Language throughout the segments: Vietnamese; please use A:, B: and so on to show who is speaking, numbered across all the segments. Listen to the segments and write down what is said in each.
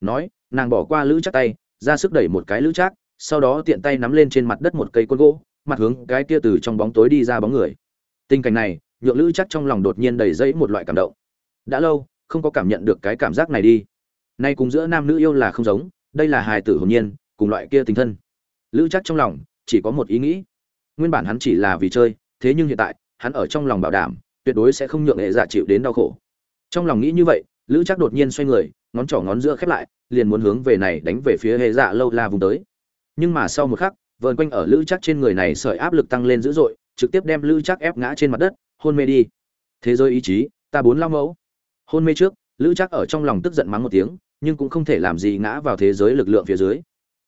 A: nói, nàng bỏ qua lữ chắc tay, ra sức đẩy một cái lữ chắc, sau đó tiện tay nắm lên trên mặt đất một cây côn gỗ, mặt hướng cái kia từ trong bóng tối đi ra bóng người. Tình cảnh này, nhượng lữ chắc trong lòng đột nhiên đầy dẫy một loại cảm động. Đã lâu, không có cảm nhận được cái cảm giác này đi. Nay cùng giữa nam nữ yêu là không giống, đây là hài tử hồn nhiên, cùng loại kia tình thân. Lữ chắc trong lòng, chỉ có một ý nghĩ. Nguyên bản hắn chỉ là vì chơi, thế nhưng hiện tại, hắn ở trong lòng bảo đảm, tuyệt đối sẽ không nhượng hệ giả chịu đến đau khổ. Trong lòng nghĩ như vậy, lữ chắc đột nhiên xoay người ngón trỏ ngón giữa khép lại, liền muốn hướng về này đánh về phía hệ dạ lâu la vùng tới. Nhưng mà sau một khắc, vờn quanh ở lữ chắc trên người này sợi áp lực tăng lên dữ dội, trực tiếp đem lữ chắc ép ngã trên mặt đất, hôn mê đi. Thế giới ý chí, ta bốn lao mẫu. Hôn mê trước, lữ chắc ở trong lòng tức giận mắng một tiếng, nhưng cũng không thể làm gì ngã vào thế giới lực lượng phía dưới.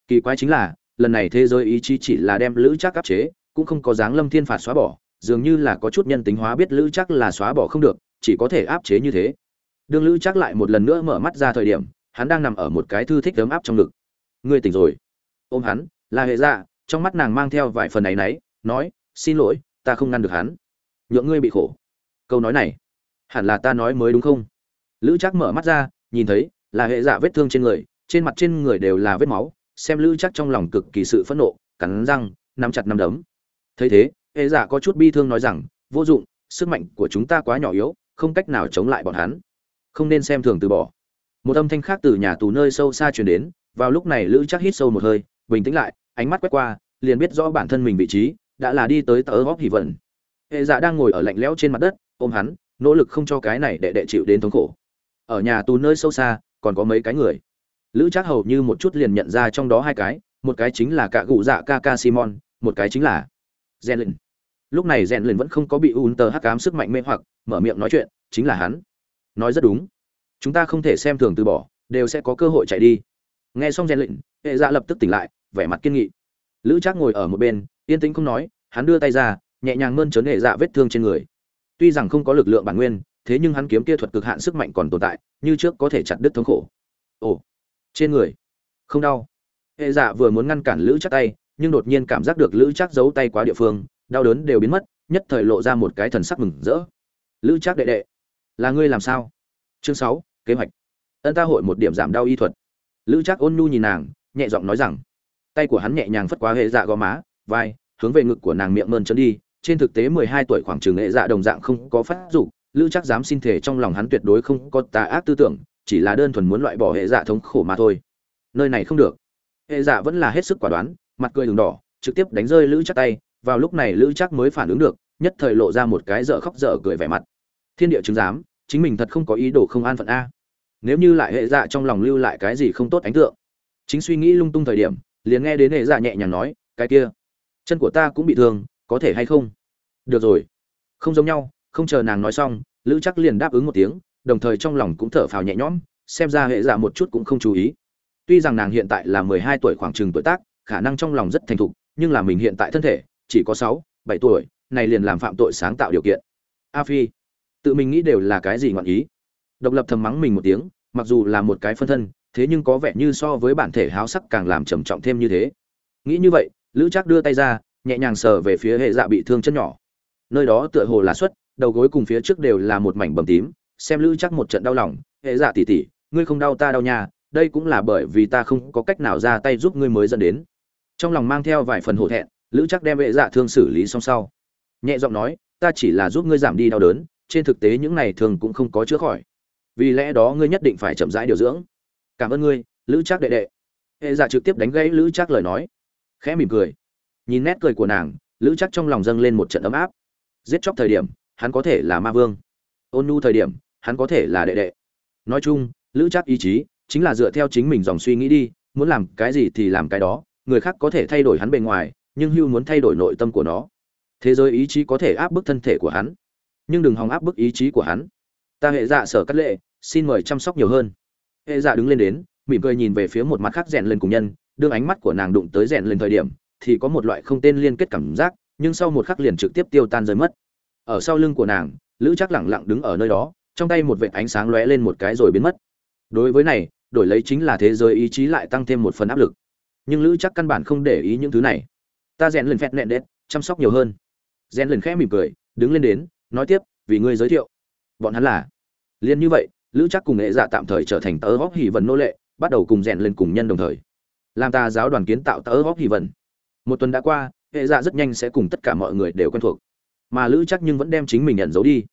A: Kỳ quái chính là, lần này thế giới ý chí chỉ là đem lữ chắc áp chế, cũng không có dáng lâm thiên phạt xóa bỏ, dường như là có chút nhân tính hóa biết lữ chắc là xóa bỏ không được, chỉ có thể áp chế như thế đương lữ chắc lại một lần nữa mở mắt ra thời điểm, hắn đang nằm ở một cái thư thích ấm áp trong ngực. Ngươi tỉnh rồi. Ôm hắn là hệ dạ trong mắt nàng mang theo vài phần áy náy, nói, xin lỗi, ta không ngăn được hắn. Nhượng ngươi bị khổ. Câu nói này, hẳn là ta nói mới đúng không? Lữ chắc mở mắt ra, nhìn thấy là hệ dạ vết thương trên người, trên mặt trên người đều là vết máu, xem lữ chắc trong lòng cực kỳ sự phẫn nộ, cắn răng, nắm chặt nắm đấm. Thấy thế hệ dạ có chút bi thương nói rằng, vô dụng, sức mạnh của chúng ta quá nhỏ yếu, không cách nào chống lại bọn hắn không nên xem thường từ bỏ. Một âm thanh khác từ nhà tù nơi sâu xa truyền đến, vào lúc này lữ chắc hít sâu một hơi, bình tĩnh lại, ánh mắt quét qua, liền biết rõ bản thân mình vị trí, đã là đi tới tờ góp hỉ vận. Hệ dạ đang ngồi ở lạnh lẽo trên mặt đất, ôm hắn, nỗ lực không cho cái này để đệ chịu đến thống khổ. Ở nhà tù nơi sâu xa, còn có mấy cái người. Lữ chắc hầu như một chút liền nhận ra trong đó hai cái, một cái chính là cạ gụ dạ ca ca simon, một cái chính là gen lúc này gen vẫn không có bị un tờ hắc cám sức mạnh mê hoặc, mở miệng nói chuyện, chính là hắn nói rất đúng. Chúng ta không thể xem thường từ bỏ đều sẽ có cơ hội chạy đi. Nghe xong gen lệnh, hệ dạ lập tức tỉnh lại vẻ mặt kiên nghị. Lữ trác ngồi ở một bên yên tĩnh không nói hắn đưa tay ra nhẹ nhàng mơn trớn hệ dạ vết thương trên người. Tuy rằng không có lực lượng bản nguyên thế nhưng hắn kiếm kia thuật cực hạn sức mạnh còn tồn tại như trước có thể chặt đứt thống khổ. Ồ trên người. Không đau. Hệ dạ vừa muốn ngăn cản lữ chắc tay nhưng đột nhiên cảm giác được lữ chắc giấu tay quá địa phương đau đớn đều biến mất nhất thời lộ ra một cái thần sắc mừng rỡ. Lữ chắc đệ đệ là ngươi làm sao? Chương sáu, kế hoạch. Ân ta hội một điểm giảm đau y thuật. Lữ Trác ôn nhu nhìn nàng, nhẹ giọng nói rằng, tay của hắn nhẹ nhàng phất qua hệ dạ gò má, vai, hướng về ngực của nàng miệng mơn trớn đi. Trên thực tế mười hai tuổi khoảng trường hệ dạ đồng dạng không có phát dục, lữ Trác dám xin thể trong lòng hắn tuyệt đối không có tà ác tư tưởng, chỉ là đơn thuần muốn loại bỏ hệ dạ thống khổ mà thôi. Nơi này không được. Hệ dạ vẫn là hết sức quả đoán, mặt cười đường đỏ, trực tiếp đánh rơi lữ chắc tay. Vào lúc này lữ chắc mới phản ứng được, nhất thời lộ ra một cái dở khóc dở cười vẻ mặt. Thiên địa chứng giám chính mình thật không có ý đồ không an phận a. Nếu như lại hệ dạ trong lòng lưu lại cái gì không tốt ấn tượng. Chính suy nghĩ lung tung thời điểm, liền nghe đến hệ dạ nhẹ nhàng nói, cái kia, chân của ta cũng bị thương, có thể hay không? Được rồi. Không giống nhau, không chờ nàng nói xong, lữ chắc liền đáp ứng một tiếng, đồng thời trong lòng cũng thở phào nhẹ nhõm, xem ra hệ dạ một chút cũng không chú ý. Tuy rằng nàng hiện tại là mười hai tuổi khoảng chừng tuổi tác, khả năng trong lòng rất thành thục, nhưng là mình hiện tại thân thể, chỉ có sáu, bảy tuổi, này liền làm phạm tội sáng tạo điều kiện. A phi tự mình nghĩ đều là cái gì ngọn ý. Độc lập thầm mắng mình một tiếng, mặc dù là một cái phân thân, thế nhưng có vẻ như so với bản thể háo sắc càng làm trầm trọng thêm như thế. Nghĩ như vậy, lữ trác đưa tay ra, nhẹ nhàng sờ về phía hệ dạ bị thương chân nhỏ. Nơi đó tựa hồ là xuất, đầu gối cùng phía trước đều là một mảnh bầm tím, xem lữ chắc một trận đau lòng, hệ dạ tỉ tỉ ngươi không đau ta đau nhà, đây cũng là bởi vì ta không có cách nào ra tay giúp ngươi mới dẫn đến. Trong lòng mang theo vài phần hổ thẹn, lữ chắc đem hệ dạ thương xử lý xong sau. Nhẹ giọng nói, ta chỉ là giúp ngươi giảm đi đau đớn trên thực tế những này thường cũng không có chữa khỏi. Vì lẽ đó ngươi nhất định phải chậm rãi điều dưỡng. Cảm ơn ngươi, lữ chắc đệ đệ. Hệ giả trực tiếp đánh gãy lữ chắc lời nói. Khẽ mỉm cười. Nhìn nét cười của nàng, lữ chắc trong lòng dâng lên một trận ấm áp. Giết chóc thời điểm, hắn có thể là ma vương. Ôn nhu thời điểm, hắn có thể là đệ đệ. Nói chung, lữ chắc ý chí chính là dựa theo chính mình dòng suy nghĩ đi, muốn làm cái gì thì làm cái đó, người khác có thể thay đổi hắn bề ngoài, nhưng hưu muốn thay đổi nội tâm của nó. Thế giới ý chí có thể áp bức thân thể của hắn nhưng đừng hòng áp bức ý chí của hắn. Ta hệ dạ sở cắt lệ, xin mời chăm sóc nhiều hơn. Hệ dạ đứng lên đến, mỉm cười nhìn về phía một mặt khác rèn lên cùng nhân đương ánh mắt của nàng đụng tới rèn lên thời điểm, thì có một loại không tên liên kết cảm giác, nhưng sau một khắc liền trực tiếp tiêu tan rơi mất. Ở sau lưng của nàng, lữ chắc lẳng lặng đứng ở nơi đó, trong tay một vệt ánh sáng lóe lên một cái rồi biến mất. Đối với này, đổi lấy chính là thế giới ý chí lại tăng thêm một phần áp lực. Nhưng lữ chắc căn bản không để ý những thứ này. Ta rèn lên phét nẹn đét chăm sóc nhiều hơn. Rèn lên khẽ mỉm cười, đứng lên đến nói tiếp, vì ngươi giới thiệu. Bọn hắn là. Liền như vậy, lữ chắc cùng nghệ dạ tạm thời trở thành tớ góp hỷ vần nô lệ, bắt đầu cùng rèn lên cùng nhân đồng thời. Làm ta giáo đoàn kiến tạo tớ góp hỷ vần. Một tuần đã qua hệ dạ rất nhanh sẽ cùng tất cả mọi người đều quen thuộc. Mà lữ chắc nhưng vẫn đem chính mình nhận giấu đi.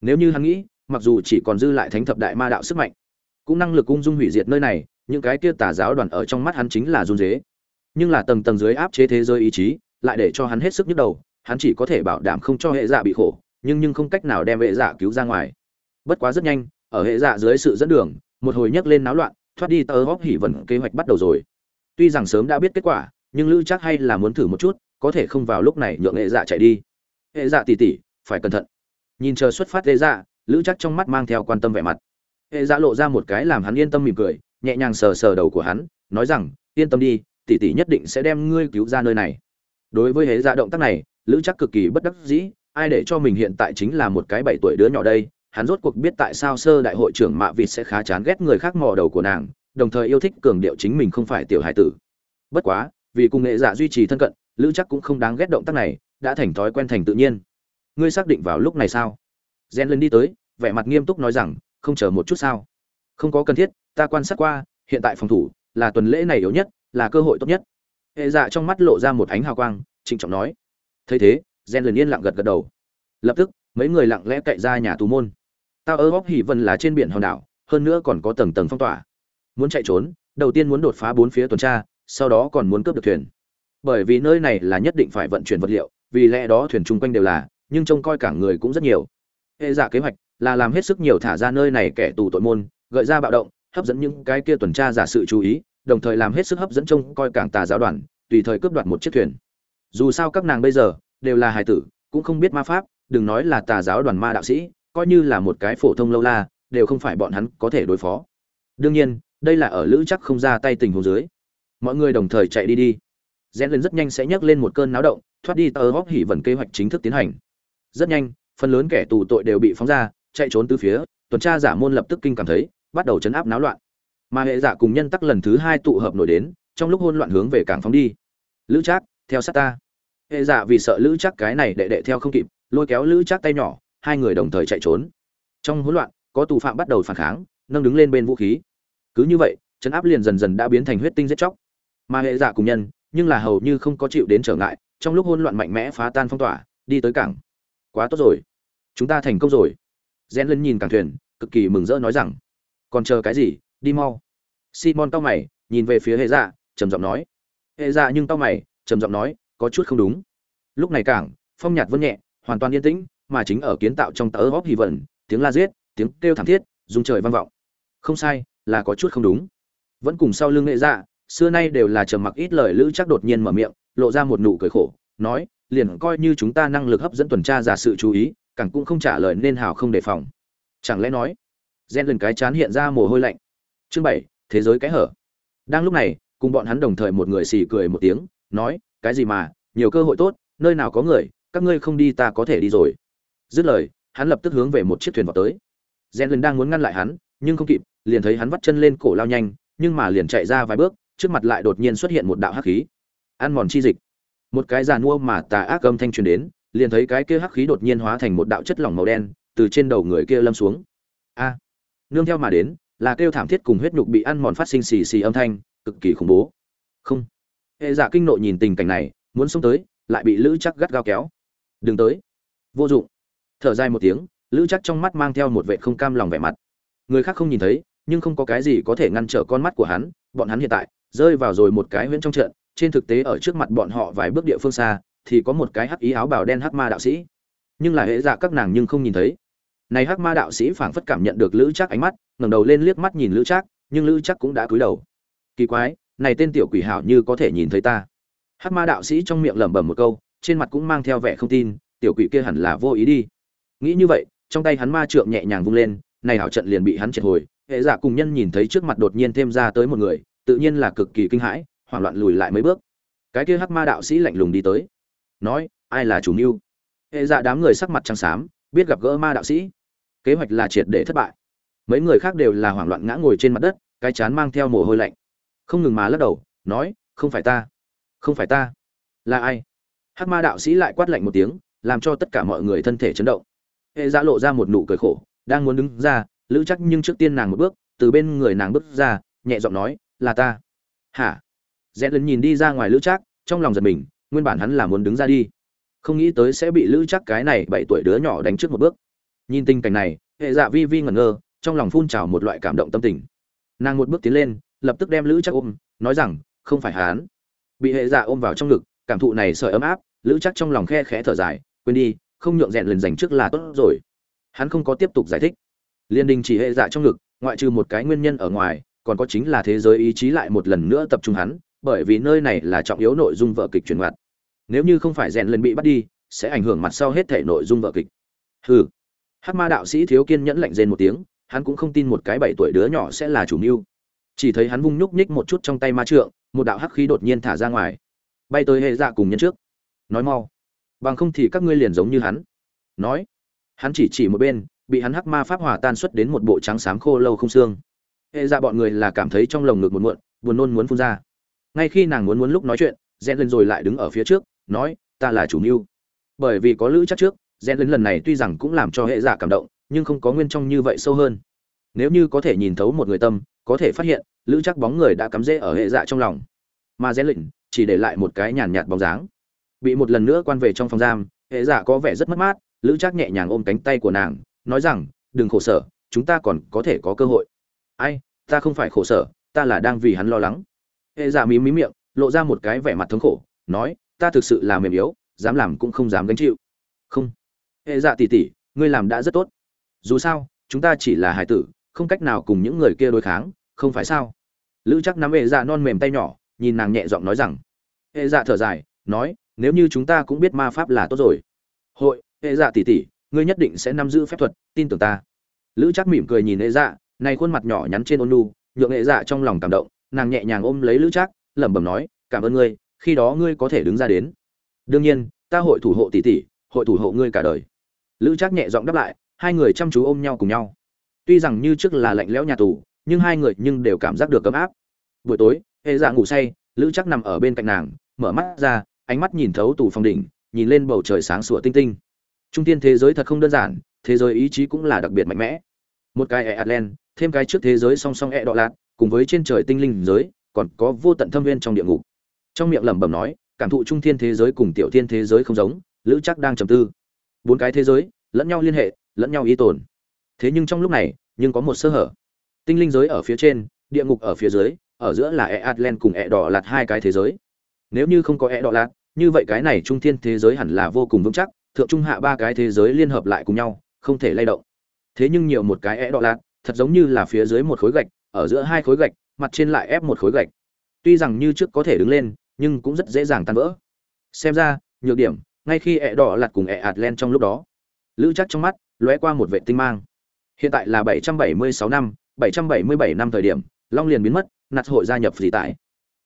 A: Nếu như hắn nghĩ, mặc dù chỉ còn dư lại thánh thập đại ma đạo sức mạnh, cũng năng lực ung dung hủy diệt nơi này, những cái kia tà giáo đoàn ở trong mắt hắn chính là run dế nhưng là tầng tầng dưới áp chế thế giới ý chí, lại để cho hắn hết sức nhức đầu, hắn chỉ có thể bảo đảm không cho hệ dạ bị khổ nhưng nhưng không cách nào đem hệ dạ cứu ra ngoài. Bất quá rất nhanh, ở hệ dạ dưới sự dẫn đường, một hồi nhấc lên náo loạn, thoát đi tờ góp hỉ vẩn kế hoạch bắt đầu rồi. Tuy rằng sớm đã biết kết quả, nhưng lữ chắc hay là muốn thử một chút, có thể không vào lúc này nhượng hệ dạ chạy đi. Hệ dạ tỉ tỉ, phải cẩn thận. Nhìn chờ xuất phát hệ dạ lữ chắc trong mắt mang theo quan tâm vẻ mặt. Hệ dạ lộ ra một cái làm hắn yên tâm mỉm cười, nhẹ nhàng sờ sờ đầu của hắn, nói rằng, yên tâm đi tỷ tỷ nhất định sẽ đem ngươi cứu ra nơi này. Đối với hệ dạ động tác này, lữ chắc cực kỳ bất đắc dĩ ai để cho mình hiện tại chính là một cái bảy tuổi đứa nhỏ đây, hắn rốt cuộc biết tại sao sơ đại hội trưởng mạ vịt sẽ khá chán ghét người khác mò đầu của nàng, đồng thời yêu thích cường điệu chính mình không phải tiểu hải tử. Bất quá, vì cùng nghệ dạ duy trì thân cận, lữ chắc cũng không đáng ghét động tác này, đã thành thói quen thành tự nhiên. Ngươi xác định vào lúc này sao? Gen lên đi tới, vẻ mặt nghiêm túc nói rằng, không chờ một chút sao? Không có cần thiết, ta quan sát qua, hiện tại phòng thủ là tuần lễ này yếu nhất, là cơ hội tốt nhất. Hệ dạ trong mắt lộ ra một ánh hào quang, trịnh trọng nói. Thấy thế gen liền yên lặng gật gật đầu. Lập tức, mấy người lặng lẽ cậy ra nhà tù môn. Tao ơ góc hỉ vân là trên biển hòn đảo, hơn nữa còn có tầng tầng phong tỏa. Muốn chạy trốn, đầu tiên muốn đột phá bốn phía tuần tra, sau đó còn muốn cướp được thuyền. Bởi vì nơi này là nhất định phải vận chuyển vật liệu, vì lẽ đó thuyền chung quanh đều là, nhưng trông coi cả người cũng rất nhiều. Hệ giả kế hoạch là làm hết sức nhiều thả ra nơi này kẻ tù tội môn, gợi ra bạo động, hấp dẫn những cái kia tuần tra giả sự chú ý, đồng thời làm hết sức hấp dẫn trông coi cảng tà giáo đoàn, tùy thời cướp đoạt một chiếc thuyền. Dù sao các nàng bây giờ đều là hài tử, cũng không biết ma pháp, đừng nói là tà giáo đoàn ma đạo sĩ, coi như là một cái phổ thông lâu la, đều không phải bọn hắn có thể đối phó. Đương nhiên, đây là ở lữ chắc không ra tay tình hồ dưới. Mọi người đồng thời chạy đi đi. Rẽ lên rất nhanh sẽ nhấc lên một cơn náo động, thoát đi tờ Góc hỉ vần kế hoạch chính thức tiến hành. Rất nhanh, phần lớn kẻ tù tội đều bị phóng ra, chạy trốn từ phía, tuần tra giả môn lập tức kinh cảm thấy, bắt đầu chấn áp náo loạn. Mà hệ giả cùng nhân tắc lần thứ hai tụ hợp nổi đến, trong lúc hôn loạn hướng về cảng phóng đi. Lữ trác, theo sát ta hệ giả dạ vì sợ lữ chắc cái này đệ đệ theo không kịp, lôi kéo lữ chắc tay nhỏ, hai người đồng thời chạy trốn. Trong hỗn loạn, có tù phạm bắt đầu phản kháng, nâng đứng lên bên vũ khí. Cứ như vậy chấn áp liền dần dần đã biến thành huyết tinh giết chóc. Mà hệ giả dạ cùng nhân, nhưng là hầu như không có chịu đến trở ngại, trong lúc hỗn loạn mạnh mẽ phá tan phong tỏa, đi tới cảng. Quá tốt rồi. Chúng ta thành công rồi. Gen lân nhìn cảng thuyền, cực kỳ mừng rỡ nói rằng, còn chờ cái gì? Đi mau. Simon tao mày, nhìn về phía hệ dạ trầm giọng nói. Hệ dạ nhưng tao mày, trầm giọng nói có chút không đúng. Lúc này cảng, phong nhạt vân nhẹ, hoàn toàn yên tĩnh, mà chính ở kiến tạo trong tớ góp hy vận tiếng la giết, tiếng kêu thảm thiết dùng trời vang vọng. Không sai, là có chút không đúng. Vẫn cùng sau lưng nghệ dạ xưa nay đều là trầm mặc ít lời lữ chắc đột nhiên mở miệng, lộ ra một nụ cười khổ, nói, liền coi như chúng ta năng lực hấp dẫn tuần tra giả sự chú ý càng cũng không trả lời nên hào không đề phòng. Chẳng lẽ nói, gen lần cái chán hiện ra mồ hôi lạnh. Chương bảy, thế giới cái hở. Đang lúc này, cùng bọn hắn đồng thời một người xì cười một tiếng, nói cái gì mà, nhiều cơ hội tốt, nơi nào có người, các ngươi không đi ta có thể đi rồi. Dứt lời, hắn lập tức hướng về một chiếc thuyền vào tới. Gen lần đang muốn ngăn lại hắn, nhưng không kịp, liền thấy hắn vắt chân lên cổ lao nhanh, nhưng mà liền chạy ra vài bước, trước mặt lại đột nhiên xuất hiện một đạo hắc khí. Ăn mòn chi dịch. Một cái giàn mua mà tà ác âm thanh truyền đến, liền thấy cái kia hắc khí đột nhiên hóa thành một đạo chất lỏng màu đen, từ trên đầu người kia lâm xuống. A! Nương theo mà đến, là kêu thảm thiết cùng huyết nhục bị ăn mòn phát sinh xì xì âm thanh, cực kỳ khủng bố. Không hệ giả kinh nộ nhìn tình cảnh này, muốn xông tới, lại bị lữ chắc gắt gao kéo. Đừng tới. Vô dụng. Thở dài một tiếng, lữ chắc trong mắt mang theo một vệ không cam lòng vẻ mặt. Người khác không nhìn thấy, nhưng không có cái gì có thể ngăn trở con mắt của hắn, bọn hắn hiện tại, rơi vào rồi một cái huyễn trong trận, trên thực tế ở trước mặt bọn họ vài bước địa phương xa, thì có một cái hắc ý áo bào đen hắc ma đạo sĩ. Nhưng là hệ dạ các nàng nhưng không nhìn thấy. Này hắc ma đạo sĩ phảng phất cảm nhận được lữ chắc ánh mắt, ngẩng đầu lên liếc mắt nhìn lữ chắc, nhưng lữ chắc cũng đã cúi đầu. Kỳ quái này tên tiểu quỷ hảo như có thể nhìn thấy ta. Hắc ma đạo sĩ trong miệng lẩm bẩm một câu, trên mặt cũng mang theo vẻ không tin, tiểu quỷ kia hẳn là vô ý đi. Nghĩ như vậy, trong tay hắn ma trượng nhẹ nhàng vung lên, này hảo trận liền bị hắn triệt hồi, hệ giả cùng nhân nhìn thấy trước mặt đột nhiên thêm ra tới một người, tự nhiên là cực kỳ kinh hãi, hoảng loạn lùi lại mấy bước. Cái kia hắc ma đạo sĩ lạnh lùng đi tới, nói, ai là chủ mưu? Hệ dạ đám người sắc mặt trắng xám, biết gặp gỡ ma đạo sĩ. Kế hoạch là triệt để thất bại. Mấy người khác đều là hoảng loạn ngã ngồi trên mặt đất, cái chán mang theo mồ hôi lạnh không ngừng mà lắc đầu nói không phải ta không phải ta. Là ai? Hắc ma đạo sĩ lại quát lạnh một tiếng làm cho tất cả mọi người thân thể chấn động. Hệ dạ lộ ra một nụ cười khổ đang muốn đứng ra lữ chắc nhưng trước tiên nàng một bước từ bên người nàng bước ra nhẹ giọng nói là ta. Hả? Rẽ lần nhìn đi ra ngoài lữ chắc, trong lòng giật mình nguyên bản hắn là muốn đứng ra đi. Không nghĩ tới sẽ bị lữ chắc cái này bảy tuổi đứa nhỏ đánh trước một bước. Nhìn tình cảnh này hệ dạ vi vi ngẩn ngơ trong lòng phun trào một loại cảm động tâm tình. Nàng một bước tiến lên lập tức đem lữ chắc ôm, nói rằng, không phải hắn. Bị hệ dạ ôm vào trong ngực, cảm thụ này sợi ấm áp, lữ chắc trong lòng khe khẽ thở dài, quên đi, không nhượng rèn lần dành trước là tốt rồi. Hắn không có tiếp tục giải thích. Liên đình chỉ hệ dạ trong ngực, ngoại trừ một cái nguyên nhân ở ngoài, còn có chính là thế giới ý chí lại một lần nữa tập trung hắn, bởi vì nơi này là trọng yếu nội dung vợ kịch truyền mặt. Nếu như không phải rèn lần bị bắt đi, sẽ ảnh hưởng mặt sau hết thể nội dung vợ kịch. Hừ. Hát ma đạo sĩ thiếu kiên nhẫn lạnh rên một tiếng, hắn cũng không tin một cái bảy tuổi đứa nhỏ sẽ là chủ mưu chỉ thấy hắn vung nhúc nhích một chút trong tay ma trượng, một đạo hắc khí đột nhiên thả ra ngoài. Bay tới hệ dạ cùng nhân trước. Nói mau. Bằng không thì các ngươi liền giống như hắn. Nói. Hắn chỉ chỉ một bên, bị hắn hắc ma pháp hòa tan xuất đến một bộ trắng xám khô lâu không xương. Hệ dạ bọn người là cảm thấy trong lồng ngực một muộn, buồn nôn muốn phun ra. Ngay khi nàng muốn muốn lúc nói chuyện rẽ lên rồi lại đứng ở phía trước, nói, ta là chủ mưu. Bởi vì có lữ chắc trước rẽ lên lần này tuy rằng cũng làm cho hệ dạ cảm động, nhưng không có nguyên trong như vậy sâu hơn. Nếu như có thể nhìn thấu một người tâm có thể phát hiện, lữ chắc bóng người đã cắm rễ ở hệ dạ trong lòng. Mà rẽ lịnh chỉ để lại một cái nhàn nhạt bóng dáng. Bị một lần nữa quan về trong phòng giam, hệ dạ có vẻ rất mất mát, lữ chắc nhẹ nhàng ôm cánh tay của nàng, nói rằng, đừng khổ sở, chúng ta còn có thể có cơ hội. Ai, ta không phải khổ sở, ta là đang vì hắn lo lắng. Hệ dạ mí mí miệng, lộ ra một cái vẻ mặt thống khổ, nói, ta thực sự là mềm yếu, dám làm cũng không dám gánh chịu. Không. Hệ dạ tỉ tỉ, ngươi làm đã rất tốt. Dù sao, chúng ta chỉ là hải tử không cách nào cùng những người kia đối kháng, không phải sao? Lữ chắc nắm hệ dạ non mềm tay nhỏ, nhìn nàng nhẹ giọng nói rằng hệ dạ thở dài, nói, nếu như chúng ta cũng biết ma pháp là tốt rồi. Hội hệ dạ tỉ tỉ ngươi nhất định sẽ nắm giữ phép thuật, tin tưởng ta. Lữ chắc mỉm cười nhìn hệ dạ này khuôn mặt nhỏ nhắn trên ôn nu nhượng hệ dạ trong lòng cảm động, nàng nhẹ nhàng ôm lấy lữ chắc lẩm bẩm nói, cảm ơn ngươi, khi đó ngươi có thể đứng ra đến. Đương nhiên, ta hội thủ hộ tỷ tỷ, hội thủ hộ ngươi cả đời. Lữ chắc nhẹ giọng đáp lại, hai người chăm chú ôm nhau cùng nhau tuy rằng như trước là lạnh lẽo nhà tù, nhưng hai người nhưng đều cảm giác được ấm áp. Buổi tối hệ dạ ngủ say, lữ chắc nằm ở bên cạnh nàng, mở mắt ra, ánh mắt nhìn thấu tủ phòng đỉnh, nhìn lên bầu trời sáng sủa tinh tinh. Trung tiên thế giới thật không đơn giản, thế giới ý chí cũng là đặc biệt mạnh mẽ. Một cái e atlan thêm cái trước thế giới song song e đọ lạt, cùng với trên trời tinh linh giới, còn có vô tận thâm viên trong địa ngục. Trong miệng lẩm bẩm nói, cảm thụ trung thiên thế giới cùng tiểu thiên thế giới không giống, lữ chắc đang trầm tư. Bốn cái thế giới, lẫn nhau liên hệ, lẫn nhau y tồn thế nhưng trong lúc này, nhưng có một sơ hở. Tinh linh giới ở phía trên, địa ngục ở phía dưới, ở giữa là e atlan cùng e đỏ lạt hai cái thế giới. Nếu như không có e đỏ lạt, như vậy cái này trung thiên thế giới hẳn là vô cùng vững chắc, thượng trung hạ ba cái thế giới liên hợp lại cùng nhau, không thể lay động. Thế nhưng nhiều một cái e đỏ lạt, thật giống như là phía dưới một khối gạch, ở giữa hai khối gạch, mặt trên lại ép một khối gạch. Tuy rằng như trước có thể đứng lên, nhưng cũng rất dễ dàng tan vỡ. Xem ra, nhược điểm, ngay khi E đỏ lạt cùng e atlan trong lúc đó, lữ chắc trong mắt lóe qua một vệ tinh mang hiện tại là 776 năm 777 năm thời điểm, long liền biến mất, nạt hội gia nhập gì tại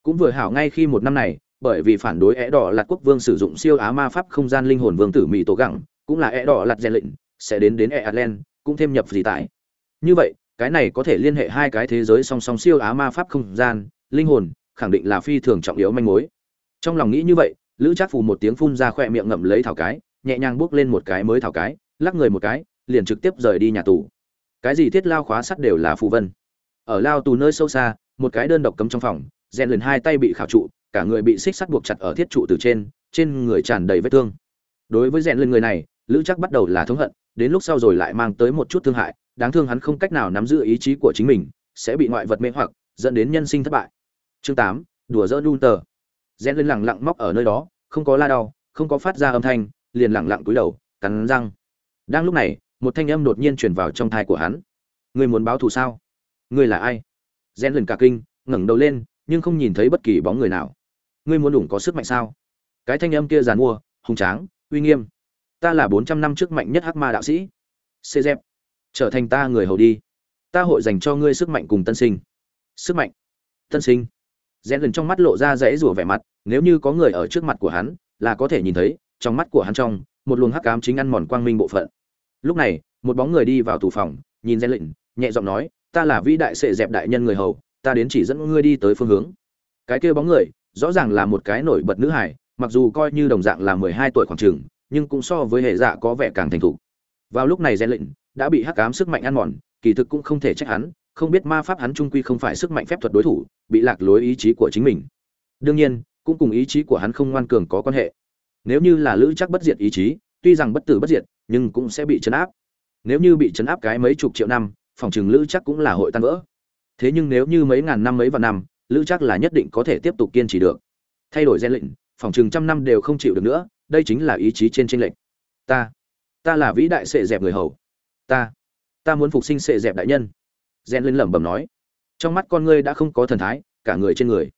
A: cũng vừa hảo ngay khi một năm này, bởi vì phản đối É đỏ lạt quốc vương sử dụng siêu á ma pháp không gian linh hồn vương tử mỹ tổ gẳng, cũng là É đỏ lạt rèn lệnh, sẽ đến đến e atlan cũng thêm nhập gì tại như vậy, cái này có thể liên hệ hai cái thế giới song song siêu á ma pháp không gian, linh hồn, khẳng định là phi thường trọng yếu manh mối. Trong lòng nghĩ như vậy, lữ trác phù một tiếng phun ra khỏe miệng ngậm lấy thảo cái, nhẹ nhàng bước lên một cái mới thảo cái, lắc người một cái, liền trực tiếp rời đi nhà tù cái gì thiết lao khóa sắt đều là phù vân. Ở lao tù nơi sâu xa, một cái đơn độc cấm trong phòng, rèn liền hai tay bị khảo trụ, cả người bị xích sắt buộc chặt ở thiết trụ từ trên trên người tràn đầy vết thương. Đối với rèn lên người này, lữ chắc bắt đầu là thống hận, đến lúc sau rồi lại mang tới một chút thương hại, đáng thương hắn không cách nào nắm giữ ý chí của chính mình, sẽ bị ngoại vật mê hoặc, dẫn đến nhân sinh thất bại. Chương tám, đùa dỡ đun tờ. Rèn lên lẳng lặng móc ở nơi đó, không có la đau, không có phát ra âm thanh, liền lẳng lặng cúi đầu, cắn răng. Đang lúc này một thanh âm đột nhiên truyền vào trong thai của hắn. Ngươi muốn báo thù sao? Ngươi là ai? Rẽ lần cả kinh, ngẩng đầu lên, nhưng không nhìn thấy bất kỳ bóng người nào. Ngươi muốn đủng có sức mạnh sao? Cái thanh âm kia giàn mua, hùng tráng, uy nghiêm. Ta là bốn trăm năm trước mạnh nhất hắc ma đạo sĩ. Xê dẹp trở thành ta người hầu đi. Ta hội dành cho ngươi sức mạnh cùng tân sinh. Sức mạnh, tân sinh. Rèn lần trong mắt lộ ra rẽ rủa vẻ mặt, nếu như có người ở trước mặt của hắn, là có thể nhìn thấy, trong mắt của hắn trong, một luồng hắc ám chính ăn mòn quang minh bộ phận lúc này, một bóng người đi vào tù phòng, nhìn gen lệnh, nhẹ giọng nói, ta là vĩ đại sệ dẹp đại nhân người hầu, ta đến chỉ dẫn ngươi đi tới phương hướng. Cái kia bóng người, rõ ràng là một cái nổi bật nữ hải mặc dù coi như đồng dạng là mười hai tuổi khoảng trường, nhưng cũng so với hệ dạ có vẻ càng thành thục. Vào lúc này gen lệnh đã bị hắc ám sức mạnh ăn mòn, kỳ thực cũng không thể trách hắn, không biết ma pháp hắn trung quy không phải sức mạnh phép thuật đối thủ, bị lạc lối ý chí của chính mình. Đương nhiên, cũng cùng ý chí của hắn không ngoan cường có quan hệ. Nếu như là lữ chắc bất diệt ý chí tuy rằng bất tử bất diệt, nhưng cũng sẽ bị chấn áp. Nếu như bị chấn áp cái mấy chục triệu năm, phòng chừng lữ chắc cũng là hội tan vỡ. Thế nhưng nếu như mấy ngàn năm mấy vạn năm, lữ chắc là nhất định có thể tiếp tục kiên trì được. Thay đổi gen lệnh, phòng chừng trăm năm đều không chịu được nữa, đây chính là ý chí trên tranh lệnh ta ta là vĩ đại sệ dẹp người hầu. Ta ta muốn phục sinh sệ dẹp đại nhân. Gen lên lẩm bẩm nói. Trong mắt con ngươi đã không có thần thái, cả người trên người.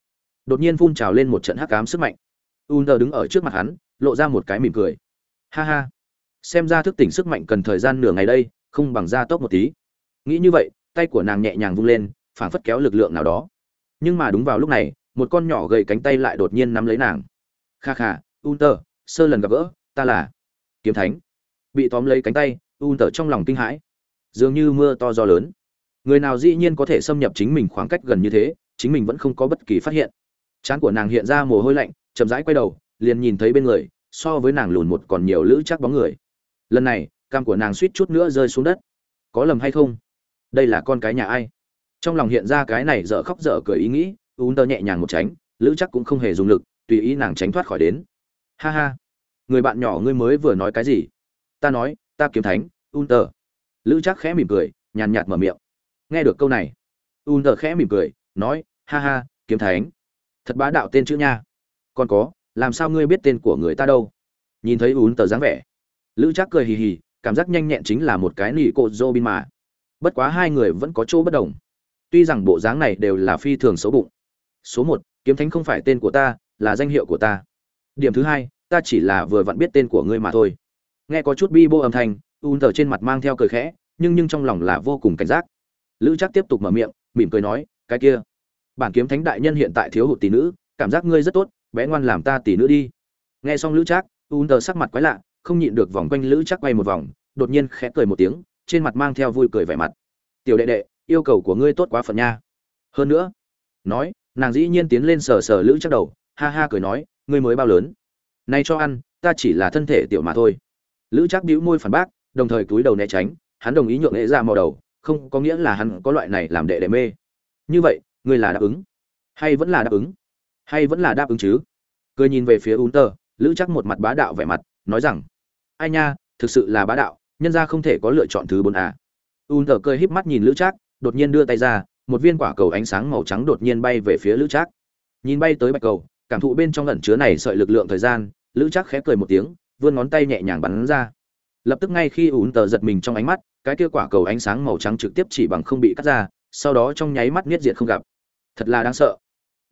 A: Đột nhiên phun trào lên một trận hắc ám sức mạnh. Under đứng ở trước mặt hắn, lộ ra một cái mỉm cười ha ha. Xem ra thức tỉnh sức mạnh cần thời gian nửa ngày đây, không bằng ra tốc một tí. Nghĩ như vậy, tay của nàng nhẹ nhàng vung lên, phảng phất kéo lực lượng nào đó. Nhưng mà đúng vào lúc này, một con nhỏ gầy cánh tay lại đột nhiên nắm lấy nàng. Kha kha Un tờ sơ lần gặp gỡ, ta là kiếm thánh. Bị tóm lấy cánh tay Un tờ trong lòng kinh hãi. Dường như mưa to gió lớn. Người nào dĩ nhiên có thể xâm nhập chính mình khoảng cách gần như thế, chính mình vẫn không có bất kỳ phát hiện. Trán của nàng hiện ra mồ hôi lạnh, chậm rãi quay đầu, liền nhìn thấy bên người so với nàng lùn một còn nhiều lữ chắc bóng người. Lần này, cam của nàng suýt chút nữa rơi xuống đất. Có lầm hay không? Đây là con cái nhà ai? Trong lòng hiện ra cái này dở khóc dở cười ý nghĩ ún tơ nhẹ nhàng một tránh, lữ chắc cũng không hề dùng lực, tùy ý nàng tránh thoát khỏi đến. Ha ha. Người bạn nhỏ ngươi mới vừa nói cái gì? Ta nói, ta kiếm thánh un tờ lữ chắc khẽ mỉm cười, nhàn nhạt mở miệng. Nghe được câu này un tờ khẽ mỉm cười, nói, ha ha, kiếm thánh. Thật bá đạo tên chữ nha. Còn có làm sao ngươi biết tên của người ta đâu? Nhìn thấy ún tờ dáng vẻ, lữ chắc cười hì hì, cảm giác nhanh nhẹn chính là một cái nỉ cộ dô bin mà. Bất quá hai người vẫn có chỗ bất đồng. Tuy rằng bộ dáng này đều là phi thường xấu bụng. Số một, kiếm thánh không phải tên của ta, là danh hiệu của ta. Điểm thứ hai, ta chỉ là vừa vặn biết tên của ngươi mà thôi. Nghe có chút bi bô âm thanh un tờ trên mặt mang theo cười khẽ, nhưng nhưng trong lòng là vô cùng cảnh giác. Lữ chắc tiếp tục mở miệng, mỉm cười nói, cái kia, bản kiếm thánh đại nhân hiện tại thiếu hụt tỷ nữ, cảm giác ngươi rất tốt bé ngoan làm ta tỷ nữ đi. Nghe xong lữ trác un tờ sắc mặt quái lạ, không nhịn được vòng quanh lữ trác quay một vòng, đột nhiên khẽ cười một tiếng, trên mặt mang theo vui cười vẻ mặt. Tiểu đệ đệ, yêu cầu của ngươi tốt quá phận nha. Hơn nữa, nói, nàng dĩ nhiên tiến lên sờ sờ lữ trác đầu, ha ha cười nói, ngươi mới bao lớn. Nay cho ăn, ta chỉ là thân thể tiểu mà thôi. Lữ trác bĩu môi phản bác, đồng thời cúi đầu né tránh, hắn đồng ý nhượng nghệ ra màu đầu, không có nghĩa là hắn có loại này làm đệ đệ mê. Như vậy, ngươi là đáp ứng? Hay vẫn là đáp ứng? Hay vẫn là đáp ứng chứ? Cười nhìn về phía un tơ lữ chắc một mặt bá đạo vẻ mặt, nói rằng, ai nha, thực sự là bá đạo, nhân ra không thể có lựa chọn thứ bốn à. un tơ cười híp mắt nhìn lữ chắc đột nhiên đưa tay ra, một viên quả cầu ánh sáng màu trắng đột nhiên bay về phía lữ chắc nhìn bay tới bạch cầu, cảm thụ bên trong ẩn chứa này sợi lực lượng thời gian, lữ chắc khẽ cười một tiếng, vươn ngón tay nhẹ nhàng bắn ra. Lập tức ngay khi ủn tờ giật mình trong ánh mắt, cái kia quả cầu ánh sáng màu trắng trực tiếp chỉ bằng không bị cắt ra, sau đó trong nháy mắt niết diệt không gặp. Thật là đáng sợ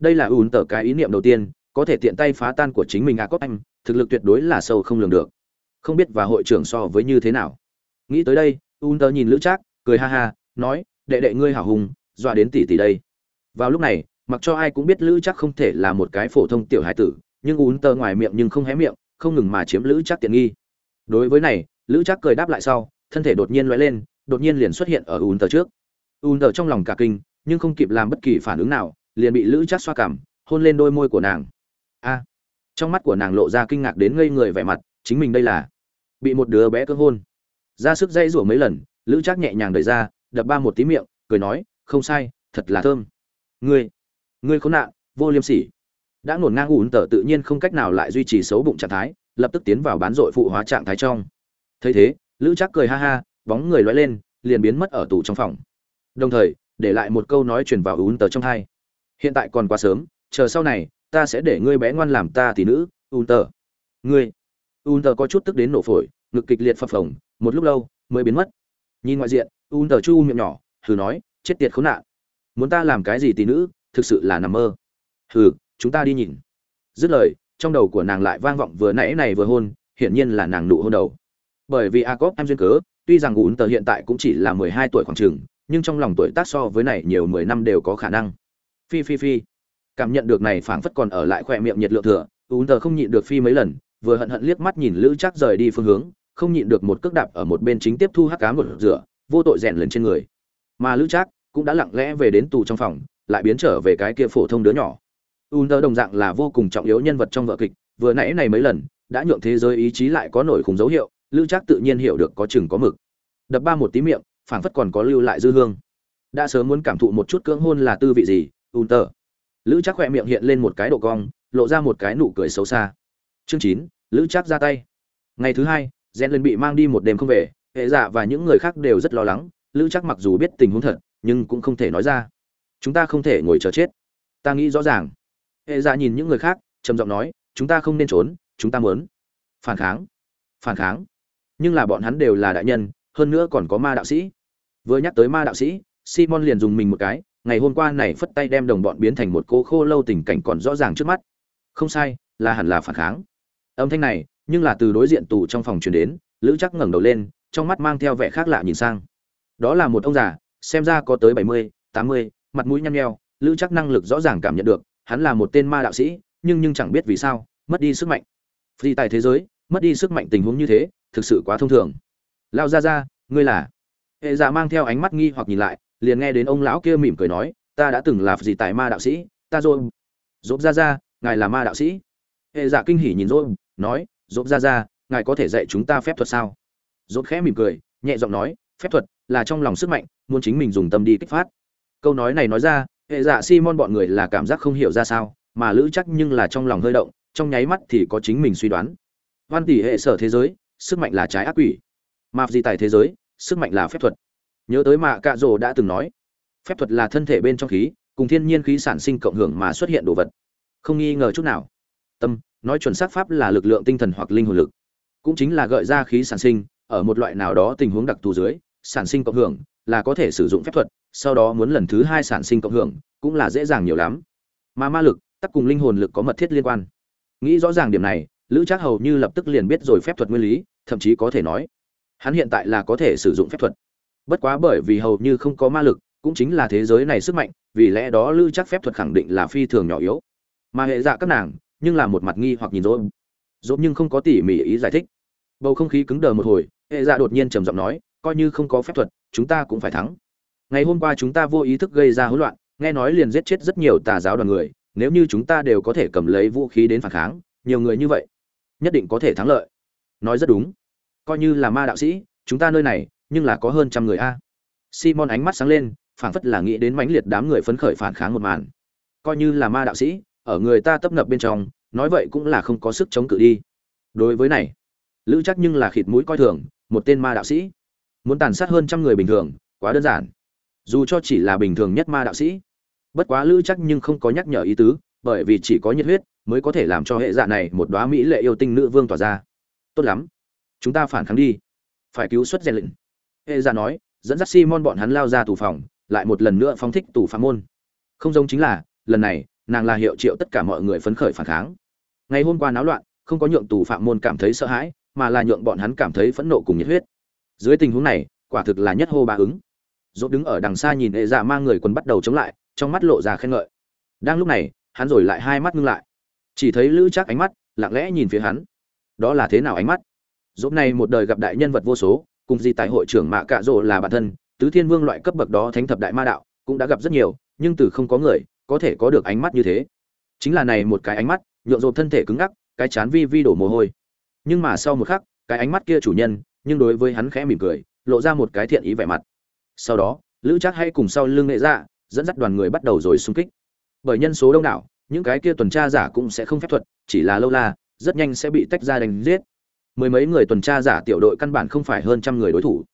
A: đây là ùn tờ cái ý niệm đầu tiên, có thể tiện tay phá tan của chính mình à, a cốt anh, thực lực tuyệt đối là sâu không lường được. Không biết và hội trưởng so với như thế nào. Nghĩ tới đây, ùn tờ nhìn lữ trác, cười ha ha, nói, đệ đệ ngươi hảo hùng, dọa đến tỷ tỷ đây. Vào lúc này, mặc cho ai cũng biết lữ chắc không thể là một cái phổ thông tiểu hải tử, nhưng ùn tơ ngoài miệng nhưng không hé miệng, không ngừng mà chiếm lữ chắc tiện nghi. Đối với này, lữ chắc cười đáp lại sau, thân thể đột nhiên lóe lên, đột nhiên liền xuất hiện ở ùn tơ trước. Ùn tơ trong lòng cả kinh, nhưng không kịp làm bất kỳ phản ứng nào liền bị lữ chắc xoa cảm, hôn lên đôi môi của nàng. A. Trong mắt của nàng lộ ra kinh ngạc đến ngây người vẻ mặt, chính mình đây là bị một đứa bé cơ hôn. Ra sức dây rủa mấy lần, lữ chắc nhẹ nhàng đẩy ra, đập ba một tí miệng, cười nói, không sai, thật là thơm. Ngươi ngươi khốn nạn, vô liêm sỉ. Đã ngổn ngang ủn tờ tự nhiên không cách nào lại duy trì xấu bụng trạng thái, lập tức tiến vào bán dội phụ hóa trạng thái trong. Thấy thế, lữ chắc cười ha ha, bóng người loay lên, liền biến mất ở tủ trong phòng. Đồng thời, để lại một câu nói truyền vào ủn tờ trong hai hiện tại còn quá sớm, chờ sau này, ta sẽ để ngươi bé ngoan làm ta tỷ nữ un tờ ngươi. Un tờ có chút tức đến nổ phổi, ngực kịch liệt phập phồng, một lúc lâu, mới biến mất. Nhìn ngoại diện un tờ chu miệng nhỏ thử nói, chết tiệt khốn nạn. Muốn ta làm cái gì tỷ nữ, thực sự là nằm mơ. Hừ, chúng ta đi nhìn. Dứt lời, trong đầu của nàng lại vang vọng vừa nãy này vừa hôn, hiển nhiên là nàng nụ hôn đầu. Bởi vì a cóp em duyên cớ, tuy rằng un tờ hiện tại cũng chỉ là mười hai tuổi khoảng trường nhưng trong lòng tuổi tác so với này nhiều mười năm đều có khả năng phi phi phi. Cảm nhận được này phảng phất còn ở lại khỏe miệng nhiệt lượng thừa, ún tờ không nhịn được phi mấy lần, vừa hận hận liếc mắt nhìn lữ chắc rời đi phương hướng, không nhịn được một cước đạp ở một bên chính tiếp thu hắc cám một rửa, vô tội rèn lần trên người. Mà lữ trác cũng đã lặng lẽ về đến tù trong phòng, lại biến trở về cái kia phổ thông đứa nhỏ. Ún tờ đồng dạng là vô cùng trọng yếu nhân vật trong vở kịch, vừa nãy này mấy lần, đã nhượng thế giới ý chí lại có nổi khủng dấu hiệu, lữ trác tự nhiên hiểu được có chừng có mực. Đập ba một tí miệng, phảng phất còn có lưu lại dư hương. Đã sớm muốn cảm thụ một chút cưỡng hôn là tư vị gì ùn tờ. Lữ chắc khỏe miệng hiện lên một cái độ cong, lộ ra một cái nụ cười xấu xa. Chương chín, lữ chắc ra tay. Ngày thứ hai rèn lên bị mang đi một đêm không về, hệ dạ và những người khác đều rất lo lắng, lữ chắc mặc dù biết tình huống thật, nhưng cũng không thể nói ra. Chúng ta không thể ngồi chờ chết. Ta nghĩ rõ ràng. Hệ dạ nhìn những người khác, trầm giọng nói, chúng ta không nên trốn, chúng ta muốn phản kháng. Phản kháng? Nhưng là bọn hắn đều là đại nhân, hơn nữa còn có ma đạo sĩ. Vừa nhắc tới ma đạo sĩ, simon liền dùng mình một cái ngày hôm qua này phất tay đem đồng bọn biến thành một cô khô lâu tình cảnh còn rõ ràng trước mắt. Không sai, là hẳn là phản kháng. Âm thanh này, nhưng là từ đối diện tù trong phòng truyền đến, lữ chắc ngẩng đầu lên, trong mắt mang theo vẻ khác lạ nhìn sang. Đó là một ông già, xem ra có tới bảy mươi, tám mươi, mặt mũi nhăn nheo, lữ chắc năng lực rõ ràng cảm nhận được, hắn là một tên ma đạo sĩ, nhưng nhưng chẳng biết vì sao, mất đi sức mạnh. Phi tại thế giới, mất đi sức mạnh tình huống như thế, thực sự quá thông thường. Lao ra ra ngươi là? Hệ giả mang theo ánh mắt nghi hoặc nhìn lại liền nghe đến ông lão kia mỉm cười nói, ta đã từng là gì tại ma đạo sĩ, ta rồi. Dốt ra ra ngài là ma đạo sĩ? Hệ giả kinh hỉ nhìn rồi nói dốt ra ra ngài có thể dạy chúng ta phép thuật sao? Dốt khẽ mỉm cười, nhẹ giọng nói, phép thuật là trong lòng sức mạnh, muốn chính mình dùng tâm đi kích phát. Câu nói này nói ra, hệ giả simon bọn người là cảm giác không hiểu ra sao, mà lữ chắc nhưng là trong lòng hơi động, trong nháy mắt thì có chính mình suy đoán. Văn tỷ hệ sở thế giới, sức mạnh là trái ác quỷ. Mà gì tại thế giới, sức mạnh là phép thuật nhớ tới mà cạ rồ đã từng nói, phép thuật là thân thể bên trong khí, cùng thiên nhiên khí sản sinh cộng hưởng mà xuất hiện đồ vật. Không nghi ngờ chút nào. Tâm, nói chuẩn xác pháp là lực lượng tinh thần hoặc linh hồn lực. Cũng chính là gợi ra khí sản sinh, ở một loại nào đó tình huống đặc thù dưới, sản sinh cộng hưởng, là có thể sử dụng phép thuật, sau đó muốn lần thứ hai sản sinh cộng hưởng, cũng là dễ dàng nhiều lắm. Mà ma lực, tắc cùng linh hồn lực có mật thiết liên quan. Nghĩ rõ ràng điểm này, lữ trác hầu như lập tức liền biết rồi phép thuật nguyên lý, thậm chí có thể nói, hắn hiện tại là có thể sử dụng phép thuật bất quá bởi vì hầu như không có ma lực, cũng chính là thế giới này sức mạnh, vì lẽ đó lữ chắc phép thuật khẳng định là phi thường nhỏ yếu. Mà hệ dạ các nàng, nhưng là một mặt nghi hoặc nhìn rỗi dốt nhưng không có tỉ mỉ ý giải thích. Bầu không khí cứng đờ một hồi, hệ dạ đột nhiên trầm giọng nói, coi như không có phép thuật, chúng ta cũng phải thắng. Ngày hôm qua chúng ta vô ý thức gây ra hỗn loạn, nghe nói liền giết chết rất nhiều tà giáo đoàn người, nếu như chúng ta đều có thể cầm lấy vũ khí đến phản kháng, nhiều người như vậy, nhất định có thể thắng lợi. Nói rất đúng. Coi như là ma đạo sĩ, chúng ta nơi này nhưng là có hơn trăm người a. Simon ánh mắt sáng lên, phảng phất là nghĩ đến mãnh liệt đám người phấn khởi phản kháng một màn. Coi như là ma đạo sĩ, ở người ta tấp nập bên trong, nói vậy cũng là không có sức chống cự đi. Đối với này, lữ chắc nhưng là khịt mũi coi thường, một tên ma đạo sĩ. Muốn tàn sát hơn trăm người bình thường, quá đơn giản. Dù cho chỉ là bình thường nhất ma đạo sĩ. Bất quá lữ chắc nhưng không có nhắc nhở ý tứ, bởi vì chỉ có nhiệt huyết mới có thể làm cho hệ dạ này một đóa mỹ lệ yêu tinh nữ vương tỏa ra. Tốt lắm. Chúng ta phản kháng đi. Phải cứu xuất rèn lệnh hệ ra dạ nói, dẫn dắt simon bọn hắn lao ra tù phòng, lại một lần nữa phóng thích tù phạm môn. Không giống chính là, lần này, nàng là hiệu triệu tất cả mọi người phấn khởi phản kháng. Ngày hôm qua náo loạn, không có nhượng tù phạm môn cảm thấy sợ hãi, mà là nhượng bọn hắn cảm thấy phẫn nộ cùng nhiệt huyết. Dưới tình huống này, quả thực là nhất hô ba ứng. Dốt đứng ở đằng xa nhìn hệ dạ mang người quân bắt đầu chống lại, trong mắt lộ ra khen ngợi. Đang lúc này, hắn rồi lại hai mắt ngưng lại. Chỉ thấy lữ chắc ánh mắt lặng lẽ nhìn phía hắn. Đó là thế nào ánh mắt? Dốt này một đời gặp đại nhân vật vô số cùng gì tại hội trưởng mạ cạ rộ là bản thân, tứ thiên vương loại cấp bậc đó thánh thập đại ma đạo, cũng đã gặp rất nhiều, nhưng từ không có người có thể có được ánh mắt như thế. Chính là này một cái ánh mắt nhộn rộp thân thể cứng ngắc, cái chán vi vi đổ mồ hôi. Nhưng mà sau một khắc, cái ánh mắt kia chủ nhân, nhưng đối với hắn khẽ mỉm cười, lộ ra một cái thiện ý vẻ mặt. Sau đó, lữ chắc hay cùng sau lưng nghệ ra dẫn dắt đoàn người bắt đầu rồi xung kích. Bởi nhân số đông đảo, những cái kia tuần tra giả cũng sẽ không phép thuật, chỉ là lâu la, rất nhanh sẽ bị tách ra đánh giết mười mấy người tuần tra giả tiểu đội căn bản không phải hơn trăm người đối thủ.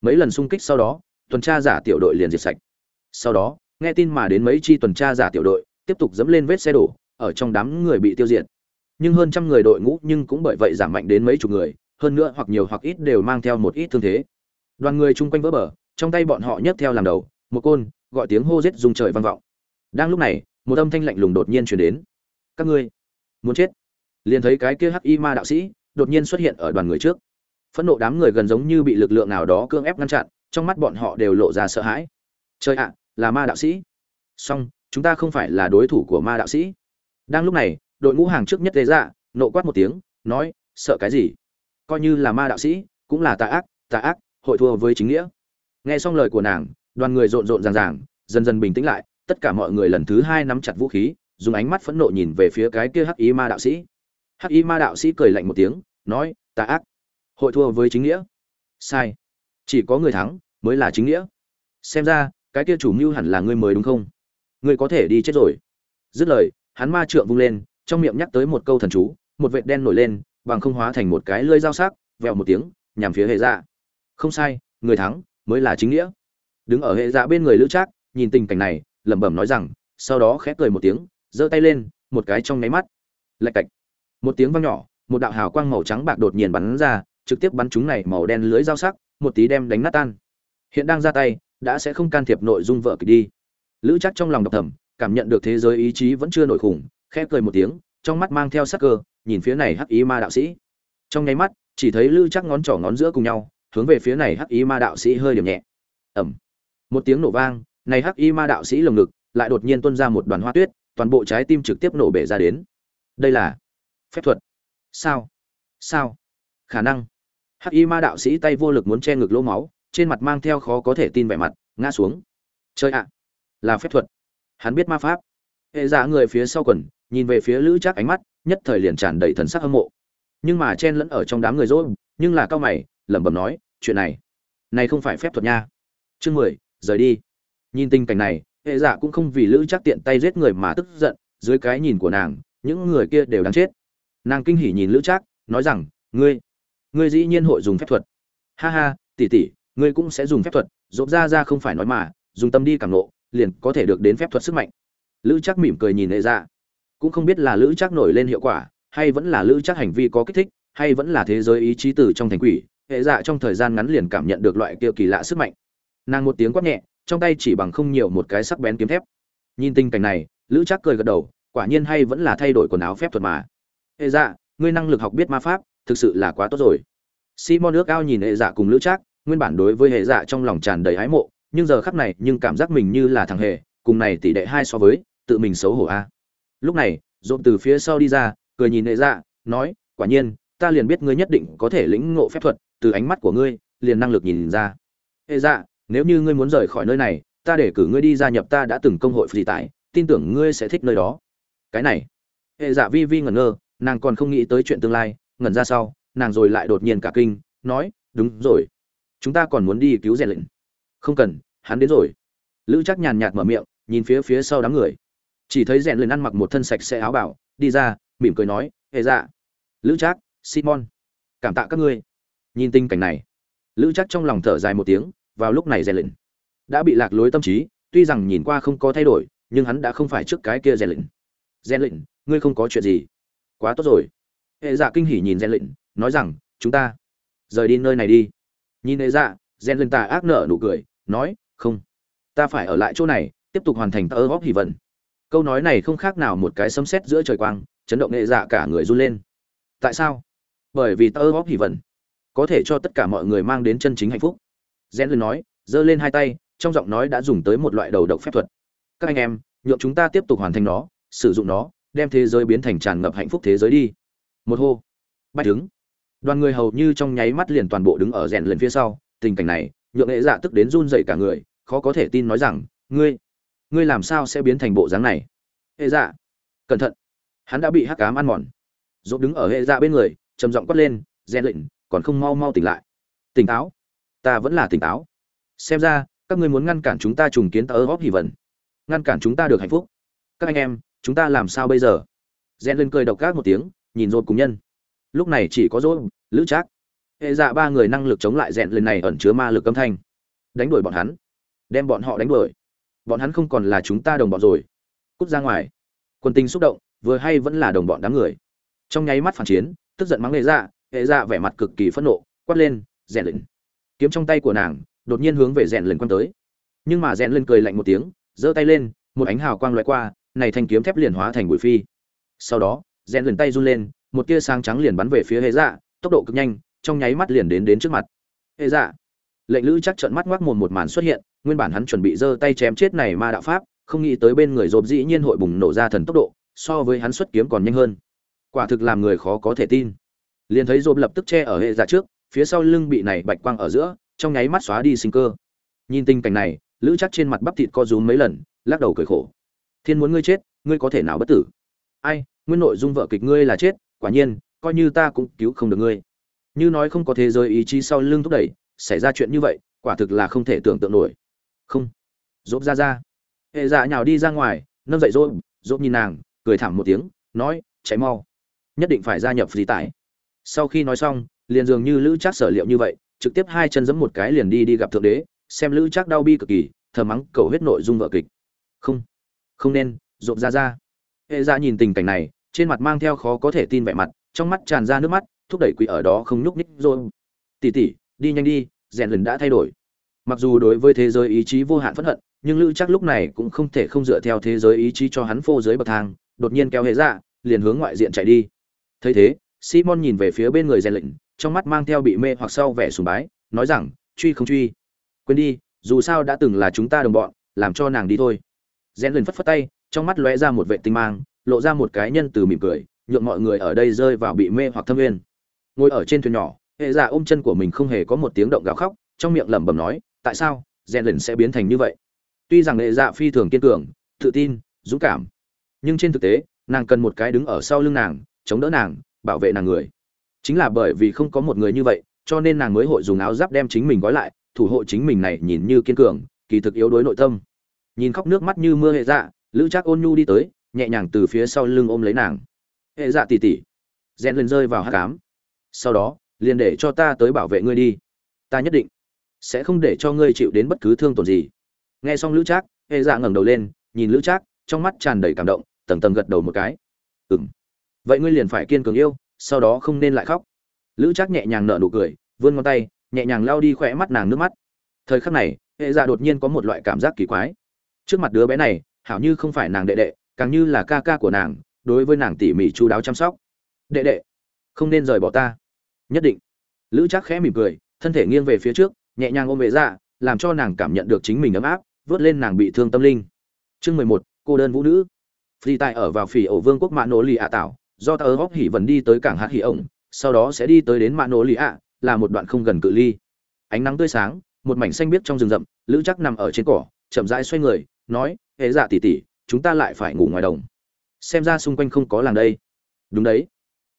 A: Mấy lần xung kích sau đó, tuần tra giả tiểu đội liền diệt sạch. Sau đó, nghe tin mà đến mấy chi tuần tra giả tiểu đội tiếp tục dẫm lên vết xe đổ, ở trong đám người bị tiêu diệt. Nhưng hơn trăm người đội ngũ nhưng cũng bởi vậy giảm mạnh đến mấy chục người, hơn nữa hoặc nhiều hoặc ít đều mang theo một ít thương thế. Đoàn người chung quanh vỡ bờ, trong tay bọn họ nhấc theo làm đầu, một côn, gọi tiếng hô rết dùng trời vang vọng. Đang lúc này, một âm thanh lạnh lùng đột nhiên chuyển đến. Các ngươi, muốn chết? Liền thấy cái kia hắc y ma đạo sĩ đột nhiên xuất hiện ở đoàn người trước. Phẫn nộ đám người gần giống như bị lực lượng nào đó cưỡng ép ngăn chặn, trong mắt bọn họ đều lộ ra sợ hãi. Trời ạ, là ma đạo sĩ. Song chúng ta không phải là đối thủ của ma đạo sĩ. Đang lúc này, đội ngũ hàng trước nhất tế ra dạ, nộ quát một tiếng, nói, sợ cái gì? Coi như là ma đạo sĩ, cũng là tà ác tà ác, hội thua với chính nghĩa. Nghe xong lời của nàng, đoàn người rộn rộn ràng ràng, dần dần bình tĩnh lại, tất cả mọi người lần thứ hai nắm chặt vũ khí, dùng ánh mắt phẫn nộ nhìn về phía cái kia hắc ý ma đạo sĩ hắc y ma đạo sĩ cười lạnh một tiếng, nói, tà ác, hội thua với chính nghĩa. Sai, chỉ có người thắng mới là chính nghĩa. Xem ra, cái kia chủ mưu hẳn là ngươi mới đúng không? Ngươi có thể đi chết rồi. Dứt lời, hắn ma trượng vung lên, trong miệng nhắc tới một câu thần chú, một vệt đen nổi lên, bằng không hóa thành một cái lưỡi dao sắc, vèo một tiếng, nhằm phía hệ dạ. Không sai, người thắng mới là chính nghĩa. Đứng ở hệ dạ bên người lữ trác, nhìn tình cảnh này, lẩm bẩm nói rằng, sau đó khẽ cười một tiếng, giơ tay lên, một cái trong nháy mắt. Lạch cạch một tiếng vang nhỏ, một đạo hào quang màu trắng bạc đột nhiên bắn ra, trực tiếp bắn chúng này màu đen lưới dao sắc, một tí đem đánh nát tan. Hiện đang ra tay, đã sẽ không can thiệp nội dung vợ kịch đi. Lữ chắc trong lòng độc thầm, cảm nhận được thế giới ý chí vẫn chưa nổi khủng, khẽ cười một tiếng, trong mắt mang theo sắc cơ, nhìn phía này hắc ý ma đạo sĩ. Trong nháy mắt, chỉ thấy lữ chắc ngón trỏ ngón giữa cùng nhau, hướng về phía này hắc ý ma đạo sĩ hơi điểm nhẹ. Ẩm một tiếng nổ vang, này hắc y ma đạo sĩ lồng ngực lại đột nhiên tuôn ra một đoàn hoa tuyết, toàn bộ trái tim trực tiếp nổ bể ra đến. Đây là phép thuật. Sao? Sao? Khả năng. Hắc y ma đạo sĩ tay vô lực muốn che ngực lỗ máu, trên mặt mang theo khó có thể tin vẻ mặt, ngã xuống. Chơi ạ! Là phép thuật. Hắn biết ma pháp. Hệ giả người phía sau quần, nhìn về phía lữ chắc ánh mắt, nhất thời liền tràn đầy thần sắc hâm mộ. Nhưng mà chen lẫn ở trong đám người dỗ nhưng là cao mày, lẩm bẩm nói, chuyện này này không phải phép thuật nha. Chương mười, rời đi. Nhìn tình cảnh này, hệ giả cũng không vì lữ chắc tiện tay giết người mà tức giận, dưới cái nhìn của nàng, những người kia đều đáng chết nàng kinh hỉ nhìn lữ trác, nói rằng, ngươi ngươi dĩ nhiên hội dùng phép thuật. Ha ha, tỷ tỷ, ngươi cũng sẽ dùng phép thuật dộp ra ra không phải nói mà, dùng tâm đi cảm nộ, liền có thể được đến phép thuật sức mạnh. Lữ trác mỉm cười nhìn hệ ra dạ. cũng không biết là lữ trác nổi lên hiệu quả, hay vẫn là lữ trác hành vi có kích thích, hay vẫn là thế giới ý chí từ trong thành quỷ hệ dạ trong thời gian ngắn liền cảm nhận được loại kia kỳ lạ sức mạnh. Nàng một tiếng quát nhẹ, trong tay chỉ bằng không nhiều một cái sắc bén kiếm thép. Nhìn tình cảnh này, lữ trác cười gật đầu, quả nhiên hay vẫn là thay đổi quần áo phép thuật mà hệ dạ ngươi năng lực học biết ma pháp thực sự là quá tốt rồi. Simon ước ao nhìn hệ dạ cùng lữ trác nguyên bản đối với hệ dạ trong lòng tràn đầy ái mộ nhưng giờ khắc này nhưng cảm giác mình như là thằng hề cùng này tỷ đệ hai so với tự mình xấu hổ a. Lúc này dộp từ phía sau đi ra cười nhìn hệ dạ nói quả nhiên ta liền biết ngươi nhất định có thể lĩnh ngộ phép thuật từ ánh mắt của ngươi liền năng lực nhìn ra. Hệ dạ nếu như ngươi muốn rời khỏi nơi này ta để cử ngươi đi gia nhập ta đã từng công hội phi tải, tin tưởng ngươi sẽ thích nơi đó. Cái này hệ dạ vi vi ngẩn ngơ nàng còn không nghĩ tới chuyện tương lai, ngẩn ra sau, nàng rồi lại đột nhiên cả kinh, nói, đúng rồi, chúng ta còn muốn đi cứu rèn lệnh không cần, hắn đến rồi. Lữ chắc nhàn nhạt mở miệng, nhìn phía phía sau đám người. Chỉ thấy rèn lệnh ăn mặc một thân sạch sẽ áo bảo, đi ra, mỉm cười nói hệ dạ lữ chắc simon, cảm tạ các ngươi. Nhìn tình cảnh này, lữ chắc trong lòng thở dài một tiếng, vào lúc này rèn lệnh đã bị lạc lối tâm trí, tuy rằng nhìn qua không có thay đổi, nhưng hắn đã không phải trước cái kia rèn lệnh rèn lệnh ngươi không có chuyện gì quá tốt rồi. Hệ dạ kinh hỉ nhìn rèn lệnh, nói rằng, chúng ta rời đi nơi này đi. Nhìn hệ dạ rèn Lịnh tà ác nở nụ cười, nói, không, ta phải ở lại chỗ này, tiếp tục hoàn thành tơ góp hỉ vận. Câu nói này không khác nào một cái sấm sét giữa trời quang, chấn động hệ dạ cả người run lên. Tại sao? Bởi vì tơ góp hỉ vận, có thể cho tất cả mọi người mang đến chân chính hạnh phúc. Rèn Lịnh nói, giơ lên hai tay, trong giọng nói đã dùng tới một loại đầu độc phép thuật. Các anh em, nhượng chúng ta tiếp tục hoàn thành nó, sử dụng nó đem thế giới biến thành tràn ngập hạnh phúc thế giới đi. Một hô. Bách đứng. Đoàn người hầu như trong nháy mắt liền toàn bộ đứng ở rèn lần phía sau. Tình cảnh này, nhượng nghệ dạ tức đến run dậy cả người, khó có thể tin nói rằng, ngươi ngươi làm sao sẽ biến thành bộ dáng này? Hệ dạ. Cẩn thận. Hắn đã bị hắc cám ăn mòn. Dốt đứng ở hệ dạ bên người, trầm giọng quát lên, rèn lệnh còn không mau mau tỉnh lại. Tỉnh táo. Ta vẫn là tỉnh táo. Xem ra, các ngươi muốn ngăn cản chúng ta trùng kiến tờ góp hỉ vần. Ngăn cản chúng ta được hạnh phúc. Các anh em chúng ta làm sao bây giờ? Rèn lên cười độc gác một tiếng, nhìn rột cùng nhân. Lúc này chỉ có rốt lữ trác. Hệ dạ ba người năng lực chống lại rèn lên này ẩn chứa ma lực âm thanh. Đánh đuổi bọn hắn. Đem bọn họ đánh đuổi. Bọn hắn không còn là chúng ta đồng bọn rồi. Cút ra ngoài. Quân tinh xúc động, vừa hay vẫn là đồng bọn đám người. Trong nháy mắt phản chiến, tức giận mắng hệ dạ hệ dạ vẻ mặt cực kỳ phẫn nộ, quát lên rèn lên. Kiếm trong tay của nàng, đột nhiên hướng về rèn lên quăng tới. Nhưng mà rèn lên cười lạnh một tiếng, giơ tay lên, một ánh hào quang loại qua này thanh kiếm thép liền hóa thành bụi phi. Sau đó, rèn liền tay run lên, một tia sáng trắng liền bắn về phía hệ dạ tốc độ cực nhanh, trong nháy mắt liền đến đến trước mặt. Hệ dạ lệnh lữ chắc trợn mắt ngoác mồm một màn xuất hiện, nguyên bản hắn chuẩn bị giơ tay chém chết này ma đạo pháp, không nghĩ tới bên người dồn dĩ nhiên hội bùng nổ ra thần tốc độ, so với hắn xuất kiếm còn nhanh hơn. Quả thực làm người khó có thể tin. Liền thấy dồn lập tức che ở hệ dạ trước, phía sau lưng bị này bạch quang ở giữa, trong nháy mắt xóa đi sinh cơ. Nhìn tình cảnh này, lữ chắc trên mặt bắp thịt co rúm mấy lần, lắc đầu cười khổ thiên muốn ngươi chết, ngươi có thể nào bất tử? Ai, nguyên nội dung vợ kịch ngươi là chết, quả nhiên, coi như ta cũng cứu không được ngươi. Như nói không có thế giới ý chí sau lưng thúc đẩy, xảy ra chuyện như vậy, quả thực là không thể tưởng tượng nổi. Không. Dốt ra ra. Hệ dạ nhào đi ra ngoài, nâng dậy dốt dốt nhìn nàng, cười thảm một tiếng, nói cháy mau. Nhất định phải gia nhập phí tải. Sau khi nói xong, liền dường như lữ trác sở liệu như vậy, trực tiếp hai chân giẫm một cái liền đi đi gặp thượng đế, xem lữ trác đau bi cực kỳ, thờ mắng cầu hết nội dung vợ kịch. Không không nên rộn ra ra. Hệ ra nhìn tình cảnh này, trên mặt mang theo khó có thể tin vẻ mặt, trong mắt tràn ra nước mắt, thúc đẩy quỷ ở đó không nhúc nhích rồi. Tỉ tỉ, đi nhanh đi, rèn lần đã thay đổi. Mặc dù đối với thế giới ý chí vô hạn phẫn hận, nhưng lữ chắc lúc này cũng không thể không dựa theo thế giới ý chí cho hắn phô dưới bậc thang, đột nhiên kéo hệ ra liền hướng ngoại diện chạy đi. Thấy thế, simon nhìn về phía bên người rèn lệnh trong mắt mang theo bị mê hoặc sau vẻ sùng bái, nói rằng, truy không truy. Quên đi, dù sao đã từng là chúng ta đồng bọn, làm cho nàng đi thôi rèn lần phất phất tay, trong mắt lóe ra một vệ tinh mang, lộ ra một cái nhân từ mỉm cười, nhượng mọi người ở đây rơi vào bị mê hoặc thâm nguyên ngồi ở trên thuyền nhỏ, hệ giả ôm chân của mình không hề có một tiếng động gào khóc, trong miệng lẩm bẩm nói, tại sao rèn lần sẽ biến thành như vậy? Tuy rằng hệ dạ phi thường kiên cường, tự tin, dũng cảm, nhưng trên thực tế, nàng cần một cái đứng ở sau lưng nàng, chống đỡ nàng, bảo vệ nàng người. Chính là bởi vì không có một người như vậy, cho nên nàng mới hội dùng áo giáp đem chính mình gói lại, thủ hộ chính mình này nhìn như kiên cường, kỳ thực yếu đuối nội tâm nhìn khóc nước mắt như mưa hệ dạ lữ trác ôn nhu đi tới, nhẹ nhàng từ phía sau lưng ôm lấy nàng. Hệ dạ tỉ tỉ, rèn lên rơi vào hát cám. Sau đó, liền để cho ta tới bảo vệ ngươi đi. Ta nhất định sẽ không để cho ngươi chịu đến bất cứ thương tổn gì. Nghe xong lữ trác, hệ dạ ngẩng đầu lên, nhìn lữ trác, trong mắt tràn đầy cảm động, tầng tầng gật đầu một cái. Ừ m vậy ngươi liền phải kiên cường yêu, sau đó không nên lại khóc. Lữ trác nhẹ nhàng nở nụ cười, vươn ngón tay, nhẹ nhàng lao đi khỏe mắt nàng nước mắt. Thời khắc này, hệ dạ đột nhiên có một loại cảm giác kỳ quái trước mặt đứa bé này, hảo như không phải nàng đệ đệ, càng như là ca ca của nàng, đối với nàng tỉ mỉ chú đáo chăm sóc. Đệ đệ, không nên rời bỏ ta. Nhất định. Lữ chắc khẽ mỉm cười, thân thể nghiêng về phía trước, nhẹ nhàng ôm vệ dạ làm cho nàng cảm nhận được chính mình ấm áp, vớt lên nàng bị thương tâm linh. Chương mười một, cô đơn vũ nữ. Phi tại ở vào phỉ ổ vương quốc mạ nỗ lì ạ tạo do ta ớ góc hỉ vần đi tới cảng hạt hỉ ổng, sau đó sẽ đi tới đến mạ nỗ lì ạ, là một đoạn không gần cự ly. Ánh nắng tươi sáng, một mảnh xanh biếc trong rừng rậm, lữ chắc nằm ở trên cỏ, chậm rãi xoay người nói hệ dạ tỉ tỉ chúng ta lại phải ngủ ngoài đồng. Xem ra xung quanh không có làng đây. Đúng đấy.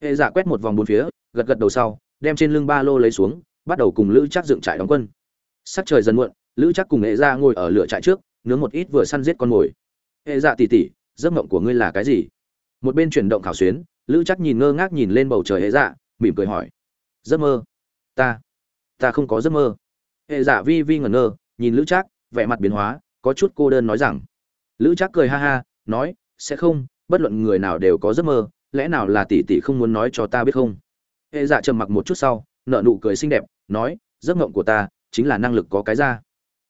A: Hệ dạ quét một vòng bốn phía, gật gật đầu sau, đem trên lưng ba lô lấy xuống, bắt đầu cùng lữ chắc dựng trại đóng quân. Sắc trời dần muộn, lữ chắc cùng hệ dạ ngồi ở lửa trại trước, nướng một ít vừa săn giết con mồi. Hệ dạ tỉ tỉ giấc mộng của ngươi là cái gì? Một bên chuyển động khảo xuyến, lữ chắc nhìn ngơ ngác nhìn lên bầu trời hệ dạ mỉm cười hỏi. Giấc mơ? Ta ta không có giấc mơ. Hệ dạ vi vi ngẩn ngơ, nhìn lữ trác, vẻ mặt biến hóa có chút cô đơn nói rằng. Lữ trác cười ha ha, nói, sẽ không, bất luận người nào đều có giấc mơ, lẽ nào là tỷ tỷ không muốn nói cho ta biết không? Hệ dạ trầm mặc một chút sau nợ nụ cười xinh đẹp, nói, giấc mộng của ta chính là năng lực có cái ra.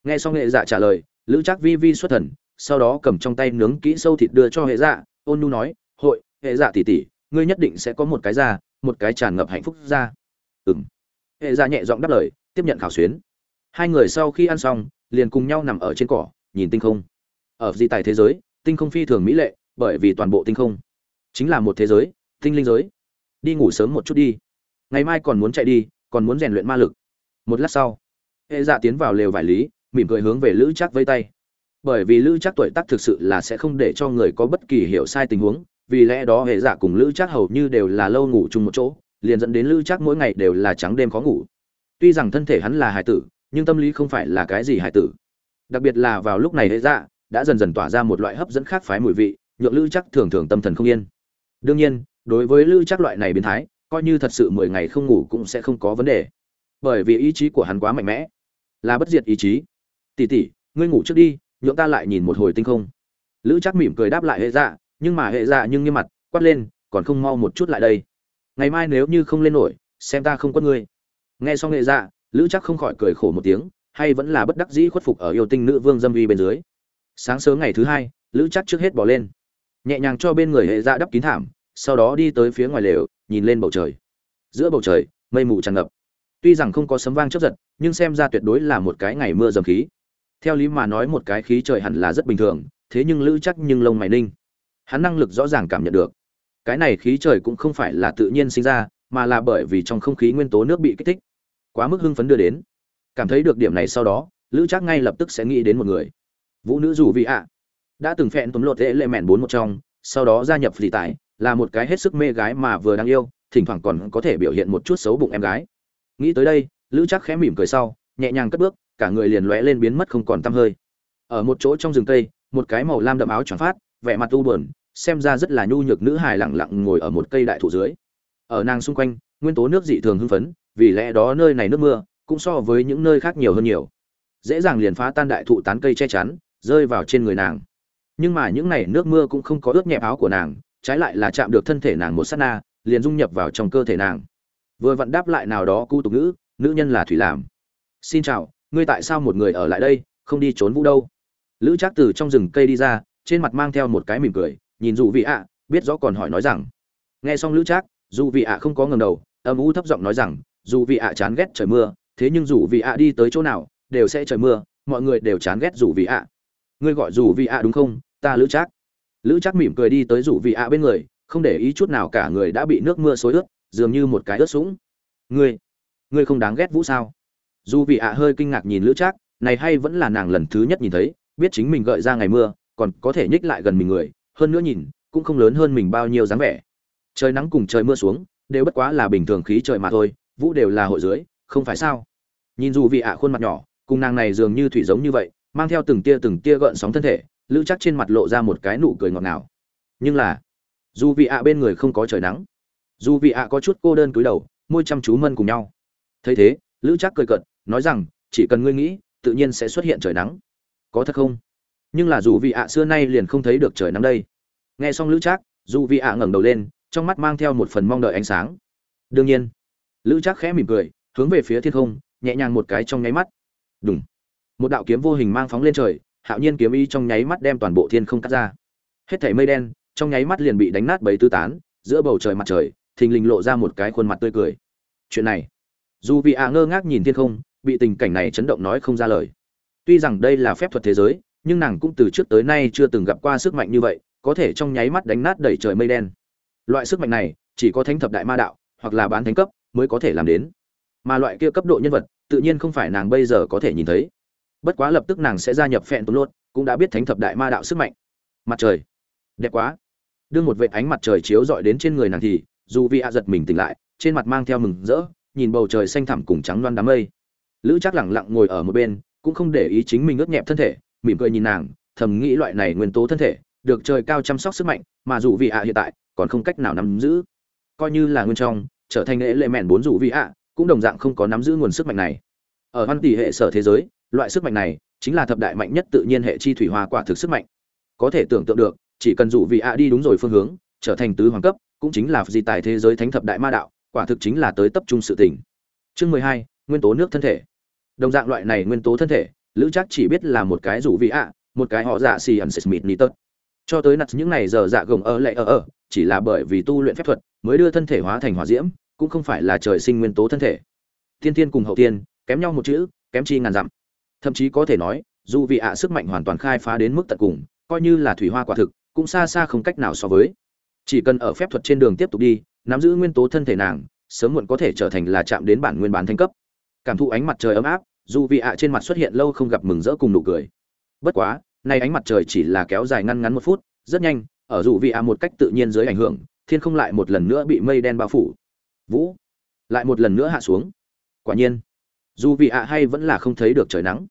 A: Nghe xong hệ dạ trả lời, lữ trác vi vi xuất thần, sau đó cầm trong tay nướng kỹ sâu thịt đưa cho hệ dạ ôn nu nói, hội, hệ dạ tỷ tỷ, ngươi nhất định sẽ có một cái ra, một cái tràn ngập hạnh phúc ra. Ừng hệ dạ nhẹ giọng đáp lời, tiếp nhận khảo xuyến. Hai người sau khi ăn xong, liền cùng nhau nằm ở trên cỏ nhìn tinh không. Ở di tài thế giới, tinh không phi thường mỹ lệ, bởi vì toàn bộ tinh không chính là một thế giới, tinh linh giới. Đi ngủ sớm một chút đi. Ngày mai còn muốn chạy đi, còn muốn rèn luyện ma lực. Một lát sau, hệ dạ tiến vào lều vải lý, mỉm cười hướng về lữ chắc vây tay. Bởi vì lữ chắc tuổi tác thực sự là sẽ không để cho người có bất kỳ hiểu sai tình huống, vì lẽ đó hệ dạ cùng lữ chắc hầu như đều là lâu ngủ chung một chỗ, liền dẫn đến lữ chắc mỗi ngày đều là trắng đêm khó ngủ. Tuy rằng thân thể hắn là hải tử, nhưng tâm lý không phải là cái gì hải tử đặc biệt là vào lúc này hệ dạ đã dần dần tỏa ra một loại hấp dẫn khác phái mùi vị, nhượng lữ chắc thường thường tâm thần không yên. Đương nhiên, đối với lữ chắc loại này biến thái, coi như thật sự mười ngày không ngủ cũng sẽ không có vấn đề. Bởi vì ý chí của hắn quá mạnh mẽ. Là bất diệt ý chí. Tỉ tỉ ngươi ngủ trước đi, nhượng ta lại nhìn một hồi tinh không. Lữ chắc mỉm cười đáp lại hệ dạ nhưng mà hệ dạ nhưng nghiêm mặt, quát lên, còn không mau một chút lại đây. Ngày mai nếu như không lên nổi, xem ta không quất ngươi. Nghe xong hệ dạ lữ chắc không khỏi cười khổ một tiếng hay vẫn là bất đắc dĩ khuất phục ở yêu tinh nữ vương dâm vi bên dưới. Sáng sớm ngày thứ hai, lữ chắc trước hết bỏ lên. Nhẹ nhàng cho bên người hệ dạ đắp kín thảm, sau đó đi tới phía ngoài lều, nhìn lên bầu trời. Giữa bầu trời, mây mù tràn ngập. Tuy rằng không có sấm vang chớp giật, nhưng xem ra tuyệt đối là một cái ngày mưa dầm khí. Theo lý mà nói một cái khí trời hẳn là rất bình thường, thế nhưng lữ chắc nhưng lông mày ninh. Hắn năng lực rõ ràng cảm nhận được. Cái này khí trời cũng không phải là tự nhiên sinh ra, mà là bởi vì trong không khí nguyên tố nước bị kích thích, quá mức hưng phấn đưa đến cảm thấy được điểm này sau đó, lữ chắc ngay lập tức sẽ nghĩ đến một người. Vũ nữ dù vị ạ. Đã từng phẹn tuấn lột dễ lệ mẹn bốn một trong, sau đó gia nhập phì tải là một cái hết sức mê gái mà vừa đáng yêu, thỉnh thoảng còn có thể biểu hiện một chút xấu bụng em gái. Nghĩ tới đây, lữ chắc khẽ mỉm cười sau, nhẹ nhàng cất bước, cả người liền lóe lên biến mất không còn tăm hơi. Ở một chỗ trong rừng cây, một cái màu lam đậm áo choàng phát, vẻ mặt u buồn, xem ra rất là nhu nhược nữ hài lặng lặng ngồi ở một cây đại thụ dưới. Ở nàng xung quanh, nguyên tố nước dị thường hưng phấn, vì lẽ đó nơi này nước mưa cũng so với những nơi khác nhiều hơn nhiều. Dễ dàng liền phá tan đại thụ tán cây che chắn, rơi vào trên người nàng. Nhưng mà những này nước mưa cũng không có ướt nhẹp áo của nàng, trái lại là chạm được thân thể nàng một sát na, liền dung nhập vào trong cơ thể nàng. Vừa vặn đáp lại nào đó cu tục ngữ, nữ nhân là thủy làm. Xin chào, ngươi tại sao một người ở lại đây, không đi trốn vũ đâu? Lữ trác từ trong rừng cây đi ra, trên mặt mang theo một cái mỉm cười, nhìn dù vị ạ, biết rõ còn hỏi nói rằng. Nghe xong lữ trác dù vị ạ không có ngầm đầu, âm u thấp giọng nói rằng dù vị ạ chán ghét trời mưa thế nhưng dù vị ạ đi tới chỗ nào, đều sẽ trời mưa, mọi người đều chán ghét dù vị ạ. Ngươi gọi dù vị ạ đúng không? Ta lữ trác. Lữ trác mỉm cười đi tới dù vị ạ bên người, không để ý chút nào cả người đã bị nước mưa xối ướt, dường như một cái ướt sũng. Ngươi ngươi không đáng ghét vũ sao? Dù vị ạ hơi kinh ngạc nhìn lữ trác, này hay vẫn là nàng lần thứ nhất nhìn thấy, biết chính mình gợi ra ngày mưa, còn có thể nhích lại gần mình người, hơn nữa nhìn, cũng không lớn hơn mình bao nhiêu dáng vẻ. Trời nắng cùng trời mưa xuống, đều bất quá là bình thường khí trời mà thôi, vũ đều là hội dưới không phải sao? Nhìn dù vị ạ khuôn mặt nhỏ, cùng nàng này dường như thủy giống như vậy, mang theo từng tia từng tia gợn sóng thân thể, lữ chắc trên mặt lộ ra một cái nụ cười ngọt ngào. Nhưng là, dù vị ạ bên người không có trời nắng, dù vị ạ có chút cô đơn cúi đầu, môi chăm chú mân cùng nhau. Thấy thế, lữ chắc cười cận nói rằng, chỉ cần ngươi nghĩ, tự nhiên sẽ xuất hiện trời nắng. Có thật không? Nhưng là dù vị ạ xưa nay liền không thấy được trời nắng đây. Nghe xong lữ trác dù vị ạ ngẩng đầu lên, trong mắt mang theo một phần mong đợi ánh sáng. Đương nhiên, lữ trác khẽ mỉm cười hướng về phía thiên không, nhẹ nhàng một cái trong nháy mắt. Đúng một đạo kiếm vô hình mang phóng lên trời, hạo nhiên kiếm ý trong nháy mắt đem toàn bộ thiên không cắt ra. Hết thảy mây đen, trong nháy mắt liền bị đánh nát bấy tư tán, giữa bầu trời mặt trời, thình lình lộ ra một cái khuôn mặt tươi cười. Chuyện này dù vị ạ ngơ ngác nhìn thiên không, bị tình cảnh này chấn động nói không ra lời. Tuy rằng đây là phép thuật thế giới, nhưng nàng cũng từ trước tới nay chưa từng gặp qua sức mạnh như vậy, có thể trong nháy mắt đánh nát đẩy trời mây đen. Loại sức mạnh này, chỉ có thánh thập đại ma đạo, hoặc là bán thánh cấp, mới có thể làm đến mà loại kia cấp độ nhân vật, tự nhiên không phải nàng bây giờ có thể nhìn thấy. Bất quá lập tức nàng sẽ gia nhập phẹn tốn luôn cũng đã biết thánh thập đại ma đạo sức mạnh. Mặt trời. Đẹp quá. Đưa một vệt ánh mặt trời chiếu rọi đến trên người nàng thì, dù vị a giật mình tỉnh lại, trên mặt mang theo mừng rỡ, nhìn bầu trời xanh thẳm cùng trắng loan đám mây. Lữ chắc lẳng lặng ngồi ở một bên, cũng không để ý chính mình ướt nhẹp thân thể, mỉm cười nhìn nàng, thầm nghĩ loại này nguyên tố thân thể, được trời cao chăm sóc sức mạnh, mà dù vị ạ hiện tại, còn không cách nào nắm giữ. Coi như là nguyên trong, trở thành lễ lệ mẹn bốn dù vị ạ cũng đồng dạng không có nắm giữ nguồn sức mạnh này. Ở văn tỷ hệ sở thế giới, loại sức mạnh này chính là thập đại mạnh nhất tự nhiên hệ chi thủy hoa quả thực sức mạnh. Có thể tưởng tượng được, chỉ cần dụ vị ạ đi đúng rồi phương hướng, trở thành tứ hoàng cấp, cũng chính là di tài thế giới thánh thập đại ma đạo, quả thực chính là tới tập trung sự tỉnh chương mười hai, nguyên tố nước thân thể. Đồng dạng loại này nguyên tố thân thể, lữ chắc chỉ biết là một cái rủ vị ạ một cái họ dạ xì ẩn smith ni cho tới nặt những này giờ dạ gồng ở lệ ở ở chỉ là bởi vì tu luyện phép thuật, mới đưa thân thể hóa thành hỏa diễm cũng không phải là trời sinh nguyên tố thân thể. Tiên tiên cùng hậu tiên kém nhau một chữ, kém chi ngàn dặm. Thậm chí có thể nói, dù vị ạ sức mạnh hoàn toàn khai phá đến mức tận cùng, coi như là thủy hoa quả thực, cũng xa xa không cách nào so với. Chỉ cần ở phép thuật trên đường tiếp tục đi, nắm giữ nguyên tố thân thể nàng, sớm muộn có thể trở thành là chạm đến bản nguyên bán thanh cấp. Cảm thụ ánh mặt trời ấm áp, dù vị ạ trên mặt xuất hiện lâu không gặp mừng rỡ cùng nụ cười. Bất quá, nay ánh mặt trời chỉ là kéo dài ngăn ngắn một phút, rất nhanh, ở dù vị ạ một cách tự nhiên dưới ảnh hưởng, thiên không lại một lần nữa bị mây đen bao phủ vũ, lại một lần nữa hạ xuống. Quả nhiên, dù vị ạ hay vẫn là không thấy được trời nắng.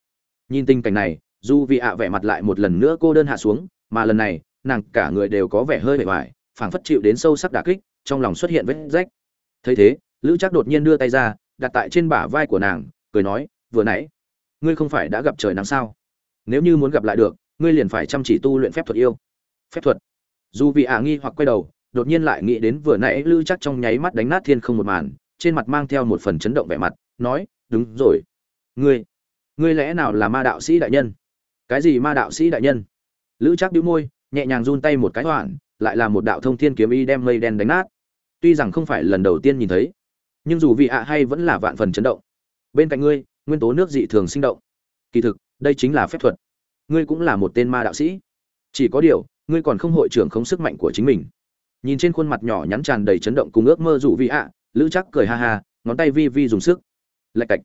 A: Nhìn tình cảnh này, dù vị ạ vẻ mặt lại một lần nữa cô đơn hạ xuống, mà lần này, nàng cả người đều có vẻ hơi bề ngoài, phảng phất chịu đến sâu sắc đả kích, trong lòng xuất hiện vết rách. Thấy thế, lữ chắc đột nhiên đưa tay ra, đặt tại trên bả vai của nàng, cười nói, vừa nãy, ngươi không phải đã gặp trời nắng sao? Nếu như muốn gặp lại được, ngươi liền phải chăm chỉ tu luyện phép thuật yêu. Phép thuật. Dù vị ả nghi hoặc quay đầu đột nhiên lại nghĩ đến vừa nãy lữ chắc trong nháy mắt đánh nát thiên không một màn, trên mặt mang theo một phần chấn động vẻ mặt, nói, đúng rồi. Ngươi ngươi lẽ nào là ma đạo sĩ đại nhân? Cái gì ma đạo sĩ đại nhân? Lữ chắc đĩu môi, nhẹ nhàng run tay một cái hoạn lại là một đạo thông thiên kiếm y đem mây đen đánh nát. Tuy rằng không phải lần đầu tiên nhìn thấy, nhưng dù vị ạ hay vẫn là vạn phần chấn động. Bên cạnh ngươi, nguyên tố nước dị thường sinh động. Kỳ thực, đây chính là phép thuật. Ngươi cũng là một tên ma đạo sĩ. Chỉ có điều, ngươi còn không hội trưởng không sức mạnh của chính mình nhìn trên khuôn mặt nhỏ nhắn tràn đầy chấn động cùng ước mơ rủ vị ạ lữ chắc cười ha ha ngón tay vi vi dùng sức. Lạch cạch.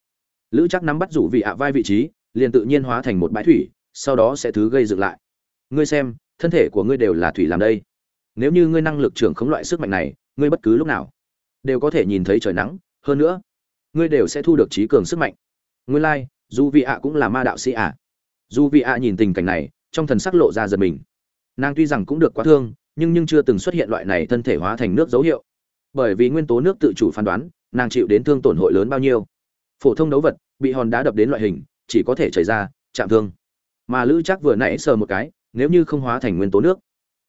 A: Lữ chắc nắm bắt rủ vị ạ vai vị trí liền tự nhiên hóa thành một bãi thủy sau đó sẽ thứ gây dựng lại. Ngươi xem thân thể của ngươi đều là thủy làm đây. Nếu như ngươi năng lực trưởng khống loại sức mạnh này ngươi bất cứ lúc nào đều có thể nhìn thấy trời nắng. Hơn nữa ngươi đều sẽ thu được trí cường sức mạnh. Ngươi lai、like, dù vị ạ cũng là ma đạo sĩ ạ. Dù vị ạ nhìn tình cảnh này trong thần sắc lộ ra giật mình. Nàng tuy rằng cũng được quá thương nhưng nhưng chưa từng xuất hiện loại này thân thể hóa thành nước dấu hiệu. Bởi vì nguyên tố nước tự chủ phán đoán, nàng chịu đến thương tổn hội lớn bao nhiêu. Phổ thông đấu vật, bị hòn đá đập đến loại hình, chỉ có thể chảy ra, chạm thương. Mà lữ chắc vừa nãy sờ một cái, nếu như không hóa thành nguyên tố nước,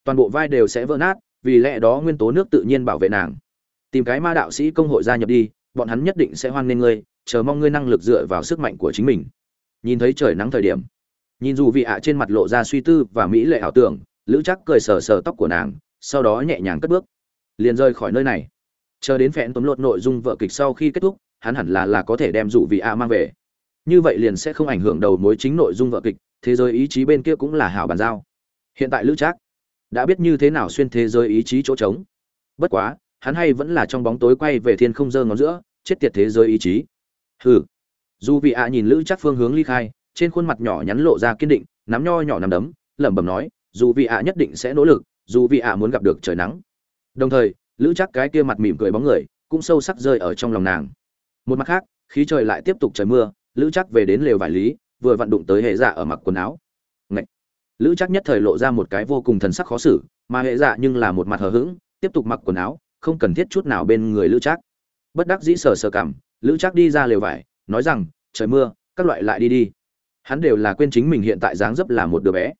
A: toàn bộ vai đều sẽ vỡ nát, vì lẽ đó nguyên tố nước tự nhiên bảo vệ nàng. Tìm cái ma đạo sĩ công hội gia nhập đi, bọn hắn nhất định sẽ hoan nghênh ngươi, chờ mong ngươi năng lực dựa vào sức mạnh của chính mình. Nhìn thấy trời nắng thời điểm, nhìn dù vị ạ trên mặt lộ ra suy tư và mỹ lệ ảo tưởng lữ chắc cười sờ sờ tóc của nàng, sau đó nhẹ nhàng cất bước. Liền rơi khỏi nơi này. Chờ đến phẹn tấm lột nội dung vợ kịch sau khi kết thúc, hắn hẳn là là có thể đem dụ vị A mang về. Như vậy liền sẽ không ảnh hưởng đầu mối chính nội dung vợ kịch, thế giới ý chí bên kia cũng là hảo bàn giao. Hiện tại lữ trác đã biết như thế nào xuyên thế giới ý chí chỗ trống. Bất quá, hắn hay vẫn là trong bóng tối quay về thiên không dơ ngón giữa, chết tiệt thế giới ý chí. Hừ. Dù vị ạ nhìn lữ trác phương hướng ly khai, trên khuôn mặt nhỏ nhắn lộ ra kiên định, nắm nho nhỏ nắm đấm, lẩm bẩm nói dù vị ạ nhất định sẽ nỗ lực, dù vị ạ muốn gặp được trời nắng. Đồng thời, lữ chắc cái kia mặt mỉm cười bóng người, cũng sâu sắc rơi ở trong lòng nàng. Một mặt khác, khí trời lại tiếp tục trời mưa, lữ chắc về đến lều vải lý, vừa vặn đụng tới hệ dạ ở mặc quần áo. Ngậy! lữ chắc nhất thời lộ ra một cái vô cùng thần sắc khó xử, mà hệ dạ nhưng là một mặt hờ hững, tiếp tục mặc quần áo, không cần thiết chút nào bên người lữ chắc bất đắc dĩ sờ sờ cảm lữ chắc đi ra lều vải, nói rằng, trời mưa, các loại lại đi đi. Hắn đều là quên chính mình hiện tại dáng dấp là một đứa bé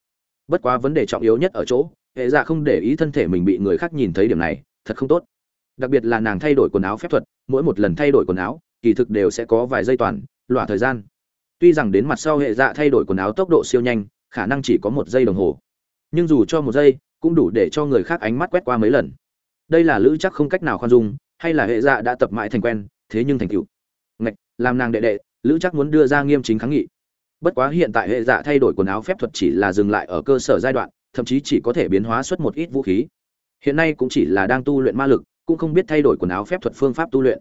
A: bất quá vấn đề trọng yếu nhất ở chỗ, hệ dạ không để ý thân thể mình bị người khác nhìn thấy điểm này, thật không tốt. Đặc biệt là nàng thay đổi quần áo phép thuật, mỗi một lần thay đổi quần áo, kỳ thực đều sẽ có vài giây toàn loả thời gian. Tuy rằng đến mặt sau hệ dạ thay đổi quần áo tốc độ siêu nhanh, khả năng chỉ có một giây đồng hồ. Nhưng dù cho một giây, cũng đủ để cho người khác ánh mắt quét qua mấy lần. Đây là lữ chắc không cách nào khoan dung, hay là hệ dạ đã tập mãi thành quen, thế nhưng thành cựu ngạch, làm nàng đệ đệ, lữ chắc muốn đưa ra nghiêm chính kháng nghị bất quá hiện tại hệ dạ thay đổi quần áo phép thuật chỉ là dừng lại ở cơ sở giai đoạn, thậm chí chỉ có thể biến hóa xuất một ít vũ khí. Hiện nay cũng chỉ là đang tu luyện ma lực, cũng không biết thay đổi quần áo phép thuật phương pháp tu luyện.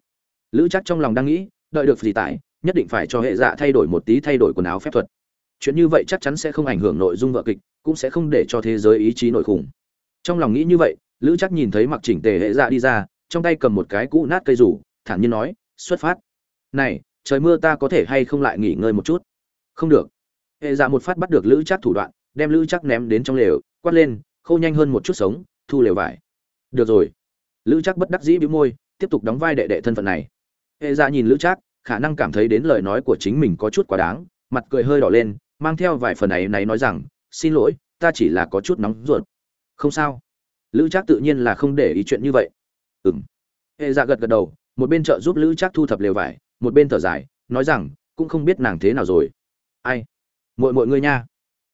A: Lữ chắc trong lòng đang nghĩ, đợi được gì tại, nhất định phải cho hệ dạ thay đổi một tí thay đổi quần áo phép thuật. Chuyện như vậy chắc chắn sẽ không ảnh hưởng nội dung vợ kịch, cũng sẽ không để cho thế giới ý chí nội khủng. Trong lòng nghĩ như vậy, lữ chắc nhìn thấy mặc chỉnh tề hệ dạ đi ra, trong tay cầm một cái cũ nát cây rủ, thản nhiên nói, xuất phát. Này, trời mưa ta có thể hay không lại nghỉ ngơi một chút? Không được. Hệ dạ một phát bắt được lữ chắc thủ đoạn, đem lữ chắc ném đến trong lều, quát lên, khô nhanh hơn một chút sống, thu lều vải. Được rồi. Lữ chắc bất đắc dĩ bĩu môi, tiếp tục đóng vai đệ đệ thân phận này. Hệ dạ nhìn lữ chắc khả năng cảm thấy đến lời nói của chính mình có chút quá đáng, mặt cười hơi đỏ lên, mang theo vài phần ấy này nói rằng, xin lỗi, ta chỉ là có chút nóng ruột. Không sao. Lữ trác tự nhiên là không để ý chuyện như vậy. Ừ m hệ dạ gật gật đầu, một bên trợ giúp lữ trác thu thập lều vải, một bên thở dài, nói rằng, cũng không biết nàng thế nào rồi ai? Mội mội ngươi nha.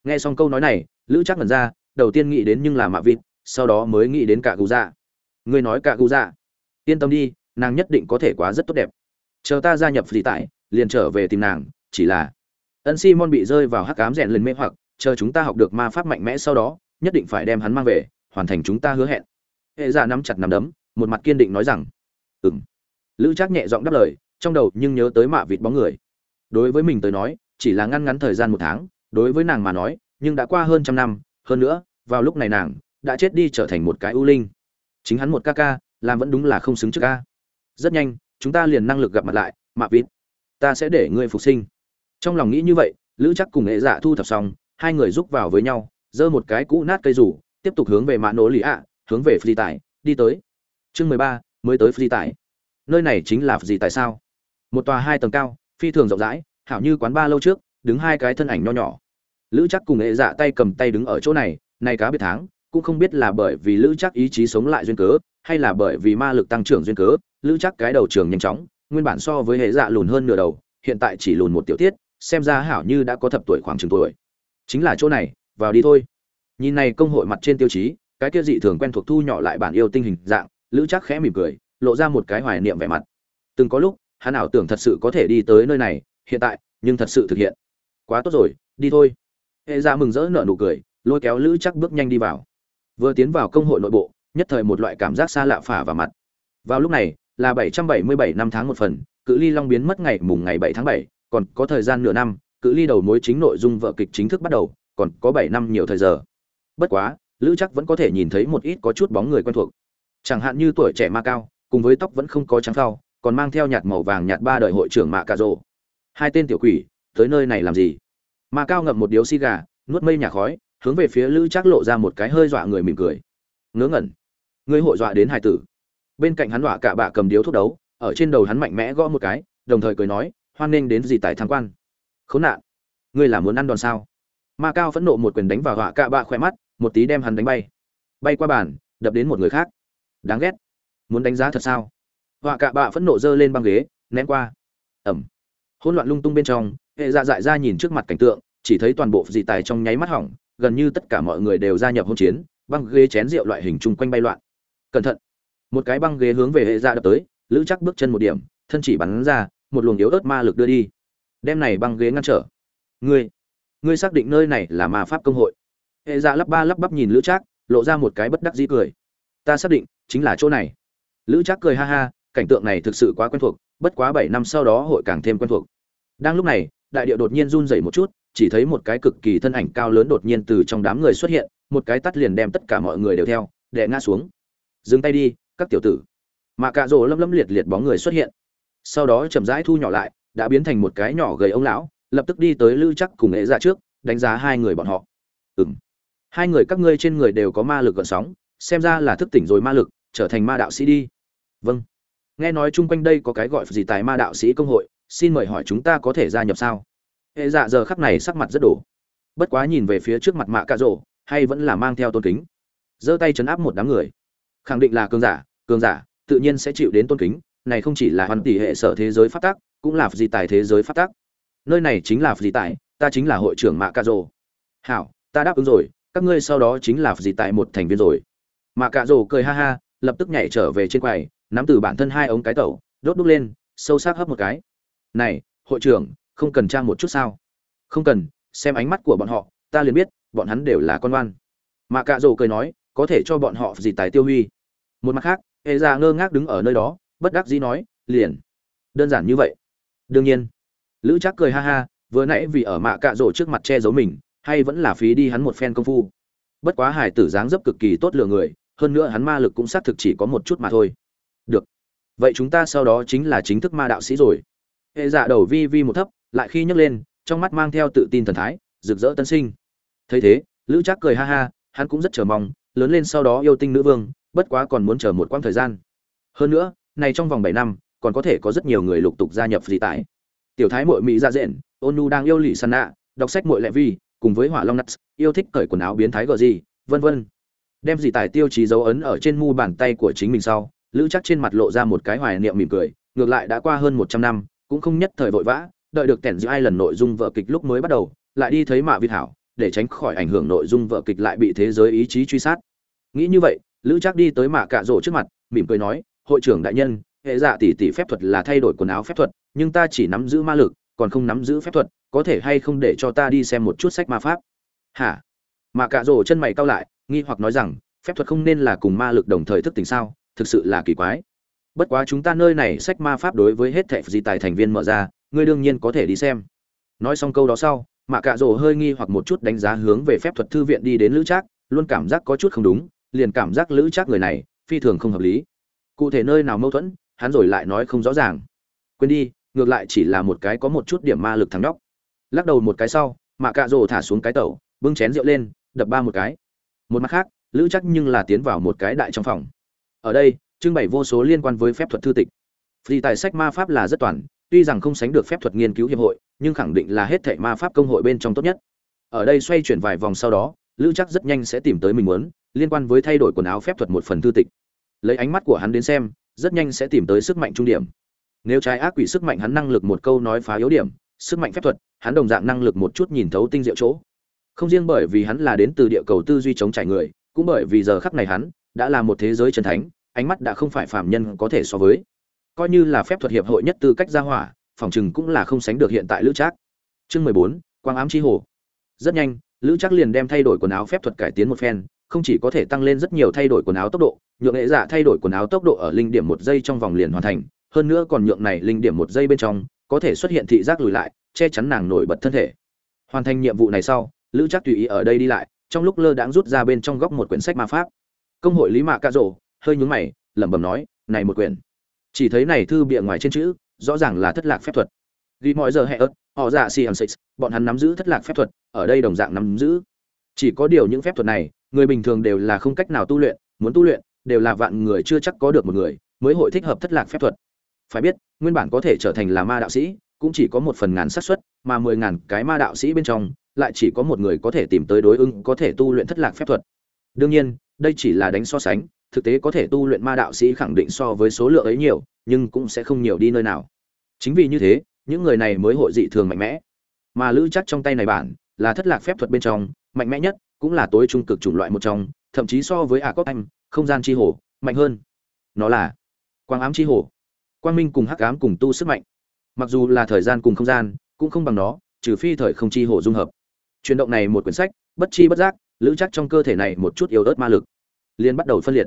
A: Nghe xong câu nói này, lữ trác ngẩn ra, đầu tiên nghĩ đến nhưng là mạ vịt, sau đó mới nghĩ đến cả gù dạ. Ngươi nói cả gù dạ. Yên tâm đi, nàng nhất định có thể quá rất tốt đẹp. Chờ ta gia nhập phì tại, liền trở về tìm nàng, chỉ là ân simon bị rơi vào hắc cám rèn lên mê hoặc, chờ chúng ta học được ma pháp mạnh mẽ sau đó, nhất định phải đem hắn mang về, hoàn thành chúng ta hứa hẹn. Hệ giả nắm chặt nắm đấm, một mặt kiên định nói rằng ừng lữ trác nhẹ giọng đáp lời, trong đầu nhưng nhớ tới mạ vịt bóng người. Đối với mình tới nói chỉ là ngăn ngắn thời gian một tháng, đối với nàng mà nói, nhưng đã qua hơn trăm năm, hơn nữa, vào lúc này nàng đã chết đi trở thành một cái ưu linh. Chính hắn một ca ca, làm vẫn đúng là không xứng trước ca. Rất nhanh, chúng ta liền năng lực gặp mặt lại mạ vịt. Ta sẽ để ngươi phục sinh. Trong lòng nghĩ như vậy, lữ chắc cùng nghệ dạ thu thập xong, hai người rúc vào với nhau, giơ một cái cũ nát cây rủ, tiếp tục hướng về mã nổ lì ạ, hướng về phi tải đi tới. Chương mười ba, mới tới phi tải nơi này chính là gì tại sao? Một tòa hai tầng cao, phi thường rộng rãi hảo như quán ba lâu trước, đứng hai cái thân ảnh nho nhỏ. Lữ chắc cùng hệ dạ tay cầm tay đứng ở chỗ này, nay cá biệt tháng, cũng không biết là bởi vì lữ chắc ý chí sống lại duyên cớ, hay là bởi vì ma lực tăng trưởng duyên cớ, lữ chắc cái đầu trường nhanh chóng, nguyên bản so với hệ dạ lùn hơn nửa đầu, hiện tại chỉ lùn một tiểu tiết, xem ra hảo như đã có thập tuổi khoảng chừng tuổi. Chính là chỗ này, vào đi thôi. Nhìn này công hội mặt trên tiêu chí, cái kia dị thường quen thuộc thu nhỏ lại bản yêu tinh hình dạng, lữ chắc khẽ mỉm cười, lộ ra một cái hoài niệm vẻ mặt. Từng có lúc, hắn ảo tưởng thật sự có thể đi tới nơi này hiện tại nhưng thật sự thực hiện. Quá tốt rồi đi thôi. Hệ ra mừng rỡ nở nụ cười lôi kéo lữ chắc bước nhanh đi vào. Vừa tiến vào công hội nội bộ nhất thời một loại cảm giác xa lạ phả vào mặt. Vào lúc này là 777 năm tháng một phần cự ly long biến mất ngày mùng ngày 7 tháng 7, còn có thời gian nửa năm, cự ly đầu mối chính nội dung vở kịch chính thức bắt đầu, còn có 7 năm nhiều thời giờ. Bất quá, Lữ Chắc vẫn có thể nhìn thấy một ít có chút bóng người quen thuộc. Chẳng hạn như tuổi trẻ ma cao, cùng với tóc vẫn không có trắng phao, còn mang theo nhạt màu vàng nhạt ba đời hội trưởng Mạ Cà rộ Hai tên tiểu quỷ, tới nơi này làm gì? mà cao ngậm một điếu xi gà nuốt mây nhà khói hướng về phía lữ trác lộ ra một cái hơi dọa người mỉm cười. Ngớ ngẩn. Ngươi hội dọa đến hải tử. Bên cạnh hắn dọa cả bạ cầm điếu thuốc đấu ở trên đầu hắn mạnh mẽ gõ một cái đồng thời cười nói hoan nghênh đến gì tại tham quan. Khốn nạn. Ngươi là muốn ăn đòn sao? Ma cao phẫn nộ một quyền đánh vào họa cạ bạ khỏe mắt một tí đem hắn đánh bay. Bay qua bàn đập đến một người khác. Đáng ghét. Muốn đánh giá thật sao? Họa cạ bạ phẫn nộ giơ lên băng ghế ném qua. Ẩm hỗn loạn lung tung bên trong, hệ dạ dại ra nhìn trước mặt cảnh tượng, chỉ thấy toàn bộ dị tài trong nháy mắt hỏng, gần như tất cả mọi người đều gia nhập hỗn chiến, băng ghế chén rượu loại hình chung quanh bay loạn. Cẩn thận! Một cái băng ghế hướng về hệ dạ đập tới, lữ chắc bước chân một điểm, thân chỉ bắn ra, một luồng yếu ớt ma lực đưa đi. Đem này băng ghế ngăn trở. Ngươi ngươi xác định nơi này là ma pháp công hội. Hệ dạ lắp ba lắp bắp nhìn lữ trác lộ ra một cái bất đắc dĩ cười. Ta xác định, chính là chỗ này. Lữ trác cười ha ha, cảnh tượng này thực sự quá quen thuộc bất quá bảy năm sau đó hội càng thêm quen thuộc. Đang lúc này đại địa đột nhiên run rẩy một chút chỉ thấy một cái cực kỳ thân ảnh cao lớn đột nhiên từ trong đám người xuất hiện một cái tắt liền đem tất cả mọi người đều theo đè ngã xuống. Dừng tay đi các tiểu tử. Mà cạ rỗ lâm lâm liệt liệt bóng người xuất hiện. Sau đó chậm rãi thu nhỏ lại đã biến thành một cái nhỏ gầy ông lão lập tức đi tới lư chắc cùng nghệ ra dạ trước đánh giá hai người bọn họ. Ừm, hai người các ngươi trên người đều có ma lực gợn sóng xem ra là thức tỉnh rồi ma lực trở thành ma đạo sĩ đi. Vâng nghe nói chung quanh đây có cái gọi gì tài ma đạo sĩ công hội, xin mời hỏi chúng ta có thể gia nhập sao? Hệ dạ giờ khắc này sắc mặt rất đổ. Bất quá nhìn về phía trước mặt mạ cạ rỗ hay vẫn là mang theo tôn kính. Giơ tay chấn áp một đám người. Khẳng định là cường giả cường giả, tự nhiên sẽ chịu đến tôn kính, này không chỉ là hoàn tỷ hệ sở thế giới phát tác cũng là gì tài thế giới phát tác nơi này chính là gì tài, ta chính là hội trưởng mạ cạ rỗ hảo, ta đáp ứng rồi, các ngươi sau đó chính là gì tài một thành viên rồi. Mạ cạ rỗ cười ha ha, lập tức nhảy trở về trên quầy nắm từ bản thân hai ống cái tẩu, đốt đúc lên, sâu sắc hấp một cái. Này, hội trưởng, không cần trang một chút sao? Không cần, xem ánh mắt của bọn họ, ta liền biết, bọn hắn đều là con oan mà cạ rồ cười nói, có thể cho bọn họ gì tài tiêu huy. Một mặt khác hệ ra dạ ngơ ngác đứng ở nơi đó, bất đắc dĩ nói, liền. Đơn giản như vậy. Đương nhiên. Lữ chắc cười ha ha, vừa nãy vì ở mạ cạ rổ trước mặt che giấu mình, hay vẫn là phí đi hắn một phen công phu. Bất quá hải tử dáng dấp cực kỳ tốt lừa người, hơn nữa hắn ma lực cũng xác thực chỉ có một chút mà thôi vậy chúng ta sau đó chính là chính thức ma đạo sĩ rồi. Hệ dạ đầu vi vi một thấp, lại khi nhấc lên, trong mắt mang theo tự tin thần thái, rực rỡ tân sinh. Thấy thế, lữ trác cười ha ha, hắn cũng rất chờ mong, lớn lên sau đó yêu tinh nữ vương, bất quá còn muốn chờ một quãng thời gian. Hơn nữa, này trong vòng bảy năm, còn có thể có rất nhiều người lục tục gia nhập dị tải. Tiểu thái mội mỹ dạ ra rện ôn nu đang yêu lì săn nạ đọc sách mội lệ vi, cùng với hỏa long nuts, yêu thích cởi quần áo biến thái gờ gì, vân vân. Đem dị tài tiêu chí dấu ấn ở trên mu bàn tay của chính mình sau lữ chắc trên mặt lộ ra một cái hoài niệm mỉm cười, ngược lại đã qua hơn một trăm năm, cũng không nhất thời vội vã, đợi được kẻn giữa ai lần nội dung vợ kịch lúc mới bắt đầu, lại đi thấy mạ vi thảo để tránh khỏi ảnh hưởng nội dung vợ kịch lại bị thế giới ý chí truy sát. Nghĩ như vậy, lữ chắc đi tới mạ cạ rỗ trước mặt, mỉm cười nói, hội trưởng đại nhân, hệ dạ tỷ tỷ phép thuật là thay đổi quần áo phép thuật, nhưng ta chỉ nắm giữ ma lực, còn không nắm giữ phép thuật, có thể hay không để cho ta đi xem một chút sách ma pháp? Hả? Mạ cạ rỗ chân mày cau lại, nghi hoặc nói rằng, phép thuật không nên là cùng ma lực đồng thời thức tỉnh sao? Thực sự là kỳ quái. Bất quá chúng ta nơi này sách ma pháp đối với hết thệ di tài thành viên mở ra, ngươi đương nhiên có thể đi xem. Nói xong câu đó sau, mạ cạ rỗ hơi nghi hoặc một chút đánh giá hướng về phép thuật thư viện đi đến lữ trác, luôn cảm giác có chút không đúng, liền cảm giác lữ trác người này, phi thường không hợp lý. Cụ thể nơi nào mâu thuẫn, hắn rồi lại nói không rõ ràng. Quên đi, ngược lại chỉ là một cái có một chút điểm ma lực thắng nhóc. Lắc đầu một cái sau, mạ cạ rỗ thả xuống cái tẩu, bưng chén rượu lên, đập ba một cái. Một mặt khác, lữ chắc nhưng là tiến vào một cái đại trong phòng ở đây, trưng bày vô số liên quan với phép thuật thư tịch. Vì tài sách ma pháp là rất toàn, tuy rằng không sánh được phép thuật nghiên cứu hiệp hội, nhưng khẳng định là hết thảy ma pháp công hội bên trong tốt nhất. Ở đây xoay chuyển vài vòng sau đó, lữ chắc rất nhanh sẽ tìm tới mình muốn, liên quan với thay đổi quần áo phép thuật một phần thư tịch. Lấy ánh mắt của hắn đến xem, rất nhanh sẽ tìm tới sức mạnh trung điểm. Nếu trái ác quỷ sức mạnh hắn năng lực một câu nói phá yếu điểm, sức mạnh phép thuật, hắn đồng dạng năng lực một chút nhìn thấu tinh diệu chỗ. Không riêng bởi vì hắn là đến từ địa cầu tư duy chống trải người, cũng bởi vì giờ khắc này hắn đã là một thế giới chân thánh ánh mắt đã không phải phàm nhân có thể so với. Coi như là phép thuật hiệp hội nhất tư cách gia hỏa, phòng chừng cũng là không sánh được hiện tại lữ trác. Chương mười bốn, quang ám chi hồ. Rất nhanh, lữ trác liền đem thay đổi quần áo phép thuật cải tiến một phen, không chỉ có thể tăng lên rất nhiều thay đổi quần áo tốc độ, nhượng nghệ giả thay đổi quần áo tốc độ ở linh điểm một giây trong vòng liền hoàn thành, hơn nữa còn nhượng này linh điểm một giây bên trong, có thể xuất hiện thị giác lùi lại, che chắn nàng nổi bật thân thể. Hoàn thành nhiệm vụ này sau, lữ trác tùy ý ở đây đi lại, trong lúc lơ đãng rút ra bên trong góc một quyển sách ma pháp. Công hội lý mạ ca rổ hơi nhướng mày, lẩm bẩm nói, này một quyển, chỉ thấy này thư bìa ngoài trên chữ, rõ ràng là thất lạc phép thuật. Ghi mọi giờ hệ ớt, họ dạ si hàm six bọn hắn nắm giữ thất lạc phép thuật, ở đây đồng dạng nắm giữ. Chỉ có điều những phép thuật này, người bình thường đều là không cách nào tu luyện, muốn tu luyện, đều là vạn người chưa chắc có được một người, mới hội thích hợp thất lạc phép thuật. Phải biết, nguyên bản có thể trở thành là ma đạo sĩ, cũng chỉ có một phần ngàn xác suất, mà mười ngàn cái ma đạo sĩ bên trong, lại chỉ có một người có thể tìm tới đối ứng, có thể tu luyện thất lạc phép thuật. Đương nhiên, đây chỉ là đánh so sánh thực tế có thể tu luyện ma đạo sĩ khẳng định so với số lượng ấy nhiều, nhưng cũng sẽ không nhiều đi nơi nào. Chính vì như thế, những người này mới hội dị thường mạnh mẽ. Mà lữ chắc trong tay này bản, là thất lạc phép thuật bên trong, mạnh mẽ nhất, cũng là tối trung cực chủng loại một trong, thậm chí so với ả cốt anh, không gian chi hồ mạnh hơn. Nó là quang ám chi hồ quang minh cùng hắc ám cùng tu sức mạnh. Mặc dù là thời gian cùng không gian, cũng không bằng nó, trừ phi thời không chi hồ dung hợp. Chuyển động này một quyển sách, bất chi bất giác, lữ chắc trong cơ thể này một chút yếu ớt ma lực, liền bắt đầu phân liệt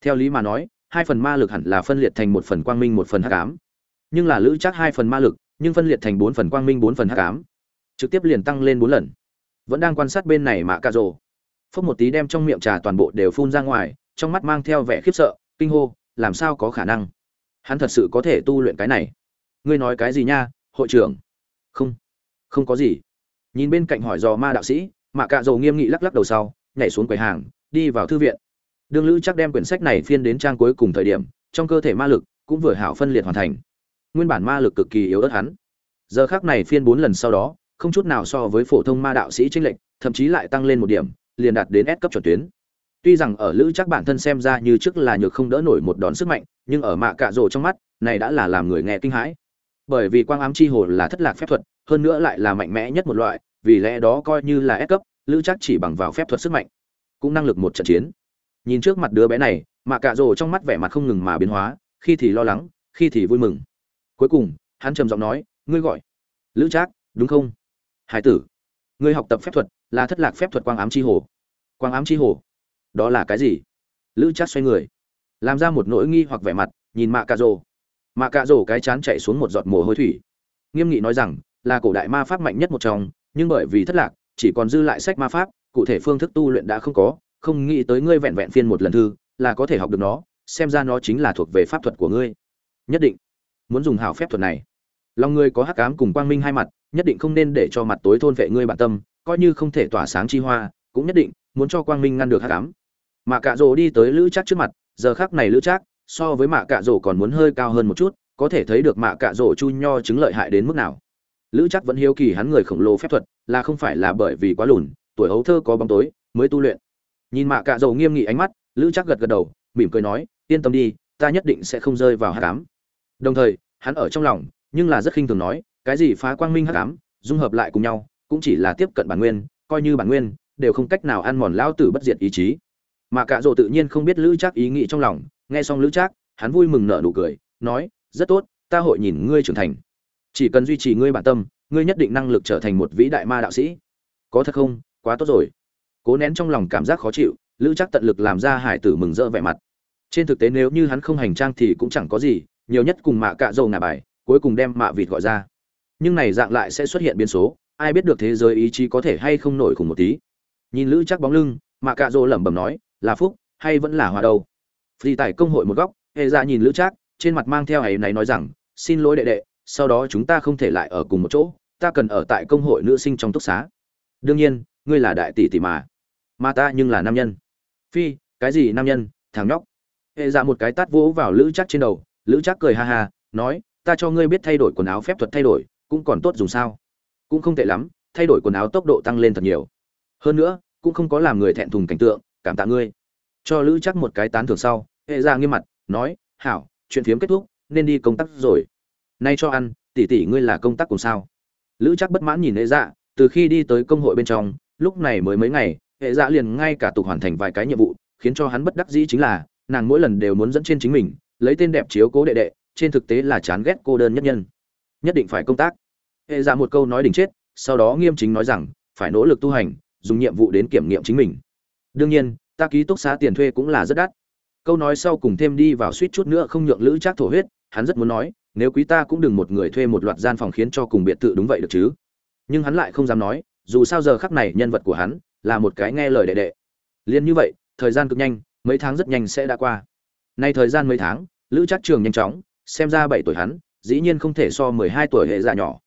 A: theo lý mà nói, hai phần ma lực hẳn là phân liệt thành một phần quang minh, một phần hắc ám. Nhưng là lữ chắc hai phần ma lực, nhưng phân liệt thành bốn phần quang minh, bốn phần hắc ám. Trực tiếp liền tăng lên bốn lần. Vẫn đang quan sát bên này mà cà rồ. Phốc một tí đem trong miệng trà toàn bộ đều phun ra ngoài, trong mắt mang theo vẻ khiếp sợ, kinh hô, làm sao có khả năng? Hắn thật sự có thể tu luyện cái này. Ngươi nói cái gì nha, hội trưởng? Không. Không có gì. Nhìn bên cạnh hỏi dò ma đạo sĩ mạ cạ dầu nghiêm nghị lắc lắc đầu sau, nhảy xuống quầy hàng, đi vào thư viện đương lữ chắc đem quyển sách này phiên đến trang cuối cùng thời điểm, trong cơ thể ma lực cũng vừa hảo phân liệt hoàn thành. Nguyên bản ma lực cực kỳ yếu ớt hắn. Giờ khác này phiên bốn lần sau đó, không chút nào so với phổ thông ma đạo sĩ tranh lệch, thậm chí lại tăng lên một điểm, liền đạt đến S cấp chuẩn tuyến. Tuy rằng ở lữ chắc bản thân xem ra như trước là nhược không đỡ nổi một đòn sức mạnh, nhưng ở mạ cạ rồ trong mắt, này đã là làm người nghe kinh hãi. Bởi vì quang ám chi hồ là thất lạc phép thuật, hơn nữa lại là mạnh mẽ nhất một loại, vì lẽ đó coi như là S cấp, lữ chắc chỉ bằng vào phép thuật sức mạnh, cũng năng lực một trận chiến nhìn trước mặt đứa bé này mạ cạ rồ trong mắt vẻ mặt không ngừng mà biến hóa, khi thì lo lắng, khi thì vui mừng. Cuối cùng, hắn trầm giọng nói, ngươi gọi lữ trác, đúng không? Hải tử, ngươi học tập phép thuật là thất lạc phép thuật quang ám chi hồ. Quang ám chi hồ? Đó là cái gì? Lữ trác xoay người, làm ra một nỗi nghi hoặc vẻ mặt, nhìn mạ cạ rồ. Mạ cạ rồ cái chán chạy xuống một giọt mồ hôi thủy. Nghiêm nghị nói rằng, là cổ đại ma pháp mạnh nhất một trong, nhưng bởi vì thất lạc, chỉ còn dư lại sách ma pháp, cụ thể phương thức tu luyện đã không có không nghĩ tới ngươi vẹn vẹn phiên một lần thư, là có thể học được nó, xem ra nó chính là thuộc về pháp thuật của ngươi. Nhất định. Muốn dùng hảo phép thuật này. Lòng ngươi có hắc ám cùng quang minh hai mặt, nhất định không nên để cho mặt tối thôn vệ ngươi bản tâm, coi như không thể tỏa sáng chi hoa, cũng nhất định muốn cho quang minh ngăn được hắc ám. Mà cạ rỗ đi tới lữ chắc trước mặt, giờ khác này lữ chắc so với mạ cạ rỗ còn muốn hơi cao hơn một chút, có thể thấy được mạ cạ rỗ chu nho chứng lợi hại đến mức nào. Lữ chắc vẫn hiếu kỳ hắn người khổng lồ phép thuật, là không phải là bởi vì quá lùn, tuổi hấu thơ có bóng tối, mới tu luyện nhìn mạ cạ rồ nghiêm nghị ánh mắt, lữ chắc gật gật đầu, mỉm cười nói, yên tâm đi, ta nhất định sẽ không rơi vào hát cám đồng thời, hắn ở trong lòng, nhưng là rất khinh thường nói, cái gì phá quang minh hát cám dung hợp lại cùng nhau, cũng chỉ là tiếp cận bản nguyên, coi như bản nguyên, đều không cách nào ăn mòn lao tử bất diệt ý chí. Mà cạ rồ tự nhiên không biết lữ chắc ý nghĩ trong lòng, nghe xong lữ chắc hắn vui mừng nở nụ cười, nói, rất tốt, ta hội nhìn ngươi trưởng thành. Chỉ cần duy trì ngươi bản tâm, ngươi nhất định năng lực trở thành một vĩ đại ma đạo sĩ. Có thật không? Quá tốt rồi cố nén trong lòng cảm giác khó chịu, lữ chắc tận lực làm ra hải tử mừng rỡ vẻ mặt. Trên thực tế nếu như hắn không hành trang thì cũng chẳng có gì, nhiều nhất cùng mạ cạ dầu ngà bài, cuối cùng đem mạ vịt gọi ra. Nhưng này dạng lại sẽ xuất hiện biến số, ai biết được thế giới ý chí có thể hay không nổi cùng một tí. Nhìn lữ chắc bóng lưng, mạ cạ dầu lẩm bẩm nói, là phúc, hay vẫn là hòa đâu? Vì tại công hội một góc, hệ ra nhìn lữ chắc trên mặt mang theo ấy này nói rằng, xin lỗi đệ đệ, sau đó chúng ta không thể lại ở cùng một chỗ, ta cần ở tại công hội nữ sinh trong túc xá. Đương nhiên, ngươi là đại tỷ tỷ mà mà ta nhưng là nam nhân. Phi, cái gì nam nhân, thằng nhóc? Hệ dạ một cái tát vỗ vào lữ chắc trên đầu. Lữ chắc cười ha ha, nói, ta cho ngươi biết thay đổi quần áo phép thuật thay đổi, cũng còn tốt dùng sao? Cũng không tệ lắm, thay đổi quần áo tốc độ tăng lên thật nhiều. Hơn nữa, cũng không có làm người thẹn thùng cảnh tượng, cảm tạ ngươi. Cho lữ chắc một cái tán thưởng sau, hệ dạ nghiêm mặt, nói, hảo, chuyện phiếm kết thúc, nên đi công tác rồi. Nay cho ăn, tỷ tỷ ngươi là công tác cùng sao? Lữ chắc bất mãn nhìn hệ dạ từ khi đi tới công hội bên trong, lúc này mới mấy ngày hệ dạ liền ngay cả tục hoàn thành vài cái nhiệm vụ, khiến cho hắn bất đắc dĩ chính là, nàng mỗi lần đều muốn dẫn trên chính mình, lấy tên đẹp chiếu cố đệ đệ, trên thực tế là chán ghét cô đơn nhất nhân. Nhất định phải công tác. Hệ dạ một câu nói đỉnh chết, sau đó nghiêm chính nói rằng, phải nỗ lực tu hành, dùng nhiệm vụ đến kiểm nghiệm chính mình. Đương nhiên, ta ký túc xá tiền thuê cũng là rất đắt. Câu nói sau cùng thêm đi vào suýt chút nữa không nhượng lữ trác thổ huyết, hắn rất muốn nói, nếu quý ta cũng đừng một người thuê một loạt gian phòng khiến cho cùng biệt thự đúng vậy được chứ? Nhưng hắn lại không dám nói, dù sao giờ khắc này nhân vật của hắn là một cái nghe lời đệ đệ. Liền như vậy, thời gian cực nhanh, mấy tháng rất nhanh sẽ đã qua. Nay thời gian mấy tháng, lữ chắc trường nhanh chóng, xem ra bảy tuổi hắn, dĩ nhiên không thể so mười hai tuổi hệ dạ nhỏ.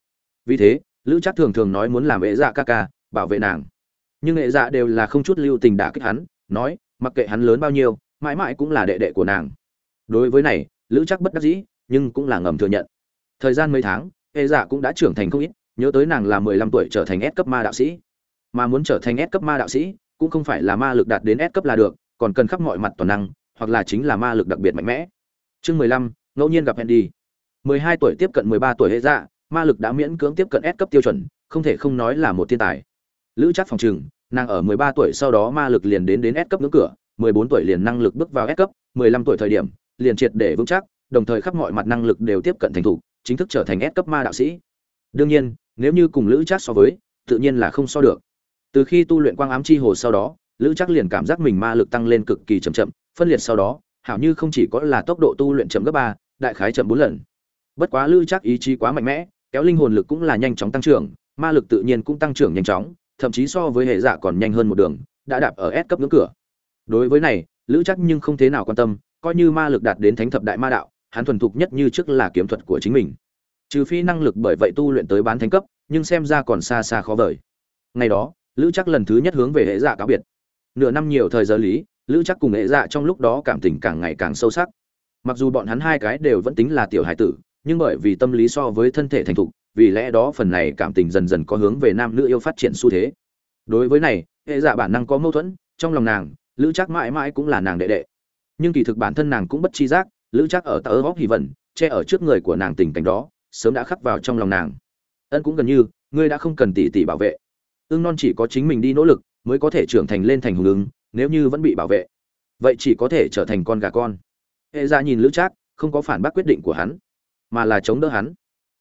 A: Vì thế, lữ chắc thường thường nói muốn làm hệ dạ ca ca, bảo vệ nàng. Nhưng hệ dạ đều là không chút lưu tình đả kích hắn, nói, mặc kệ hắn lớn bao nhiêu, mãi mãi cũng là đệ đệ của nàng. Đối với này, lữ chắc bất đắc dĩ, nhưng cũng là ngầm thừa nhận. Thời gian mấy tháng, hệ dạ cũng đã trưởng thành không ít, nhớ tới nàng là mười lăm tuổi trở thành S cấp ma đạo sĩ mà muốn trở thành S cấp ma đạo sĩ, cũng không phải là ma lực đạt đến S cấp là được, còn cần khắp mọi mặt toàn năng, hoặc là chính là ma lực đặc biệt mạnh mẽ. Chương mười lăm, ngẫu nhiên gặp Andy mười hai tuổi tiếp cận mười ba tuổi hệ dạ ma lực đã miễn cưỡng tiếp cận S cấp tiêu chuẩn, không thể không nói là một thiên tài. Lữ chắc phòng trừng nàng ở mười ba tuổi sau đó ma lực liền đến đến S cấp ngưỡng cửa, mười bốn tuổi liền năng lực bước vào S cấp, mười lăm tuổi thời điểm, liền triệt để vững chắc, đồng thời khắp mọi mặt năng lực đều tiếp cận thành thủ chính thức trở thành S cấp ma đạo sĩ. Đương nhiên, nếu như cùng lữ Trác so với, tự nhiên là không so được từ khi tu luyện quang ám chi hồ sau đó, lữ chắc liền cảm giác mình ma lực tăng lên cực kỳ chậm chậm, phân liệt sau đó, hảo như không chỉ có là tốc độ tu luyện chậm gấp ba, đại khái chậm bốn lần. Bất quá lữ chắc ý chí quá mạnh mẽ, kéo linh hồn lực cũng là nhanh chóng tăng trưởng, ma lực tự nhiên cũng tăng trưởng nhanh chóng, thậm chí so với hệ giả còn nhanh hơn một đường, đã đạp ở S cấp ngưỡng cửa. Đối với này, lữ chắc nhưng không thế nào quan tâm, coi như ma lực đạt đến thánh thập đại ma đạo, hắn thuần thục nhất như trước là kiếm thuật của chính mình. Trừ phi năng lực bởi vậy tu luyện tới bán thánh cấp, nhưng xem ra còn xa xa khó vời. Ngày đó lữ chắc lần thứ nhất hướng về hệ dạ cáo biệt. Nửa năm nhiều thời giờ lý, lữ chắc cùng hệ dạ trong lúc đó cảm tình càng ngày càng sâu sắc. Mặc dù bọn hắn hai cái đều vẫn tính là tiểu hải tử, nhưng bởi vì tâm lý so với thân thể thành thục, vì lẽ đó phần này cảm tình dần dần có hướng về nam nữ yêu phát triển xu thế. Đối với này, hệ dạ bản năng có mâu thuẫn, trong lòng nàng, lữ chắc mãi mãi cũng là nàng đệ đệ. Nhưng kỳ thực bản thân nàng cũng bất chi giác, lữ chắc ở tờ góc hy vẩn che ở trước người của nàng tình cảnh đó, sớm đã khắc vào trong lòng nàng. Ân cũng gần như, ngươi đã không cần tỷ tỷ bảo vệ ưng non chỉ có chính mình đi nỗ lực, mới có thể trưởng thành lên thành hùng ứng, nếu như vẫn bị bảo vệ. Vậy chỉ có thể trở thành con gà con. Hệ ra nhìn lữ trác, không có phản bác quyết định của hắn, mà là chống đỡ hắn.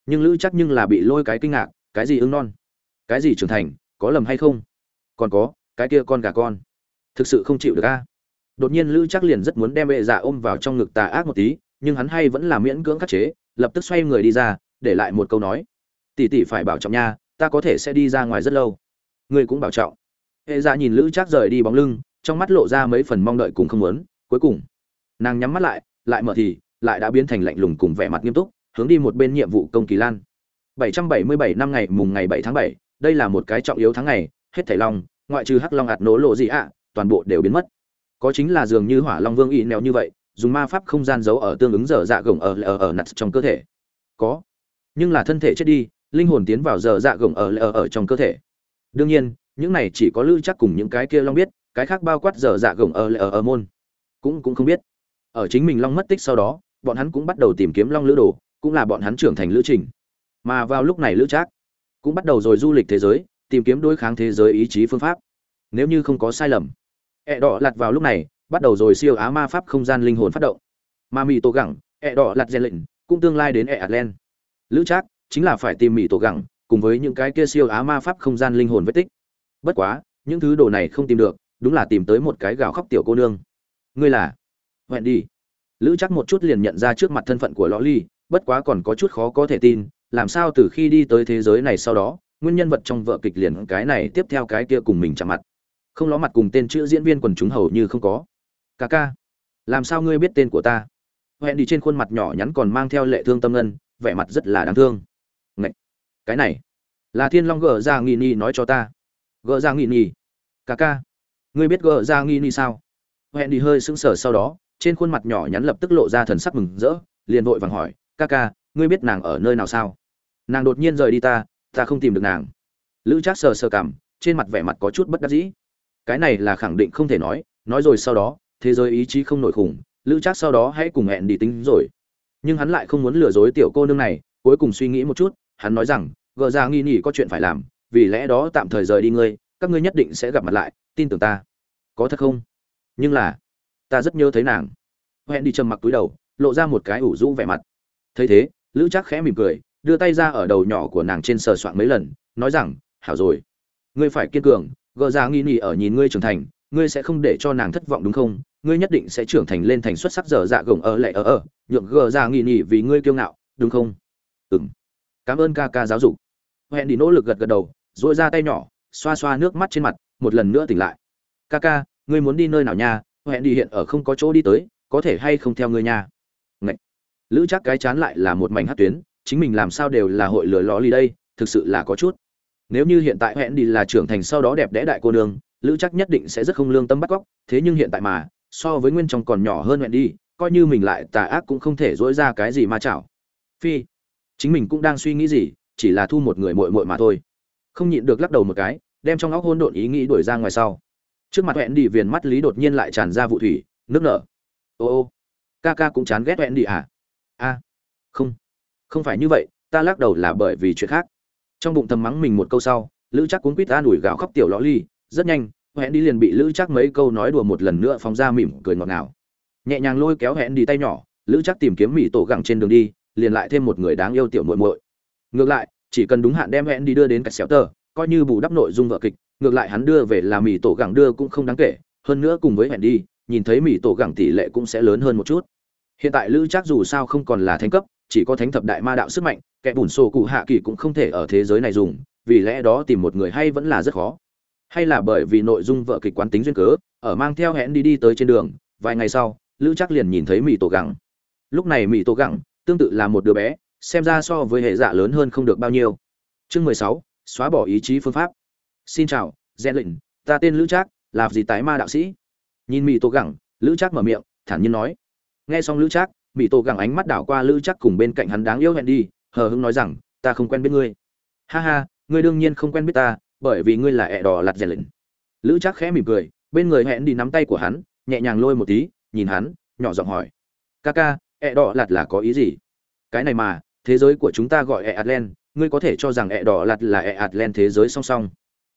A: Nhưng lữ chắc nhưng là bị lôi cái kinh ngạc, cái gì ưng non? Cái gì trưởng thành, có lầm hay không? Còn có, cái kia con gà con, thực sự không chịu được a. Đột nhiên lữ chắc liền rất muốn đem hệ dạ ôm vào trong ngực tà ác một tí, nhưng hắn hay vẫn là miễn cưỡng khắc chế, lập tức xoay người đi ra, để lại một câu nói. Tỷ tỷ phải bảo trọng nha, ta có thể sẽ đi ra ngoài rất lâu ngươi cũng bảo trọng. Hệ dạ nhìn lữ trác rời đi bóng lưng trong mắt lộ ra mấy phần mong đợi cùng không muốn. Cuối cùng nàng nhắm mắt lại lại mở thì lại đã biến thành lạnh lùng cùng vẻ mặt nghiêm túc hướng đi một bên nhiệm vụ công kỳ lan. 777 năm ngày mùng ngày 7 tháng 7, đây là một cái trọng yếu tháng ngày hết thảy long ngoại trừ hắc long ạt nổ lộ gì ạ toàn bộ đều biến mất. Có chính là dường như hỏa long vương y nèo như vậy dùng ma pháp không gian giấu ở tương ứng giờ dạ gồng ở ở ở nặt trong cơ thể. Có nhưng là thân thể chết đi linh hồn tiến vào giờ dạ gồng ở ở ở trong cơ thể đương nhiên, những này chỉ có lưu chắc cùng những cái kia long biết, cái khác bao quát dở dạ gồng ở ở ở môn. Cũng cũng không biết. Ở chính mình long mất tích sau đó, bọn hắn cũng bắt đầu tìm kiếm long lữ đồ, cũng là bọn hắn trưởng thành lữ trình. Mà vào lúc này lữ trác cũng bắt đầu rồi du lịch thế giới, tìm kiếm đối kháng thế giới ý chí phương pháp. Nếu như không có sai lầm ẹ đỏ lặt vào lúc này, bắt đầu rồi siêu á ma pháp không gian linh hồn phát động. Mà mỹ tổ gẳng ẹ đỏ lặt rèn lệnh, cũng tương lai đến ẹ atlen. Lữ trác chính là phải tìm mỹ tổ gẳng cùng với những cái kia siêu á ma pháp không gian linh hồn vết tích. Bất quá, những thứ đồ này không tìm được, đúng là tìm tới một cái gào khóc tiểu cô nương. Ngươi là? Hẹn đi. Lữ chắc một chút liền nhận ra trước mặt thân phận của lõ ly, bất quá còn có chút khó có thể tin, làm sao từ khi đi tới thế giới này sau đó, nguyên nhân vật trong vợ kịch liền cái này tiếp theo cái kia cùng mình chạm mặt. Không ló mặt cùng tên chữ diễn viên quần chúng hầu như không có. Ca ca, làm sao ngươi biết tên của ta? Hẹn đi trên khuôn mặt nhỏ nhắn còn mang theo lệ thương tâm ngân, vẻ mặt rất là đáng thương cái này. Là thiên long gờ ra nghi nghi nói cho ta. Gờ ra nghi nghi ca ca. Ngươi biết gờ ra nghi nghi sao? Hẹn đi hơi sững sờ sau đó, trên khuôn mặt nhỏ nhắn lập tức lộ ra thần sắc mừng rỡ, liền vội vàng hỏi, ca ca, ngươi biết nàng ở nơi nào sao? Nàng đột nhiên rời đi ta ta không tìm được nàng. Lữ trác sờ sờ cảm trên mặt vẻ mặt có chút bất đắc dĩ. Cái này là khẳng định không thể nói nói rồi sau đó, thế giới ý chí không nổi khủng, lữ trác sau đó hãy cùng hẹn đi tính rồi. Nhưng hắn lại không muốn lừa dối tiểu cô nương này, cuối cùng suy nghĩ một chút, hắn nói rằng gờ dạ ra nghi nghỉ có chuyện phải làm, vì lẽ đó tạm thời rời đi ngươi, các ngươi nhất định sẽ gặp mặt lại, tin tưởng ta. Có thật không? Nhưng là, ta rất nhớ thấy nàng. Hẹn đi trầm mặc túi đầu, lộ ra một cái ủ rũ vẻ mặt. Thấy thế, lữ chắc khẽ mỉm cười, đưa tay ra ở đầu nhỏ của nàng trên sờ soạn mấy lần, nói rằng, hảo rồi. Ngươi phải kiên cường, gờ dạ ra nghi nghỉ ở nhìn ngươi trưởng thành, ngươi sẽ không để cho nàng thất vọng đúng không? Ngươi nhất định sẽ trưởng thành lên thành xuất sắc dở dạ gồng ở lại ở ở, nhượng gờ dạ ra nghi nghỉ vì ngươi kiêu ngạo, đúng không? Ừm. Cảm ơn ca ca giáo dục hẹn đi nỗ lực gật gật đầu dội ra tay nhỏ, xoa xoa nước mắt trên mặt, một lần nữa tỉnh lại. Ca ca ngươi muốn đi nơi nào nha? Hẹn đi hiện ở không có chỗ đi tới, có thể hay không theo ngươi nha? Ngậy. lữ chắc cái chán lại là một mảnh hát tuyến, chính mình làm sao đều là hội lừa ló ly đây, thực sự là có chút. Nếu như hiện tại hẹn đi là trưởng thành sau đó đẹp đẽ đại cô nương, lữ chắc nhất định sẽ rất không lương tâm bắt cóc, thế nhưng hiện tại mà, so với nguyên trong còn nhỏ hơn hẹn đi, coi như mình lại tà ác cũng không thể dỗi ra cái gì ma chảo. Phi, chính mình cũng đang suy nghĩ gì? Chỉ là thu một người muội muội mà thôi. Không nhịn được lắc đầu một cái, đem trong óc hôn độn ý nghĩ đuổi ra ngoài sau. Trước mặt hẹn đi viền mắt lý đột nhiên lại tràn ra vụ thủy, nước nở. Ô ô, ca ca cũng chán ghét hẹn đi à? A, không không phải như vậy, ta lắc đầu là bởi vì chuyện khác. Trong bụng thầm mắng mình một câu sau, lữ chắc cuốn quýt an ủi gạo khóc tiểu lõ ly. Rất nhanh hẹn đi liền bị lữ chắc mấy câu nói đùa một lần nữa phóng ra mỉm cười ngọt ngào. Nhẹ nhàng lôi kéo hẹn đi tay nhỏ, lữ chắc tìm kiếm mỹ tổ gẳng trên đường đi, liền lại thêm một người đáng yêu tiểu muội muội ngược lại, chỉ cần đúng hạn đem hẹn đi đưa đến cái xéo tờ, coi như bù đắp nội dung vợ kịch, ngược lại hắn đưa về là mì tổ gẳng đưa cũng không đáng kể. Hơn nữa cùng với hẹn đi, nhìn thấy mì tổ gẳng tỷ lệ cũng sẽ lớn hơn một chút. Hiện tại lữ chắc dù sao không còn là thánh cấp, chỉ có thánh thập đại ma đạo sức mạnh, kẻ bùn sổ cụ hạ kỳ cũng không thể ở thế giới này dùng, vì lẽ đó tìm một người hay vẫn là rất khó. Hay là bởi vì nội dung vợ kịch quán tính duyên cớ, ở mang theo hẹn đi đi tới trên đường, vài ngày sau, lữ chắc liền nhìn thấy mỹ tổ gẳng. Lúc này mỹ tổ gẳng tương tự là một đứa bé xem ra so với hệ dạ lớn hơn không được bao nhiêu. Chương mười sáu, xóa bỏ ý chí phương pháp. Xin chào, gen lệnh, ta tên lữ trác, là gì tái ma đạo sĩ. Nhìn mỹ tổ gẳng, lữ trác mở miệng, thản nhiên nói. Nghe xong lữ trác mỹ tổ gẳng ánh mắt đảo qua lữ trác cùng bên cạnh hắn đáng yêu hẹn đi, hờ hững nói rằng, ta không quen biết ngươi. Ha ha, ngươi đương nhiên không quen biết ta, bởi vì ngươi là ẹ đỏ lặt rèn lệnh. Lữ trác khẽ mỉm cười, bên người hẹn đi nắm tay của hắn, nhẹ nhàng lôi một tí, nhìn hắn, nhỏ giọng hỏi. Ca ca ẹ đỏ lặt là có ý gì? Cái này mà thế giới của chúng ta gọi e atlan ngươi có thể cho rằng e đỏ lặt là e atlan thế giới song song.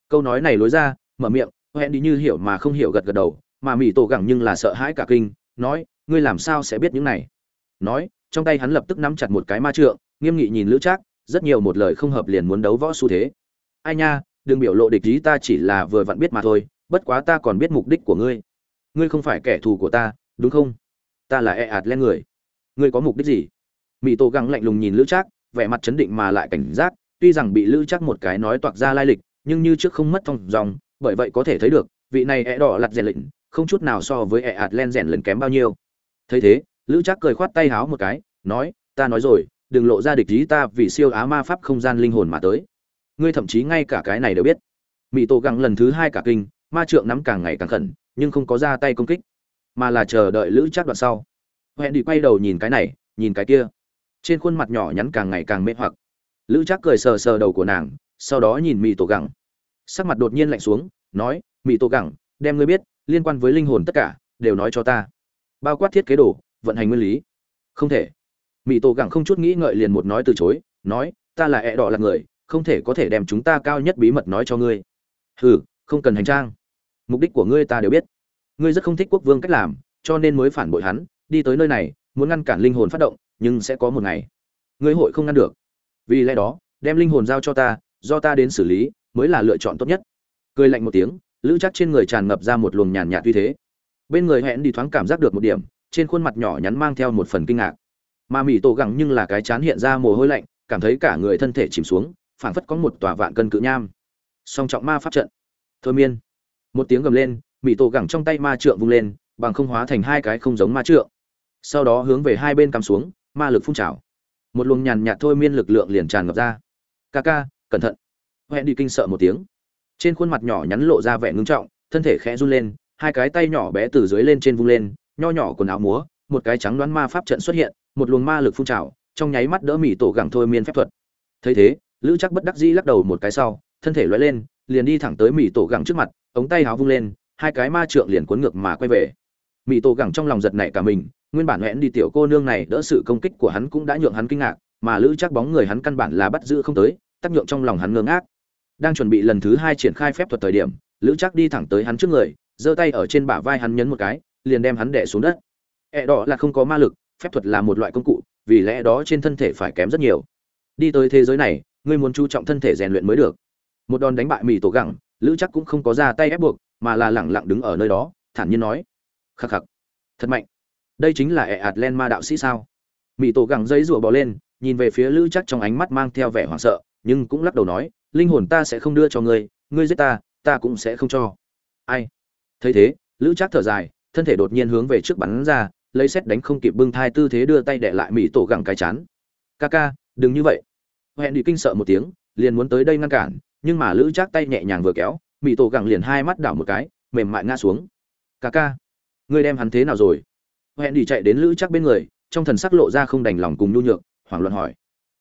A: Câu nói này lối ra, mở miệng, hẹn đi như hiểu mà không hiểu gật gật đầu, mà mỹ tổ gẳng nhưng là sợ hãi cả kinh, nói, ngươi làm sao sẽ biết những này? Nói, trong tay hắn lập tức nắm chặt một cái ma trượng, nghiêm nghị nhìn lữ trác, rất nhiều một lời không hợp liền muốn đấu võ xu thế. Ai nha, đừng biểu lộ địch ý ta chỉ là vừa vặn biết mà thôi, bất quá ta còn biết mục đích của ngươi. Ngươi không phải kẻ thù của ta, đúng không? Ta là e ạt len người. Ngươi có mục đích gì? Mỹ tổ gắng lạnh lùng nhìn lữ trác vẻ mặt chấn định mà lại cảnh giác tuy rằng bị lữ trác một cái nói toạc ra lai lịch nhưng như trước không mất thong dòng bởi vậy có thể thấy được vị này e đỏ lặt rèn lịnh, không chút nào so với e ạt len rèn lần kém bao nhiêu. Thấy thế lữ trác cười khoát tay háo một cái nói ta nói rồi đừng lộ ra địch ý ta vì siêu á ma pháp không gian linh hồn mà tới. Ngươi thậm chí ngay cả cái này đều biết. Mỹ tổ gắng lần thứ hai cả kinh ma trượng nắm càng ngày càng khẩn nhưng không có ra tay công kích mà là chờ đợi lữ chắc đoạn sau. Hẹn đi quay đầu nhìn cái này nhìn cái kia trên khuôn mặt nhỏ nhắn càng ngày càng mê hoặc. Lữ chắc cười sờ sờ đầu của nàng, sau đó nhìn mì tổ gẳng. Sắc mặt đột nhiên lạnh xuống, nói mì tổ gẳng, đem ngươi biết, liên quan với linh hồn tất cả, đều nói cho ta. Bao quát thiết kế đồ, vận hành nguyên lý. Không thể. Mì tổ gẳng không chút nghĩ ngợi liền một nói từ chối, nói, ta là ẹ đỏ là người, không thể có thể đem chúng ta cao nhất bí mật nói cho ngươi. Hừ, không cần hành trang. Mục đích của ngươi ta đều biết. Ngươi rất không thích quốc vương cách làm, cho nên mới phản bội hắn, đi tới nơi này, muốn ngăn cản linh hồn phát động nhưng sẽ có một ngày. Ngươi hội không ngăn được. Vì lẽ đó, đem linh hồn giao cho ta, do ta đến xử lý, mới là lựa chọn tốt nhất. Cười lạnh một tiếng, lữ chắc trên người tràn ngập ra một luồng nhàn nhạt như thế. Bên người hẹn đi thoáng cảm giác được một điểm, trên khuôn mặt nhỏ nhắn mang theo một phần kinh ngạc. Mà mỹ tổ gẳng nhưng là cái chán hiện ra mồ hôi lạnh, cảm thấy cả người thân thể chìm xuống, phảng phất có một tòa vạn cân cự nham. Song trọng ma pháp trận. Thôi miên. Một tiếng gầm lên mỹ tổ gẳng trong tay ma trượng vung lên, bằng không hóa thành hai cái không giống ma trượng. Sau đó hướng về hai bên cắm xuống ma lực phun trào. Một luồng nhàn nhạt thôi miên lực lượng liền tràn ngập ra. Ca ca cẩn thận. Hẹn đi kinh sợ một tiếng. Trên khuôn mặt nhỏ nhắn lộ ra vẻ ngưng trọng, thân thể khẽ run lên, hai cái tay nhỏ bé từ dưới lên trên vung lên, nho nhỏ quần áo múa, một cái trắng đoán ma pháp trận xuất hiện, một luồng ma lực phun trào, trong nháy mắt đỡ mỹ tổ gẳng thôi miên phép thuật. Thấy thế, lữ chắc bất đắc dĩ lắc đầu một cái sau, thân thể loay lên, liền đi thẳng tới mỹ tổ gẳng trước mặt, ống tay háo vung lên, hai cái ma trượng liền cuốn ngược mà quay về. Mỹ tổ gẳng trong lòng giật nảy cả mình nguyên bản hẹn đi tiểu cô nương này đỡ sự công kích của hắn cũng đã nhượng hắn kinh ngạc, mà lữ chắc bóng người hắn căn bản là bắt giữ không tới, tác nhượng trong lòng hắn ngơ ngác. Đang chuẩn bị lần thứ hai triển khai phép thuật thời điểm, lữ chắc đi thẳng tới hắn trước người, giơ tay ở trên bả vai hắn nhấn một cái, liền đem hắn đẻ xuống đất. Ẹ đỏ là không có ma lực, phép thuật là một loại công cụ, vì lẽ đó trên thân thể phải kém rất nhiều. Đi tới thế giới này, ngươi muốn chú trọng thân thể rèn luyện mới được. Một đòn đánh bại mì tổ gẳng, lữ chắc cũng không có ra tay ép buộc, mà là lẳng lặng đứng ở nơi đó, thản nhiên nói, khắc khắc, thật mạnh đây chính là ẻ ạt len ma đạo sĩ sao? Mỹ tổ gẳng giấy rủa bò lên, nhìn về phía lữ chắc trong ánh mắt mang theo vẻ hoảng sợ, nhưng cũng lắc đầu nói, linh hồn ta sẽ không đưa cho ngươi ngươi giết ta ta cũng sẽ không cho. Ai? Thấy thế, lữ chắc thở dài, thân thể đột nhiên hướng về trước bắn ra, lấy xét đánh không kịp bưng thai tư thế đưa tay đệ lại mỹ tổ gẳng cái chán. Ca ca, đừng như vậy. Hẹn đi kinh sợ một tiếng, liền muốn tới đây ngăn cản, nhưng mà lữ chắc tay nhẹ nhàng vừa kéo mỹ tổ gẳng liền hai mắt đảo một cái, mềm mại ngã xuống. Ca ca, ngươi đem hắn thế nào rồi? Hẹn đi chạy đến lữ chắc bên người, trong thần sắc lộ ra không đành lòng cùng nhu nhược, hoảng loạn hỏi.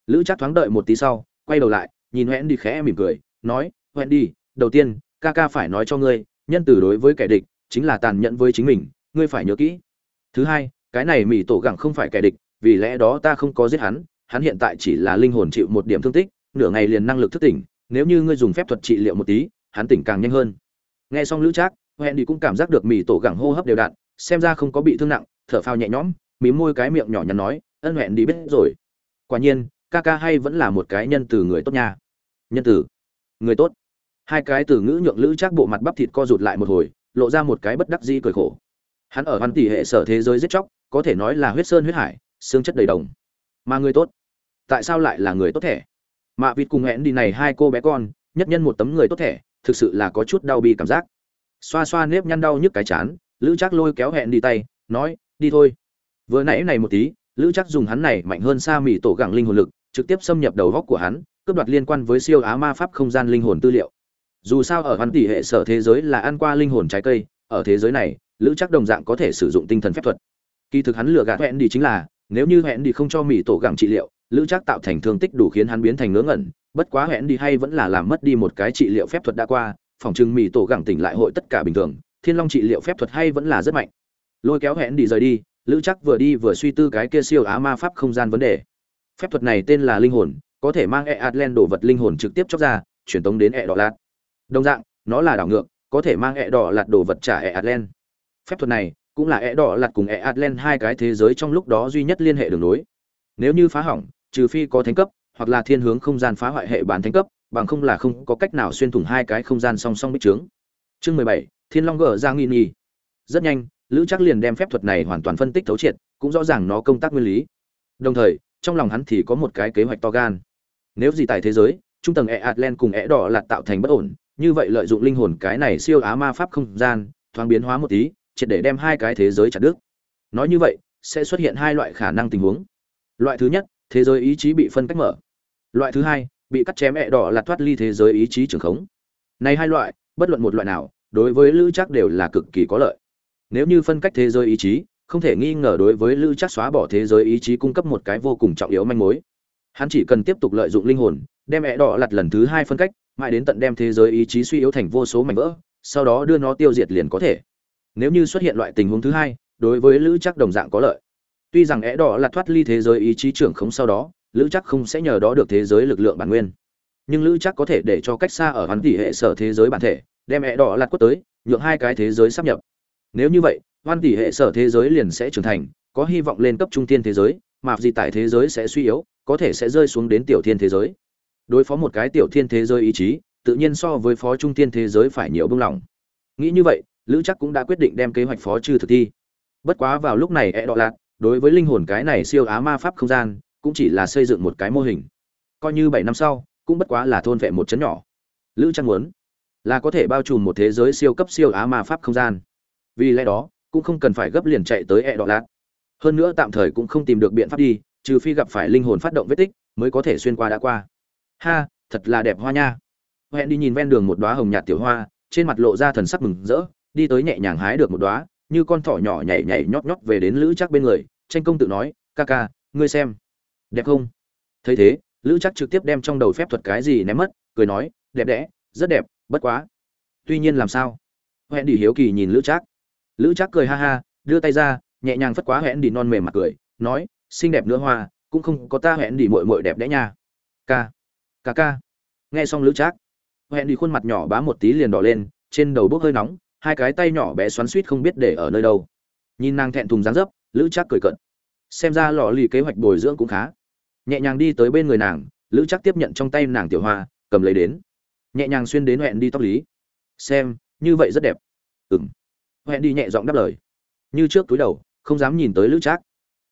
A: Lữ chắc thoáng đợi một tí sau, quay đầu lại, nhìn hẹn đi khẽ mỉm cười, nói, hẹn đi, đầu tiên, ca ca phải nói cho ngươi, nhân từ đối với kẻ địch chính là tàn nhẫn với chính mình, ngươi phải nhớ kỹ. Thứ hai, cái này mỹ tổ gẳng không phải kẻ địch, vì lẽ đó ta không có giết hắn hắn hiện tại chỉ là linh hồn chịu một điểm thương tích, nửa ngày liền năng lực thức tỉnh, nếu như ngươi dùng phép thuật trị liệu một tí, hắn tỉnh càng nhanh hơn. Nghe xong lữ trác, hẹn đi cũng cảm giác được mỹ tổ gẳng hô hấp đều đặn, xem ra không có bị thương nặng thở phào nhẹ nhõm mí môi cái miệng nhỏ nhắn nói, ân hẹn đi biết rồi. Quả nhiên, ca ca hay vẫn là một cái nhân từ người tốt nha. Nhân từ? Người tốt. Hai cái từ ngữ nhượng lữ trác bộ mặt bắp thịt co rụt lại một hồi, lộ ra một cái bất đắc dĩ cười khổ. Hắn ở văn tỷ hệ sở thế giới giết chóc, có thể nói là huyết sơn huyết hải, xương chất đầy đồng. Mà người tốt? Tại sao lại là người tốt thẻ? Mạ vịt cùng hẹn đi này hai cô bé con, nhất nhân một tấm người tốt thẻ, thực sự là có chút đau bi cảm giác. Xoa xoa nếp nhăn đau nhức cái chán, lữ chắc lôi kéo hẹn đi tay, nói đi thôi. Vừa nãy này một tí, lữ chắc dùng hắn này mạnh hơn xa mỹ tổ gẳng linh hồn lực, trực tiếp xâm nhập đầu góc của hắn, cướp đoạt liên quan với siêu á ma pháp không gian linh hồn tư liệu. Dù sao ở hắn tỷ hệ sở thế giới là ăn qua linh hồn trái cây, ở thế giới này, lữ chắc đồng dạng có thể sử dụng tinh thần phép thuật. Kỳ thực hắn lừa gạt hẹn đi chính là, nếu như hẹn đi không cho mỹ tổ gẳng trị liệu, lữ chắc tạo thành thương tích đủ khiến hắn biến thành ngớ ngẩn, bất quá hẹn đi hay vẫn là làm mất đi một cái trị liệu phép thuật đã qua phòng trưng mỹ tổ gẳng tỉnh lại hội tất cả bình thường, thiên long trị liệu phép thuật hay vẫn là rất mạnh lôi kéo hẹn đi rời đi, lữ chắc vừa đi vừa suy tư cái kia siêu á ma pháp không gian vấn đề. Phép thuật này tên là linh hồn, có thể mang e atlan đồ vật linh hồn trực tiếp chóc ra, truyền tống đến e đỏ lạt. Đồng dạng, nó là đảo ngược, có thể mang e đỏ lạt đồ vật trả e atlan phép thuật này cũng là e đỏ lạt cùng e atlan hai cái thế giới trong lúc đó duy nhất liên hệ đường nối nếu như phá hỏng, trừ phi có thánh cấp, hoặc là thiên hướng không gian phá hoại hệ bản thánh cấp, bằng không là không có cách nào xuyên thủng hai cái không gian song song bích trướng. Chương mười bảy, thiên long gờ ra nghi nghi. Rất nhanh lữ chắc liền đem phép thuật này hoàn toàn phân tích thấu triệt, cũng rõ ràng nó công tác nguyên lý. Đồng thời, trong lòng hắn thì có một cái kế hoạch to gan. Nếu gì tại thế giới, trung tầng e atlan cùng e đỏ lạt tạo thành bất ổn, như vậy lợi dụng linh hồn cái này siêu á ma pháp không gian, thoáng biến hóa một tí, triệt để đem hai cái thế giới chặt đứt. Nói như vậy, sẽ xuất hiện hai loại khả năng tình huống. Loại thứ nhất, thế giới ý chí bị phân cách mở. Loại thứ hai, bị cắt chém e đỏ là thoát ly thế giới ý chí trường khống. Này hai loại, bất luận một loại nào, đối với lữ chắc đều là cực kỳ có lợi nếu như phân cách thế giới ý chí, không thể nghi ngờ đối với lữ chắc xóa bỏ thế giới ý chí cung cấp một cái vô cùng trọng yếu manh mối. Hắn chỉ cần tiếp tục lợi dụng linh hồn, đem ẹ đỏ lặt lần thứ hai phân cách, mãi đến tận đem thế giới ý chí suy yếu thành vô số mảnh vỡ, sau đó đưa nó tiêu diệt liền có thể. Nếu như xuất hiện loại tình huống thứ hai, đối với lữ chắc đồng dạng có lợi. Tuy rằng ẹ đỏ là thoát ly thế giới ý chí trưởng không sau đó, lữ chắc không sẽ nhờ đó được thế giới lực lượng bản nguyên. Nhưng lữ chắc có thể để cho cách xa ở hắn tỷ hệ sở thế giới bản thể, đem ẹ đỏ lặt quất tới, nhượng hai cái thế giới sắp nhập nếu như vậy, hoan tỷ hệ sở thế giới liền sẽ trưởng thành, có hy vọng lên cấp trung tiên thế giới, mà gì tại thế giới sẽ suy yếu, có thể sẽ rơi xuống đến tiểu thiên thế giới. Đối phó một cái tiểu thiên thế giới ý chí, tự nhiên so với phó trung tiên thế giới phải nhiều bông lỏng nghĩ như vậy, lữ chắc cũng đã quyết định đem kế hoạch phó trừ thực thi. Bất quá vào lúc này e đọ lạc, đối với linh hồn cái này siêu á ma pháp không gian, cũng chỉ là xây dựng một cái mô hình. Coi như bảy năm sau, cũng bất quá là thôn vệ một chấn nhỏ. Lữ chắc muốn là có thể bao trùm một thế giới siêu cấp siêu á ma pháp không gian vì lẽ đó, cũng không cần phải gấp liền chạy tới e đọ lạt. Hơn nữa tạm thời cũng không tìm được biện pháp đi, trừ phi gặp phải linh hồn phát động vết tích, mới có thể xuyên qua đã qua. Ha, thật là đẹp hoa nha. Hẹn đi nhìn ven đường một đóa hồng nhạt tiểu hoa, trên mặt lộ ra thần sắc mừng rỡ, đi tới nhẹ nhàng hái được một đóa, như con thỏ nhỏ nhảy nhảy nhót nhót về đến lữ chắc bên người, tranh công tự nói, ca ca, ngươi xem. Đẹp không? Thấy thế, lữ chắc trực tiếp đem trong đầu phép thuật cái gì ném mất, cười nói, đẹp đẽ, rất đẹp, bất quá. Tuy nhiên làm sao? Hẹn đi hiếu kỳ nhìn lữ chắc lữ Trác cười ha ha đưa tay ra nhẹ nhàng phất quá hẹn đi non mềm mặt cười nói xinh đẹp nữa hoa cũng không có ta hẹn đi mội mội đẹp đẽ nha. Ca ca ca. Nghe xong lữ Trác, hẹn đi khuôn mặt nhỏ bá một tí liền đỏ lên trên đầu bốc hơi nóng hai cái tay nhỏ bé xoắn suýt không biết để ở nơi đâu. Nhìn nàng thẹn thùng dáng dấp lữ Trác cười cận xem ra lò lì kế hoạch bồi dưỡng cũng khá. Nhẹ nhàng đi tới bên người nàng lữ Trác tiếp nhận trong tay nàng tiểu hoa cầm lấy đến. Nhẹ nhàng xuyên đến hẹn đi tóc lý. Xem như vậy rất đẹp. Ừng hẹn đi nhẹ giọng đáp lời. Như trước túi đầu, không dám nhìn tới lữ trác.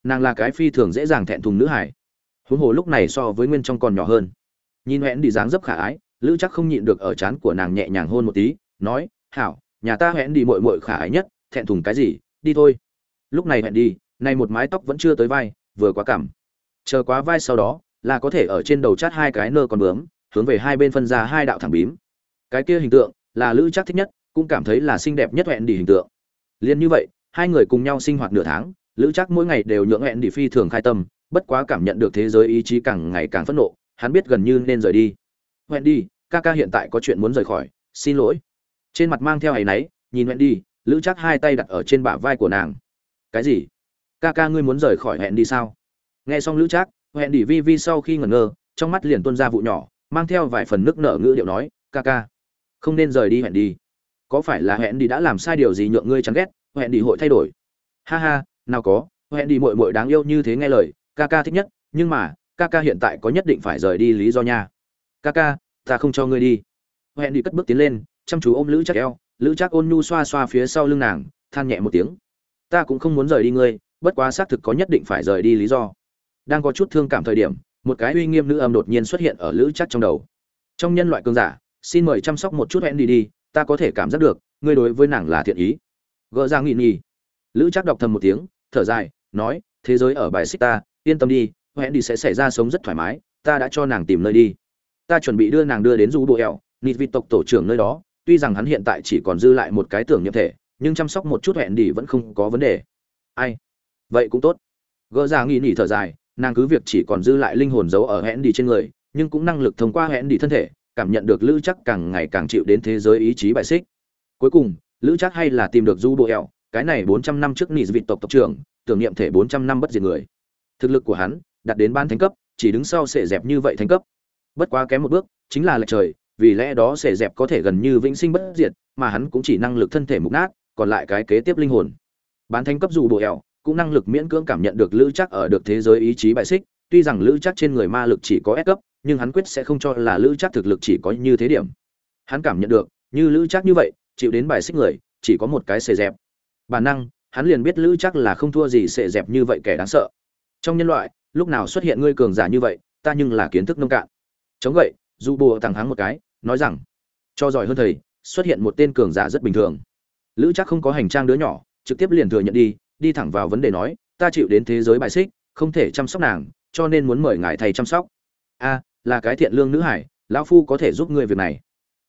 A: Nàng là cái phi thường dễ dàng thẹn thùng nữ hải huống hồ lúc này so với nguyên trong còn nhỏ hơn. Nhìn hẹn đi dáng dấp khả ái, lữ trác không nhịn được ở chán của nàng nhẹ nhàng hôn một tí, nói, hảo, nhà ta hẹn đi mội mội khả ái nhất, thẹn thùng cái gì, đi thôi. Lúc này hẹn đi, nay một mái tóc vẫn chưa tới vai, vừa quá cảm chờ quá vai sau đó, là có thể ở trên đầu chát hai cái nơ còn bướm, hướng về hai bên phân ra hai đạo thẳng bím. Cái kia hình tượng là lữ chắc thích nhất cũng cảm thấy là xinh đẹp nhất hẹn đi hình tượng. Liền như vậy, hai người cùng nhau sinh hoạt nửa tháng, lữ chắc mỗi ngày đều nhượng hẹn đi phi thường khai tâm, bất quá cảm nhận được thế giới ý chí càng ngày càng phẫn nộ, hắn biết gần như nên rời đi. Hẹn đi, ca ca hiện tại có chuyện muốn rời khỏi, xin lỗi. Trên mặt mang theo áy náy, nhìn hẹn đi, lữ chắc hai tay đặt ở trên bả vai của nàng. Cái gì? Ca ca ngươi muốn rời khỏi hẹn đi sao? Nghe xong lữ chắc hẹn đi vi vi sau khi ngẩn ngơ, trong mắt liền tuôn ra vụ nhỏ, mang theo vài phần nước nở ngữ điệu nói, ca ca, không nên rời đi hẹn đi có phải là hẹn đi đã làm sai điều gì nhượng ngươi chán ghét, hẹn đi hội thay đổi? Ha ha, nào có, hẹn đi mội mội đáng yêu như thế nghe lời, ca ca thích nhất, nhưng mà, ca ca hiện tại có nhất định phải rời đi lý do nha. Ca ca, ta không cho ngươi đi. Hẹn đi cất bước tiến lên, chăm chú ôm lữ chắc eo, lữ chắc ôn nhu xoa xoa phía sau lưng nàng, than nhẹ một tiếng. Ta cũng không muốn rời đi ngươi, bất quá xác thực có nhất định phải rời đi lý do. Đang có chút thương cảm thời điểm, một cái uy nghiêm nữ âm đột nhiên xuất hiện ở lữ chắc trong đầu. Trong nhân loại cương giả, xin mời chăm sóc một chút hẹn đi đi ta có thể cảm giác được, ngươi đối với nàng là thiện ý. Gỡ ra nghị nghi lữ chắc đọc thầm một tiếng, thở dài, nói, thế giới ở bài xích ta, yên tâm đi, hẹn đi sẽ xảy ra sống rất thoải mái, ta đã cho nàng tìm nơi đi. Ta chuẩn bị đưa nàng đưa đến du bộ ẹo nịt vị tộc tổ trưởng nơi đó, tuy rằng hắn hiện tại chỉ còn dư lại một cái tưởng nhiệm thể, nhưng chăm sóc một chút hẹn đi vẫn không có vấn đề. Ai? Vậy cũng tốt. Gỡ ra nghi nghỉ thở dài, nàng cứ việc chỉ còn dư lại linh hồn giấu ở hẹn đi trên người, nhưng cũng năng lực thông qua hẹn đi thân thể cảm nhận được lữ chắc càng ngày càng chịu đến thế giới ý chí bại xích. Cuối cùng, lữ chắc hay là tìm được du bộ ẹo cái này bốn trăm năm trước nị vị tộc tộc trưởng, tưởng niệm thể bốn trăm năm bất diệt người. Thực lực của hắn, đạt đến ban thánh cấp, chỉ đứng sau sệ dẹp như vậy thánh cấp. Bất quá kém một bước, chính là lệch trời, vì lẽ đó sệ dẹp có thể gần như vĩnh sinh bất diệt, mà hắn cũng chỉ năng lực thân thể mục nát, còn lại cái kế tiếp linh hồn. Bán thánh cấp dù bộ ẹo cũng năng lực miễn cưỡng cảm nhận được lữ chắc ở được thế giới ý chí bại xích, tuy rằng lữ chắc trên người ma lực chỉ có S cấp nhưng hắn quyết sẽ không cho là lữ chắc thực lực chỉ có như thế điểm. Hắn cảm nhận được như lữ chắc như vậy chịu đến bài xích người chỉ có một cái xề dẹp. Bản năng hắn liền biết lữ chắc là không thua gì xệ dẹp như vậy kẻ đáng sợ. Trong nhân loại lúc nào xuất hiện ngươi cường giả như vậy ta nhưng là kiến thức nông cạn. Chống vậy, dù bùa thẳng háng một cái nói rằng cho giỏi hơn thầy xuất hiện một tên cường giả rất bình thường. Lữ chắc không có hành trang đứa nhỏ trực tiếp liền thừa nhận đi đi thẳng vào vấn đề nói ta chịu đến thế giới bài xích không thể chăm sóc nàng cho nên muốn mời ngài thầy chăm sóc. A là cái thiện lương nữ hải, lão phu có thể giúp ngươi việc này.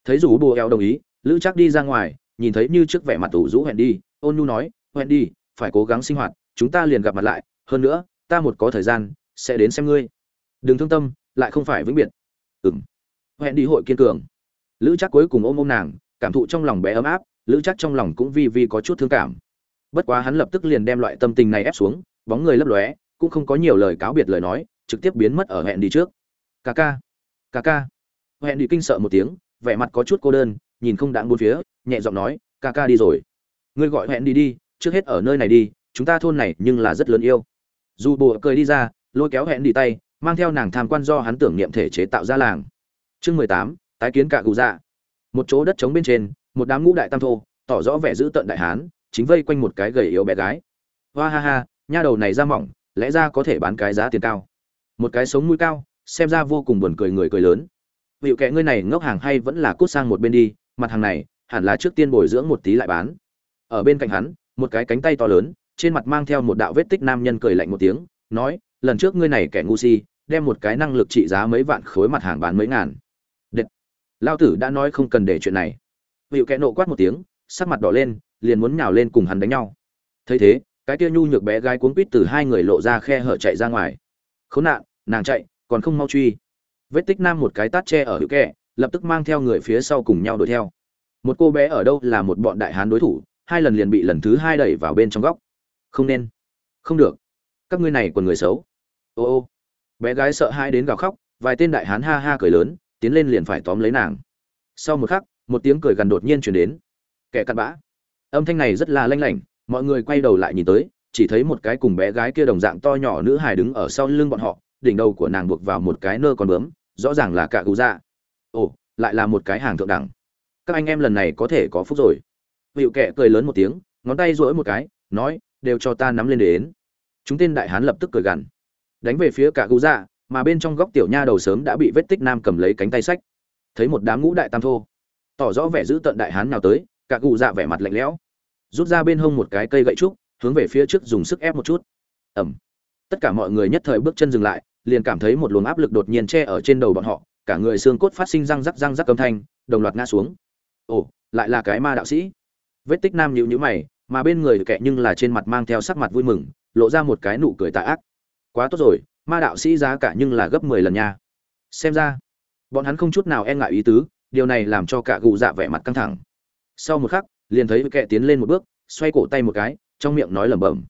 A: Thấy rủ bùa eo đồng ý, lữ chắc đi ra ngoài, nhìn thấy như trước vẻ mặt tủ rũ hẹn đi, ôn nhu nói, hẹn đi, phải cố gắng sinh hoạt, chúng ta liền gặp mặt lại, hơn nữa, ta một có thời gian, sẽ đến xem ngươi. Đừng thương tâm, lại không phải vĩnh biệt. Ừng hẹn đi hội kiên cường. Lữ chắc cuối cùng ôm ôm nàng, cảm thụ trong lòng bé ấm áp, lữ chắc trong lòng cũng vi vi có chút thương cảm. Bất quá hắn lập tức liền đem loại tâm tình này ép xuống, bóng người lấp lóe, cũng không có nhiều lời cáo biệt lời nói, trực tiếp biến mất ở hẹn đi trước ca ca. Ca ca. Hẹn đi kinh sợ một tiếng, vẻ mặt có chút cô đơn, nhìn không đáng bốn phía, nhẹ giọng nói ca ca đi rồi. Ngươi gọi hẹn đi đi, trước hết ở nơi này đi, chúng ta thôn này nhưng là rất lớn yêu. Dù bùa cười đi ra, lôi kéo hẹn đi tay, mang theo nàng tham quan do hắn tưởng niệm thể chế tạo ra làng. Chương mười tám, tái kiến cả cụ dạ. Một chỗ đất trống bên trên, một đám ngũ đại tam thô, tỏ rõ vẻ giữ tận đại hán, chính vây quanh một cái gầy yếu bé gái. Hoa ha ha, nha đầu này ra mỏng, lẽ ra có thể bán cái giá tiền cao. Một cái sống mũi cao xem ra vô cùng buồn cười người cười lớn. Vị kẻ ngươi này ngốc hàng hay vẫn là cút sang một bên đi, mặt hàng này, hẳn là trước tiên bồi dưỡng một tí lại bán. Ở bên cạnh hắn, một cái cánh tay to lớn, trên mặt mang theo một đạo vết tích nam nhân cười lạnh một tiếng, nói, lần trước ngươi này kẻ ngu si, đem một cái năng lực trị giá mấy vạn khối mặt hàng bán mấy ngàn. Đệt. lao tử đã nói không cần để chuyện này. Vị kẻ nộ quát một tiếng, sắc mặt đỏ lên, liền muốn nhào lên cùng hắn đánh nhau. Thấy thế, cái kia nhu nhược bé gái cuốn quýt từ hai người lộ ra khe hở chạy ra ngoài. Khốn nạn, nàng chạy còn không mau truy. Vết tích nam một cái tát che ở hữu kẹ, lập tức mang theo người phía sau cùng nhau đuổi theo. Một cô bé ở đâu là một bọn đại hán đối thủ, hai lần liền bị lần thứ hai đẩy vào bên trong góc. Không nên. Không được. Các ngươi này còn người xấu. Ô ô. Bé gái sợ hai đến gào khóc, vài tên đại hán ha ha cười lớn, tiến lên liền phải tóm lấy nàng. Sau một khắc, một tiếng cười gần đột nhiên chuyển đến. Kẻ cặn bã. Âm thanh này rất là lanh lảnh, mọi người quay đầu lại nhìn tới, chỉ thấy một cái cùng bé gái kia đồng dạng to nhỏ nữ hài đứng ở sau lưng bọn họ đỉnh đầu của nàng buộc vào một cái nơ con bướm, rõ ràng là cả cụ dạ. Ồ, lại là một cái hàng thượng đẳng. Các anh em lần này có thể có phúc rồi. Hiệu kệ cười lớn một tiếng, ngón tay rỗi một cái, nói, đều cho ta nắm lên đến. Chúng tên đại hán lập tức cười gằn. Đánh về phía cả cụ dạ mà bên trong góc tiểu nha đầu sớm đã bị vết tích nam cầm lấy cánh tay sách. Thấy một đám ngũ đại tam thô, tỏ rõ vẻ giữ tận đại hán nào tới, cả cụ dạ vẻ mặt lạnh lẽo. Rút ra bên hông một cái cây gậy trúc, hướng về phía trước dùng sức ép một chút. Ẩm tất cả mọi người nhất thời bước chân dừng lại liền cảm thấy một luồng áp lực đột nhiên che ở trên đầu bọn họ, cả người xương cốt phát sinh răng rắc răng rắc âm thanh, đồng loạt ngã xuống. Ồ, lại là cái ma đạo sĩ. Vết tích nam nhịu nhữ mày, mà bên người kệ nhưng là trên mặt mang theo sắc mặt vui mừng, lộ ra một cái nụ cười tà ác. Quá tốt rồi, ma đạo sĩ giá cả nhưng là gấp mười lần nha. Xem ra, bọn hắn không chút nào e ngại ý tứ, điều này làm cho cả gù dạ vẻ mặt căng thẳng. Sau một khắc, liền thấy kệ tiến lên một bước, xoay cổ tay một cái, trong miệng nói lẩm bẩm.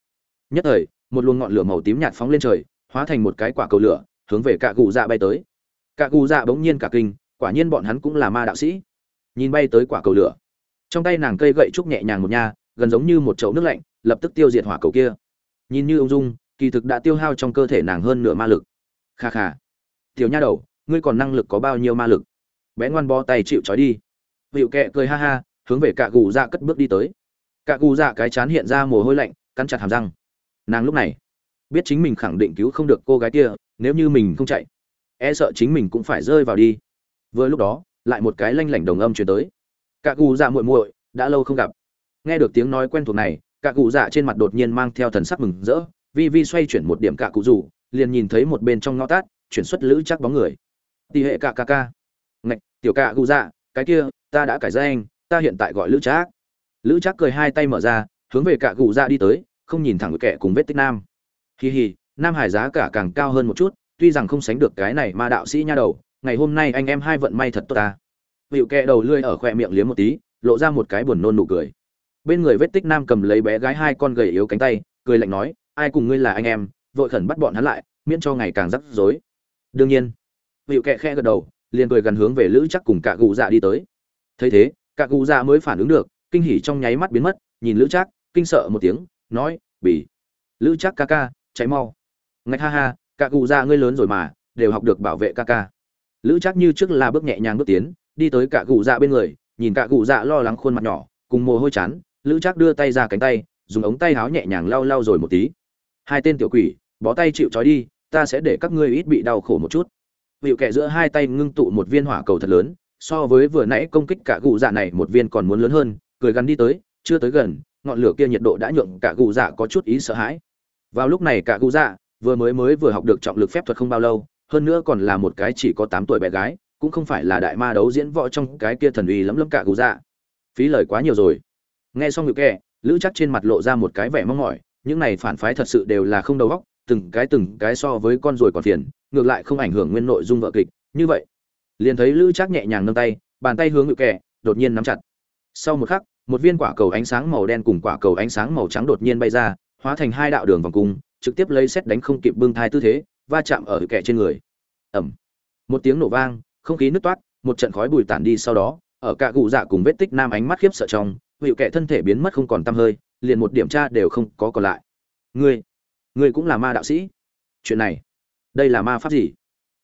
A: Nhất thời, một luồng ngọn lửa màu tím nhạt phóng lên trời hóa thành một cái quả cầu lửa, hướng về cạ gù dạ bay tới. Cạ gù dạ bỗng nhiên cả kinh, quả nhiên bọn hắn cũng là ma đạo sĩ. Nhìn bay tới quả cầu lửa. Trong tay nàng cây gậy trúc nhẹ nhàng một nha, gần giống như một chậu nước lạnh, lập tức tiêu diệt hỏa cầu kia. Nhìn như ung dung, kỳ thực đã tiêu hao trong cơ thể nàng hơn nửa ma lực. Kha kha. Tiểu nha đầu, ngươi còn năng lực có bao nhiêu ma lực? Bé ngoan bó tay chịu trói đi. Hiệu kệ cười ha ha, hướng về cạ gù dạ cất bước đi tới. Cạ gù dạ cái chán hiện ra mồ hôi lạnh, cắn chặt hàm răng. Nàng lúc này biết chính mình khẳng định cứu không được cô gái kia, nếu như mình không chạy e sợ chính mình cũng phải rơi vào đi. Vừa lúc đó, lại một cái lanh lảnh đồng âm chuyển tới. Cạ Cụ dạ muội muội, đã lâu không gặp. Nghe được tiếng nói quen thuộc này cạ Cụ dạ trên mặt đột nhiên mang theo thần sắc mừng rỡ, vi vi xoay chuyển một điểm cạ cụ rủ, liền nhìn thấy một bên trong ngõ tát, chuyển xuất lữ chắc bóng người. Tỷ hệ cạ ca ca. Ngạch, tiểu cạ Cụ dạ cái kia, ta đã cải danh ta hiện tại gọi lữ trác lữ trác cười hai tay mở ra, hướng về cạ Cụ dạ đi tới, không nhìn thẳng kẻ cùng vết tích nam hì hì nam hải giá cả càng cao hơn một chút tuy rằng không sánh được cái này mà đạo sĩ nha đầu ngày hôm nay anh em hai vận may thật tốt ta Vịu kẹ đầu lươi ở khoe miệng liếm một tí, lộ ra một cái buồn nôn nụ cười. Bên người vết tích nam cầm lấy bé gái hai con gầy yếu cánh tay, cười lạnh nói, ai cùng ngươi là anh em, vội khẩn bắt bọn hắn lại, miễn cho ngày càng rắc rối. Đương nhiên. Vịu kẹ khe gật đầu, liền cười gần hướng về Lữ Chắc cùng cả gù dạ đi tới. Thấy thế, cả gù dạ mới phản ứng được, kinh hỉ trong nháy mắt biến mất, nhìn Lữ Chắc, kinh sợ một tiếng, nói, "Bỉ." Lữ Chắc ca ca, cháy mau. Ngạch ha ha, cả cụ ra ngươi lớn rồi mà, đều học được bảo vệ ca ca. Lữ Chắc như trước là bước nhẹ nhàng bước tiến, đi tới cả cụ dạ bên người nhìn cả cụ dạ lo lắng khuôn mặt nhỏ cùng mồ hôi chán lữ chắc đưa tay ra cánh tay dùng ống tay háo nhẹ nhàng lau lau rồi một tí hai tên tiểu quỷ bó tay chịu trói đi ta sẽ để các ngươi ít bị đau khổ một chút vịu kẹ giữa hai tay ngưng tụ một viên hỏa cầu thật lớn so với vừa nãy công kích cả cụ dạ này một viên còn muốn lớn hơn cười gắn đi tới chưa tới gần ngọn lửa kia nhiệt độ đã nhượng cả cụ dạ có chút ý sợ hãi vào lúc này cả cụ dạ vừa mới mới vừa học được trọng lực phép thuật không bao lâu, hơn nữa còn là một cái chỉ có tám tuổi bé gái, cũng không phải là đại ma đấu diễn võ trong cái kia thần uy lấm lấm cả cụ dạ. Phí lời quá nhiều rồi. Nghe xong ngự kẹ lữ chắc trên mặt lộ ra một cái vẻ mong mỏi, những này phản phái thật sự đều là không đầu óc, từng cái từng cái so với con ruồi còn phiền, ngược lại không ảnh hưởng nguyên nội dung vợ kịch. Như vậy, liền thấy lữ chắc nhẹ nhàng nâng tay, bàn tay hướng ngự kẹ đột nhiên nắm chặt. Sau một khắc, một viên quả cầu ánh sáng màu đen cùng quả cầu ánh sáng màu trắng đột nhiên bay ra hóa thành hai đạo đường vòng cung, trực tiếp lấy xét đánh không kịp bưng thai tư thế, va chạm ở kẻ trên người. Ẩm một tiếng nổ vang, không khí nứt toát, một trận khói bụi tản đi sau đó, ở cả cụ dạ cùng vết tích nam ánh mắt khiếp sợ trong hữu kẻ thân thể biến mất không còn tăm hơi, liền một điểm tra đều không có còn lại. Ngươi ngươi cũng là ma đạo sĩ. Chuyện này, đây là ma pháp gì?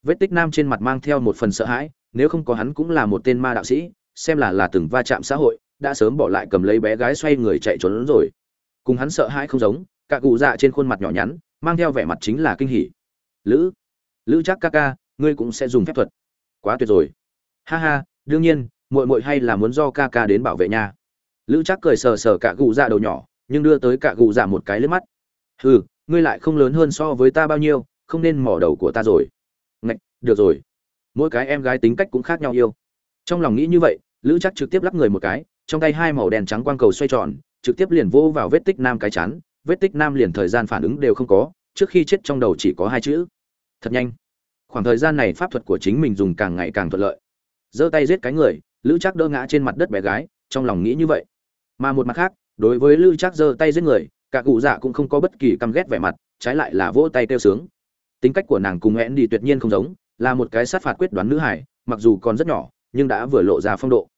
A: Vết tích nam trên mặt mang theo một phần sợ hãi, nếu không có hắn cũng là một tên ma đạo sĩ, xem là là từng va chạm xã hội, đã sớm bỏ lại cầm lấy bé gái xoay người chạy trốn rồi cùng hắn sợ hãi không giống, cả cụ dạ trên khuôn mặt nhỏ nhắn, mang theo vẻ mặt chính là kinh hỉ. Lữ lữ chắc ca ca, ngươi cũng sẽ dùng phép thuật. Quá tuyệt rồi. Ha ha, đương nhiên, muội muội hay là muốn do ca ca đến bảo vệ nha. Lữ chắc cười sờ sờ cả cụ dạ đầu nhỏ, nhưng đưa tới cả cụ dạ một cái lướt mắt. Hừ, ngươi lại không lớn hơn so với ta bao nhiêu, không nên mỏ đầu của ta rồi. Ngạch, được rồi. Mỗi cái em gái tính cách cũng khác nhau yêu. Trong lòng nghĩ như vậy, lữ chắc trực tiếp lắp người một cái, trong tay hai màu đèn trắng quang cầu xoay tròn trực tiếp liền vô vào vết tích nam cái chán, vết tích nam liền thời gian phản ứng đều không có, trước khi chết trong đầu chỉ có hai chữ. Thật nhanh. Khoảng thời gian này pháp thuật của chính mình dùng càng ngày càng thuận lợi. Giơ tay giết cái người, lữ chắc đỡ ngã trên mặt đất bé gái, trong lòng nghĩ như vậy. Mà một mặt khác, đối với lữ chắc giơ tay giết người, cả cụ dạ cũng không có bất kỳ căm ghét vẻ mặt, trái lại là vỗ tay kêu sướng. Tính cách của nàng cùng hẹn đi tuyệt nhiên không giống, là một cái sát phạt quyết đoán nữ hải mặc dù còn rất nhỏ, nhưng đã vừa lộ ra phong độ.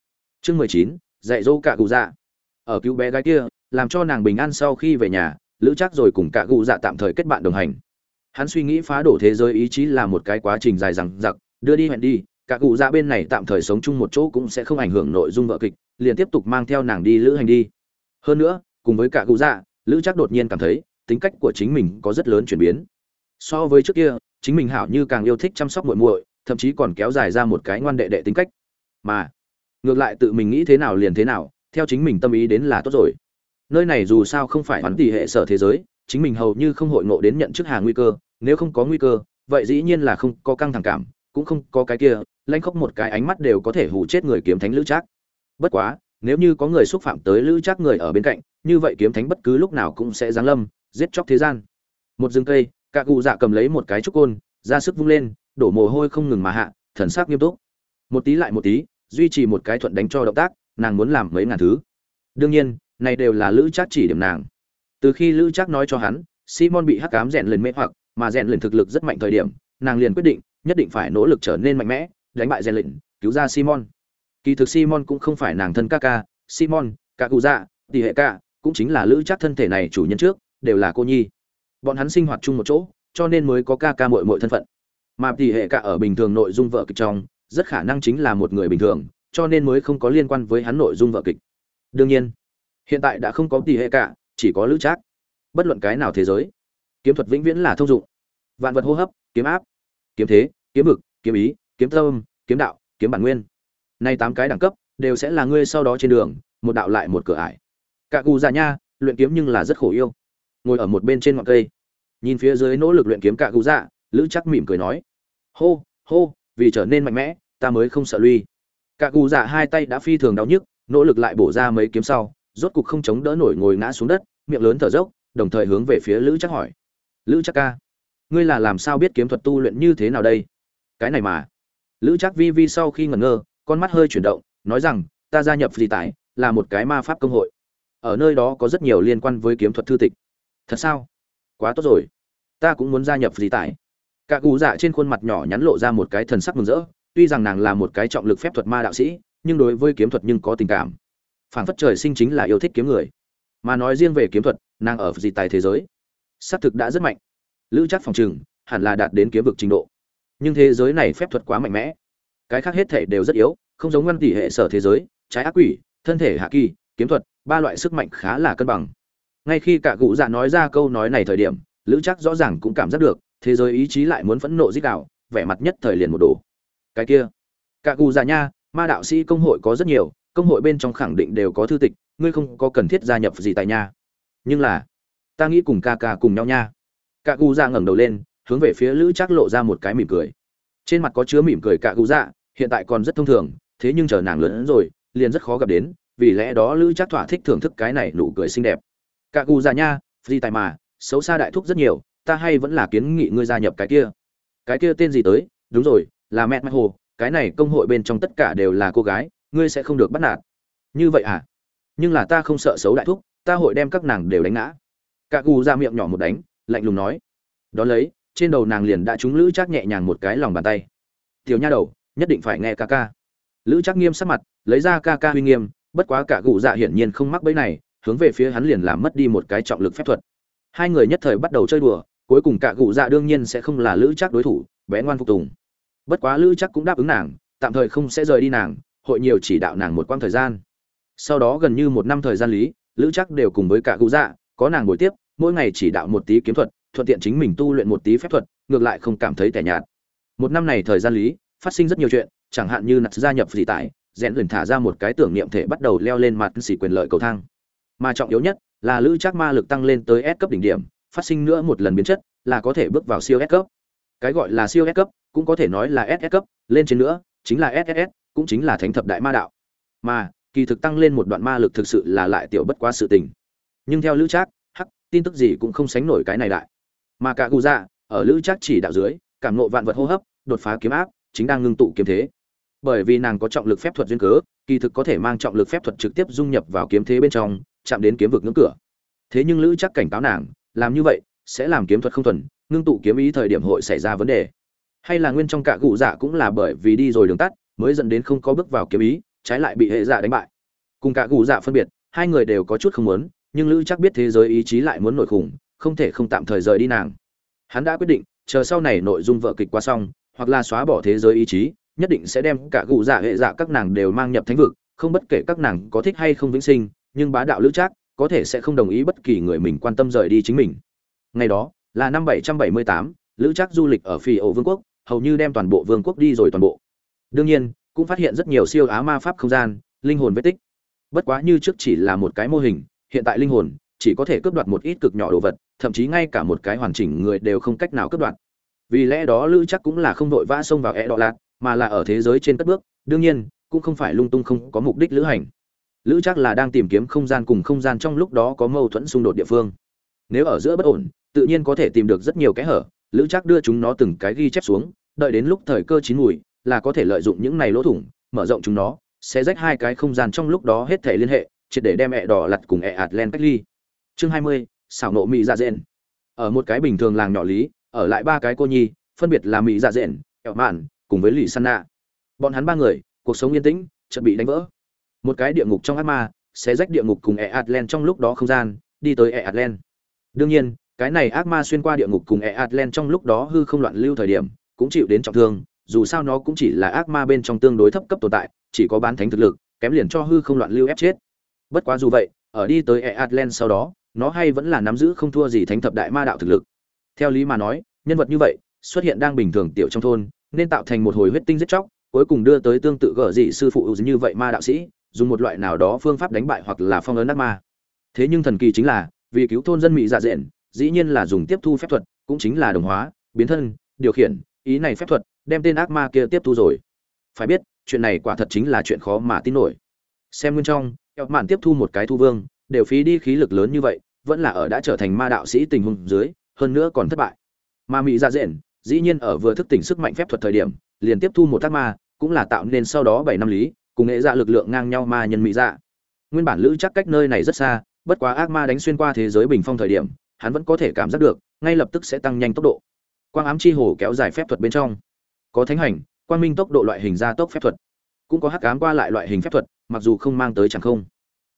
A: Chương mười chín, dạy dỗ cả cụ dạ ở cứu bé gái kia, làm cho nàng bình an sau khi về nhà, lữ chắc rồi cùng cả cụ dạ tạm thời kết bạn đồng hành. Hắn suy nghĩ phá đổ thế giới ý chí là một cái quá trình dài dằng dặc, đưa đi hẹn đi cả cụ dạ bên này tạm thời sống chung một chỗ cũng sẽ không ảnh hưởng nội dung vợ kịch, liền tiếp tục mang theo nàng đi lữ hành đi. Hơn nữa, cùng với cả cụ dạ lữ chắc đột nhiên cảm thấy, tính cách của chính mình có rất lớn chuyển biến. So với trước kia, chính mình hảo như càng yêu thích chăm sóc muội muội, thậm chí còn kéo dài ra một cái ngoan đệ đệ tính cách. Mà, ngược lại tự mình nghĩ thế nào liền thế nào theo chính mình tâm ý đến là tốt rồi. Nơi này dù sao không phải hắn tỷ hệ sở thế giới, chính mình hầu như không hội ngộ đến nhận chức hàng nguy cơ, nếu không có nguy cơ, vậy dĩ nhiên là không có căng thẳng cảm, cũng không có cái kia lanh khóc một cái ánh mắt đều có thể hù chết người kiếm thánh lữ trác. Bất quá, nếu như có người xúc phạm tới lữ trác người ở bên cạnh, như vậy kiếm thánh bất cứ lúc nào cũng sẽ giáng lâm, giết chóc thế gian. Một rừng cây, cạ cụ dạ cầm lấy một cái trúc côn, ra sức vung lên, đổ mồ hôi không ngừng mà hạ, thần sắc nghiêm túc. Một tí lại một tí, duy trì một cái thuận đánh cho động tác nàng muốn làm mấy ngàn thứ. Đương nhiên, này đều là lữ trác chỉ điểm nàng. Từ khi lữ trác nói cho hắn, simon bị hắc cám rèn lên mê hoặc, mà rèn lên thực lực rất mạnh thời điểm, nàng liền quyết định, nhất định phải nỗ lực trở nên mạnh mẽ, đánh bại rèn lệnh cứu ra simon. Kỳ thực simon cũng không phải nàng thân ca ca, simon cả cụ dạ tỷ hệ ca cũng chính là lữ trác thân thể này chủ nhân trước, đều là cô nhi. Bọn hắn sinh hoạt chung một chỗ, cho nên mới có ca ca mội mội thân phận. Mà tỷ hệ cả ở bình thường nội dung vợ kịch trong, rất khả năng chính là một người bình thường cho nên mới không có liên quan với hắn nội dung vợ kịch. Đương nhiên, hiện tại đã không có tỷ hệ cả, chỉ có lữ trác. Bất luận cái nào thế giới, kiếm thuật vĩnh viễn là thông dụng. Vạn vật hô hấp, kiếm áp, kiếm thế, kiếm vực, kiếm ý, kiếm tâm, kiếm đạo, kiếm bản nguyên. Nay tám cái đẳng cấp đều sẽ là ngươi sau đó trên đường, một đạo lại một cửa ải. Cả cù già nha, luyện kiếm nhưng là rất khổ yêu. Ngồi ở một bên trên ngọn cây, nhìn phía dưới nỗ lực luyện kiếm cả cụ dạ lữ chắc mỉm cười nói, hô hô, vì trở nên mạnh mẽ, ta mới không sợ lui cả cụ dạ hai tay đã phi thường đau nhức, nỗ lực lại bổ ra mấy kiếm sau, rốt cục không chống đỡ nổi ngồi ngã xuống đất, miệng lớn thở dốc, đồng thời hướng về phía lữ chắc hỏi. Lữ chắc ca, ngươi là làm sao biết kiếm thuật tu luyện như thế nào đây? Cái này mà. Lữ chắc vi vi sau khi ngẩn ngơ, con mắt hơi chuyển động, nói rằng, ta gia nhập phi tải là một cái ma pháp công hội. Ở nơi đó có rất nhiều liên quan với kiếm thuật thư tịch. Thật sao? Quá tốt rồi. Ta cũng muốn gia nhập phi tải cả cụ dạ trên khuôn mặt nhỏ nhắn lộ ra một cái thần sắc mừng rỡ tuy rằng nàng là một cái trọng lực phép thuật ma đạo sĩ, nhưng đối với kiếm thuật nhưng có tình cảm. Phản phất trời sinh chính là yêu thích kiếm người. Mà nói riêng về kiếm thuật, nàng ở dị tài thế giới xác thực đã rất mạnh. Lữ chắc phòng trừng hẳn là đạt đến kiếm vực trình độ. Nhưng thế giới này phép thuật quá mạnh mẽ. Cái khác hết thể đều rất yếu, không giống ngăn tỷ hệ sở thế giới, trái ác quỷ, thân thể hạ kỳ, kiếm thuật, ba loại sức mạnh khá là cân bằng. Ngay khi cả cụ dạ nói ra câu nói này thời điểm, lữ chắc rõ ràng cũng cảm giác được, thế giới ý chí lại muốn phẫn nộ dích đạo, vẻ mặt nhất thời liền một đồ cái kia. Cả cù già nha, ma đạo sĩ công hội có rất nhiều, công hội bên trong khẳng định đều có thư tịch, ngươi không có cần thiết gia nhập gì tại nhà. nhưng là, ta nghĩ cùng ca ca cùng nhau nha. Cả cù già ngẩng đầu lên, hướng về phía lữ chắc lộ ra một cái mỉm cười. Trên mặt có chứa mỉm cười cả cụ dạ hiện tại còn rất thông thường, thế nhưng chờ nàng lớn rồi, liền rất khó gặp đến, vì lẽ đó lữ chắc thỏa thích thưởng thức cái này nụ cười xinh đẹp. Cả cụ dạ nha, gì tại mà, xấu xa đại thúc rất nhiều, ta hay vẫn là kiến nghị ngươi gia nhập cái kia. Cái kia tên gì tới? Đúng rồi là mẹ mẹ hồ, cái này công hội bên trong tất cả đều là cô gái, ngươi sẽ không được bắt nạt. Như vậy à? Nhưng là ta không sợ xấu đại thúc, ta hội đem các nàng đều đánh ngã. Cả cù ra miệng nhỏ một đánh, lạnh lùng nói. Đ ó lấy, trên đầu nàng liền đã trúng lữ chắc nhẹ nhàng một cái lòng bàn tay. Tiểu nha đầu, nhất định phải nghe ca ca. Lữ chắc nghiêm sắc mặt, lấy ra ca ca uy nghiêm, bất quá cả cụ dạ hiển nhiên không mắc bẫy này, hướng về phía hắn liền làm mất đi một cái trọng lực phép thuật. Hai người nhất thời bắt đầu chơi đùa, cuối cùng cả cụ dạ đương nhiên sẽ không là lữ chắc đối thủ, bé ngoan phục tùng bất quá lữ chắc cũng đáp ứng nàng tạm thời không sẽ rời đi nàng hội nhiều chỉ đạo nàng một quãng thời gian. Sau đó gần như một năm thời gian lý lữ chắc đều cùng với cả cụ dạ có nàng buổi tiếp mỗi ngày chỉ đạo một tí kiếm thuật thuận tiện chính mình tu luyện một tí phép thuật ngược lại không cảm thấy tẻ nhạt. Một năm này thời gian lý phát sinh rất nhiều chuyện chẳng hạn như nặt gia nhập dị tại rẽn luyện thả ra một cái tưởng niệm thể bắt đầu leo lên mặt xỉ quyền lợi cầu thang. Mà trọng yếu nhất là lữ chắc ma lực tăng lên tới S cấp đỉnh điểm, phát sinh nữa một lần biến chất, là có thể bước vào siêu S cấp. Cái gọi là siêu S cấp, cũng có thể nói là SS cấp, lên trên nữa, chính là SSS, cũng chính là thánh thập đại ma đạo. Mà, kỳ thực tăng lên một đoạn ma lực thực sự là lại tiểu bất quá sự tình. Nhưng theo Lữ Trác, hắc, tin tức gì cũng không sánh nổi cái này lại. Mà cả Cù Dạ, ở Lữ Trác chỉ đạo dưới, cảm ngộ vạn vật hô hấp, đột phá kiếm áp, chính đang ngưng tụ kiếm thế. Bởi vì nàng có trọng lực phép thuật duyên cớ, kỳ thực có thể mang trọng lực phép thuật trực tiếp dung nhập vào kiếm thế bên trong, chạm đến kiếm vực ngưỡng cửa thế nhưng lữ chắc cảnh cáo nàng làm như vậy sẽ làm kiếm thuật không thuần ngưng tụ kiếm ý thời điểm hội xảy ra vấn đề. Hay là nguyên trong cả cụ dạ cũng là bởi vì đi rồi đường tắt, mới dẫn đến không có bước vào kiếm ý, trái lại bị hệ dạ đánh bại. Cùng cả cụ dạ phân biệt, hai người đều có chút không muốn, nhưng lữ chắc biết thế giới ý chí lại muốn nổi khủng, không thể không tạm thời rời đi nàng. Hắn đã quyết định, chờ sau này nội dung vợ kịch qua xong, hoặc là xóa bỏ thế giới ý chí, nhất định sẽ đem cả cụ dạ hệ dạ các nàng đều mang nhập thánh vực, không bất kể các nàng có thích hay không vĩnh sinh, nhưng bá đạo lữ trác có thể sẽ không đồng ý bất kỳ người mình quan tâm rời đi chính mình. Ngày đó là năm 778, lữ trác du lịch ở phi ổ vương quốc hầu như đem toàn bộ vương quốc đi rồi toàn bộ. Đương nhiên cũng phát hiện rất nhiều siêu á ma pháp không gian linh hồn vết tích. Bất quá như trước chỉ là một cái mô hình hiện tại linh hồn chỉ có thể cướp đoạt một ít cực nhỏ đồ vật thậm chí ngay cả một cái hoàn chỉnh người đều không cách nào cướp đoạt. Vì lẽ đó lữ chắc cũng là không vội vã xông vào e đọ lạc mà là ở thế giới trên cất bước đương nhiên cũng không phải lung tung không có mục đích lữ hành. Lữ chắc là đang tìm kiếm không gian cùng không gian trong lúc đó có mâu thuẫn xung đột địa phương. Nếu ở giữa bất ổn tự nhiên có thể tìm được rất nhiều cái hở, lữ chắc đưa chúng nó từng cái ghi chép xuống, đợi đến lúc thời cơ chín mùi, là có thể lợi dụng những này lỗ thủng, mở rộng chúng nó, sẽ rách hai cái không gian trong lúc đó hết thể liên hệ, triệt để đem ẹ đỏ lặt cùng ẹ ạt len cách ly chương hai mươi, xảo nộ mỹ dạ dện. Ở một cái bình thường làng nhỏ lý, ở lại ba cái cô nhi, phân biệt là mỹ dạ dện ẹo mạn, cùng với lì sanna bọn hắn ba người, cuộc sống yên tĩnh, chợt bị đánh vỡ. Một cái địa ngục trong ác ma, sẽ rách địa ngục cùng ẹ ạt len trong lúc đó không gian, đi tới ẹ ạt len đương nhiên cái này ác ma xuyên qua địa ngục cùng e atlan trong lúc đó hư không loạn lưu thời điểm, cũng chịu đến trọng thương, dù sao nó cũng chỉ là ác ma bên trong tương đối thấp cấp tồn tại, chỉ có bán thánh thực lực, kém liền cho hư không loạn lưu ép chết. Bất quá dù vậy, ở đi tới e atlan sau đó, nó hay vẫn là nắm giữ không thua gì thánh thập đại ma đạo thực lực. Theo lý mà nói, nhân vật như vậy, xuất hiện đang bình thường tiểu trong thôn, nên tạo thành một hồi huyết tinh giết chóc, cuối cùng đưa tới tương tự gở dị sư phụ như vậy ma đạo sĩ, dùng một loại nào đó phương pháp đánh bại hoặc là phong ấn ác ma. Thế nhưng thần kỳ chính là, vì cứu thôn dân mỹ dạ dện dĩ nhiên là dùng tiếp thu phép thuật, cũng chính là đồng hóa, biến thân, điều khiển, ý này phép thuật, đem tên ác ma kia tiếp thu rồi. Phải biết, chuyện này quả thật chính là chuyện khó mà tin nổi. Xem nguyên trong eo mạn tiếp thu một cái thu vương, đều phí đi khí lực lớn như vậy, vẫn là ở đã trở thành ma đạo sĩ tình huống dưới, hơn nữa còn thất bại. Ma mỹ ra rện, dĩ nhiên ở vừa thức tỉnh sức mạnh phép thuật thời điểm, liền tiếp thu một tác ma, cũng là tạo nên sau đó bảy năm lý, cùng nghệ dạ lực lượng ngang nhau ma nhân mỹ dạ. Nguyên bản lữ chắc cách nơi này rất xa, bất quá ác ma đánh xuyên qua thế giới bình phong thời điểm hắn vẫn có thể cảm giác được, ngay lập tức sẽ tăng nhanh tốc độ. Quang ám chi hồ kéo dài phép thuật bên trong. Có thánh hành, quang minh tốc độ loại hình gia tốc phép thuật. Cũng có hắc ám qua lại loại hình phép thuật, mặc dù không mang tới chẳng không.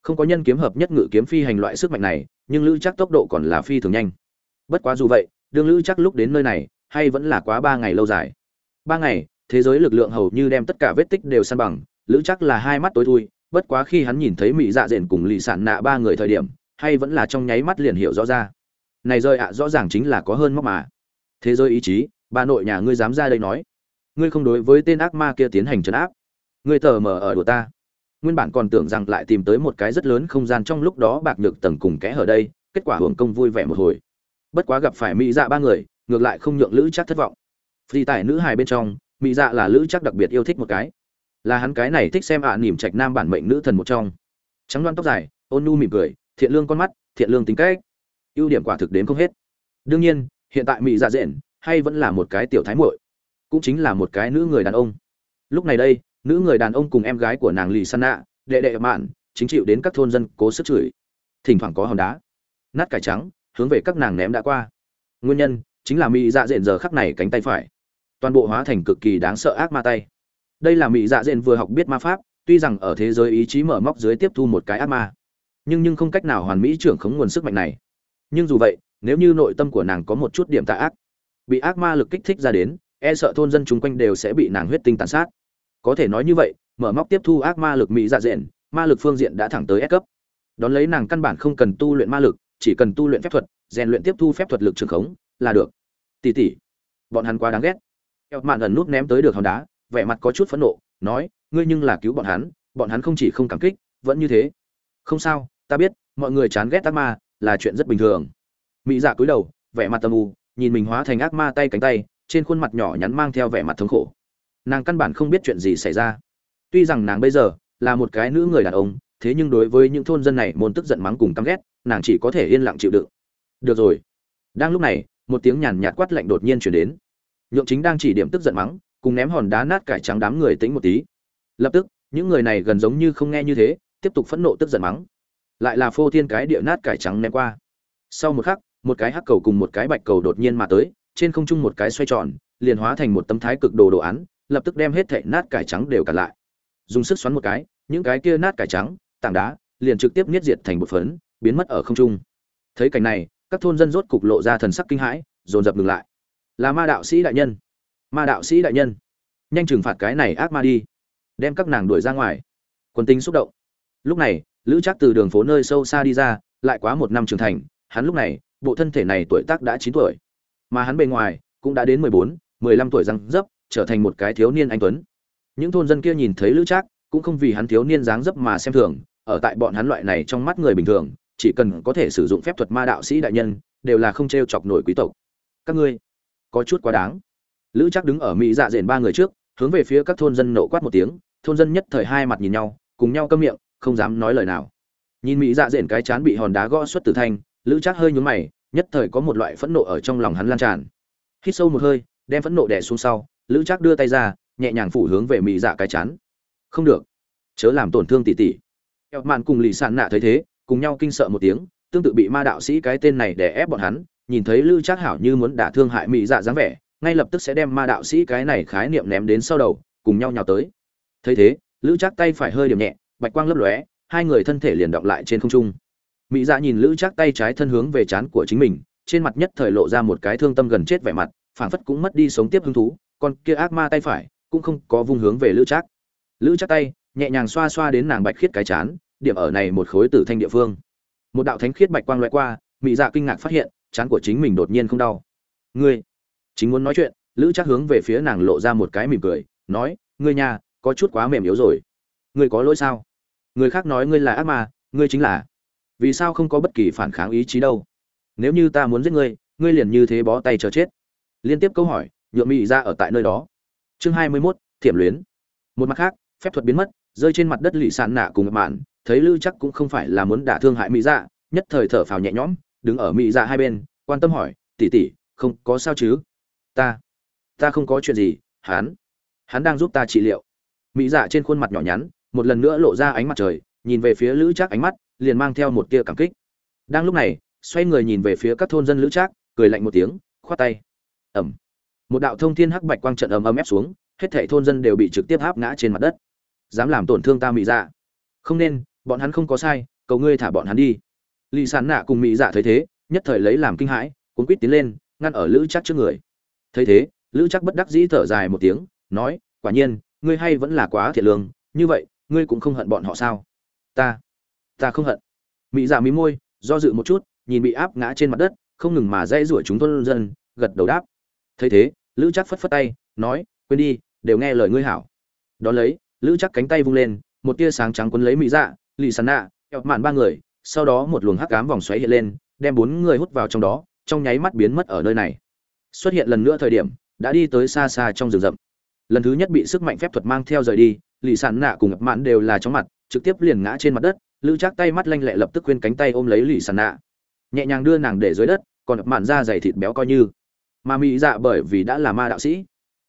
A: Không có nhân kiếm hợp nhất ngự kiếm phi hành loại sức mạnh này, nhưng lữ chắc tốc độ còn là phi thường nhanh. Bất quá dù vậy, đương lữ chắc lúc đến nơi này, hay vẫn là quá ba ngày lâu dài. Ba ngày, thế giới lực lượng hầu như đem tất cả vết tích đều san bằng, lữ chắc là hai mắt tối thui, bất quá khi hắn nhìn thấy mỹ dạ dện cùng lì sản nạ ba người thời điểm, hay vẫn là trong nháy mắt liền hiểu rõ ra này rơi ạ rõ ràng chính là có hơn móc mà. Thế giới ý chí bà nội nhà ngươi dám ra đây nói. Ngươi không đối với tên ác ma kia tiến hành trấn áp. Ngươi tờ mờ ở đùa ta. Nguyên bản còn tưởng rằng lại tìm tới một cái rất lớn không gian trong lúc đó bạc nhược tầng cùng kẽ ở đây kết quả hưởng công vui vẻ một hồi. Bất quá gặp phải mỹ dạ ba người ngược lại không nhượng lữ chắc thất vọng. Phi tại nữ hài bên trong mỹ dạ là lữ chắc đặc biệt yêu thích một cái. Là hắn cái này thích xem ạ à, nỉm trạch nam bản mệnh nữ thần một trong. Trắng đoan tóc dài ôn nu mỉm cười thiện lương con mắt thiện lương tính cách ưu điểm quả thực đến không hết. Đương nhiên, hiện tại mỹ dạ dện hay vẫn là một cái tiểu thái muội, cũng chính là một cái nữ người đàn ông. Lúc này đây, nữ người đàn ông cùng em gái của nàng lì san nạ, đệ đệ mạn, chính chịu đến các thôn dân cố sức chửi. Thỉnh thoảng có hòn đá, nát cải trắng, hướng về các nàng ném đã qua. Nguyên nhân chính là mỹ dạ dện giờ khắc này cánh tay phải, toàn bộ hóa thành cực kỳ đáng sợ ác ma tay. Đây là mỹ dạ dện vừa học biết ma pháp, tuy rằng ở thế giới ý chí mở móc dưới tiếp thu một cái ác ma, nhưng nhưng không cách nào hoàn mỹ trưởng khống nguồn sức mạnh này nhưng dù vậy, nếu như nội tâm của nàng có một chút điểm tạ ác, bị ác ma lực kích thích ra đến e sợ thôn dân chung quanh đều sẽ bị nàng huyết tinh tàn sát. Có thể nói như vậy, mở móc tiếp thu ác ma lực mỹ dạ dện ma lực phương diện đã thẳng tới S cấp. Đón lấy nàng căn bản không cần tu luyện ma lực, chỉ cần tu luyện phép thuật, rèn luyện tiếp thu phép thuật lực trường khống, là được. Tỷ tỷ bọn hắn quá đáng ghét. Eo mạn ẩn nút ném tới được hòn đá, vẻ mặt có chút phẫn nộ, nói, ngươi nhưng là cứu bọn hắn bọn hắn không chỉ không cảm kích, vẫn như thế. Không sao, ta biết, mọi người chán ghét ác ma là chuyện rất bình thường. Mỹ dạ cúi đầu, vẻ mặt tâm u, nhìn mình hóa thành ác ma tay cánh tay, trên khuôn mặt nhỏ nhắn mang theo vẻ mặt thống khổ. Nàng căn bản không biết chuyện gì xảy ra. Tuy rằng nàng bây giờ là một cái nữ người đàn ông, thế nhưng đối với những thôn dân này môn tức giận mắng cùng căm ghét, nàng chỉ có thể yên lặng chịu đựng. Được rồi. Đang lúc này, một tiếng nhàn nhạt quát lạnh đột nhiên chuyển đến. Nhượng chính đang chỉ điểm tức giận mắng, cùng ném hòn đá nát cải trắng đám người tính một tí. Lập tức, những người này gần giống như không nghe như thế, tiếp tục phẫn nộ tức giận mắng lại là phô thiên cái địa nát cải trắng ném qua. Sau một khắc, một cái hắc cầu cùng một cái bạch cầu đột nhiên mà tới, trên không trung một cái xoay tròn, liền hóa thành một tấm thái cực đồ đồ án, lập tức đem hết thảy nát cải trắng đều cả lại. Dùng sức xoắn một cái, những cái kia nát cải trắng, tảng đá, liền trực tiếp niết diệt thành một phấn, biến mất ở không trung. Thấy cảnh này, các thôn dân rốt cục lộ ra thần sắc kinh hãi, dồn dập ngừng lại. Là ma đạo sĩ đại nhân. Ma đạo sĩ đại nhân. Nhanh trừng phạt cái này ác ma đi. Đem các nàng đuổi ra ngoài. Quân tính xúc động. Lúc này lữ chắc từ đường phố nơi sâu xa đi ra, lại quá một năm trưởng thành, hắn lúc này, bộ thân thể này tuổi tác đã chín tuổi. Mà hắn bề ngoài, cũng đã đến mười bốn, mười lăm tuổi răng dấp, trở thành một cái thiếu niên anh tuấn. Những thôn dân kia nhìn thấy lữ trác, cũng không vì hắn thiếu niên dáng dấp mà xem thường, ở tại bọn hắn loại này trong mắt người bình thường, chỉ cần có thể sử dụng phép thuật ma đạo sĩ đại nhân, đều là không t chọc nổi quý tộc. Các ngươi, có chút quá đáng. Lữ Trác đứng ở mỹ dạ dện ba người trước, hướng về phía các thôn dân nộ quát một tiếng, thôn dân nhất thời hai mặt nhìn nhau, cùng nhau câm miệng không dám nói lời nào. Nhìn mỹ dạ dện cái chán bị hòn đá gõ xuất tử thanh, lữ chắc hơi nhún mày, nhất thời có một loại phẫn nộ ở trong lòng hắn lan tràn. Hít sâu một hơi, đem phẫn nộ đè xuống sau, lữ chắc đưa tay ra, nhẹ nhàng phủ hướng về mỹ dạ cái chán. Không được, chớ làm tổn thương tỷ tỷ. Eo mạn cùng lì sàn nạ thấy thế, cùng nhau kinh sợ một tiếng, tương tự bị ma đạo sĩ cái tên này đè ép bọn hắn, nhìn thấy lữ chắc hảo như muốn đả thương hại mỹ dạ dáng vẻ, ngay lập tức sẽ đem ma đạo sĩ cái này khái niệm ném đến sau đầu, cùng nhau nhào tới. Thấy thế, lữ chắc tay phải hơi điểm nhẹ bạch quang lấp lóe, hai người thân thể liền động lại trên không trung. Mỹ dạ nhìn lữ chắc tay trái thân hướng về trán của chính mình, trên mặt nhất thời lộ ra một cái thương tâm gần chết vẻ mặt, phảng phất cũng mất đi sống tiếp hứng thú, còn kia ác ma tay phải cũng không có vung hướng về lữ chắc lữ chắc tay nhẹ nhàng xoa xoa đến nàng bạch khiết cái chán, điểm ở này một khối tử thanh địa phương. Một đạo thánh khiết bạch quang loại qua, mỹ dạ kinh ngạc phát hiện, chán của chính mình đột nhiên không đau. Ngươi, chính muốn nói chuyện? Lữ chắc hướng về phía nàng lộ ra một cái mỉm cười, nói, ngươi nhà, có chút quá mềm yếu rồi. Ngươi có lỗi sao? Người khác nói ngươi là ác ma ngươi chính là. Vì sao không có bất kỳ phản kháng ý chí đâu? Nếu như ta muốn giết ngươi ngươi liền như thế bó tay chờ chết. Liên tiếp câu hỏi nhượng mỹ ra dạ ở tại nơi đó. Chương hai mươi 21, thiểm luyến. Một mặt khác phép thuật biến mất rơi trên mặt đất lì sàn nạ cùng ngập mạn thấy lư chắc cũng không phải là muốn đả thương hại mỹ dạ nhất thời thở phào nhẹ nhõm đứng ở mỹ dạ hai bên quan tâm hỏi tỉ tỉ không có sao chứ? Ta ta không có chuyện gì hắn hắn đang giúp ta trị liệu. Mỹ dạ trên khuôn mặt nhỏ nhắn một lần nữa lộ ra ánh mặt trời, nhìn về phía lữ trác ánh mắt, liền mang theo một tia cảm kích. Đang lúc này, xoay người nhìn về phía các thôn dân lữ trác, cười lạnh một tiếng, khoát tay. Ẩm. Một đạo thông thiên hắc bạch quang trận ầm ầm ép xuống, hết thảy thôn dân đều bị trực tiếp háp ngã trên mặt đất. Dám làm tổn thương ta mỹ dạ. Không nên, bọn hắn không có sai, cầu ngươi thả bọn hắn đi. Lì sàn nạ cùng mỹ dạ thấy thế, nhất thời lấy làm kinh hãi cuốn quýt tiến lên, ngăn ở lữ chắc trước người. Thấy thế, lữ chắc bất đắc dĩ thở dài một tiếng, nói, quả nhiên, ngươi hay vẫn là quá thiệt lương, như vậy ngươi cũng không hận bọn họ sao? Ta ta không hận. Mỹ dạ mí môi, do dự một chút, nhìn bị áp ngã trên mặt đất, không ngừng mà dây rủa chúng thôn dân, gật đầu đáp. Thấy thế, lữ chắc phất phất tay, nói, quên đi, đều nghe lời ngươi hảo. Đón lấy, lữ chắc cánh tay vung lên, một tia sáng trắng quấn lấy mỹ dạ lì sàn nạ, eo mạn ba người, sau đó một luồng hắc cám vòng xoáy hiện lên, đem bốn người hút vào trong đó, trong nháy mắt biến mất ở nơi này. Xuất hiện lần nữa thời điểm, đã đi tới xa xa trong rừng rậm. Lần thứ nhất bị sức mạnh phép thuật mang theo rời đi lì sàn nạ cùng ập mạn đều là chóng mặt, trực tiếp liền ngã trên mặt đất, lữ chắc tay mắt lanh lẹ lập tức khuyên cánh tay ôm lấy lì sàn nạ. Nhẹ nhàng đưa nàng để dưới đất, còn ập mạn ra dày thịt béo coi như. Mà mỹ dạ bởi vì đã là ma đạo sĩ,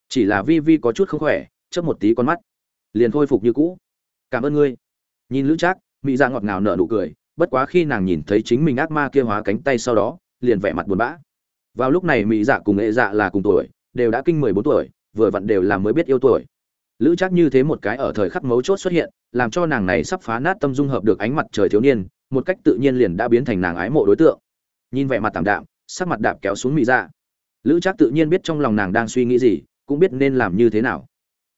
A: chỉ là vi vi có chút không khỏe, chớp một tí con mắt, liền khôi phục như cũ. Cảm ơn ngươi. Nhìn lữ trác mỹ dạ ngọt ngào nở nụ cười, bất quá khi nàng nhìn thấy chính mình ác ma kia hóa cánh tay sau đó, liền vẻ mặt buồn bã. Vào lúc này mỹ dạ cùng nghệ dạ là cùng tuổi, đều đã kinh mười bốn tuổi, vừa vặn đều là mới biết yêu tuổi lữ trác như thế một cái ở thời khắc mấu chốt xuất hiện, làm cho nàng này sắp phá nát tâm dung hợp được ánh mặt trời thiếu niên, một cách tự nhiên liền đã biến thành nàng ái mộ đối tượng. Nhìn vẻ mặt tảm đạm, sắc mặt đạp kéo xuống mỹ ra dạ. lữ trác tự nhiên biết trong lòng nàng đang suy nghĩ gì, cũng biết nên làm như thế nào.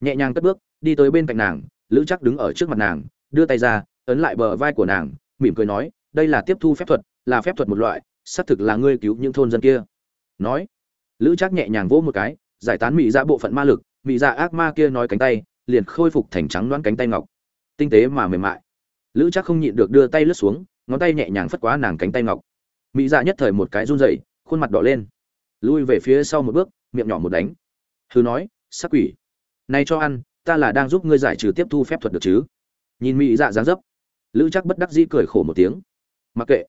A: Nhẹ nhàng cất bước, đi tới bên cạnh nàng, lữ trác đứng ở trước mặt nàng, đưa tay ra, ấn lại bờ vai của nàng, mỉm cười nói, đây là tiếp thu phép thuật, là phép thuật một loại, xác thực là ngươi cứu những thôn dân kia. Nói, lữ trác nhẹ nhàng vỗ một cái, giải tán mỹ ra dạ bộ phận ma lực Mị dạ ác ma kia nói cánh tay, liền khôi phục thành trắng đoán cánh tay ngọc. Tinh tế mà mềm mại. Lữ trác không nhịn được đưa tay lướt xuống, ngón tay nhẹ nhàng phất quá nàng cánh tay ngọc. Mỹ dạ nhất thời một cái run rẩy, khuôn mặt đỏ lên. Lui về phía sau một bước, miệng nhỏ một đánh. Thứ nói sắc quỷ. Này cho ăn, ta là đang giúp ngươi giải trừ tiếp thu phép thuật được chứ? Nhìn mỹ dạ dáng dấp, lữ chắc bất đắc dĩ cười khổ một tiếng. Mặc kệ.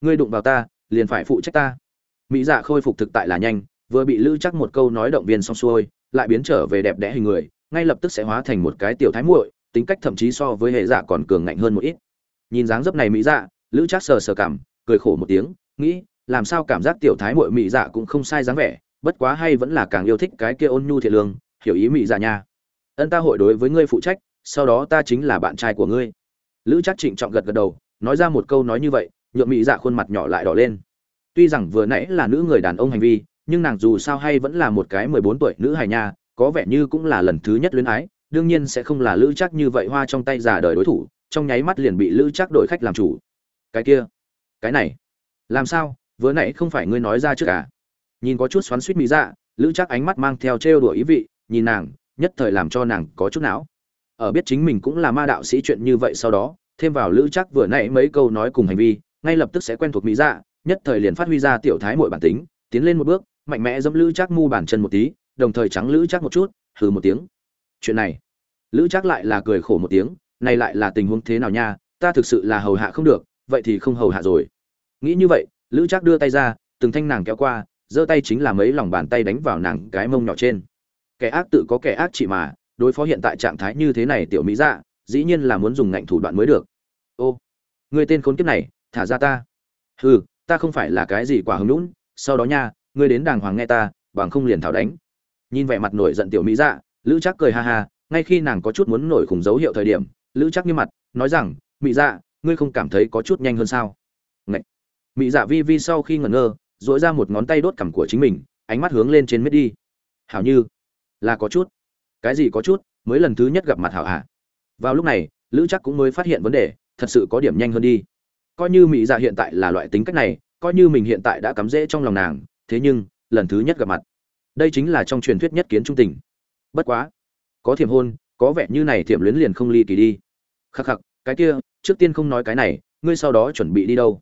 A: Ngươi đụng vào ta, liền phải phụ trách ta. Mỹ dạ khôi phục thực tại là nhanh, vừa bị lữ chắc một câu nói động viên xong xuôi lại biến trở về đẹp đẽ hình người, ngay lập tức sẽ hóa thành một cái tiểu thái muội, tính cách thậm chí so với hệ dạ còn cường ngạnh hơn một ít. Nhìn dáng dấp này mỹ dạ lữ trác sờ sờ cảm, cười khổ một tiếng, nghĩ, làm sao cảm giác tiểu thái muội mỹ dạ cũng không sai dáng vẻ, bất quá hay vẫn là càng yêu thích cái kia ôn nhu thiệt lương, hiểu ý mỹ dạ nha. Ân ta hội đối với ngươi phụ trách, sau đó ta chính là bạn trai của ngươi. Lữ trác trịnh trọng gật gật đầu, nói ra một câu nói như vậy, nhượng mỹ dạ khuôn mặt nhỏ lại đỏ lên. Tuy rằng vừa nãy là nữ người đàn ông hành vi nhưng nàng dù sao hay vẫn là một cái mười bốn tuổi nữ hài nha, có vẻ như cũng là lần thứ nhất luyến ái, đương nhiên sẽ không là lữ chắc như vậy hoa trong tay già đời đối thủ, trong nháy mắt liền bị lữ chắc đổi khách làm chủ. Cái kia, cái này, làm sao? Vừa nãy không phải ngươi nói ra trước à? Nhìn có chút xoắn suýt mỹ dạ lữ chắc ánh mắt mang theo trêu đùa ý vị, nhìn nàng, nhất thời làm cho nàng có chút não. Ở biết chính mình cũng là ma đạo sĩ chuyện như vậy sau đó, thêm vào lữ chắc vừa nãy mấy câu nói cùng hành vi, ngay lập tức sẽ quen thuộc mỹ dạ nhất thời liền phát huy ra tiểu thái muội bản tính, tiến lên một bước mạnh mẽ dẫm lữ chắc mu bàn chân một tí, đồng thời trắng lữ chắc một chút, hừ một tiếng. Chuyện này, lữ chắc lại là cười khổ một tiếng, này lại là tình huống thế nào nha, ta thực sự là hầu hạ không được, vậy thì không hầu hạ rồi. Nghĩ như vậy, lữ chắc đưa tay ra, từng thanh nàng kéo qua, giơ tay chính là mấy lòng bàn tay đánh vào nàng cái mông nhỏ trên. Kẻ ác tự có kẻ ác chỉ mà, đối phó hiện tại trạng thái như thế này tiểu mỹ dạ dĩ nhiên là muốn dùng ngạnh thủ đoạn mới được. Ô, người tên khốn kiếp này, thả ra ta. Hừ, ta không phải là cái gì quả hứng lũn sau đó nha ngươi đến đàng hoàng nghe ta, bằng không liền thảo đánh. Nhìn vẻ mặt nổi giận tiểu mỹ dạ lữ chắc cười ha ha, ngay khi nàng có chút muốn nổi khủng dấu hiệu thời điểm, lữ chắc như mặt, nói rằng, mỹ dạ ngươi không cảm thấy có chút nhanh hơn sao? Ngậy! mỹ dạ vi vi sau khi ngẩn ngơ dỗi ra một ngón tay đốt cằm của chính mình, ánh mắt hướng lên trên mít đi. Hảo như, là có chút. Cái gì có chút? Mới lần thứ nhất gặp mặt hảo à? vào lúc này, lữ chắc cũng mới phát hiện vấn đề, thật sự có điểm nhanh hơn đi. Coi như mỹ dạ hiện tại là loại tính cách này, coi như mình hiện tại đã cắm rễ trong lòng nàng thế nhưng, lần thứ nhất gặp mặt. Đây chính là trong truyền thuyết nhất kiến trung tình. Bất quá, có thiểm hôn, có vẻ như này thiểm luyến liền không ly kỳ đi. Khắc khắc, cái kia, trước tiên không nói cái này, ngươi sau đó chuẩn bị đi đâu?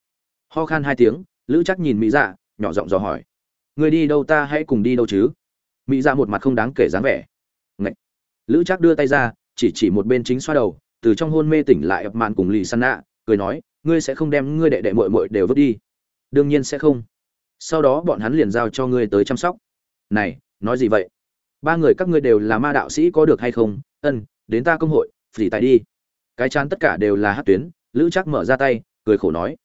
A: Ho khan hai tiếng, lữ chắc nhìn mỹ dạ nhỏ giọng dò hỏi. Ngươi đi đâu ta hãy cùng đi đâu chứ? Mỹ dạ một mặt không đáng kể dáng vẻ. Ngậy. lữ chắc đưa tay ra, chỉ chỉ một bên chính xoa đầu, từ trong hôn mê tỉnh lại ập mạn cùng lì săn nạ, cười nói, ngươi sẽ không đem ngươi đệ đệ mội mội đều vứt đi. Đương nhiên sẽ không sau đó bọn hắn liền giao cho ngươi tới chăm sóc. Này, nói gì vậy? Ba người các ngươi đều là ma đạo sĩ có được hay không? Ân, đến ta công hội, phỉ tài đi. Cái chán tất cả đều là hát tuyến, lữ chắc mở ra tay, cười khổ nói.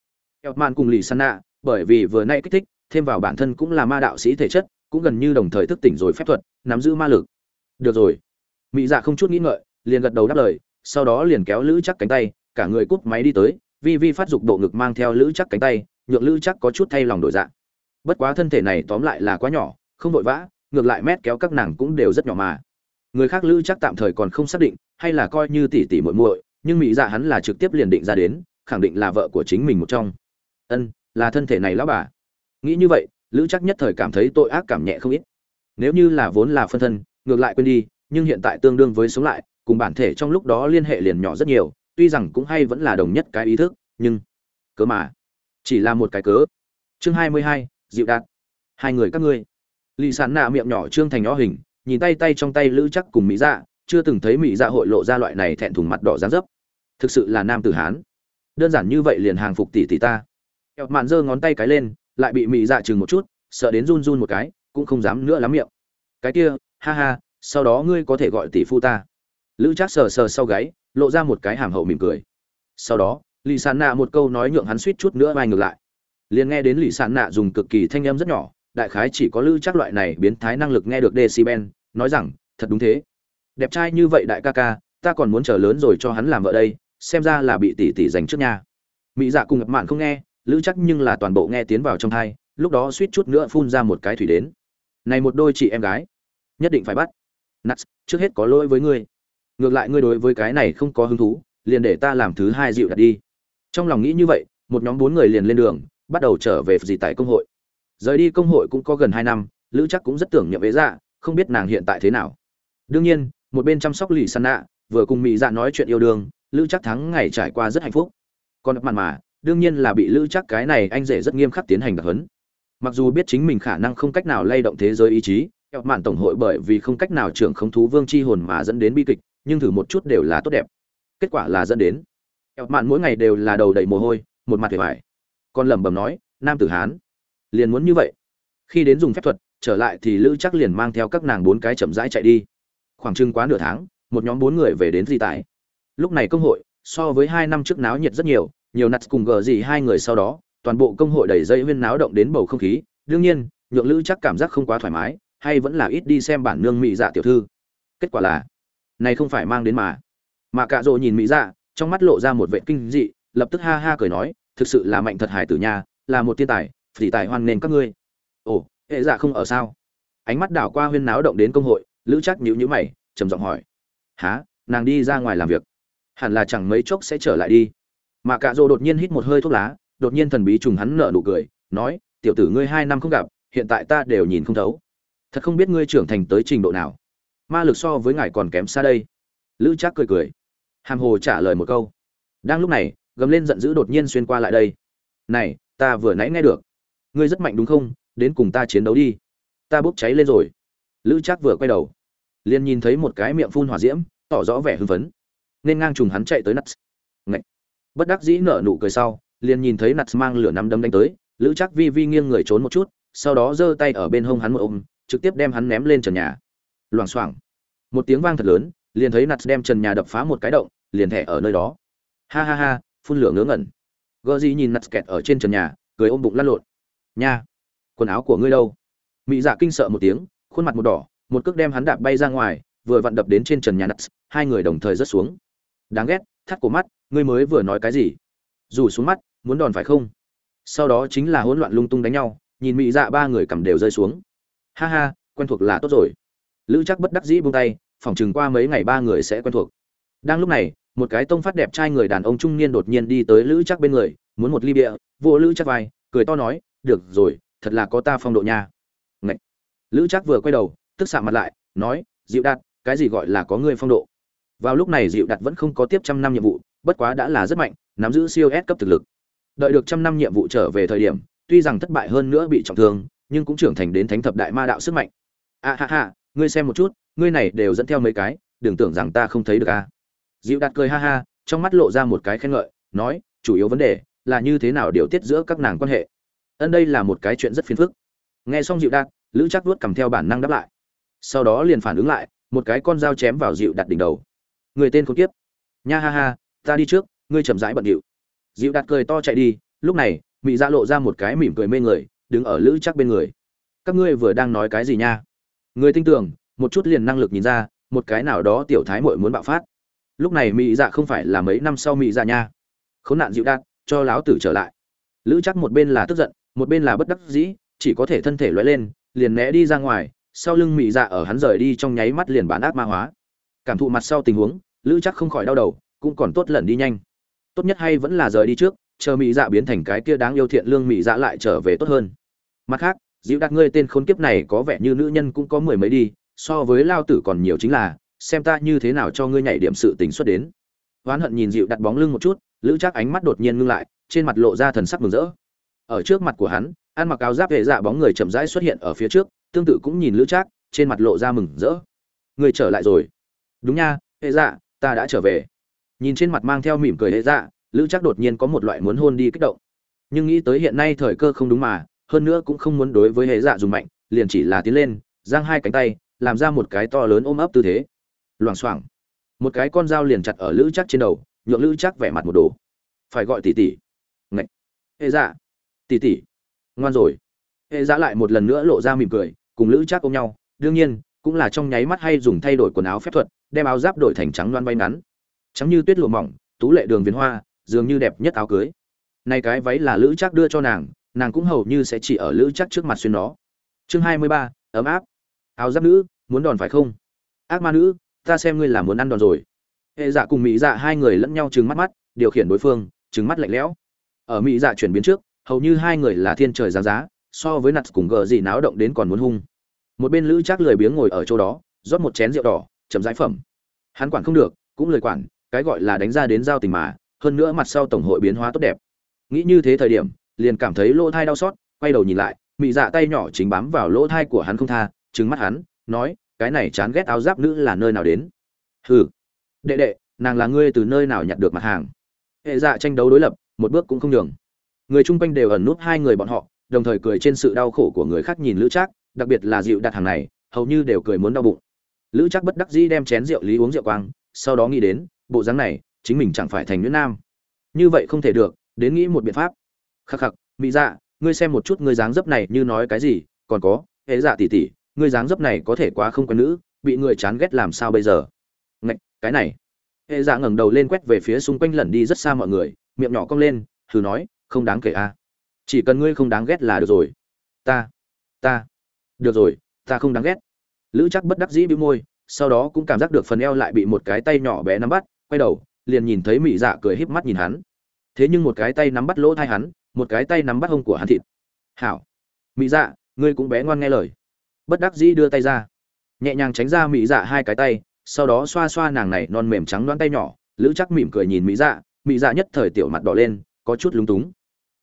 A: Ập man cùng lì san nạ, bởi vì vừa nay kích thích, thêm vào bản thân cũng là ma đạo sĩ thể chất, cũng gần như đồng thời thức tỉnh rồi phép thuật, nắm giữ ma lực. Được rồi. Mỹ dạ không chút nghĩ ngợi, liền gật đầu đáp lời, sau đó liền kéo lữ chắc cánh tay, cả người cút máy đi tới, vi vi phát dục độ ngực mang theo lữ chắc cánh tay, nhượng lữ chắc có chút thay lòng đổi dạng bất quá thân thể này tóm lại là quá nhỏ, không vội vã, ngược lại mét kéo các nàng cũng đều rất nhỏ mà. Người khác lữ chắc tạm thời còn không xác định, hay là coi như tỷ tỷ muội muội, nhưng mỹ dạ hắn là trực tiếp liền định ra đến, khẳng định là vợ của chính mình một trong. Ân, là thân thể này lão bà. Nghĩ như vậy, lữ chắc nhất thời cảm thấy tội ác cảm nhẹ không ít. Nếu như là vốn là phân thân, ngược lại quên đi, nhưng hiện tại tương đương với sống lại, cùng bản thể trong lúc đó liên hệ liền nhỏ rất nhiều, tuy rằng cũng hay vẫn là đồng nhất cái ý thức, nhưng cớ mà. Chỉ là một cái cớ. Chương hai mươi hai dịu đạt hai người các ngươi. Lì sán nạ miệng nhỏ trương thành nhỏ hình, nhìn tay tay trong tay lữ chắc cùng mỹ dạ chưa từng thấy mỹ dạ hội lộ ra loại này thẹn thùng mặt đỏ dán dấp. Thực sự là nam tử hán. Đơn giản như vậy liền hàng phục tỷ tỷ ta. Kẹo mạn giơ ngón tay cái lên, lại bị mỹ dạ chừng một chút, sợ đến run run một cái, cũng không dám nữa lắm miệng. Cái kia, ha ha, sau đó ngươi có thể gọi tỷ phu ta. Lữ trác sờ sờ sau gáy, lộ ra một cái hàm hậu mỉm cười. Sau đó, lì sàn nạ một câu nói nhượng hắn suýt chút nữa vai ngược lại liền nghe đến lì sàn nạ dùng cực kỳ thanh âm rất nhỏ, đại khái chỉ có lữ chắc loại này biến thái năng lực nghe được decibel, nói rằng, thật đúng thế. Đẹp trai như vậy đại ca ca, ta còn muốn chờ lớn rồi cho hắn làm vợ đây, xem ra là bị tỷ tỷ dành trước nha. Mỹ dạ cùng ngập mạn không nghe, lữ chắc nhưng là toàn bộ nghe tiến vào trong thai, lúc đó suýt chút nữa phun ra một cái thủy đến. Này một đôi chị em gái, nhất định phải bắt. Nats, trước hết có lỗi với ngươi. Ngược lại ngươi đối với cái này không có hứng thú, liền để ta làm thứ hai dịu đặt đi. Trong lòng nghĩ như vậy, một nhóm bốn người liền lên đường bắt đầu trở về gì tại công hội. Rời đi công hội cũng có gần hai năm, lữ chắc cũng rất tưởng nhậm ế dạ không biết nàng hiện tại thế nào. Đương nhiên, một bên chăm sóc lì săn nạ, vừa cùng mỹ dạ nói chuyện yêu đương, lữ chắc thắng ngày trải qua rất hạnh phúc. Còn mặt mà, đương nhiên là bị lữ chắc cái này anh rể rất nghiêm khắc tiến hành đặc hấn mặc dù biết chính mình khả năng không cách nào lay động thế giới ý chí kẹo mạn tổng hội bởi vì không cách nào trưởng không thú vương chi hồn mà dẫn đến bi kịch, nhưng thử một chút đều là tốt đẹp. Kết quả là dẫn đến. Kẹo mạn mỗi ngày đều là đầu đầy mồ hôi, một mặt vẻ vải còn lẩm bẩm nói, nam tử hán, liền muốn như vậy. Khi đến dùng phép thuật, trở lại thì lữ chắc liền mang theo các nàng bốn cái chậm rãi chạy đi. Khoảng chừng quá nửa tháng, một nhóm bốn người về đến di tài. Lúc này công hội, so với hai năm trước náo nhiệt rất nhiều nhiều nặt cùng gờ gì hai người sau đó, toàn bộ công hội đầy dây huyên náo động đến bầu không khí. Đương nhiên, nhượng lữ chắc cảm giác không quá thoải mái, hay vẫn là ít đi xem bản nương mỹ dạ tiểu thư. Kết quả là, này không phải mang đến mà. Mà cạ rộ nhìn mỹ dạ trong mắt lộ ra một vệ kinh dị, lập tức ha ha cười nói thực sự là mạnh thật hải tử nhà là một thiên tài, phỉ tài hoan nên các ngươi. Ồ, hệ dạ không ở sao? Ánh mắt đảo qua huyên náo động đến công hội, lữ chắc nhíu nhíu mày, trầm giọng hỏi. Há nàng đi ra ngoài làm việc. Hẳn là chẳng mấy chốc sẽ trở lại đi. Mà cạ rỗ đột nhiên hít một hơi thuốc lá, đột nhiên thần bí trùng hắn nở nụ cười, nói, tiểu tử ngươi hai năm không gặp, hiện tại ta đều nhìn không thấu. Thật không biết ngươi trưởng thành tới trình độ nào. Ma lực so với ngài còn kém xa đây. Lữ trác cười cười. Hàm hồ trả lời một câu. Đang lúc này gầm lên giận dữ đột nhiên xuyên qua lại đây. Này, ta vừa nãy nghe được. Ngươi rất mạnh đúng không? Đến cùng ta chiến đấu đi. Ta bốc cháy lên rồi. Lữ chắc vừa quay đầu, liền nhìn thấy một cái miệng phun hỏa diễm, tỏ rõ vẻ hưng phấn. Nên ngang trùng hắn chạy tới nuts. Ngậy. bất đắc dĩ nở nụ cười sau, liền nhìn thấy nuts mang lửa nắm đấm đánh tới. Lữ chắc vi vi nghiêng người trốn một chút, sau đó giơ tay ở bên hông hắn một ôm, trực tiếp đem hắn ném lên trần nhà. Loảng xoảng. Một tiếng vang thật lớn, liền thấy nuts đem trần nhà đập phá một cái động, liền thẻ ở nơi đó. Ha ha ha phun lửa ngớ ngẩn. Gợ gì nhìn nặt kẹt ở trên trần nhà, cười ôm bụng lăn lộn. Nha, quần áo của ngươi đâu? Mỹ dạ kinh sợ một tiếng, khuôn mặt một đỏ, một cước đem hắn đạp bay ra ngoài, vừa vặn đập đến trên trần nhà nặt hai người đồng thời rớt xuống. Đáng ghét, thắt cổ mắt, ngươi mới vừa nói cái gì? Rủ xuống mắt, muốn đòn phải không? Sau đó chính là hỗn loạn lung tung đánh nhau, nhìn mỹ dạ ba người cầm đều rơi xuống. Ha ha, quen thuộc là tốt rồi. Lữ chắc bất đắc dĩ buông tay, phỏng chừng qua mấy ngày ba người sẽ quen thuộc. Đang lúc này một cái tông phát đẹp trai người đàn ông trung niên đột nhiên đi tới lữ chắc bên người, muốn một ly bia vô lữ chắc vai, cười to nói, được rồi, thật là có ta phong độ nha Ngậy. lữ chắc vừa quay đầu, tức xạ mặt lại, nói dịu đạt, cái gì gọi là có người phong độ vào lúc này dịu đạt vẫn không có tiếp trăm năm nhiệm vụ, bất quá đã là rất mạnh, nắm giữ siêu S cấp thực lực đợi được trăm năm nhiệm vụ trở về thời điểm, tuy rằng thất bại hơn nữa bị trọng thương, nhưng cũng trưởng thành đến thánh thập đại ma đạo sức mạnh a ha ha, ngươi xem một chút, ngươi này đều dẫn theo mấy cái, đừng tưởng rằng ta không thấy được a à dịu đạt cười ha ha, trong mắt lộ ra một cái khen ngợi, nói, chủ yếu vấn đề là như thế nào điều tiết giữa các nàng quan hệ. Ân, đây là một cái chuyện rất phiền phức. Nghe xong dịu đạt, lữ chắc vuốt cầm theo bản năng đáp lại. Sau đó liền phản ứng lại, một cái con dao chém vào dịu đặt đỉnh đầu. Người tên khốn kiếp. Nha ha ha, ta đi trước, ngươi chậm rãi bận điệu. Dịu đặt cười to chạy đi, lúc này mỹ ra dạ lộ ra một cái mỉm cười mê người, đứng ở lữ chắc bên người. Các ngươi vừa đang nói cái gì nha? Người tin tưởng, một chút liền năng lực nhìn ra, một cái nào đó tiểu thái muội muốn bạo phát lúc này mỹ dạ không phải là mấy năm sau mỹ dạ nha. Khốn nạn dịu đạt cho láo tử trở lại. Lữ chắc một bên là tức giận, một bên là bất đắc dĩ, chỉ có thể thân thể loại lên, liền né đi ra ngoài, sau lưng mỹ dạ ở hắn rời đi trong nháy mắt liền bán ác ma hóa. Cảm thụ mặt sau tình huống, lữ chắc không khỏi đau đầu, cũng còn tốt lần đi nhanh. Tốt nhất hay vẫn là rời đi trước, chờ mỹ dạ biến thành cái kia đáng yêu thiện lương mỹ dạ lại trở về tốt hơn. Mặt khác, dịu đặt ngươi tên khốn kiếp này có vẻ như nữ nhân cũng có mười mấy đi, so với lao tử còn nhiều chính là xem ta như thế nào cho ngươi nhảy điểm sự tình xuất đến. Oán hận nhìn dịu đặt bóng lưng một chút, lữ chắc ánh mắt đột nhiên ngưng lại, trên mặt lộ ra thần sắc mừng rỡ. Ở trước mặt của hắn, ăn mặc áo giáp hệ dạ bóng người chậm rãi xuất hiện ở phía trước, tương tự cũng nhìn lữ trác, trên mặt lộ ra mừng rỡ. Người trở lại rồi. Đúng nha, hệ dạ ta đã trở về. Nhìn trên mặt mang theo mỉm cười hệ dạ lữ trác đột nhiên có một loại muốn hôn đi kích động. Nhưng nghĩ tới hiện nay thời cơ không đúng mà, hơn nữa cũng không muốn đối với hệ dạ dùng mạnh, liền chỉ là tiến lên, giang hai cánh tay, làm ra một cái to lớn ôm ấp tư thế loảng xoảng. Một cái con dao liền chặt ở lữ chắc trên đầu, nhượng lữ chắc vẻ mặt một đồ. Phải gọi tỷ tỷ. Ngạch hệ dạ. Tỷ tỷ. Ngoan rồi. Hệ dạ lại một lần nữa lộ ra mỉm cười, cùng lữ chắc ôm nhau. Đương nhiên, cũng là trong nháy mắt hay dùng thay đổi quần áo phép thuật, đem áo giáp đổi thành trắng loan bay ngắn. Trắng như tuyết lụa mỏng, tú lệ đường viền hoa, dường như đẹp nhất áo cưới. Nay cái váy là lữ chắc đưa cho nàng nàng cũng hầu như sẽ chỉ ở lữ chắc trước mặt xuyên nó. Chương hai mươi ba, ấm áp. Áo giáp nữ, muốn đòn phải không? Ác ma nữ ta xem ngươi là muốn ăn đòn rồi. Hệ dạ cùng mỹ dạ hai người lẫn nhau trừng mắt mắt, điều khiển đối phương, trừng mắt lạnh lẽo. Ở mỹ dạ chuyển biến trước, hầu như hai người là thiên trời giá giá, so với nặt cùng gờ gì náo động đến còn muốn hung. Một bên lữ chắc lười biếng ngồi ở chỗ đó, rót một chén rượu đỏ chấm giải phẩm. Hắn quản không được, cũng lời quản, cái gọi là đánh ra đến giao tình mà, hơn nữa mặt sau tổng hội biến hóa tốt đẹp. Nghĩ như thế thời điểm, liền cảm thấy lỗ thai đau xót, quay đầu nhìn lại mị dạ tay nhỏ chính bám vào lỗ thai của hắn không tha, trừng mắt hắn, nói cái này chán ghét áo giáp nữ là nơi nào đến? Hừ, đệ đệ, nàng là ngươi từ nơi nào nhặt được mặt hàng? Hệ dạ tranh đấu đối lập, một bước cũng không nhường. Người chung quanh đều ẩn nút hai người bọn họ, đồng thời cười trên sự đau khổ của người khác nhìn lữ trác, đặc biệt là dịu đặt hàng này, hầu như đều cười muốn đau bụng. Lữ trác bất đắc dĩ đem chén rượu lý uống rượu quang, sau đó nghĩ đến, bộ dáng này, chính mình chẳng phải thành nguyễn nam. Như vậy không thể được, đến nghĩ một biện pháp. Khắc khắc mỹ dạ ngươi xem một chút ngươi dáng dấp này như nói cái gì, còn có, hệ dạ tỉ tỉ ngươi dáng dấp này có thể quá không quen nữ, bị người chán ghét làm sao bây giờ? Ngạch, cái này. Hệ dạ ngẩng đầu lên quét về phía xung quanh lẩn đi rất xa mọi người, miệng nhỏ cong lên, thử nói, không đáng kể a à. chỉ cần ngươi không đáng ghét là được rồi. Ta ta. Được rồi, ta không đáng ghét. Lữ chắc bất đắc dĩ bĩu môi, sau đó cũng cảm giác được phần eo lại bị một cái tay nhỏ bé nắm bắt, quay đầu, liền nhìn thấy mỹ dạ cười híp mắt nhìn hắn. Thế nhưng một cái tay nắm bắt lỗ thai hắn, một cái tay nắm bắt hông của hắn thịt. Hảo. Mỹ dạ ngươi cũng bé ngoan nghe lời bất đắc dĩ đưa tay ra. Nhẹ nhàng tránh ra mỹ dạ hai cái tay, sau đó xoa xoa nàng này non mềm trắng đoán tay nhỏ, lữ chắc mỉm cười nhìn mỹ dạ mỹ dạ nhất thời tiểu mặt đỏ lên, có chút lúng túng.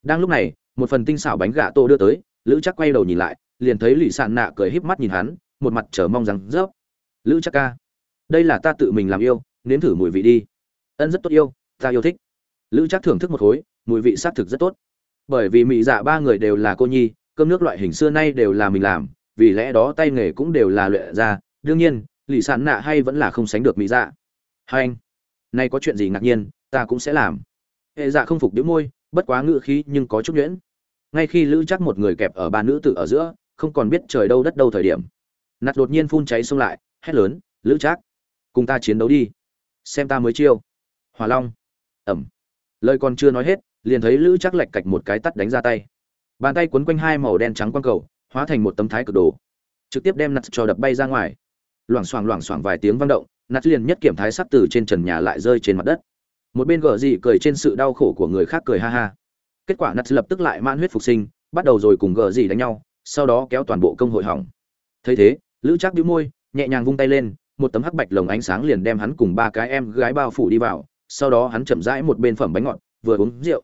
A: Đang lúc này, một phần tinh xảo bánh gà tô đưa tới, lữ chắc quay đầu nhìn lại, liền thấy lì sạn nạ cười híp mắt nhìn hắn, một mặt chờ mong rằng rớp lữ chắc ca, đây là ta tự mình làm yêu, nếm thử mùi vị đi. Ân rất tốt yêu, ta yêu thích. Lữ chắc thưởng thức một khối, mùi vị xác thực rất tốt. Bởi vì mỹ dạ ba người đều là cô nhi, cơm nước loại hình xưa nay đều là mình làm vì lẽ đó tay nghề cũng đều là luyện ra, đương nhiên, lì sàn nạ hay vẫn là không sánh được mỹ dạ. Hai anh, nay có chuyện gì ngạc nhiên, ta cũng sẽ làm. Hệ dạ không phục đĩu môi, bất quá ngự khí nhưng có chút nhuyễn. Ngay khi lữ chắc một người kẹp ở ba nữ tử ở giữa, không còn biết trời đâu đất đâu thời điểm. Nạt đột nhiên phun cháy xông lại, hét lớn, lữ chắc cùng ta chiến đấu đi. Xem ta mới chiêu. Hỏa long ẩm lời còn chưa nói hết, liền thấy lữ chắc lạch cạch một cái tắt đánh ra tay. Bàn tay quấn quanh hai màu đen trắng quang cầu hóa thành một tấm thái cực đồ. Trực tiếp đem nặt cho đập bay ra ngoài. Loảng xoảng loảng xoảng vài tiếng vang động nặt liền nhất kiểm thái sắc từ trên trần nhà lại rơi trên mặt đất. Một bên gờ dị cười trên sự đau khổ của người khác cười ha ha. Kết quả nặt lập tức lại man huyết phục sinh, bắt đầu rồi cùng gờ dị đánh nhau, sau đó kéo toàn bộ công hội hỏng. Thấy thế, lữ trác đĩu môi, nhẹ nhàng vung tay lên, một tấm hắc bạch lồng ánh sáng liền đem hắn cùng ba cái em gái bao phủ đi vào, sau đó hắn chậm rãi một bên phẩm bánh ngọt, vừa uống rượu.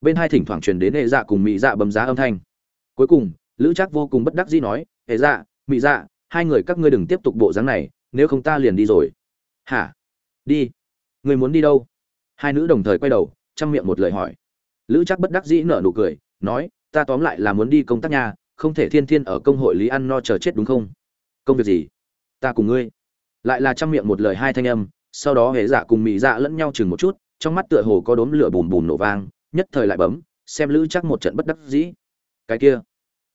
A: Bên hai thỉnh thoảng truyền đến hệ dạ cùng mỹ dạ bấm giá âm thanh. Cuối cùng lữ Trác vô cùng bất đắc dĩ nói hệ dạ Mị dạ hai người các ngươi đừng tiếp tục bộ dáng này, nếu không ta liền đi rồi. Hả? Đi? Người muốn đi đâu? Hai nữ đồng thời quay đầu, chăm miệng một lời hỏi. Lữ Trác bất đắc dĩ nở nụ cười, nói, ta tóm lại là muốn đi công tác nhà không thể thiên thiên ở công hội lý ăn no chờ chết đúng không? Công việc gì? Ta cùng ngươi. Lại là chăm miệng một lời hai thanh âm, sau đó hệ dạ cùng Mị dạ lẫn nhau chừng một chút, trong mắt tựa hồ có đốm lửa bùm bùm nổ vang, nhất thời lại bấm, xem lữ chắc một trận bất đắc dĩ. Cái kia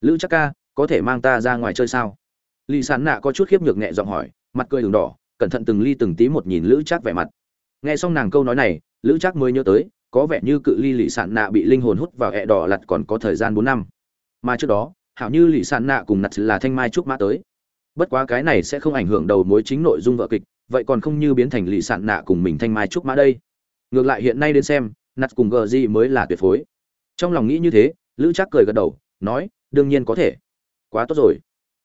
A: lữ chắc ca, có thể mang ta ra ngoài chơi sao? Lì sán nạ có chút khiếp nhược nhẹ giọng hỏi, mặt cười đường đỏ, cẩn thận từng ly từng tí một nhìn lữ chắc vẻ mặt. Nghe xong nàng câu nói này, lữ chắc mới nhớ tới, có vẻ như cự ly lì sán nạ bị linh hồn hút vào hẹ đỏ lặt còn có thời gian bốn năm. Mà trước đó, hảo như lì sán nạ cùng nặt là thanh mai trúc mã tới. Bất quá cái này sẽ không ảnh hưởng đầu mối chính nội dung vợ kịch, vậy còn không như biến thành lì sạn nạ cùng mình thanh mai trúc mã đây. Ngược lại hiện nay đến xem nặt cùng gờ gì mới là tuyệt phối. Trong lòng nghĩ như thế, lữ chắc cười gật đầu, nói đương nhiên có thể. Quá tốt rồi.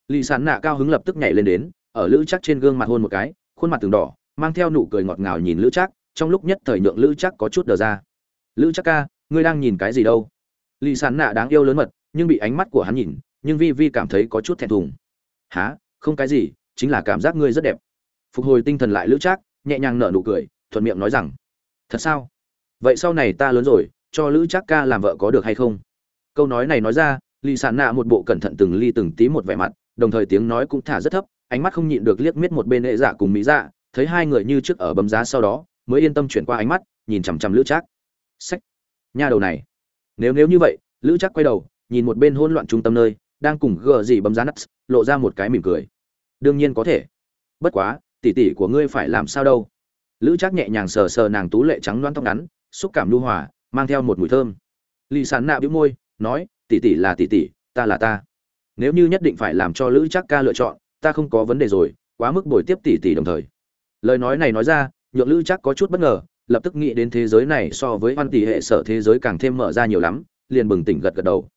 A: Lì sán nạ cao hứng lập tức nhảy lên đến, ở lữ chắc trên gương mặt hôn một cái, khuôn mặt từng đỏ, mang theo nụ cười ngọt ngào nhìn lữ chắc, trong lúc nhất thời nhượng lữ chắc có chút đờ ra. Lữ chắc ca, ngươi đang nhìn cái gì đâu? Lì sán nạ đáng yêu lớn mật, nhưng bị ánh mắt của hắn nhìn, nhưng vi vi cảm thấy có chút thẹn thùng. Há không cái gì, chính là cảm giác ngươi rất đẹp. Phục hồi tinh thần lại lữ trác nhẹ nhàng nở nụ cười, thuận miệng nói rằng, thật sao? Vậy sau này ta lớn rồi, cho lữ trác ca làm vợ có được hay không? Câu nói này nói ra lì sàn nạ một bộ cẩn thận từng ly từng tí một vẻ mặt, đồng thời tiếng nói cũng thả rất thấp, ánh mắt không nhịn được liếc miết một bên hệ dạ cùng mỹ dạ thấy hai người như trước ở bấm giá sau đó, mới yên tâm chuyển qua ánh mắt, nhìn chằm chằm lữ trác. Sách nha đầu này. Nếu nếu như vậy, lữ trác quay đầu, nhìn một bên hỗn loạn trung tâm nơi, đang cùng gờ gì bấm giá nắp lộ ra một cái mỉm cười. Đương nhiên có thể. Bất quá, tỷ tỷ của ngươi phải làm sao đâu? Lữ trác nhẹ nhàng sờ sờ nàng tú lệ trắng loan tóc ngắn, xúc cảm lưu hòa, mang theo một mùi thơm. Lì sàn nạ bĩu môi, nói tỷ tỷ là tỷ tỷ, ta là ta. Nếu như nhất định phải làm cho lữ trác ca lựa chọn, ta không có vấn đề rồi, quá mức bồi tiếp tỷ tỷ đồng thời. Lời nói này nói ra, nhượng lữ trác có chút bất ngờ, lập tức nghĩ đến thế giới này so với Hoan tỷ hệ sở thế giới càng thêm mở ra nhiều lắm, liền bừng tỉnh gật gật đầu.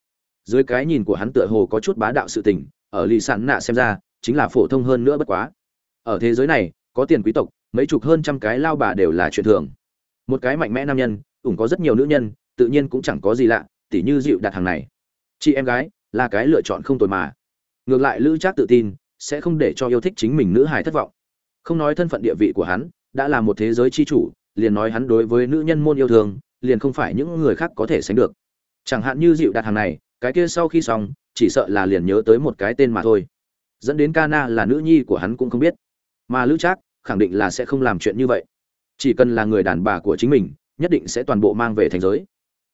A: Dưới cái nhìn của hắn tựa hồ có chút bá đạo sự tình, ở lì sán nạ xem ra, chính là phổ thông hơn nữa bất quá. Ở thế giới này, có tiền quý tộc, mấy chục hơn trăm cái lao bà đều là chuyện thường. Một cái mạnh mẽ nam nhân, ủng có rất nhiều nữ nhân, tự nhiên cũng chẳng có gì lạ, tỉ như dịu đặt hàng này chị em gái là cái lựa chọn không tồi mà ngược lại lữ trác tự tin sẽ không để cho yêu thích chính mình nữ hài thất vọng không nói thân phận địa vị của hắn đã là một thế giới chi chủ liền nói hắn đối với nữ nhân môn yêu thương liền không phải những người khác có thể sánh được chẳng hạn như dịu đặt hàng này cái kia sau khi xong chỉ sợ là liền nhớ tới một cái tên mà thôi dẫn đến ca na là nữ nhi của hắn cũng không biết. Mà Lữ Trác khẳng định là sẽ không làm chuyện như vậy. Chỉ cần là người đàn bà của chính mình, nhất định sẽ toàn bộ mang về thành giới.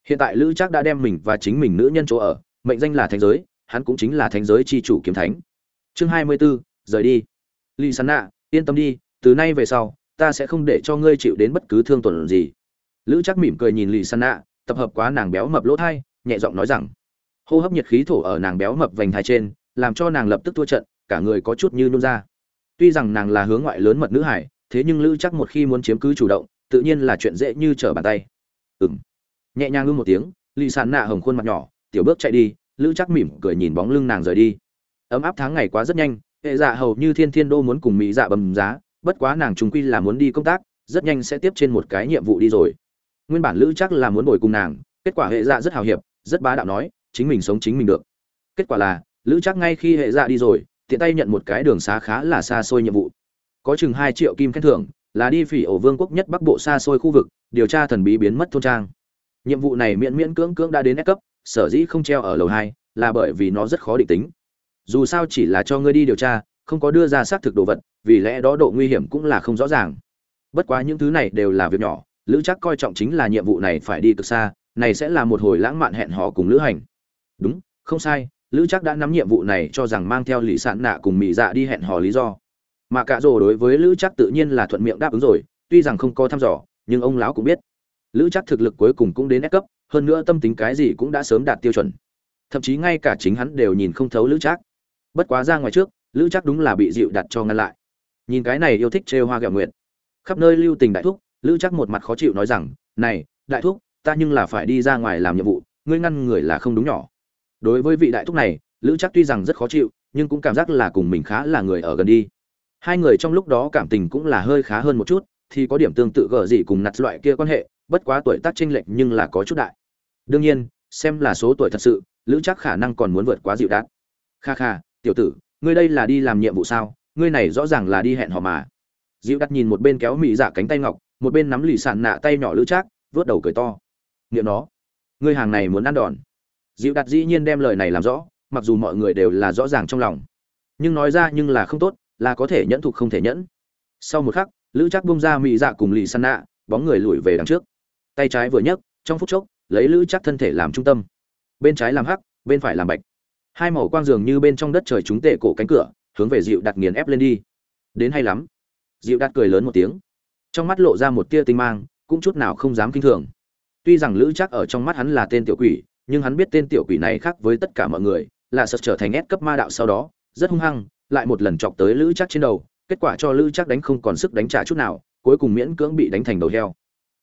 A: Hiện tại Lữ Trác đã đem mình và chính mình nữ nhân chỗ ở, mệnh danh là Thánh giới, hắn cũng chính là Thánh giới chi chủ kiếm thánh. Chương 24, rời đi. Ly Nạ, yên tâm đi, từ nay về sau, ta sẽ không để cho ngươi chịu đến bất cứ thương tổn gì. Lữ chắc mỉm cười nhìn Ly Nạ, tập hợp quá nàng béo mập lỗ thai, nhẹ giọng nói rằng, hô hấp nhiệt khí thổ ở nàng béo mập vành thai trên, làm cho nàng lập tức thua trận, cả người có chút như nôn ra tuy rằng nàng là hướng ngoại lớn mật nữ hải thế nhưng lữ chắc một khi muốn chiếm cứ chủ động tự nhiên là chuyện dễ như trở bàn tay ừng nhẹ nhàng ngưng một tiếng lì sàn nạ hồng khuôn mặt nhỏ tiểu bước chạy đi, lữ chắc mỉm cười nhìn bóng lưng nàng rời đi. Ấm áp tháng ngày quá rất nhanh, hệ dạ hầu như thiên thiên đô muốn cùng mỹ dạ bầm giá, bất quá nàng chúng quy là muốn đi công tác, rất nhanh sẽ tiếp trên một cái nhiệm vụ đi rồi. Nguyên bản lữ chắc là muốn bồi cùng nàng, kết quả hệ dạ rất hào hiệp, rất bá đạo nói, chính mình sống chính mình được. Kết quả là, lữ chắc ngay khi hệ dạ đi rồi, tiện tay nhận một cái đường xá khá là xa xôi nhiệm vụ. Có chừng hai triệu kim khen thưởng, là đi phỉ ổ vương quốc nhất bắc bộ xa xôi khu vực, điều tra thần bí biến mất thôn trang. Nhiệm vụ này miễn miễn cưỡng cưỡng đã đến S cấp sở dĩ không treo ở lầu hai, là bởi vì nó rất khó định tính. Dù sao chỉ là cho ngươi đi điều tra, không có đưa ra xác thực đồ vật, vì lẽ đó độ nguy hiểm cũng là không rõ ràng. Bất quá những thứ này đều là việc nhỏ, lữ chắc coi trọng chính là nhiệm vụ này phải đi cực xa, này sẽ là một hồi lãng mạn hẹn hò cùng lữ hành. Đúng, không sai, lữ chắc đã nắm nhiệm vụ này cho rằng mang theo lì sạn nạ cùng mỹ dạ đi hẹn hò lý do. Mà cả rồ đối với lữ chắc tự nhiên là thuận miệng đáp ứng rồi, tuy rằng không có thăm dò, nhưng ông lão cũng biết. Lữ chắc thực lực cuối cùng cũng đến ép cấp hơn nữa tâm tính cái gì cũng đã sớm đạt tiêu chuẩn. Thậm chí ngay cả chính hắn đều nhìn không thấu lữ trác. Bất quá ra ngoài trước, lữ trác đúng là bị dịu đặt cho ngăn lại. Nhìn cái này yêu thích trêu hoa gạo nguyện khắp nơi lưu tình đại thúc, lữ trác một mặt khó chịu nói rằng, này, đại thúc, ta nhưng là phải đi ra ngoài làm nhiệm vụ, ngươi ngăn người là không đúng nhỏ. Đối với vị đại thúc này, lữ trác tuy rằng rất khó chịu, nhưng cũng cảm giác là cùng mình khá là người ở gần đi. Hai người trong lúc đó cảm tình cũng là hơi khá hơn một chút, thì có điểm tương tự gở gì cùng nặt loại kia quan hệ, bất quá tuổi tác chênh lệch nhưng là có chút đại đương nhiên, xem là số tuổi thật sự, lữ chắc khả năng còn muốn vượt quá dịu đắt kha kha, tiểu tử, ngươi đây là đi làm nhiệm vụ sao? Ngươi này rõ ràng là đi hẹn hò mà. Dịu đắt nhìn một bên kéo mỹ giả dạ cánh tay ngọc, một bên nắm lì sàn nạ tay nhỏ lữ trác vớt đầu cười to. Nghiệm nó, ngươi hàng này muốn ăn đòn. Dịu đặt dĩ nhiên đem lời này làm rõ, mặc dù mọi người đều là rõ ràng trong lòng. Nhưng nói ra nhưng là không tốt, là có thể nhẫn thục không thể nhẫn. Sau một khắc, lữ chắc bông ra mỹ dạ cùng lì sàn nạ, bóng người lùi về đằng trước. Tay trái vừa nhấc, trong phút chốc lấy lữ chắc thân thể làm trung tâm. Bên trái làm hắc, bên phải làm bạch. Hai màu quang dường như bên trong đất trời chúng tệ cổ cánh cửa, hướng về dịu đặt nghiền ép lên đi. Đến hay lắm. Dịu đặt cười lớn một tiếng. Trong mắt lộ ra một tia tinh mang, cũng chút nào không dám kinh thường. Tuy rằng lữ chắc ở trong mắt hắn là tên tiểu quỷ, nhưng hắn biết tên tiểu quỷ này khác với tất cả mọi người, là sợ trở thành ép cấp ma đạo sau đó, rất hung hăng, lại một lần chọc tới lữ chắc trên đầu, kết quả cho lữ chắc đánh không còn sức đánh trả chút nào, cuối cùng miễn cưỡng bị đánh thành đầu heo.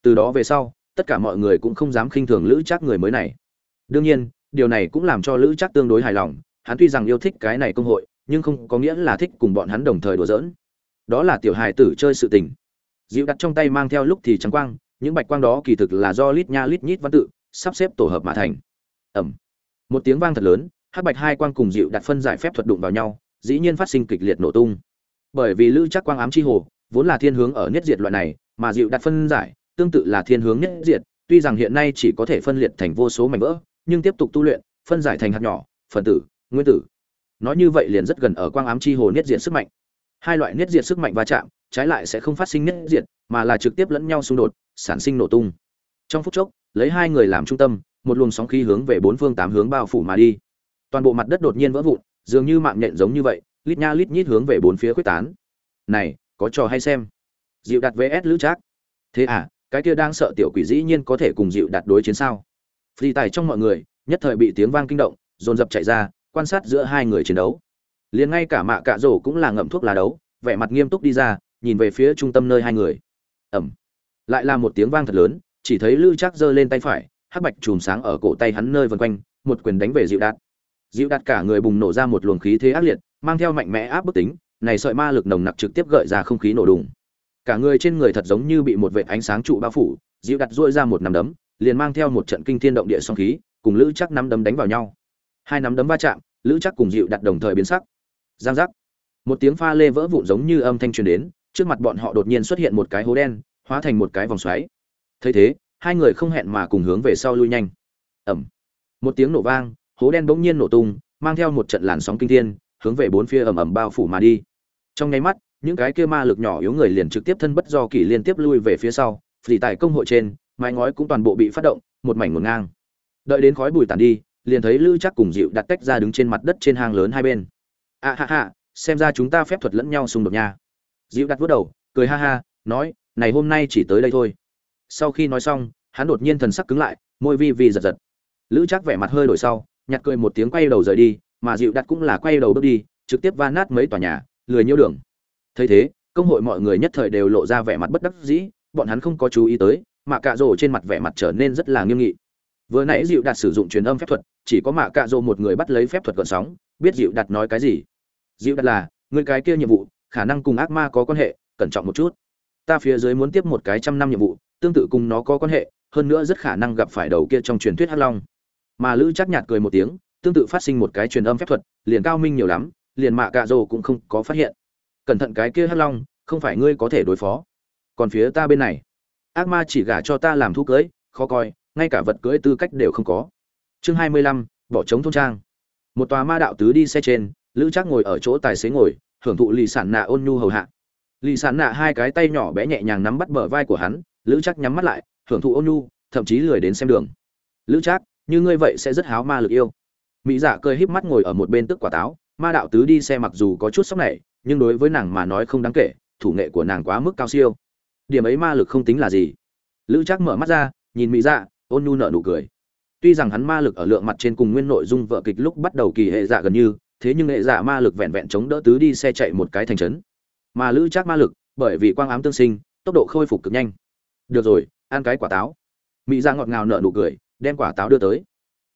A: Từ đó về sau tất cả mọi người cũng không dám khinh thường lữ trác người mới này. Đương nhiên, điều này cũng làm cho lữ trác tương đối hài lòng, hắn tuy rằng yêu thích cái này công hội, nhưng không có nghĩa là thích cùng bọn hắn đồng thời đùa giỡn. Đó là tiểu hài tử chơi sự tình. Dịu đặt trong tay mang theo lúc thì trắng quang, những bạch quang đó kỳ thực là do lít nha lít nhít văn tự, sắp xếp tổ hợp mà thành. Ẩm một tiếng vang thật lớn, hắc bạch hai quang cùng dịu đặt phân giải phép thuật đụng vào nhau, dĩ nhiên phát sinh kịch liệt nổ tung. Bởi vì lữ chắc quang ám chi hồ, vốn là thiên hướng ở nhất diệt loại này, mà dịu đặt phân giải tương tự là thiên hướng nhất diệt, tuy rằng hiện nay chỉ có thể phân liệt thành vô số mảnh vỡ, nhưng tiếp tục tu luyện, phân giải thành hạt nhỏ, phần tử, nguyên tử. Nói như vậy liền rất gần ở quang ám chi hồ nhất diệt sức mạnh. Hai loại nhất diệt sức mạnh va chạm, trái lại sẽ không phát sinh nhất diệt, mà là trực tiếp lẫn nhau xung đột, sản sinh nổ tung. Trong phút chốc, lấy hai người làm trung tâm, một luồng sóng khí hướng về bốn phương tám hướng bao phủ mà đi. Toàn bộ mặt đất đột nhiên vỡ vụn, dường như mạng nhện giống như vậy, lít nha lít nhít hướng về bốn phía khuếch tán. Này, có trò hay xem. Dịu đặt vs lữ trác. Thế à cái kia đang sợ tiểu quỷ dĩ nhiên có thể cùng dịu đạt đối chiến sao? Phi tài trong mọi người, nhất thời bị tiếng vang kinh động, dồn dập chạy ra, quan sát giữa hai người chiến đấu. Liền ngay cả mạ cạ rổ cũng là ngậm thuốc lá đấu, vẻ mặt nghiêm túc đi ra, nhìn về phía trung tâm nơi hai người. Ẩm. Lại là một tiếng vang thật lớn, chỉ thấy lư chắc giơ lên tay phải, hắc bạch chùm sáng ở cổ tay hắn nơi vân quanh, một quyền đánh về dịu đạt. Dịu đạt cả người bùng nổ ra một luồng khí thế ác liệt, mang theo mạnh mẽ áp bức tính, này sợi ma lực nồng nặc trực tiếp gợi ra không khí nổ đùng cả người trên người thật giống như bị một vệt ánh sáng trụ bao phủ, dịu đặt duỗi ra một nắm đấm, liền mang theo một trận kinh thiên động địa song khí, cùng lữ chắc nắm đấm đánh vào nhau. Hai nắm đấm va chạm, lữ chắc cùng dịu đặt đồng thời biến sắc. Giang giác. Một tiếng pha lê vỡ vụn giống như âm thanh truyền đến, trước mặt bọn họ đột nhiên xuất hiện một cái hố đen, hóa thành một cái vòng xoáy. Thấy thế, hai người không hẹn mà cùng hướng về sau lui nhanh. Ẩm. Một tiếng nổ vang, hố đen bỗng nhiên nổ tung, mang theo một trận làn sóng kinh thiên, hướng về bốn phía ầm ầm bao phủ mà đi. Trong nháy mắt những cái kia ma lực nhỏ yếu người liền trực tiếp thân bất do kỷ liên tiếp lui về phía sau phỉ tại công hội trên mái ngói cũng toàn bộ bị phát động một mảnh ngổn ngang. Đợi đến khói bùi tàn đi liền thấy lư chắc cùng dịu đặt tách ra đứng trên mặt đất trên hang lớn hai bên. A à, ha ha xem ra chúng ta phép thuật lẫn nhau xung đột nha. Dịu đặt vút đầu cười ha ha nói này hôm nay chỉ tới đây thôi. Sau khi nói xong hắn đột nhiên thần sắc cứng lại môi vi vi giật giật. Lữ chắc vẻ mặt hơi đổi sau nhặt cười một tiếng quay đầu rời đi mà dịu đặt cũng là quay đầu bước đi trực tiếp va nát mấy tòa nhà lười nhiêu đường thấy thế, công hội mọi người nhất thời đều lộ ra vẻ mặt bất đắc dĩ, bọn hắn không có chú ý tới, mà cạ rồ trên mặt vẻ mặt trở nên rất là nghiêm nghị. Vừa nãy dịu đạt sử dụng truyền âm phép thuật, chỉ có mạ cạ rồ một người bắt lấy phép thuật gợn sóng, biết dịu đạt nói cái gì. Dịu đạt là, người cái kia nhiệm vụ, khả năng cùng ác ma có quan hệ, cẩn trọng một chút. Ta phía dưới muốn tiếp một cái trăm năm nhiệm vụ, tương tự cùng nó có quan hệ, hơn nữa rất khả năng gặp phải đầu kia trong truyền thuyết hắc long. Mà lữ chắc nhạt cười một tiếng, tương tự phát sinh một cái truyền âm phép thuật, liền cao minh nhiều lắm, liền mạ cạ rồ cũng không có phát hiện cẩn thận cái kia hắc long, không phải ngươi có thể đối phó. Còn phía ta bên này. Ác ma chỉ gả cho ta làm thu cưới, khó coi, ngay cả vật cưới tư cách đều không có. Chương hai mươi lăm, bỏ trống thôn trang. Một tòa ma đạo tứ đi xe trên, lữ trác ngồi ở chỗ tài xế ngồi, hưởng thụ lì sản nạ ôn nhu hầu hạ. Lì sản nạ hai cái tay nhỏ bé nhẹ nhàng nắm bắt bờ vai của hắn, lữ trác nhắm mắt lại, hưởng thụ ôn nhu, thậm chí lười đến xem đường. Lữ trác, như ngươi vậy sẽ rất háo ma lực yêu. Mỹ dạ cười híp mắt ngồi ở một bên tức quả táo, ma đạo tứ đi xe mặc dù có chút sốc này nhưng đối với nàng mà nói không đáng kể, thủ nghệ của nàng quá mức cao siêu. Điểm ấy ma lực không tính là gì. Lữ trác mở mắt ra, nhìn mỹ dạ ôn nhu nợ nụ cười. Tuy rằng hắn ma lực ở lượng mặt trên cùng nguyên nội dung vợ kịch lúc bắt đầu kỳ hệ dạ gần như, thế nhưng hệ dạ ma lực vẹn vẹn chống đỡ tứ đi xe chạy một cái thành trấn. Mà lữ trác ma lực, bởi vì quang ám tương sinh, tốc độ khôi phục cực nhanh. Được rồi, ăn cái quả táo. Mỹ dạ ngọt ngào nợ nụ cười, đem quả táo đưa tới.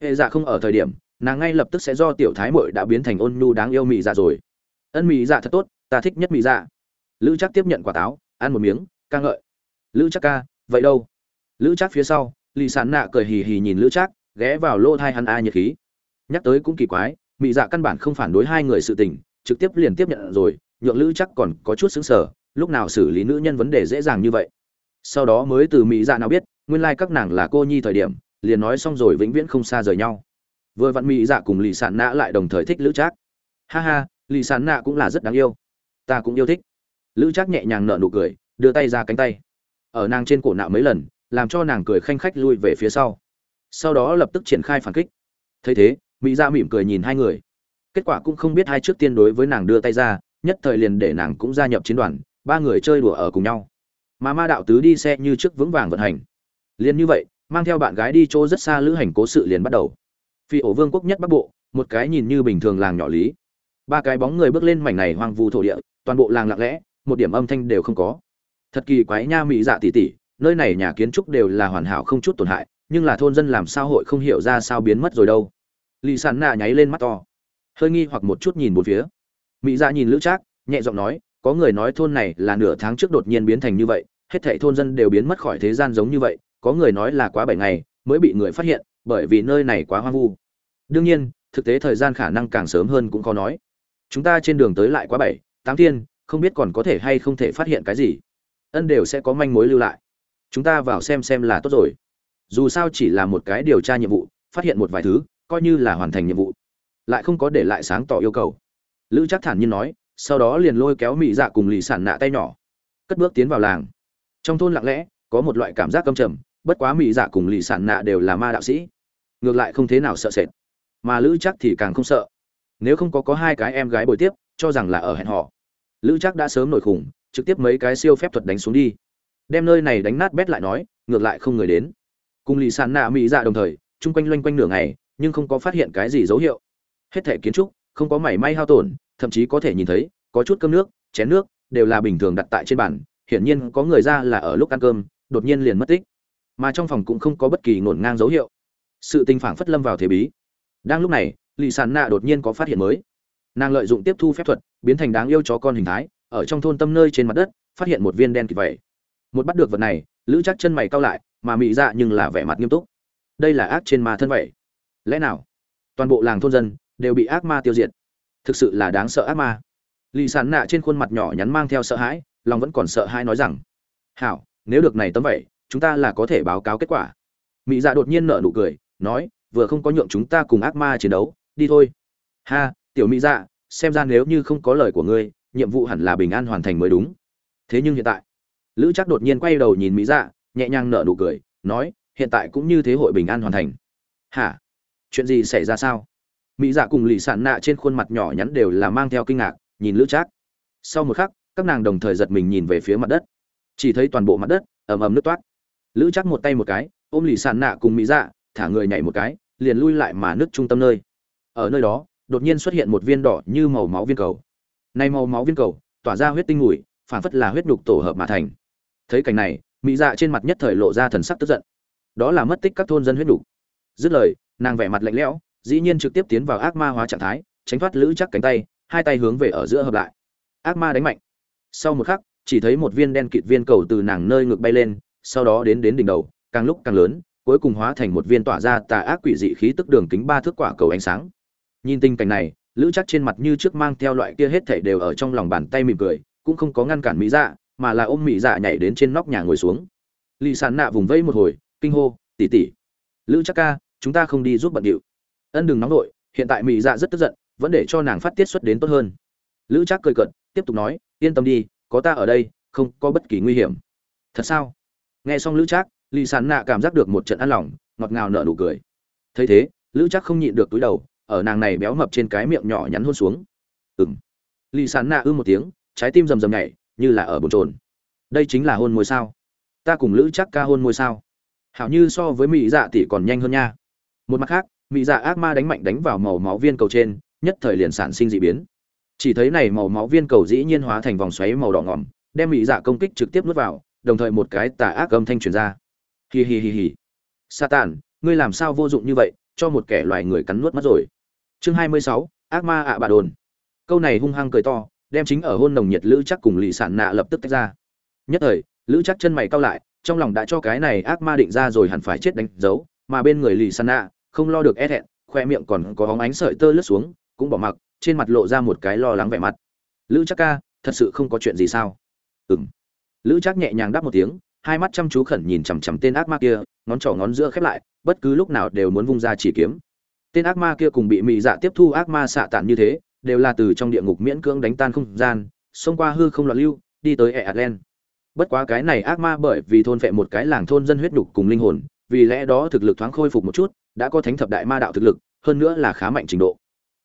A: Hệ dạ không ở thời điểm, nàng ngay lập tức sẽ do tiểu thái mội đã biến thành ôn nhu đáng yêu mỹ dạ rồi ân mỹ dạ thật tốt, ta thích nhất mỹ dạ. Lữ chắc tiếp nhận quả táo, ăn một miếng, ca ngợi. Lữ chắc ca, vậy đâu? Lữ chắc phía sau, lì sàn nạ cười hì hì nhìn lữ chắc ghé vào lô thai hắn a nhiệt khí nhắc tới cũng kỳ quái mỹ dạ căn bản không phản đối hai người sự tình, trực tiếp liền tiếp nhận rồi, nhượng lữ chắc còn có chút xứng sở lúc nào xử lý nữ nhân vấn đề dễ dàng như vậy. Sau đó mới từ mỹ dạ nào biết, nguyên lai các nàng là cô nhi thời điểm, liền nói xong rồi vĩnh viễn không xa rời nhau. Vừa vặn mỹ dạ cùng lì sản Nã lại đồng thời thích lữ trác. Ha ha lì Sán nạ cũng là rất đáng yêu. Ta cũng yêu thích. Lữ trác nhẹ nhàng nở nụ cười, đưa tay ra cánh tay. Ở nàng trên cổ nạo mấy lần, làm cho nàng cười khanh khách lui về phía sau. Sau đó lập tức triển khai phản kích. Thấy thế, mỹ ra mỉm cười nhìn hai người. Kết quả cũng không biết hai trước tiên đối với nàng đưa tay ra, nhất thời liền để nàng cũng gia nhập chiến đoàn, ba người chơi đùa ở cùng nhau. Mà ma đạo tứ đi xe như trước vững vàng vận hành. Liền như vậy, mang theo bạn gái đi chỗ rất xa lữ hành cố sự liền bắt đầu. Phi ổ vương quốc nhất bắc bộ, một cái nhìn như bình thường làng nhỏ lý ba cái bóng người bước lên mảnh này hoang vu thổ địa, toàn bộ làng lặng lẽ, một điểm âm thanh đều không có. Thật kỳ quái nha mỹ dạ tỉ tỉ nơi này nhà kiến trúc đều là hoàn hảo không chút tổn hại, nhưng là thôn dân làm sao hội không hiểu ra sao biến mất rồi đâu. Lì sàn nạ nháy lên mắt to, hơi nghi hoặc một chút nhìn một phía. Mỹ dạ nhìn lữ trác, nhẹ giọng nói, có người nói thôn này là nửa tháng trước đột nhiên biến thành như vậy, hết thảy thôn dân đều biến mất khỏi thế gian giống như vậy, có người nói là quá bảy ngày mới bị người phát hiện, bởi vì nơi này quá hoang vu. Đương nhiên, thực tế thời gian khả năng càng sớm hơn cũng khó nói chúng ta trên đường tới lại quá bảy, tám thiên, không biết còn có thể hay không thể phát hiện cái gì. Ân đều sẽ có manh mối lưu lại. Chúng ta vào xem xem là tốt rồi. Dù sao chỉ là một cái điều tra nhiệm vụ, phát hiện một vài thứ, coi như là hoàn thành nhiệm vụ. Lại không có để lại sáng tỏ yêu cầu. Lữ chắc thản nhiên nói, sau đó liền lôi kéo mỹ dạ cùng lì sản nạ tay nhỏ. Cất bước tiến vào làng. Trong thôn lặng lẽ, có một loại cảm giác câm trầm, bất quá mỹ dạ cùng lì sản nạ đều là ma đạo sĩ. Ngược lại không thế nào sợ sệt. Mà lữ chắc thì càng không sợ nếu không có có hai cái em gái bồi tiếp, cho rằng là ở hẹn họ lữ chắc đã sớm nổi khủng, trực tiếp mấy cái siêu phép thuật đánh xuống đi. Đem nơi này đánh nát bét lại nói, ngược lại không người đến. Cùng lì sàn nạ mỹ dạ đồng thời, chung quanh loanh quanh nửa ngày, nhưng không có phát hiện cái gì dấu hiệu. Hết thể kiến trúc, không có mảy may hao tổn, thậm chí có thể nhìn thấy, có chút cơm nước, chén nước, đều là bình thường đặt tại trên bàn, hiển nhiên có người ra là ở lúc ăn cơm, đột nhiên liền mất tích. Mà trong phòng cũng không có bất kỳ ngổn ngang dấu hiệu. Sự tình phản phất lâm vào thế bí đang lúc này, lì sàn nạ đột nhiên có phát hiện mới. Nàng lợi dụng tiếp thu phép thuật, biến thành đáng yêu chó con hình thái, ở trong thôn tâm nơi trên mặt đất, phát hiện một viên đen kịp vậy. Một bắt được vật này, lữ chắc chân mày cao lại, mà mị dạ nhưng là vẻ mặt nghiêm túc. Đây là ác trên ma thân vậy. Lẽ nào, toàn bộ làng thôn dân đều bị ác ma tiêu diệt? Thực sự là đáng sợ ác ma. Lì sàn nạ trên khuôn mặt nhỏ nhắn mang theo sợ hãi, lòng vẫn còn sợ hãi nói rằng, hảo, nếu được này tấm vậy, chúng ta là có thể báo cáo kết quả. Mỹ dạ đột nhiên nở nụ cười, nói vừa không có nhượng chúng ta cùng ác ma chiến đấu, đi thôi. Ha, tiểu mỹ dạ xem ra nếu như không có lời của ngươi, nhiệm vụ hẳn là bình an hoàn thành mới đúng. Thế nhưng hiện tại, lữ chắc đột nhiên quay đầu nhìn mỹ dạ nhẹ nhàng nở nụ cười, nói, hiện tại cũng như thế hội bình an hoàn thành. Hả? Chuyện gì xảy ra sao? Mỹ dạ cùng lì sạn nạ trên khuôn mặt nhỏ nhắn đều là mang theo kinh ngạc, nhìn lữ trác. Sau một khắc, các nàng đồng thời giật mình nhìn về phía mặt đất. Chỉ thấy toàn bộ mặt đất ầm ầm nước toát. Lữ trác một tay một cái, ôm lì sàn nạ cùng mỹ dạ thả người nhảy một cái liền lui lại mà nước trung tâm nơi. Ở nơi đó, đột nhiên xuất hiện một viên đỏ như màu máu viên cầu. Nay màu máu viên cầu, tỏa ra huyết tinh mùi, phản phất là huyết nhục tổ hợp mà thành. Thấy cảnh này, mỹ dạ trên mặt nhất thời lộ ra thần sắc tức giận. Đó là mất tích các thôn dân huyết nhục. Dứt lời, nàng vẻ mặt lạnh lẽo, dĩ nhiên trực tiếp tiến vào ác ma hóa trạng thái, tránh thoát lữ chắc cánh tay, hai tay hướng về ở giữa hợp lại. Ác ma đánh mạnh. Sau một khắc, chỉ thấy một viên đen kịt viên cầu từ nàng nơi ngực bay lên, sau đó đến đến đỉnh đầu, càng lúc càng lớn cuối cùng hóa thành một viên tỏa ra tà ác quỷ dị khí tức đường kính ba thước quả cầu ánh sáng. Nhìn tình cảnh này, lữ chắc trên mặt như trước mang theo loại kia hết thảy đều ở trong lòng bàn tay mỉm cười, cũng không có ngăn cản mỹ dạ mà là ôm mỹ dạ nhảy đến trên nóc nhà ngồi xuống. Lì sàn nạ vùng vẫy một hồi, kinh hô tỉ tỉ lữ chắc ca, chúng ta không đi giúp bận điệu. Ân đừng nóng nổi hiện tại mỹ dạ rất tức giận, vẫn để cho nàng phát tiết xuất đến tốt hơn. Lữ chắc cười cợt, tiếp tục nói, yên tâm đi, có ta ở đây, không có bất kỳ nguy hiểm. Thật sao? Nghe xong lữ trác lì sàn nạ cảm giác được một trận ăn lòng, ngọt ngào nở nụ cười. Thấy thế, lữ chắc không nhịn được túi đầu, ở nàng này béo mập trên cái miệng nhỏ nhắn hôn xuống. Ừng lì sàn nạ ư một tiếng, trái tim rầm rầm nhảy, như là ở bồn trồn đây chính là hôn môi sao? Ta cùng lữ chắc ca hôn môi sao? Hảo như so với mỹ dạ tỷ còn nhanh hơn nha. Một mặt khác, mỹ dạ ác ma đánh mạnh đánh vào màu máu viên cầu trên, nhất thời liền sản sinh dị biến. Chỉ thấy này màu máu viên cầu dĩ nhiên hóa thành vòng xoáy màu đỏ ngỏm đem mỹ dạ công kích trực tiếp nuốt vào, đồng thời một cái tà ác âm thanh truyền ra hì hì hì hì. Satan, ngươi làm sao vô dụng như vậy, cho một kẻ loài người cắn nuốt mất rồi. Chương hai mươi sáu, ác ma ạ bà đồn. Câu này hung hăng cười to, đem chính ở hôn nồng nhiệt lữ chắc cùng lì sản nạ lập tức tách ra. Nhất thời, lữ chắc chân mày cao lại, trong lòng đã cho cái này ác ma định ra rồi hẳn phải chết đánh dấu, mà bên người lì sản nạ, không lo được é thẹn, khoe miệng còn có hóng ánh sợi tơ lướt xuống, cũng bỏ mặc, trên mặt lộ ra một cái lo lắng vẻ mặt. Lữ chắc ca, thật sự không có chuyện gì sao? Ừng lữ chắc nhẹ nhàng đáp một tiếng hai mắt chăm chú khẩn nhìn chằm chằm tên ác ma kia, ngón trỏ ngón giữa khép lại, bất cứ lúc nào đều muốn vung ra chỉ kiếm. Tên ác ma kia cùng bị mị dạ tiếp thu ác ma xạ tản như thế, đều là từ trong địa ngục miễn cưỡng đánh tan không gian, xông qua hư không loạn lưu, đi tới e atlan bất quá cái này ác ma bởi vì thôn phệ một cái làng thôn dân huyết đục cùng linh hồn, vì lẽ đó thực lực thoáng khôi phục một chút, đã có thánh thập đại ma đạo thực lực, hơn nữa là khá mạnh trình độ.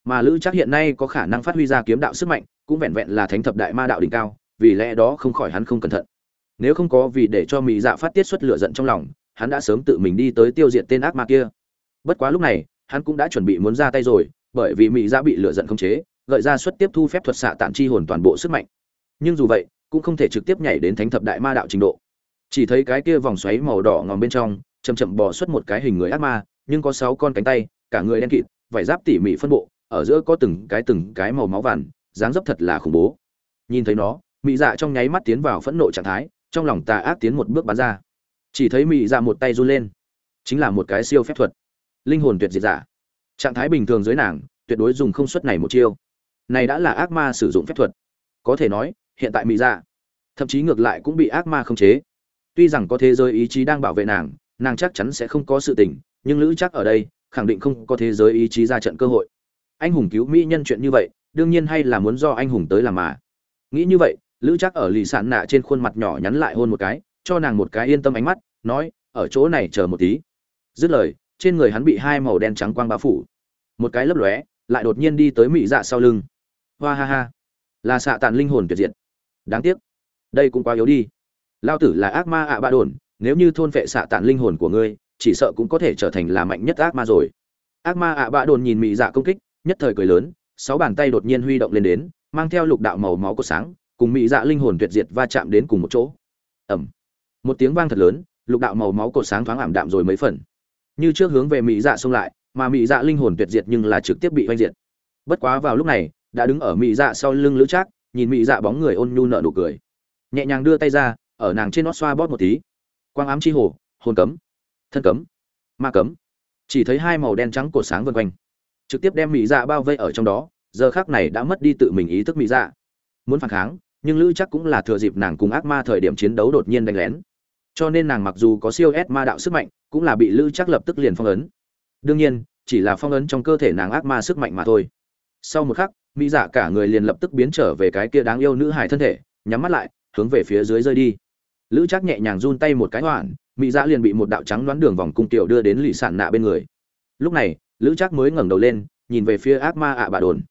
A: Mà lữ chắc hiện nay có khả năng phát huy ra kiếm đạo sức mạnh, cũng vẹn vẹn là thánh thập đại ma đạo đỉnh cao, vì lẽ đó không khỏi hắn không cẩn thận nếu không có vì để cho mỹ dạ phát tiết xuất lửa giận trong lòng, hắn đã sớm tự mình đi tới tiêu diệt tên ác ma kia. Bất quá lúc này, hắn cũng đã chuẩn bị muốn ra tay rồi, bởi vì mỹ dạ bị lửa giận khống chế, gợi ra xuất tiếp thu phép thuật xạ tản chi hồn toàn bộ sức mạnh. Nhưng dù vậy, cũng không thể trực tiếp nhảy đến thánh thập đại ma đạo trình độ. Chỉ thấy cái kia vòng xoáy màu đỏ ngòm bên trong, chậm chậm bò xuất một cái hình người ác ma, nhưng có sáu con cánh tay, cả người đen kịt, vải giáp tỉ mỉ phân bộ, ở giữa có từng cái từng cái màu máu vằn, dáng dấp thật là khủng bố. Nhìn thấy nó mỹ dạ trong nháy mắt tiến vào phẫn nộ trạng thái trong lòng tà ác tiến một bước bắn ra. Chỉ thấy mỹ dạ một tay run lên. Chính là một cái siêu phép thuật. Linh hồn tuyệt diệt giả. Trạng thái bình thường dưới nàng, tuyệt đối dùng không suất này một chiêu. Này đã là ác ma sử dụng phép thuật. Có thể nói, hiện tại mỹ dạ thậm chí ngược lại cũng bị ác ma khống chế. Tuy rằng có thế giới ý chí đang bảo vệ nàng nàng chắc chắn sẽ không có sự tình, nhưng lữ chắc ở đây, khẳng định không có thế giới ý chí ra trận cơ hội. Anh hùng cứu mỹ nhân chuyện như vậy, đương nhiên hay là muốn do anh hùng tới làm mà. Nghĩ như vậy lữ chắc ở lì sạn nạ trên khuôn mặt nhỏ nhắn lại hôn một cái, cho nàng một cái yên tâm ánh mắt, nói, ở chỗ này chờ một tí. Dứt lời, trên người hắn bị hai màu đen trắng quang bao phủ. Một cái lấp lóe, lại đột nhiên đi tới mỹ dạ sau lưng. Hoa ha ha. Là xạ tàn linh hồn tuyệt diệt. Đáng tiếc. Đây cũng quá yếu đi. Lao tử là ác ma ạ à ba đồn, nếu như thôn vệ xạ tàn linh hồn của ngươi, chỉ sợ cũng có thể trở thành là mạnh nhất ác ma rồi. Ác ma ạ à đồn nhìn mỹ dạ công kích, nhất thời cười lớn, sáu bàn tay đột nhiên huy động lên đến, mang theo lục đạo màu máu của sáng cùng mỹ dạ linh hồn tuyệt diệt va chạm đến cùng một chỗ. Ẩm một tiếng vang thật lớn, lục đạo màu máu cột sáng thoáng ảm đạm rồi mấy phần. Như trước hướng về mỹ dạ xông lại, mà mỹ dạ linh hồn tuyệt diệt nhưng là trực tiếp bị oanh diệt. Bất quá vào lúc này, đã đứng ở mỹ dạ sau lưng lữ trác, nhìn mỹ dạ bóng người ôn nhu nợ nụ cười. Nhẹ nhàng đưa tay ra, ở nàng trên nót xoa bóp một tí. Quang ám chi hồ, hồn cấm, thân cấm, ma cấm. Chỉ thấy hai màu đen trắng cột sáng vân quanh. Trực tiếp đem mỹ dạ bao vây ở trong đó, giờ khác này đã mất đi tự mình ý thức mỹ dạ. Muốn phản kháng nhưng lữ chắc cũng là thừa dịp nàng cùng ác ma thời điểm chiến đấu đột nhiên đánh lén. Cho nên nàng mặc dù có siêu ép ma đạo sức mạnh, cũng là bị lữ chắc lập tức liền phong ấn. Đương nhiên, chỉ là phong ấn trong cơ thể nàng ác ma sức mạnh mà thôi. Sau một khắc, mỹ dạ cả người liền lập tức biến trở về cái kia đáng yêu nữ hài thân thể, nhắm mắt lại, hướng về phía dưới rơi đi. Lữ chắc nhẹ nhàng run tay một cái hoạn mỹ dạ liền bị một đạo trắng đoán đường vòng cung tiểu đưa đến lì sản nạ bên người. Lúc này, lữ chắc mới ngẩng đầu lên, nhìn về phía ác ma ạ bà đồn.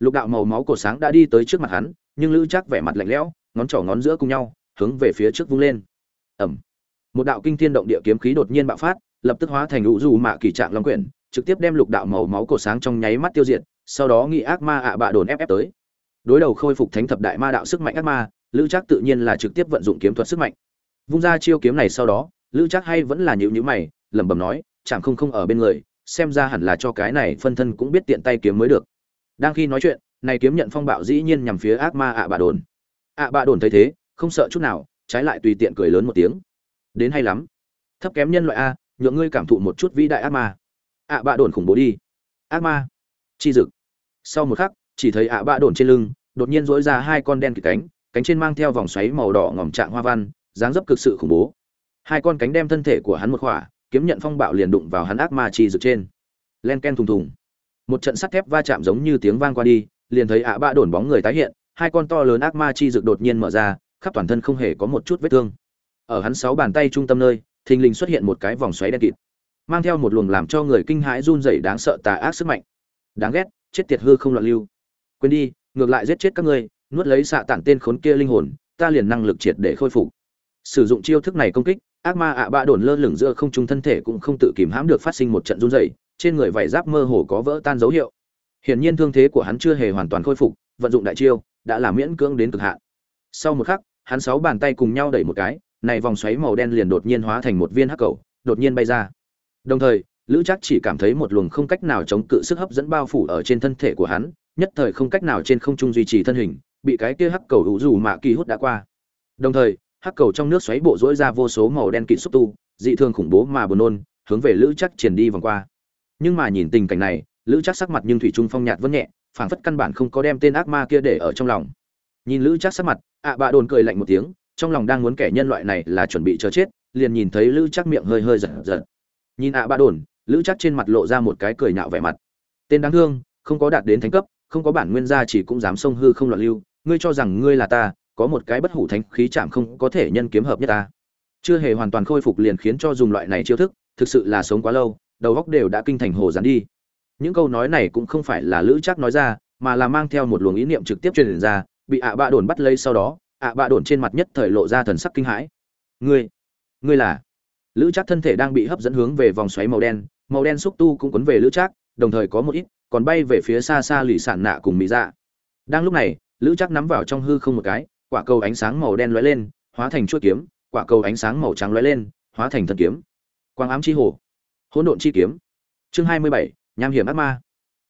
A: Lục đạo màu máu cổ sáng đã đi tới trước mặt hắn nhưng lữ chắc vẻ mặt lạnh lẽo, ngón trỏ ngón giữa cùng nhau, hướng về phía trước vung lên. Ẩm một đạo kinh thiên động địa kiếm khí đột nhiên bạo phát, lập tức hóa thành ủ dù mạ kỳ trạng long quyển, trực tiếp đem lục đạo màu máu cổ sáng trong nháy mắt tiêu diệt, sau đó nghị ác ma ạ bạ đồn ép ép tới. Đối đầu khôi phục thánh thập đại ma đạo sức mạnh ác ma, lữ chắc tự nhiên là trực tiếp vận dụng kiếm thuật sức mạnh. Vung ra chiêu kiếm này sau đó, lữ chắc hay vẫn là nhịu nhữ mày, lẩm bẩm nói chẳng không không ở bên người, xem ra hẳn là cho cái này phân thân cũng biết tiện tay kiếm mới được. Đang khi nói chuyện này kiếm nhận phong bạo dĩ nhiên nhằm phía ác ma ạ bà đồn. Ạ bà đồn thấy thế, không sợ chút nào, trái lại tùy tiện cười lớn một tiếng. Đến hay lắm. Thấp kém nhân loại a, nhượng ngươi cảm thụ một chút vĩ đại ác ma. Ạ bà đồn khủng bố đi. Ác ma. Chi dực. Sau một khắc, chỉ thấy ạ bà đồn trên lưng, đột nhiên dỗi ra hai con đen kịt cánh cánh trên mang theo vòng xoáy màu đỏ ngòm trạng hoa văn, dáng dấp cực sự khủng bố. Hai con cánh đem thân thể của hắn một khỏa, kiếm nhận phong bạo liền đụng vào hắn ác ma chi rực trên. Len ken thùng thùng. Một trận sắt thép va chạm giống như tiếng vang qua đi liền thấy ạ bạ đồn bóng người tái hiện, hai con to lớn ác ma chi rực đột nhiên mở ra, khắp toàn thân không hề có một chút vết thương. Ở hắn sáu bàn tay trung tâm nơi, thình lình xuất hiện một cái vòng xoáy đen kịt, mang theo một luồng làm cho người kinh hãi run rẩy đáng sợ tà ác sức mạnh. Đáng ghét, chết tiệt hư không loạn lưu. Quên đi, ngược lại giết chết các ngươi, nuốt lấy xạ tản tên khốn kia linh hồn, ta liền năng lực triệt để khôi phục. Sử dụng chiêu thức này công kích, ác ma ạ bạ đồn lơ lửng giữa không trung thân thể cũng không tự kìm hãm được phát sinh một trận run rẩy, trên người vảy giáp mơ hồ có vỡ tan dấu hiệu hiển nhiên thương thế của hắn chưa hề hoàn toàn khôi phục, vận dụng đại chiêu đã làm miễn cưỡng đến cực hạn. Sau một khắc, hắn sáu bàn tay cùng nhau đẩy một cái, này vòng xoáy màu đen liền đột nhiên hóa thành một viên hắc cầu, đột nhiên bay ra. Đồng thời, lữ Trác chỉ cảm thấy một luồng không cách nào chống cự sức hấp dẫn bao phủ ở trên thân thể của hắn, nhất thời không cách nào trên không trung duy trì thân hình, bị cái kia hắc cầu hữu dù mạ kỳ hút đã qua. Đồng thời, hắc cầu trong nước xoáy bộ rỗi ra vô số màu đen kịt xúc tu, dị thường khủng bố mà buồn nôn, hướng về lữ Trác triển đi vòng qua. Nhưng mà nhìn tình cảnh này lữ chắc sắc mặt nhưng thủy trung phong nhạt vẫn nhẹ, phảng phất căn bản không có đem tên ác ma kia để ở trong lòng. Nhìn lữ chắc sắc mặt, ạ bạ đồn cười lạnh một tiếng, trong lòng đang muốn kẻ nhân loại này là chuẩn bị chờ chết, liền nhìn thấy lữ chắc miệng hơi hơi giật giật. Nhìn ạ bạ đồn, lữ chắc trên mặt lộ ra một cái cười nhạo vẻ mặt. Tên đáng thương, không có đạt đến thánh cấp, không có bản nguyên gia chỉ cũng dám xông hư không loạn lưu, ngươi cho rằng ngươi là ta, có một cái bất hủ thánh khí chạm không có thể nhân kiếm hợp nhất ta. Chưa hề hoàn toàn khôi phục liền khiến cho dùng loại này chiêu thức, thực sự là sống quá lâu, đầu góc đều đã kinh thành hồ dán đi những câu nói này cũng không phải là lữ chắc nói ra, mà là mang theo một luồng ý niệm trực tiếp truyền ra, bị ạ bạ đồn bắt lấy sau đó, ạ bạ đồn trên mặt nhất thời lộ ra thần sắc kinh hãi. Ngươi ngươi là? Lữ chắc thân thể đang bị hấp dẫn hướng về vòng xoáy màu đen màu đen xúc tu cũng quấn về lữ chắc đồng thời có một ít còn bay về phía xa xa lì sản nạ cùng mỹ dạ. Đang lúc này, lữ chắc nắm vào trong hư không một cái, quả cầu ánh sáng màu đen lóe lên, hóa thành chuỗi kiếm, quả cầu ánh sáng màu trắng lóe lên, hóa thành thần kiếm. Quang ám chi hồ, hỗn độn chi kiếm. Chương hai mươi bảy nham hiểm ác ma.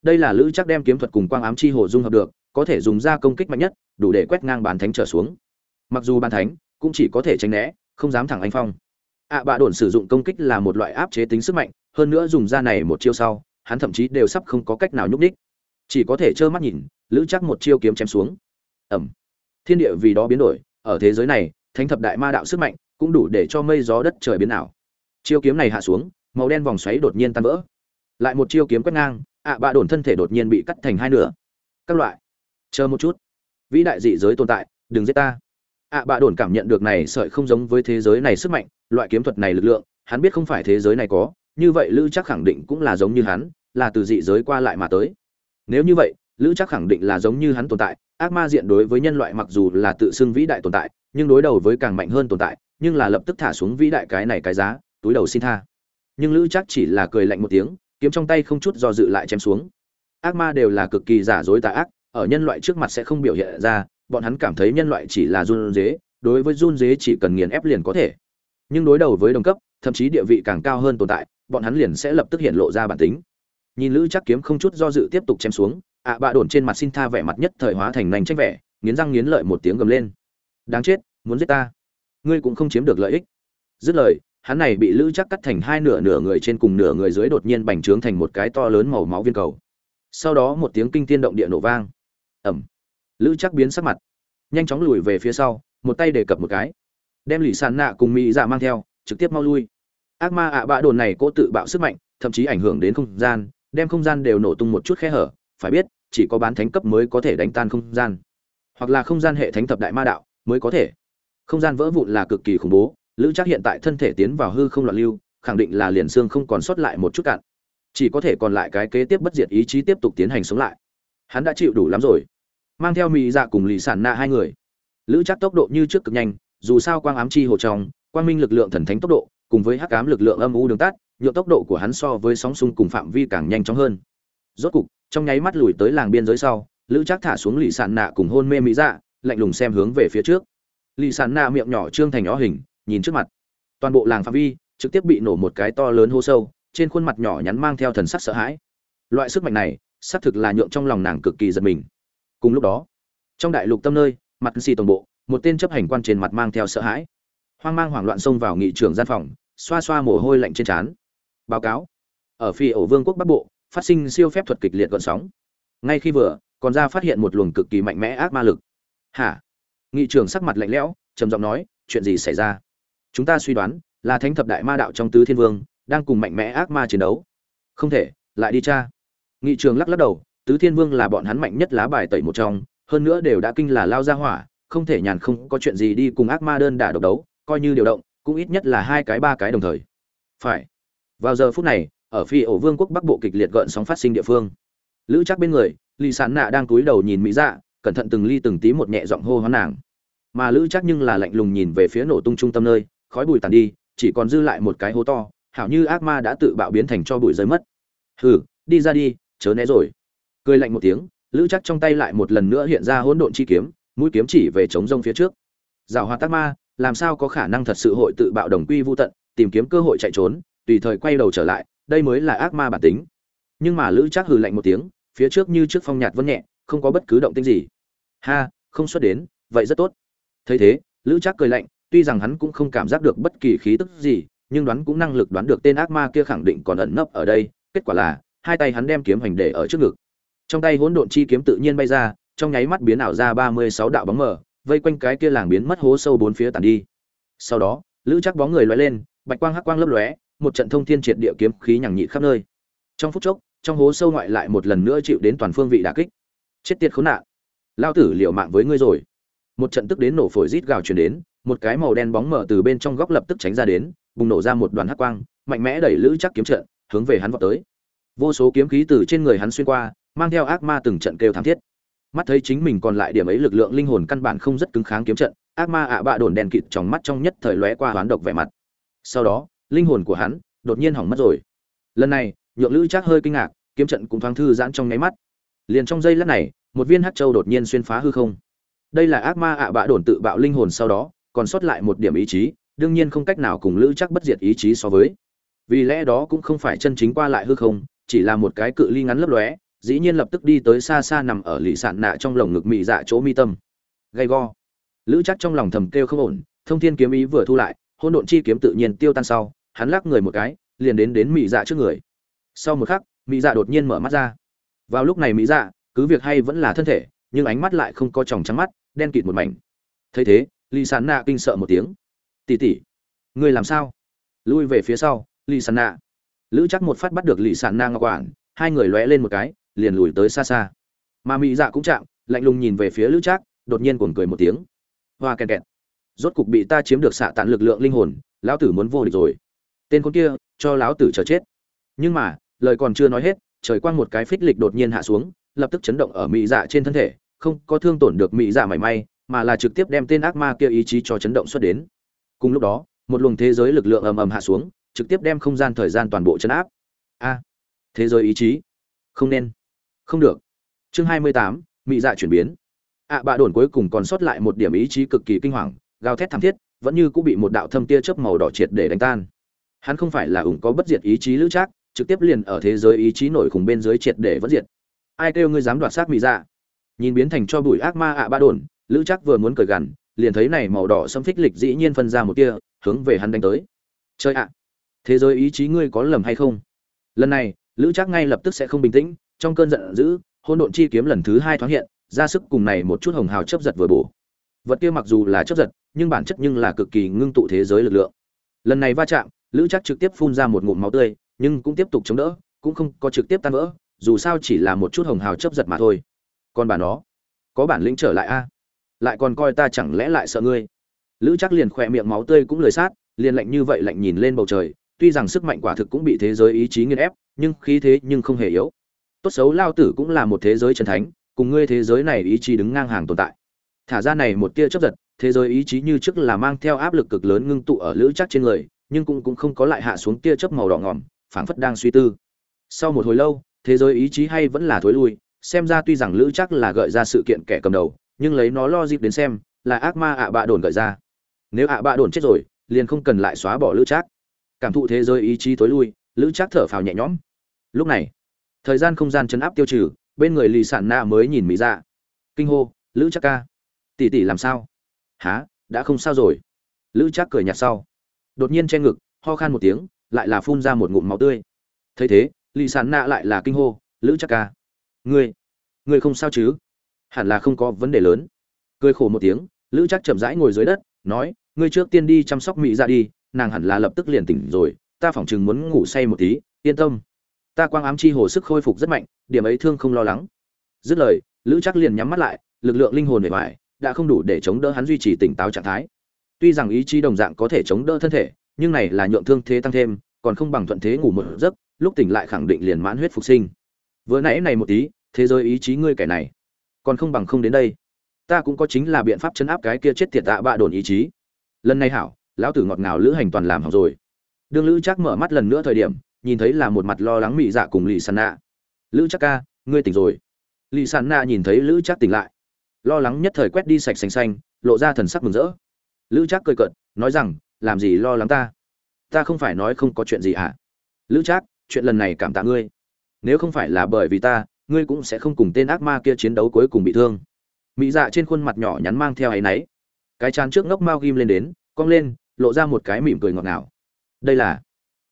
A: Đây là lữ chắc đem kiếm thuật cùng quang ám chi hồ dung hợp được có thể dùng ra công kích mạnh nhất đủ để quét ngang bàn thánh trở xuống. Mặc dù bàn thánh cũng chỉ có thể tránh né không dám thẳng anh phong. Ạ à, bạ đồn sử dụng công kích là một loại áp chế tính sức mạnh hơn nữa dùng ra này một chiêu sau hắn thậm chí đều sắp không có cách nào nhúc đích chỉ có thể trơ mắt nhìn lữ chắc một chiêu kiếm chém xuống. Ẩm. Thiên địa vì đó biến đổi ở thế giới này thánh thập đại ma đạo sức mạnh cũng đủ để cho mây gió đất trời biến ảo. Chiêu kiếm này hạ xuống màu đen vòng xoáy đột nhiên tan vỡ lại một chiêu kiếm quét ngang ạ à, bạ đồn thân thể đột nhiên bị cắt thành hai nửa. Các loại chờ một chút. Vĩ đại dị giới tồn tại đừng giết ta. Ạ à, bạ đồn cảm nhận được này sợi không giống với thế giới này sức mạnh loại kiếm thuật này lực lượng hắn biết không phải thế giới này có như vậy lữ chắc khẳng định cũng là giống như hắn là từ dị giới qua lại mà tới. Nếu như vậy lữ chắc khẳng định là giống như hắn tồn tại ác ma diện đối với nhân loại mặc dù là tự xưng vĩ đại tồn tại nhưng đối đầu với càng mạnh hơn tồn tại nhưng là lập tức thả xuống vĩ đại cái này cái giá túi đầu xin tha. Nhưng lữ chắc chỉ là cười lạnh một tiếng kiếm trong tay không chút do dự lại chém xuống. Ác ma đều là cực kỳ giả dối tà ác, ở nhân loại trước mặt sẽ không biểu hiện ra, bọn hắn cảm thấy nhân loại chỉ là run dế đối với run dế chỉ cần nghiền ép liền có thể. Nhưng đối đầu với đồng cấp, thậm chí địa vị càng cao hơn tồn tại, bọn hắn liền sẽ lập tức hiện lộ ra bản tính. Nhìn lữ chắc kiếm không chút do dự tiếp tục chém xuống, ạ à bạ đồn trên mặt xin tha vẻ mặt nhất thời hóa thành nành tranh vẻ, nghiến răng nghiến lợi một tiếng gầm lên. Đáng chết, muốn giết ta. Ngươi cũng không chiếm được lợi ích. Dứt lời hắn này bị lữ chắc cắt thành hai nửa nửa người trên cùng nửa người dưới đột nhiên bành trướng thành một cái to lớn màu máu viên cầu. Sau đó một tiếng kinh thiên động địa nổ vang. Ẩm. Lữ chắc biến sắc mặt. Nhanh chóng lùi về phía sau, một tay để cập một cái. Đem lì sàn nạ cùng mỹ dạ mang theo, trực tiếp mau lui. Ác ma ạ bạ đồn này cố tự bạo sức mạnh, thậm chí ảnh hưởng đến không gian, đem không gian đều nổ tung một chút khe hở, phải biết, chỉ có bán thánh cấp mới có thể đánh tan không gian. Hoặc là không gian hệ thánh thập đại ma đạo mới có thể. Không gian vỡ vụn là cực kỳ khủng bố lữ chắc hiện tại thân thể tiến vào hư không loạn lưu, khẳng định là liền xương không còn sót lại một chút cạn. Chỉ có thể còn lại cái kế tiếp bất diệt ý chí tiếp tục tiến hành sống lại. Hắn đã chịu đủ lắm rồi. Mang theo mỹ dạ cùng lì sản nạ hai người. Lữ chắc tốc độ như trước cực nhanh, dù sao quang ám chi hồ trong, quang minh lực lượng thần thánh tốc độ, cùng với hắc ám lực lượng âm u đường tắt nhựa tốc độ của hắn so với sóng xung cùng phạm vi càng nhanh chóng hơn. Rốt cục, trong nháy mắt lùi tới làng biên giới sau, lữ chắc thả xuống lì sản nạ cùng hôn mê mỹ dạ lạnh lùng xem hướng về phía trước. Lì sản nạ miệng nhỏ trương thành ó hình nhìn trước mặt. Toàn bộ làng phạm vi trực tiếp bị nổ một cái to lớn hô sâu, trên khuôn mặt nhỏ nhắn mang theo thần sắc sợ hãi. Loại sức mạnh này, xác thực là nhượng trong lòng nàng cực kỳ giật mình. Cùng lúc đó, trong đại lục tâm nơi, mặt xì tổng bộ, một tên chấp hành quan trên mặt mang theo sợ hãi. Hoang mang hoảng loạn xông vào nghị trưởng gian phòng, xoa xoa mồ hôi lạnh trên trán. Báo cáo, ở phi ổ vương quốc bắc bộ, phát sinh siêu phép thuật kịch liệt gọn sóng. Ngay khi vừa, còn ra phát hiện một luồng cực kỳ mạnh mẽ ác ma lực. Hả? Nghị trưởng sắc mặt lạnh lẽo, trầm giọng nói, chuyện gì xảy ra? Chúng ta suy đoán là thánh thập đại ma đạo trong tứ thiên vương đang cùng mạnh mẽ ác ma chiến đấu. Không thể, lại đi cha nghị trường lắc lắc đầu, tứ thiên vương là bọn hắn mạnh nhất lá bài tẩy một trong, hơn nữa đều đã kinh là lao ra hỏa, không thể nhàn không có chuyện gì đi cùng ác ma đơn đả độc đấu, coi như điều động, cũng ít nhất là hai cái ba cái đồng thời. Phải. Vào giờ phút này, ở phi ổ vương quốc bắc bộ kịch liệt gợn sóng phát sinh địa phương. Lữ chắc bên người, lì sán nạ đang cúi đầu nhìn mỹ dạ cẩn thận từng ly từng tí một nhẹ giọng hô hoán nàng. Mà lữ chắc nhưng là lạnh lùng nhìn về phía nổ tung trung tâm nơi khói bụi tàn đi, chỉ còn dư lại một cái hố to, hảo như ác ma đã tự bạo biến thành cho bụi rơi mất. Hừ, đi ra đi, chớ né rồi. Cười lạnh một tiếng, lữ chắc trong tay lại một lần nữa hiện ra hỗn độn chi kiếm, mũi kiếm chỉ về chống rông phía trước. Giảo hoạt tác ma, làm sao có khả năng thật sự hội tự bạo đồng quy vô tận, tìm kiếm cơ hội chạy trốn, tùy thời quay đầu trở lại, đây mới là ác ma bản tính. Nhưng mà lữ chắc hừ lạnh một tiếng, phía trước như trước phong nhạt vân nhẹ, không có bất cứ động tĩnh gì. Ha, không xuất đến, vậy rất tốt. Thấy thế, lữ chắc cười lạnh tuy rằng hắn cũng không cảm giác được bất kỳ khí tức gì, nhưng đoán cũng năng lực đoán được tên ác ma kia khẳng định còn ẩn nấp ở đây, kết quả là, hai tay hắn đem kiếm hành để ở trước ngực. Trong tay hỗn độn chi kiếm tự nhiên bay ra, trong nháy mắt biến ảo ra ba mươi sáu đạo bóng mờ, vây quanh cái kia làng biến mất hố sâu bốn phía tàn đi. Sau đó, lữ chắc bóng người lóe lên, bạch quang hắc quang lấp lóe, một trận thông thiên triệt địa kiếm khí nhằng nhịt khắp nơi. Trong phút chốc, trong hố sâu ngoại lại một lần nữa chịu đến toàn phương vị đả kích. Chết tiệt khốn nạn. Lao tử liều mạng với ngươi rồi. Một trận tức đến nổ phổi rít gào truyền đến một cái màu đen bóng mở từ bên trong góc lập tức tránh ra đến, bùng nổ ra một đoàn hắc quang, mạnh mẽ đẩy lữ chắc kiếm trận, hướng về hắn vọt tới. Vô số kiếm khí từ trên người hắn xuyên qua, mang theo ác ma từng trận kêu thảm thiết. Mắt thấy chính mình còn lại điểm ấy lực lượng linh hồn căn bản không rất cứng kháng kiếm trận, ác ma ạ bạ đồn đèn kịt trong mắt trong nhất thời lóe qua hoán độc vẻ mặt. Sau đó, linh hồn của hắn đột nhiên hỏng mất rồi. Lần này, nhượng lữ chắc hơi kinh ngạc, kiếm trận cũng thoáng thư giãn trong nháy mắt. Liền trong giây lát này, một viên hắc châu đột nhiên xuyên phá hư không. Đây là ác ma ạ bạ đồn tự bạo linh hồn sau đó còn sót lại một điểm ý chí, đương nhiên không cách nào cùng lữ chắc bất diệt ý chí so với. Vì lẽ đó cũng không phải chân chính qua lại hư không, chỉ là một cái cự ly ngắn lấp lóe, dĩ nhiên lập tức đi tới xa xa nằm ở lì sạn nạ trong lồng ngực mị dạ chỗ mi tâm. Gay go. Lữ chắc trong lòng thầm kêu không ổn, thông thiên kiếm ý vừa thu lại hôn độn chi kiếm tự nhiên tiêu tan sau, hắn lắc người một cái, liền đến đến mị dạ trước người. Sau một khắc, mị dạ đột nhiên mở mắt ra. Vào lúc này mị dạ cứ việc hay vẫn là thân thể, nhưng ánh mắt lại không có tròng trắng mắt, đen kịt một mảnh. Thấy thế lì sán nạ kinh sợ một tiếng. Tỉ tỉ ngươi làm sao? Lui về phía sau, lì sán nạ lữ chắc một phát bắt được lì sán nạ ngọc quản, hai người lóe lên một cái, liền lùi tới xa xa. Mà mỹ dạ cũng chạm, lạnh lùng nhìn về phía lữ trác, đột nhiên cuồng cười một tiếng. Hoa kẹt kẹt, rốt cục bị ta chiếm được xạ tản lực lượng linh hồn, lão tử muốn vô địch rồi. Tên con kia, cho lão tử chờ chết. Nhưng mà, lời còn chưa nói hết, trời quang một cái phích lịch đột nhiên hạ xuống, lập tức chấn động ở mỹ dạ trên thân thể, không có thương tổn được mỹ dạ mảy may mà là trực tiếp đem tên ác ma kia ý chí cho chấn động xuất đến. Cùng lúc đó một luồng thế giới lực lượng ầm ầm hạ xuống trực tiếp đem không gian thời gian toàn bộ chấn áp. A thế giới ý chí? Không nên. Không được. Chương hai mươi tám Mị dạ chuyển biến. Ạ à, bạ đồn cuối cùng còn sót lại một điểm ý chí cực kỳ kinh hoàng gào thét thảm thiết vẫn như cũng bị một đạo thâm tia chớp màu đỏ triệt để đánh tan. Hắn không phải là ủng có bất diệt ý chí lữ trác trực tiếp liền ở thế giới ý chí nổi khủng bên dưới triệt để vẫn diệt. Ai kêu ngươi dám đoạt xác mỹ dạ? Nhìn biến thành cho bụi ác ma ạ à đồn lữ trác vừa muốn cười gằn liền thấy này màu đỏ xâm phích lịch dĩ nhiên phân ra một tia hướng về hắn đánh tới. Chơi ạ! Thế giới ý chí ngươi có lầm hay không? Lần này lữ trác ngay lập tức sẽ không bình tĩnh trong cơn giận dữ hôn độn chi kiếm lần thứ hai thoáng hiện ra sức cùng này một chút hồng hào chấp giật vừa bổ. Vật kia mặc dù là chấp giật nhưng bản chất nhưng là cực kỳ ngưng tụ thế giới lực lượng. Lần này va chạm lữ chắc trực tiếp phun ra một ngụm máu tươi nhưng cũng tiếp tục chống đỡ cũng không có trực tiếp tan vỡ dù sao chỉ là một chút hồng hào chấp giật mà thôi. Còn bản đó, có bản lĩnh trở lại a? Lại còn coi ta chẳng lẽ lại sợ ngươi? Lữ chắc liền khỏe miệng máu tươi cũng lười sát, liền lạnh như vậy lạnh nhìn lên bầu trời, tuy rằng sức mạnh quả thực cũng bị thế giới ý chí nghiên ép, nhưng khí thế nhưng không hề yếu. Tốt xấu lao tử cũng là một thế giới chân thánh, cùng ngươi thế giới này ý chí đứng ngang hàng tồn tại. Thả ra này một tia chấp giật, thế giới ý chí như trước là mang theo áp lực cực lớn ngưng tụ ở lữ chắc trên người, nhưng cũng cũng không có lại hạ xuống tia chớp màu đỏ ngỏm, phảng phất đang suy tư. Sau một hồi lâu, thế giới ý chí hay vẫn là thối lui, xem ra tuy rằng lữ chắc là gợi ra sự kiện kẻ cầm đầu nhưng lấy nó lo dịp đến xem, là ác ma ạ bạ đồn gợi ra. Nếu ạ bạ đồn chết rồi, liền không cần lại xóa bỏ lữ trác. Cảm thụ thế giới ý chí tối lui, lữ trác thở phào nhẹ nhõm. Lúc này, thời gian không gian chấn áp tiêu trừ, bên người lì sản na mới nhìn mỹ dạ. Kinh hô, lữ trác ca, tỷ tỷ làm sao? Há đã không sao rồi. Lữ trác cười nhạt sau. Đột nhiên che ngực, ho khan một tiếng, lại là phun ra một ngụm máu tươi. Thấy thế, lì sản na lại là kinh hô, lữ trác ca, ngươi ngươi không sao chứ? Hẳn là không có vấn đề lớn. Cười khổ một tiếng, lữ chắc chậm rãi ngồi dưới đất, nói, ngươi trước tiên đi chăm sóc mỹ ra đi, nàng hẳn là lập tức liền tỉnh rồi, ta phỏng chừng muốn ngủ say một tí, yên tâm. Ta quang ám chi hồ sức khôi phục rất mạnh, điểm ấy thương không lo lắng. Dứt lời, lữ chắc liền nhắm mắt lại, lực lượng linh hồn bề ngoài đã không đủ để chống đỡ hắn duy trì tỉnh táo trạng thái. Tuy rằng ý chí đồng dạng có thể chống đỡ thân thể, nhưng này là nhượng thương thế tăng thêm, còn không bằng thuận thế ngủ một giấc, lúc tỉnh lại khẳng định liền mãn huyết phục sinh. Vừa nãy này một tí, thế giới ý chí ngươi kẻ này còn không bằng không đến đây. Ta cũng có chính là biện pháp chấn áp cái kia chết tiệt tạ bạ đồn ý chí. Lần này hảo, lão tử ngọt ngào lữ hành toàn làm hỏng rồi. Đương lữ chắc mở mắt lần nữa thời điểm, nhìn thấy là một mặt lo lắng mị dạ cùng lì sàn nạ. Lữ chắc ca, ngươi tỉnh rồi. Lì sàn nạ nhìn thấy lữ chắc tỉnh lại. Lo lắng nhất thời quét đi sạch xanh xanh, lộ ra thần sắc mừng rỡ. Lữ chắc cười cợt, nói rằng, làm gì lo lắng ta? Ta không phải nói không có chuyện gì à lữ chắc chuyện lần này cảm tạ ngươi. Nếu không phải là bởi vì ta ngươi cũng sẽ không cùng tên ác ma kia chiến đấu cuối cùng bị thương. Mỹ dạ trên khuôn mặt nhỏ nhắn mang theo áy náy. Cái chán trước ngốc mao ghim lên đến, cong lên, lộ ra một cái mỉm cười ngọt ngào. Đây là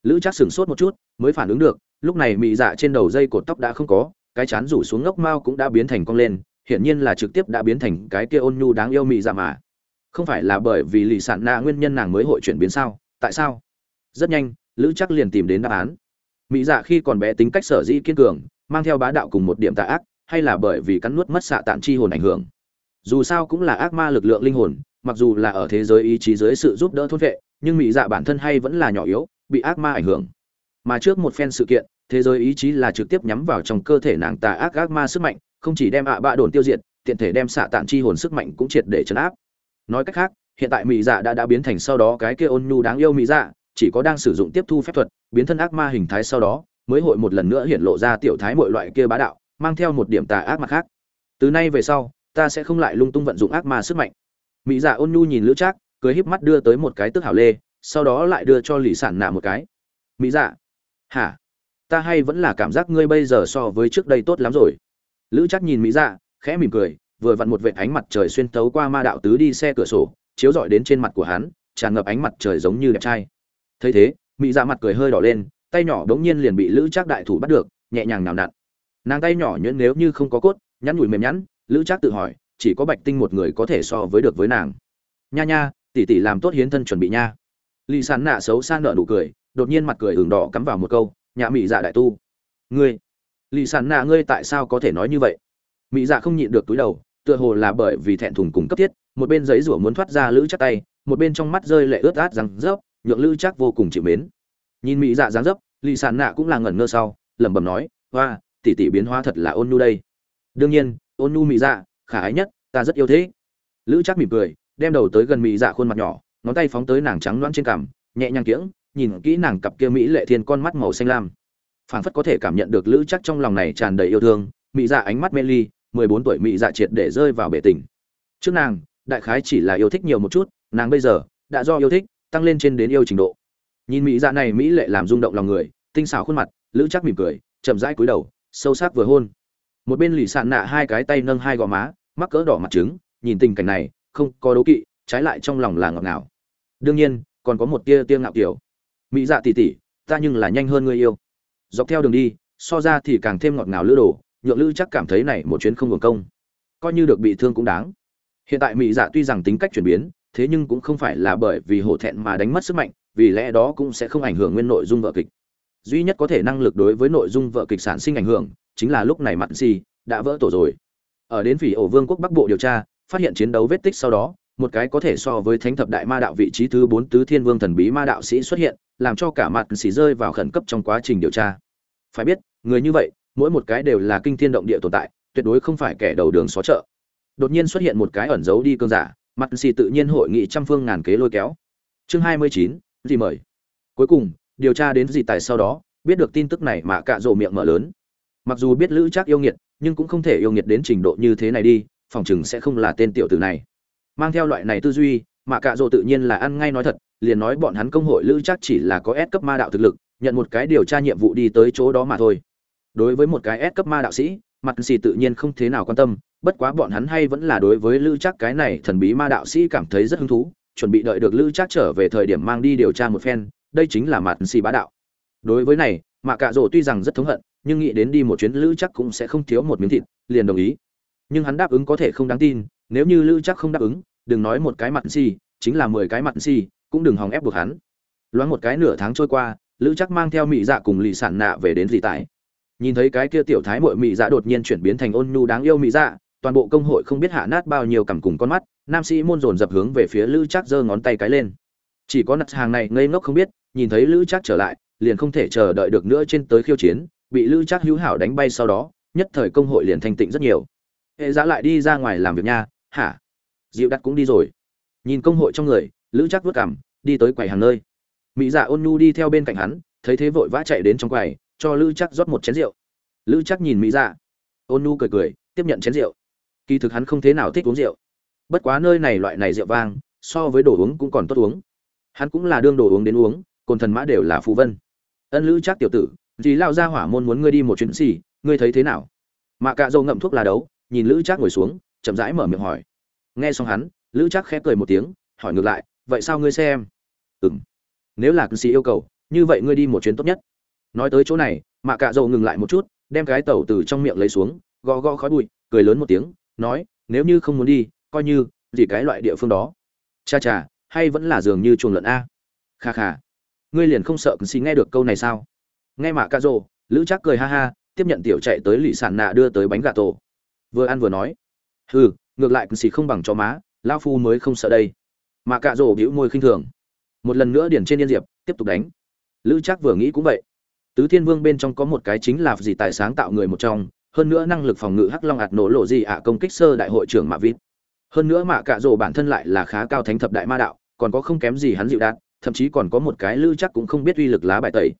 A: lữ chắc sửng sốt một chút, mới phản ứng được, lúc này mỹ dạ trên đầu dây cột tóc đã không có, cái chán rủ xuống ngốc mao cũng đã biến thành cong lên, hiển nhiên là trực tiếp đã biến thành cái kia ôn nhu đáng yêu mỹ dạ mà. Không phải là bởi vì lì sản na nguyên nhân nàng mới hội chuyển biến sao? Tại sao? Rất nhanh, lữ chắc liền tìm đến đáp án. Mỹ dạ khi còn bé tính cách sở dĩ kiên cường mang theo bá đạo cùng một điểm tà ác, hay là bởi vì cắn nuốt mất xạ tạng chi hồn ảnh hưởng. Dù sao cũng là ác ma lực lượng linh hồn, mặc dù là ở thế giới ý chí dưới sự giúp đỡ thôn vệ, nhưng mỹ dạ bản thân hay vẫn là nhỏ yếu, bị ác ma ảnh hưởng. Mà trước một phen sự kiện, thế giới ý chí là trực tiếp nhắm vào trong cơ thể nàng tà ác ác ma sức mạnh, không chỉ đem ạ à bạ đồn tiêu diệt, tiện thể đem xạ tạng chi hồn sức mạnh cũng triệt để chấn áp. Nói cách khác, hiện tại mỹ dạ đã đã biến thành sau đó cái kia ôn nhu đáng yêu mỹ dạ chỉ có đang sử dụng tiếp thu phép thuật, biến thân ác ma hình thái sau đó mới hội một lần nữa hiện lộ ra tiểu thái mọi loại kia bá đạo, mang theo một điểm tà ác mặt khác. Từ nay về sau, ta sẽ không lại lung tung vận dụng ác ma sức mạnh. Mỹ dạ ôn nhu nhìn lữ trác, cười híp mắt đưa tới một cái tức hảo lê, sau đó lại đưa cho lì sản nạ một cái. Mỹ dạ hả? Ta hay vẫn là cảm giác ngươi bây giờ so với trước đây tốt lắm rồi. Lữ Trác nhìn mỹ dạ khẽ mỉm cười, vừa vặn một vệt ánh mặt trời xuyên tấu qua ma đạo tứ đi xe cửa sổ, chiếu rọi đến trên mặt của hắn, tràn ngập ánh mặt trời giống như đẹp trai. Thấy thế mỹ dạ mặt cười hơi đỏ lên tay nhỏ đống nhiên liền bị lữ trác đại thủ bắt được, nhẹ nhàng nào nặn. Nàng tay nhỏ nhuyễn nếu như không có cốt, nhắn nhủi mềm nhắn, lữ trác tự hỏi, chỉ có bạch tinh một người có thể so với được với nàng. Nha nha, tỷ tỷ làm tốt hiến thân chuẩn bị nha. Lì sán nạ xấu xa nợ nụ cười, đột nhiên mặt cười ửng đỏ cắm vào một câu nhà mỹ dạ đại tu, ngươi, lì sán nạ ngươi tại sao có thể nói như vậy? Mỹ dạ không nhịn được túi đầu, tựa hồ là bởi vì thẹn thùng cùng cấp thiết, một bên giấy rủa muốn thoát ra lữ chắc tay, một bên trong mắt rơi lệ ướt át răng rớp, nhượng lữ chắc vô cùng chịu mến nhìn mỹ dạ dáng dấp, lì sàn nạ cũng là ngẩn ngơ sau, lẩm bẩm nói hoa tỷ tỷ biến hóa thật là ôn nhu đây. Đương nhiên, ôn nhu mỹ dạ khả ái nhất, ta rất yêu thế. Lữ chắc mỉm cười, đem đầu tới gần mỹ dạ khuôn mặt nhỏ, ngón tay phóng tới nàng trắng loãng trên cằm, nhẹ nhàng kiễng nhìn kỹ nàng cặp kia mỹ lệ thiên con mắt màu xanh lam. Phảng phất có thể cảm nhận được lữ chắc trong lòng này tràn đầy yêu thương, mỹ dạ ánh mắt mê ly, mười bốn tuổi mỹ dạ triệt để rơi vào bể tình. Trước nàng, đại khái chỉ là yêu thích nhiều một chút, nàng bây giờ, đã do yêu thích, tăng lên trên đến yêu trình độ nhìn mỹ dạ này, mỹ lệ làm rung động lòng người, tinh xảo khuôn mặt, lữ chắc mỉm cười, chậm rãi cúi đầu, sâu sắc vừa hôn. Một bên lì sạn nạ hai cái tay nâng hai gò má, mắc cỡ đỏ mặt trứng, nhìn tình cảnh này, không có đố kỵ, trái lại trong lòng là ngọt ngào. Đương nhiên, còn có một tia tia ngạo kiểu. Mỹ dạ tỉ tỉ, ta nhưng là nhanh hơn người yêu. Dọc theo đường đi, so ra thì càng thêm ngọt ngào lữ đồ, nhượng lữ chắc cảm thấy này một chuyến không hưởng công. Coi như được bị thương cũng đáng. Hiện tại mỹ dạ tuy rằng tính cách chuyển biến, thế nhưng cũng không phải là bởi vì hổ thẹn mà đánh mất sức mạnh vì lẽ đó cũng sẽ không ảnh hưởng nguyên nội dung vợ kịch. Duy nhất có thể năng lực đối với nội dung vợ kịch sản sinh ảnh hưởng chính là lúc này mặn xì đã vỡ tổ rồi. Ở đến phỉ ổ vương quốc bắc bộ điều tra, phát hiện chiến đấu vết tích sau đó, một cái có thể so với thánh thập đại ma đạo vị trí thứ bốn tứ thiên vương thần bí ma đạo sĩ xuất hiện, làm cho cả mặt xì rơi vào khẩn cấp trong quá trình điều tra. Phải biết, người như vậy, mỗi một cái đều là kinh thiên động địa tồn tại, tuyệt đối không phải kẻ đầu đường xó chợ. Đột nhiên xuất hiện một cái ẩn giấu đi cơn giả mặt xì tự nhiên hội nghị trăm phương ngàn kế lôi kéo. Chương hai mươi chín gì mời? Cuối cùng, điều tra đến gì tại sau đó, biết được tin tức này mà cạ rộ miệng mở lớn. Mặc dù biết lữ chắc yêu nghiệt, nhưng cũng không thể yêu nghiệt đến trình độ như thế này đi, phòng chừng sẽ không là tên tiểu tử này. Mang theo loại này tư duy, mà cạ rộ tự nhiên là ăn ngay nói thật, liền nói bọn hắn công hội lữ chắc chỉ là có S cấp ma đạo thực lực, nhận một cái điều tra nhiệm vụ đi tới chỗ đó mà thôi. Đối với một cái S cấp ma đạo sĩ, mặt xì tự nhiên không thế nào quan tâm, bất quá bọn hắn hay vẫn là đối với lữ chắc cái này thần bí ma đạo sĩ cảm thấy rất hứng thú chuẩn bị đợi được lữ chắc trở về thời điểm mang đi điều tra một phen, đây chính là mặt xì bá đạo. Đối với này, mạ cạ rỗ tuy rằng rất thống hận, nhưng nghĩ đến đi một chuyến lữ chắc cũng sẽ không thiếu một miếng thịt, liền đồng ý. Nhưng hắn đáp ứng có thể không đáng tin, nếu như lữ chắc không đáp ứng, đừng nói một cái mặt si chính là mười cái mặt si cũng đừng hòng ép buộc hắn. Loáng một cái nửa tháng trôi qua, lữ chắc mang theo mỹ dạ cùng lì sản nạ về đến dị tải nhìn thấy cái kia tiểu thái mội mỹ dạ đột nhiên chuyển biến thành ôn nhu đáng yêu mỹ dạ toàn bộ công hội không biết hạ nát bao nhiêu cằm cùng con mắt, nam sĩ môn dồn dập hướng về phía lữ Trác giơ ngón tay cái lên. Chỉ có nặt hàng này ngây ngốc không biết, nhìn thấy lữ Trác trở lại, liền không thể chờ đợi được nữa trên tới khiêu chiến, bị lữ Trác hữu hảo đánh bay sau đó, nhất thời công hội liền thanh tịnh rất nhiều. Hệ giá lại đi ra ngoài làm việc nha, hả? Dịu đắt cũng đi rồi. Nhìn công hội trong người, lữ Trác vất cảm đi tới quầy hàng nơi. Mỹ dạ ôn nhu đi theo bên cạnh hắn, thấy thế vội vã chạy đến trong quầy, cho lữ Trác rót một chén rượu. Lữ Trác nhìn mỹ dạ. Ôn nhu cười cười, tiếp nhận chén rượu kỳ thực hắn không thế nào thích uống rượu. Bất quá nơi này loại này rượu vang, so với đồ uống cũng còn tốt uống. Hắn cũng là đương đồ uống đến uống, cồn thần mã đều là phù vân. Ân lữ chắc tiểu tử thì lao ra hỏa môn muốn ngươi đi một chuyến xì, ngươi thấy thế nào? Mạ cạ dâu ngậm thuốc là đấu, nhìn lữ chắc ngồi xuống, chậm rãi mở miệng hỏi. Nghe xong hắn, lữ chắc khẽ cười một tiếng, hỏi ngược lại, vậy sao ngươi xem? Ừ m nếu là cư sĩ yêu cầu, như vậy ngươi đi một chuyến tốt nhất. Nói tới chỗ này, mạ cạ dầu ngừng lại một chút, đem cái tàu từ trong miệng lấy xuống, gõ gõ khói bụi, cười lớn một tiếng nói, nếu như không muốn đi, coi như gì cái loại địa phương đó. Cha cha, hay vẫn là dường như chuồng lợn a. Kha kha, ngươi liền không sợ cư nghe được câu này sao? Nghe mạ ca rồ, lữ chắc cười ha ha, tiếp nhận tiểu chạy tới lì sản nạ đưa tới bánh gà tổ. Vừa ăn vừa nói, hừ, ngược lại xì không bằng cho má lao phu mới không sợ đây. Mà cạ rổ bĩu môi khinh thường. Một lần nữa điển trên yên diệp, tiếp tục đánh. Lữ chắc vừa nghĩ cũng vậy. Tứ thiên vương bên trong có một cái chính là gì tài sáng tạo người một trong hơn nữa năng lực phòng ngự hắc long ạt nổ lộ gì ạ, công kích sơ đại hội trưởng mạ vít hơn nữa mạ cạ rổ bản thân lại là khá cao thánh thập đại ma đạo, còn có không kém gì hắn dịu đạt, thậm chí còn có một cái lữ chắc cũng không biết uy lực lá bài tẩy.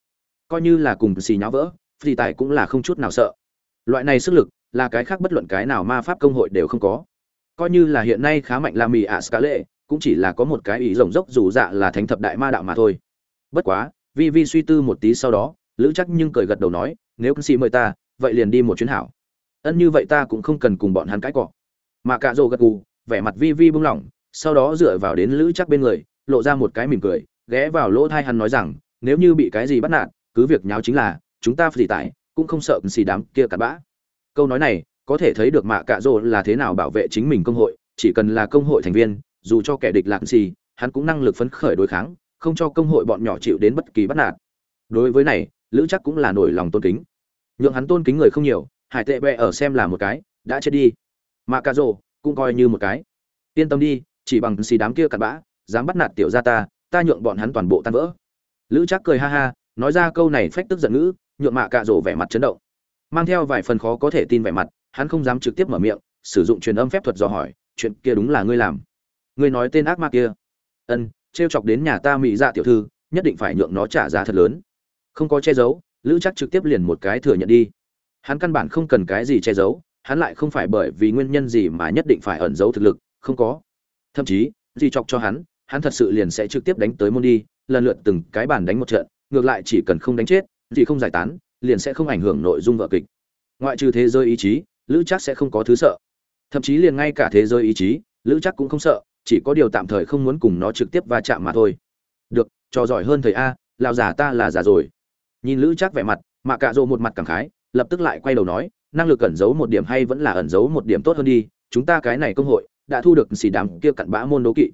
A: Coi như là cùng xì nháo vỡ thì tài cũng là không chút nào sợ. Loại này sức lực, là cái khác bất luận cái nào ma pháp công hội đều không có. Coi như là hiện nay khá mạnh là mì ạ ska lệ cũng chỉ là có một cái ý rồng dốc dù dạ là thánh thập đại ma đạo mà thôi. Bất quá vi vi suy tư một tí sau đó, lữ chắc nhưng cười gật đầu nói, nếu cân sĩ mời ta vậy liền đi một chuyến hảo. Ân như vậy ta cũng không cần cùng bọn hắn cãi cọ. Mà cạ rồ gật gù, vẻ mặt vi vi bung lỏng, sau đó dựa vào đến lữ chắc bên người, lộ ra một cái mỉm cười, ghé vào lỗ thai hắn nói rằng, nếu như bị cái gì bắt nạt, cứ việc nháo chính là, chúng ta phải tại cũng không sợ xì đám kia cặn bã. Câu nói này, có thể thấy được mạ cạ rồ là thế nào bảo vệ chính mình công hội, chỉ cần là công hội thành viên, dù cho kẻ địch lạc gì hắn cũng năng lực phấn khởi đối kháng, không cho công hội bọn nhỏ chịu đến bất kỳ bắt nạt. Đối với này, lữ chắc cũng là nổi lòng tôn kính nhượng hắn tôn kính người không nhiều, hải tệ bẹ ở xem là một cái, đã chết đi. Mà cà rồ cũng coi như một cái. Yên tâm đi, chỉ bằng xì đám kia cặn bã, dám bắt nạt tiểu gia ta ta nhượng bọn hắn toàn bộ tan vỡ. Lữ chắc cười ha ha, nói ra câu này phách tức giận ngữ, nhượng mạ cạ rổ vẻ mặt chấn động. Mang theo vài phần khó có thể tin vẻ mặt, hắn không dám trực tiếp mở miệng, sử dụng truyền âm phép thuật dò hỏi, chuyện kia đúng là ngươi làm? Ngươi nói tên ác ma kia? Ân, trêu chọc đến nhà ta mỹ dạ tiểu thư, nhất định phải nhượng nó trả giá thật lớn. Không có che giấu lữ chắc trực tiếp liền một cái thừa nhận đi. Hắn căn bản không cần cái gì che giấu, hắn lại không phải bởi vì nguyên nhân gì mà nhất định phải ẩn giấu thực lực, không có. Thậm chí, gì chọc cho hắn hắn thật sự liền sẽ trực tiếp đánh tới môn đi, lần lượt từng cái bàn đánh một trận, ngược lại chỉ cần không đánh chết, gì không giải tán, liền sẽ không ảnh hưởng nội dung vở kịch. Ngoại trừ thế giới ý chí, lữ chắc sẽ không có thứ sợ. Thậm chí liền ngay cả thế giới ý chí, lữ chắc cũng không sợ, chỉ có điều tạm thời không muốn cùng nó trực tiếp va chạm mà thôi. Được, trò giỏi hơn thầy a, lão giả ta là giả rồi nhìn lữ chắc vẻ mặt mà cạ rộ một mặt cảm khái, lập tức lại quay đầu nói, năng lực ẩn giấu một điểm hay vẫn là ẩn giấu một điểm tốt hơn đi, chúng ta cái này công hội đã thu được xì đàm kia cặn bã môn đấu kỵ.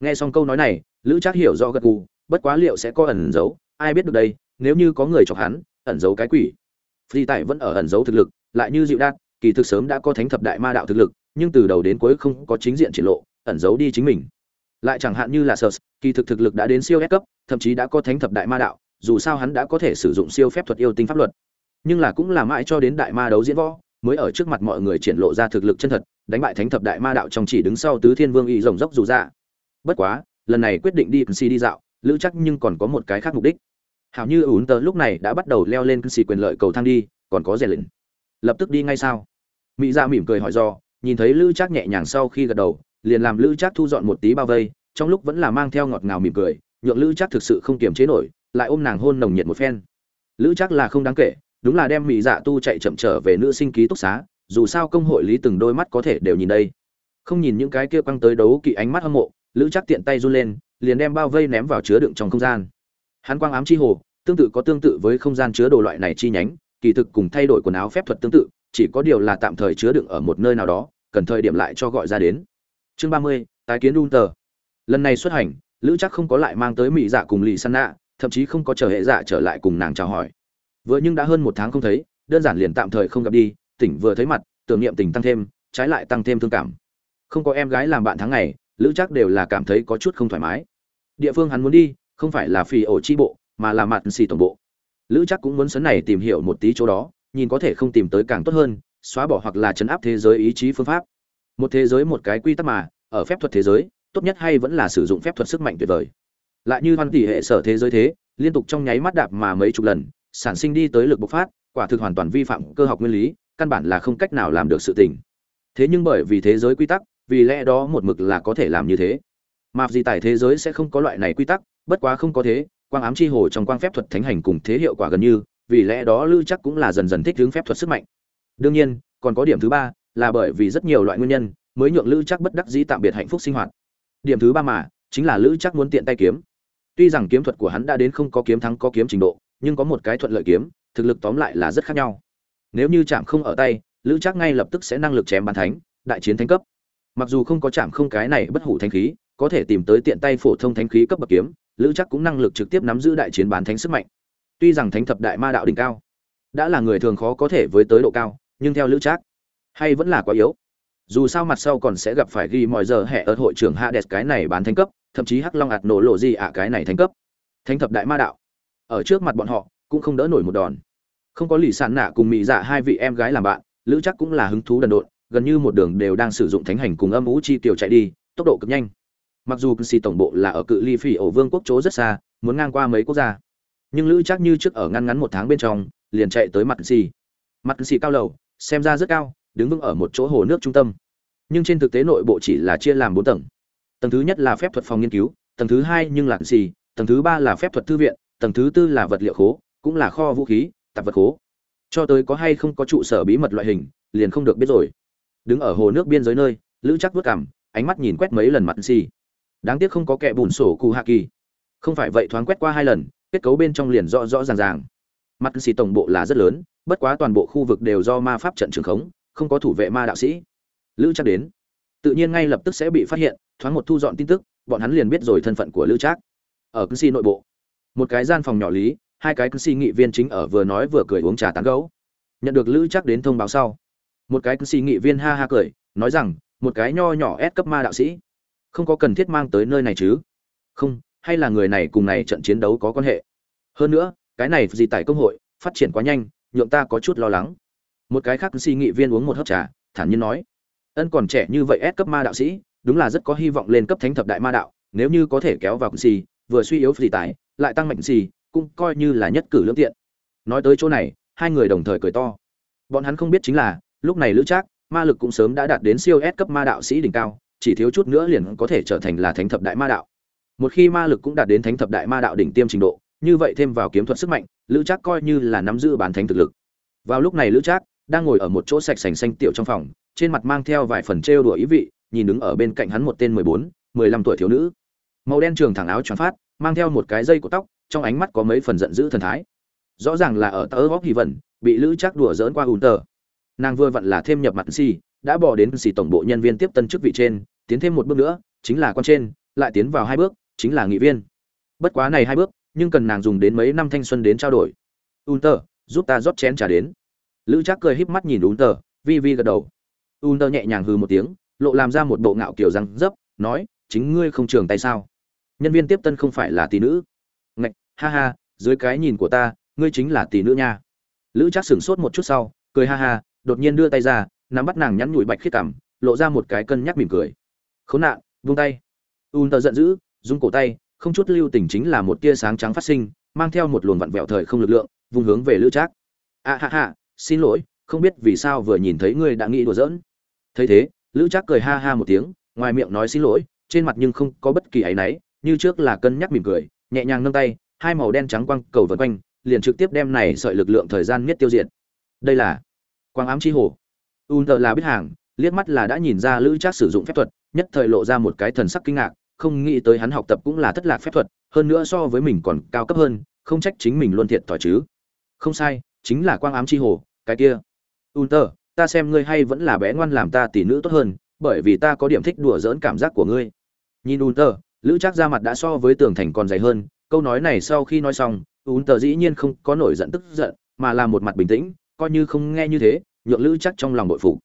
A: Nghe xong câu nói này, lữ chắc hiểu rõ gật gù, bất quá liệu sẽ có ẩn giấu, ai biết được đây, nếu như có người chọc hắn, ẩn giấu cái quỷ. Phi tài vẫn ở ẩn giấu thực lực, lại như dịu đát kỳ thực sớm đã có thánh thập đại ma đạo thực lực, nhưng từ đầu đến cuối không có chính diện triển lộ, ẩn giấu đi chính mình. Lại chẳng hạn như là sờ kỳ thực thực lực đã đến siêu S cấp, thậm chí đã có thánh thập đại ma đạo dù sao hắn đã có thể sử dụng siêu phép thuật yêu tinh pháp luật. Nhưng là cũng là mãi cho đến đại ma đấu diễn võ, mới ở trước mặt mọi người triển lộ ra thực lực chân thật, đánh bại thánh thập đại ma đạo trong chỉ đứng sau tứ thiên vương y rồng dốc dù ra. Bất quá, lần này quyết định đi si đi dạo, lữ chắc nhưng còn có một cái khác mục đích. Hảo như ủn tờ lúc này đã bắt đầu leo lên xì quyền lợi cầu thang đi, còn có rèn lịnh lập tức đi ngay sao mỹ ra dạ mỉm cười hỏi do, nhìn thấy lữ chắc nhẹ nhàng sau khi gật đầu, liền làm lữ chắc thu dọn một tí bao vây, trong lúc vẫn là mang theo ngọt ngào mỉm cười, nhượng lữ chắc thực sự không kiềm chế nổi lại ôm nàng hôn nồng nhiệt một phen. Lữ chắc là không đáng kể, đúng là đem mỹ dạ tu chạy chậm trở về nữ sinh ký túc xá, dù sao công hội lý từng đôi mắt có thể đều nhìn đây. Không nhìn những cái kia quăng tới đấu kỵ ánh mắt hâm mộ, lữ chắc tiện tay run lên, liền đem bao vây ném vào chứa đựng trong không gian. Hắn quang ám chi hồ, tương tự có tương tự với không gian chứa đồ loại này chi nhánh, kỳ thực cùng thay đổi quần áo phép thuật tương tự, chỉ có điều là tạm thời chứa đựng ở một nơi nào đó, cần thời điểm lại cho gọi ra đến. Chương ba mươi, tái kiến đun tờ. Lần này xuất hành, lữ chắc không có lại mang tới mỹ dạ cùng lì săn nạ thậm chí không có chờ hệ dạ trở lại cùng nàng chào hỏi. Vừa nhưng đã hơn một tháng không thấy, đơn giản liền tạm thời không gặp đi, tỉnh vừa thấy mặt, tưởng niệm tình tăng thêm, trái lại tăng thêm thương cảm. Không có em gái làm bạn tháng ngày, lữ chắc đều là cảm thấy có chút không thoải mái. Địa phương hắn muốn đi, không phải là phi ổ chi bộ, mà là mặt xì tổng bộ. Lữ chắc cũng muốn sấn này tìm hiểu một tí chỗ đó, nhìn có thể không tìm tới càng tốt hơn, xóa bỏ hoặc là chấn áp thế giới ý chí phương pháp. Một thế giới một cái quy tắc mà, ở phép thuật thế giới, tốt nhất hay vẫn là sử dụng phép thuật sức mạnh tuyệt vời lại như văn tỷ hệ sở thế giới thế, liên tục trong nháy mắt đạp mà mấy chục lần, sản sinh đi tới lực bộc phát, quả thực hoàn toàn vi phạm cơ học nguyên lý, căn bản là không cách nào làm được sự tình. Thế nhưng bởi vì thế giới quy tắc, vì lẽ đó một mực là có thể làm như thế. Mà gì tại thế giới sẽ không có loại này quy tắc, bất quá không có thế, quang ám chi hồ trong quang phép thuật thánh hành cùng thế hiệu quả gần như, vì lẽ đó lư chắc cũng là dần dần thích hướng phép thuật sức mạnh. Đương nhiên, còn có điểm thứ ba, là bởi vì rất nhiều loại nguyên nhân, mới nhượng lữ chắc bất đắc dĩ tạm biệt hạnh phúc sinh hoạt. Điểm thứ ba mà, chính là lữ chắc muốn tiện tay kiếm tuy rằng kiếm thuật của hắn đã đến không có kiếm thắng có kiếm trình độ nhưng có một cái thuận lợi kiếm thực lực tóm lại là rất khác nhau. Nếu như chạm không ở tay lữ Trác ngay lập tức sẽ năng lực chém bán thánh đại chiến thánh cấp. Mặc dù không có chạm không cái này bất hủ thánh khí có thể tìm tới tiện tay phổ thông thánh khí cấp bậc kiếm lữ Trác cũng năng lực trực tiếp nắm giữ đại chiến bán thánh sức mạnh. Tuy rằng thánh thập đại ma đạo đỉnh cao đã là người thường khó có thể với tới độ cao nhưng theo lữ Trác, hay vẫn là quá yếu. Dù sao mặt sau còn sẽ gặp phải ghi mọi giờ hệ ở hội trưởng hades cái này bán thánh cấp thậm chí hắc long ạt nổ lộ gì ạ, cái này thánh cấp. Thánh thập đại ma đạo. Ở trước mặt bọn họ, cũng không đỡ nổi một đòn. Không có lì sàn nạ cùng mỹ dạ hai vị em gái làm bạn, lữ chắc cũng là hứng thú đần độn, gần như một đường đều đang sử dụng thánh hành cùng âm ú chi tiểu chạy đi, tốc độ cực nhanh. Mặc dù xì tổng bộ là ở cự ly phi ổ vương quốc chỗ rất xa, muốn ngang qua mấy quốc gia. Nhưng lữ chắc như trước ở ngăn ngắn một tháng bên trong, liền chạy tới mặt xì. Mặt xì cao lầu, xem ra rất cao, đứng vững ở một chỗ hồ nước trung tâm. Nhưng trên thực tế nội bộ chỉ là chia làm bốn tầng tầng thứ nhất là phép thuật phòng nghiên cứu, tầng thứ hai nhưng là gì? tầng thứ ba là phép thuật thư viện, tầng thứ tư là vật liệu khố, cũng là kho vũ khí, tạp vật khố. Cho tới có hay không có trụ sở bí mật loại hình, liền không được biết rồi. Đứng ở hồ nước biên giới nơi, lữ chắc vớt cảm ánh mắt nhìn quét mấy lần mặt xì đáng tiếc không có kẻ bùn sổ cù hạ kỳ. Không phải vậy thoáng quét qua hai lần, kết cấu bên trong liền rõ rõ ràng ràng. Mặt xì tổng bộ là rất lớn, bất quá toàn bộ khu vực đều do ma pháp trận trường khống, không có thủ vệ ma đạo sĩ. Lữ chắc đến tự nhiên ngay lập tức sẽ bị phát hiện, thoáng một thu dọn tin tức, bọn hắn liền biết rồi thân phận của lữ trác. Ở cư xi nội bộ, một cái gian phòng nhỏ lý, hai cái cư xi nghị viên chính ở vừa nói vừa cười uống trà tán gấu nhận được lữ trác đến thông báo sau, một cái cư xi nghị viên ha ha cười, nói rằng, một cái nho nhỏ ép cấp ma đạo sĩ, không có cần thiết mang tới nơi này chứ? Không, hay là người này cùng này trận chiến đấu có quan hệ? Hơn nữa, cái này gì tại công hội, phát triển quá nhanh, nhượng ta có chút lo lắng. Một cái khác suy nghị viên uống một hớp trà, thản nhiên nói ân còn trẻ như vậy ép cấp ma đạo sĩ, đúng là rất có hy vọng lên cấp thánh thập đại ma đạo, nếu như có thể kéo vào xì vừa suy yếu phì tải lại tăng mạnh xì cũng coi như là nhất cử lương tiện. Nói tới chỗ này, hai người đồng thời cười to. Bọn hắn không biết chính là, lúc này lữ trác, ma lực cũng sớm đã đạt đến siêu S cấp ma đạo sĩ đỉnh cao, chỉ thiếu chút nữa liền có thể trở thành là thánh thập đại ma đạo. Một khi ma lực cũng đạt đến thánh thập đại ma đạo đỉnh tiêm trình độ, như vậy thêm vào kiếm thuật sức mạnh, lữ trác coi như là nắm giữ bán thánh thực lực. Vào lúc này lữ trác đang ngồi ở một chỗ sạch sành xanh tiểu trong phòng trên mặt mang theo vài phần trêu đùa ý vị nhìn đứng ở bên cạnh hắn một tên mười bốn mười lăm tuổi thiếu nữ. Màu đen trường thẳng áo choàng phát mang theo một cái dây của tóc trong ánh mắt có mấy phần giận dữ thần thái. Rõ ràng là ở tớ góc hy vận, bị lữ chắc đùa giỡn qua ùn tờ. Nàng vừa vặn là thêm nhập mặt si đã bỏ đến xì tổng bộ nhân viên tiếp tân chức vị trên tiến thêm một bước nữa chính là con trên lại tiến vào hai bước chính là nghị viên. Bất quá này hai bước nhưng cần nàng dùng đến mấy năm thanh xuân đến trao đổi. Unter, tờ giúp ta rót chén trà đến. Lữ chắc cười híp mắt nhìn Unter, tờ vi vi gật đầu ùn tờ nhẹ nhàng hừ một tiếng lộ làm ra một bộ ngạo kiểu răng dấp nói chính ngươi không trường tay sao? Nhân viên tiếp tân không phải là tỷ nữ. Ngạch ha ha dưới cái nhìn của ta ngươi chính là tỷ nữ nha. Lữ chắc sửng sốt một chút sau cười ha ha đột nhiên đưa tay ra nắm bắt nàng nhắn nhủi bạch khiết cằm, lộ ra một cái cân nhắc mỉm cười. Khốn nạn buông tay. Ùn tờ giận dữ rung cổ tay không chút lưu tình chính là một tia sáng trắng phát sinh mang theo một luồng vặn vẹo thời không lực lượng vung hướng về lữ trác. A ha ha xin lỗi không biết vì sao vừa nhìn thấy ngươi đã nghĩ đùa giỡn thấy thế, lữ trác cười ha ha một tiếng, ngoài miệng nói xin lỗi, trên mặt nhưng không có bất kỳ áy náy, như trước là cân nhắc mỉm cười, nhẹ nhàng nâng tay, hai màu đen trắng quang cầu vần quanh, liền trực tiếp đem này sợi lực lượng thời gian miết tiêu diệt. Đây là quang ám chi hồ. Un tờ là biết hàng, liếc mắt là đã nhìn ra lữ trác sử dụng phép thuật, nhất thời lộ ra một cái thần sắc kinh ngạc, không nghĩ tới hắn học tập cũng là thất lạc phép thuật, hơn nữa so với mình còn cao cấp hơn, không trách chính mình luôn thiệt thòi chứ. Không sai, chính là quang ám chi hồ, cái kia. Unter ta xem ngươi hay vẫn là bé ngoan làm ta tỷ nữ tốt hơn, bởi vì ta có điểm thích đùa dỡn cảm giác của ngươi. Nhìn unter lữ chắc ra mặt đã so với tường thành còn dày hơn, câu nói này sau khi nói xong unter dĩ nhiên không có nổi giận tức giận, mà là một mặt bình tĩnh, coi như không nghe như thế, nhượng lữ chắc trong lòng bội phục.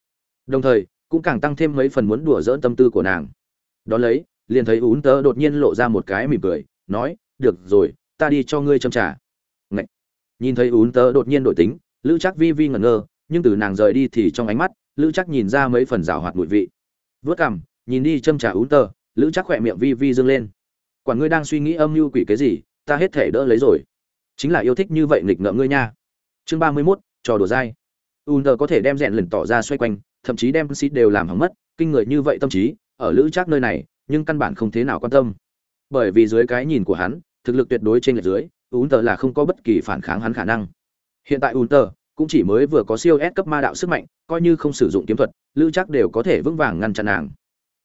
A: Đồng thời, cũng càng tăng thêm mấy phần muốn đùa dỡn tâm tư của nàng. Đón lấy, liền thấy ún tớ đột nhiên lộ ra một cái mỉm cười, nói, được rồi, ta đi cho ngươi châm trà. Ngậy. nhìn thấy ún tớ đột nhiên đổi tính, lữ chắc vi vi ngẩn ngơ nhưng từ nàng rời đi thì trong ánh mắt, lữ chắc nhìn ra mấy phần rào hoạt mùi vị. Vớt cằm, nhìn đi châm trà ún tờ lữ chắc khỏe miệng vi vi dâng lên. Quản ngươi đang suy nghĩ âm mưu quỷ cái gì, ta hết thể đỡ lấy rồi. Chính là yêu thích như vậy nghịch ngợm ngươi nha. Chương ba mươi mốt, trò đùa dai. Ùn tờ có thể đem rèn lần tỏ ra xoay quanh, thậm chí đem xít đều làm hỏng mất, kinh người như vậy tâm trí, ở lữ chắc nơi này, nhưng căn bản không thế nào quan tâm. Bởi vì dưới cái nhìn của hắn, thực lực tuyệt đối trên lệch dưới, ùn tờ là không có bất kỳ phản kháng hắn khả năng. Hiện tại ùn tờ cũng chỉ mới vừa có siêu S cấp ma đạo sức mạnh, coi như không sử dụng kiếm thuật, lữ chắc đều có thể vững vàng ngăn chặn nàng.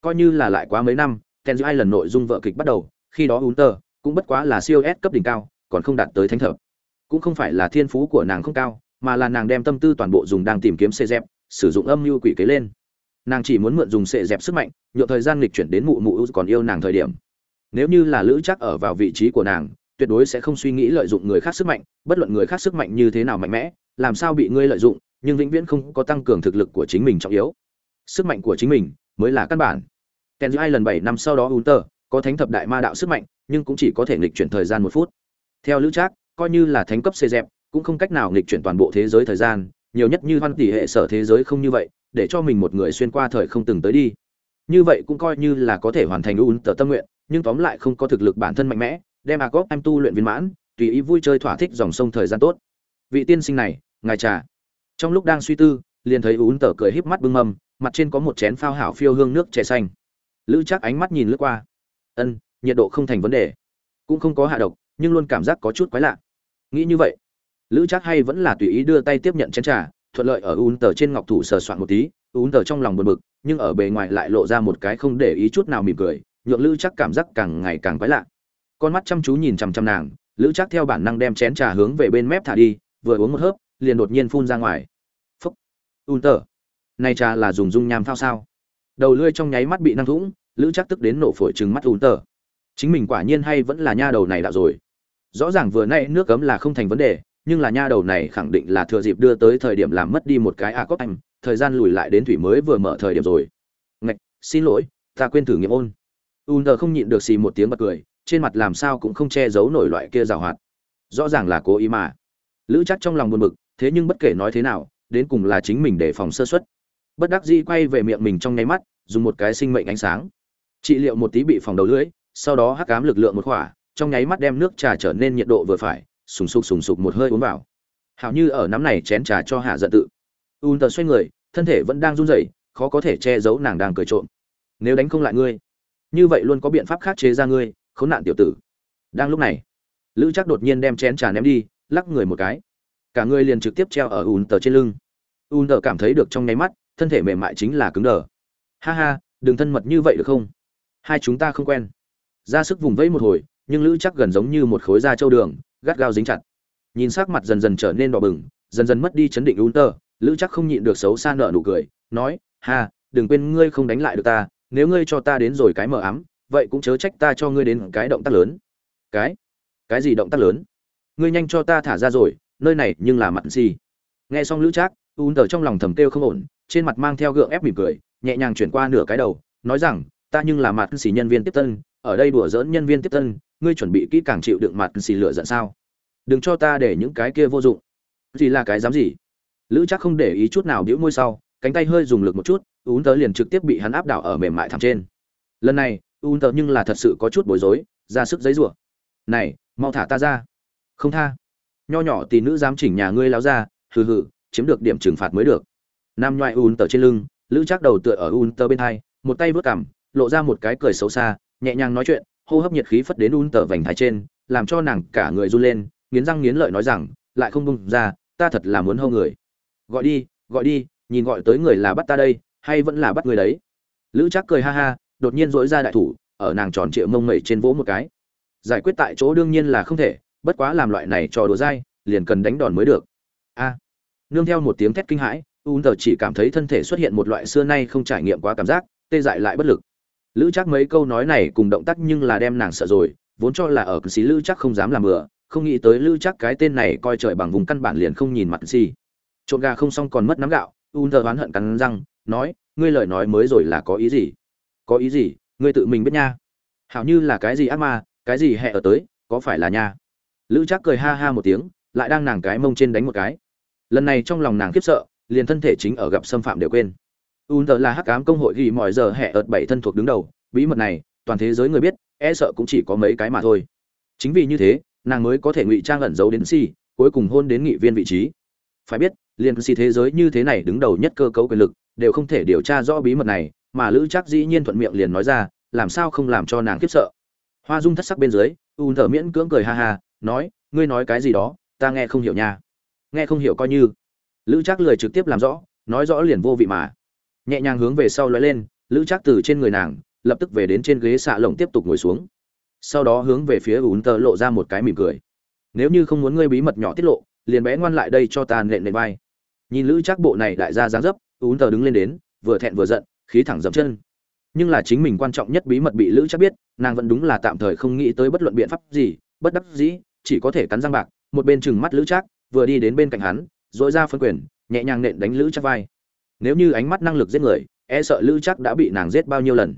A: Coi như là lại quá mấy năm, ten hai lần nội dung vợ kịch bắt đầu, khi đó Hunter cũng bất quá là siêu S cấp đỉnh cao, còn không đạt tới thánh thập. Cũng không phải là thiên phú của nàng không cao, mà là nàng đem tâm tư toàn bộ dùng đang tìm kiếm xe dẹp, sử dụng âm mưu quỷ kế lên. Nàng chỉ muốn mượn dùng xe dẹp sức mạnh, nhượng thời gian nghịch chuyển đến mụ mụ còn yêu nàng thời điểm. Nếu như là lữ chắc ở vào vị trí của nàng, tuyệt đối sẽ không suy nghĩ lợi dụng người khác sức mạnh, bất luận người khác sức mạnh như thế nào mạnh mẽ làm sao bị ngươi lợi dụng, nhưng vĩnh viễn không có tăng cường thực lực của chính mình trọng yếu. Sức mạnh của chính mình mới là căn bản. Kèn hai lần bảy năm sau đó un tờ có thánh thập đại ma đạo sức mạnh, nhưng cũng chỉ có thể nghịch chuyển thời gian một phút. Theo lữ trác, coi như là thánh cấp xê dẹp, cũng không cách nào nghịch chuyển toàn bộ thế giới thời gian, nhiều nhất như văn tỷ hệ sở thế giới không như vậy, để cho mình một người xuyên qua thời không từng tới đi. Như vậy cũng coi như là có thể hoàn thành un tờ tâm nguyện, nhưng tóm lại không có thực lực bản thân mạnh mẽ, đem a góc em tu luyện viên mãn, tùy ý vui chơi thỏa thích dòng sông thời gian tốt vị tiên sinh này, ngài trà. Trong lúc đang suy tư, liền thấy ún tờ cười híp mắt bưng mâm, mặt trên có một chén phao hảo phiêu hương nước chè xanh. Lữ chắc ánh mắt nhìn lướt qua. Ân, nhiệt độ không thành vấn đề. Cũng không có hạ độc, nhưng luôn cảm giác có chút quái lạ. Nghĩ như vậy, lữ chắc hay vẫn là tùy ý đưa tay tiếp nhận chén trà, thuận lợi ở ún tờ trên ngọc thủ sờ soạn một tí. Ún tờ trong lòng buồn bực, nhưng ở bề ngoài lại lộ ra một cái không để ý chút nào mỉm cười, nhượng lữ chắc cảm giác càng ngày càng quái lạ. Con mắt chăm chú nhìn chằm chằm nàng, lữ chắc theo bản năng đem chén trà hướng về bên mép thả đi vừa uống một hớp, liền đột nhiên phun ra ngoài. Phúc. Un tờ này trà là dùng dung nham phao sao? Đầu lưỡi trong nháy mắt bị năng thủng, lữ chắc tức đến nổ phổi trừng mắt un tờ chính mình quả nhiên hay vẫn là nha đầu này đạo rồi. Rõ ràng vừa nay nước cấm là không thành vấn đề, nhưng là nha đầu này khẳng định là thừa dịp đưa tới thời điểm làm mất đi một cái a cóp anh, thời gian lùi lại đến thủy mới vừa mở thời điểm rồi. Ngạch, xin lỗi, ta quên thử nghiệm ôn. Un tờ không nhịn được xì một tiếng bật cười, trên mặt làm sao cũng không che giấu nổi loại kia rào hoạt. Rõ ràng là cố ý mà lữ chắc trong lòng buồn bực, thế nhưng bất kể nói thế nào, đến cùng là chính mình để phòng sơ xuất bất đắc dĩ quay về miệng mình trong nháy mắt, dùng một cái sinh mệnh ánh sáng. Trị liệu một tí bị phòng đầu lưỡi, sau đó hắc cám lực lượng một khỏa, trong nháy mắt đem nước trà trở nên nhiệt độ vừa phải, sùng sục sùng sục một hơi uống vào. Hảo như ở nắm này chén trà cho hạ giận tự. Un tờ xoay người, thân thể vẫn đang run rẩy, khó có thể che giấu nàng đang cười trộm. Nếu đánh không lại ngươi, như vậy luôn có biện pháp khác chế ra ngươi, khốn nạn tiểu tử. Đang lúc này, lữ chắc đột nhiên đem chén trà ném đi lắc người một cái. Cả người liền trực tiếp treo ở ùn tờ trên lưng. Ùn tờ cảm thấy được trong nháy mắt, thân thể mềm mại chính là cứng đờ. Ha ha, đừng thân mật như vậy được không? Hai chúng ta không quen. Ra sức vùng vẫy một hồi, nhưng lữ chắc gần giống như một khối da trâu đường, gắt gao dính chặt. Nhìn sắc mặt dần dần trở nên đỏ bừng, dần dần mất đi chấn định ùn tờ, lữ chắc không nhịn được xấu xa nợ nụ cười, nói, ha, đừng quên ngươi không đánh lại được ta, nếu ngươi cho ta đến rồi cái mờ ám, vậy cũng chớ trách ta cho ngươi đến cái động tác lớn. Cái? Cái gì động tác lớn? Ngươi nhanh cho ta thả ra rồi, nơi này nhưng là mặn gì? Nghe xong lữ trác un tờ trong lòng thầm kêu không ổn, trên mặt mang theo gượng ép mỉm cười, nhẹ nhàng chuyển qua nửa cái đầu, nói rằng, ta nhưng là mặt xì nhân viên tiếp tân, ở đây đùa dỡn nhân viên tiếp tân, ngươi chuẩn bị kỹ càng chịu đựng mặt xì lửa giận sao? Đừng cho ta để những cái kia vô dụng. Gì là cái dám gì? Lữ trác không để ý chút nào biểu môi sau, cánh tay hơi dùng lực một chút un tờ liền trực tiếp bị hắn áp đảo ở mềm mại thẳng trên. Lần này un tờ nhưng là thật sự có chút bối rối, ra sức giấy rủa này, mau thả ta ra không tha. Nho nhỏ tỷ nữ dám chỉnh nhà ngươi láo ra, hừ hừ, chiếm được điểm trừng phạt mới được. Nam nhoại ún tờ trên lưng, lữ chắc đầu tựa ở ún tờ bên hai, một tay vớt cảm lộ ra một cái cười xấu xa, nhẹ nhàng nói chuyện, hô hấp nhiệt khí phất đến ún tờ vành thái trên, làm cho nàng cả người run lên, nghiến răng nghiến lợi nói rằng, lại không bung ra, ta thật là muốn hâu người. Gọi đi gọi đi, nhìn gọi tới người là bắt ta đây, hay vẫn là bắt người đấy? Lữ chắc cười ha ha, đột nhiên dỗi ra đại thủ, ở nàng tròn triệu mông mẩy trên vỗ một cái. Giải quyết tại chỗ đương nhiên là không thể bất quá làm loại này trò đùa dai, liền cần đánh đòn mới được. A. Nương theo một tiếng thét kinh hãi, u tờ chỉ cảm thấy thân thể xuất hiện một loại xưa nay không trải nghiệm quá cảm giác, tê dại lại bất lực. Lữ chắc mấy câu nói này cùng động tác nhưng là đem nàng sợ rồi, vốn cho là ở cự sĩ lữ chắc không dám làm bừa, không nghĩ tới lữ chắc cái tên này coi trời bằng vùng căn bản liền không nhìn mặt gì trộn gà không xong còn mất nắm gạo, u tờ oán hận cắn răng, nói, ngươi lời nói mới rồi là có ý gì? Có ý gì? Ngươi tự mình biết nha. Hảo như là cái gì ác ma, cái gì hẹ ở tới, có phải là nha? Lữ Trác cười ha ha một tiếng, lại đang nàng cái mông trên đánh một cái. Lần này trong lòng nàng khiếp sợ, liền thân thể chính ở gặp xâm phạm đều quên. Un tờ là hắc cám công hội ghi mọi giờ hẹ ợt bảy thân thuộc đứng đầu, bí mật này, toàn thế giới người biết e sợ cũng chỉ có mấy cái mà thôi. Chính vì như thế, nàng mới có thể ngụy trang ẩn giấu đến si, cuối cùng hôn đến nghị viên vị trí. Phải biết, liền si thế giới như thế này đứng đầu nhất cơ cấu quyền lực, đều không thể điều tra rõ bí mật này, mà lữ chắc dĩ nhiên thuận miệng liền nói ra, làm sao không làm cho nàng khiếp sợ. Hoa dung thất sắc bên dưới un thở miễn cưỡng cười ha ha nói, ngươi nói cái gì đó, ta nghe không hiểu nha. Nghe không hiểu coi như. Lữ trác lời trực tiếp làm rõ, nói rõ liền vô vị mà. Nhẹ nhàng hướng về sau lóe lên, lữ trác từ trên người nàng, lập tức về đến trên ghế xạ lồng tiếp tục ngồi xuống. Sau đó hướng về phía ún tờ lộ ra một cái mỉm cười. Nếu như không muốn ngươi bí mật nhỏ tiết lộ, liền bé ngoan lại đây cho ta nện nện vai. Nhìn lữ trác bộ này đại ra dáng dấp, ún tờ đứng lên đến, vừa thẹn vừa giận, khí thẳng dậm chân. Nhưng là chính mình quan trọng nhất bí mật bị lữ trác biết, nàng vẫn đúng là tạm thời không nghĩ tới bất luận biện pháp gì, bất đắc dĩ chỉ có thể cắn răng bạc, một bên chừng mắt lữ trác, vừa đi đến bên cạnh hắn, dội ra phân quyền, nhẹ nhàng nện đánh lữ trác vai. Nếu như ánh mắt năng lực giết người e sợ lữ trác đã bị nàng giết bao nhiêu lần.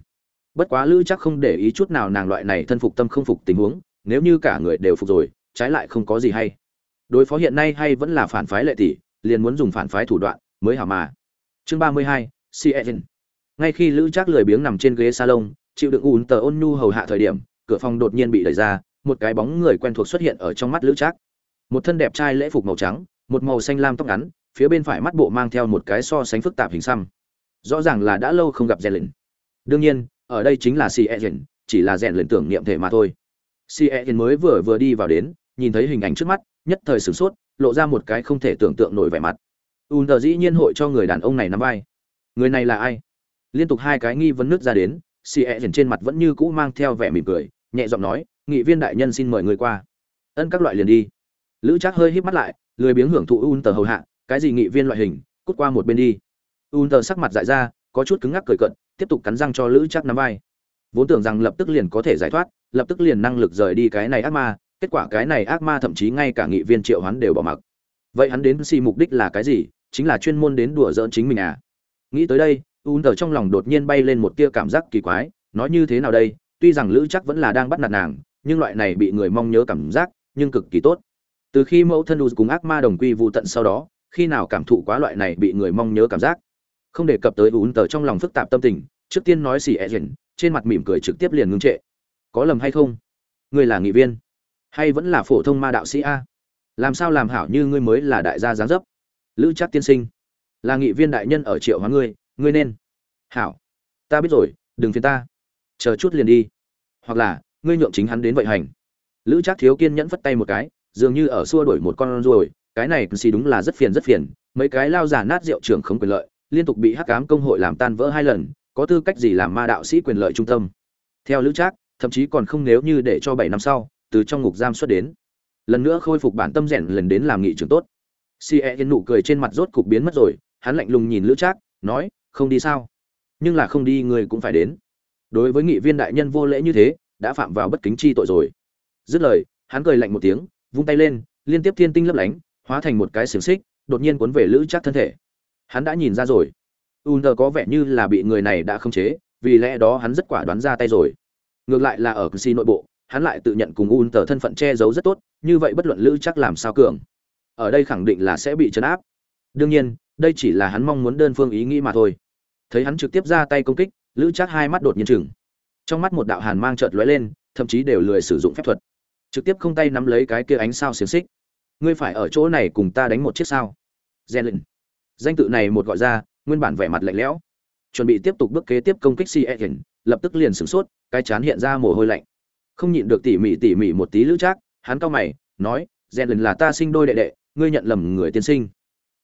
A: Bất quá lữ trác không để ý chút nào nàng loại này thân phục tâm không phục tình huống, nếu như cả người đều phục rồi, trái lại không có gì hay. Đối phó hiện nay hay vẫn là phản phái lệ tỷ, liền muốn dùng phản phái thủ đoạn mới hảo mà. Chương ba mươi hai cien ngay khi lữ trác lười biếng nằm trên ghế salon, chịu đựng ùn tờ ôn nhu hầu hạ thời điểm, cửa phòng đột nhiên bị đẩy ra một cái bóng người quen thuộc xuất hiện ở trong mắt lữ trác. Một thân đẹp trai lễ phục màu trắng, một màu xanh lam tóc ngắn, phía bên phải mắt bộ mang theo một cái so sánh phức tạp hình xăm. Rõ ràng là đã lâu không gặp rèn luyện. Đương nhiên, ở đây chính là si chỉ là rèn luyện tưởng niệm thể mà thôi. Si mới vừa vừa đi vào đến, nhìn thấy hình ảnh trước mắt, nhất thời sửng sốt, lộ ra một cái không thể tưởng tượng nổi vẻ mặt. Ùn tờ dĩ nhiên hội cho người đàn ông này nắm vai. Người này là ai? Liên tục hai cái nghi vấn nước ra đến si trên mặt vẫn như cũ mang theo vẻ mỉm cười, nhẹ giọng nói nghị viên đại nhân xin mời người qua. Ân các loại liền đi. Lữ trác hơi híp mắt lại, lười biếng hưởng thụ un tờ hầu hạ, cái gì nghị viên loại hình, cút qua một bên đi. Un tờ sắc mặt dại ra, có chút cứng ngắc cười cận tiếp tục cắn răng cho lữ trác nắm vai. Vốn tưởng rằng lập tức liền có thể giải thoát, lập tức liền năng lực rời đi cái này ác ma, kết quả cái này ác ma thậm chí ngay cả nghị viên triệu hoán đều bỏ mặc. Vậy hắn đến si mục đích là cái gì? Chính là chuyên môn đến đùa giỡn chính mình à? Nghĩ tới đây un tờ trong lòng đột nhiên bay lên một tia cảm giác kỳ quái, nói như thế nào đây? Tuy rằng lữ chắc vẫn là đang bắt nạt nàng nhưng loại này bị người mong nhớ cảm giác, nhưng cực kỳ tốt. Từ khi mẫu thân u cùng ác ma đồng quy vụ tận sau đó, khi nào cảm thụ quá loại này bị người mong nhớ cảm giác? Không đề cập tới ún tờ trong lòng phức tạp tâm tình, trước tiên nói xì e dần trên mặt mỉm cười trực tiếp liền ngưng trệ. Có lầm hay không? Ngươi là nghị viên, hay vẫn là phổ thông ma đạo sĩ a? Làm sao làm hảo như ngươi mới là đại gia giáng dấp? Lữ chắc tiên sinh, là nghị viên đại nhân ở triệu hóa ngươi ngươi nên. Hảo, ta biết rồi, đừng phiền ta. Chờ chút liền đi. Hoặc là ngươi nhượng chính hắn đến vậy hành. Lữ trác thiếu kiên nhẫn phất tay một cái, dường như ở xua đuổi một con ruồi, cái này xì đúng là rất phiền rất phiền, mấy cái lao giả nát rượu trưởng không quyền lợi, liên tục bị hắc ám công hội làm tan vỡ hai lần, có tư cách gì làm ma đạo sĩ quyền lợi trung tâm? Theo lữ trác, thậm chí còn không nếu như để cho bảy năm sau, từ trong ngục giam xuất đến. Lần nữa khôi phục bản tâm rèn lần đến làm nghị trưởng tốt. Si e nụ cười trên mặt rốt cục biến mất rồi, hắn lạnh lùng nhìn lữ trác, nói, không đi sao? Nhưng là không đi người cũng phải đến. Đối với nghị viên đại nhân vô lễ như thế đã phạm vào bất kính chi tội rồi. Dứt lời, hắn cười lạnh một tiếng, vung tay lên, liên tiếp thiên tinh lấp lánh, hóa thành một cái xiềng xích, đột nhiên cuốn về lữ chắc thân thể. Hắn đã nhìn ra rồi. U n có vẻ như là bị người này đã khống chế, vì lẽ đó hắn rất quả đoán ra tay rồi. Ngược lại là ở si nội bộ, hắn lại tự nhận cùng u n thân phận che giấu rất tốt, như vậy bất luận lữ chắc làm sao cường, ở đây khẳng định là sẽ bị chấn áp. Đương nhiên, đây chỉ là hắn mong muốn đơn phương ý nghĩ mà thôi. Thấy hắn trực tiếp ra tay công kích, lữ chắc hai mắt đột nhiên chừng trong mắt một đạo hàn mang chợt lóe lên, thậm chí đều lười sử dụng phép thuật. Trực tiếp không tay nắm lấy cái kia ánh sao xiềng xích. Ngươi phải ở chỗ này cùng ta đánh một chiếc sao? Gen danh tự này một gọi ra, nguyên bản vẻ mặt lạnh lẽo. Chuẩn bị tiếp tục bước kế tiếp công kích si e lập tức liền sửng sốt, cái chán hiện ra mồ hôi lạnh. Không nhịn được tỉ mỉ tỉ mỉ một tí lữ trác, hắn cau mày, nói gen là ta sinh đôi đệ đệ, ngươi nhận lầm người tiên sinh.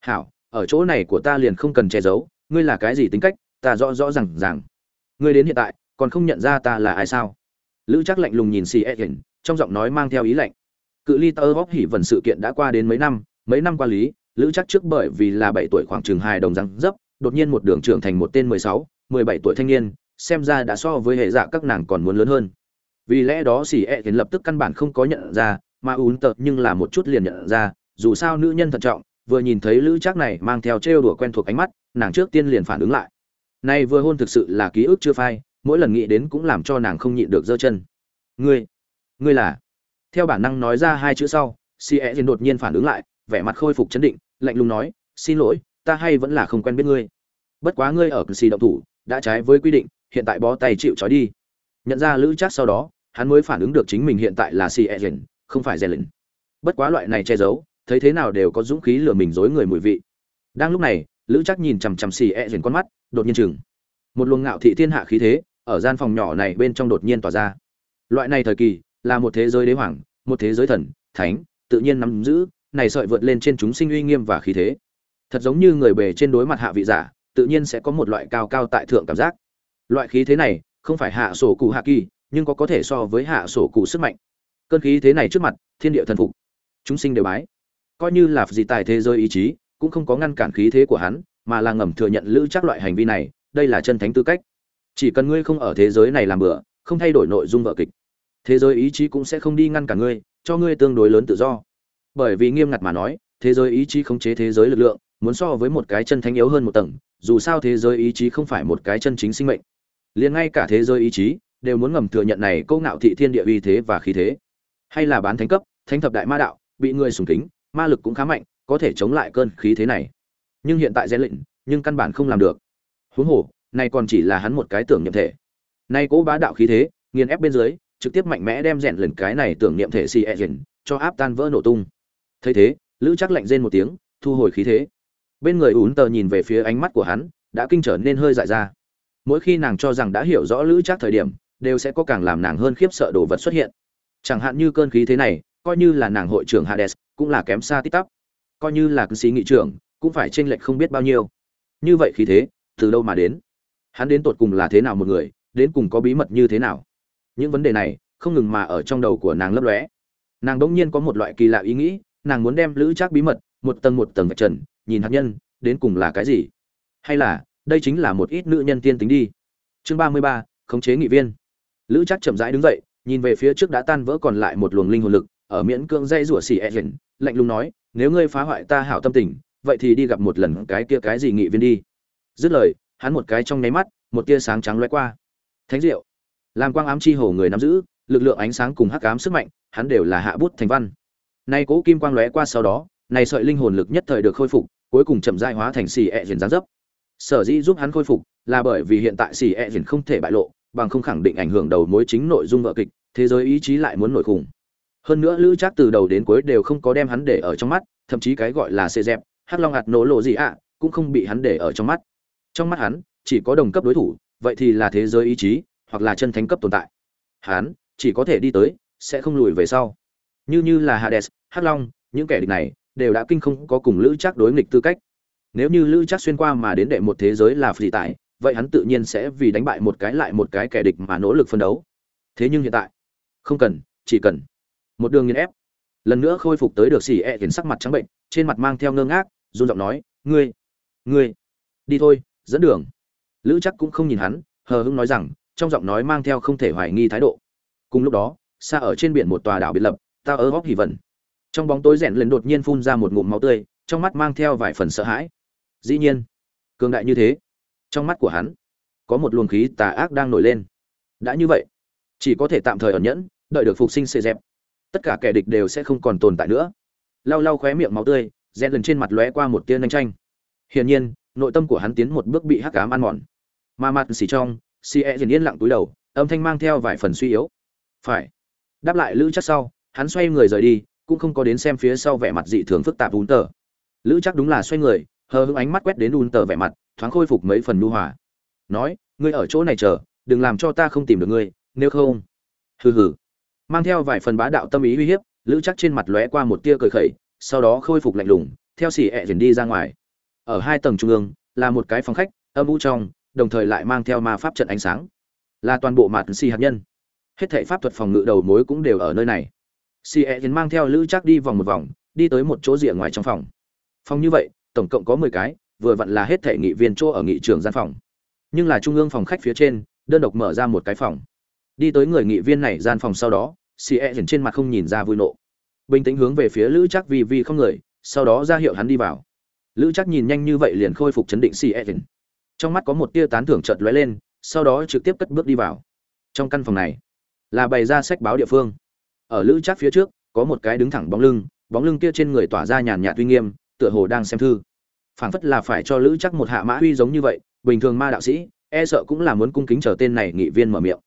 A: Hảo, ở chỗ này của ta liền không cần che giấu, ngươi là cái gì tính cách, ta rõ rõ rằng rằng ngươi đến hiện tại còn không nhận ra ta là ai sao? Lữ chắc lạnh lùng nhìn xì ed trong giọng nói mang theo ý lạnh. Cự ly tơ góp hỉ vần sự kiện đã qua đến mấy năm mấy năm qua lý, lữ chắc trước bởi vì là bảy tuổi khoảng chừng hai đồng răng dấp, đột nhiên một đường trưởng thành một tên mười sáu, mười bảy tuổi thanh niên, xem ra đã so với hệ dạ các nàng còn muốn lớn hơn. Vì lẽ đó xì e hiển lập tức căn bản không có nhận ra, mà ún tợt nhưng là một chút liền nhận ra, dù sao nữ nhân thận trọng, vừa nhìn thấy lữ chắc này mang theo trêu đùa quen thuộc ánh mắt, nàng trước tiên liền phản ứng lại. Nay vừa hôn thực sự là ký ức chưa phai mỗi lần nghĩ đến cũng làm cho nàng không nhịn được giơ chân. Ngươi ngươi là? Theo bản năng nói ra hai chữ sau, si e đột nhiên phản ứng lại, vẻ mặt khôi phục chấn định, lạnh lùng nói, xin lỗi, ta hay vẫn là không quen biết ngươi. Bất quá ngươi ở cờ xì động thủ, đã trái với quy định, hiện tại bó tay chịu trói đi. Nhận ra lữ chắc sau đó, hắn mới phản ứng được chính mình hiện tại là si e không phải rèn bất quá loại này che giấu, thấy thế nào đều có dũng khí lừa mình dối người mùi vị. Đang lúc này, lữ chắc nhìn chằm chằm xì e dền con mắt, đột nhiên chừng. Một luồng ngạo thị thiên hạ khí thế ở gian phòng nhỏ này bên trong đột nhiên tỏa ra. Loại này thời kỳ, là một thế giới đế hoàng, một thế giới thần, thánh, tự nhiên nắm giữ, này sợi vượt lên trên chúng sinh uy nghiêm và khí thế. Thật giống như người bề trên đối mặt hạ vị giả, tự nhiên sẽ có một loại cao cao tại thượng cảm giác. Loại khí thế này, không phải hạ sổ cụ hạ kỳ, nhưng có có thể so với hạ sổ cụ sức mạnh. Cơn khí thế này trước mặt, thiên địa thần phục. Chúng sinh đều bái. Coi như là gì tài thế giới ý chí, cũng không có ngăn cản khí thế của hắn, mà là ngầm thừa nhận lữ chắc loại hành vi này, đây là chân thánh tư cách chỉ cần ngươi không ở thế giới này làm bừa, không thay đổi nội dung vở kịch, thế giới ý chí cũng sẽ không đi ngăn cả ngươi, cho ngươi tương đối lớn tự do. Bởi vì nghiêm ngặt mà nói, thế giới ý chí khống chế thế giới lực lượng, muốn so với một cái chân thánh yếu hơn một tầng, dù sao thế giới ý chí không phải một cái chân chính sinh mệnh. Liền ngay cả thế giới ý chí, đều muốn ngầm thừa nhận này câu ngạo thị thiên địa uy thế và khí thế. Hay là bán thánh cấp, thánh thập đại ma đạo, bị người sùng kính, ma lực cũng khá mạnh, có thể chống lại cơn khí thế này. Nhưng hiện tại rèn lệnh nhưng căn bản không làm được. Huống hồ này còn chỉ là hắn một cái tưởng niệm thể. Nay cố bá đạo khí thế, nghiền ép bên dưới, trực tiếp mạnh mẽ đem rèn lần cái này tưởng niệm thể si e cho áp tan vỡ nổ tung. Thấy thế, lữ chắc lạnh rên một tiếng, thu hồi khí thế. Bên người ún tờ nhìn về phía ánh mắt của hắn, đã kinh trở nên hơi dại ra. Mỗi khi nàng cho rằng đã hiểu rõ lữ chắc thời điểm, đều sẽ có càng làm nàng hơn khiếp sợ đồ vật xuất hiện. Chẳng hạn như cơn khí thế này, coi như là nàng hội trưởng hades, cũng là kém xa tít tắp. Coi như là cư sĩ nghị trưởng, cũng phải chênh lệch không biết bao nhiêu. Như vậy khí thế, từ đâu mà đến? Hắn đến tột cùng là thế nào một người, đến cùng có bí mật như thế nào? Những vấn đề này không ngừng mà ở trong đầu của nàng lấp lóe. Nàng đ ỗ n g nhiên có một loại kỳ lạ ý nghĩ, nàng muốn đem lữ trác bí mật, một tầng một tầng vạch trần, nhìn hạt nhân, đến cùng là cái gì? Hay là, đây chính là một ít nữ nhân tiên tính đi. Chương ba mươi ba, khống chế nghị viên. Lữ trác chậm rãi đứng dậy, nhìn về phía trước đã tan vỡ còn lại một luồng linh hồn lực, ở miễn cưỡng dây rủa xỉ e lạnh lùng nói, nếu ngươi phá hoại ta hảo tâm tình, vậy thì đi gặp một lần cái kia cái gì nghị viên đi. Dứt lời hắn một cái trong nháy mắt, một tia sáng trắng lóe qua. Thánh diệu. Làm quang ám chi hồ người nắm giữ, lực lượng ánh sáng cùng hắc ám sức mạnh, hắn đều là hạ bút thành văn. Nay cố kim quang lóe qua sau đó, này sợi linh hồn lực nhất thời được khôi phục, cuối cùng chậm rãi hóa thành xì ẹ e dáng dấp. Sở dĩ giúp hắn khôi phục, là bởi vì hiện tại xì ẹ e không thể bại lộ, bằng không khẳng định ảnh hưởng đầu mối chính nội dung vở kịch, thế giới ý chí lại muốn nổi khủng. Hơn nữa lữ trác từ đầu đến cuối đều không có đem hắn để ở trong mắt, thậm chí cái gọi là xê dẹp, hắc long hạt nổ lộ gì ạ cũng không bị hắn để ở trong mắt trong mắt hắn, chỉ có đồng cấp đối thủ, vậy thì là thế giới ý chí, hoặc là chân thánh cấp tồn tại. Hắn, chỉ có thể đi tới, sẽ không lùi về sau. Như như là hades, hắc long, những kẻ địch này, đều đã kinh không có cùng lữ trác đối nghịch tư cách. Nếu như lữ trác xuyên qua mà đến đệ một thế giới là phi tại vậy hắn tự nhiên sẽ vì đánh bại một cái lại một cái kẻ địch mà nỗ lực phân đấu. Thế nhưng hiện tại, không cần, chỉ cần. Một đường nghiền ép. Lần nữa khôi phục tới được xì e hiện sắc mặt trắng bệnh, trên mặt mang theo ngơ ngác, run giọng nói, ngươi ngươi, đi thôi dẫn đường. Lữ chắc cũng không nhìn hắn, hờ hững nói rằng, trong giọng nói mang theo không thể hoài nghi thái độ. Cùng lúc đó, xa ở trên biển một tòa đảo biệt lập, ta ở góc hỉ vần trong bóng tối rèn lên đột nhiên phun ra một ngụm máu tươi, trong mắt mang theo vài phần sợ hãi. Dĩ nhiên, cường đại như thế, trong mắt của hắn, có một luồng khí tà ác đang nổi lên. Đã như vậy, chỉ có thể tạm thời ẩn nhẫn, đợi được phục sinh xê dẹp. Tất cả kẻ địch đều sẽ không còn tồn tại nữa. Lau lau khóe miệng máu tươi, rèn lần trên mặt lóe qua một tia nhanh tranh hiển nhiên nội tâm của hắn tiến một bước bị hắc cám ăn mòn. Mà mặt xì trong, xì e yên lặng túi đầu, âm thanh mang theo vài phần suy yếu. Phải. Đáp lại lữ chắc sau, hắn xoay người rời đi, cũng không có đến xem phía sau vẻ mặt dị thường phức tạp ún tờ lữ chắc đúng là xoay người, hờ hững ánh mắt quét đến ún tờ vẻ mặt, thoáng khôi phục mấy phần nhu hòa. Nói, ngươi ở chỗ này chờ, đừng làm cho ta không tìm được ngươi, nếu không hừ hừ. Mang theo vài phần bá đạo tâm ý uy hiếp, lữ chắc trên mặt lóe qua một tia cười khẩy, sau đó khôi phục lạnh lùng, theo xì ẹ dần đi ra ngoài ở hai tầng trung ương, là một cái phòng khách, âm u trong, đồng thời lại mang theo ma pháp trận ánh sáng. Là toàn bộ mặt xì hạt nhân. Hết thảy pháp thuật phòng ngự đầu mối cũng đều ở nơi này. Xì e tiến mang theo lữ chắc đi vòng một vòng, đi tới một chỗ rìa ngoài trong phòng. Phòng như vậy, tổng cộng có mười cái, vừa vặn là hết thảy nghị viên chỗ ở nghị trường gian phòng. Nhưng là trung ương phòng khách phía trên, đơn độc mở ra một cái phòng. Đi tới người nghị viên này gian phòng sau đó, xì e dần trên mặt không nhìn ra vui nộ. Bình tĩnh hướng về phía lữ chắc vì vì không người, sau đó ra hiệu hắn đi vào lữ chắc nhìn nhanh như vậy liền khôi phục chấn định xì e trong mắt có một tia tán thưởng chợt lóe lên, sau đó trực tiếp cất bước đi vào. Trong căn phòng này, là bày ra sách báo địa phương. Ở lữ chắc phía trước, có một cái đứng thẳng bóng lưng bóng lưng kia trên người tỏa ra nhàn nhạt uy nghiêm, tựa hồ đang xem thư. Phảng phất là phải cho lữ chắc một hạ mã uy giống như vậy, bình thường ma đạo sĩ e sợ cũng là muốn cung kính chờ tên này nghị viên mở miệng.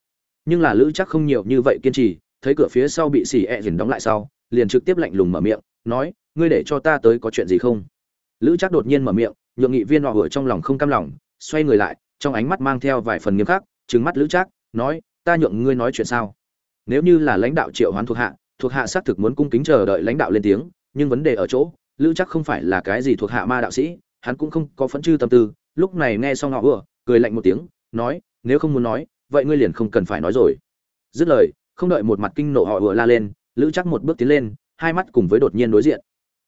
A: Nhưng là lữ chắc không nhiều như vậy kiên trì, thấy cửa phía sau bị xì e dần đóng lại sau, liền trực tiếp lạnh lùng mở miệng, nói, ngươi để cho ta tới có chuyện gì không? Lữ chắc đột nhiên mở miệng, nhượng nghị viên họ ở trong lòng không cam lòng, xoay người lại, trong ánh mắt mang theo vài phần nghiêm khắc, trừng mắt lữ chắc nói, ta nhượng ngươi nói chuyện sao? Nếu như là lãnh đạo triệu hoán thuộc hạ thuộc hạ xác thực muốn cung kính chờ đợi lãnh đạo lên tiếng, nhưng vấn đề ở chỗ, lữ chắc không phải là cái gì thuộc hạ ma đạo sĩ, hắn cũng không có phẫn chư tâm tư. Lúc này nghe xong họ vừa, cười lạnh một tiếng, nói, nếu không muốn nói, vậy ngươi liền không cần phải nói rồi. Dứt lời, không đợi một mặt kinh nộ họ vừa la lên, lữ chắc một bước tiến lên, hai mắt cùng với đột nhiên đối diện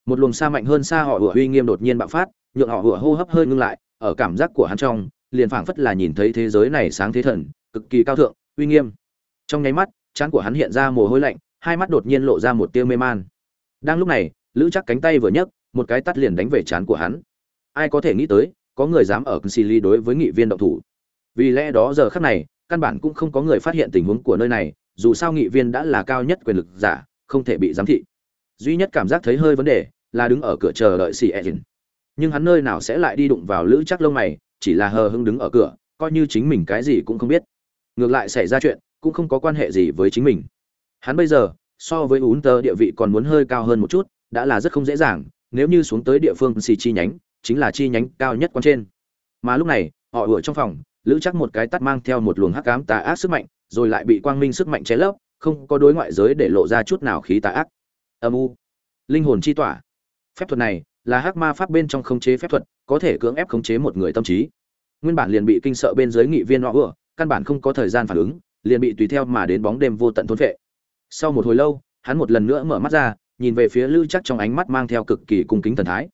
A: một luồng xa mạnh hơn xa họ hủa uy nghiêm đột nhiên bạo phát, nhượng họ hủa hô hấp hơi ngưng lại, ở cảm giác của hắn trong, liền phảng phất là nhìn thấy thế giới này sáng thế thần, cực kỳ cao thượng, uy nghiêm. Trong nháy mắt, trán của hắn hiện ra mồ hôi lạnh, hai mắt đột nhiên lộ ra một tia mê man. Đang lúc này, lữ chắc cánh tay vừa nhấc, một cái tắt liền đánh về trán của hắn. Ai có thể nghĩ tới, có người dám ở Consili đối với nghị viên động thủ. Vì lẽ đó giờ khắc này, căn bản cũng không có người phát hiện tình huống của nơi này, dù sao nghị viên đã là cao nhất quyền lực giả, không thể bị giám thị. Duy nhất cảm giác thấy hơi vấn đề là đứng ở cửa chờ đợi xì edin nhưng hắn nơi nào sẽ lại đi đụng vào lữ chắc lông mày, chỉ là hờ hưng đứng ở cửa, coi như chính mình cái gì cũng không biết. Ngược lại xảy ra chuyện, cũng không có quan hệ gì với chính mình. Hắn bây giờ, so với ún tơ địa vị còn muốn hơi cao hơn một chút, đã là rất không dễ dàng, nếu như xuống tới địa phương xì chi nhánh, chính là chi nhánh cao nhất quan trên. Mà lúc này, họ ở trong phòng, lữ chắc một cái tắt mang theo một luồng hắc ám tà ác sức mạnh, rồi lại bị quang minh sức mạnh che lấp, không có đối ngoại giới để lộ ra chút nào khí tà ác. Âm u. Linh hồn chi tỏa phép thuật này là hắc ma pháp bên trong khống chế phép thuật, có thể cưỡng ép khống chế một người tâm trí. Nguyên bản liền bị kinh sợ bên dưới nghị viên họ ưa căn bản không có thời gian phản ứng, liền bị tùy theo mà đến bóng đêm vô tận thôn vệ sau một hồi lâu, hắn một lần nữa mở mắt ra, nhìn về phía lữ chắc trong ánh mắt mang theo cực kỳ cung kính thần thái.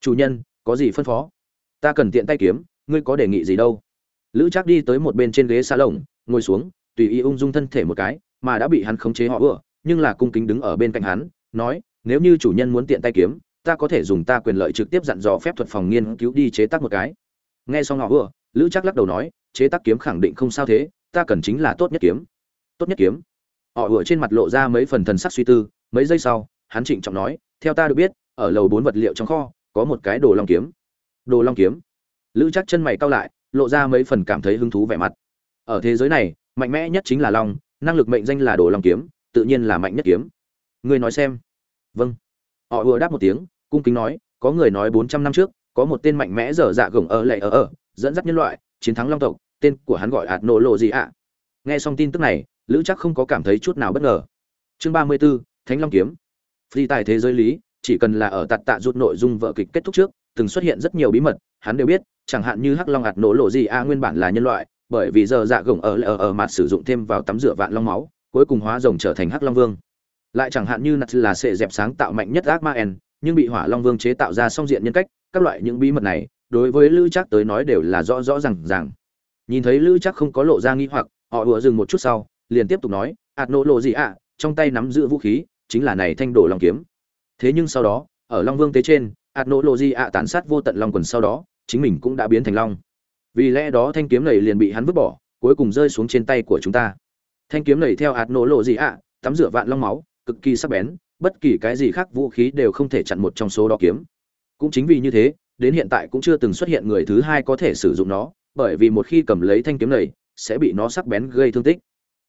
A: Chủ nhân, có gì phân phó? Ta cần tiện tay kiếm, ngươi có đề nghị gì đâu. Lữ chắc đi tới một bên trên ghế xa lồng ngồi xuống, tùy ý ung dung thân thể một cái, mà đã bị hắn khống chế họ ưa nhưng là cung kính đứng ở bên cạnh hắn, nói, nếu như chủ nhân muốn tiện tay kiếm ta có thể dùng ta quyền lợi trực tiếp dặn dò phép thuật phòng nghiên cứu đi chế tác một cái. Nghe xong họ vừa, lữ chắc lắc đầu nói, chế tác kiếm khẳng định không sao thế, ta cần chính là tốt nhất kiếm. Tốt nhất kiếm. Họ vừa trên mặt lộ ra mấy phần thần sắc suy tư, mấy giây sau, hắn trịnh trọng nói, theo ta được biết, ở lầu bốn vật liệu trong kho, có một cái đồ long kiếm. Đồ long kiếm. Lữ chắc chân mày cau lại, lộ ra mấy phần cảm thấy hứng thú vẻ mặt. Ở thế giới này, mạnh mẽ nhất chính là long, năng lực mệnh danh là đồ long kiếm, tự nhiên là mạnh nhất kiếm. Người nói xem. Vâng. Họ vừa đáp một tiếng cung kính nói có người nói bốn trăm năm trước có một tên mạnh mẽ dở dạ gồng ở lệ ở ở dẫn dắt nhân loại chiến thắng long tộc tên của hắn gọi ạt nổ lộ gì ạ nghe xong tin tức này lữ chắc không có cảm thấy chút nào bất ngờ. Chương ba mươi 34, thánh long kiếm. Phi tài thế giới lý chỉ cần là ở tạt tạ rút nội dung vợ kịch kết thúc trước từng xuất hiện rất nhiều bí mật hắn đều biết chẳng hạn như hắc long ạt nổ lộ gì a nguyên bản là nhân loại bởi vì giờ dạ gồng ở ở ở mặt sử dụng thêm vào tắm rửa vạn long máu cuối cùng hóa rồng trở thành hắc long vương. Lại chẳng hạn như nat là sệ dẹp sáng tạo mạnh nhất ác ma en nhưng bị hỏa long vương chế tạo ra song diện nhân cách, các loại những bí mật này, đối với lữ chắc tới nói đều là rõ rõ rằng rằng nhìn thấy lữ chắc không có lộ ra nghi hoặc, họ ùa dừng một chút sau, liền tiếp tục nói, ạt nổ lộ gì ạ? Trong tay nắm giữ vũ khí, chính là này thanh đổ long kiếm. Thế nhưng sau đó, ở long vương tế trên, ạt nổ lộ gì ạ tàn sát vô tận long quần sau đó, chính mình cũng đã biến thành long. Vì lẽ đó thanh kiếm này liền bị hắn vứt bỏ, cuối cùng rơi xuống trên tay của chúng ta. Thanh kiếm này theo ạt nổ lộ gì ạ, tắm rửa vạn long máu, cực kỳ sắc bén bất kỳ cái gì khác vũ khí đều không thể chặn một trong số đó kiếm. Cũng chính vì như thế, đến hiện tại cũng chưa từng xuất hiện người thứ hai có thể sử dụng nó, bởi vì một khi cầm lấy thanh kiếm này, sẽ bị nó sắc bén gây thương tích.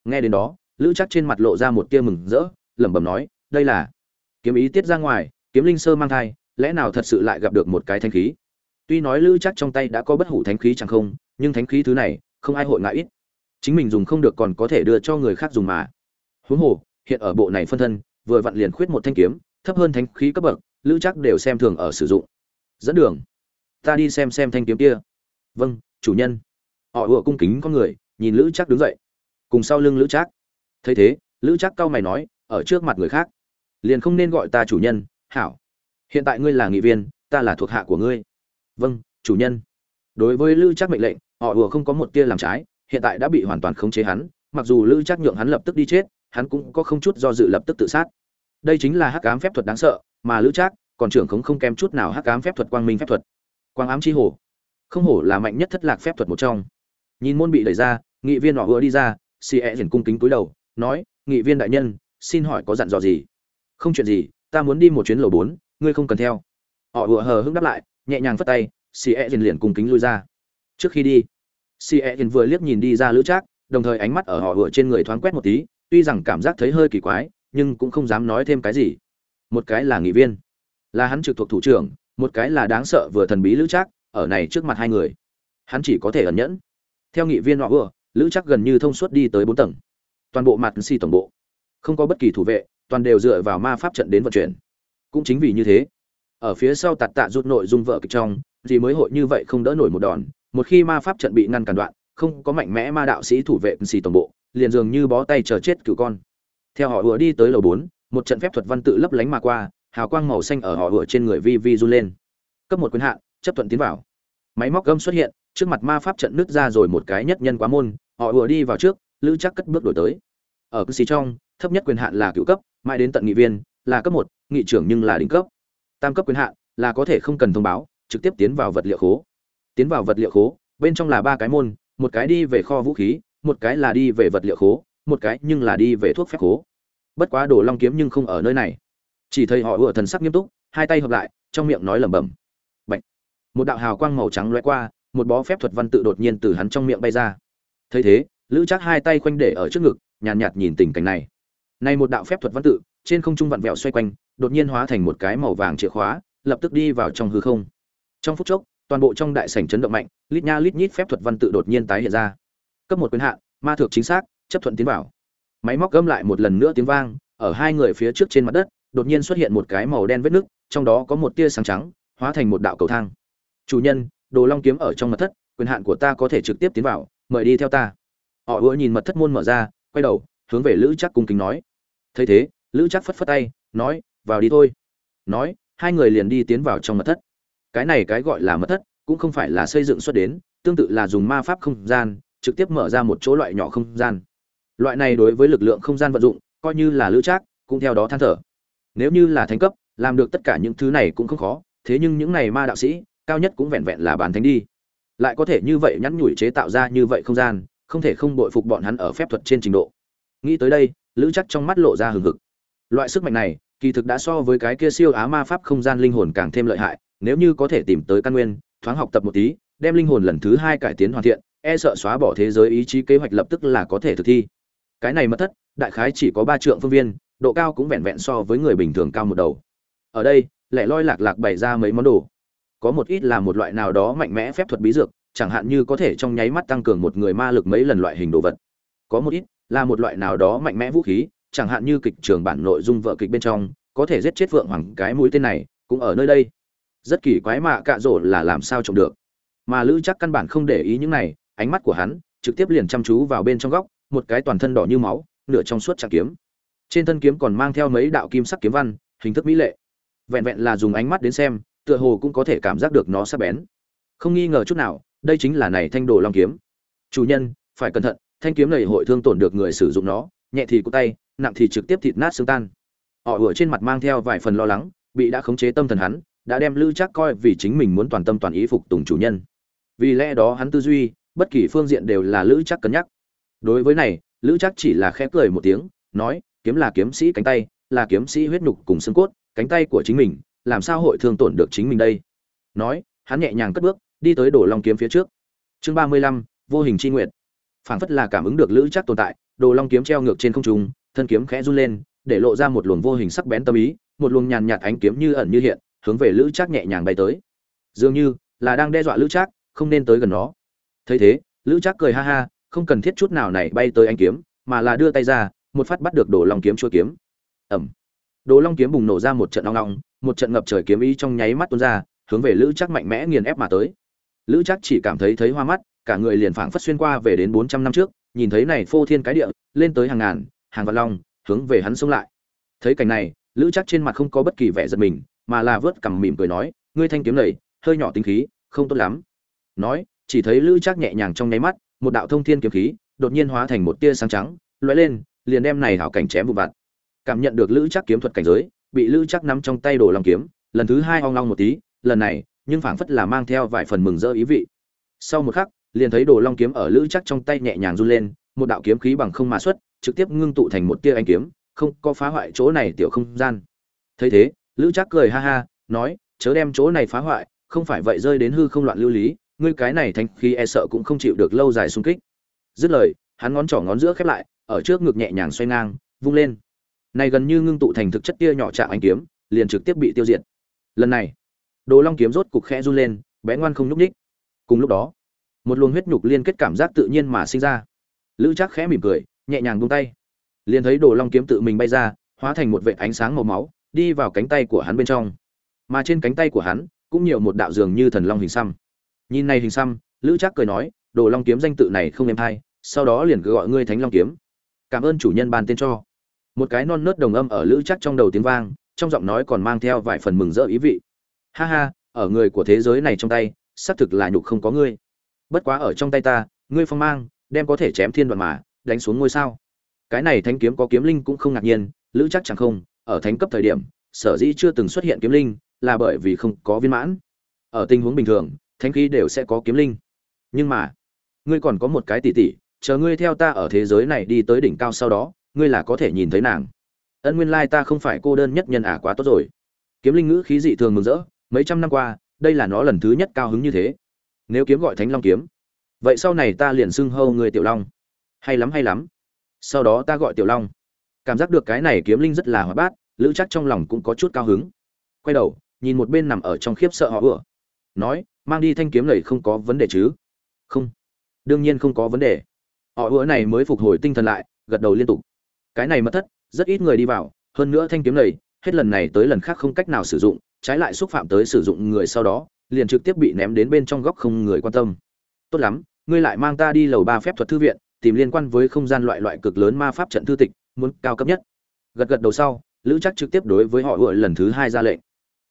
A: Nghe đến đó, lữ chắc trên mặt lộ ra một tia mừng rỡ, lẩm bẩm nói, đây là kiếm ý tiết ra ngoài, kiếm linh sơ mang thai, lẽ nào thật sự lại gặp được một cái thanh khí? Tuy nói lữ chắc trong tay đã có bất hủ thánh khí chẳng không, nhưng thánh khí thứ này, không ai hội ngại ít. Chính mình dùng không được còn có thể đưa cho người khác dùng mà. Huống hồ, hiện ở bộ này phân thân vừa vặn liền khuyết một thanh kiếm, thấp hơn thánh khí cấp bậc, lữ chắc đều xem thường ở sử dụng. Dẫn đường. Ta đi xem xem thanh kiếm kia. Vâng chủ nhân. Họ ùa cung kính con người, nhìn lữ chắc đứng dậy. Cùng sau lưng lữ chắc. Thấy thế, lữ chắc cau mày nói, ở trước mặt người khác. Liền không nên gọi ta chủ nhân, hảo. Hiện tại ngươi là nghị viên, ta là thuộc hạ của ngươi. Vâng chủ nhân. Đối với lữ chắc mệnh lệnh, họ ùa không có một tia làm trái, hiện tại đã bị hoàn toàn khống chế hắn, mặc dù lữ chắc nhượng hắn lập tức đi chết hắn cũng có không chút do dự lập tức tự sát. Đây chính là hắc ám phép thuật đáng sợ, mà lữ trác, còn trưởng khống không kém chút nào hắc ám phép thuật quang minh phép thuật. Quang ám chi hổ. Không hổ là mạnh nhất thất lạc phép thuật một trong. Nhìn môn bị đẩy ra, nghị viên họ vừa đi ra si e dần cung kính cúi đầu, nói, nghị viên đại nhân, xin hỏi có dặn dò gì? Không chuyện gì, ta muốn đi một chuyến lầu bốn, ngươi không cần theo. Họ vừa hờ hững đáp lại, nhẹ nhàng phất tay si e dần liền cung kính lui ra. Trước khi đi. Si e dần vừa liếc nhìn đi ra lữ trác, đồng thời ánh mắt ở họ vừa trên người thoáng quét một tí tuy rằng cảm giác thấy hơi kỳ quái, nhưng cũng không dám nói thêm cái gì. Một cái là nghị viên, là hắn trực thuộc thủ trưởng, một cái là đáng sợ vừa thần bí lữ trác, ở này trước mặt hai người. Hắn chỉ có thể ẩn nhẫn. Theo nghị viên họ vừa, lữ trác gần như thông suốt đi tới bốn tầng. Toàn bộ mặt xì tổng bộ, không có bất kỳ thủ vệ, toàn đều dựa vào ma pháp trận đến vận chuyển. Cũng chính vì như thế, ở phía sau tạt tạ rút nội dung vợ kịch trong, gì mới hội như vậy không đỡ nổi một đòn. Một khi ma pháp trận bị ngăn cản đoạn, không có mạnh mẽ ma đạo sĩ thủ vệ xì tổng bộ liền dường như bó tay chờ chết cửu con. Theo họ vừa đi tới lầu bốn, một trận phép thuật văn tự lấp lánh mà qua, hào quang màu xanh ở họ vừa trên người vi vi run lên. Cấp một quyền hạn, chấp thuận tiến vào. Máy móc gâm xuất hiện, trước mặt ma pháp trận nứt ra rồi một cái nhất nhân quá môn, họ vừa đi vào trước, lữ chắc cất bước đổi tới. Ở cư xì trong, thấp nhất quyền hạn là cựu cấp, mãi đến tận nghị viên, là cấp một, nghị trưởng nhưng là đỉnh cấp. Tam cấp quyền hạn, là có thể không cần thông báo, trực tiếp tiến vào vật liệu khố. Tiến vào vật liệu khố, bên trong là ba cái môn, một cái đi về kho vũ khí một cái là đi về vật liệu khố một cái nhưng là đi về thuốc phép khố. Bất quá đồ long kiếm nhưng không ở nơi này. Chỉ thấy họ ùa thần sắc nghiêm túc hai tay hợp lại trong miệng nói lẩm bẩm. Bạch. một đạo hào quang màu trắng lóe qua một bó phép thuật văn tự đột nhiên từ hắn trong miệng bay ra. Thấy thế lữ chắc hai tay khoanh để ở trước ngực nhàn nhạt, nhạt nhìn tình cảnh này. Này một đạo phép thuật văn tự trên không trung vặn vẹo xoay quanh đột nhiên hóa thành một cái màu vàng chìa khóa lập tức đi vào trong hư không. Trong phút chốc toàn bộ trong đại sảnh chấn động mạnh lít nha lít nhít phép thuật văn tự đột nhiên tái hiện ra cấp một quyền hạn, ma thược chính xác, chấp thuận tiến vào. Máy móc gâm lại một lần nữa tiếng vang, ở hai người phía trước trên mặt đất, đột nhiên xuất hiện một cái màu đen vết nứt, trong đó có một tia sáng trắng, hóa thành một đạo cầu thang. Chủ nhân, đồ long kiếm ở trong mật thất, quyền hạn của ta có thể trực tiếp tiến vào, mời đi theo ta. Họ ưa nhìn mật thất môn mở ra, quay đầu, hướng về lữ chắc cung kính nói. Thấy thế, lữ chắc phất phất tay, nói, vào đi thôi. Nói, hai người liền đi tiến vào trong mật thất. Cái này cái gọi là mật thất, cũng không phải là xây dựng xuất đến, tương tự là dùng ma pháp không gian trực tiếp mở ra một chỗ loại nhỏ không gian. Loại này đối với lực lượng không gian vận dụng, coi như là lữ trác, cũng theo đó than thở. Nếu như là thánh cấp, làm được tất cả những thứ này cũng không khó, thế nhưng những này ma đạo sĩ, cao nhất cũng vẹn vẹn là bàn thánh đi. Lại có thể như vậy nhắn nhủi chế tạo ra như vậy không gian, không thể không bội phục bọn hắn ở phép thuật trên trình độ. Nghĩ tới đây, lữ chắc trong mắt lộ ra hừng hực. Loại sức mạnh này, kỳ thực đã so với cái kia siêu á ma pháp không gian linh hồn càng thêm lợi hại, nếu như có thể tìm tới căn nguyên, thoáng học tập một tí, đem linh hồn lần thứ hai cải tiến hoàn thiện e sợ xóa bỏ thế giới ý chí kế hoạch lập tức là có thể thực thi. Cái này mất thất, đại khái chỉ có ba trượng phương viên, độ cao cũng vẹn vẹn so với người bình thường cao một đầu. Ở đây, lẻ loi lạc lạc bày ra mấy món đồ. Có một ít là một loại nào đó mạnh mẽ phép thuật bí dược, chẳng hạn như có thể trong nháy mắt tăng cường một người ma lực mấy lần loại hình đồ vật. Có một ít là một loại nào đó mạnh mẽ vũ khí, chẳng hạn như kịch trường bản nội dung vợ kịch bên trong, có thể giết chết vượng hoàng cái mũi tên này, cũng ở nơi đây. Rất kỳ quái mạ cạ rổ là làm sao trồng được. Mà lữ chắc căn bản không để ý những này ánh mắt của hắn trực tiếp liền chăm chú vào bên trong góc, một cái toàn thân đỏ như máu, nửa trong suốt trạng kiếm. Trên thân kiếm còn mang theo mấy đạo kim sắc kiếm văn, hình thức mỹ lệ. Vẹn vẹn là dùng ánh mắt đến xem, tựa hồ cũng có thể cảm giác được nó sắc bén. Không nghi ngờ chút nào, đây chính là này thanh đồ long kiếm. Chủ nhân, phải cẩn thận, thanh kiếm này hội thương tổn được người sử dụng nó, nhẹ thì cụ tay, nặng thì trực tiếp thịt nát xương tan. Họ ủa trên mặt mang theo vài phần lo lắng, bị đã khống chế tâm thần hắn, đã đem lữ chắc coi vì chính mình muốn toàn tâm toàn ý phục tùng chủ nhân. Vì lẽ đó hắn tư duy bất kỳ phương diện đều là lữ chắc cân nhắc. Đối với này, lữ chắc chỉ là khẽ cười một tiếng, nói, kiếm là kiếm sĩ cánh tay, là kiếm sĩ huyết nhục cùng xương cốt, cánh tay của chính mình, làm sao hội thương tổn được chính mình đây? Nói, hắn nhẹ nhàng cất bước, đi tới đổ long kiếm phía trước. Chương ba mươi lăm, vô hình c h i nguyện phảng phất là cảm ứng được lữ chắc tồn tại, đồ long kiếm treo ngược trên không trung, thân kiếm khẽ run lên, để lộ ra một luồng vô hình sắc bén tâm ý, một luồng nhàn nhạt ánh kiếm như ẩn như hiện, hướng về lữ chắc nhẹ nhàng bay tới. Dường như là đang đe dọa lữ chắc, không nên tới gần nó thấy thế, lữ trác cười ha ha, không cần thiết chút nào này bay tới anh kiếm, mà là đưa tay ra, một phát bắt được đồ long kiếm chua kiếm. Ẩm. Đồ long kiếm bùng nổ ra một trận long long một trận ngập trời kiếm ý trong nháy mắt tuôn ra, hướng về lữ trác mạnh mẽ nghiền ép mà tới. Lữ trác chỉ cảm thấy thấy hoa mắt, cả người liền phảng phất xuyên qua về đến bốn trăm năm trước, nhìn thấy này phô thiên cái địa, lên tới hàng ngàn, hàng vạn long, hướng về hắn xông lại. Thấy cảnh này, lữ trác trên mặt không có bất kỳ vẻ giật mình, mà là vớt cằm mỉm cười nói, ngươi thanh kiếm này, hơi nhỏ tính khí, không tốt lắm. Nói chỉ thấy lữ trác nhẹ nhàng trong nháy mắt, một đạo thông thiên kiếm khí đột nhiên hóa thành một tia sáng trắng, lóe lên, liền đem này hảo cảnh chém vụ vặt. Cảm nhận được lữ trác kiếm thuật cảnh giới, bị lữ trác nắm trong tay đồ lòng kiếm, lần thứ hai hoang long một tí, lần này, nhưng phảng phất là mang theo vài phần mừng rỡ ý vị. Sau một khắc, liền thấy đồ long kiếm ở lữ chắc trong tay nhẹ nhàng run lên, một đạo kiếm khí bằng không mà xuất, trực tiếp ngưng tụ thành một tia ánh kiếm, không có phá hoại chỗ này tiểu không gian. Thấy thế, lữ chắc cười ha ha, nói, chớ đem chỗ này phá hoại, không phải vậy rơi đến hư không loạn lưu lý ngươi cái này thành khí e sợ cũng không chịu được lâu dài xung kích. Dứt lời, hắn ngón trỏ ngón giữa khép lại, ở trước ngực nhẹ nhàng xoay ngang, vung lên. Này gần như ngưng tụ thành thực chất tia nhỏ chạm ánh kiếm, liền trực tiếp bị tiêu diệt. Lần này, đồ long kiếm rốt cục khẽ run lên, bé ngoan không nhúc nhích. Cùng lúc đó, một luồng huyết nhục liên kết cảm giác tự nhiên mà sinh ra. Lữ chắc khẽ mỉm cười, nhẹ nhàng buông tay. Liền thấy đồ long kiếm tự mình bay ra, hóa thành một vệ ánh sáng màu máu, đi vào cánh tay của hắn bên trong. Mà trên cánh tay của hắn, cũng nhiều một đạo dường như thần long hình xăm nhìn này hình xăm, lữ trác cười nói, đồ long kiếm danh tự này không êm hay sau đó liền cứ gọi ngươi thánh long kiếm. Cảm ơn chủ nhân ban tên cho. Một cái non nớt đồng âm ở lữ trác trong đầu tiếng vang, trong giọng nói còn mang theo vài phần mừng rỡ ý vị. Ha ha, ở người của thế giới này trong tay, xác thực là nhục không có ngươi. Bất quá ở trong tay ta, ngươi phong mang, đem có thể chém thiên đoạn mà, đánh xuống ngôi sao. Cái này thánh kiếm có kiếm linh cũng không ngạc nhiên, lữ chắc chẳng không, ở thánh cấp thời điểm, sở dĩ chưa từng xuất hiện kiếm linh, là bởi vì không có viên mãn. Ở tình huống bình thường thánh khí đều sẽ có kiếm linh. Nhưng mà, ngươi còn có một cái tỷ tỷ, chờ ngươi theo ta ở thế giới này đi tới đỉnh cao sau đó, ngươi là có thể nhìn thấy nàng. Ân nguyên lai ta không phải cô đơn nhất nhân ả quá tốt rồi. Kiếm linh ngữ khí dị thường mừng rỡ, mấy trăm năm qua, đây là nó lần thứ nhất cao hứng như thế. Nếu kiếm gọi thánh long kiếm, vậy sau này ta liền xưng hâu người tiểu long. Hay lắm hay lắm. Sau đó ta gọi tiểu long. Cảm giác được cái này kiếm linh rất là hoạt bát, lữ chắc trong lòng cũng có chút cao hứng. Quay đầu, nhìn một bên nằm ở trong khiếp sợ họ vừa. Nói mang đi thanh kiếm này không có vấn đề chứ? Không. Đương nhiên không có vấn đề. Họ vừa này mới phục hồi tinh thần lại, gật đầu liên tục. Cái này mất thất, rất ít người đi vào, hơn nữa thanh kiếm này, hết lần này tới lần khác không cách nào sử dụng, trái lại xúc phạm tới sử dụng người sau đó, liền trực tiếp bị ném đến bên trong góc không người quan tâm. Tốt lắm, ngươi lại mang ta đi lầu ba phép thuật thư viện, tìm liên quan với không gian loại loại cực lớn ma pháp trận thư tịch, muốn cao cấp nhất. Gật gật đầu sau, lữ chắc trực tiếp đối với họ ủa lần thứ hai ra lệnh.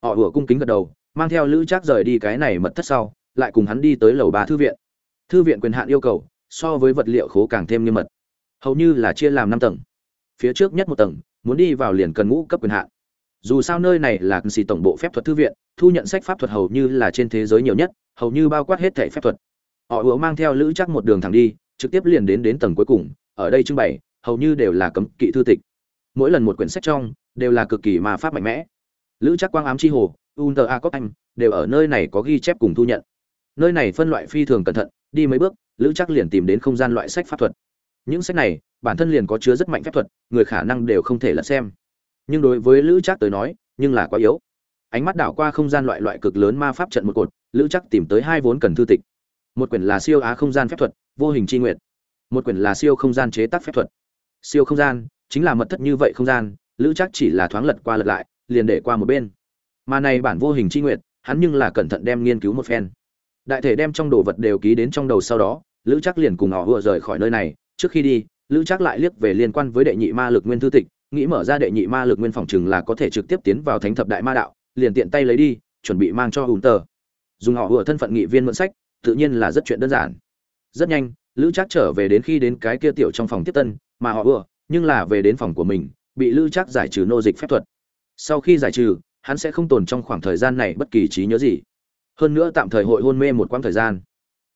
A: Họ ủa cung kính gật đầu mang theo lữ Trác rời đi cái này mật thất sau, lại cùng hắn đi tới lầu ba thư viện. Thư viện quyền hạn yêu cầu, so với vật liệu khố càng thêm nghiêm mật. Hầu như là chia làm năm tầng. Phía trước nhất một tầng, muốn đi vào liền cần ngũ cấp quyền hạn. Dù sao nơi này là xì tổng bộ phép thuật thư viện, thu nhận sách pháp thuật hầu như là trên thế giới nhiều nhất, hầu như bao quát hết thẻ phép thuật. Họ ứa mang theo lữ chắc một đường thẳng đi, trực tiếp liền đến đến tầng cuối cùng, ở đây trưng bày, hầu như đều là cấm kỵ thư tịch. Mỗi lần một quyển sách trong, đều là cực kỳ mà pháp mạnh mẽ. Lữ chắc quang ám chi hồ unter a cop anh đều ở nơi này có ghi chép cùng thu nhận. Nơi này phân loại phi thường cẩn thận, đi mấy bước, lữ Trác liền tìm đến không gian loại sách pháp thuật. Những sách này, bản thân liền có chứa rất mạnh phép thuật, người khả năng đều không thể lật xem. Nhưng đối với lữ trác tới nói, nhưng là quá yếu. Ánh mắt đảo qua không gian loại loại cực lớn ma pháp trận một cột, lữ trác tìm tới hai vốn cần thư tịch. Một quyển là siêu á không gian phép thuật, vô hình chi nguyện một quyển là siêu không gian chế tác phép thuật. Siêu không gian, chính là mật thất như vậy không gian, lữ trác chỉ là thoáng lật qua lật lại, liền để qua một bên mà này bản vô hình chi nguyện hắn nhưng là cẩn thận đem nghiên cứu một phen. Đại thể đem trong đồ vật đều ký đến trong đầu sau đó, lữ trác liền cùng họ vừa rời khỏi nơi này. Trước khi đi, lữ trác lại liếc về liên quan với đệ nhị ma lực nguyên thư tịch, nghĩ mở ra đệ nhị ma lực nguyên phòng chừng là có thể trực tiếp tiến vào thánh thập đại ma đạo, liền tiện tay lấy đi, chuẩn bị mang cho hùng tờ. Dùng họ vừa thân phận nghị viên mượn sách, tự nhiên là rất chuyện đơn giản. Rất nhanh, lữ trác trở về đến khi đến cái kia tiểu trong phòng tiếp tân, mà họ vừa, nhưng là về đến phòng của mình, bị lữ trác giải trừ nô dịch phép thuật. Sau khi giải trừ hắn sẽ không tồn trong khoảng thời gian này bất kỳ trí nhớ gì. Hơn nữa tạm thời hội hôn mê một quãng thời gian.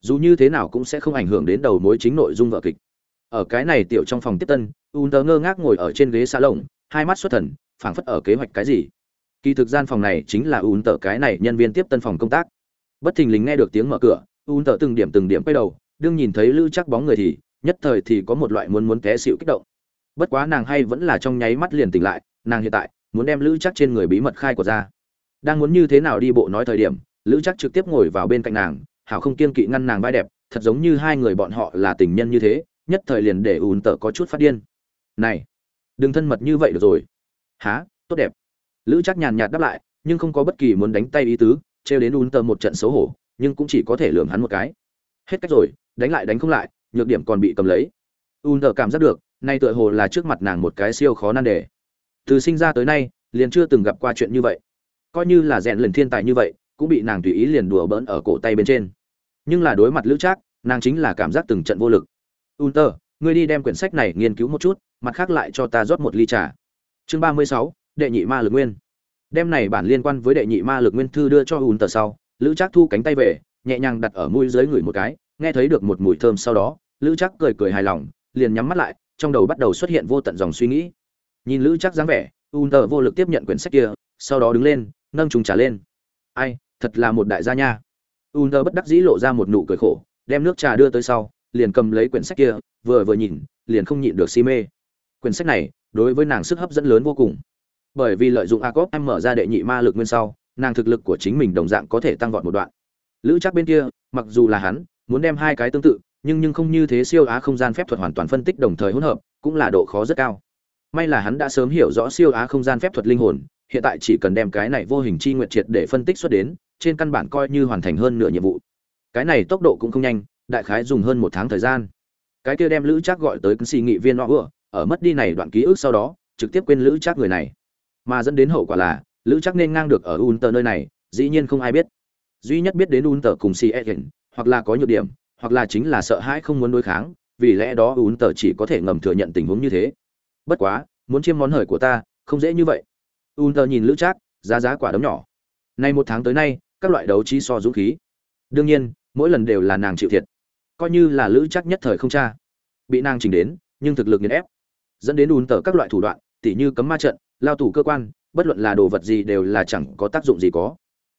A: Dù như thế nào cũng sẽ không ảnh hưởng đến đầu mối chính nội dung vở kịch. Ở cái này tiểu trong phòng tiếp tân un tớ ngơ ngác ngồi ở trên ghế xa lồng hai mắt xuất thần, phảng phất ở kế hoạch cái gì. Kỳ thực gian phòng này chính là un tớ cái này nhân viên tiếp tân phòng công tác. Bất thình lình nghe được tiếng mở cửa un tớ từng điểm từng điểm quay đầu, đương nhìn thấy lữ chắc bóng người thì, nhất thời thì có một loại muốn muốn té xịu kích động. Bất quá nàng hay vẫn là trong nháy mắt liền tỉnh lại, nàng hiện tại muốn đem lữ chắc trên người bí mật khai của ra. Đang muốn như thế nào đi bộ nói thời điểm, lữ chắc trực tiếp ngồi vào bên cạnh nàng, hảo không kiên kỵ ngăn nàng vai đẹp, thật giống như hai người bọn họ là tình nhân như thế, nhất thời liền để ùn tờ có chút phát điên. Này, đừng thân mật như vậy được rồi. Há tốt đẹp. Lữ chắc nhàn nhạt đáp lại, nhưng không có bất kỳ muốn đánh tay ý tứ, trêu đến ùn tờ một trận xấu hổ, nhưng cũng chỉ có thể lường hắn một cái. Hết cách rồi, đánh lại đánh không lại, nhược điểm còn bị cầm lấy. Ùn tờ cảm giác được, nay tựa hồ là trước mặt nàng một cái siêu khó nan đề từ sinh ra tới nay, liền chưa từng gặp qua chuyện như vậy. Coi như là rèn lần thiên tài như vậy, cũng bị nàng tùy ý liền đùa bỡn ở cổ tay bên trên. Nhưng là đối mặt lữ trác, nàng chính là cảm giác từng trận vô lực. Unter, ngươi đi đem quyển sách này nghiên cứu một chút, mặt khác lại cho ta rót một ly trà. Chương ba mươi sáu, đệ nhị ma lực nguyên. Đem này bản liên quan với đệ nhị ma lực nguyên thư đưa cho unter sau, lữ trác thu cánh tay về, nhẹ nhàng đặt ở mũi dưới người một cái, nghe thấy được một mùi thơm sau đó, lữ trác cười cười hài lòng, liền nhắm mắt lại, trong đầu bắt đầu xuất hiện vô tận dòng suy nghĩ nhìn lữ chắc dáng vẻ unter vô lực tiếp nhận quyển sách kia sau đó đứng lên nâng trùng trả lên ai thật là một đại gia nha Unter bất đắc dĩ lộ ra một nụ cười khổ, đem nước trà đưa tới sau, liền cầm lấy quyển sách kia, vừa vừa nhìn, liền không nhịn được si mê. Quyển sách này, đối với nàng sức hấp dẫn lớn vô cùng. Bởi vì lợi dụng Acop em mở ra đệ nhị ma lực nguyên sau, nàng thực lực của chính mình đồng dạng có thể tăng vọt một đoạn. Lữ chắc bên kia, mặc dù là hắn, muốn đem hai cái tương tự, nhưng nhưng không như thế siêu á không gian phép thuật hoàn toàn phân tích đồng thời hỗn hợp, cũng là độ khó rất cao. May là hắn đã sớm hiểu rõ siêu á không gian phép thuật linh hồn, hiện tại chỉ cần đem cái này vô hình chi nguyệt triệt để phân tích xuất đến, trên căn bản coi như hoàn thành hơn nửa nhiệm vụ. Cái này tốc độ cũng không nhanh đại khái dùng hơn một tháng thời gian. Cái kia đem lữ trác gọi tới xì nghị viên nọ ở mất đi này đoạn ký ức sau đó trực tiếp quên lữ trác người này. Mà dẫn đến hậu quả là lữ trác nên ngang được ở unter nơi này dĩ nhiên không ai biết. Duy nhất biết đến unter cùng si egen hoặc là có nhược điểm hoặc là chính là sợ hãi không muốn đối kháng vì lẽ đó unter chỉ có thể ngầm thừa nhận tình huống như thế bất quá, muốn chiêm món hời của ta, không dễ như vậy. Unter nhìn lữ trác, giá giá quả đấm nhỏ. Nay một tháng tới nay, các loại đấu trí so dũng khí. Đương nhiên, mỗi lần đều là nàng chịu thiệt. Coi như là lữ chắc nhất thời không cha bị nàng chỉnh đến, nhưng thực lực nghiền ép. Dẫn đến un tờ các loại thủ đoạn, tỉ như cấm ma trận, lao tù cơ quan, bất luận là đồ vật gì đều là chẳng có tác dụng gì có.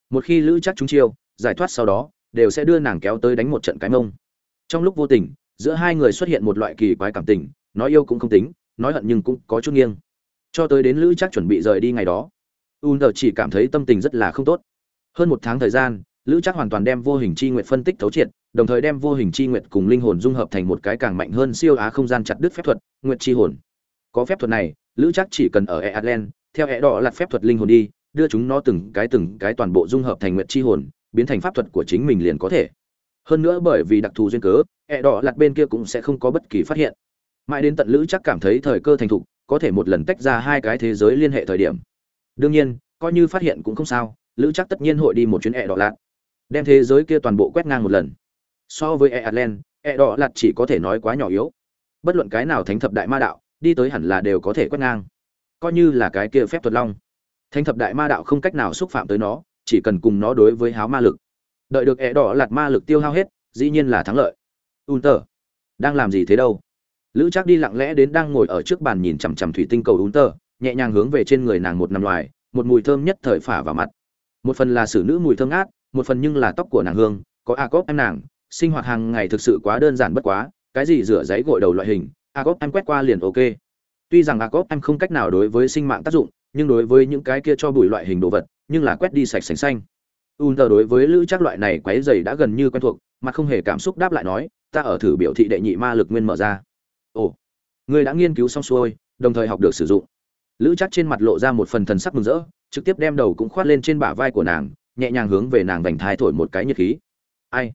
A: Một khi lữ chắc chúng chiêu, giải thoát sau đó, đều sẽ đưa nàng kéo tới đánh một trận cái mông. Trong lúc vô tình, giữa hai người xuất hiện một loại kỳ quái cảm tình, nói yêu cũng không tính nói hận nhưng cũng có chút nghiêng. Cho tới đến lữ chắc chuẩn bị rời đi ngày đó ùn tờ chỉ cảm thấy tâm tình rất là không tốt. Hơn một tháng thời gian, lữ chắc hoàn toàn đem vô hình chi nguyện phân tích thấu triệt, đồng thời đem vô hình chi nguyện cùng linh hồn dung hợp thành một cái càng mạnh hơn siêu á không gian chặt đứt phép thuật, nguyệt chi hồn. Có phép thuật này, lữ chắc chỉ cần ở e atlan, theo e đỏ lặt phép thuật linh hồn đi, đưa chúng nó từng cái từng cái toàn bộ dung hợp thành nguyệt chi hồn, biến thành pháp thuật của chính mình liền có thể. Hơn nữa bởi vì đặc thù duyên cớ e đỏ lặt bên kia cũng sẽ không có bất kỳ phát hiện mãi đến tận lữ chắc cảm thấy thời cơ thành thục, có thể một lần tách ra hai cái thế giới liên hệ thời điểm. Đương nhiên, coi như phát hiện cũng không sao, lữ chắc tất nhiên hội đi một chuyến ẹ đỏ lạt. Đem thế giới kia toàn bộ quét ngang một lần. So với ẹ atlan ẹ đỏ lạt chỉ có thể nói quá nhỏ yếu. Bất luận cái nào thánh thập đại ma đạo, đi tới hẳn là đều có thể quét ngang. Coi như là cái kia phép thuật long. Thánh thập đại ma đạo không cách nào xúc phạm tới nó, chỉ cần cùng nó đối với háo ma lực. Đợi được ẹ đỏ lạt ma lực tiêu hao hết, dĩ nhiên là thắng lợi. Un tờ đang làm gì thế đâu? Lữ Trác đi lặng lẽ đến đang ngồi ở trước bàn nhìn chằm chằm thủy tinh cầu un nhẹ nhàng hướng về trên người nàng một nằm loài, một mùi thơm nhất thời phả vào mặt. Một phần là xử nữ mùi thơm ngát, một phần nhưng là tóc của nàng hương, có a cốp em nàng, sinh hoạt hàng ngày thực sự quá đơn giản bất quá, cái gì rửa giấy gội đầu loại hình, a cốp em quét qua liền ok. Tuy rằng a cốp em không cách nào đối với sinh mạng tác dụng, nhưng đối với những cái kia cho bụi loại hình đồ vật, nhưng là quét đi sạch sành xanh. Un đối với lữ Trác loại này quấy dày đã gần như quen thuộc, mà không hề cảm xúc đáp lại nói, ta ở thử biểu thị đệ nhị ma lực nguyên mở ra ồ, người đã nghiên cứu xong xuôi, đồng thời học được sử dụng. Lữ chắc trên mặt lộ ra một phần thần sắc mừng rỡ, trực tiếp đem đầu cũng khoát lên trên bả vai của nàng, nhẹ nhàng hướng về nàng vành thai thổi một cái nhiệt khí. Ai?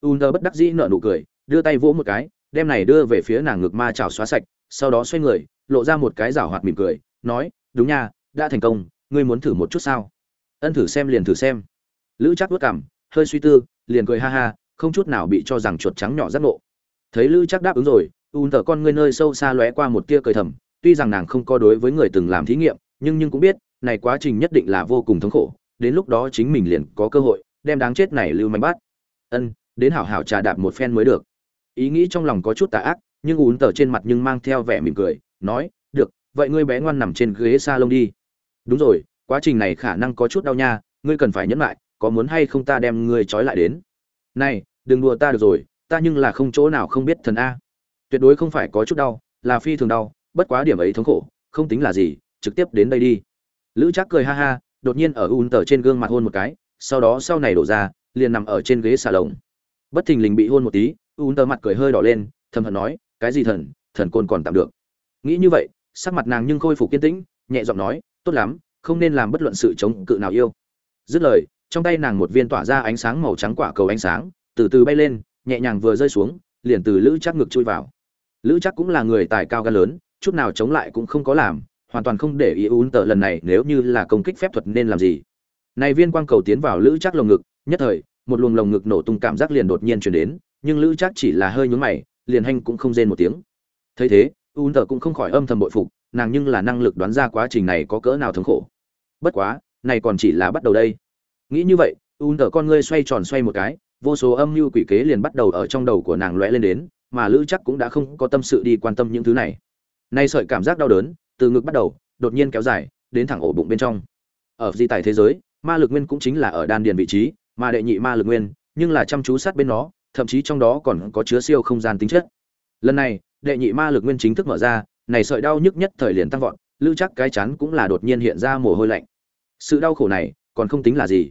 A: Under bất đắc dĩ nở nụ cười, đưa tay vỗ một cái, đem này đưa về phía nàng ngực ma chảo xóa sạch, sau đó xoay người, lộ ra một cái rảo hoạt mỉm cười, nói, đúng nha, đã thành công, ngươi muốn thử một chút sao? Ân thử xem liền thử xem. Lữ chắc vất cảm hơi suy tư, liền cười ha ha, không chút nào bị cho rằng chuột trắng nhỏ giác nộ thấy lữ chắc đáp ứng rồi un tờ con ngươi nơi sâu xa lóe qua một tia cười thầm, tuy rằng nàng không có đối với người từng làm thí nghiệm, nhưng nhưng cũng biết, này quá trình nhất định là vô cùng thống khổ, đến lúc đó chính mình liền có cơ hội, đem đáng chết này lưu manh bắt. Ân, đến hảo hảo trà đạp một phen mới được. Ý nghĩ trong lòng có chút tà ác, nhưng un tờ trên mặt nhưng mang theo vẻ mỉm cười, nói, được, vậy ngươi bé ngoan nằm trên ghế s a lông đi. Đúng rồi, quá trình này khả năng có chút đau nha, ngươi cần phải nhẫn lại, có muốn hay không ta đem ngươi trói lại đến? Này, đừng đùa ta được rồi, ta nhưng là không chỗ nào không biết thần a tuyệt đối không phải có chút đau, là phi thường đau, bất quá điểm ấy thống khổ, không tính là gì, trực tiếp đến đây đi. Lữ trác cười ha ha, đột nhiên ở un tờ trên gương mặt hôn một cái, sau đó sau này đổ ra, liền nằm ở trên ghế xà lồng. Bất thình lình bị hôn một tí un tờ mặt cười hơi đỏ lên, thầm hận nói, cái gì thần thần côn còn tạm được. Nghĩ như vậy, sắc mặt nàng nhưng khôi phục kiên tĩnh, nhẹ giọng nói, tốt lắm, không nên làm bất luận sự chống cự nào yêu. Dứt lời, trong tay nàng một viên tỏa ra ánh sáng màu trắng quả cầu ánh sáng, từ từ bay lên, nhẹ nhàng vừa rơi xuống, liền từ lữ chắc ngực chui vào lữ chắc cũng là người tài cao gan lớn, chút nào chống lại cũng không có làm, hoàn toàn không để ý ún tờ lần này nếu như là công kích phép thuật nên làm gì. Này viên quang cầu tiến vào lữ chắc lồng ngực, nhất thời, một luồng lồng ngực nổ tung cảm giác liền đột nhiên chuyển đến, nhưng lữ chắc chỉ là hơi nhún mày, liền hanh cũng không rên một tiếng. Thấy thế, ún tờ cũng không khỏi âm thầm bội phục, nàng nhưng là năng lực đoán ra quá trình này có cỡ nào thống khổ. Bất quá, này còn chỉ là bắt đầu đây. Nghĩ như vậy, ún tờ con ngươi xoay tròn xoay một cái, vô số âm mưu quỷ kế liền bắt đầu ở trong đầu của nàng lóe lên đến mà lữ chắc cũng đã không có tâm sự đi quan tâm những thứ này. Nay sợi cảm giác đau đớn, từ ngực bắt đầu, đột nhiên kéo dài, đến thẳng ổ bụng bên trong. Ở di tài thế giới, ma lực nguyên cũng chính là ở đan điền vị trí, mà đệ nhị ma lực nguyên, nhưng là chăm chú sát bên nó, thậm chí trong đó còn có chứa siêu không gian tính chất. Lần này, đệ nhị ma lực nguyên chính thức mở ra, này sợi đau nhức nhất thời liền tăng vọt, lữ chắc cái chắn cũng là đột nhiên hiện ra mồ hôi lạnh. Sự đau khổ này, còn không tính là gì.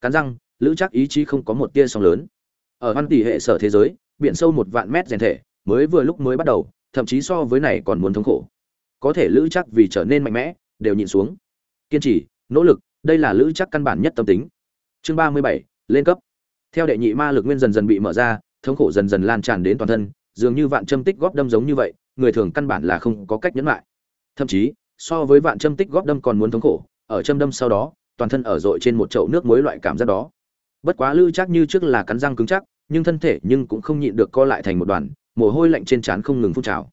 A: Cắn răng, lữ chắc ý chí không có một tia sóng lớn. Ở văn tỷ hệ sở thế giới biển sâu một vạn mét rèn thể, mới vừa lúc mới bắt đầu, thậm chí so với này còn muốn thống khổ. Có thể lữ chắc vì trở nên mạnh mẽ, đều nhịn xuống. Kiên trì, nỗ lực, đây là lữ chắc căn bản nhất tâm tính. Chương ba mươi bảy, lên cấp. Theo đệ nhị ma lực nguyên dần dần bị mở ra, thống khổ dần dần lan tràn đến toàn thân, dường như vạn châm tích góp đâm giống như vậy, người thường căn bản là không có cách nhẫn lại. Thậm chí, so với vạn châm tích góp đâm còn muốn thống khổ, ở châm đâm sau đó, toàn thân ở dội trên một chậu nước muối loại cảm giác đó. Bất quá lư chắc như trước là cắn răng cứng chắc nhưng thân thể nhưng cũng không nhịn được co lại thành một đoàn, mồ hôi lạnh trên trán không ngừng phun trào.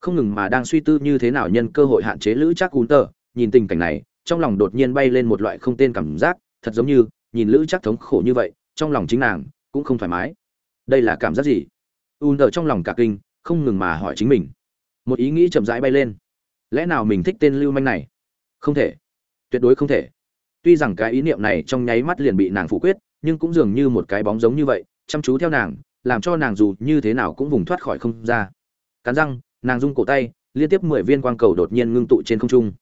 A: Không ngừng mà đang suy tư như thế nào nhân cơ hội hạn chế lữ chắc cún tờ nhìn tình cảnh này, trong lòng đột nhiên bay lên một loại không tên cảm giác, thật giống như, nhìn lữ chắc thống khổ như vậy, trong lòng chính nàng cũng không thoải mái. Đây là cảm giác gì? Un tờ trong lòng cả kinh, không ngừng mà hỏi chính mình. Một ý nghĩ chậm rãi bay lên. Lẽ nào mình thích tên lưu manh này? Không thể. Tuyệt đối không thể. Tuy rằng cái ý niệm này trong nháy mắt liền bị nàng phủ quyết, nhưng cũng dường như một cái bóng giống như vậy chăm chú theo nàng, làm cho nàng dù như thế nào cũng vùng thoát khỏi không ra. Cắn răng, nàng rung cổ tay, liên tiếp mười viên quang cầu đột nhiên ngưng tụ trên không trung.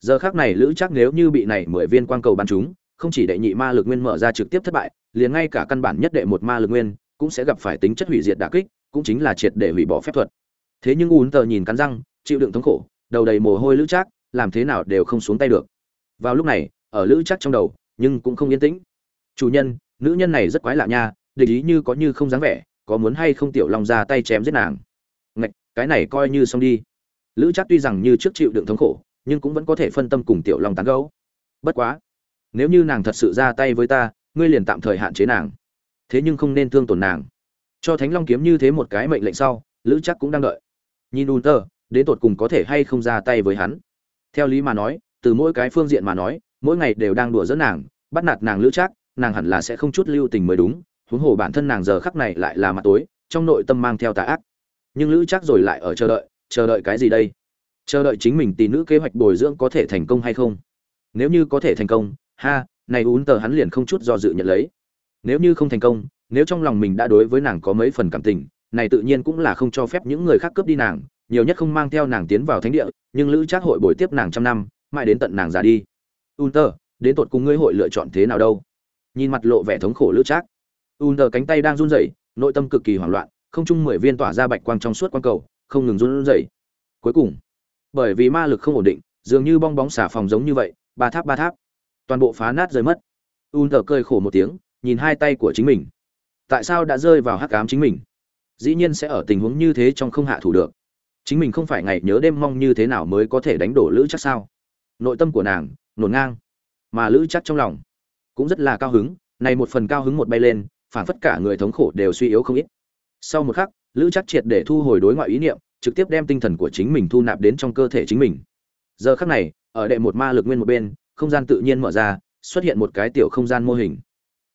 A: Giờ khác này lữ chắc nếu như bị này mười viên quang cầu bắn chúng không chỉ đệ nhị ma lực nguyên mở ra trực tiếp thất bại, liền ngay cả căn bản nhất đệ một ma lực nguyên cũng sẽ gặp phải tính chất hủy diệt đả kích, cũng chính là triệt để hủy bỏ phép thuật. Thế nhưng ùn tờ nhìn cắn răng, chịu đựng thống khổ, đầu đầy mồ hôi lữ chắc làm thế nào đều không xuống tay được. Vào lúc này, ở lữ chắc trong đầu, nhưng cũng không yên tĩnh. Chủ nhân, nữ nhân này rất quái lạ nha địch ý như có như không dáng vẻ, có muốn hay không tiểu long ra tay chém giết nàng. Ngạch, cái này coi như xong đi. Lữ chắc tuy rằng như trước chịu đựng thống khổ, nhưng cũng vẫn có thể phân tâm cùng tiểu long tán gấu bất quá, nếu như nàng thật sự ra tay với ta, ngươi liền tạm thời hạn chế nàng. Thế nhưng không nên thương tổn nàng. Cho thánh long kiếm như thế một cái mệnh lệnh sau, lữ chắc cũng đang đợi. Nhìn đùn tơ, đến tột cùng có thể hay không ra tay với hắn? Theo lý mà nói, từ mỗi cái phương diện mà nói, mỗi ngày đều đang đùa dẫn nàng, bắt nạt nàng lữ chắc nàng hẳn là sẽ không chút lưu tình mới đúng huống hồ bản thân nàng giờ khắc này lại là mặt tối, trong nội tâm mang theo tà ác. Nhưng lữ chắc rồi lại ở chờ đợi chờ đợi cái gì đây? Chờ đợi chính mình tỷ nữ kế hoạch bồi dưỡng có thể thành công hay không? Nếu như có thể thành công, ha, này ún tờ hắn liền không chút do dự nhận lấy. Nếu như không thành công, nếu trong lòng mình đã đối với nàng có mấy phần cảm tình, này tự nhiên cũng là không cho phép những người khác cướp đi nàng, nhiều nhất không mang theo nàng tiến vào thánh địa, nhưng lữ trác hội bồi tiếp nàng trăm năm, mãi đến tận nàng già đi. Ún tờ, đến tột cùng ngươi hội lựa chọn thế nào đâu? Nhìn mặt lộ vẻ thống khổ lữ trác. Un tờ cánh tay đang run rẩy, nội tâm cực kỳ hoảng loạn, không chung mười viên tỏa ra bạch quang trong suốt quang cầu, không ngừng run rẩy. Cuối cùng, bởi vì ma lực không ổn định, dường như bong bóng xả phòng giống như vậy, ba tháp ba tháp, toàn bộ phá nát rơi mất. Un tờ cơi khổ một tiếng, nhìn hai tay của chính mình. Tại sao đã rơi vào hắc ám chính mình? Dĩ nhiên sẽ ở tình huống như thế trong không hạ thủ được. Chính mình không phải ngày nhớ đêm mong như thế nào mới có thể đánh đổ lữ chắc sao? Nội tâm của nàng, nổn ngang, mà lữ chắc trong lòng cũng rất là cao hứng, này một phần cao hứng một bay lên phản phất cả người thống khổ đều suy yếu không ít. Sau một khắc, lữ chắc triệt để thu hồi đối ngoại ý niệm, trực tiếp đem tinh thần của chính mình thu nạp đến trong cơ thể chính mình. Giờ khắc này, ở đệ một ma lực nguyên một bên, không gian tự nhiên mở ra, xuất hiện một cái tiểu không gian mô hình.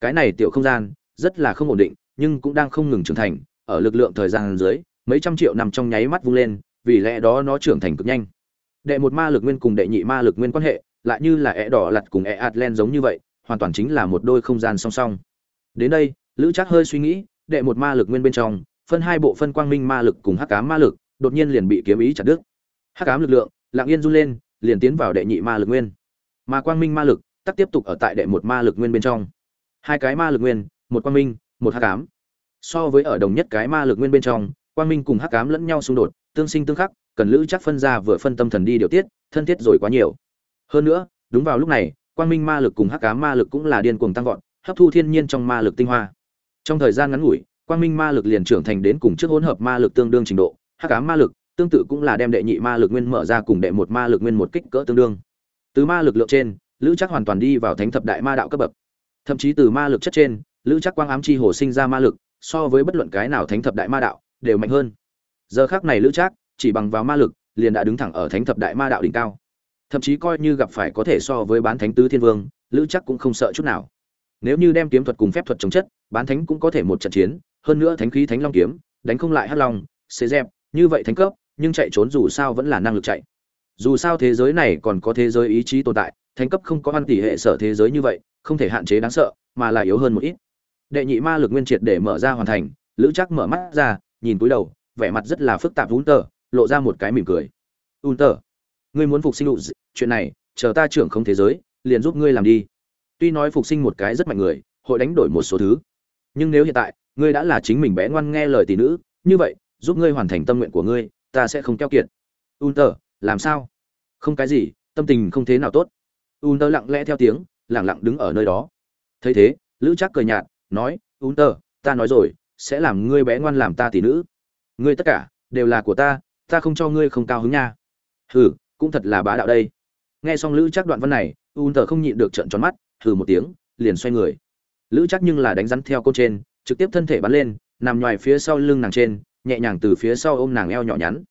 A: Cái này tiểu không gian, rất là không ổn định, nhưng cũng đang không ngừng trưởng thành, ở lực lượng thời gian dưới, mấy trăm triệu nằm trong nháy mắt vung lên, vì lẽ đó nó trưởng thành cực nhanh. Đệ một ma lực nguyên cùng đệ nhị ma lực nguyên quan hệ, lại như là e đỏ lặt cùng ẹ atlen giống như vậy, hoàn toàn chính là một đôi không gian song song. Đến đây lữ Trác hơi suy nghĩ, đệ một ma lực nguyên bên trong, phân hai bộ phân quang minh ma lực cùng hắc ám ma lực, đột nhiên liền bị kiếm ý chặt đứt. Hắc ám lực lượng, lặng yên run lên, liền tiến vào đệ nhị ma lực nguyên. Mà quang minh ma lực, tắc tiếp tục ở tại đệ một ma lực nguyên bên trong. Hai cái ma lực nguyên, một quang minh, một hắc ám. So với ở đồng nhất cái ma lực nguyên bên trong, quang minh cùng hắc ám lẫn nhau xung đột, tương sinh tương khắc, cần lữ chắc phân ra vừa phân tâm thần đi điều tiết, thân thiết rồi quá nhiều. Hơn nữa, đúng vào lúc này, quang minh ma lực cùng hắc ám ma lực cũng là điên cuồng tăng vọt, hấp thu thiên nhiên trong ma lực tinh hoa trong thời gian ngắn ngủi, quang minh ma lực liền trưởng thành đến cùng trước hỗn hợp ma lực tương đương trình độ, hắc ám ma lực tương tự cũng là đem đệ nhị ma lực nguyên mở ra cùng đệ một ma lực nguyên một kích cỡ tương đương. Từ ma lực lượng trên, lữ chắc hoàn toàn đi vào thánh thập đại ma đạo cấp bậc. Thậm chí từ ma lực chất trên, lữ chắc quang ám chi hồ sinh ra ma lực, so với bất luận cái nào thánh thập đại ma đạo, đều mạnh hơn. Giờ khác này lữ chắc chỉ bằng vào ma lực, liền đã đứng thẳng ở thánh thập đại ma đạo đỉnh cao. Thậm chí coi như gặp phải có thể so với bán thánh tứ thiên vương, lữ chắc cũng không sợ chút nào. Nếu như đem kiếm thuật cùng phép thuật chống chất bán thánh cũng có thể một trận chiến, hơn nữa thánh khí thánh long kiếm, đánh không lại hắc long xế dẹp, như vậy thánh cấp, nhưng chạy trốn dù sao vẫn là năng lực chạy. Dù sao thế giới này còn có thế giới ý chí tồn tại, thánh cấp không có ăn tỷ hệ sở thế giới như vậy, không thể hạn chế đáng sợ, mà là yếu hơn một ít. Đệ nhị ma lực nguyên triệt để mở ra hoàn thành, lữ chắc mở mắt ra, nhìn túi đầu, vẻ mặt rất là phức tạp vún tờ, lộ ra một cái mỉm cười. Un tờ, ngươi muốn phục sinh lụ chuyện này, chờ ta trưởng không thế giới, liền giúp ngươi làm đi. Tuy nói phục sinh một cái rất mạnh người, hội đánh đổi một số thứ nhưng nếu hiện tại, ngươi đã là chính mình bé ngoan nghe lời tỷ nữ, như vậy, giúp ngươi hoàn thành tâm nguyện của ngươi, ta sẽ không keo kiệt. Unter tờ làm sao? Không cái gì, tâm tình không thế nào tốt. Unter tờ lặng lẽ theo tiếng lẳng lặng đứng ở nơi đó. Thấy thế, lữ chắc cười nhạt, nói, Unter tờ ta nói rồi, sẽ làm ngươi bé ngoan làm ta tỷ nữ. Ngươi tất cả, đều là của ta ta không cho ngươi không cao hứng nha. Hừ, cũng thật là bá đạo đây. Nghe xong lữ chắc đoạn văn này, Unter tờ không nhịn được trợn tròn mắt, hừ một tiếng, liền xoay người lữ chắc nhưng là đánh rắn theo côn trên, trực tiếp thân thể bắn lên, nằm ngoài phía sau lưng nàng trên, nhẹ nhàng từ phía sau ôm nàng eo nhỏ nhắn.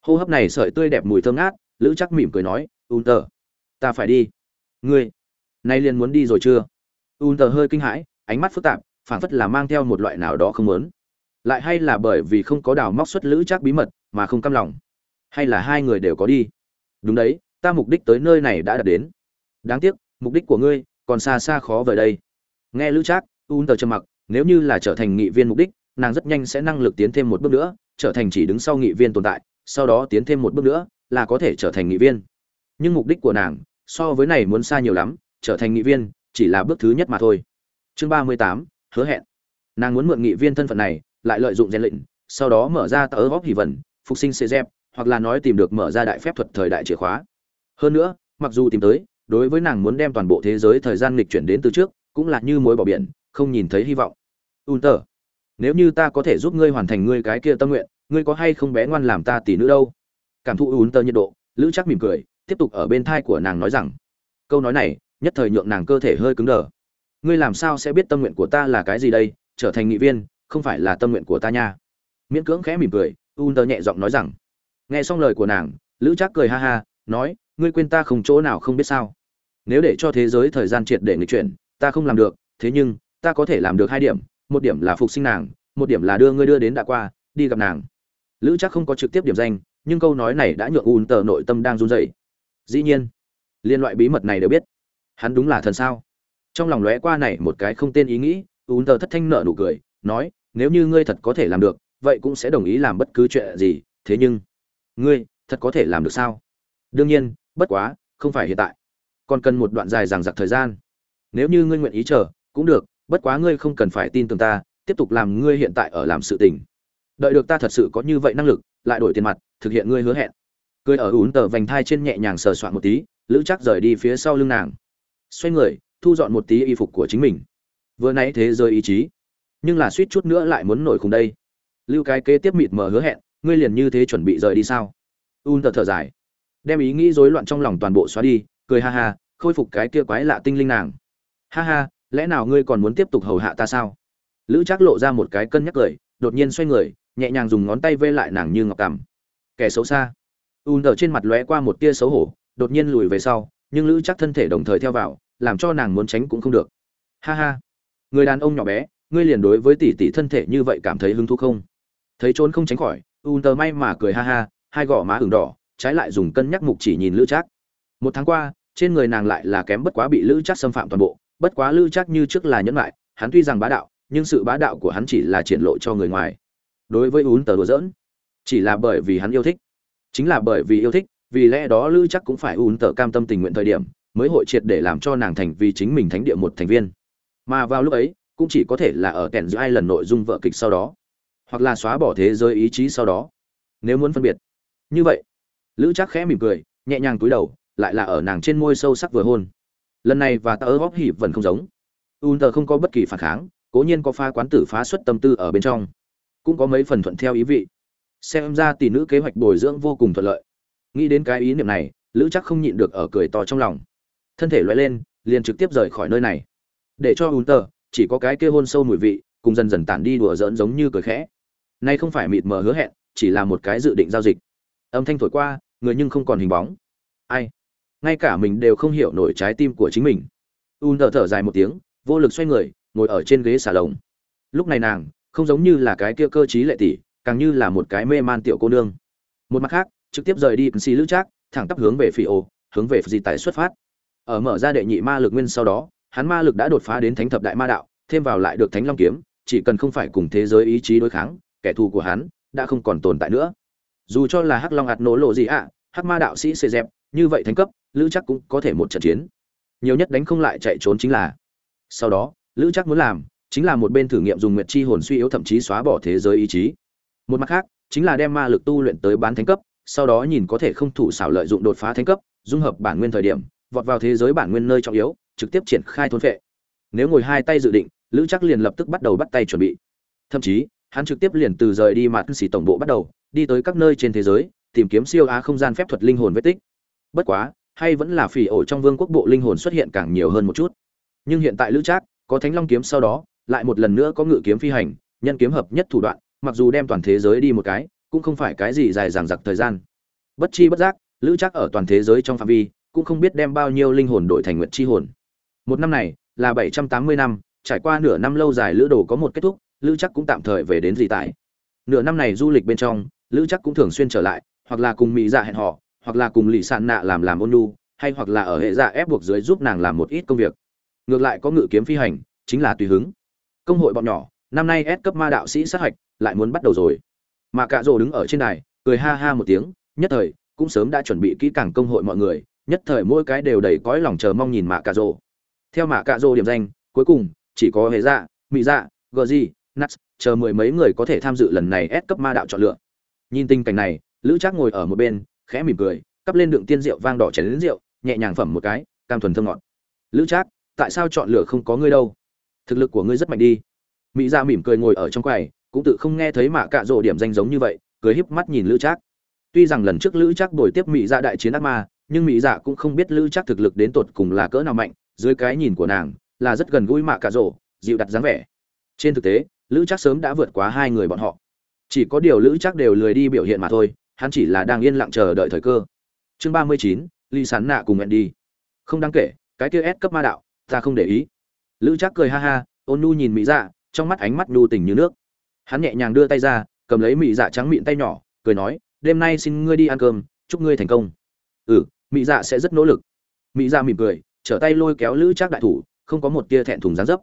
A: Hô hấp này sợi tươi đẹp mùi thơm ngát, lữ chắc mỉm cười nói un tờ, ta phải đi. Ngươi, nay liền muốn đi rồi chưa? Un tờ hơi kinh hãi, ánh mắt phức tạp, phảng phất là mang theo một loại nào đó không muốn. Lại hay là bởi vì không có đào móc xuất lữ chắc bí mật, mà không căm lòng? Hay là hai người đều có đi? Đúng đấy, ta mục đích tới nơi này đã đạt đến. Đáng tiếc, mục đích của ngươi còn xa xa khó vời đây nghe lữ trác un tờ trầm mặc, nếu như là trở thành nghị viên mục đích, nàng rất nhanh sẽ năng lực tiến thêm một bước nữa, trở thành chỉ đứng sau nghị viên tồn tại, sau đó tiến thêm một bước nữa là có thể trở thành nghị viên. Nhưng mục đích của nàng, so với này muốn xa nhiều lắm, trở thành nghị viên, chỉ là bước thứ nhất mà thôi. Chương ba mươi tám, hứa hẹn. Nàng muốn mượn nghị viên thân phận này, lại lợi dụng rèn lệnh sau đó mở ra tờ góp hỉ vần phục sinh xê dép, hoặc là nói tìm được mở ra đại phép thuật thời đại chìa khóa. Hơn nữa, mặc dù tìm tới, đối với nàng muốn đem toàn bộ thế giới thời gian lịch chuyển đến từ trước cũng là như mối bỏ biển không nhìn thấy hy vọng. Unter, nếu như ta có thể giúp ngươi hoàn thành ngươi cái kia tâm nguyện ngươi có hay không bé ngoan làm ta tỷ nữ đâu? Cảm thụ Unter nhiệt độ lữ chắc mỉm cười tiếp tục ở bên thai của nàng nói rằng câu nói này nhất thời nhượng nàng cơ thể hơi cứng đờ. Ngươi làm sao sẽ biết tâm nguyện của ta là cái gì đây? Trở thành nghị viên không phải là tâm nguyện của ta nha. Miễn cưỡng khẽ mỉm cười Unter nhẹ giọng nói rằng nghe xong lời của nàng lữ trác cười ha ha nói ngươi quên ta không chỗ nào không biết sao. Nếu để cho thế giới thời gian triệt để nghịch chuyển ta không làm được, thế nhưng, ta có thể làm được hai điểm, một điểm là phục sinh nàng, một điểm là đưa ngươi đưa đến đã qua, đi gặp nàng. Lữ chắc không có trực tiếp điểm danh, nhưng câu nói này đã nhượng ùn tờ nội tâm đang run rẩy. Dĩ nhiên, liên loại bí mật này đều biết. Hắn đúng là thần sao? Trong lòng lóe qua này một cái không tên ý nghĩ, ùn tờ thất thanh nợ nụ cười, nói, nếu như ngươi thật có thể làm được, vậy cũng sẽ đồng ý làm bất cứ chuyện gì, thế nhưng, ngươi thật có thể làm được sao? Đương nhiên, bất quá, không phải hiện tại. Còn cần một đoạn dài dằng dặc thời gian nếu như ngươi nguyện ý chờ, cũng được, bất quá ngươi không cần phải tin tưởng ta, tiếp tục làm ngươi hiện tại ở làm sự tình. Đợi được ta thật sự có như vậy năng lực, lại đổi tiền mặt, thực hiện ngươi hứa hẹn. Cười ở ún tờ vành thai trên nhẹ nhàng sờ soạn một tí, lữ chắc rời đi phía sau lưng nàng. Xoay người, thu dọn một tí y phục của chính mình. Vừa nãy thế rơi ý chí, nhưng là suýt chút nữa lại muốn nổi cùng đây. Lưu cái kế tiếp mịt mờ hứa hẹn, ngươi liền như thế chuẩn bị rời đi sao? Un tờ thở dài, đem ý nghĩ rối loạn trong lòng toàn bộ xóa đi, cười ha ha, khôi phục cái kia quái lạ tinh linh nàng ha ha, lẽ nào ngươi còn muốn tiếp tục hầu hạ ta sao? Lữ trác lộ ra một cái cân nhắc cười, đột nhiên xoay người, nhẹ nhàng dùng ngón tay vê lại nàng như ngọc cằm. Kẻ xấu xa. Un ở trên mặt lóe qua một tia xấu hổ, đột nhiên lùi về sau, nhưng lữ chắc thân thể đồng thời theo vào, làm cho nàng muốn tránh cũng không được. Ha ha. Người đàn ông nhỏ bé, ngươi liền đối với tỷ tỷ thân thể như vậy cảm thấy hứng thú không? Thấy trốn không tránh khỏi un tờ may mà cười ha ha, hai gò má ửng đỏ, trái lại dùng cân nhắc mục chỉ nhìn lữ trác. Một tháng qua, trên người nàng lại là kém bất quá bị lữ trác xâm phạm toàn bộ bất quá lữ chắc như trước là nhẫn lại hắn tuy rằng bá đạo nhưng sự bá đạo của hắn chỉ là triển lộ cho người ngoài. Đối với ún tờ đùa dỡn, chỉ là bởi vì hắn yêu thích. Chính là bởi vì yêu thích vì lẽ đó lữ chắc cũng phải ún tờ cam tâm tình nguyện thời điểm mới hội triệt để làm cho nàng thành vì chính mình thánh địa một thành viên. Mà vào lúc ấy cũng chỉ có thể là ở kèn giữa hai lần nội dung vợ kịch sau đó hoặc là xóa bỏ thế giới ý chí sau đó. Nếu muốn phân biệt như vậy lữ chắc khẽ mỉm cười nhẹ nhàng cúi đầu lại là ở nàng trên môi sâu sắc vừa hôn lần này và tờ góp hỉ vẫn không giống. Un tờ không có bất kỳ phản kháng, cố nhiên có pha quán tử phá xuất tâm tư ở bên trong. Cũng có mấy phần thuận theo ý vị. Xem ra tỷ nữ kế hoạch bồi dưỡng vô cùng thuận lợi. Nghĩ đến cái ý niệm này, lữ chắc không nhịn được ở cười to trong lòng. Thân thể loại lên, liền trực tiếp rời khỏi nơi này. Để cho un tờ, chỉ có cái kia hôn sâu mùi vị, cùng dần dần tản đi đùa giỡn giống như cười khẽ. Nay không phải mịt mờ hứa hẹn, chỉ là một cái dự định giao dịch. Âm thanh thổi qua, người nhưng không còn hình bóng. Ai? Ngay cả mình đều không hiểu nổi trái tim của chính mình. Un tờ thở dài một tiếng, vô lực xoay người, ngồi ở trên ghế xà lồng. Lúc này nàng, không giống như là cái kia cơ trí lệ tỷ, càng như là một cái mê man tiểu cô nương. Một mặt khác, trực tiếp rời đi xì lữ trác, thẳng tắp hướng về phi ô, hướng về di tài xuất phát. Ở mở ra đệ nhị ma lực nguyên sau đó, hắn ma lực đã đột phá đến thánh thập đại ma đạo, thêm vào lại được thánh long kiếm, chỉ cần không phải cùng thế giới ý chí đối kháng, kẻ thù của hắn đã không còn tồn tại nữa. Dù cho là hắc long ạt nổ lộ gì ạ, hắc ma đạo sĩ xê dẹp, như vậy thánh cấp lữ chắc cũng có thể một trận chiến. Nhiều nhất đánh không lại chạy trốn chính là. Sau đó, lữ chắc muốn làm chính là một bên thử nghiệm dùng nguyệt chi hồn suy yếu thậm chí xóa bỏ thế giới ý chí. Một mặt khác, chính là đem ma lực tu luyện tới bán thánh cấp, sau đó nhìn có thể không thủ xảo lợi dụng đột phá thánh cấp, dung hợp bản nguyên thời điểm, vọt vào thế giới bản nguyên nơi trọng yếu, trực tiếp triển khai thôn phệ. Nếu ngồi hai tay dự định, lữ chắc liền lập tức bắt đầu bắt tay chuẩn bị. Thậm chí, hắn trực tiếp liền từ rời đi mặt xỉ tổng bộ bắt đầu, đi tới các nơi trên thế giới, tìm kiếm siêu á không gian phép thuật linh hồn vết tích. Bất quá hay vẫn là phỉ ổ trong vương quốc bộ linh hồn xuất hiện càng nhiều hơn một chút. Nhưng hiện tại lữ trác, có thánh long kiếm sau đó, lại một lần nữa có ngự kiếm phi hành, nhân kiếm hợp nhất thủ đoạn, mặc dù đem toàn thế giới đi một cái, cũng không phải cái gì dài dằng dặc thời gian. Bất chi bất giác, lữ trác ở toàn thế giới trong phạm vi, cũng không biết đem bao nhiêu linh hồn đổi thành nguyện chi hồn. Một năm này, là bảy trăm tám mươi năm, trải qua nửa năm lâu dài lữ đồ có một kết thúc, lữ chắc cũng tạm thời về đến gì tại nửa năm này du lịch bên trong, lữ chắc cũng thường xuyên trở lại, hoặc là cùng mỹ dạ hẹn họ hoặc là cùng lì sạn nạ làm làm ôn nhu, hay hoặc là ở hệ dạ ép buộc dưới giúp nàng làm một ít công việc. Ngược lại có ngự kiếm phi hành, chính là tùy hứng. Công hội bọn nhỏ, năm nay ép cấp ma đạo sĩ sát hạch, lại muốn bắt đầu rồi. Mà cạ rồ đứng ở trên đài, cười ha ha một tiếng, nhất thời, cũng sớm đã chuẩn bị kỹ càng công hội mọi người, nhất thời mỗi cái đều đầy cõi lòng chờ mong nhìn mạ cạ rồ. Theo mạ cạ rồ điểm danh, cuối cùng, chỉ có hệ dạ mỹ dạ gờ gì nuts chờ mười mấy người có thể tham dự lần này ép cấp ma đạo chọn lựa. Nhìn tình cảnh này, lữ trác ngồi ở một bên khẽ mỉm cười, cắp lên đựng tiên rượu vang đỏ chén đến rượu, nhẹ nhàng phẩm một cái, cam thuần thơm ngọt. Lữ trác, tại sao chọn lựa không có ngươi đâu? Thực lực của ngươi rất mạnh đi. Mỹ dạ mỉm cười ngồi ở trong quầy, cũng tự không nghe thấy mạ cạ rồ điểm danh giống như vậy, cười híp mắt nhìn lữ trác. Tuy rằng lần trước lữ trác đối tiếp mỹ dạ đại chiến ác ma, nhưng mỹ dạ cũng không biết lữ trác thực lực đến tột cùng là cỡ nào mạnh, dưới cái nhìn của nàng, là rất gần gũi mạ cạ rồ, dịu đặt dáng vẻ. Trên thực tế, lữ Trác sớm đã vượt quá hai người bọn họ. Chỉ có điều lữ Trác đều lười đi biểu hiện mà thôi hắn chỉ là đang yên lặng chờ đợi thời cơ. Chương ba mươi chín, ly sán nạ cùng hẹn đi không đáng kể, cái kia ép cấp ma đạo, ta không để ý. Lữ trác cười ha ha, ôn nu nhìn mỹ dạ trong mắt ánh mắt nhu tình như nước. Hắn nhẹ nhàng đưa tay ra, cầm lấy mỹ dạ trắng miệng tay nhỏ, cười nói, đêm nay xin ngươi đi ăn cơm, chúc ngươi thành công. Ừ mỹ dạ sẽ rất nỗ lực. Mỹ dạ mỉm cười, trở tay lôi kéo lữ trác đại thủ, không có một tia thẹn thùng dáng dấp.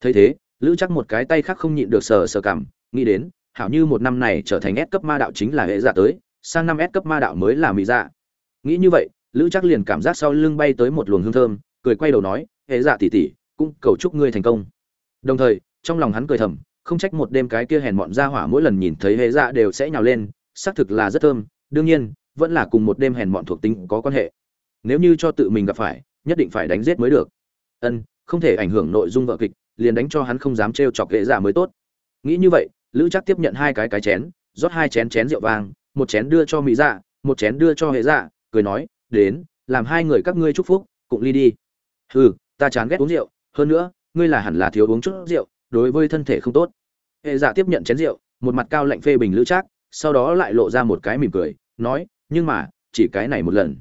A: Thấy thế, lữ trác một cái tay khác không nhịn được sờ sờ cảm nghĩ đến, hảo như một năm này trở thành S cấp ma đạo chính là hệ dạ tới sang năm S cấp ma đạo mới là mỹ dạ. Nghĩ như vậy, lữ chắc liền cảm giác sau lưng bay tới một luồng hương thơm, cười quay đầu nói, hệ dạ tỉ tỉ cũng cầu chúc ngươi thành công. Đồng thời, trong lòng hắn cười thầm, không trách một đêm cái kia hèn mọn ra hỏa mỗi lần nhìn thấy hệ dạ đều sẽ nhào lên, xác thực là rất thơm, đương nhiên, vẫn là cùng một đêm hèn mọn thuộc tính có quan hệ. Nếu như cho tự mình gặp phải, nhất định phải đánh giết mới được. Ân, không thể ảnh hưởng nội dung vợ kịch, liền đánh cho hắn không dám trêu chọc hệ dạ mới tốt. Nghĩ như vậy, lữ chắc tiếp nhận hai cái cái chén, rót hai chén chén rượu vang một chén đưa cho mỹ dạ một chén đưa cho hệ dạ cười nói, đến, làm hai người các ngươi chúc phúc, cùng ly đi. Hừ, ta chán ghét uống rượu, hơn nữa, ngươi là hẳn là thiếu uống chút rượu, đối với thân thể không tốt. Hệ dạ tiếp nhận chén rượu, một mặt cao lạnh phê bình lữ trác, sau đó lại lộ ra một cái mỉm cười, nói, nhưng mà, chỉ cái này một lần.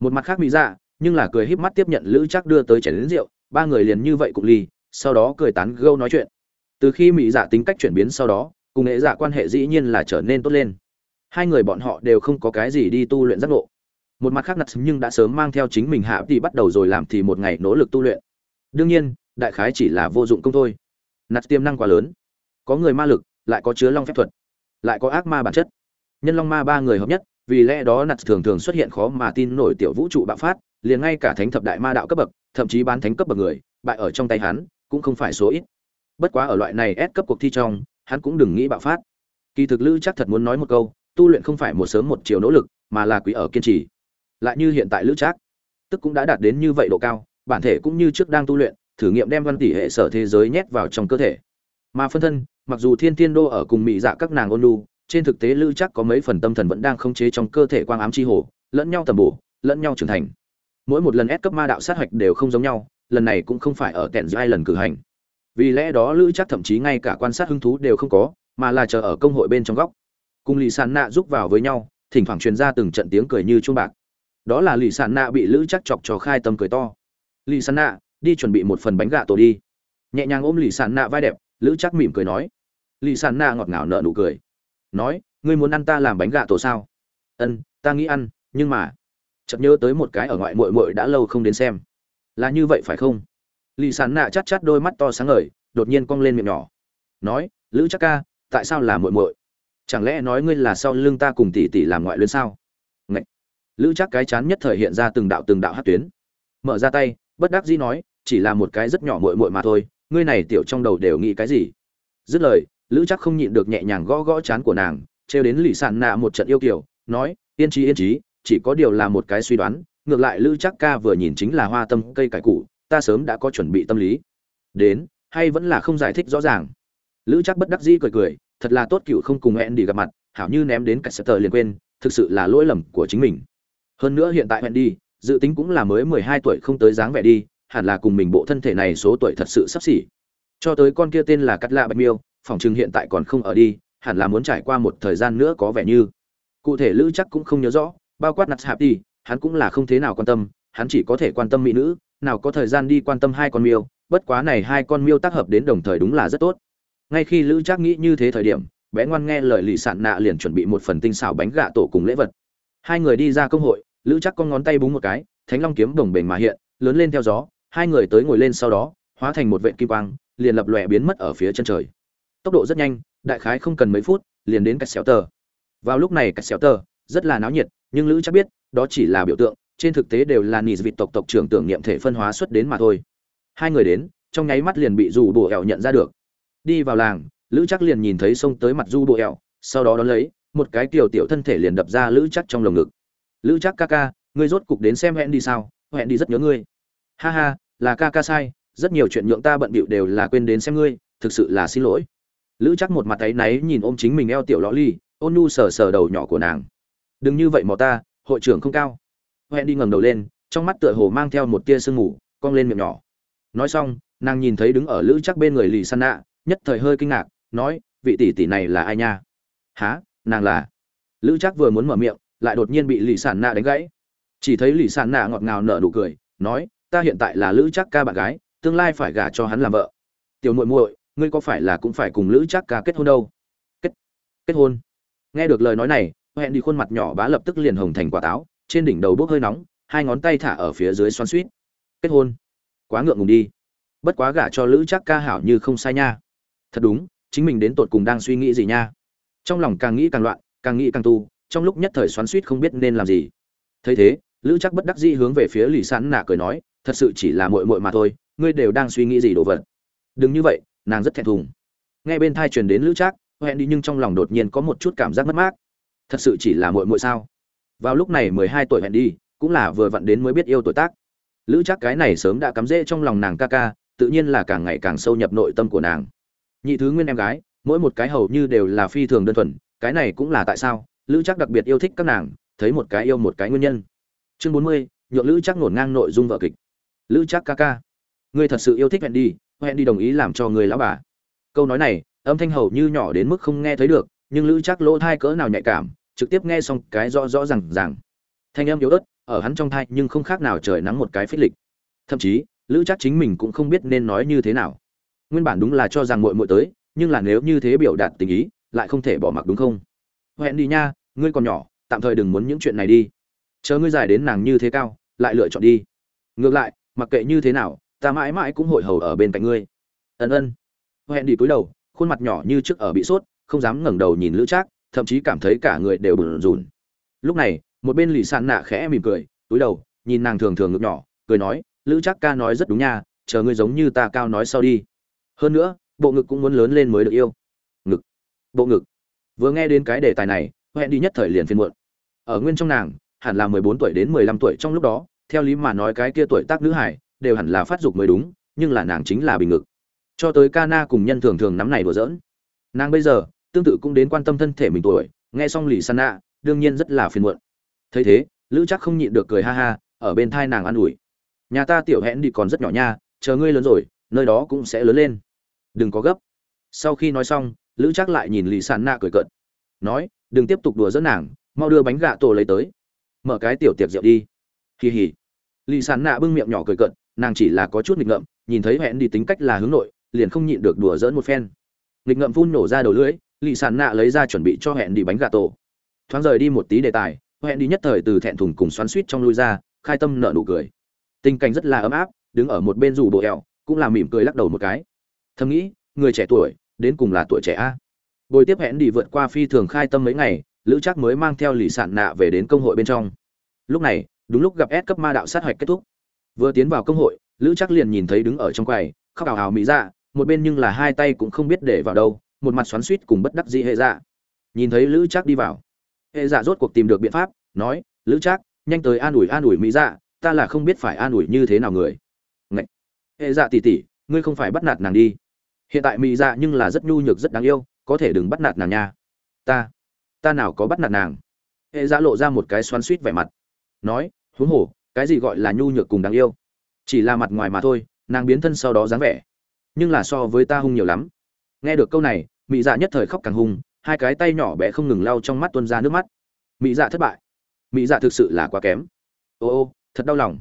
A: Một mặt khác mỹ dạ nhưng là cười híp mắt tiếp nhận lữ trác đưa tới chén rượu, ba người liền như vậy cùng ly, sau đó cười tán gẫu nói chuyện. Từ khi mỹ dạ tính cách chuyển biến sau đó, cùng hệ dạ quan hệ dĩ nhiên là trở nên tốt lên hai người bọn họ đều không có cái gì đi tu luyện giác ngộ. Một mặt khác nặt nhưng đã sớm mang theo chính mình hạ thì bắt đầu rồi làm thì một ngày nỗ lực tu luyện. Đương nhiên, đại khái chỉ là vô dụng công thôi. Nặt tiềm năng quá lớn. Có người ma lực, lại có chứa long phép thuật, lại có ác ma bản chất. Nhân long ma ba người hợp nhất, vì lẽ đó nặt thường thường xuất hiện khó mà tin nổi tiểu vũ trụ bạo phát, liền ngay cả thánh thập đại ma đạo cấp bậc, thậm chí bán thánh cấp bậc người, bại ở trong tay hắn, cũng không phải số ít. Bất quá ở loại này ép cấp cuộc thi trong, hắn cũng đừng nghĩ bạo phát. Kỳ thực lữ chắc thật muốn nói một câu tu luyện không phải một sớm một chiều nỗ lực, mà là quý ở kiên trì. Lại như hiện tại lữ trác, tức cũng đã đạt đến như vậy độ cao, bản thể cũng như trước đang tu luyện, thử nghiệm đem văn tỷ hệ sở thế giới nhét vào trong cơ thể. Mà phân thân, mặc dù thiên tiên đô ở cùng mỹ dạ các nàng ôn lu trên thực tế lữ chắc có mấy phần tâm thần vẫn đang khống chế trong cơ thể quang ám chi hồ, lẫn nhau tầm bổ, lẫn nhau trưởng thành. Mỗi một lần ép cấp ma đạo sát hạch đều không giống nhau, lần này cũng không phải ở kẹn hai lần cử hành. Vì lẽ đó lữ chắc thậm chí ngay cả quan sát hứng thú đều không có, mà là chờ ở công hội bên trong góc cùng lì sàn nạ giúp vào với nhau, thỉnh thoảng truyền ra từng trận tiếng cười như chuông bạc. Đó là lì sàn nạ bị lữ chắc chọc cho khai tâm cười to. Lì sàn nạ, đi chuẩn bị một phần bánh gà tổ đi. Nhẹ nhàng ôm lì sàn nạ vai đẹp, lữ chắc mỉm cười nói. Lì sàn nạ ngọt ngào nở nụ cười. Nói, ngươi muốn ăn ta làm bánh gà tổ sao? Ân, ta nghĩ ăn, nhưng mà chợt nhớ tới một cái ở ngoại muội muội đã lâu không đến xem. Là như vậy phải không? Lì sàn nạ chắt chắt đôi mắt to sáng ngời, đột nhiên cong lên miệng nhỏ. Nói, lữ chắc ca, tại sao là muội muội? Chẳng lẽ nói ngươi là sau lưng ta cùng tỷ tỷ làm ngoại luyến sao? Ngậy. lữ chắc cái chán nhất thời hiện ra từng đạo từng đạo hát tuyến. Mở ra tay, bất đắc dĩ nói, chỉ là một cái rất nhỏ muội muội mà thôi, ngươi này tiểu trong đầu đều nghĩ cái gì? Dứt lời, lữ chắc không nhịn được nhẹ nhàng gõ gõ chán của nàng, trêu đến lì sàn nạ một trận yêu kiểu nói, yên trí yên trí chỉ có điều là một cái suy đoán, ngược lại lữ chắc ca vừa nhìn chính là hoa tâm cây cải cụ ta sớm đã có chuẩn bị tâm lý. Đến, hay vẫn là không giải thích rõ ràng. Lữ chắc bất đắc dĩ cười cười thật là tốt cựu không cùng hẹn đi gặp mặt, hảo như ném đến cách tờ liền quên, thực sự là lỗi lầm của chính mình. Hơn nữa hiện tại hẹn đi dự tính cũng là mới mười hai tuổi không tới dáng vẻ đi, hẳn là cùng mình bộ thân thể này số tuổi thật sự sắp xỉ. Cho tới con kia tên là cắt lạ bạch miêu, phòng chừng hiện tại còn không ở đi, hẳn là muốn trải qua một thời gian nữa có vẻ như. Cụ thể lữ chắc cũng không nhớ rõ, bao quát nặt hạp đi hắn cũng là không thế nào quan tâm, hắn chỉ có thể quan tâm mỹ nữ, nào có thời gian đi quan tâm hai con miêu, bất quá này hai con miêu tác hợp đến đồng thời đúng là rất tốt ngay khi lữ Trác nghĩ như thế thời điểm, bé ngoan nghe lời lì sạn nạ liền chuẩn bị một phần tinh xào bánh gạ tổ cùng lễ vật. Hai người đi ra công hội, lữ Trác con ngón tay búng một cái, thánh long kiếm đồng bền mà hiện, lớn lên theo gió, hai người tới ngồi lên sau đó, hóa thành một vệ kim quang, liền lập lòe biến mất ở phía chân trời. Tốc độ rất nhanh, đại khái không cần mấy phút, liền đến cách xéo tờ. Vào lúc này cách xéo tờ rất là náo nhiệt, nhưng lữ chắc biết, đó chỉ là biểu tượng, trên thực tế đều là nỉ vịt tộc tộc trưởng tưởng niệm thể phân hóa xuất đến mà thôi. Hai người đến, trong nháy mắt liền bị dù bồ ẹo nhận ra được đi vào làng, lữ chắc liền nhìn thấy sông tới mặt du bộ ẹo sau đó đón lấy, một cái kiểu tiểu thân thể liền đập ra lữ chắc trong lồng ngực. Lữ chắc ca ca, ngươi rốt cục đến xem hẹn đi sao? Hẹn đi rất nhớ ngươi. Ha ha, là ca ca sai, rất nhiều chuyện nhượng ta bận bịu đều là quên đến xem ngươi, thực sự là xin lỗi. Lữ chắc một mặt áy náy nhìn ôm chính mình eo tiểu lõ ly, ôn nu sờ sờ đầu nhỏ của nàng. Đừng như vậy mò ta, hội trưởng không cao. Hẹn đi ngẩng đầu lên, trong mắt tựa hồ mang theo một tia sương mù, cong lên miệng nhỏ. Nói xong, nàng nhìn thấy đứng ở lữ chắc bên người lì san nạ nhất thời hơi kinh ngạc, nói, vị tỷ tỷ này là ai nha? Há nàng là? Lữ trác vừa muốn mở miệng, lại đột nhiên bị lì sản nạ đánh gãy. Chỉ thấy lì sản nạ ngọt ngào nở nụ cười, nói, ta hiện tại là lữ trác ca bạn gái, tương lai phải gả cho hắn làm vợ. Tiểu muội muội, ngươi có phải là cũng phải cùng lữ trác ca kết hôn đâu? Kết kết hôn. Nghe được lời nói này, hẹn đi khuôn mặt nhỏ bá lập tức liền hồng thành quả táo, trên đỉnh đầu bốc hơi nóng, hai ngón tay thả ở phía dưới xoắn suýt kết hôn. Quá ngượng ngùng đi. Bất quá gả cho lữ trác ca hảo như không sai nha thật đúng, chính mình đến tột cùng đang suy nghĩ gì nha? Trong lòng càng nghĩ càng loạn, càng nghĩ càng tu, trong lúc nhất thời xoắn suýt không biết nên làm gì. Thấy thế, lữ chắc bất đắc dĩ hướng về phía lì sán nạ cười nói, thật sự chỉ là mội mội mà thôi, ngươi đều đang suy nghĩ gì đồ vật? Đừng như vậy, nàng rất thẹn thùng. Nghe bên thai truyền đến lữ trác hẹn đi nhưng trong lòng đột nhiên có một chút cảm giác mất mát. Thật sự chỉ là mội mội sao? Vào lúc này mười hai tuổi hẹn đi, cũng là vừa vặn đến mới biết yêu tuổi tác. Lữ chắc cái này sớm đã cắm rễ trong lòng nàng ca ca, tự nhiên là càng ngày càng sâu nhập nội tâm của nàng nhị thứ nguyên em gái, mỗi một cái hầu như đều là phi thường đơn thuần, cái này cũng là tại sao, lữ chắc đặc biệt yêu thích các nàng, thấy một cái yêu một cái nguyên nhân. Chương bốn mươi, nhượng lữ chắc ngổn ngang nội dung vợ kịch. Lữ chắc ca ca, ngươi thật sự yêu thích hẹn đi hẹn đi đồng ý làm cho người lão bà. Câu nói này, âm thanh hầu như nhỏ đến mức không nghe thấy được, nhưng lữ chắc lỗ thai cỡ nào nhạy cảm, trực tiếp nghe xong cái rõ rõ rằng rằng thanh âm yếu ớt, ở hắn trong thai nhưng không khác nào trời nắng một cái phích lịch. Thậm chí, lữ chắc chính mình cũng không biết nên nói như thế nào nguyên bản đúng là cho rằng muội muội tới, nhưng là nếu như thế biểu đạt tình ý, lại không thể bỏ mặc đúng không? Hẹn đi nha, ngươi còn nhỏ, tạm thời đừng muốn những chuyện này đi. Chờ ngươi dài đến nàng như thế cao, lại lựa chọn đi. Ngược lại, mặc kệ như thế nào, ta mãi mãi cũng hội hầu ở bên cạnh ngươi. Ân ân. Hẹn đi cúi đầu, khuôn mặt nhỏ như trước ở bị sốt, không dám ngẩng đầu nhìn lữ trác, thậm chí cảm thấy cả người đều bùn rùn. Lúc này, một bên lì sàn nạ khẽ mỉm cười, túi đầu, nhìn nàng thường thường ngực nhỏ, cười nói, lữ trác ca nói rất đúng nha, chờ ngươi giống như ta cao nói sau đi hơn nữa, bộ ngực cũng muốn lớn lên mới được yêu. Ngực. Bộ ngực. Vừa nghe đến cái đề tài này, hẹn đi nhất thời liền phiên muộn. Ở nguyên trong nàng, hẳn là mười bốn tuổi đến mười lăm tuổi trong lúc đó, theo lý mà nói cái kia tuổi tác nữ hải đều hẳn là phát dục mới đúng, nhưng là nàng chính là bình ngực. Cho tới Kana cùng nhân thường thường nắm này đùa giỡn. Nàng bây giờ, tương tự cũng đến quan tâm thân thể mình tuổi, nghe xong lì san nạ đương nhiên rất là phiền muộn. Thấy thế, lữ chắc không nhịn được cười ha ha, ở bên thai nàng an ủi. Nhà ta tiểu hẹn đi còn rất nhỏ nha, chờ ngươi lớn rồi, nơi đó cũng sẽ lớn lên đừng có gấp. Sau khi nói xong, lữ chắc lại nhìn lì sàn nạ cười cợt. Nói, đừng tiếp tục đùa dẫn nàng, mau đưa bánh gà tổ lấy tới. Mở cái tiểu tiệc rượu đi. Kỳ hỉ lì sàn nạ bưng miệng nhỏ cười cợt, nàng chỉ là có chút nghịch ngợm, nhìn thấy hẹn đi tính cách là hướng nội, liền không nhịn được đùa dỡn một phen. Nghịch ngợm phun nổ ra đầu lưỡi, lì sàn nạ lấy ra chuẩn bị cho hẹn đi bánh gà tổ. Thoáng rời đi một tí đề tài, hẹn đi nhất thời từ thẹn thùng cùng xoắn suýt trong lui ra, khai tâm nợ nụ cười. Tình cảnh rất là ấm áp, đứng ở một bên dù bộ ẹo cũng là mỉm cười lắc đầu một cái thầm nghĩ, người trẻ tuổi, đến cùng là tuổi trẻ a. Bồi tiếp hẹn đi vượt qua phi thường khai tâm mấy ngày, lữ chắc mới mang theo lì sản nạ về đến công hội bên trong. Lúc này, đúng lúc gặp S cấp ma đạo sát hạch kết thúc. Vừa tiến vào công hội, lữ chắc liền nhìn thấy đứng ở trong quầy, khóc ảo hào mỹ dạ một bên nhưng là hai tay cũng không biết để vào đâu, một mặt xoắn suýt cùng bất đắc dĩ hệ dạ. Nhìn thấy lữ chắc đi vào, hệ dạ rốt cuộc tìm được biện pháp, nói, lữ chắc nhanh tới an ủi an ủi mỹ dạ ta là không biết phải an ủi như thế nào người. Ngậy! hệ dạ tỉ tỉ, ngươi không phải bắt nạt nàng đi hiện tại mỹ dạ nhưng là rất nhu nhược, rất đáng yêu, có thể đừng bắt nạt nàng nha. Ta ta nào có bắt nạt nàng? Hệ dạ lộ ra một cái xoắn suýt vẻ mặt. Nói, huống hồ, cái gì gọi là nhu nhược cùng đáng yêu? Chỉ là mặt ngoài mà thôi, nàng biến thân sau đó dáng vẻ. Nhưng là so với ta hung nhiều lắm. Nghe được câu này, mỹ dạ nhất thời khóc càng hung, hai cái tay nhỏ bé không ngừng lau trong mắt tuân ra nước mắt. Mỹ dạ thất bại. Mỹ dạ thực sự là quá kém. Ô ô, thật đau lòng.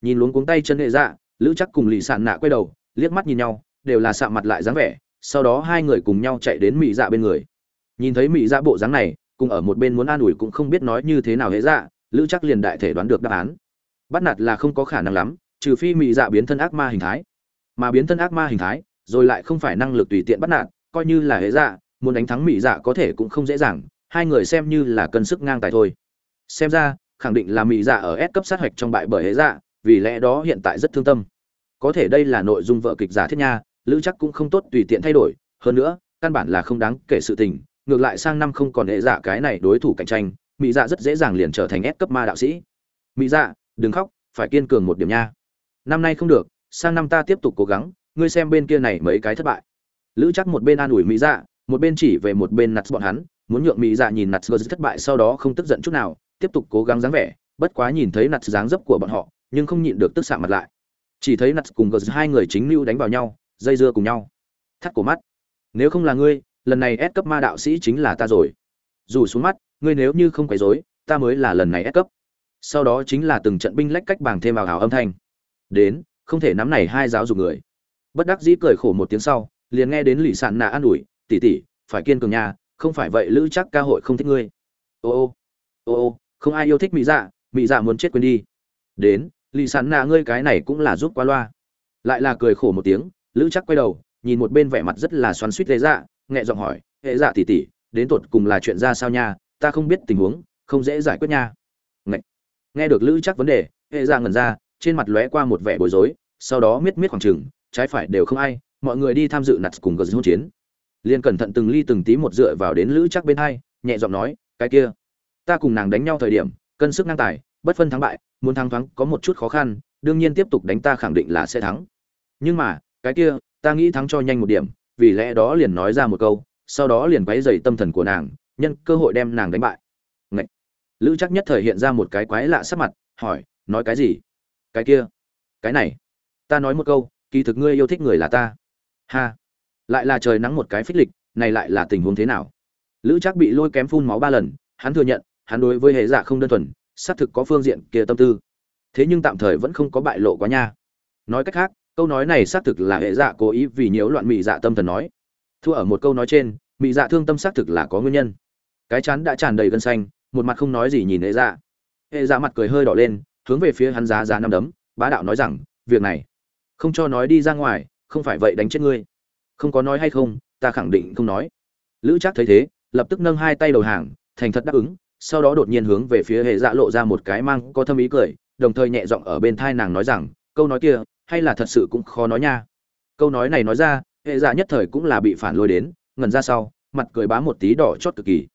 A: Nhìn luống cuống tay chân hệ dạ lữ chắc cùng lì sạn nạ quay đầu, liếc mắt nhìn nhau đều là sạ mặt lại dáng vẻ, sau đó hai người cùng nhau chạy đến mỹ dạ bên người. Nhìn thấy mỹ dạ bộ dáng này, cùng ở một bên muốn an ủi cũng không biết nói như thế nào hễ dạ lữ chắc liền đại thể đoán được đáp án. Bắt nạt là không có khả năng lắm, trừ phi mỹ dạ biến thân ác ma hình thái. Mà biến thân ác ma hình thái, rồi lại không phải năng lực tùy tiện bắt nạt, coi như là hễ dạ muốn đánh thắng mỹ dạ có thể cũng không dễ dàng, hai người xem như là cân sức ngang tài thôi. Xem ra, khẳng định là mỹ dạ ở S cấp sát hạch trong bại bởi hễ dạ vì lẽ đó hiện tại rất thương tâm. Có thể đây là nội dung vợ kịch giả thiết nha lữ chắc cũng không tốt tùy tiện thay đổi, hơn nữa, căn bản là không đáng kể sự tình, ngược lại sang năm không còn hệ dạ cái này đối thủ cạnh tranh mỹ dạ rất dễ dàng liền trở thành ép cấp ma đạo sĩ. Mỹ dạ đừng khóc, phải kiên cường một điểm nha. Năm nay không được, sang năm ta tiếp tục cố gắng, ngươi xem bên kia này mấy cái thất bại. Lữ chắc một bên an ủi mỹ dạ một bên chỉ về một bên nặt bọn hắn, muốn nhượng mỹ dạ nhìn nặt gờ thất bại sau đó không tức giận chút nào, tiếp tục cố gắng dáng vẻ, bất quá nhìn thấy nặt dáng dấp của bọn họ, nhưng không nhịn được tức xạ mặt lại. Chỉ thấy nặt cùng gờ hai người chính lưu đánh vào nhau dây dưa cùng nhau. Thắt cổ mắt. Nếu không là ngươi, lần này ép cấp ma đạo sĩ chính là ta rồi. Dù xuống mắt, ngươi nếu như không quấy rối, ta mới là lần này ép cấp. Sau đó chính là từng trận binh lách cách bảng thêm vào hào âm thanh. Đến, không thể nắm này hai giáo dục người. Bất đắc dĩ cười khổ một tiếng sau, liền nghe đến lì sạn nạ an ủi tỉ tỉ phải kiên cường nhà không phải vậy lữ chắc ca hội không thích ngươi. Ô ô ô ô, không ai yêu thích mỹ dạ mỹ dạ muốn chết quên đi. Đến lì sạn nạ ngươi cái này cũng là giúp qua loa. Lại là cười khổ một tiếng lữ chắc quay đầu, nhìn một bên vẻ mặt rất là xoắn suýt lê dạ nhẹ giọng hỏi hệ dạ tỉ tỉ đến tột cùng là chuyện ra sao nha? Ta không biết tình huống, không dễ giải quyết nha. Ngậy. nghe được lữ chắc vấn đề hệ dạ ngẩn ra, trên mặt lóe qua một vẻ bối rối, sau đó miết miết khoảng trừng trái phải đều không ai, mọi người đi tham dự nặt cùng gờ hỗn chiến. Liền cẩn thận từng ly từng tí một dựa vào đến lữ chắc bên hai, nhẹ giọng nói, cái kia, ta cùng nàng đánh nhau thời điểm, cân sức ngang tài, bất phân thắng bại, muốn thắng thắng có một chút khó khăn, đương nhiên tiếp tục đánh ta khẳng định là sẽ thắng. Nhưng mà cái kia, ta nghĩ thắng cho nhanh một điểm, vì lẽ đó liền nói ra một câu, sau đó liền quấy dày tâm thần của nàng, nhân cơ hội đem nàng đánh bại. Ngậy! lữ chắc nhất thời hiện ra một cái quái lạ sắc mặt, hỏi, nói cái gì? Cái kia? Cái này? Ta nói một câu, kỳ thực ngươi yêu thích người là ta. Ha! Lại là trời nắng một cái phích lịch, này lại là tình huống thế nào? Lữ chắc bị lôi kém phun máu ba lần, hắn thừa nhận, hắn đối với hệ giả không đơn thuần, xác thực có phương diện kia tâm tư. Thế nhưng tạm thời vẫn không có bại lộ quá nha. Nói cách khác câu nói này xác thực là hệ dạ cố ý vì nhiễu loạn mị dạ tâm thần nói. Thua ở một câu nói trên, mị dạ thương tâm xác thực là có nguyên nhân. Cái chắn đã tràn đầy gân xanh, một mặt không nói gì nhìn hệ dạ. Hệ dạ mặt cười hơi đỏ lên, hướng về phía hắn giá giá năm đấm, bá đạo nói rằng, việc này, không cho nói đi ra ngoài, không phải vậy đánh chết ngươi. Không có nói hay không, ta khẳng định không nói. Lữ chắc thấy thế, lập tức nâng hai tay đầu hàng, thành thật đáp ứng, sau đó đột nhiên hướng về phía hệ dạ lộ ra một cái mang có thâm ý cười, đồng thời nhẹ giọng ở bên thai nàng nói rằng, câu nói kia hay là thật sự cũng khó nói nha. Câu nói này nói ra hệ dạ nhất thời cũng là bị phản lôi đến ngần ra sau mặt cười bá một tí đỏ chót cực kỳ.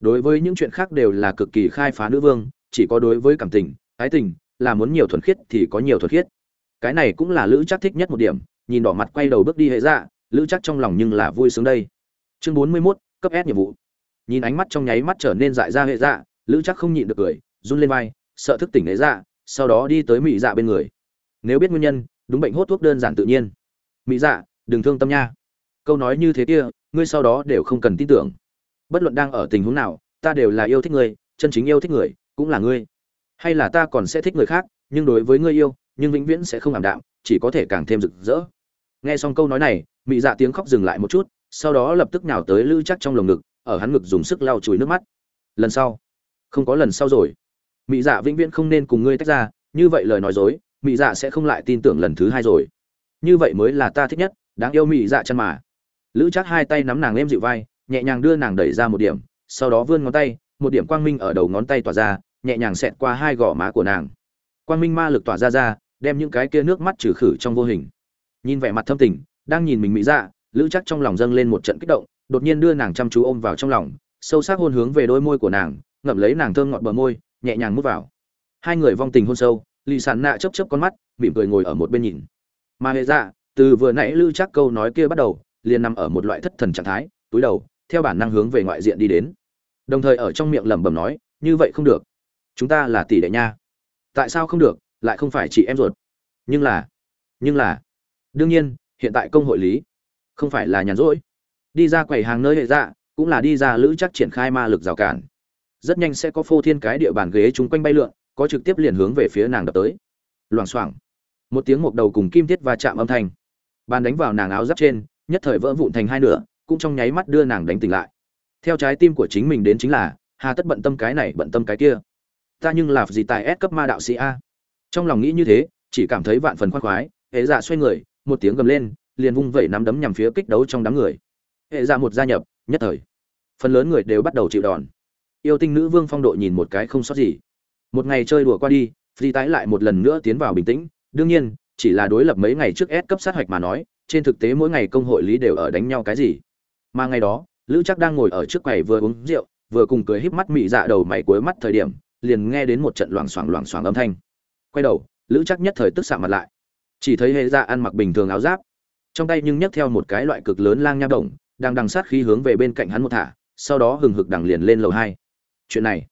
A: Đối với những chuyện khác đều là cực kỳ khai phá nữ vương chỉ có đối với cảm tình ái tình là muốn nhiều thuần khiết thì có nhiều thuần khiết. Cái này cũng là lữ chắc thích nhất một điểm nhìn đỏ mặt quay đầu bước đi hệ dạ lữ chắc trong lòng nhưng là vui sướng đây. Chương bốn mươi 41, cấp ép nhiệm vụ. Nhìn ánh mắt trong nháy mắt trở nên dại ra hệ dạ lữ chắc không nhịn được cười run lên vai sợ thức tỉnh hệ dạ sau đó đi tới mỹ dạ bên người. Nếu biết nguyên nhân đúng bệnh hốt thuốc đơn giản tự nhiên. Mỹ dạ đừng thương tâm nha. Câu nói như thế kia, ngươi sau đó đều không cần tin tưởng. Bất luận đang ở tình huống nào, ta đều là yêu thích ngươi, chân chính yêu thích người, cũng là ngươi. Hay là ta còn sẽ thích người khác, nhưng đối với ngươi yêu, nhưng vĩnh viễn sẽ không ảm đạm, chỉ có thể càng thêm rực rỡ. Nghe xong câu nói này mỹ dạ tiếng khóc dừng lại một chút, sau đó lập tức nhào tới lữ chắc trong lồng ngực, ở hắn ngực dùng sức lau chùi nước mắt. Lần sau. Không có lần sau rồi. Mỹ dạ vĩnh viễn không nên cùng ngươi tách ra, như vậy lời nói dối mỹ dạ sẽ không lại tin tưởng lần thứ hai rồi. Như vậy mới là ta thích nhất, đáng yêu mỹ dạ chân mà. Lữ chắc hai tay nắm nàng êm dịu vai, nhẹ nhàng đưa nàng đẩy ra một điểm, sau đó vươn ngón tay, một điểm quang minh ở đầu ngón tay tỏa ra, nhẹ nhàng xẹt qua hai gò má của nàng. Quang minh ma lực tỏa ra ra, đem những cái kia nước mắt trừ khử trong vô hình. Nhìn vẻ mặt thâm tình, đang nhìn mình mỹ dạ lữ chắc trong lòng dâng lên một trận kích động, đột nhiên đưa nàng chăm chú ôm vào trong lòng, sâu sắc hôn hướng về đôi môi của nàng, ngậm lấy nàng thơm ngọt bờ môi, nhẹ nhàng mút vào. Hai người vong tình hôn sâu lì sàn nạ chấp chấp con mắt, mỉm cười ngồi ở một bên nhìn. Mà hệ dạ từ vừa nãy Lưu chắc câu nói kia bắt đầu, liền nằm ở một loại thất thần trạng thái, túi đầu, theo bản năng hướng về ngoại diện đi đến. Đồng thời ở trong miệng lẩm bẩm nói, như vậy không được. Chúng ta là tỷ đệ nha. Tại sao không được? Lại không phải chị em ruột. Nhưng là nhưng là, đương nhiên, hiện tại công hội lý, không phải là nhàn rỗi. Đi ra quầy hàng nơi hệ dạ cũng là đi ra lữ chắc triển khai ma lực rào cản. Rất nhanh sẽ có phô thiên cái địa bàn ghế chúng quanh bay lượn có trực tiếp liền hướng về phía nàng đập tới. Loảng xoảng. Một tiếng mộc đầu cùng kim thiết va chạm âm thanh. Bàn đánh vào nàng áo giáp trên, nhất thời vỡ vụn thành hai nửa, cũng trong nháy mắt đưa nàng đánh tỉnh lại. Theo trái tim của chính mình đến chính là, hà tất bận tâm cái này, bận tâm cái kia. Ta nhưng là gì tài ép cấp ma đạo sĩ a. Trong lòng nghĩ như thế, chỉ cảm thấy vạn phần khoan khoái hệ dạ xoay người, một tiếng gầm lên, liền vung vẩy nắm đấm nhằm phía kích đấu trong đám người. Hệ dạ một gia nhập, nhất thời. Phần lớn người đều bắt đầu chịu đòn. Yêu tinh nữ vương phong độ nhìn một cái không sót gì một ngày chơi đùa qua đi phi tái lại một lần nữa tiến vào bình tĩnh. Đương nhiên, chỉ là đối lập mấy ngày trước S cấp sát hoạch mà nói, trên thực tế mỗi ngày công hội lý đều ở đánh nhau cái gì. Mà ngày đó, lữ chắc đang ngồi ở trước quầy vừa uống rượu, vừa cùng cười híp mắt mị dạ đầu mày cuối mắt thời điểm, liền nghe đến một trận loảng xoảng loảng xoảng âm thanh. Quay đầu, lữ chắc nhất thời tức xạ mặt lại. Chỉ thấy hệ dạ ăn mặc bình thường áo giáp, trong tay nhưng nhấc theo một cái loại cực lớn lang nha động đang đằng sát khí hướng về bên cạnh hắn một thả, sau đó hừng hực đằng liền lên lầu hai. Chuyện này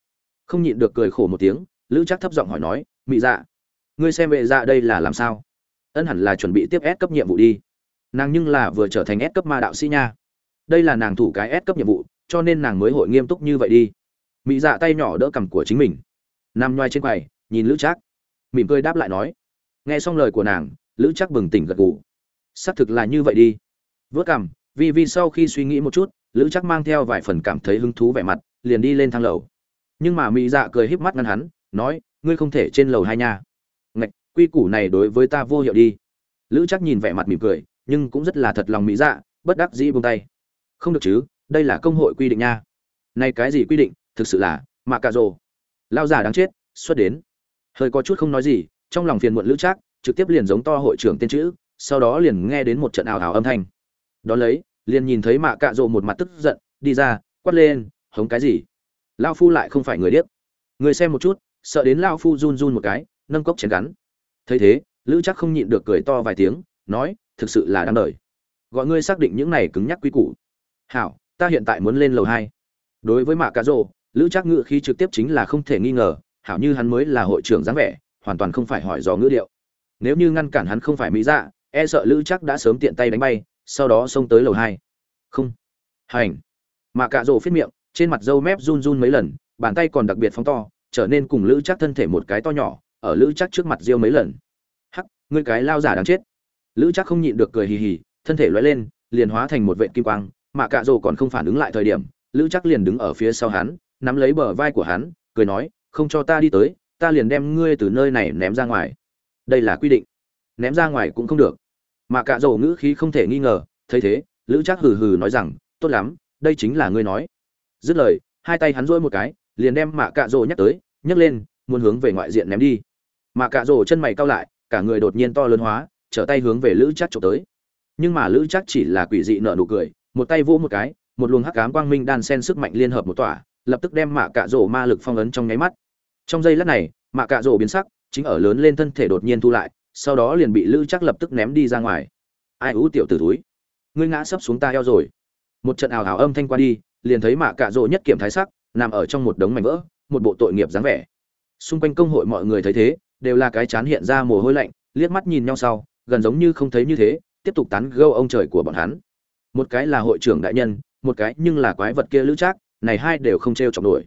A: không nhịn được cười khổ một tiếng, lữ chắc thấp giọng hỏi nói, mị dạ ngươi xem vệ dạ đây là làm sao? Ân hẳn là chuẩn bị tiếp S cấp nhiệm vụ đi. Nàng nhưng là vừa trở thành S cấp ma đạo sĩ nha. Đây là nàng thủ cái S cấp nhiệm vụ, cho nên nàng mới hội nghiêm túc như vậy đi. Mị dạ tay nhỏ đỡ cằm của chính mình. Nằm nhoai trên quầy, nhìn lữ trác, mỉm cười đáp lại nói, nghe xong lời của nàng, lữ trác bừng tỉnh gật gù. Xác thực là như vậy đi. Vớt cằm, vì vì sau khi suy nghĩ một chút, lữ trác mang theo vài phần cảm thấy hứng thú vẻ mặt, liền đi lên thang lầu nhưng mà mỹ dạ cười híp mắt ngăn hắn, nói, ngươi không thể trên lầu hai nha. Ngạch, quy củ này đối với ta vô hiệu đi. Lữ chắc nhìn vẻ mặt mỉm cười, nhưng cũng rất là thật lòng mỹ dạ bất đắc dĩ buông tay. Không được chứ, đây là công hội quy định nha. Nay cái gì quy định, thực sự là mạ cà rồ lao giả đáng chết, xuất đến. Hơi có chút không nói gì, trong lòng phiền muộn lữ trác, trực tiếp liền giống to hội trưởng tên chữ, sau đó liền nghe đến một trận ảo ảo âm thanh. Đón lấy, liền nhìn thấy mạ cạ rộ một mặt tức giận, đi ra, quát lên, hống cái gì? Lao phu lại không phải người điếc. Người xem một chút, sợ đến lao phu run run một cái, nâng cốc chén gắn. Thấy thế, lữ chắc không nhịn được cười to vài tiếng, nói, thực sự là đáng đời. Gọi ngươi xác định những này cứng nhắc quy củ. Hảo, ta hiện tại muốn lên lầu hai. Đối với mạ cá rồ, lữ chắc ngự khí trực tiếp chính là không thể nghi ngờ, hảo như hắn mới là hội trưởng dáng vẻ, hoàn toàn không phải hỏi dò ngữ điệu. Nếu như ngăn cản hắn không phải mỹ dạ e sợ lữ chắc đã sớm tiện tay đánh bay, sau đó xông tới lầu hai. Không. Hành. Mạ cạ rồ phết miệng trên mặt râu mép run run mấy lần, bàn tay còn đặc biệt phóng to, trở nên cùng lữ chắc thân thể một cái to nhỏ, ở lữ chắc trước mặt riêu mấy lần. Hắc, ngươi cái lao giả đáng chết. Lữ chắc không nhịn được cười hì hì, thân thể loay lên, liền hóa thành một vệ kim quang, mà cạ rồ còn không phản ứng lại thời điểm, lữ chắc liền đứng ở phía sau hắn, nắm lấy bờ vai của hắn, cười nói, không cho ta đi tới, ta liền đem ngươi từ nơi này ném ra ngoài. Đây là quy định. Ném ra ngoài cũng không được. Mà cạ rồ ngữ khí không thể nghi ngờ, thấy thế, lữ chắc hừ hừ nói rằng, tốt lắm, đây chính là ngươi nói dứt lời, hai tay hắn rỗi một cái, liền đem mạ cạ rồ nhắc tới, nhấc lên, muốn hướng về ngoại diện ném đi. Mạ cạ rồ chân mày cao lại, cả người đột nhiên to lớn hóa, trở tay hướng về lữ chắc trộm tới. Nhưng mà lữ chắc chỉ là quỷ dị nợ nụ cười, một tay vỗ một cái, một luồng hắc ám quang minh đan sen sức mạnh liên hợp một tỏa, lập tức đem mạ cạ rổ ma lực phong ấn trong nháy mắt. Trong giây lát này, mạ cạ rổ biến sắc, chính ở lớn lên thân thể đột nhiên thu lại, sau đó liền bị lữ chắc lập tức ném đi ra ngoài. Ai ú, tiểu tử túi ngươi ngã sấp xuống ta eo rồi. Một trận ảo ảo âm thanh qua đi liền thấy mạ cạ rỗ nhất kiểm thái sắc, nằm ở trong một đống mảnh vỡ, một bộ tội nghiệp dáng vẻ. Xung quanh công hội mọi người thấy thế, đều là cái chán hiện ra mồ hôi lạnh, liếc mắt nhìn nhau sau, gần giống như không thấy như thế, tiếp tục tán gâu ông trời của bọn hắn. Một cái là hội trưởng đại nhân, một cái nhưng là quái vật kia lữ trác, này hai đều không t r e o chọc nổi.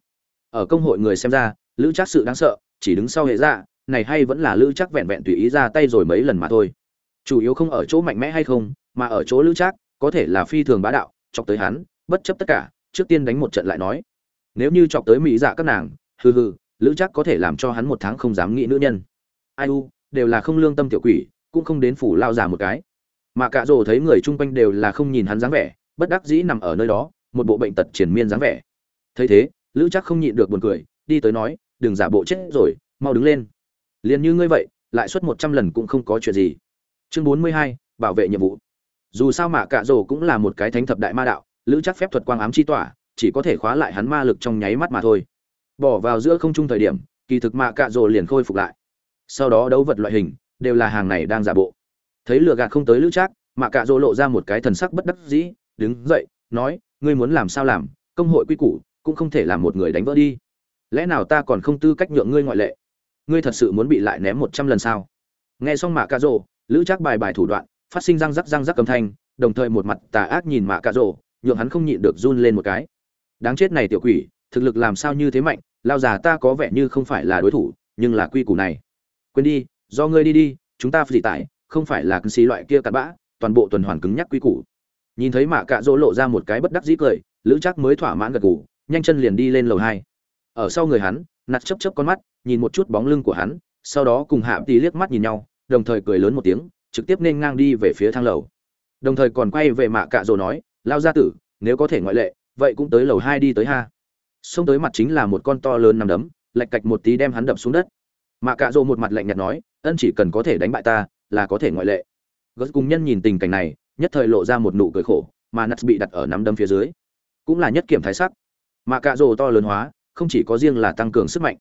A: Ở công hội người xem ra, lữ trác sự đáng sợ, chỉ đứng sau hệ dạ này hay vẫn là lữ trác vẹn vẹn tùy ý ra tay rồi mấy lần mà thôi. Chủ yếu không ở chỗ mạnh mẽ hay không, mà ở chỗ lữ trác, có thể là phi thường bá đạo, chọc tới hắn, bất chấp tất cả trước tiên đánh một trận lại nói. Nếu như chọc tới mỹ dạ các nàng, hừ hừ, lữ chắc có thể làm cho hắn một tháng không dám nghĩ nữ nhân. Ai u, đều là không lương tâm tiểu quỷ, cũng không đến phủ lao già một cái. Mà cả rồ thấy người chung quanh đều là không nhìn hắn dáng vẻ, bất đắc dĩ nằm ở nơi đó, một bộ bệnh tật triển miên dáng vẻ. Thấy thế, lữ chắc không nhịn được buồn cười, đi tới nói, đừng giả bộ chết rồi, mau đứng lên. Liền như ngươi vậy, lại suất một trăm lần cũng không có chuyện gì. Chương bốn mươi hai, bảo vệ nhiệm vụ. Dù sao mà cả rồ cũng là một cái thánh thập đại ma đạo lữ chắc phép thuật quang ám chi tỏa, chỉ có thể khóa lại hắn ma lực trong nháy mắt mà thôi. Bỏ vào giữa không trung thời điểm, kỳ thực mạ cạ rồ liền khôi phục lại. Sau đó đấu vật loại hình, đều là hàng này đang giả bộ. Thấy lừa gạt không tới lữ trác mạ cạ rồ lộ ra một cái thần sắc bất đắc dĩ, đứng dậy, nói, ngươi muốn làm sao làm? Công hội quy củ, cũng không thể làm một người đánh vỡ đi. Lẽ nào ta còn không tư cách nhượng ngươi ngoại lệ? Ngươi thật sự muốn bị lại ném một trăm lần sao? Nghe xong mạ cạ rồ, lữ trác bài bài thủ đoạn, phát sinh răng rắc răng rắc âm thanh, đồng thời một mặt tà ác nhìn mạ cạ rồ nhượng hắn không nhịn được run lên một cái. Đáng chết này tiểu quỷ, thực lực làm sao như thế mạnh, lao già ta có vẻ như không phải là đối thủ, nhưng là quy củ này. Quên đi, do ngươi đi đi, chúng ta phỉ tải, không phải là cứng xí loại kia cặn bã, toàn bộ tuần hoàn cứng nhắc quy củ. Nhìn thấy mạ cạ dỗ lộ ra một cái bất đắc dĩ cười, lữ chắc mới thỏa mãn gật gù, nhanh chân liền đi lên lầu hai. Ở sau người hắn nặt chấp chấp con mắt, nhìn một chút bóng lưng của hắn, sau đó cùng hạ tí liếc mắt nhìn nhau, đồng thời cười lớn một tiếng, trực tiếp nên ngang đi về phía thang lầu. Đồng thời còn quay về mạ cạ dỗ nói lao gia tử, nếu có thể ngoại lệ, vậy cũng tới lầu hai đi tới ha. Xông tới mặt chính là một con to lớn nằm đấm, lạch cạch một tí đem hắn đập xuống đất. Mạ cạ rộ một mặt lạnh nhạt nói, ân chỉ cần có thể đánh bại ta, là có thể ngoại lệ. Gớt cùng nhân nhìn tình cảnh này, nhất thời lộ ra một nụ cười khổ, mà nắt bị đặt ở nắm đấm phía dưới. Cũng là nhất kiểm thái sắc. Mạ cạ rộ to lớn hóa, không chỉ có riêng là tăng cường sức mạnh,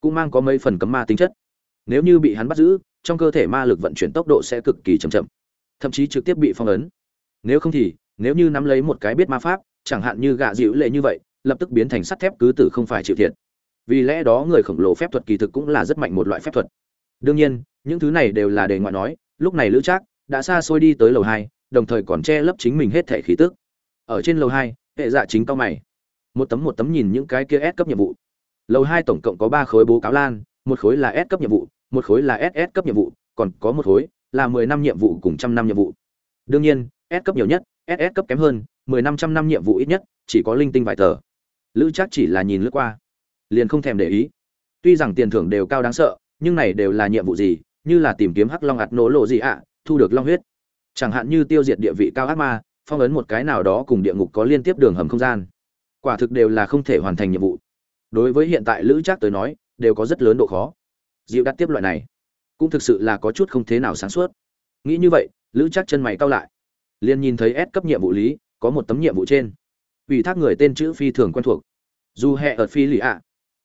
A: cũng mang có mấy phần cấm ma tính chất. Nếu như bị hắn bắt giữ, trong cơ thể ma lực vận chuyển tốc độ sẽ cực kỳ chậm chậm, thậm chí trực tiếp bị phong ấn. Nếu không thì nếu như nắm lấy một cái biết ma pháp, chẳng hạn như gạ dịu lệ như vậy, lập tức biến thành sắt thép cứ tử không phải chịu thiệt. Vì lẽ đó người khổng lồ phép thuật kỳ thực cũng là rất mạnh một loại phép thuật. Đương nhiên, những thứ này đều là đề ngoại nói, lúc này lữ trác đã xa xôi đi tới lầu hai, đồng thời còn che lấp chính mình hết thẻ khí tức. Ở trên lầu hai, hệ dạ chính cao mày. Một tấm một tấm nhìn những cái kia S cấp nhiệm vụ. Lầu hai tổng cộng có ba khối bố cáo lan, một khối là S cấp nhiệm vụ, một khối là SS cấp nhiệm vụ, còn có một khối là mười năm nhiệm vụ cùng trăm năm nhiệm vụ. Đương nhiên, S cấp nhiều nhất SS cấp kém hơn, mười năm trăm năm nhiệm vụ ít nhất, chỉ có linh tinh vài tờ. Lữ chắc chỉ là nhìn lướt qua, liền không thèm để ý. Tuy rằng tiền thưởng đều cao đáng sợ, nhưng này đều là nhiệm vụ gì, như là tìm kiếm hắc long ạt nổ lộ gì ạ, thu được long huyết. Chẳng hạn như tiêu diệt địa vị cao ác ma, phong ấn một cái nào đó cùng địa ngục có liên tiếp đường hầm không gian. Quả thực đều là không thể hoàn thành nhiệm vụ. Đối với hiện tại lữ trác tới nói, đều có rất lớn độ khó. Dịu đắt tiếp loại này, cũng thực sự là có chút không thế nào sáng suốt. Nghĩ như vậy, lữ trác chân mày cao lại liền nhìn thấy S cấp nhiệm vụ lý, có một tấm nhiệm vụ trên. Ủy thác người tên chữ phi thường quen thuộc. Dù hệ ở phi lì ạ.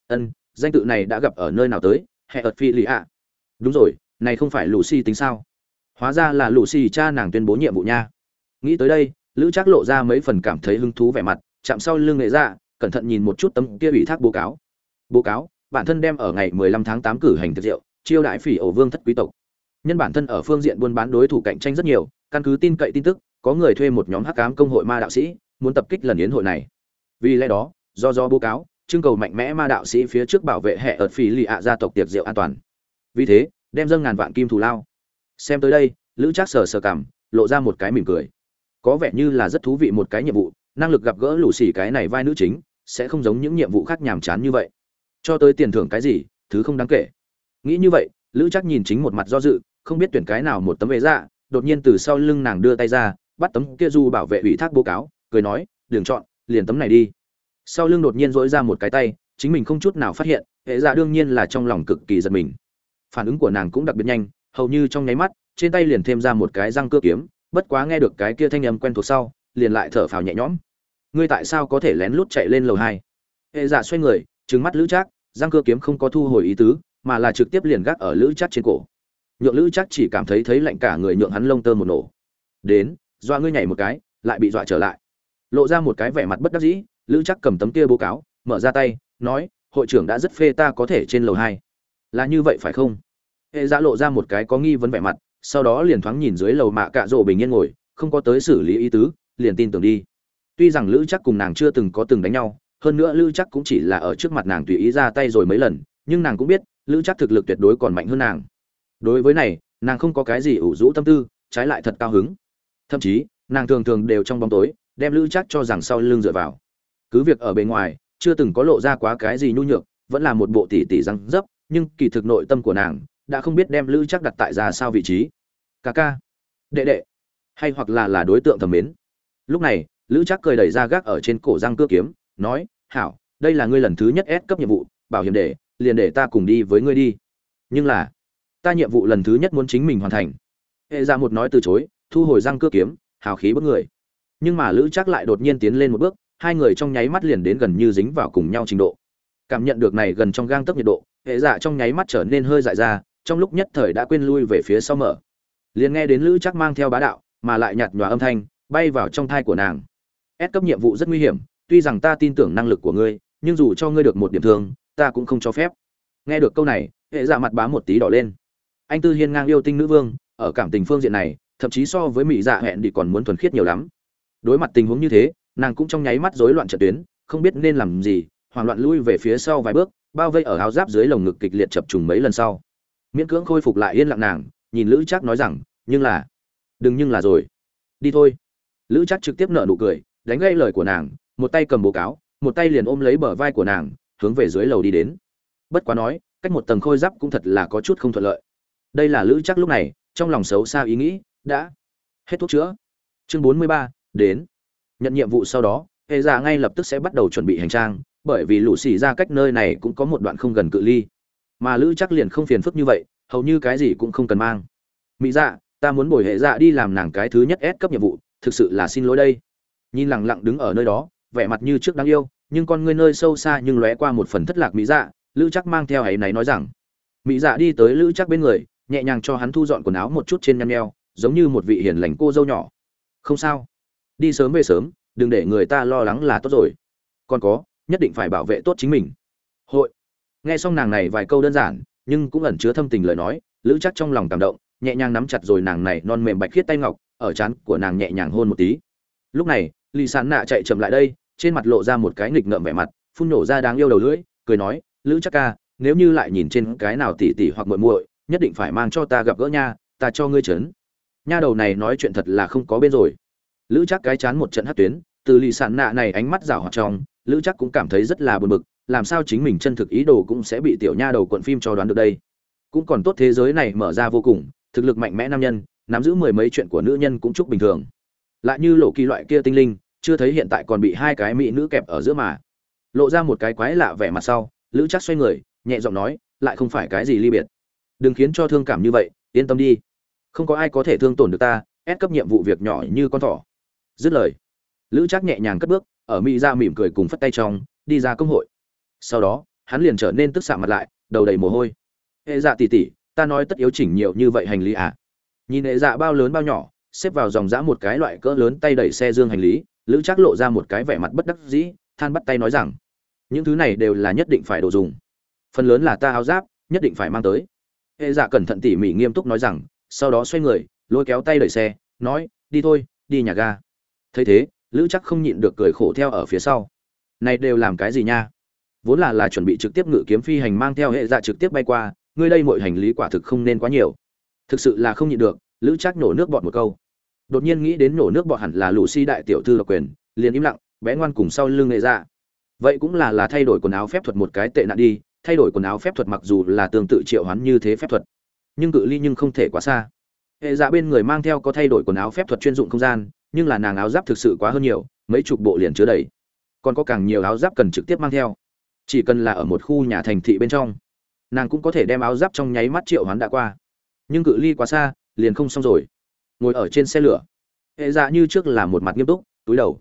A: Ân, danh tự này đã gặp ở nơi nào tới, hệ ở phi lì ạ. Đúng rồi, này không phải Lucy tính sao? Hóa ra là Lucy cha nàng tuyên bố nhiệm vụ nha. Nghĩ tới đây, lữ trác lộ ra mấy phần cảm thấy hứng thú vẻ mặt, chạm sau lưng nghệ ra cẩn thận nhìn một chút tấm kia ủy thác báo cáo. Báo cáo, bản thân đem ở ngày 15 tháng 8 cử hành tiệc rượu, chiêu đại phỉ ổ vương thất quý tộc. Nhân bản thân ở phương diện buôn bán đối thủ cạnh tranh rất nhiều, căn cứ tin cậy tin tức có người thuê một nhóm hắc ám công hội ma đạo sĩ, muốn tập kích lần yến hội này. Vì lẽ đó, do do báo cáo, trưng cầu mạnh mẽ ma đạo sĩ phía trước bảo vệ hệ ợt phi lì ạ gia tộc tiệc rượu an toàn. Vì thế, đem dâng ngàn vạn kim thù lao. Xem tới đây, lữ trác sờ sờ cảm lộ ra một cái mỉm cười. Có vẻ như là rất thú vị một cái nhiệm vụ, năng lực gặp gỡ lũ xỉ cái này vai nữ chính, sẽ không giống những nhiệm vụ khác nhàm chán như vậy. Cho tới tiền thưởng cái gì, thứ không đáng kể. Nghĩ như vậy, lữ chắc nhìn chính một mặt do dự, không biết tuyển cái nào một tấm vé ra, đột nhiên từ sau lưng nàng đưa tay ra bắt tấm kia du bảo vệ ủy thác bố cáo, cười nói, đường chọn, liền tấm này đi. Sau lưng đột nhiên dỗi ra một cái tay, chính mình không chút nào phát hiện, hệ dạ đương nhiên là trong lòng cực kỳ giật mình. Phản ứng của nàng cũng đặc biệt nhanh, hầu như trong nháy mắt, trên tay liền thêm ra một cái răng cưa kiếm, bất quá nghe được cái kia thanh âm quen thuộc sau, liền lại thở phào nhẹ nhõm. Ngươi tại sao có thể lén lút chạy lên lầu hai? Hệ dạ xoay người, trừng mắt lữ trác, răng cưa kiếm không có thu hồi ý tứ, mà là trực tiếp liền gác ở lữ trác trên cổ. Nhượng lữ trác chỉ cảm thấy thấy lạnh cả người nhượng hắn lông tơ một nổ. Đến dọa ngươi nhảy một cái, lại bị dọa trở lại. Lộ ra một cái vẻ mặt bất đắc dĩ, lữ chắc cầm tấm kia bố cáo, mở ra tay, nói, hội trưởng đã rất phê ta có thể trên lầu hai. Là như vậy phải không? Hệ dạ lộ ra một cái có nghi vấn vẻ mặt, sau đó liền thoáng nhìn dưới lầu mạ cạ rộ bình yên ngồi, không có tới xử lý ý tứ, liền tin tưởng đi. Tuy rằng lữ chắc cùng nàng chưa từng có từng đánh nhau, hơn nữa lữ chắc cũng chỉ là ở trước mặt nàng tùy ý ra tay rồi mấy lần, nhưng nàng cũng biết, lữ chắc thực lực tuyệt đối còn mạnh hơn nàng. Đối với này, nàng không có cái gì ủ rũ tâm tư, trái lại thật cao hứng thậm chí, nàng thường thường đều trong bóng tối, đem lữ chắc cho rằng sau lưng dựa vào. Cứ việc ở bề ngoài, chưa từng có lộ ra quá cái gì nhu nhược, vẫn là một bộ tỷ tỷ răng dấp, nhưng kỳ thực nội tâm của nàng đã không biết đem lữ chắc đặt tại ra sao vị trí. Ca ca, đệ đệ, hay hoặc là là đối tượng thầm mến. Lúc này, lữ chắc cười đẩy ra gác ở trên cổ răng cưa kiếm, nói, hảo, đây là ngươi lần thứ nhất ép cấp nhiệm vụ, bảo hiểm để, liền để ta cùng đi với ngươi đi. Nhưng là, ta nhiệm vụ lần thứ nhất muốn chính mình hoàn thành. Hệ ra một nói từ chối thu hồi răng cưa kiếm, hào khí bước người. Nhưng mà lữ chắc lại đột nhiên tiến lên một bước, hai người trong nháy mắt liền đến gần như dính vào cùng nhau trình độ. Cảm nhận được này gần trong gang tấc nhiệt độ, hệ dạ trong nháy mắt trở nên hơi dại ra, trong lúc nhất thời đã quên lui về phía sau mở. Liền nghe đến lữ chắc mang theo bá đạo, mà lại nhạt nhòa âm thanh, bay vào trong thai của nàng. Ép cấp nhiệm vụ rất nguy hiểm, tuy rằng ta tin tưởng năng lực của ngươi, nhưng dù cho ngươi được một điểm thương, ta cũng không cho phép. Nghe được câu này, hệ dạ mặt bá một tí đỏ lên. Anh tư hiên ngang yêu tinh nữ vương, ở cảm tình phương diện này thậm chí so với mỹ dạ hẹn đi còn muốn thuần khiết nhiều lắm. Đối mặt tình huống như thế, nàng cũng trong nháy mắt rối loạn trận tuyến, không biết nên làm gì, hoảng loạn lui về phía sau vài bước, bao vây ở áo giáp dưới lồng ngực kịch liệt chập trùng mấy lần sau. Miễn cưỡng khôi phục lại yên lặng nàng, nhìn lữ chắc nói rằng, nhưng là, đừng nhưng là rồi. Đi thôi. Lữ chắc trực tiếp nợ nụ cười, đánh gây lời của nàng, một tay cầm bố cáo, một tay liền ôm lấy bờ vai của nàng, hướng về dưới lầu đi đến. Bất quá nói, cách một tầng khôi giáp cũng thật là có chút không thuận lợi. Đây là lữ chắc lúc này, trong lòng xấu xa ý nghĩ đã. Hết thuốc chữa. Chương bốn mươi ba, đến. Nhận nhiệm vụ sau đó, hệ giả ngay lập tức sẽ bắt đầu chuẩn bị hành trang, bởi vì lũ xì ra cách nơi này cũng có một đoạn không gần cự ly. Mà lữ chắc liền không phiền phức như vậy, hầu như cái gì cũng không cần mang. Mỹ dạ ta muốn bồi hệ dạ đi làm nàng cái thứ nhất ép cấp nhiệm vụ, thực sự là xin lỗi đây. Nhìn lẳng lặng đứng ở nơi đó, vẻ mặt như trước đáng yêu, nhưng con ngươi nơi sâu xa nhưng lóe qua một phần thất lạc mỹ dạ lữ chắc mang theo ấy náy nói rằng mỹ dạ đi tới lữ chắc bên người, nhẹ nhàng cho hắn thu dọn quần áo một chút trên nhăn nheo giống như một vị hiền lành cô dâu nhỏ. Không sao. Đi sớm về sớm, đừng để người ta lo lắng là tốt rồi. Còn có, nhất định phải bảo vệ tốt chính mình. Hội. Nghe xong nàng này vài câu đơn giản, nhưng cũng ẩn chứa thâm tình lời nói, lữ chắc trong lòng cảm động, nhẹ nhàng nắm chặt rồi nàng này non mềm bạch khiết tay ngọc, ở trán của nàng nhẹ nhàng hôn một tí. Lúc này, lì sán nạ chạy chậm lại đây, trên mặt lộ ra một cái nghịch ngợm vẻ mặt, phun nổ ra đáng yêu đầu lưỡi, cười nói, lữ chắc ca, nếu như lại nhìn trên cái nào tỉ tỉ hoặc muội muội, nhất định phải mang cho ta gặp gỡ nha, ta cho ngươi chấn nha đầu này nói chuyện thật là không có bên rồi. Lữ chắc cái chán một trận hát tuyến, từ lì sạn nạ này ánh mắt rảo hoạt trong, lữ chắc cũng cảm thấy rất là buồn bực, làm sao chính mình chân thực ý đồ cũng sẽ bị tiểu nha đầu cuộn phim cho đoán được đây. Cũng còn tốt thế giới này mở ra vô cùng, thực lực mạnh mẽ nam nhân, nắm giữ mười mấy chuyện của nữ nhân cũng chúc bình thường. Lại như lộ kỳ loại kia tinh linh, chưa thấy hiện tại còn bị hai cái mỹ nữ kẹp ở giữa mà. Lộ ra một cái quái lạ vẻ mặt sau, lữ chắc xoay người, nhẹ giọng nói, lại không phải cái gì ly biệt. Đừng khiến cho thương cảm như vậy, yên tâm đi không có ai có thể thương tổn được ta, ép cấp nhiệm vụ việc nhỏ như con thỏ. Dứt lời, lữ trác nhẹ nhàng cất bước, ở mỹ ra mỉm cười cùng phất tay trong, đi ra công hội. Sau đó, hắn liền trở nên tức xạ mặt lại, đầu đầy mồ hôi. Hệ dạ tỉ tỉ ta nói tất yếu chỉnh nhiều như vậy hành lý à? Nhìn hệ dạ bao lớn bao nhỏ, xếp vào dòng dã một cái loại cỡ lớn tay đẩy xe dương hành lý, lữ trác lộ ra một cái vẻ mặt bất đắc dĩ, than bắt tay nói rằng, những thứ này đều là nhất định phải đồ dùng. Phần lớn là ta áo giáp, nhất định phải mang tới. Hệ dạ cẩn thận tỉ mỉ nghiêm túc nói rằng sau đó xoay người, lôi kéo tay đẩy xe, nói, đi thôi, đi nhà ga. Thấy thế, lữ chắc không nhịn được cười khổ theo ở phía sau. Này đều làm cái gì nha? Vốn là là chuẩn bị trực tiếp ngự kiếm phi hành mang theo hệ dạ trực tiếp bay qua, ngươi đây mọi hành lý quả thực không nên quá nhiều. Thực sự là không nhịn được, lữ chắc nổ nước bọt một câu. Đột nhiên nghĩ đến nổ nước bọt hẳn là lũ si đại tiểu thư độc quyền, liền im lặng, bé ngoan cùng sau lưng nghệ dạ. Vậy cũng là là thay đổi quần áo phép thuật một cái tệ nạn đi, thay đổi quần áo phép thuật mặc dù là tương tự triệu hoán như thế phép thuật nhưng cự ly nhưng không thể quá xa. Hệ dạ bên người mang theo có thay đổi quần áo phép thuật chuyên dụng không gian, nhưng là nàng áo giáp thực sự quá hơn nhiều, mấy chục bộ liền chứa đầy. Còn có càng nhiều áo giáp cần trực tiếp mang theo. Chỉ cần là ở một khu nhà thành thị bên trong, nàng cũng có thể đem áo giáp trong nháy mắt triệu hoán đã qua. Nhưng cự ly quá xa, liền không xong rồi. Ngồi ở trên xe lửa, hệ dạ như trước là một mặt nghiêm túc, túi đầu.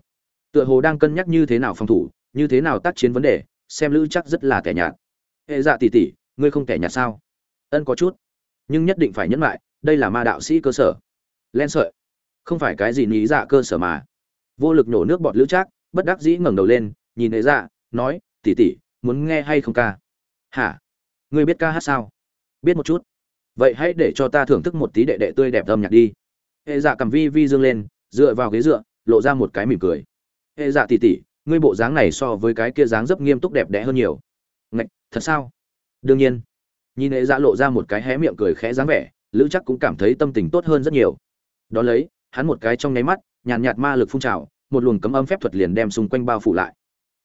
A: Tựa hồ đang cân nhắc như thế nào phòng thủ, như thế nào tác chiến vấn đề, xem lữ chắc rất là tẻ nhạt. Hệ dạ tỉ tỉ, ngươi không tẻ nhạt sao? Ân có chút nhưng nhất định phải nhấn lại đây là ma đạo sĩ cơ sở. Len sợi. Không phải cái gì lý dạ cơ sở mà. Vô lực nổ nước bọt lữ trác, bất đắc dĩ ngẩng đầu lên, nhìn nệ dạ nói tỉ tỉ muốn nghe hay không ca? Hả? Ngươi biết ca hát sao? Biết một chút. Vậy hãy để cho ta thưởng thức một tí đệ đệ tươi đẹp âm nhạc đi. Hệ dạ cầm vi vi dương lên, dựa vào ghế dựa, lộ ra một cái mỉm cười. Hệ dạ tỉ tỉ ngươi bộ dáng này so với cái kia dáng rất nghiêm túc đẹp đẽ hơn nhiều. Ngạch, thật sao? Đương nhiên nhìn hệ dạ lộ ra một cái hé miệng cười khẽ dáng vẻ, lữ chắc cũng cảm thấy tâm tình tốt hơn rất nhiều. Đ ó lấy, hắn một cái trong nháy mắt, nhàn nhạt ma lực phun trào, một luồng cấm âm phép thuật liền đem xung quanh bao phủ lại.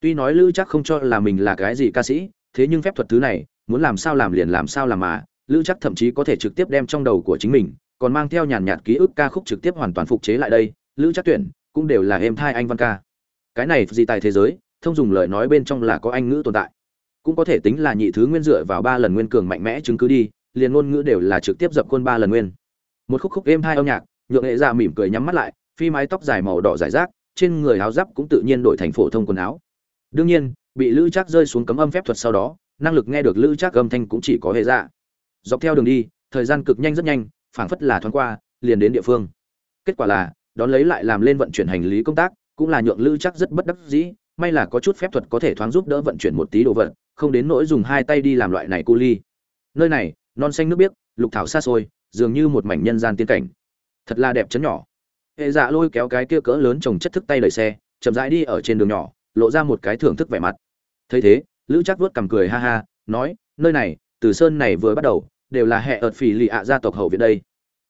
A: Tuy nói lữ chắc không cho là mình là cái gì ca sĩ, thế nhưng phép thuật thứ này, muốn làm sao làm liền làm sao làm mà, lữ chắc thậm chí có thể trực tiếp đem trong đầu của chính mình, còn mang theo nhàn nhạt ký ức ca khúc trực tiếp hoàn toàn phục chế lại đây, lữ chắc tuyển, cũng đều là êm thai anh văn ca. Cái này gì tại thế giới, thông dùng lời nói bên trong là có anh ngữ tồn tại cũng có thể tính là nhị thứ nguyên dựa vào ba lần nguyên cường mạnh mẽ chứng cứ đi, liền ngôn ngữ đều là trực tiếp dập khuôn ba lần nguyên. Một khúc khúc êm hai âm nhạc, nhượng nghệ ra mỉm cười nhắm mắt lại, phi mái tóc dài màu đỏ giải rác, trên người áo giáp cũng tự nhiên đổi thành phổ thông quần áo. Đương nhiên, bị lữ chắc rơi xuống cấm âm phép thuật sau đó, năng lực nghe được lữ chắc âm thanh cũng chỉ có hệ dạ. Dọc theo đường đi, thời gian cực nhanh rất nhanh, phảng phất là thoáng qua, liền đến địa phương. Kết quả là, đón lấy lại làm lên vận chuyển hành lý công tác, cũng là nhượng lữ chắc rất bất đắc dĩ may là có chút phép thuật có thể thoáng giúp đỡ vận chuyển một tí đồ vật, không đến nỗi dùng hai tay đi làm loại này cu ly. Nơi này, non xanh nước biếc, lục thảo xa xôi, dường như một mảnh nhân gian tiên cảnh. Thật là đẹp chấn nhỏ. Hệ dạ lôi kéo cái kia cỡ lớn trồng chất thức tay lời xe, chậm rãi đi ở trên đường nhỏ, lộ ra một cái thưởng thức vẻ mặt. Thấy thế, lữ chắc vuốt cằm cười ha ha, nói, nơi này, từ sơn này vừa bắt đầu, đều là hệ ợt phì lì ạ gia tộc hậu viện đây.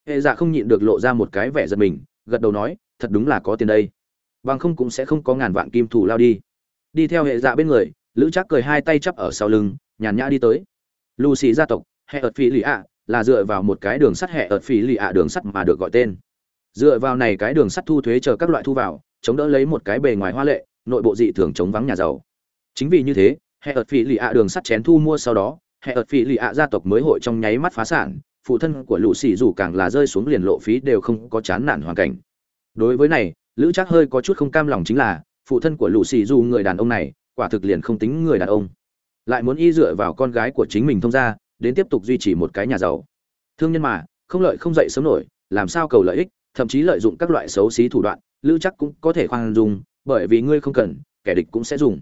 A: Hệ dạ không nhịn được lộ ra một cái vẻ giật mình, gật đầu nói, thật đúng là có tiền đây bằng không cũng sẽ không có ngàn vạn kim thủ lao đi. Đi theo hệ dạ bên người, lữ trác cười hai tay chắp ở sau lưng, nhàn nhã đi tới. Lucy gia tộc, hệ ợt phỉ lì ạ, là dựa vào một cái đường sắt hệ ợt phỉ lì ạ đường sắt mà được gọi tên. Dựa vào này cái đường sắt thu thuế chờ các loại thu vào, chống đỡ lấy một cái bề ngoài hoa lệ, nội bộ dị thường chống vắng nhà giàu. Chính vì như thế, hệ ợt phỉ lì ạ đường sắt chén thu mua sau đó, hệ ợt phỉ lì ạ gia tộc mới hội trong nháy mắt phá sản, phụ thân của lũ xì dù càng là rơi xuống liền lộ phí đều không có chán nản hoàn cảnh. Đối với này lữ Trác hơi có chút không cam lòng chính là, phụ thân của lũ xì dù người đàn ông này, quả thực liền không tính người đàn ông. Lại muốn y dựa vào con gái của chính mình thông ra đến tiếp tục duy trì một cái nhà giàu. Thương nhân mà, không lợi không dậy sớm nổi, làm sao cầu lợi ích, thậm chí lợi dụng các loại xấu xí thủ đoạn, lữ chắc cũng có thể khoan dung, bởi vì ngươi không cần, kẻ địch cũng sẽ dùng.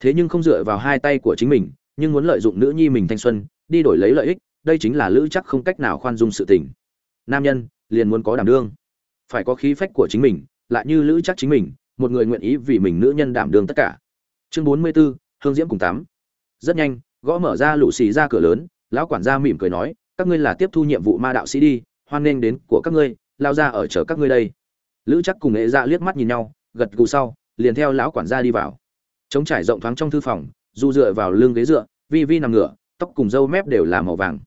A: Thế nhưng không dựa vào hai tay của chính mình, nhưng muốn lợi dụng nữ nhi mình thanh xuân, đi đổi lấy lợi ích, đây chính là lữ chắc không cách nào khoan dung sự tình. Nam nhân, liền muốn có đảm đương. Phải có khí phách của chính mình lại như lữ chắc chính mình một người nguyện ý vì mình nữ nhân đảm đương tất cả. Chương bốn mươi 44, hương diễm cùng tắm. rất nhanh gõ mở ra lũ xì ra cửa lớn lão quản gia mỉm cười nói các ngươi là tiếp thu nhiệm vụ ma đạo sĩ đi hoan nghênh đến của các ngươi lao ra ở chở các ngươi đây. Lữ chắc cùng nghệ dạ liếc mắt nhìn nhau gật gù sau liền theo lão quản gia đi vào. Trống trải rộng thoáng trong thư phòng dù dựa vào lưng ghế dựa vi vi nằm ngửa tóc cùng râu mép đều là màu vàng.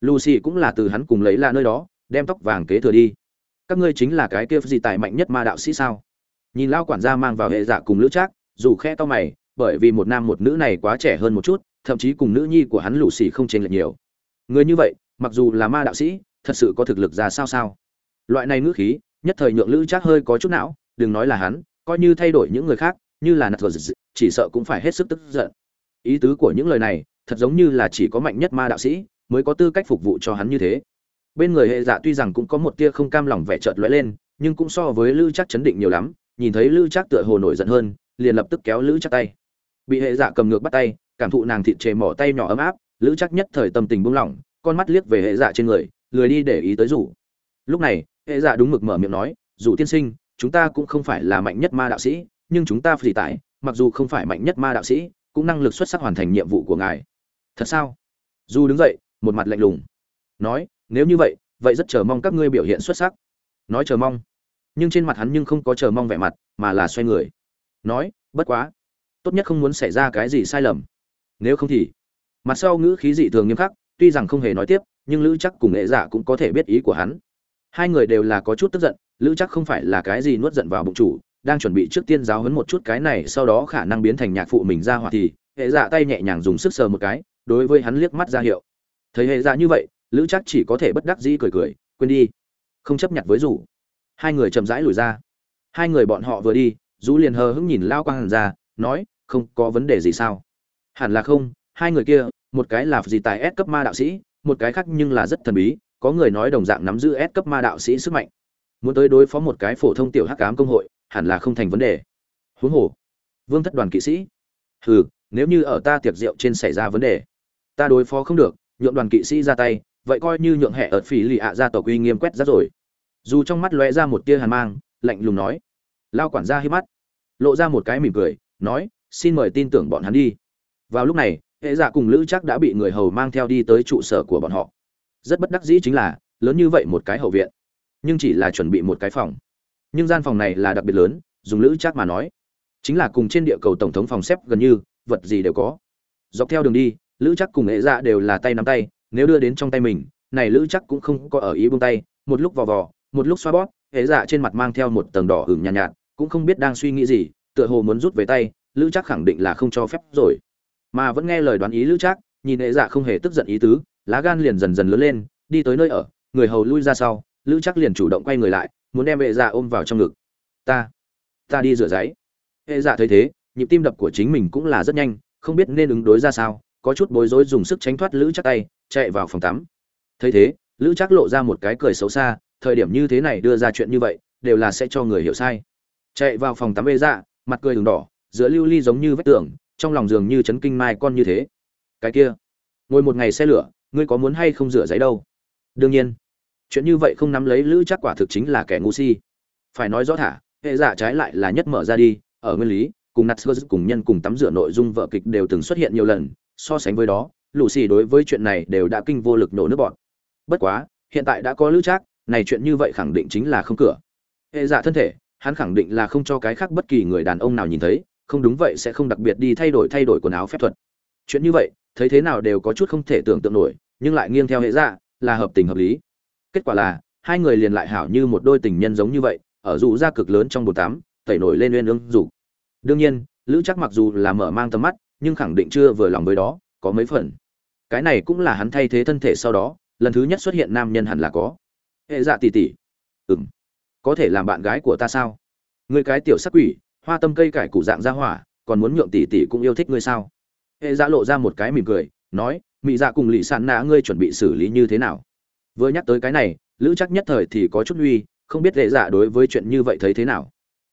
A: Lucy cũng là từ hắn cùng lấy là nơi đó đem tóc vàng kế thừa đi các ngươi chính là cái kia gì tài mạnh nhất ma đạo sĩ sao? Nhìn lao quản gia mang vào hệ dạ cùng lữ trác, dù khe to mày, bởi vì một nam một nữ này quá trẻ hơn một chút, thậm chí cùng nữ nhi của hắn lù xì không chênh lệch nhiều. Người như vậy, mặc dù là ma đạo sĩ, thật sự có thực lực ra sao sao? Loại này ngữ khí, nhất thời nhượng lữ trác hơi có chút não, đừng nói là hắn, coi như thay đổi những người khác, như là nạt chỉ sợ cũng phải hết sức tức giận. Ý tứ của những lời này, thật giống như là chỉ có mạnh nhất ma đạo sĩ, mới có tư cách phục vụ cho hắn như thế bên người hệ dạ tuy rằng cũng có một tia không cam lòng vẻ chợt lóe lên, nhưng cũng so với lữ chắc chấn định nhiều lắm, nhìn thấy lữ chắc tựa hồ nổi giận hơn, liền lập tức kéo lữ chắc tay. Bị hệ dạ cầm ngược bắt tay, cảm thụ nàng thịt chề mỏ tay nhỏ ấm áp, lữ chắc nhất thời tâm tình buông lỏng, con mắt liếc về hệ dạ trên người, lười đi để ý tới rủ. Lúc này, hệ dạ đúng mực mở miệng nói dù tiên sinh, chúng ta cũng không phải là mạnh nhất ma đạo sĩ, nhưng chúng ta phì tải, mặc dù không phải mạnh nhất ma đạo sĩ, cũng năng lực xuất sắc hoàn thành nhiệm vụ của ngài. Thật sao? Du đứng dậy, một mặt lạnh lùng, nói nếu như vậy vậy rất chờ mong các ngươi biểu hiện xuất sắc. Nói chờ mong. Nhưng trên mặt hắn nhưng không có chờ mong vẻ mặt, mà là xoay người. Nói, bất quá, tốt nhất không muốn xảy ra cái gì sai lầm. Nếu không thì mặt sau ngữ khí dị thường nghiêm khắc, tuy rằng không hề nói tiếp, nhưng lữ chắc cùng nghệ giả cũng có thể biết ý của hắn. Hai người đều là có chút tức giận, lữ chắc không phải là cái gì nuốt giận vào bụng chủ, đang chuẩn bị trước tiên giáo hấn một chút cái này, sau đó khả năng biến thành nhạc phụ mình ra hỏa thì, hệ dạ tay nhẹ nhàng dùng sức sờ một cái, đối với hắn liếc mắt ra hiệu. Thấy hệ dạ như vậy lữ chắc chỉ có thể bất đắc dĩ cười cười, quên đi. Không chấp nhận với rủ hai người chậm rãi lùi ra. Hai người bọn họ vừa đi rũ liền hờ hững nhìn lao quang hàn ra, nói, không có vấn đề gì sao? Hẳn là không, hai người kia, một cái là gì tài S cấp ma đạo sĩ, một cái khác nhưng là rất thần bí, có người nói đồng dạng nắm giữ S cấp ma đạo sĩ sức mạnh. Muốn tới đối phó một cái phổ thông tiểu hắc cám công hội, hẳn là không thành vấn đề. Huống hồ, vương thất đoàn kỵ sĩ. Hừ, nếu như ở ta tiệc rượu trên xảy ra vấn đề, ta đối phó không được, nhượng đoàn kỵ sĩ ra tay vậy coi như nhượng hệ ở phỉ lì ạ ra tộc uy nghiêm quét ra rồi. Dù trong mắt lóe ra một tia hàn mang, lạnh lùng nói. Lao quản gia hít mắt. Lộ ra một cái mỉm cười, nói, xin mời tin tưởng bọn hắn đi. Vào lúc này, hệ giả cùng lữ chắc đã bị người hầu mang theo đi tới trụ sở của bọn họ. Rất bất đắc dĩ chính là, lớn như vậy một cái hậu viện, nhưng chỉ là chuẩn bị một cái phòng. Nhưng gian phòng này là đặc biệt lớn, dùng lữ chắc mà nói. Chính là cùng trên địa cầu tổng thống phòng xếp gần như, vật gì đều có. Dọc theo đường đi, lữ chắc cùng hệ dạ đều là tay nắm tay nếu đưa đến trong tay mình này lữ chắc cũng không có ở ý buông tay một lúc vò vò một lúc xoa bóp hệ dạ trên mặt mang theo một tầng đỏ hửng nhàn nhạt, nhạt cũng không biết đang suy nghĩ gì tựa hồ muốn rút về tay lữ chắc khẳng định là không cho phép rồi. Mà vẫn nghe lời đoán ý lữ chắc nhìn hệ dạ không hề tức giận ý tứ lá gan liền dần dần lớn lên đi tới nơi ở người hầu lui ra sau lữ chắc liền chủ động quay người lại muốn đem hệ dạ ôm vào trong ngực. Ta ta đi rửa giấy. Hệ dạ thấy thế nhịp tim đập của chính mình cũng là rất nhanh không biết nên ứng đối ra sao có chút bối rối dùng sức tránh thoát lữ chắc tay, chạy vào phòng tắm. Thấy thế, lữ chắc lộ ra một cái cười xấu xa, thời điểm như thế này đưa ra chuyện như vậy, đều là sẽ cho người hiểu sai. Chạy vào phòng tắm bê dạ mặt cười đường đỏ, giữa lưu ly giống như vách tường, trong lòng giường như chấn kinh mai con như thế. Cái kia, ngồi một ngày xe lửa, ngươi có muốn hay không rửa giấy đâu? Đương nhiên. Chuyện như vậy không nắm lấy lữ chắc quả thực chính là kẻ ngu si. Phải nói rõ thả, hệ giả trái lại là nhất mở ra đi, ở nguyên lý, cùng nat cùng nhân cùng tắm rửa nội dung vợ kịch đều từng xuất hiện nhiều lần so sánh với đó lũ xì đối với chuyện này đều đã kinh vô lực nổ nước bọn bất quá, hiện tại đã có lữ trác, này chuyện như vậy khẳng định chính là không cửa. Hệ giả thân thể, hắn khẳng định là không cho cái khác bất kỳ người đàn ông nào nhìn thấy, không đúng vậy sẽ không đặc biệt đi thay đổi thay đổi quần áo phép thuật. Chuyện như vậy, thấy thế nào đều có chút không thể tưởng tượng nổi, nhưng lại nghiêng theo hệ giả là hợp tình hợp lý. Kết quả là, hai người liền lại hảo như một đôi tình nhân giống như vậy, ở dù ra cực lớn trong bồn tắm, tẩy nổi lên uyên ương dù đương nhiên, lữ chắc mặc dù là mở mang tầm mắt nhưng khẳng định chưa vừa lòng với đó, có mấy phần. Cái này cũng là hắn thay thế thân thể sau đó, lần thứ nhất xuất hiện nam nhân hẳn là có. Hệ dạ tỉ tỉ ừng có thể làm bạn gái của ta sao? Người cái tiểu sắc quỷ, hoa tâm cây cải củ dạng ra hỏa, còn muốn nhượng tỉ tỉ cũng yêu thích ngươi sao? Hệ dạ lộ ra một cái mỉm cười, nói, mị dạ cùng lì sàn nã ngươi chuẩn bị xử lý như thế nào? Vừa nhắc tới cái này, lữ chắc nhất thời thì có chút uy, không biết hệ dạ đối với chuyện như vậy thấy thế nào.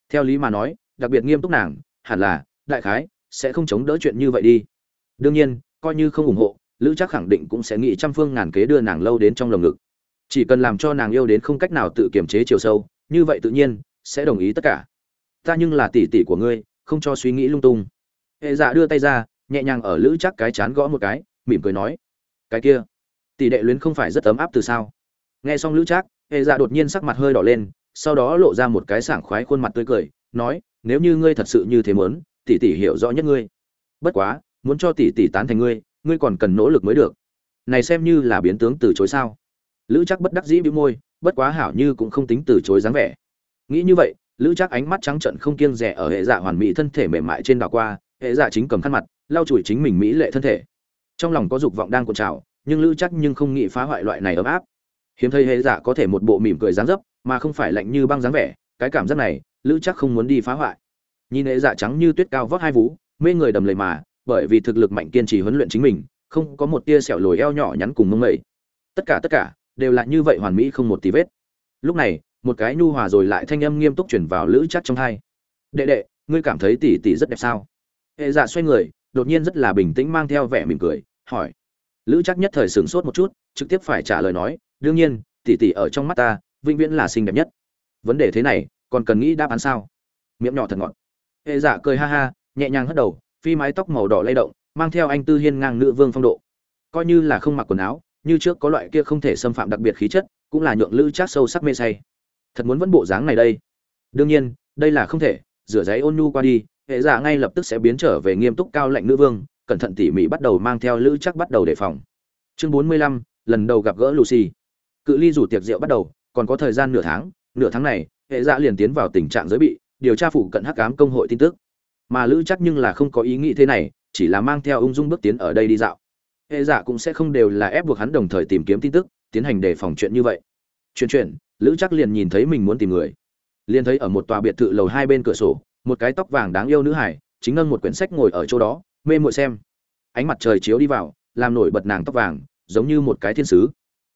A: Theo lý mà nói, đặc biệt nghiêm túc nàng, hẳn là, đại khái sẽ không chống đỡ chuyện như vậy đi. Đương nhiên, coi như không ủng hộ, lữ chắc khẳng định cũng sẽ nghĩ trăm phương ngàn kế đưa nàng lâu đến trong lồng ngực. Chỉ cần làm cho nàng yêu đến không cách nào tự kiềm chế chiều sâu, như vậy tự nhiên, sẽ đồng ý tất cả. Ta nhưng là tỷ tỷ của ngươi, không cho suy nghĩ lung tung. Hệ dạ đưa tay ra, nhẹ nhàng ở lữ chắc cái chán gõ một cái, mỉm cười nói, cái kia, tỷ đệ luyến không phải rất ấm áp từ sao? Nghe xong lữ chắc hệ dạ đột nhiên sắc mặt hơi đỏ lên, sau đó lộ ra một cái sảng khoái khuôn mặt tươi cười, nói, nếu như ngươi thật sự như thế muốn tỷ tỷ hiểu rõ nhất ngươi. Bất quá, muốn cho tỷ tỷ tán thành ngươi ngươi còn cần nỗ lực mới được. Này xem như là biến tướng từ chối sao? Lữ Trác bất đắc dĩ bĩu môi, bất quá hảo như cũng không tính từ chối dáng vẻ. Nghĩ như vậy, lữ Trác ánh mắt trắng trận không kiêng rẻ ở hệ dạ hoàn mỹ thân thể mềm mại trên đảo qua, hệ dạ chính cầm khăn mặt, lau chùi chính mình mỹ lệ thân thể. Trong lòng có dục vọng đang cuộn trào, nhưng lữ Trác nhưng không nghĩ phá hoại loại này ấm áp. Hiếm thấy hệ dạ có thể một bộ mỉm cười dáng dấp, mà không phải lạnh như băng dáng vẻ, cái cảm giác này, lữ Trác không muốn đi phá hoại nhìn hệ dạ trắng như tuyết cao vót hai vú, mê người đầm lầy mà, bởi vì thực lực mạnh kiên trì huấn luyện chính mình, không có một tia sẹo lồi eo nhỏ nhắn cùng mông mẩy tất cả tất cả, đều là như vậy hoàn mỹ không một tí vết. Lúc này, một cái nhu hòa rồi lại thanh âm nghiêm túc chuyển vào lữ chắc trong hai. Đệ đệ, ngươi cảm thấy tỷ tỷ rất đẹp sao? Hệ dạ xoay người, đột nhiên rất là bình tĩnh mang theo vẻ mỉm cười, hỏi. Lữ chắc nhất thời sửng sốt một chút, trực tiếp phải trả lời nói, đương nhiên, tỷ tỷ ở trong mắt ta, vĩnh viễn là xinh đẹp nhất. Vấn đề thế này, còn cần nghĩ đáp án sao? Miệng nhỏ thật ngọt hệ giả cười ha ha, nhẹ nhàng hất đầu, phi mái tóc màu đỏ lay động, mang theo anh tư hiên ngang nữ vương phong độ. Coi như là không mặc quần áo, như trước có loại kia không thể xâm phạm đặc biệt khí chất, cũng là nhượng lữ chát sâu sắc mê say. Thật muốn vẫn bộ dáng này đây. Đương nhiên, đây là không thể, rửa giấy ôn nhu qua đi, hệ giả ngay lập tức sẽ biến trở về nghiêm túc cao lệnh nữ vương, cẩn thận tỉ mỉ bắt đầu mang theo lữ chắc bắt đầu đề phòng. Chương bốn mươi lăm, lần đầu gặp gỡ lucy. Cự ly rủ tiệc rượu bắt đầu, còn có thời gian nửa tháng nửa tháng này, hệ giả liền tiến vào tình trạng giới bị điều tra phụ cận hắc ám công hội tin tức. Mà lữ chắc nhưng là không có ý nghĩ thế này, chỉ là mang theo ung dung bước tiến ở đây đi dạo. Hệ giả cũng sẽ không đều là ép buộc hắn đồng thời tìm kiếm tin tức, tiến hành đề phòng chuyện như vậy. Chuyện chuyện lữ chắc liền nhìn thấy mình muốn tìm người. Liền thấy ở một tòa biệt thự lầu hai bên cửa sổ, một cái tóc vàng đáng yêu nữ hải chính nâng một quyển sách ngồi ở chỗ đó, mê mội xem. Ánh mặt trời chiếu đi vào, làm nổi bật nàng tóc vàng, giống như một cái thiên sứ.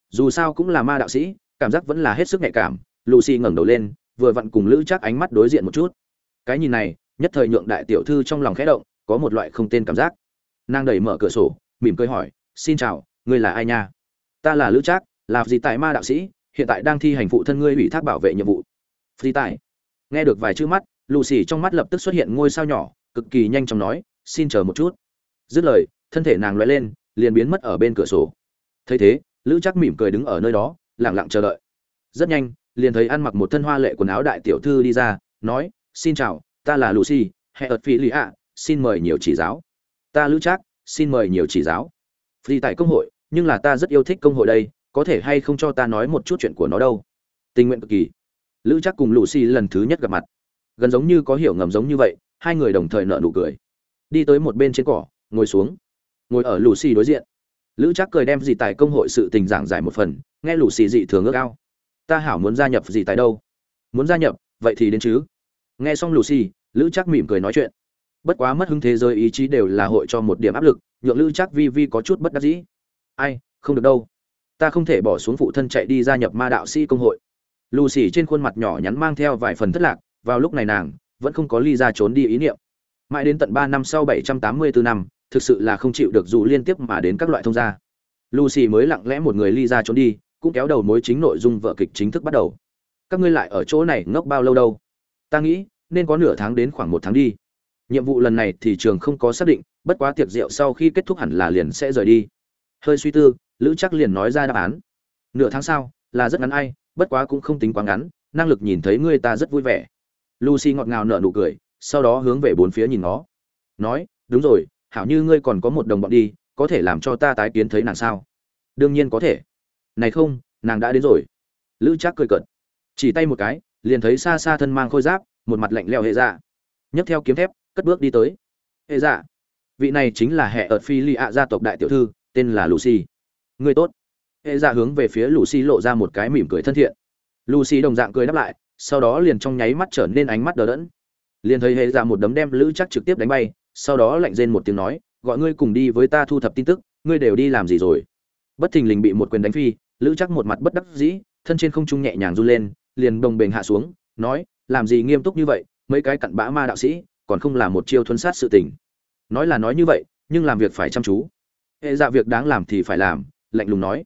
A: Dù sao cũng là ma đạo sĩ, cảm giác vẫn là hết sức nhạy cảm. Lucy ngẩng đầu lên vừa vặn cùng lữ chắc ánh mắt đối diện một chút. Cái nhìn này, nhất thời nhượng đại tiểu thư trong lòng khẽ động, có một loại không tên cảm giác. Nàng đẩy mở cửa sổ, mỉm cười hỏi, xin chào, ngươi là ai nha? Ta là lữ trác là gì tại ma đạo sĩ, hiện tại đang thi hành phụ thân ngươi ủy thác bảo vệ nhiệm vụ. Phi tại nghe được vài chữ mắt lù xì trong mắt lập tức xuất hiện ngôi sao nhỏ, cực kỳ nhanh chóng nói, xin chờ một chút. Dứt lời, thân thể nàng loay lên, liền biến mất ở bên cửa sổ. Thấy thế, lữ trác mỉm cười đứng ở nơi đó lẳng lặng chờ đợi. Rất nhanh liền thấy ăn mặc một thân hoa lệ quần áo đại tiểu thư đi ra, nói, xin chào, ta là lucy, hệ ợt phi lì ạ, xin mời nhiều chỉ giáo. Ta lữ trác, xin mời nhiều chỉ giáo. Phi tại công hội, nhưng là ta rất yêu thích công hội đây, có thể hay không cho ta nói một chút chuyện của nó đâu? Tình nguyện cực kỳ. Lữ Trác cùng lucy lần thứ nhất gặp mặt. Gần giống như có hiểu ngầm giống như vậy, hai người đồng thời nợ nụ cười. Đi tới một bên trên cỏ, ngồi xuống. Ngồi ở lucy đối diện. Lữ Trác cười đem gì tại công hội sự tình giảng giải một phần, nghe lucy dị thường ước ao ta hảo muốn gia nhập gì tại đâu? Muốn gia nhập, vậy thì đến chứ. Nghe xong lucy, lữ chắc mỉm cười nói chuyện. Bất quá mất hứng thế giới ý chí đều là hội cho một điểm áp lực, nhượng lữ chắc vi vi có chút bất đắc dĩ. Ai, không được đâu. Ta không thể bỏ xuống phụ thân chạy đi gia nhập ma đạo sĩ công hội. Lucy trên khuôn mặt nhỏ nhắn mang theo vài phần thất lạc, vào lúc này nàng vẫn không có ly ra trốn đi ý niệm. Mãi đến tận ba năm sau bảy trăm tám mươi bốn năm, thực sự là không chịu được dù liên tiếp mà đến các loại thông gia. Lucy mới lặng lẽ một người ly ra trốn đi cũng kéo đầu mối chính nội dung vở kịch chính thức bắt đầu. Các ngươi lại ở chỗ này ngốc bao lâu đâu? Ta nghĩ, nên có nửa tháng đến khoảng một tháng đi. Nhiệm vụ lần này thì trường không có xác định, bất quá tiệc rượu sau khi kết thúc hẳn là liền sẽ rời đi. Hơi suy tư, lữ chắc liền nói ra đáp án. Nửa tháng sau, là rất ngắn ai, bất quá cũng không tính quá ngắn, năng lực nhìn thấy ngươi ta rất vui vẻ. Lucy ngọt ngào nở nụ cười, sau đó hướng về bốn phía nhìn nó nói, đúng rồi, hảo như ngươi còn có một đồng bọn đi, có thể làm cho ta tái kiến thấy nàng sao? Đương nhiên có thể này không, nàng đã đến rồi. Lữ Trác cười cợt, chỉ tay một cái, liền thấy xa xa thân mang khôi giáp, một mặt lạnh leo hệ dạ. Nhấc theo kiếm thép, cất bước đi tới. Hệ dạ vị này chính là hệ ợt phi lì ạ gia tộc đại tiểu thư, tên là lucy. Người tốt. Hệ dạ hướng về phía lucy lộ ra một cái mỉm cười thân thiện. Lucy đồng dạng cười đáp lại, sau đó liền trong nháy mắt trở nên ánh mắt đờ đẫn. Liền thấy hệ dạ một đấm đem lữ chắc trực tiếp đánh bay, sau đó lạnh rên một tiếng nói, gọi ngươi cùng đi với ta thu thập tin tức, ngươi đều đi làm gì rồi? Bất thình lình bị một quyền đánh phi lữ chắc một mặt bất đắc dĩ, thân trên không trung nhẹ nhàng run lên, liền đồng bền hạ xuống, nói, làm gì nghiêm túc như vậy, mấy cái cặn bã ma đạo sĩ, còn không là một chiêu thuần sát sự tình. Nói là nói như vậy, nhưng làm việc phải chăm chú. Hệ dạ việc đáng làm thì phải làm, lạnh lùng nói.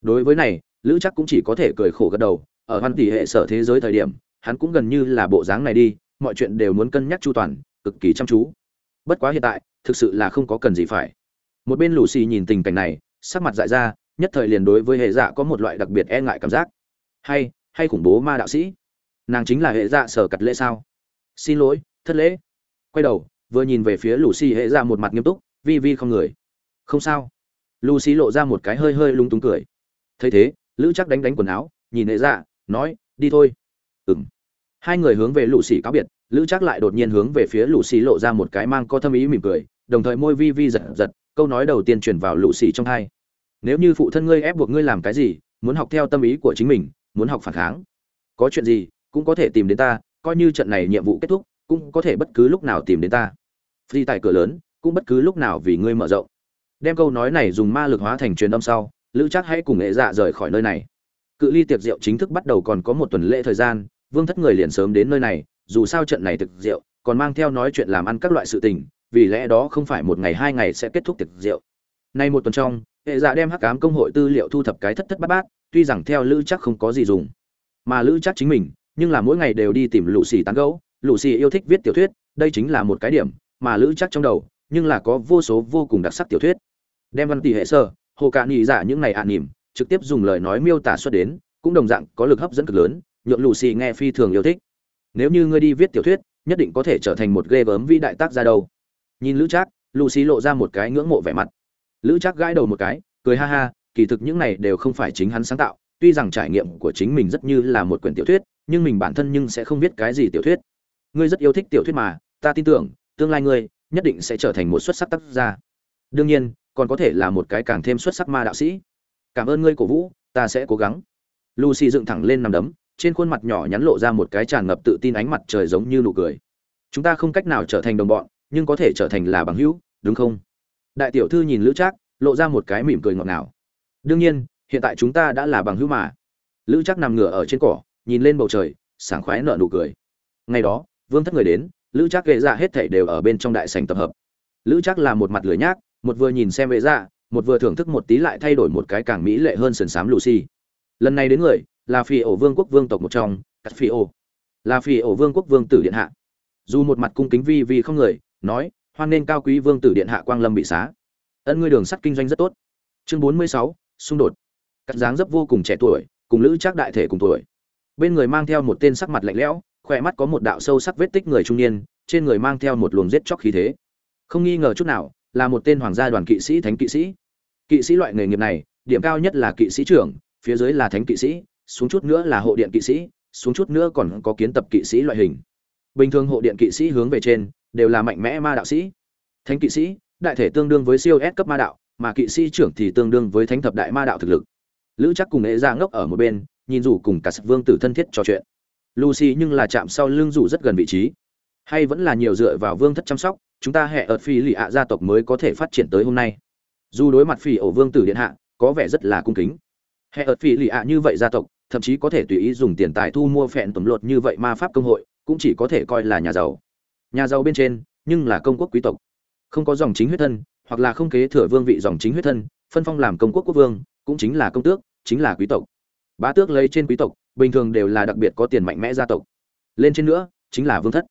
A: Đối với này, lữ chắc cũng chỉ có thể cười khổ gật đầu, ở Hoan tỷ hệ sở thế giới thời điểm, hắn cũng gần như là bộ dáng này đi, mọi chuyện đều muốn cân nhắc chu toàn, cực kỳ chăm chú. Bất quá hiện tại, thực sự là không có cần gì phải. Một bên lù xì nhìn tình cảnh này, sắc mặt dại ra nhất thời liền đối với hệ dạ có một loại đặc biệt e ngại cảm giác. Hay hay khủng bố ma đạo sĩ. Nàng chính là hệ dạ sở cặt lễ sao? Xin lỗi, thất lễ. Quay đầu, vừa nhìn về phía lù xì hệ dạ một mặt nghiêm túc, vi vi không người. Không sao. Lù xì lộ ra một cái hơi hơi lung túng cười. Thấy thế, lữ chắc đánh đánh quần áo, nhìn hệ dạ nói, đi thôi. Ừng hai người hướng về lù xì cáo biệt, lữ chắc lại đột nhiên hướng về phía lù xì lộ ra một cái mang có thâm ý mỉm cười, đồng thời môi vi vi giật giật, câu nói đầu tiên chuyển vào lù xì trong hai nếu như phụ thân ngươi ép buộc ngươi làm cái gì, muốn học theo tâm ý của chính mình, muốn học phản kháng, có chuyện gì cũng có thể tìm đến ta, coi như trận này nhiệm vụ kết thúc, cũng có thể bất cứ lúc nào tìm đến ta. Phi tại cửa lớn, cũng bất cứ lúc nào vì ngươi mở rộng. Đem câu nói này dùng ma lực hóa thành truyền âm sau, lữ chắc hãy cùng nghệ dạ rời khỏi nơi này. Cự ly tiệc rượu chính thức bắt đầu còn có một tuần lễ thời gian, vương thất người liền sớm đến nơi này, dù sao trận này thực rượu còn mang theo nói chuyện làm ăn các loại sự tình, vì lẽ đó không phải một ngày hai ngày sẽ kết thúc tiệc rượu. Nay một tuần trong hệ dạ đem hắc cám công hội tư liệu thu thập cái thất thất bát bát, tuy rằng theo lữ chắc không có gì dùng. Mà lữ chắc chính mình, nhưng là mỗi ngày đều đi tìm lũ xì tán gẫu. Lũ xì yêu thích viết tiểu thuyết, đây chính là một cái điểm mà lữ chắc trong đầu, nhưng là có vô số vô cùng đặc sắc tiểu thuyết. Đem văn tỷ hệ sơ, hồ cạn nhị giả những ngày ạ à nỉm, trực tiếp dùng lời nói miêu tả xuất đến, cũng đồng dạng có lực hấp dẫn cực lớn, nhượng lũ xì nghe phi thường yêu thích. Nếu như ngươi đi viết tiểu thuyết, nhất định có thể trở thành một ghê gớm vĩ đại tác ra đâu. Nhìn lữ trác, lũ xì lộ ra một cái ngưỡng mộ vẻ mặt lữ trác gãi đầu một cái, cười ha ha, kỳ thực những này đều không phải chính hắn sáng tạo, tuy rằng trải nghiệm của chính mình rất như là một quyển tiểu thuyết, nhưng mình bản thân nhưng sẽ không viết cái gì tiểu thuyết. Ngươi rất yêu thích tiểu thuyết mà, ta tin tưởng, tương lai ngươi nhất định sẽ trở thành một xuất sắc tác gia. Đương nhiên, còn có thể là một cái càng thêm xuất sắc ma đạo sĩ. Cảm ơn ngươi cổ vũ, ta sẽ cố gắng. Lucy dựng thẳng lên nằm đấm, trên khuôn mặt nhỏ nhắn lộ ra một cái tràn ngập tự tin ánh mặt trời giống như nụ cười. Chúng ta không cách nào trở thành đồng bọn, nhưng có thể trở thành là bằng hữu, đúng không? Đại tiểu thư nhìn lữ trác, lộ ra một cái mỉm cười ngọt ngào. Đương nhiên, hiện tại chúng ta đã là bằng hữu mà. Lữ trác nằm ngửa ở trên cỏ, nhìn lên bầu trời, sảng khoái nở nụ cười. Ngày đó, vương thất người đến, lữ trác ghệ dạ hết thảy đều ở bên trong đại sảnh tập hợp. Lữ trác là một mặt lười nhác, một vừa nhìn xem vệ dạ một vừa thưởng thức một tí lại thay đổi một cái càng mỹ lệ hơn sườn xám lucy. Lần này đến người, là phi ổ vương quốc vương tộc một trong cắt phi ổ. Là phi ổ vương quốc vương tử điện hạ. Dù một mặt cung kính vi vi không người, nói hoan nên cao quý vương tử điện hạ quang lâm bị xá. Ân ngươi đường sắt kinh doanh rất tốt. Chương bốn mươi sáu, xung đột. Cắt dáng dấp vô cùng trẻ tuổi, cùng lữ trác đại thể cùng tuổi. Bên người mang theo một tên sắc mặt lạnh lẽo, khỏe mắt có một đạo sâu sắc vết tích người trung niên, trên người mang theo một luồng giết chóc khí thế. Không nghi ngờ chút nào, là một tên hoàng gia đoàn kỵ sĩ thánh kỵ sĩ. Kỵ sĩ loại nghề nghiệp này, điểm cao nhất là kỵ sĩ trưởng, phía dưới là thánh kỵ sĩ, xuống chút nữa là hộ điện kỵ sĩ, xuống chút nữa còn có kiến tập kỵ sĩ loại hình bình thường hộ điện kỵ sĩ hướng về trên, đều là mạnh mẽ ma đạo sĩ. Thánh kỵ sĩ, đại thể tương đương với siêu S cấp ma đạo, mà kỵ sĩ trưởng thì tương đương với thánh thập đại ma đạo thực lực. Lữ chắc cùng nghệ ra ngốc ở một bên, nhìn rủ cùng cả sập vương tử thân thiết trò chuyện. Lucy nhưng là chạm sau lưng rủ rất gần vị trí. Hay vẫn là nhiều dựa vào vương thất chăm sóc, chúng ta hệ ợt phi lì ạ gia tộc mới có thể phát triển tới hôm nay. Dù đối mặt phi ổ vương tử điện hạ, có vẻ rất là cung kính. Hệ ợt phi lì ạ như vậy gia tộc, thậm chí có thể tùy ý dùng tiền tài thu mua phẹn tổng luật như vậy ma pháp công hội cũng chỉ có thể coi là nhà giàu. Nhà giàu bên trên, nhưng là công quốc quý tộc. Không có dòng chính huyết thân, hoặc là không kế thừa vương vị dòng chính huyết thân, phân phong làm công quốc quốc vương, cũng chính là công tước, chính là quý tộc. Bá tước lấy trên quý tộc, bình thường đều là đặc biệt có tiền mạnh mẽ gia tộc. Lên trên nữa, chính là vương thất.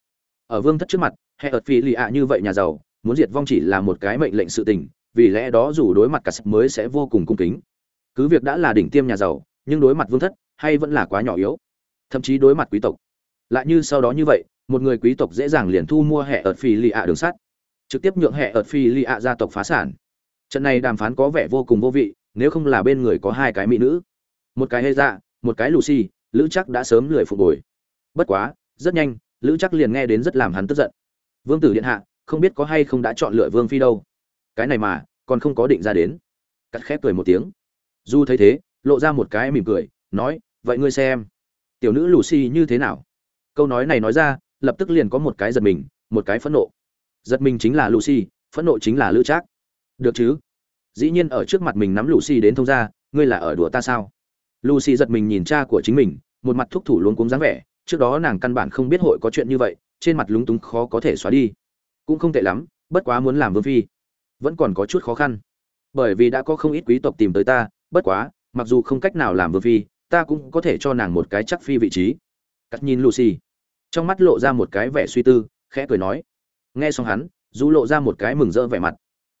A: Ở vương thất trước mặt, hệ ợt phi lì ạ như vậy nhà giàu, muốn diệt vong chỉ là một cái mệnh lệnh sự tình, vì lẽ đó dù đối mặt cả sập mới sẽ vô cùng cung kính. Cứ việc đã là đỉnh tiêm nhà giàu, nhưng đối mặt vương thất, hay vẫn là quá nhỏ yếu. Thậm chí đối mặt quý tộc lại như sau đó như vậy, một người quý tộc dễ dàng liền thu mua hệ ợt phi lì ạ đường sắt, trực tiếp nhượng hệ ợt phi lì ạ gia tộc phá sản. Trận này đàm phán có vẻ vô cùng vô vị, nếu không là bên người có hai cái mỹ nữ. Một cái hê dạ một cái lucy, lữ chắc đã sớm lười phục hồi. Bất quá, rất nhanh, lữ chắc liền nghe đến rất làm hắn tức giận. Vương tử điện hạ, không biết có hay không đã chọn lựa vương phi đâu. Cái này mà, còn không có định ra đến. Cắt khép cười một tiếng. Du thấy thế, lộ ra một cái mỉm cười, nói, vậy ngươi xem, tiểu nữ lucy như thế nào? Câu nói này nói ra, lập tức liền có một cái giật mình, một cái phẫn nộ. Giật mình chính là lucy, phẫn nộ chính là lữ trác. Được chứ? Dĩ nhiên ở trước mặt mình nắm lucy đến thông ra ngươi là ở đùa ta sao? Lucy giật mình nhìn cha của chính mình, một mặt thúc thủ luống cuống dáng vẻ, trước đó nàng căn bản không biết hội có chuyện như vậy, trên mặt lúng túng khó có thể xóa đi. Cũng không tệ lắm, bất quá muốn làm vương phi, vẫn còn có chút khó khăn. Bởi vì đã có không ít quý tộc tìm tới ta, bất quá, mặc dù không cách nào làm vương phi, ta cũng có thể cho nàng một cái chắc phi vị trí cắt nhìn lucy. Trong mắt lộ ra một cái vẻ suy tư, khẽ cười nói. Nghe xong hắn dù lộ ra một cái mừng rỡ vẻ mặt.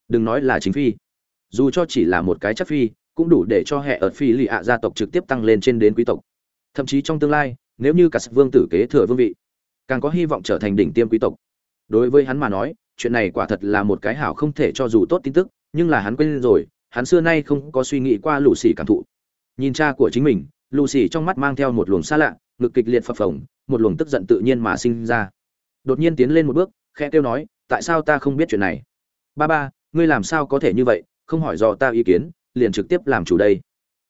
A: Đừng nói là chính phi. Dù cho chỉ là một cái chắc phi, cũng đủ để cho hệ ở phi lì ạ gia tộc trực tiếp tăng lên trên đến quý tộc. Thậm chí trong tương lai, nếu như cả vương tử kế thừa vương vị, càng có hy vọng trở thành đỉnh tiêm quý tộc. Đối với hắn mà nói, chuyện này quả thật là một cái hảo không thể cho dù tốt tin tức, nhưng là hắn quên rồi, hắn xưa nay không có suy nghĩ qua lù xì cảm thụ. Nhìn cha của chính mình lù xì trong mắt mang theo một luồng xa lạ ngực kịch liệt phập phồng, một luồng tức giận tự nhiên mà sinh ra. Đột nhiên tiến lên một bước, khẽ kêu nói, tại sao ta không biết chuyện này? Ba ba, ngươi làm sao có thể như vậy? Không hỏi dò ta ý kiến, liền trực tiếp làm chủ đây.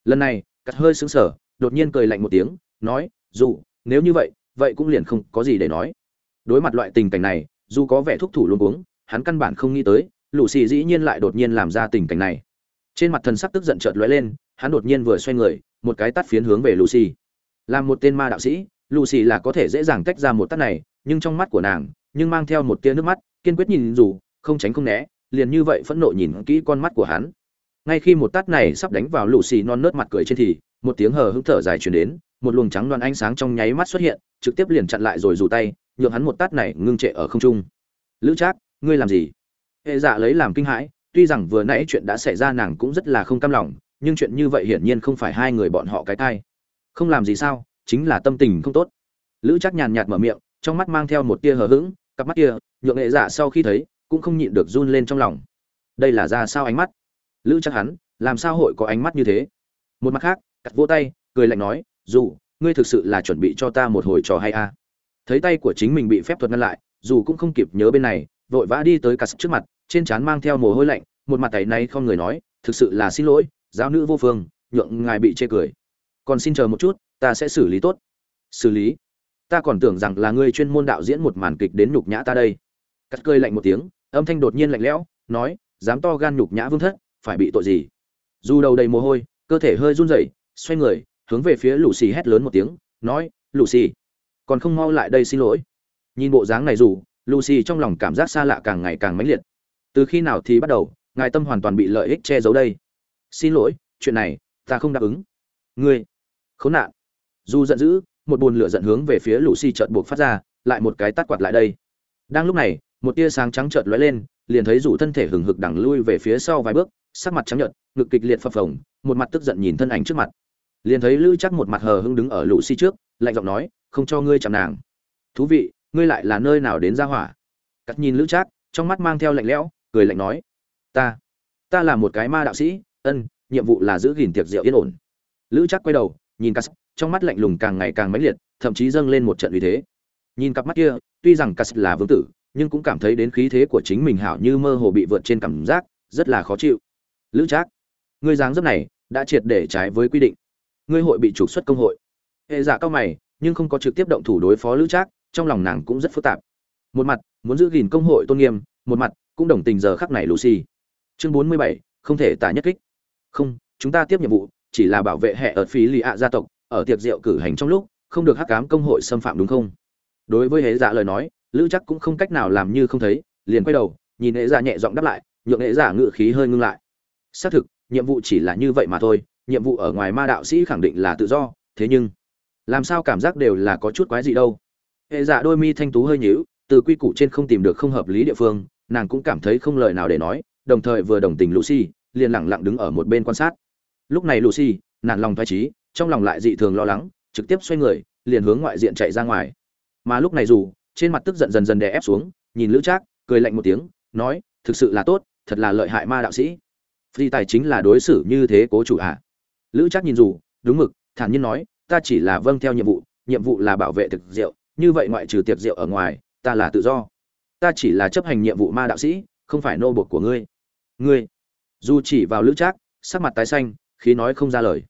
A: Lần này, cắt hơi sững sờ, đột nhiên cười lạnh một tiếng, nói, dù, nếu như vậy vậy cũng liền không có gì để nói. Đối mặt loại tình cảnh này, dù có vẻ thúc thủ luôn uống hắn căn bản không nghĩ tới, lũ xì dĩ nhiên lại đột nhiên làm ra tình cảnh này. Trên mặt thần sắc tức giận chợt lóe lên, hắn đột nhiên vừa xoay người, một cái tắt phiến hướng về lucy làm một tên ma đạo sĩ, lucy là có thể dễ dàng tách ra một tắt này, nhưng trong mắt của nàng, nhưng mang theo một tia nước mắt, kiên quyết nhìn dù, không tránh không né, liền như vậy phẫn nộ nhìn kỹ con mắt của hắn. Ngay khi một tát này sắp đánh vào lucy non nớt mặt cười trên thì, một tiếng hờ hững thở dài truyền đến, một luồng trắng đoàn ánh sáng trong nháy mắt xuất hiện, trực tiếp liền chặn lại rồi dù tay, nhượng hắn một tát này ngưng trệ ở không trung. Lữ trác, ngươi làm gì? Hệ dạ lấy làm kinh hãi, tuy rằng vừa nãy chuyện đã xảy ra nàng cũng rất là không cam lòng, nhưng chuyện như vậy hiển nhiên không phải hai người bọn họ cái thai không làm gì sao, chính là tâm tình không tốt. Lữ trác nhàn nhạt mở miệng, trong mắt mang theo một tia hờ hững, cặp mắt kia, nhượng nghệ giả sau khi thấy, cũng không nhịn được run lên trong lòng. Đây là ra sao ánh mắt? Lữ chắc hắn, làm sao hội có ánh mắt như thế? Một mặt khác, cắt vỗ tay, cười lạnh nói, dù, ngươi thực sự là chuẩn bị cho ta một hồi trò hay a à. thấy tay của chính mình bị phép thuật ngăn lại, dù cũng không kịp nhớ bên này, vội vã đi tới cắt trước mặt, trên trán mang theo mồ hôi lạnh, một mặt tay này không người nói, thực sự là xin lỗi, giáo nữ vô phương, nhượng ngài bị chê cười còn xin chờ một chút, ta sẽ xử lý tốt. Xử lý? Ta còn tưởng rằng là ngươi chuyên môn đạo diễn một màn kịch đến nhục nhã ta đây. Cắt cười lạnh một tiếng, âm thanh đột nhiên lạnh lẽo, nói, dám to gan nhục nhã vương thất, phải bị tội gì? Dù đầu đầy mồ hôi, cơ thể hơi run rẩy, xoay người, hướng về phía lù xì hét lớn một tiếng, nói lù xì còn không mau lại đây xin lỗi. Nhìn bộ dáng này dù lù xì trong lòng cảm giác xa lạ càng ngày càng mãnh liệt. Từ khi nào thì bắt đầu, ngài tâm hoàn toàn bị lợi ích che giấu đây? Xin lỗi, chuyện này ta không đáp ứng. Ngươi khốn nạn. Dù giận dữ, một bùn lửa giận hướng về phía lũ xì chợt buộc phát ra, lại một cái tắt quạt lại đây. Đang lúc này, một tia sáng trắng chợt lóe lên, liền thấy rủ thân thể hừng hực đằng lui về phía sau vài bước, sắc mặt trắng nhợt, ngực kịch liệt phập phồng, một mặt tức giận nhìn thân ảnh trước mặt. Liền thấy lữ chắc một mặt hờ hững đứng ở lũ trước, lạnh giọng nói, không cho ngươi chạm nàng. Thú vị, ngươi lại là nơi nào đến ra hỏa? Cắt nhìn lữ trác, trong mắt mang theo lạnh lẽo, cười lạnh nói, ta ta là một cái ma đạo sĩ, ân, nhiệm vụ là giữ gìn tiệc rượu yên ổn. Lữ trác quay đầu nhìn Cass, trong mắt lạnh lùng càng ngày càng mãnh liệt, thậm chí dâng lên một trận uy thế. Nhìn cặp mắt kia, tuy rằng Cass là vương tử, nhưng cũng cảm thấy đến khí thế của chính mình hảo như mơ hồ bị vượt trên cảm giác, rất là khó chịu. Lữ trác, ngươi dáng dấp này đã triệt để trái với quy định. Ngươi hội bị trục xuất công hội. Hệ giả cao mày, nhưng không có trực tiếp động thủ đối phó lữ trác, trong lòng nàng cũng rất phức tạp. Một mặt, muốn giữ gìn công hội tôn nghiêm, một mặt, cũng đồng tình giờ khắc này lucy. Chương bốn mươi bảy, không thể tả nhất kích. Không, chúng ta tiếp nhiệm vụ chỉ là bảo vệ hệ ở phí lì ạ gia tộc, ở tiệc rượu cử hành trong lúc, không được hắc cám công hội xâm phạm đúng không? Đối với hệ dạ lời nói, lữ chắc cũng không cách nào làm như không thấy, liền quay đầu, nhìn hệ dạ nhẹ giọng đáp lại, nhượng hệ dạ ngự khí hơi ngưng lại. Xác thực, nhiệm vụ chỉ là như vậy mà thôi, nhiệm vụ ở ngoài ma đạo sĩ khẳng định là tự do, thế nhưng, làm sao cảm giác đều là có chút quái gì đâu. Hệ dạ đôi mi thanh tú hơi nhíu, từ quy củ trên không tìm được không hợp lý địa phương, nàng cũng cảm thấy không lời nào để nói, đồng thời vừa đồng tình lucy, liền lẳng lặng đứng ở một bên quan sát lúc này lucy, nản lòng thoái trí trong lòng lại dị thường lo lắng, trực tiếp xoay người, liền hướng ngoại diện chạy ra ngoài. Mà lúc này dù, trên mặt tức giận dần dần đè ép xuống, nhìn lữ trác, cười lạnh một tiếng, nói, thực sự là tốt, thật là lợi hại ma đạo sĩ. Phi tài chính là đối xử như thế cố chủ ạ. À. lữ trác nhìn dù, đúng mực, thản nhiên nói, ta chỉ là vâng theo nhiệm vụ nhiệm vụ là bảo vệ thực rượu, như vậy ngoại trừ tiệc rượu ở ngoài, ta là tự do. Ta chỉ là chấp hành nhiệm vụ ma đạo sĩ, không phải nô buộc của ngươi. Ngươi, dù chỉ vào lữ trác, sắc mặt tái xanh khí nói không ra lời.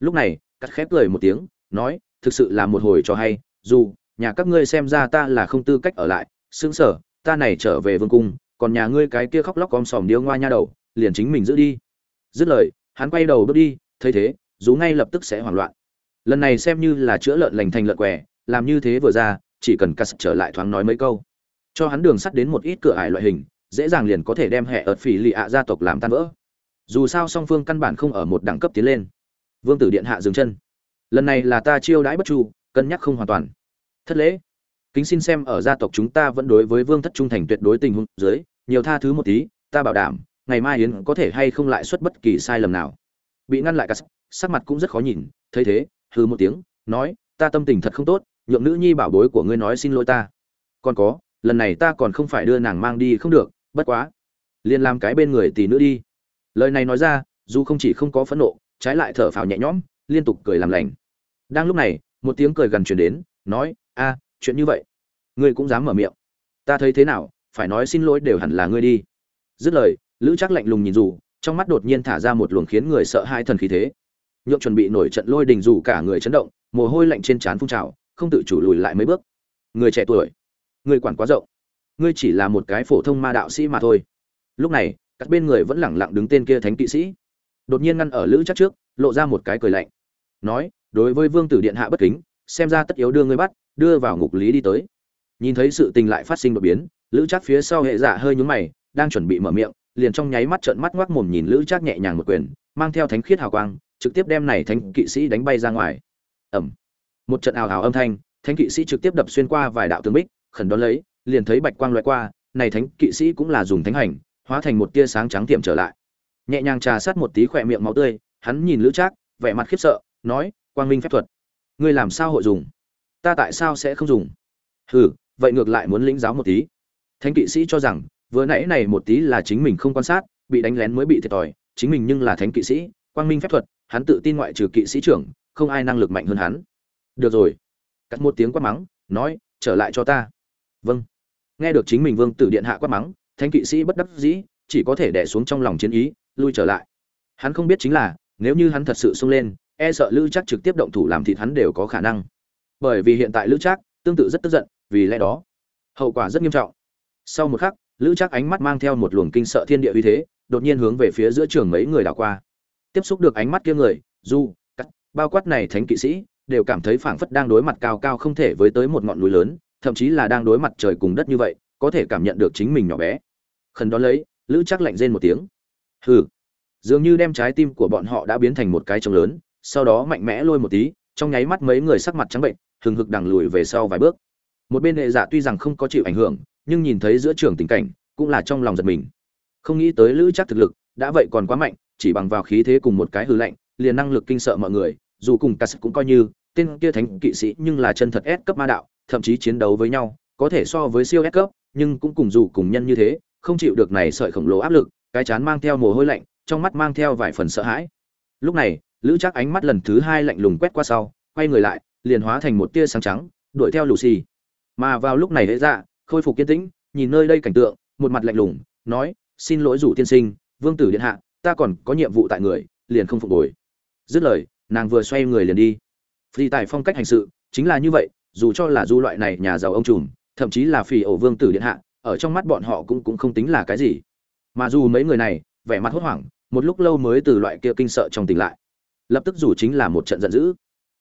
A: Lúc này, cắt khép cười một tiếng, nói, thực sự là một hồi cho hay, dù nhà các ngươi xem ra ta là không tư cách ở lại xứng sở, ta này trở về vương cung, còn nhà ngươi cái kia khóc lóc om sòm điêu ngoa nha đầu, liền chính mình giữ đi. Dứt lời, hắn quay đầu bước đi, thấy thế, dù ngay lập tức sẽ hoảng loạn. Lần này xem như là chữa lợn lành thành lợn què, làm như thế vừa ra, chỉ cần cắt trở lại thoáng nói mấy câu. Cho hắn đường sắt đến một ít cửa ải loại hình, dễ dàng liền có thể đem hệ ợt phỉ lì ạ gia tộc làm tan vỡ dù sao song phương căn bản không ở một đẳng cấp tiến lên. Vương tử điện hạ dừng chân. Lần này là ta chiêu đãi bất chu, cân nhắc không hoàn toàn. Thất lễ. Kính xin xem ở gia tộc chúng ta vẫn đối với vương thất trung thành tuyệt đối tình huống dưới, nhiều tha thứ một tí, ta bảo đảm, ngày mai yến có thể hay không lại xuất bất kỳ sai lầm nào. Bị ngăn lại cả sắc mặt cũng rất khó nhìn, thấy thế, hừ một tiếng, nói, ta tâm tình thật không tốt, nhượng nữ nhi bảo bối của ngươi nói xin lỗi ta. Còn có, lần này ta còn không phải đưa nàng mang đi không được, bất quá. Liền làm cái bên người tỷ nữ đi lời này nói ra, dù không chỉ không có phẫn nộ, trái lại thở phào nhẹ nhõm, liên tục cười làm lành. Đang lúc này, một tiếng cười gần truyền đến, nói, a, chuyện như vậy. Ngươi cũng dám mở miệng. Ta thấy thế nào, phải nói xin lỗi đều hẳn là ngươi đi. Dứt lời, lữ chắc lạnh lùng nhìn dù, trong mắt đột nhiên thả ra một luồng khiến người sợ hai thần khí thế. Nhượng chuẩn bị nổi trận lôi đình dù cả người chấn động, mồ hôi lạnh trên trán phun trào, không tự chủ lùi lại mấy bước. Người trẻ tuổi, người quản quá rộng, ngươi chỉ là một cái phổ thông ma đạo sĩ mà thôi. Lúc này các bên người vẫn lẳng lặng đứng tên kia thánh kỵ sĩ. Đột nhiên ngăn ở lữ chắc trước, lộ ra một cái cười lạnh. Nói, đối với vương tử điện hạ bất kính, xem ra tất yếu đưa ngươi bắt, đưa vào ngục lý đi tới. Nhìn thấy sự tình lại phát sinh đột biến, lữ chắc phía sau hệ dạ hơi nhúng mày, đang chuẩn bị mở miệng, liền trong nháy mắt trợn mắt ngoác mồm nhìn lữ chắc nhẹ nhàng một quyền, mang theo thánh khiết hào quang, trực tiếp đem này thánh kỵ sĩ đánh bay ra ngoài. Ẩm một trận ào ào âm thanh, thánh kỵ sĩ trực tiếp đập xuyên qua vài đạo tường bích, khẩn đón lấy, liền thấy bạch quang loại qua, này thánh kỵ sĩ cũng là dùng thánh hành hóa thành một tia sáng trắng tiệm trở lại. Nhẹ nhàng trà sát một tí khỏe miệng máu tươi, hắn nhìn lữ trác, vẻ mặt khiếp sợ, nói, quang minh phép thuật, ngươi làm sao hội dùng? Ta tại sao sẽ không dùng? Hừ, vậy ngược lại muốn lĩnh giáo một tí. Thánh kỵ sĩ cho rằng, vừa nãy này một tí là chính mình không quan sát, bị đánh lén mới bị thiệt thòi, chính mình nhưng là thánh kỵ sĩ, quang minh phép thuật, hắn tự tin ngoại trừ kỵ sĩ trưởng, không ai năng lực mạnh hơn hắn. Được rồi. Cắt một tiếng quát mắng, nói, trở lại cho ta. Vâng. Nghe được chính mình vương tử điện hạ quát mắng thánh kỵ sĩ bất đắc dĩ, chỉ có thể đẻ xuống trong lòng chiến ý, lui trở lại. Hắn không biết chính là, nếu như hắn thật sự xông lên e sợ lữ chắc trực tiếp động thủ làm thịt hắn đều có khả năng. Bởi vì hiện tại lữ chắc tương tự rất tức giận, vì lẽ đó, hậu quả rất nghiêm trọng. Sau một khắc, lữ chắc ánh mắt mang theo một luồng kinh sợ thiên địa uy thế, đột nhiên hướng về phía giữa trường mấy người đảo qua. Tiếp xúc được ánh mắt kia người, du cắt bao quát này thánh kỵ sĩ, đều cảm thấy phảng phất đang đối mặt cao cao không thể với tới một ngọn núi lớn, thậm chí là đang đối mặt trời cùng đất như vậy có thể cảm nhận được chính mình nhỏ bé. Khẩn đó lấy, lữ chắc lạnh rên một tiếng. Hừ. Dường như đem trái tim của bọn họ đã biến thành một cái trống lớn, sau đó mạnh mẽ lôi một tí, trong nháy mắt mấy người sắc mặt trắng bệnh, hừng hực đằng lùi về sau vài bước. Một bên hệ giả tuy rằng không có chịu ảnh hưởng, nhưng nhìn thấy giữa trường tình cảnh, cũng là trong lòng giật mình. Không nghĩ tới lữ chắc thực lực, đã vậy còn quá mạnh, chỉ bằng vào khí thế cùng một cái hư lạnh, liền năng lực kinh sợ mọi người, dù cùng cả cũng coi như, tên kia thánh kỵ sĩ nhưng là chân thật S cấp ma đạo, thậm chí chiến đấu với nhau, có thể so với siêu S cấp nhưng cũng cùng dù cùng nhân như thế, không chịu được này sợi khổng lồ áp lực, cái chán mang theo mồ hôi lạnh, trong mắt mang theo vài phần sợ hãi. Lúc này, lữ chắc ánh mắt lần thứ hai lạnh lùng quét qua sau, quay người lại, liền hóa thành một tia sáng trắng, đuổi theo lucy. Mà vào lúc này hệ dạ khôi phục kiên tĩnh, nhìn nơi đây cảnh tượng, một mặt lạnh lùng, nói, xin lỗi rủ tiên sinh, vương tử điện hạ, ta còn có nhiệm vụ tại người, liền không phục hồi. Dứt lời, nàng vừa xoay người liền đi. Phi tại phong cách hành sự, chính là như vậy, dù cho là du loại này nhà giàu ông trùm thậm chí là phỉ ổ vương tử điện hạ, ở trong mắt bọn họ cũng cũng không tính là cái gì. Mà dù mấy người này, vẻ mặt hốt hoảng, một lúc lâu mới từ loại kia kinh sợ trong tỉnh lại. Lập tức dù chính là một trận giận dữ.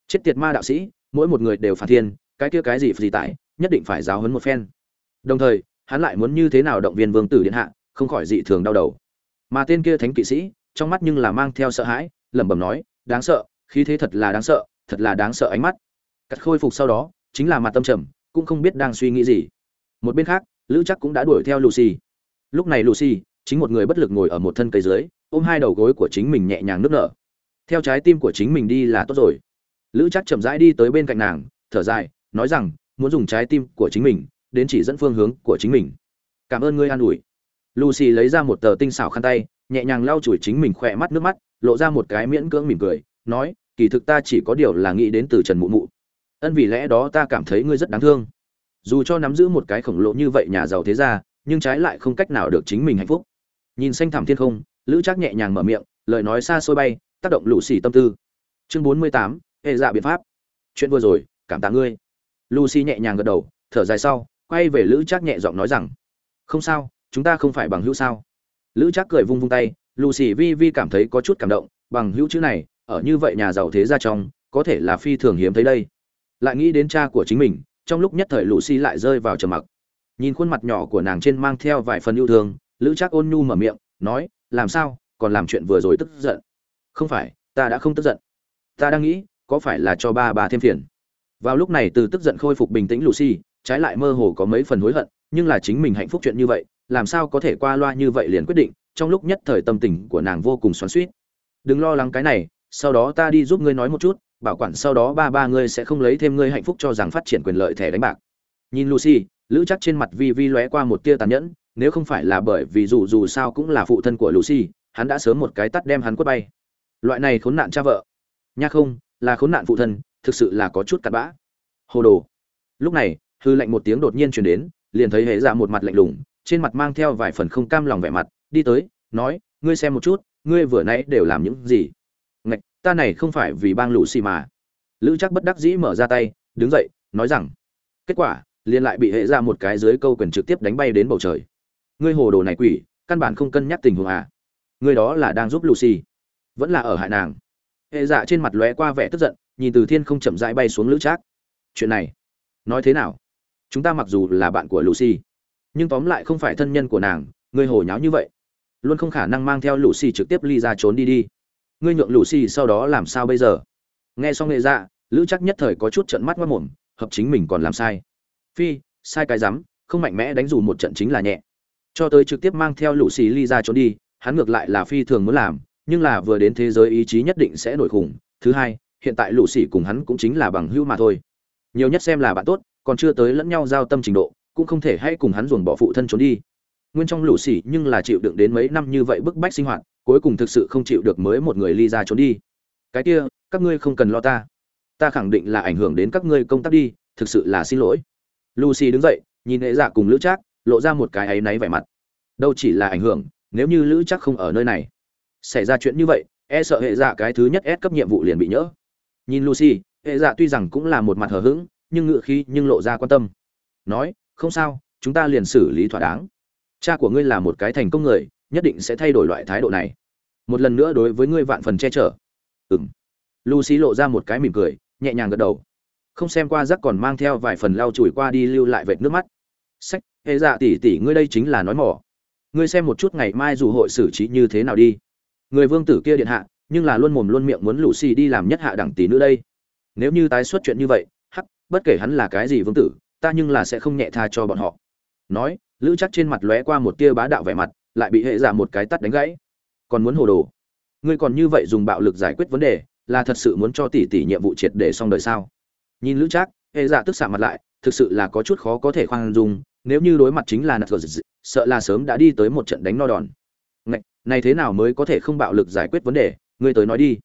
A: Chết tiệt ma đạo sĩ, mỗi một người đều phản thiên, cái kia cái gì gì tại, nhất định phải giáo huấn một phen. Đồng thời, hắn lại muốn như thế nào động viên vương tử điện hạ, không khỏi dị thường đau đầu. Mà tên kia thánh kỵ sĩ, trong mắt nhưng là mang theo sợ hãi, lẩm bẩm nói, đáng sợ, khí thế thật là đáng sợ, thật là đáng sợ ánh mắt. Cắt khôi phục sau đó, chính là mặt tâm trầm cũng không biết đang suy nghĩ gì. Một bên khác, lữ chắc cũng đã đuổi theo lucy. Lúc này lucy, chính một người bất lực ngồi ở một thân cây dưới, ôm hai đầu gối của chính mình nhẹ nhàng nức nở. Theo trái tim của chính mình đi là tốt rồi. Lữ chắc chậm rãi đi tới bên cạnh nàng, thở dài, nói rằng, muốn dùng trái tim của chính mình đến chỉ dẫn phương hướng của chính mình. Cảm ơn ngươi an ủi. Lucy lấy ra một tờ tinh xảo khăn tay, nhẹ nhàng lau chùi chính mình khỏe mắt nước mắt, lộ ra một cái miễn cưỡng mỉm cười, nói, kỳ thực ta chỉ có điều là nghĩ đến từ trần mụ mụ ân vì lẽ đó ta cảm thấy ngươi rất đáng thương. Dù cho nắm giữ một cái khổng lồ như vậy nhà giàu thế ra nhưng trái lại không cách nào được chính mình hạnh phúc. Nhìn xanh thẳm thiên không, lữ trác nhẹ nhàng mở miệng, lời nói xa xôi bay, tác động lũ xì tâm tư. Chương bốn mươi tám, hệ dạ biện pháp. Chuyện vừa rồi, cảm tạ ngươi. Lucy nhẹ nhàng gật đầu, thở dài sau, quay về lữ trác nhẹ giọng nói rằng, không sao, chúng ta không phải bằng hữu sao? Lữ trác cười vung vung tay lucy vi vi cảm thấy có chút cảm động, bằng hữu chữ này, ở như vậy nhà giàu thế gia trong, có thể là phi thường hiếm thấy đây lại nghĩ đến cha của chính mình, trong lúc nhất thời lucy lại rơi vào trầm mặc. Nhìn khuôn mặt nhỏ của nàng trên mang theo vài phần yêu thương, lữ Trác ôn nhu mở miệng, nói, làm sao? Còn làm chuyện vừa rồi tức giận. Không phải, ta đã không tức giận. Ta đang nghĩ, có phải là cho ba bà thêm phiền? Vào lúc này từ tức giận khôi phục bình tĩnh lucy, trái lại mơ hồ có mấy phần hối hận, nhưng là chính mình hạnh phúc chuyện như vậy, làm sao có thể qua loa như vậy liền quyết định, trong lúc nhất thời tâm tình của nàng vô cùng xoắn suýt đừng lo lắng cái này, sau đó ta đi giúp ngươi nói một chút bảo quản sau đó ba ba ngươi sẽ không lấy thêm ngươi hạnh phúc cho rằng phát triển quyền lợi thẻ đánh bạc. Nhìn lucy, lữ chắc trên mặt vi vi lóe qua một tia tàn nhẫn, nếu không phải là bởi vì dù dù sao cũng là phụ thân của lucy, hắn đã sớm một cái tắt đem hắn quất bay. Loại này khốn nạn cha vợ. Nha không, là khốn nạn phụ thân, thực sự là có chút cặn bã. Hồ đồ. Lúc này, hư lạnh một tiếng đột nhiên chuyển đến, liền thấy hệ dạ một mặt lạnh lùng, trên mặt mang theo vài phần không cam lòng vẻ mặt, đi tới, nói, ngươi xem một chút, ngươi vừa nãy đều làm những gì? Ta này không phải vì bang lũ xì mà. Lữ chắc bất đắc dĩ mở ra tay, đứng dậy, nói rằng, kết quả, liền lại bị hệ ra một cái dưới câu quyền trực tiếp đánh bay đến bầu trời. Ngươi hồ đồ này quỷ, căn bản không cân nhắc tình huống à. Ngươi đó là đang giúp lucy. Vẫn là ở hại nàng. Hệ dạ trên mặt lóe qua vẻ tức giận, nhìn từ thiên không chậm rãi bay xuống lữ trác. Chuyện này, nói thế nào? Chúng ta mặc dù là bạn của lucy, nhưng tóm lại không phải thân nhân của nàng, ngươi hồ nháo như vậy. Luôn không khả năng mang theo lucy trực tiếp ly ra trốn đi đi ngươi nhượng lucy sau đó làm sao bây giờ? Nghe xong nghệ dạ lữ chắc nhất thời có chút trận mắt mất mồm, hợp chính mình còn làm sai. Phi, sai cái rắm, không mạnh mẽ đánh dù một trận chính là nhẹ. Cho tới trực tiếp mang theo lucy ly ra trốn đi, hắn ngược lại là phi thường muốn làm, nhưng là vừa đến thế giới ý chí nhất định sẽ nổi khủng. Thứ hai, hiện tại lũ xỉ cùng hắn cũng chính là bằng hữu mà thôi. Nhiều nhất xem là bạn tốt, còn chưa tới lẫn nhau giao tâm trình độ, cũng không thể hay cùng hắn dồn bỏ phụ thân trốn đi nguyên trong lũ xỉ nhưng là chịu đựng đến mấy năm như vậy bức bách sinh hoạt, cuối cùng thực sự không chịu được mới một người ly ra trốn đi. Cái kia, các ngươi không cần lo ta. Ta khẳng định là ảnh hưởng đến các ngươi công tác đi, thực sự là xin lỗi. Lucy đứng dậy, nhìn hệ dạ cùng lữ trác, lộ ra một cái áy náy vẻ mặt. Đâu chỉ là ảnh hưởng, nếu như lữ trác không ở nơi này. Xảy ra chuyện như vậy e sợ hệ dạ cái thứ nhất ép cấp nhiệm vụ liền bị nhỡ. Nhìn lucy, hệ dạ tuy rằng cũng là một mặt hờ hững, nhưng ngựa khí nhưng lộ ra quan tâm. Nói, không sao, chúng ta liền xử lý thỏa đáng cha của ngươi là một cái thành công người, nhất định sẽ thay đổi loại thái độ này. Một lần nữa đối với ngươi vạn phần che chở. Ừng lucy lộ ra một cái mỉm cười, nhẹ nhàng gật đầu. Không xem qua rắc còn mang theo vài phần lau chùi qua đi lưu lại vệt nước mắt. Sách hệ dạ tỉ tỉ ngươi đây chính là nói mỏ. Ngươi xem một chút ngày mai dù hội xử trí như thế nào đi. Người vương tử kia điện hạ, nhưng là luôn mồm luôn miệng muốn lũ xì đi làm nhất hạ đẳng tỷ nữa đây. Nếu như tái xuất chuyện như vậy, hắc, bất kể hắn là cái gì vương tử, ta nhưng là sẽ không nhẹ tha cho bọn họ. Nói lữ chắc trên mặt lóe qua một tia bá đạo vẻ mặt lại bị hệ giả một cái tắt đánh gãy. Còn muốn hồ đồ? Ngươi còn như vậy dùng bạo lực giải quyết vấn đề là thật sự muốn cho tỷ tỷ nhiệm vụ triệt để xong đời sao? Nhìn lữ trác hệ giả tức xạ mặt lại thực sự là có chút khó có thể khoan dung nếu như đối mặt chính là nạt sợ là sớm đã đi tới một trận đánh no đòn. Ngạch, này thế nào mới có thể không bạo lực giải quyết vấn đề? Ngươi tới nói đi.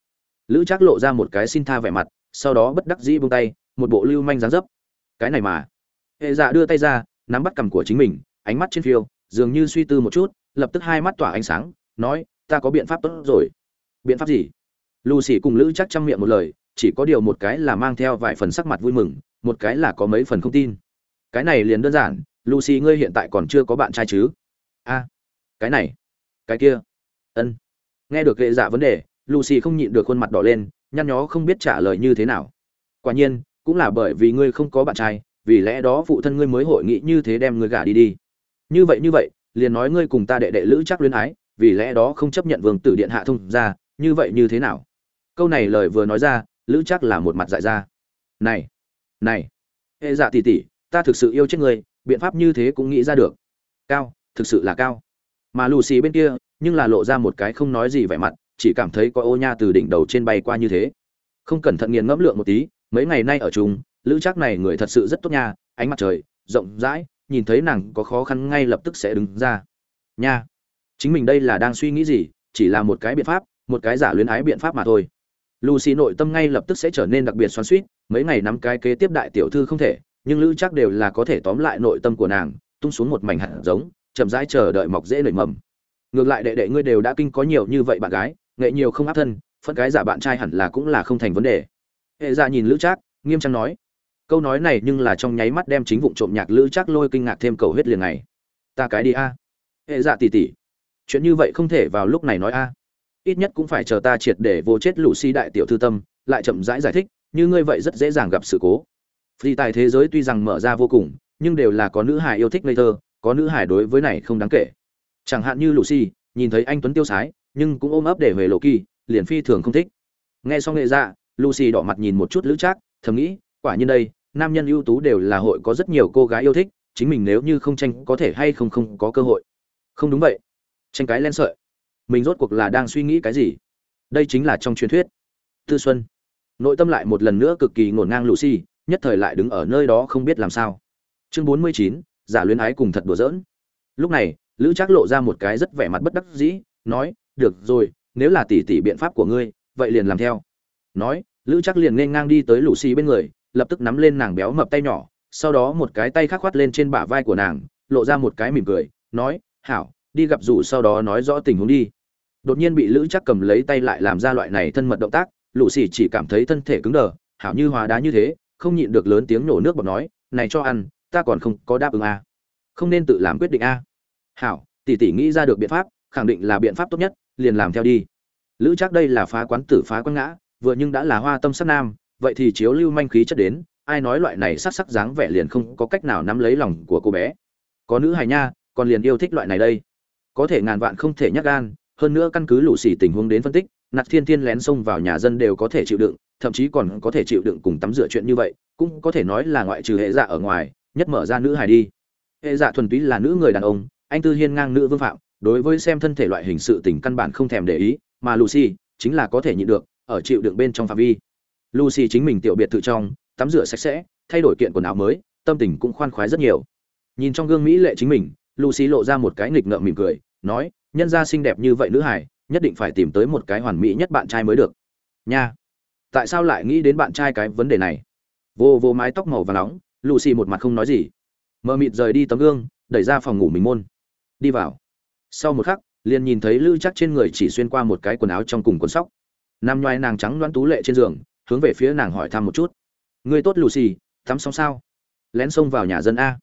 A: Lữ trác lộ ra một cái xin tha vẻ mặt sau đó bất đắc dĩ buông tay một bộ lưu manh dáng dấp. Cái này mà. Hệ dạ đưa tay ra nắm bắt cằm của chính mình ánh mắt trên phiêu, dường như suy tư một chút, lập tức hai mắt tỏa ánh sáng, nói, ta có biện pháp tốt rồi. Biện pháp gì? Lucy cùng lữ chắc chăm miệng một lời, chỉ có điều một cái là mang theo vài phần sắc mặt vui mừng, một cái là có mấy phần không tin. Cái này liền đơn giản, lucy ngươi hiện tại còn chưa có bạn trai chứ? A, cái này, cái kia. Ân. Nghe được lệ dạ vấn đề, lucy không nhịn được khuôn mặt đỏ lên, nhăn nhó không biết trả lời như thế nào. Quả nhiên, cũng là bởi vì ngươi không có bạn trai, vì lẽ đó phụ thân ngươi mới hội nghị như thế đem ngươi gả đi đi như vậy như vậy, liền nói ngươi cùng ta đệ đệ lữ chắc luyến ái, vì lẽ đó không chấp nhận vương tử điện hạ thông ra như vậy như thế nào? Câu này lời vừa nói ra, lữ chắc là một mặt dại ra. Này này hệ dạ tỉ tỉ ta thực sự yêu chết ngươi, biện pháp như thế cũng nghĩ ra được. Cao, thực sự là cao. Mà lù xì bên kia, nhưng là lộ ra một cái không nói gì vẻ mặt, chỉ cảm thấy có ô nha từ đỉnh đầu trên bay qua như thế. Không cẩn thận nghiền ngẫm lượng một tí, mấy ngày nay ở chung, lữ chắc này người thật sự rất tốt nha, ánh mặt trời, rộng rãi nhìn thấy nàng có khó khăn ngay lập tức sẽ đứng ra. Nha, chính mình đây là đang suy nghĩ gì, chỉ là một cái biện pháp, một cái giả luyến ái biện pháp mà thôi. Lucy nội tâm ngay lập tức sẽ trở nên đặc biệt xoắn suýt mấy ngày nắm cái kế tiếp đại tiểu thư không thể, nhưng lữ chắc đều là có thể tóm lại nội tâm của nàng, tung xuống một mảnh hạt giống, chậm rãi chờ đợi mọc dễ nảy mầm. Ngược lại đệ đệ ngươi đều đã kinh có nhiều như vậy bạn gái, nghệ nhiều không áp thân phân cái giả bạn trai hẳn là cũng là không thành vấn đề. Hệ ra nhìn lữ trác, nghiêm trang nói câu nói này nhưng là trong nháy mắt đem chính vụ trộm nhạc lữ chắc lôi kinh ngạc thêm cầu huyết liền này ta cái đi a. Hệ dạ tỉ tỉ. Chuyện như vậy không thể vào lúc này nói a. Ít nhất cũng phải chờ ta triệt để vô chết lũ si đại tiểu thư tâm lại chậm rãi giải, giải thích như ngươi vậy rất dễ dàng gặp sự cố. Phi tài thế giới tuy rằng mở ra vô cùng nhưng đều là có nữ hài yêu thích ngây thơ có nữ hài đối với này không đáng kể. Chẳng hạn như lucy nhìn thấy anh tuấn tiêu sái nhưng cũng ôm ấp để về lộ kỳ liền phi thường không thích. Nghe xong nghệ dạ lucy đỏ mặt nhìn một chút lữ trác thầm nghĩ quả nhiên đây, nam nhân ưu tú đều là hội có rất nhiều cô gái yêu thích, chính mình nếu như không tranh có thể hay không không có cơ hội. Không đúng vậy. Tranh cái len sợi. Mình rốt cuộc là đang suy nghĩ cái gì? Đây chính là trong truyền thuyết. Tư xuân. Nội tâm lại một lần nữa cực kỳ ngổn ngang lucy, nhất thời lại đứng ở nơi đó không biết làm sao. Chương bốn mươi chín, giả luyến ái cùng thật đùa giỡn. Lúc này, lữ trác lộ ra một cái rất vẻ mặt bất đắc dĩ, nói, được rồi, nếu là tỷ tỷ biện pháp của ngươi, vậy liền làm theo. Nói, lữ trác liền nên ngang đi tới lũ xì bên người lập tức nắm lên nàng béo mập tay nhỏ, sau đó một cái tay khác khoát lên trên bả vai của nàng, lộ ra một cái mỉm cười, nói, hảo, đi gặp rủ sau đó nói rõ tình huống đi đột nhiên bị lữ chắc cầm lấy tay lại làm ra loại này thân mật động tác, lũ xì chỉ cảm thấy thân thể cứng đờ, hảo như hóa đá như thế, không nhịn được lớn tiếng nổ nước bọt nói, này cho ăn, ta còn không có đáp ứng a à. không nên tự làm quyết định a à. hảo, tỷ tỷ nghĩ ra được biện pháp, khẳng định là biện pháp tốt nhất, liền làm theo đi lữ chắc đây là phá quán tử phá quán ngã, vừa nhưng đã là hoa tâm sát nam vậy thì chiếu lưu manh khí chất đến, ai nói loại này sắc sắc dáng vẻ liền không có cách nào nắm lấy lòng của cô bé. Có nữ hài nha, còn liền yêu thích loại này đây. Có thể ngàn vạn không thể nhắc gan, hơn nữa căn cứ lũ xỉ tình huống đến phân tích nạt thiên thiên lén xông vào nhà dân đều có thể chịu đựng, thậm chí còn có thể chịu đựng cùng tắm rửa chuyện như vậy, cũng có thể nói là ngoại trừ hệ dạ ở ngoài, nhất mở ra nữ hài đi. Hệ dạ thuần túy là nữ người đàn ông, anh tư hiên ngang nữ vương phạm, đối với xem thân thể loại hình sự tình căn bản không thèm để ý, mà lucy chính là có thể nhịn được, ở chịu đựng bên trong phạm vi lucy chính mình tiểu biệt thự trong, tắm rửa sạch sẽ, thay đổi kiện quần áo mới, tâm tình cũng khoan khoái rất nhiều. Nhìn trong gương mỹ lệ chính mình, lucy lộ ra một cái nghịch ngợm mỉm cười, nói, nhân gia xinh đẹp như vậy nữ hải, nhất định phải tìm tới một cái hoàn mỹ nhất bạn trai mới được. Nha. Tại sao lại nghĩ đến bạn trai cái vấn đề này? Vô vô mái tóc màu và nóng, lucy một mặt không nói gì. Mờ mịt rời đi tấm gương, đẩy ra phòng ngủ mình môn. Đi vào. Sau một khắc, liền nhìn thấy lư chắc trên người chỉ xuyên qua một cái quần áo trong cùng quần sóc. Nằm nhoai nàng trắng đoán tú lệ trên giường hướng về phía nàng hỏi thăm một chút. Người tốt, lucy, tắm xong sao? Lén xông vào nhà dân a.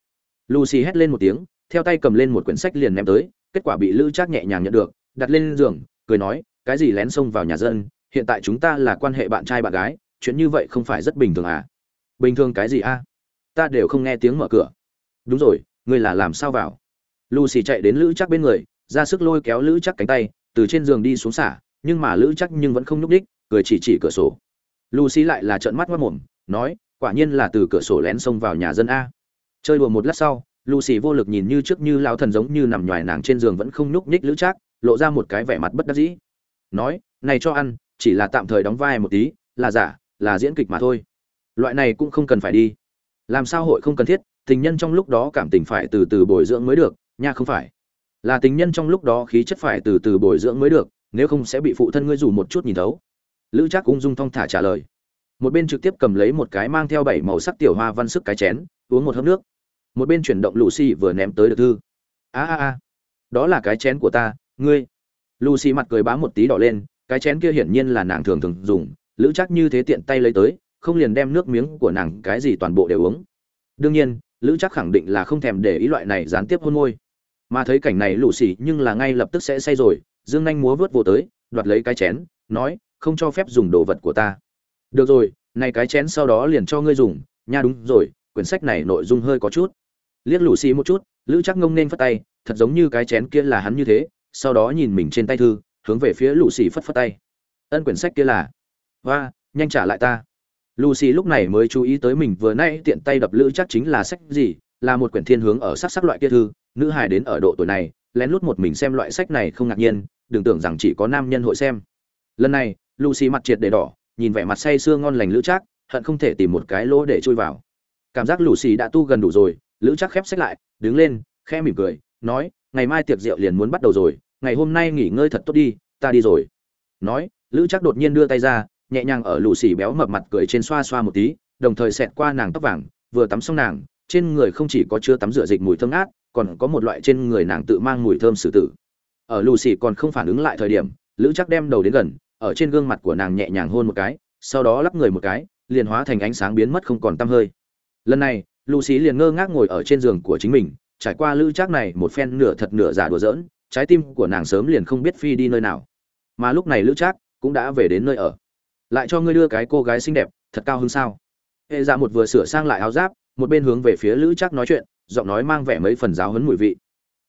A: Lucy hét lên một tiếng, theo tay cầm lên một quyển sách liền ném tới, kết quả bị lữ trác nhẹ nhàng nhận được, đặt lên giường, cười nói, cái gì lén xông vào nhà dân? Hiện tại chúng ta là quan hệ bạn trai bạn gái, chuyện như vậy không phải rất bình thường à? Bình thường cái gì a? Ta đều không nghe tiếng mở cửa. Đúng rồi, ngươi là làm sao vào? Lucy chạy đến lữ chắc bên người, ra sức lôi kéo lữ chắc cánh tay, từ trên giường đi xuống xả, nhưng mà lữ chắc nhưng vẫn không nhúc đích cười chỉ chỉ cửa sổ lucy lại là trợn mắt mất mồm, nói, quả nhiên là từ cửa sổ lén xông vào nhà dân a. Chơi đùa một lát sau, lucy vô lực nhìn như trước như lao thần giống như nằm ngoài nàng trên giường vẫn không nhúc nhích lữ chắc lộ ra một cái vẻ mặt bất đắc dĩ. Nói, này cho ăn, chỉ là tạm thời đóng vai một tí, là giả, là diễn kịch mà thôi. Loại này cũng không cần phải đi. Làm sao hội không cần thiết, tình nhân trong lúc đó cảm tình phải từ từ bồi dưỡng mới được, nha không phải. Là tình nhân trong lúc đó khí chất phải từ từ bồi dưỡng mới được, nếu không sẽ bị phụ thân ngươi dù một chút nhìn thấu lữ trác ung dung thong thả trả lời. Một bên trực tiếp cầm lấy một cái mang theo bảy màu sắc tiểu hoa văn sức cái chén, uống một hớp nước. Một bên chuyển động lucy vừa ném tới được thư. A a a. Đó là cái chén của ta, ngươi. Lucy mặt cười bám một tí đỏ lên, cái chén kia hiển nhiên là nàng thường thường dùng. Lữ chắc như thế tiện tay lấy tới, không liền đem nước miếng của nàng cái gì toàn bộ đều uống. Đương nhiên, lữ chắc khẳng định là không thèm để ý loại này gián tiếp hôn môi. Mà thấy cảnh này lù xì nhưng là ngay lập tức sẽ say rồi, dương anh múa vớt vô tới, đoạt lấy cái chén, nói không cho phép dùng đồ vật của ta. Được rồi, này cái chén sau đó liền cho ngươi dùng. Nha, đúng rồi, quyển sách này nội dung hơi có chút. Liếc lù xì một chút, lữ chắc ngông nên phất tay, thật giống như cái chén kia là hắn như thế, sau đó nhìn mình trên tay thư, hướng về phía lù xì phất phất tay. Ân quyển sách kia là và nhanh trả lại ta. Lucy lúc này mới chú ý tới mình, vừa nay tiện tay đập lữ chắc chính là sách gì, là một quyển thiên hướng ở sắc sắc loại kia thư, nữ hài đến ở độ tuổi này, lén lút một mình xem loại sách này không ngạc nhiên, đừng tưởng rằng chỉ có nam nhân hội xem. Lần này lucy mặt triệt để đỏ nhìn vẻ mặt say sưa ngon lành lữ Trác, hận không thể tìm một cái lỗ để chui vào. Cảm giác lucy đã tu gần đủ rồi lữ Trác khép sách lại đứng lên khẽ mỉm cười nói ngày mai tiệc rượu liền muốn bắt đầu rồi ngày hôm nay nghỉ ngơi thật tốt đi ta đi rồi. Nói lữ Trác đột nhiên đưa tay ra nhẹ nhàng ở lù xì béo mập mặt cười trên xoa xoa một tí đồng thời xẹt qua nàng tóc vàng vừa tắm xong nàng trên người không chỉ có chưa tắm rửa dịch mùi thơm ngát còn có một loại trên người nàng tự mang mùi thơm sử tử. Ở lù xì còn không phản ứng lại thời điểm lữ chắc đem đầu đến gần ở trên gương mặt của nàng nhẹ nhàng hôn một cái, sau đó lắp người một cái, liền hóa thành ánh sáng biến mất không còn tăm hơi. Lần này, lucy liền ngơ ngác ngồi ở trên giường của chính mình, trải qua lữ chắc này một phen nửa thật nửa giả đùa giỡn, trái tim của nàng sớm liền không biết phi đi nơi nào. Mà lúc này lữ trác cũng đã về đến nơi ở. Lại cho ngươi đưa cái cô gái xinh đẹp, thật cao hơn sao? Hệ dạ một vừa sửa sang lại áo giáp, một bên hướng về phía lữ trác nói chuyện, giọng nói mang vẻ mấy phần giáo hấn mùi vị.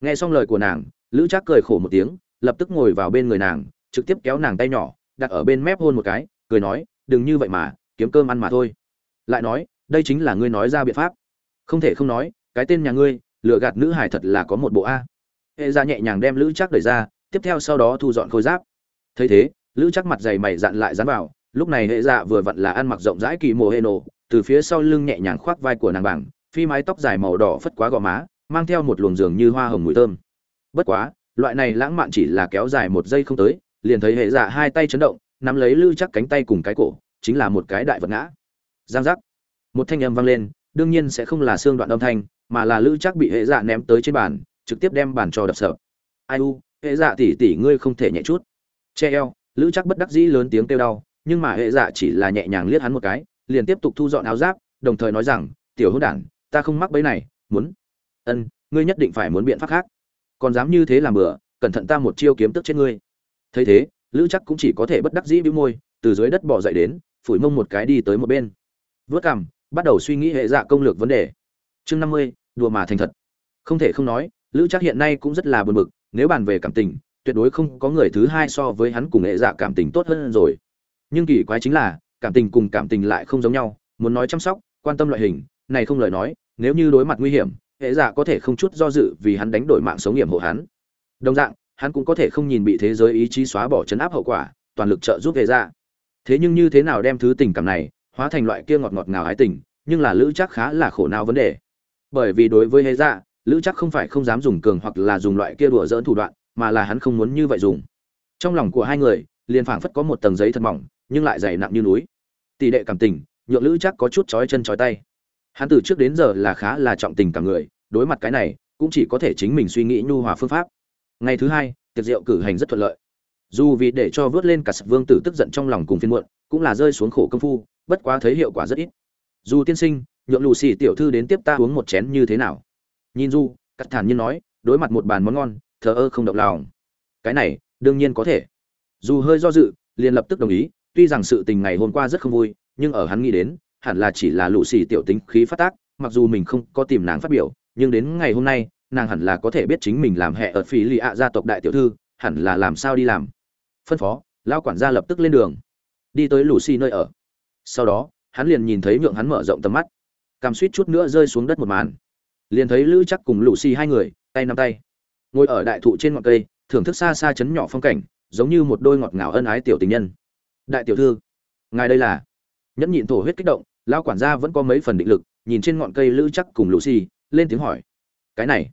A: Nghe xong lời của nàng, lữ trác cười khổ một tiếng, lập tức ngồi vào bên người nàng, trực tiếp kéo nàng tay nhỏ đặt ở bên mép hôn một cái, cười nói, đừng như vậy mà, kiếm cơm ăn mà thôi. Lại nói, đây chính là ngươi nói ra biện pháp. Không thể không nói, cái tên nhà ngươi lựa gạt nữ hải thật là có một bộ a. Hệ dạ nhẹ nhàng đem lữ chắc đẩy ra, tiếp theo sau đó thu dọn khôi giáp. Thấy thế, lữ chắc mặt dày mày dặn lại dán vào, lúc này hệ dạ vừa vặn là ăn mặc rộng rãi kỳ mồ hệ nổ từ phía sau lưng nhẹ nhàng khoác vai của nàng bảng, phi mái tóc dài màu đỏ phất quá gò má, mang theo một luồng giường như hoa hồng mùi thơm. Bất quá, loại này lãng mạn chỉ là kéo dài một giây không tới liền thấy hệ dạ hai tay chấn động, nắm lấy lư chắc cánh tay cùng cái cổ, chính là một cái đại vật ngã. Giang giác. Một thanh âm vang lên, đương nhiên sẽ không là xương đoạn âm thanh, mà là lư chắc bị hệ dạ ném tới trên bàn, trực tiếp đem bàn trò đập sợ. Ai u, hệ dạ tỉ tỉ ngươi không thể nhẹ chút. Che eo lữ chắc bất đắc dĩ lớn tiếng kêu đau, nhưng mà hệ dạ chỉ là nhẹ nhàng liếc hắn một cái, liền tiếp tục thu dọn áo giáp, đồng thời nói rằng, tiểu hữu đản, ta không mắc bẫy này, muốn ân, ngươi nhất định phải muốn biện pháp khác. Còn dám như thế làm bừa, cẩn thận ta một chiêu kiếm tức chết ngươi thấy thế, lữ chắc cũng chỉ có thể bất đắc dĩ bĩu môi, từ dưới đất bỏ dậy đến, phủi mông một cái đi tới một bên. Vớt cằm, bắt đầu suy nghĩ hệ dạ công lược vấn đề. Chương năm mươi, đùa mà thành thật. Không thể không nói, lữ chắc hiện nay cũng rất là buồn bực, nếu bàn về cảm tình, tuyệt đối không có người thứ hai so với hắn cùng hệ dạ cảm tình tốt hơn rồi. Nhưng kỳ quái chính là, cảm tình cùng cảm tình lại không giống nhau, muốn nói chăm sóc, quan tâm loại hình, này không lời nói, nếu như đối mặt nguy hiểm, hệ dạ có thể không chút do dự vì hắn đánh đổi mạng sống hiểm hộ hắn. Đồng dạng hắn cũng có thể không nhìn bị thế giới ý chí xóa bỏ chấn áp hậu quả, toàn lực trợ giúp về ra. Thế nhưng như thế nào đem thứ tình cảm này hóa thành loại kia ngọt ngọt ngào ái tình, nhưng là lữ chắc khá là khổ não vấn đề. Bởi vì đối với hệ dạ lữ chắc không phải không dám dùng cường hoặc là dùng loại kia đùa dỡn thủ đoạn, mà là hắn không muốn như vậy dùng. Trong lòng của hai người, liền phảng phất có một tầng giấy thật mỏng, nhưng lại dày nặng như núi. Tỷ đệ cảm tình, nhượng lữ chắc có chút chói chân chói tay. Hắn từ trước đến giờ là khá là trọng tình cả người, đối mặt cái này, cũng chỉ có thể chính mình suy nghĩ nhu hòa phương pháp ngày thứ hai, tiệc rượu cử hành rất thuận lợi. Dù vì để cho vớt lên cả sập vương tử tức giận trong lòng cùng phiên muộn, cũng là rơi xuống khổ công phu, bất quá thấy hiệu quả rất ít. Dù tiên sinh, nhượng lù xì tiểu thư đến tiếp ta uống một chén như thế nào? Nhìn du cắt thản nhiên nói, đối mặt một bàn món ngon, thờ ơ không động lòng. Cái này, đương nhiên có thể. Dù hơi do dự, liền lập tức đồng ý, tuy rằng sự tình ngày hôm qua rất không vui, nhưng ở hắn nghĩ đến, hẳn là chỉ là lù xì tiểu tính khí phát tác, mặc dù mình không có tìm nàng phát biểu, nhưng đến ngày hôm nay nàng hẳn là có thể biết chính mình làm hệ ở phí lì ạ gia tộc đại tiểu thư, hẳn là làm sao đi làm. Phân phó lao quản gia lập tức lên đường. Đi tới lù xì nơi ở. Sau đó, hắn liền nhìn thấy nhượng hắn mở rộng tầm mắt. Cằm suýt chút nữa rơi xuống đất một màn. Liền thấy lữ chắc cùng lù xì hai người, tay nắm tay. Ngồi ở đại thụ trên ngọn cây, thưởng thức xa xa chấn nhỏ phong cảnh, giống như một đôi ngọt ngào ân ái tiểu tình nhân. Đại tiểu thư, ngài đây là? Nhẫn nhịn thổ huyết kích động lao quản gia vẫn có mấy phần định lực, nhìn trên ngọn cây lữ chắc cùng lù xì lên tiếng hỏi. Cái này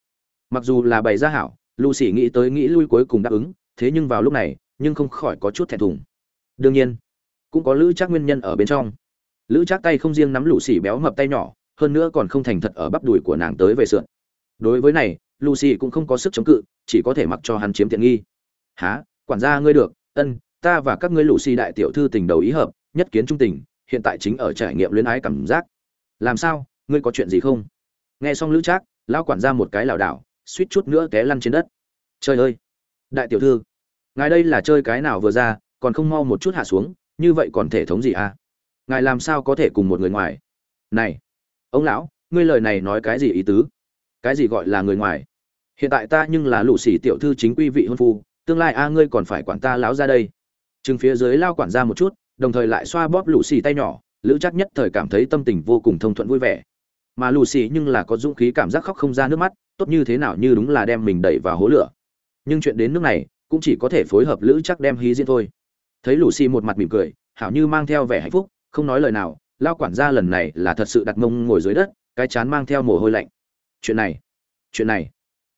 A: mặc dù là bày ra hảo lù xì nghĩ tới nghĩ lui cuối cùng đáp ứng, thế nhưng vào lúc này, nhưng không khỏi có chút thẹn thùng. Đương nhiên, cũng có lữ chắc nguyên nhân ở bên trong. Lữ chắc tay không riêng nắm lũ xỉ béo mập tay nhỏ, hơn nữa còn không thành thật ở bắp đùi của nàng tới về sượn đối với này, lucy cũng không có sức chống cự, chỉ có thể mặc cho hắn chiếm tiện nghi. Há quản gia ngươi được. Ân, ta và các ngươi lucy đại tiểu thư tình đầu ý hợp, nhất kiến trung tình, hiện tại chính ở trải nghiệm luyến ái cảm giác. Làm sao? Ngươi có chuyện gì không? Nghe xong lữ trác, lão quản gia một cái lảo đảo suýt chút nữa té lăn trên đất. Trời ơi! Đại tiểu thư, ngài đây là chơi cái nào vừa ra, còn không mau một chút hạ xuống, như vậy còn thể thống gì à? Ngài làm sao có thể cùng một người ngoài? Này, ông lão, ngươi lời này nói cái gì ý tứ? Cái gì gọi là người ngoài? Hiện tại ta nhưng là lũ xỉ tiểu thư chính quy vị hôn phu, tương lai a ngươi còn phải quản ta lão ra đây. Chừng phía dưới lao quản ra một chút, đồng thời lại xoa bóp lũ xỉ tay nhỏ, lữ chắc nhất thời cảm thấy tâm tình vô cùng thông thuận vui vẻ. Mà lù xì nhưng là có dũng khí cảm giác khóc không ra nước mắt tốt như thế nào như đúng là đem mình đẩy vào hố lửa. Nhưng chuyện đến nước này, cũng chỉ có thể phối hợp lữ chắc đem hí diễn thôi. Thấy lù xì một mặt mỉm cười, hảo như mang theo vẻ hạnh phúc, không nói lời nào, lao quản gia lần này là thật sự đặt mông ngồi dưới đất, cái chán mang theo mồ hôi lạnh. Chuyện này chuyện này.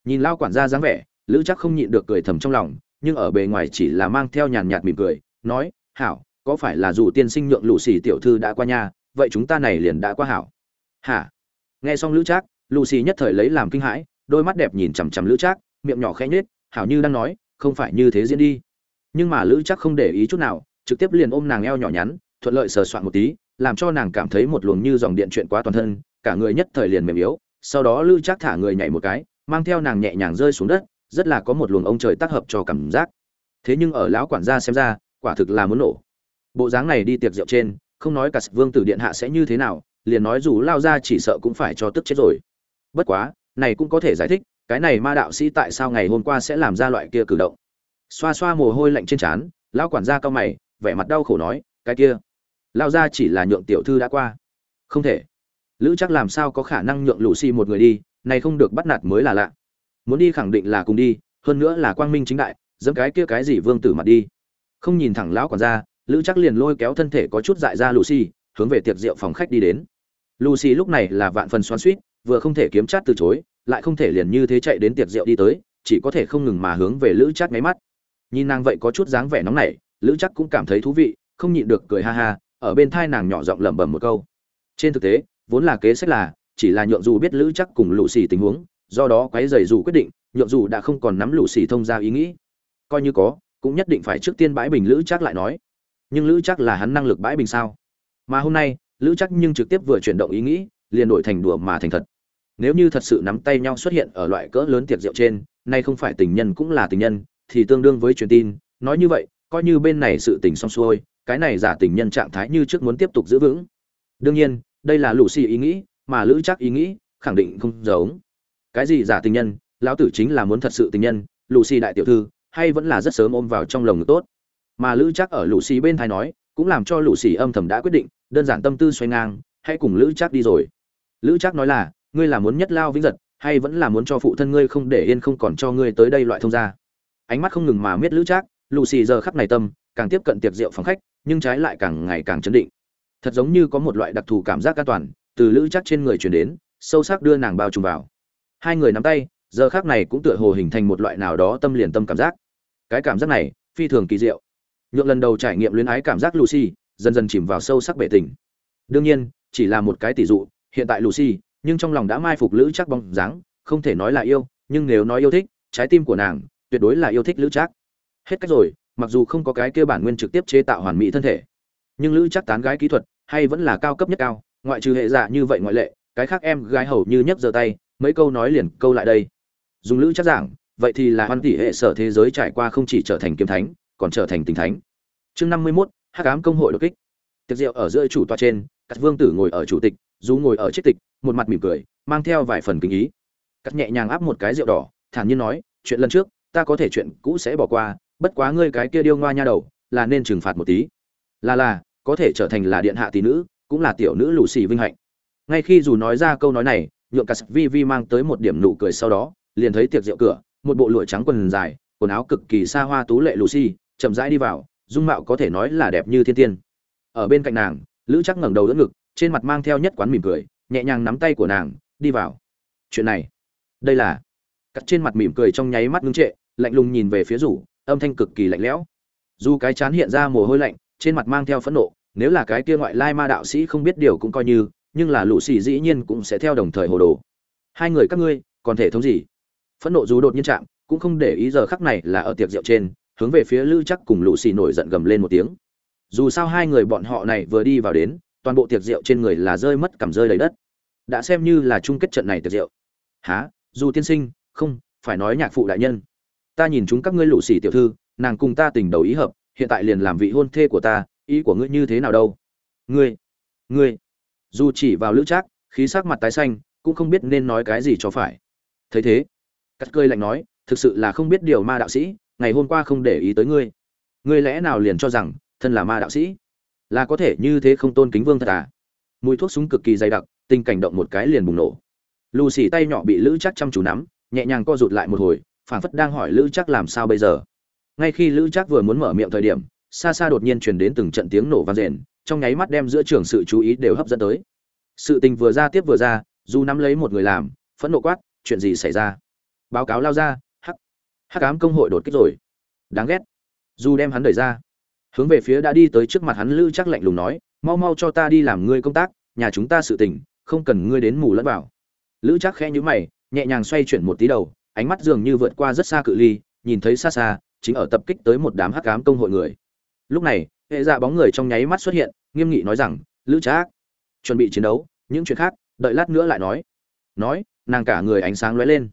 A: Nhìn lao quản gia dáng vẻ, lữ chắc không nhịn được cười thầm trong lòng, nhưng ở bề ngoài chỉ là mang theo nhàn nhạt mỉm cười, nói, hảo, có phải là dù tiên sinh nhượng lũ xì tiểu thư đã qua nhà, vậy chúng ta này liền đã qua hảo. Hả? Nghe xong lữ trác lucy nhất thời lấy làm kinh hãi đôi mắt đẹp nhìn chằm chằm lữ trác, miệng nhỏ khẽ nhếch, hảo như đang nói, không phải như thế diễn đi. Nhưng mà lữ trác không để ý chút nào, trực tiếp liền ôm nàng eo nhỏ nhắn, thuận lợi sờ soạn một tí, làm cho nàng cảm thấy một luồng như dòng điện chuyện quá toàn thân, cả người nhất thời liền mềm yếu. Sau đó lữ trác thả người nhảy một cái, mang theo nàng nhẹ nhàng rơi xuống đất, rất là có một luồng ông trời tác hợp cho cảm giác. Thế nhưng ở lão quản gia xem ra, quả thực là muốn nổ. Bộ dáng này đi tiệc rượu trên, không nói cả vương tử điện hạ sẽ như thế nào, liền nói dù lao ra chỉ sợ cũng phải cho tức chết rồi. Bất quá này cũng có thể giải thích, cái này ma đạo sĩ tại sao ngày hôm qua sẽ làm ra loại kia cử động. Xoa xoa mồ hôi lạnh trên trán, lão quản gia cao mày, vẻ mặt đau khổ nói, cái kia lao ra chỉ là nhượng tiểu thư đã qua. Không thể. Lữ chắc làm sao có khả năng nhượng lũ xì một người đi, này không được bắt nạt mới là lạ. Muốn đi khẳng định là cùng đi, hơn nữa là quang minh chính đại dẫm cái kia cái gì vương tử mặt đi. Không nhìn thẳng lão quản gia, lữ chắc liền lôi kéo thân thể có chút dại ra lũ xì hướng về tiệc rượu phòng khách đi đến. Lucy lúc này là vạn phần xoắn suýt vừa không thể kiếm chát từ chối, lại không thể liền như thế chạy đến tiệc rượu đi tới, chỉ có thể không ngừng mà hướng về Lữ Trác ngáy mắt. Nhìn nàng vậy có chút dáng vẻ nóng nảy, Lữ Trác cũng cảm thấy thú vị, không nhịn được cười ha ha, ở bên thai nàng nhỏ giọng lẩm bẩm một câu. Trên thực tế, vốn là kế sách là, chỉ là nhượng dù biết Lữ Trác cùng Lucy tình huống, do đó quấy rầy dù quyết định, nhượng dù đã không còn nắm Lucy thông ra ý nghĩ. Coi như có, cũng nhất định phải trước tiên bãi bình Lữ Trác lại nói. Nhưng Lữ Trác là hắn năng lực bãi bình sao? Mà hôm nay, lữ chắc nhưng trực tiếp vừa chuyển động ý nghĩ liền đổi thành đùa mà thành thật nếu như thật sự nắm tay nhau xuất hiện ở loại cỡ lớn tiệc rượu trên, nay không phải tình nhân cũng là tình nhân, thì tương đương với truyền tin. Nói như vậy, coi như bên này sự tình xong xuôi, cái này giả tình nhân trạng thái như trước muốn tiếp tục giữ vững. Đương nhiên, đây là lũ xì ý nghĩ, mà lữ chắc ý nghĩ, khẳng định không giống. Cái gì giả tình nhân? Lão tử chính là muốn thật sự tình nhân lũ xì đại tiểu thư, hay vẫn là rất sớm ôm vào trong lồng ngực tốt? Mà lữ chắc ở lũ xì bên thái nói, cũng làm cho lũ xì âm thầm đã quyết định, đơn giản tâm tư xoay ngang, hãy cùng lữ chắc đi rồi. Lữ chắc nói là ngươi là muốn nhất lao vĩnh giật, hay vẫn là muốn cho phụ thân ngươi không để yên không còn cho ngươi tới đây loại thông gia? Ánh mắt không ngừng mà miết lữ trác lù xì giờ khắp này tâm, càng tiếp cận tiệc rượu phòng khách, nhưng trái lại càng ngày càng chấn định. Thật giống như có một loại đặc thù cảm giác an toàn, từ lữ trác trên người truyền đến, sâu sắc đưa nàng bao trùm vào. Hai người nắm tay, giờ khác này cũng tựa hồ hình thành một loại nào đó tâm liền tâm cảm giác. Cái cảm giác này, phi thường kỳ diệu. Nhượng lần đầu trải nghiệm luyến ái cảm giác lucy, dần dần chìm vào sâu sắc bể tình. Đương nhiên, chỉ là một cái tỷ dụ, hiện tại lucy nhưng trong lòng đã mai phục lữ chắc bóng dáng, không thể nói là yêu, nhưng nếu nói yêu thích, trái tim của nàng tuyệt đối là yêu thích lữ chắc hết cách rồi, mặc dù không có cái kia bản nguyên trực tiếp chế tạo hoàn mỹ thân thể, nhưng lữ chắc tán gái kỹ thuật hay vẫn là cao cấp nhất cao, ngoại trừ hệ dạ như vậy ngoại lệ, cái khác em gái hầu như nhấc giơ tay, mấy câu nói liền câu lại đây. Dùng lữ chắc giảng, vậy thì là hoàn tỷ hệ sở thế giới trải qua không chỉ trở thành kiếm thánh, còn trở thành tình thánh. Chương năm mươi mốt, hắc ám công hội đột kích. Tiệc rượu ở giữa chủ toa trên, các vương tử ngồi ở chủ tịch, dù ngồi ở chiếc tịch một mặt mỉm cười, mang theo vài phần kính ý. Cắt nhẹ nhàng áp một cái rượu đỏ, thản nhiên nói, chuyện lần trước, ta có thể chuyện cũ sẽ bỏ qua, bất quá ngươi cái kia điêu ngoa nha đầu, là nên trừng phạt một tí. Là là, có thể trở thành là điện hạ tỷ nữ, cũng là tiểu nữ lù xì vinh hạnh. Ngay khi dù nói ra câu nói này, nhượng cả vi vi mang tới một điểm nụ cười sau đó, liền thấy tiệc rượu cửa, một bộ lụa trắng quần dài, quần áo cực kỳ xa hoa tú lệ lù xì, chậm rãi đi vào, dung mạo có thể nói là đẹp như thiên tiên. Ở bên cạnh nàng, lữ chắc ngẩng đầu đỡ ngực, trên mặt mang theo nhất quán mỉm cười nhẹ nhàng nắm tay của nàng, đi vào. Chuyện này, đây là. Cắt trên mặt mỉm cười trong nháy mắt ngưng trệ, lạnh lùng nhìn về phía rủ, âm thanh cực kỳ lạnh lẽo. Dù cái chán hiện ra mồ hôi lạnh, trên mặt mang theo phẫn nộ, nếu là cái kia ngoại lai ma đạo sĩ không biết điều cũng coi như, nhưng là lũ xì dĩ nhiên cũng sẽ theo đồng thời hồ đồ. Hai người các ngươi, còn thể thống gì? Phẫn nộ dù đột nhiên chạm, cũng không để ý giờ khắc này là ở tiệc rượu trên, hướng về phía lữ chắc cùng lũ xì nổi giận gầm lên một tiếng. Dù sao hai người bọn họ này vừa đi vào đến toàn bộ tiệc rượu trên người là rơi mất cảm rơi đầy đất. Đã xem như là chung kết trận này tiệc rượu. Há dù tiên sinh, không, phải nói nhạc phụ đại nhân. Ta nhìn chúng các ngươi lũ xỉ tiểu thư, nàng cùng ta tình đầu ý hợp, hiện tại liền làm vị hôn thê của ta, ý của ngươi như thế nào đâu? Ngươi ngươi. Dù chỉ vào lữ trác, khí sắc mặt tái xanh, cũng không biết nên nói cái gì cho phải. Thấy thế, cắt cơi lạnh nói, thực sự là không biết điều ma đạo sĩ, ngày hôm qua không để ý tới ngươi. Ngươi lẽ nào liền cho rằng, thân là ma đạo sĩ? Là có thể như thế không tôn kính vương thật à? Mùi thuốc súng cực kỳ dày đặc, tình cảnh động một cái liền bùng nổ. Lù xì tay nhỏ bị lữ chắc chăm chú nắm, nhẹ nhàng co rụt lại một hồi, phảng phất đang hỏi lữ chắc làm sao bây giờ. Ngay khi lữ chắc vừa muốn mở miệng thời điểm, xa xa đột nhiên truyền đến từng trận tiếng nổ vang rền, trong nháy mắt đem giữa trường sự chú ý đều hấp dẫn tới. Sự tình vừa ra tiếp vừa ra, dù nắm lấy một người làm, phẫn nộ quát, chuyện gì xảy ra? Báo cáo lao ra, hắc hắc ám công hội đột kích rồi. Đáng ghét. Dù đem hắn đẩy ra hướng về phía đã đi tới trước mặt hắn lữ chắc lạnh lùng nói, mau mau cho ta đi làm ngươi công tác, nhà chúng ta sự tình, không cần ngươi đến mù lẫn vào. Lữ chắc khẽ nhíu mày, nhẹ nhàng xoay chuyển một tí đầu, ánh mắt dường như vượt qua rất xa cự ly, nhìn thấy xa xa, chính ở tập kích tới một đám hắc ám công hội người. Lúc này, hệ dạ bóng người trong nháy mắt xuất hiện, nghiêm nghị nói rằng, lữ trác, chuẩn bị chiến đấu, những chuyện khác, đợi lát nữa lại nói. Nói, nàng cả người ánh sáng lóe lên.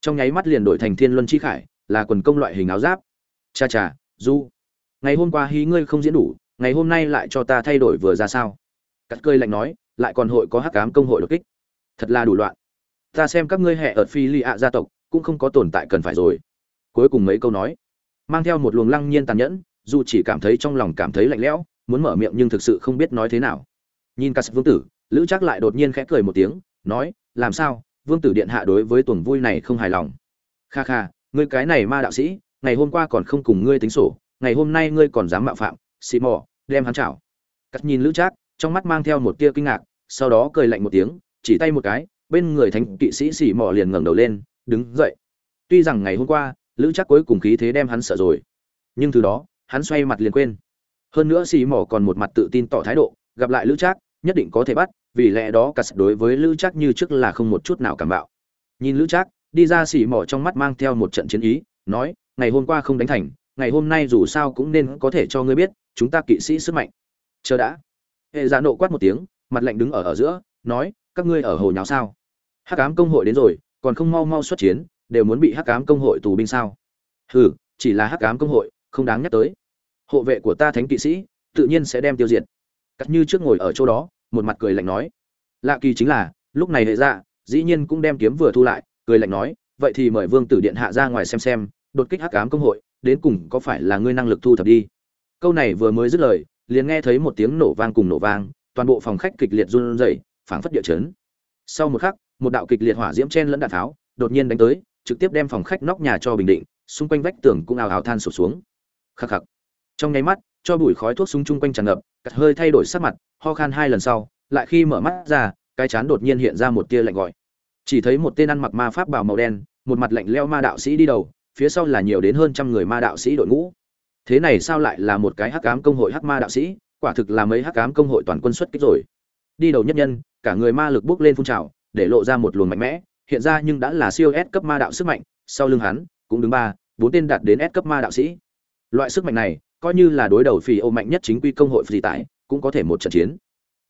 A: Trong nháy mắt liền đổi thành thiên luân chi khải, là quần công loại hình áo giáp. Cha cha, du ngày hôm qua hí ngươi không diễn đủ, ngày hôm nay lại cho ta thay đổi vừa ra sao? Cắt cơi lạnh nói, lại còn hội có hắc ám công hội đột kích. Thật là đủ loạn. Ta xem các ngươi hệ ở phi li ạ gia tộc, cũng không có tồn tại cần phải rồi. Cuối cùng mấy câu nói, mang theo một luồng lăng nhiên tàn nhẫn, dù chỉ cảm thấy trong lòng cảm thấy lạnh lẽo, muốn mở miệng nhưng thực sự không biết nói thế nào. Nhìn Cắt vương tử, lữ chắc lại đột nhiên khẽ cười một tiếng, nói, làm sao? Vương tử điện hạ đối với tuần vui này không hài lòng. Kha kha, ngươi cái này ma đạo sĩ, ngày hôm qua còn không cùng ngươi tính sổ ngày hôm nay ngươi còn dám mạo phạm xì mò, đem hắn chảo. Cắt nhìn lữ trác, trong mắt mang theo một tia kinh ngạc, sau đó cười lạnh một tiếng, chỉ tay một cái, bên người thánh kỵ sĩ xì mò liền ngẩng đầu lên, đứng dậy. Tuy rằng ngày hôm qua, lữ trác cuối cùng khí thế đem hắn sợ rồi, nhưng từ đó, hắn xoay mặt liền quên. Hơn nữa xì mỏ còn một mặt tự tin tỏ thái độ, gặp lại lữ trác, nhất định có thể bắt, vì lẽ đó cả đối với lữ trác như trước là không một chút nào cảm bạo. Nhìn lữ trác, đi ra xì mỏ trong mắt mang theo một trận chiến ý, nói, ngày hôm qua không đánh thành ngày hôm nay dù sao cũng nên có thể cho ngươi biết, chúng ta kỵ sĩ sức mạnh. Chờ đã. Hệ giả nộ quát một tiếng, mặt lạnh đứng ở ở giữa, nói, các ngươi ở hồ nháo sao? Hắc ám công hội đến rồi, còn không mau mau xuất chiến, đều muốn bị hắc ám công hội tù binh sao? Hừ, chỉ là hắc ám công hội, không đáng nhắc tới. Hộ vệ của ta thánh kỵ sĩ, tự nhiên sẽ đem tiêu diệt. Cắt như trước ngồi ở chỗ đó, một mặt cười lạnh nói. Lạ kỳ chính là, lúc này hệ dạ dĩ nhiên cũng đem kiếm vừa thu lại, cười lạnh nói, vậy thì mời vương tử điện hạ ra ngoài xem xem, đột kích hắc ám công hội đến cùng có phải là ngươi năng lực thu thập đi? Câu này vừa mới dứt lời, liền nghe thấy một tiếng nổ vang cùng nổ vang, toàn bộ phòng khách kịch liệt run rẩy, phảng phất địa chấn. Sau một khắc, một đạo kịch liệt hỏa diễm chen lẫn đạn tháo, đột nhiên đánh tới, trực tiếp đem phòng khách nóc nhà cho bình định, xung quanh vách tường cũng ào ào than sụp xuống. Khắc khắc. Trong nháy mắt, cho bụi khói thuốc súng chung quanh tràn ngập, cắt hơi thay đổi sắc mặt, ho khan hai lần sau, lại khi mở mắt ra, cái chán đột nhiên hiện ra một tia lạnh gọi. Chỉ thấy một tên ăn mặc ma pháp bào màu đen, một mặt lạnh leo ma đạo sĩ đi đầu phía sau là nhiều đến hơn trăm người ma đạo sĩ đội ngũ. Thế này sao lại là một cái hắc ám công hội hắc ma đạo sĩ? Quả thực là mấy hắc ám công hội toàn quân xuất kích rồi. Đi đầu nhất nhân, cả người ma lực bốc lên phun trào, để lộ ra một luồng mạnh mẽ, hiện ra nhưng đã là siêu S cấp ma đạo sức mạnh, sau lưng hắn, cũng đứng ba, bốn tên đạt đến S cấp ma đạo sĩ. Loại sức mạnh này, coi như là đối đầu phi ô mạnh nhất chính quy công hội phi tải, cũng có thể một trận chiến.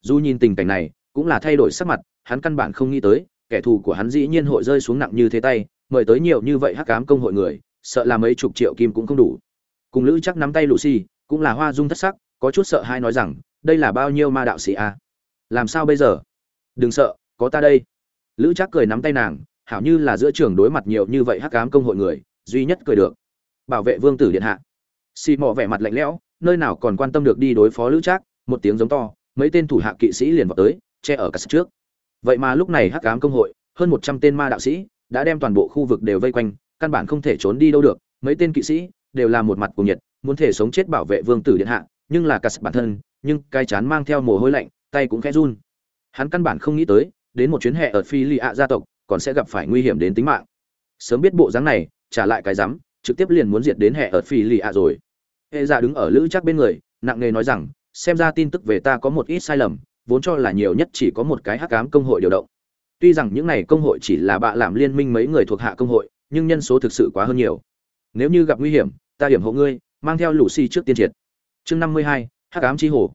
A: Dù nhìn tình cảnh này, cũng là thay đổi sắc mặt, hắn căn bản không nghĩ tới, kẻ thù của hắn dĩ nhiên hội rơi xuống nặng như thế tay mời tới nhiều như vậy hắc ám công hội người, sợ là mấy chục triệu kim cũng không đủ. Cùng lữ chắc nắm tay lucy, cũng là hoa dung thất sắc, có chút sợ hai nói rằng, đây là bao nhiêu ma đạo sĩ à? làm sao bây giờ? Đừng sợ, có ta đây. Lữ chắc cười nắm tay nàng, hảo như là giữa trường đối mặt nhiều như vậy hắc ám công hội người, duy nhất cười được. Bảo vệ vương tử điện hạ. Xì mò vẻ mặt lạnh lẽo, nơi nào còn quan tâm được đi đối phó lữ trác, một tiếng giống to, mấy tên thủ hạ kỵ sĩ liền vào tới, che ở cắt trước. Vậy mà lúc này hắc ám công hội, hơn một trăm tên ma đạo sĩ đã đem toàn bộ khu vực đều vây quanh, căn bản không thể trốn đi đâu được. Mấy tên kỵ sĩ đều là một mặt cùng nhiệt, muốn thể sống chết bảo vệ vương tử điện hạ, nhưng là cắt bản thân, nhưng cái chán mang theo mồ hôi lạnh, tay cũng khẽ run. Hắn căn bản không nghĩ tới, đến một chuyến hè ở phi lì ạ gia tộc, còn sẽ gặp phải nguy hiểm đến tính mạng. Sớm biết bộ dáng này, trả lại cái rắm, trực tiếp liền muốn diệt đến hệ ở phi lì ạ rồi. Hệ dạ đứng ở lữ chắc bên người, nặng nề nói rằng, xem ra tin tức về ta có một ít sai lầm, vốn cho là nhiều nhất chỉ có một cái hắc ám công hội điều động tuy rằng những này công hội chỉ là bạ làm liên minh mấy người thuộc hạ công hội, nhưng nhân số thực sự quá hơn nhiều. Nếu như gặp nguy hiểm, ta hiểm hộ ngươi, mang theo lũ si trước tiên triệt. Chương năm mươi hai, hắc ám chi hồ.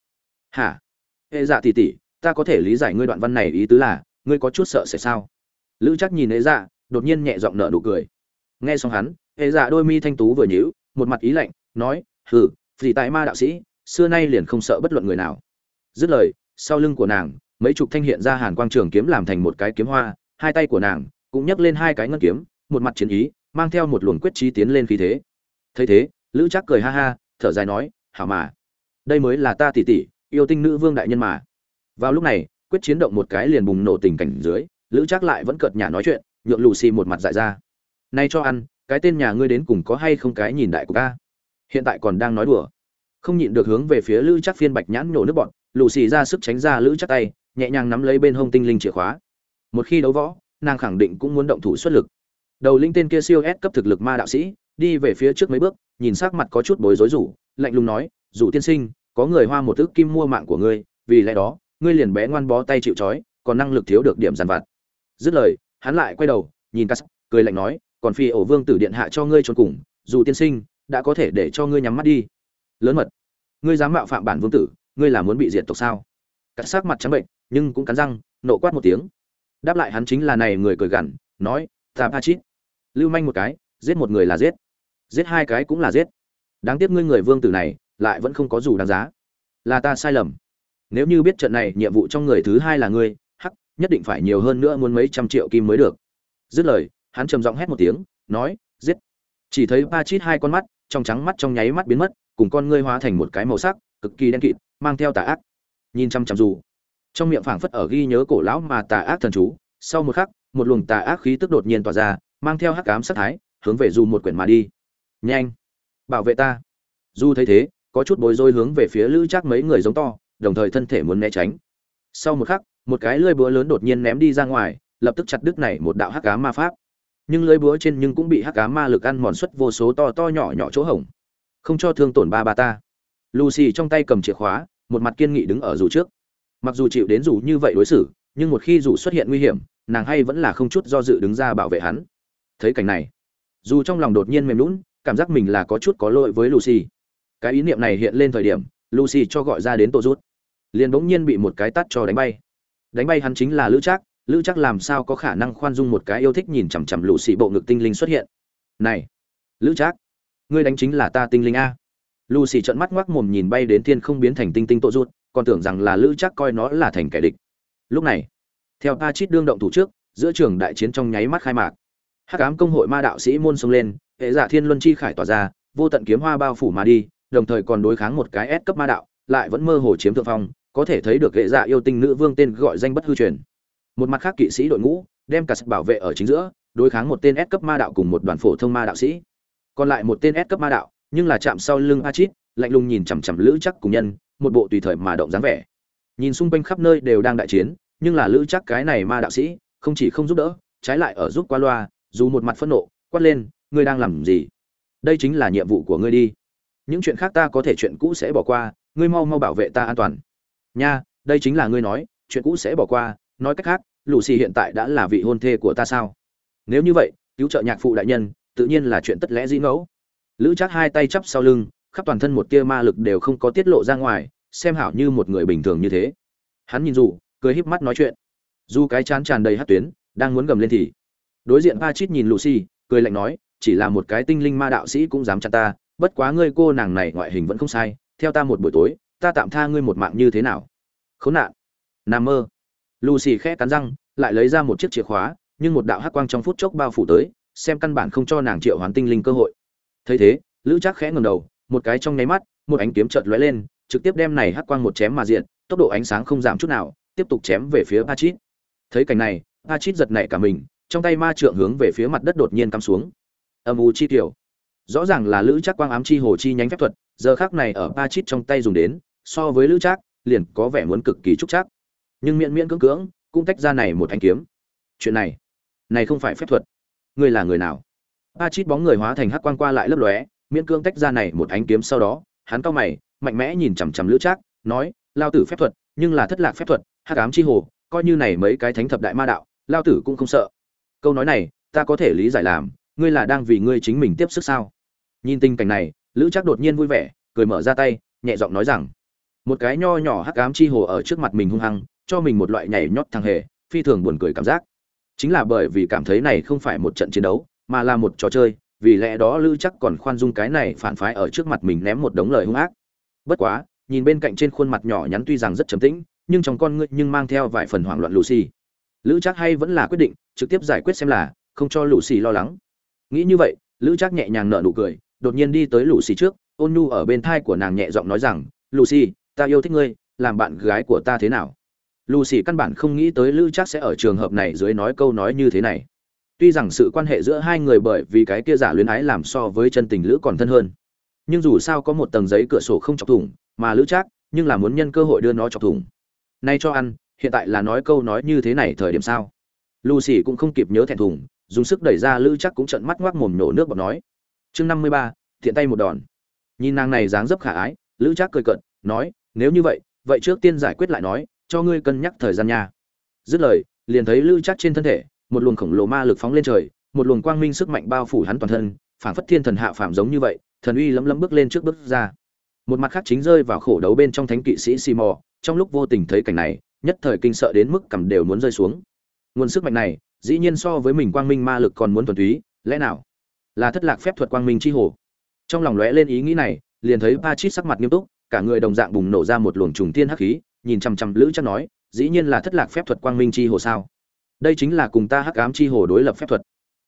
A: Hả? Hệ dạ tỉ tỉ ta có thể lý giải ngươi đoạn văn này ý tứ là, ngươi có chút sợ sẽ sao? Lữ chắc nhìn hệ dạ đột nhiên nhẹ giọng nở nụ cười. Nghe xong hắn hệ dạ đôi mi thanh tú vừa nhíu, một mặt ý lạnh, nói, hừ, vì tại ma đạo sĩ, xưa nay liền không sợ bất luận người nào. Dứt lời, sau lưng của nàng mấy chục thanh hiện ra hàn quang trường kiếm làm thành một cái kiếm hoa, hai tay của nàng cũng nhấc lên hai cái ngân kiếm, một mặt chiến ý, mang theo một luồng quyết trí tiến lên khí thế. Thấy thế, lữ chắc cười ha ha, thở dài nói, hảo mà, đây mới là ta tỷ tỷ, yêu tinh nữ vương đại nhân mà. Vào lúc này, quyết chiến động một cái liền bùng nổ tình cảnh dưới, lữ chắc lại vẫn cợt nhả nói chuyện, nhượng lù xì một mặt dại ra. Nay cho ăn, cái tên nhà ngươi đến cùng có hay không cái nhìn đại của ta? Hiện tại còn đang nói đùa. Không nhịn được hướng về phía lữ chắc phiên bạch nhãn nhổ nước bọn lù xì ra sức tránh ra lữ chắc tay nhẹ nhàng nắm lấy bên hông tinh linh chìa khóa. Một khi đấu võ, nàng khẳng định cũng muốn động thủ xuất lực. Đầu linh tên kia siêu ép cấp thực lực ma đạo sĩ, đi về phía trước mấy bước, nhìn sắc mặt có chút bối rối rủ, lạnh lùng nói rủ tiên sinh, có người hoa một thứ kim mua mạng của ngươi, vì lẽ đó, ngươi liền bé ngoan bó tay chịu trói, còn năng lực thiếu được điểm giàn vặt. Dứt lời, hắn lại quay đầu, nhìn cắt cười lạnh nói, còn phi ổ vương tử điện hạ cho ngươi trốn cùng, dù tiên sinh, đã có thể để cho ngươi nhắm mắt đi. Lớn mật, ngươi dám mạo phạm bản vương tử, ngươi là muốn bị diệt tộc sao? Cắt sắc mặt trắng bệnh nhưng cũng cắn răng, nộ quát một tiếng. Đáp lại hắn chính là này người cười gằn, nói, ta pa chít lưu manh một cái, giết một người là giết. Giết hai cái cũng là giết. Đáng tiếc ngươi người vương tử này, lại vẫn không có dù đáng giá. Là ta sai lầm. Nếu như biết trận này, nhiệm vụ trong người thứ hai là ngươi, hắc, nhất định phải nhiều hơn nữa muốn mấy trăm triệu kim mới được. Dứt lời, hắn trầm giọng hét một tiếng, nói, giết. Chỉ thấy ba chít hai con mắt, trong trắng mắt trong nháy mắt biến mất, cùng con ngươi hóa thành một cái màu sắc, cực kỳ đen kịt, mang theo tà ác. Nhìn chăm chăm dù trong miệng phảng phất ở ghi nhớ cổ lão mà tà ác thần chú, sau một khắc, một luồng tà ác khí tức đột nhiên tỏa ra, mang theo hắc ám sát thái, hướng về dù một quyển mà đi. Nhanh! Bảo vệ ta! Dù thấy thế, có chút bối rối hướng về phía lữ chắc mấy người giống to, đồng thời thân thể muốn né tránh. Sau một khắc, một cái lưỡi búa lớn đột nhiên ném đi ra ngoài, lập tức chặt đứt này một đạo hắc ám ma pháp. Nhưng lưỡi búa trên nhưng cũng bị hắc ám ma lực ăn mòn xuất vô số to to nhỏ nhỏ chỗ hổng. Không cho thương tổn ba ba ta. Lucy trong tay cầm chìa khóa, một mặt kiên nghị đứng ở dù trước mặc dù chịu đến dù như vậy đối xử, nhưng một khi dù xuất hiện nguy hiểm, nàng hay vẫn là không chút do dự đứng ra bảo vệ hắn. Thấy cảnh này, dù trong lòng đột nhiên mềm lún cảm giác mình là có chút có lỗi với lucy. Cái ý niệm này hiện lên thời điểm, lucy cho gọi ra đến tổ rút. Liền bỗng nhiên bị một cái tắt cho đánh bay. Đánh bay hắn chính là lữ trác. Lữ trác làm sao có khả năng khoan dung một cái yêu thích nhìn chằm chằm lucy bộ ngực tinh linh xuất hiện? Này, lữ trác, ngươi đánh chính là ta tinh linh a. Lucy trợn mắt ngoác mồm nhìn bay đến thiên không biến thành tinh tinh tổ rút còn tưởng rằng là lữ chắc coi nó là thành kẻ địch lúc này theo pa chít đương động thủ trước giữa trường đại chiến trong nháy mắt khai mạc hắc ám công hội ma đạo sĩ môn xông lên hệ giả thiên luân chi khải tỏa ra vô tận kiếm hoa bao phủ mà đi đồng thời còn đối kháng một cái S cấp ma đạo, lại vẫn mơ hồ chiếm thượng phong, có thể thấy được hệ dạ yêu tinh nữ vương tên gọi danh bất hư truyền. Một mặt khác kỵ sĩ đội ngũ, đem cả bảo vệ ở chính giữa, đối kháng một tên S cấp ma đạo cùng một đoàn phổ thông ma đạo sĩ. Còn lại một tên S cấp ma đạo, nhưng là chạm sau lưng Achit, lạnh lùng nhìn chằm chằm Lữ Chắc cùng nhân, một bộ tùy thời mà động dáng vẻ. Nhìn xung quanh khắp nơi đều đang đại chiến, nhưng là Lữ Chắc cái này ma đạo sĩ, không chỉ không giúp đỡ, trái lại ở giúp qua loa, dù một mặt phẫn nộ, quát lên, ngươi đang làm gì? Đây chính là nhiệm vụ của ngươi đi những chuyện khác ta có thể chuyện cũ sẽ bỏ qua ngươi mau mau bảo vệ ta an toàn nha đây chính là ngươi nói chuyện cũ sẽ bỏ qua nói cách khác lù xì hiện tại đã là vị hôn thê của ta sao nếu như vậy cứu trợ nhạc phụ đại nhân tự nhiên là chuyện tất lẽ dĩ ngẫu lữ chắc hai tay chắp sau lưng khắp toàn thân một tia ma lực đều không có tiết lộ ra ngoài, xem hảo như một người bình thường như thế. Hắn nhìn dù, cười híp mắt nói chuyện. Dù cái chán tràn đầy hát tuyến, đang muốn gầm lên thì. Đối diện pa chít nhìn lucy, cười lạnh nói, chỉ là một cái tinh linh ma đạo sĩ cũng dám chặn ta, bất quá ngươi cô nàng này ngoại hình vẫn không sai, theo ta một buổi tối, ta tạm tha ngươi một mạng như thế nào? Khốn nạn. Nam mơ. Lucy khẽ cắn răng, lại lấy ra một chiếc chìa khóa, nhưng một đạo hắc quang trong phút chốc bao phủ tới, xem căn bản không cho nàng triệu hoán tinh linh cơ hội. Thấy thế, lữ trác khẽ ngầm đầu một cái trong nháy mắt một ánh kiếm chợt lóe lên trực tiếp đem này hắc quang một chém mà diện tốc độ ánh sáng không giảm chút nào tiếp tục chém về phía Pachit. Thấy cảnh này, Pachit giật nảy cả mình, trong tay ma trượng hướng về phía mặt đất đột nhiên cắm xuống. Âm u chi tiểu. Rõ ràng là lữ Trác quang ám chi hồ chi nhánh phép thuật, giờ khắc này ở Pachit trong tay dùng đến, so với lữ Trác, liền có vẻ muốn cực kỳ trúc chắc. Nhưng miễn miễn cưỡng cưỡng, cũng tách ra này một thanh kiếm. Chuyện này, này không phải phép thuật. Ngươi là người nào? Pachit bóng người hóa thành hắc quang qua lại lấp lóe, miễn cương tách ra này một ánh kiếm sau đó, hắn cao mày, mạnh mẽ nhìn chằm chằm lữ chắc, nói, lao tử phép thuật, nhưng là thất lạc phép thuật, hắc ám chi hồ coi như này mấy cái thánh thập đại ma đạo lao tử cũng không sợ. Câu nói này ta có thể lý giải làm ngươi là đang vì ngươi chính mình tiếp sức sao? Nhìn tình cảnh này lữ chắc đột nhiên vui vẻ cười mở ra tay nhẹ giọng nói rằng một cái nho nhỏ hắc ám chi hồ ở trước mặt mình hung hăng cho mình một loại nhảy nhót thằng hề phi thường buồn cười cảm giác. Chính là bởi vì cảm thấy này không phải một trận chiến đấu mà là một trò chơi vì lẽ đó lữ chắc còn khoan dung cái này phản phái ở trước mặt mình ném một đống lời hung ác bất quá nhìn bên cạnh trên khuôn mặt nhỏ nhắn tuy rằng rất trầm tĩnh nhưng trong con ngươi nhưng mang theo vài phần hoảng loạn Lucy. Lữ chắc hay vẫn là quyết định trực tiếp giải quyết xem là, không cho Lucy lo lắng. Nghĩ như vậy, Lữ chắc nhẹ nhàng nở nụ cười, đột nhiên đi tới Lucy trước, ôn nhu ở bên thai của nàng nhẹ giọng nói rằng, "Lucy, ta yêu thích ngươi, làm bạn gái của ta thế nào?" Lucy căn bản không nghĩ tới Lữ chắc sẽ ở trường hợp này dưới nói câu nói như thế này. Tuy rằng sự quan hệ giữa hai người bởi vì cái kia giả luyến ái làm so với chân tình lữ còn thân hơn, nhưng dù sao có một tầng giấy cửa sổ không chọc thủng, mà Lữ Trác nhưng là muốn nhân cơ hội đưa nó chọc thủng. Nay cho ăn hiện tại là nói câu nói như thế này thời điểm sao? Lucy cũng không kịp nhớ thẹn thùng dùng sức đẩy ra lữ chắc cũng trận mắt ngoác mồm nhổ nước bọt nói chương năm mươi ba thiện tay một đòn. Nhìn nàng này dáng dấp khả ái lữ chắc cười cận nói nếu như vậy vậy trước tiên giải quyết lại nói cho ngươi cân nhắc thời gian nha. Dứt lời liền thấy lữ chắc trên thân thể một luồng khổng lồ ma lực phóng lên trời một luồng quang minh sức mạnh bao phủ hắn toàn thân phảng phất thiên thần hạ phàm giống như vậy thần uy lấm lấm bước lên trước bước ra. Một mặt khác chính rơi vào khổ đấu bên trong thánh kỵ sĩ Simo, trong lúc vô tình thấy cảnh này nhất thời kinh sợ đến mức cầm đều muốn rơi xuống. Nguồn sức mạnh này dĩ nhiên so với mình quang minh ma lực còn muốn thuần túy lẽ nào? Là thất lạc phép thuật quang minh chi hồ. Trong lòng lóe lên ý nghĩ này liền thấy Pachit sắc mặt nghiêm túc cả người đồng dạng bùng nổ ra một luồng trùng tiên hắc khí nhìn chằm chằm lữ chắc nói dĩ nhiên là thất lạc phép thuật quang minh chi hồ sao? Đây chính là cùng ta hắc ám chi hồ đối lập phép thuật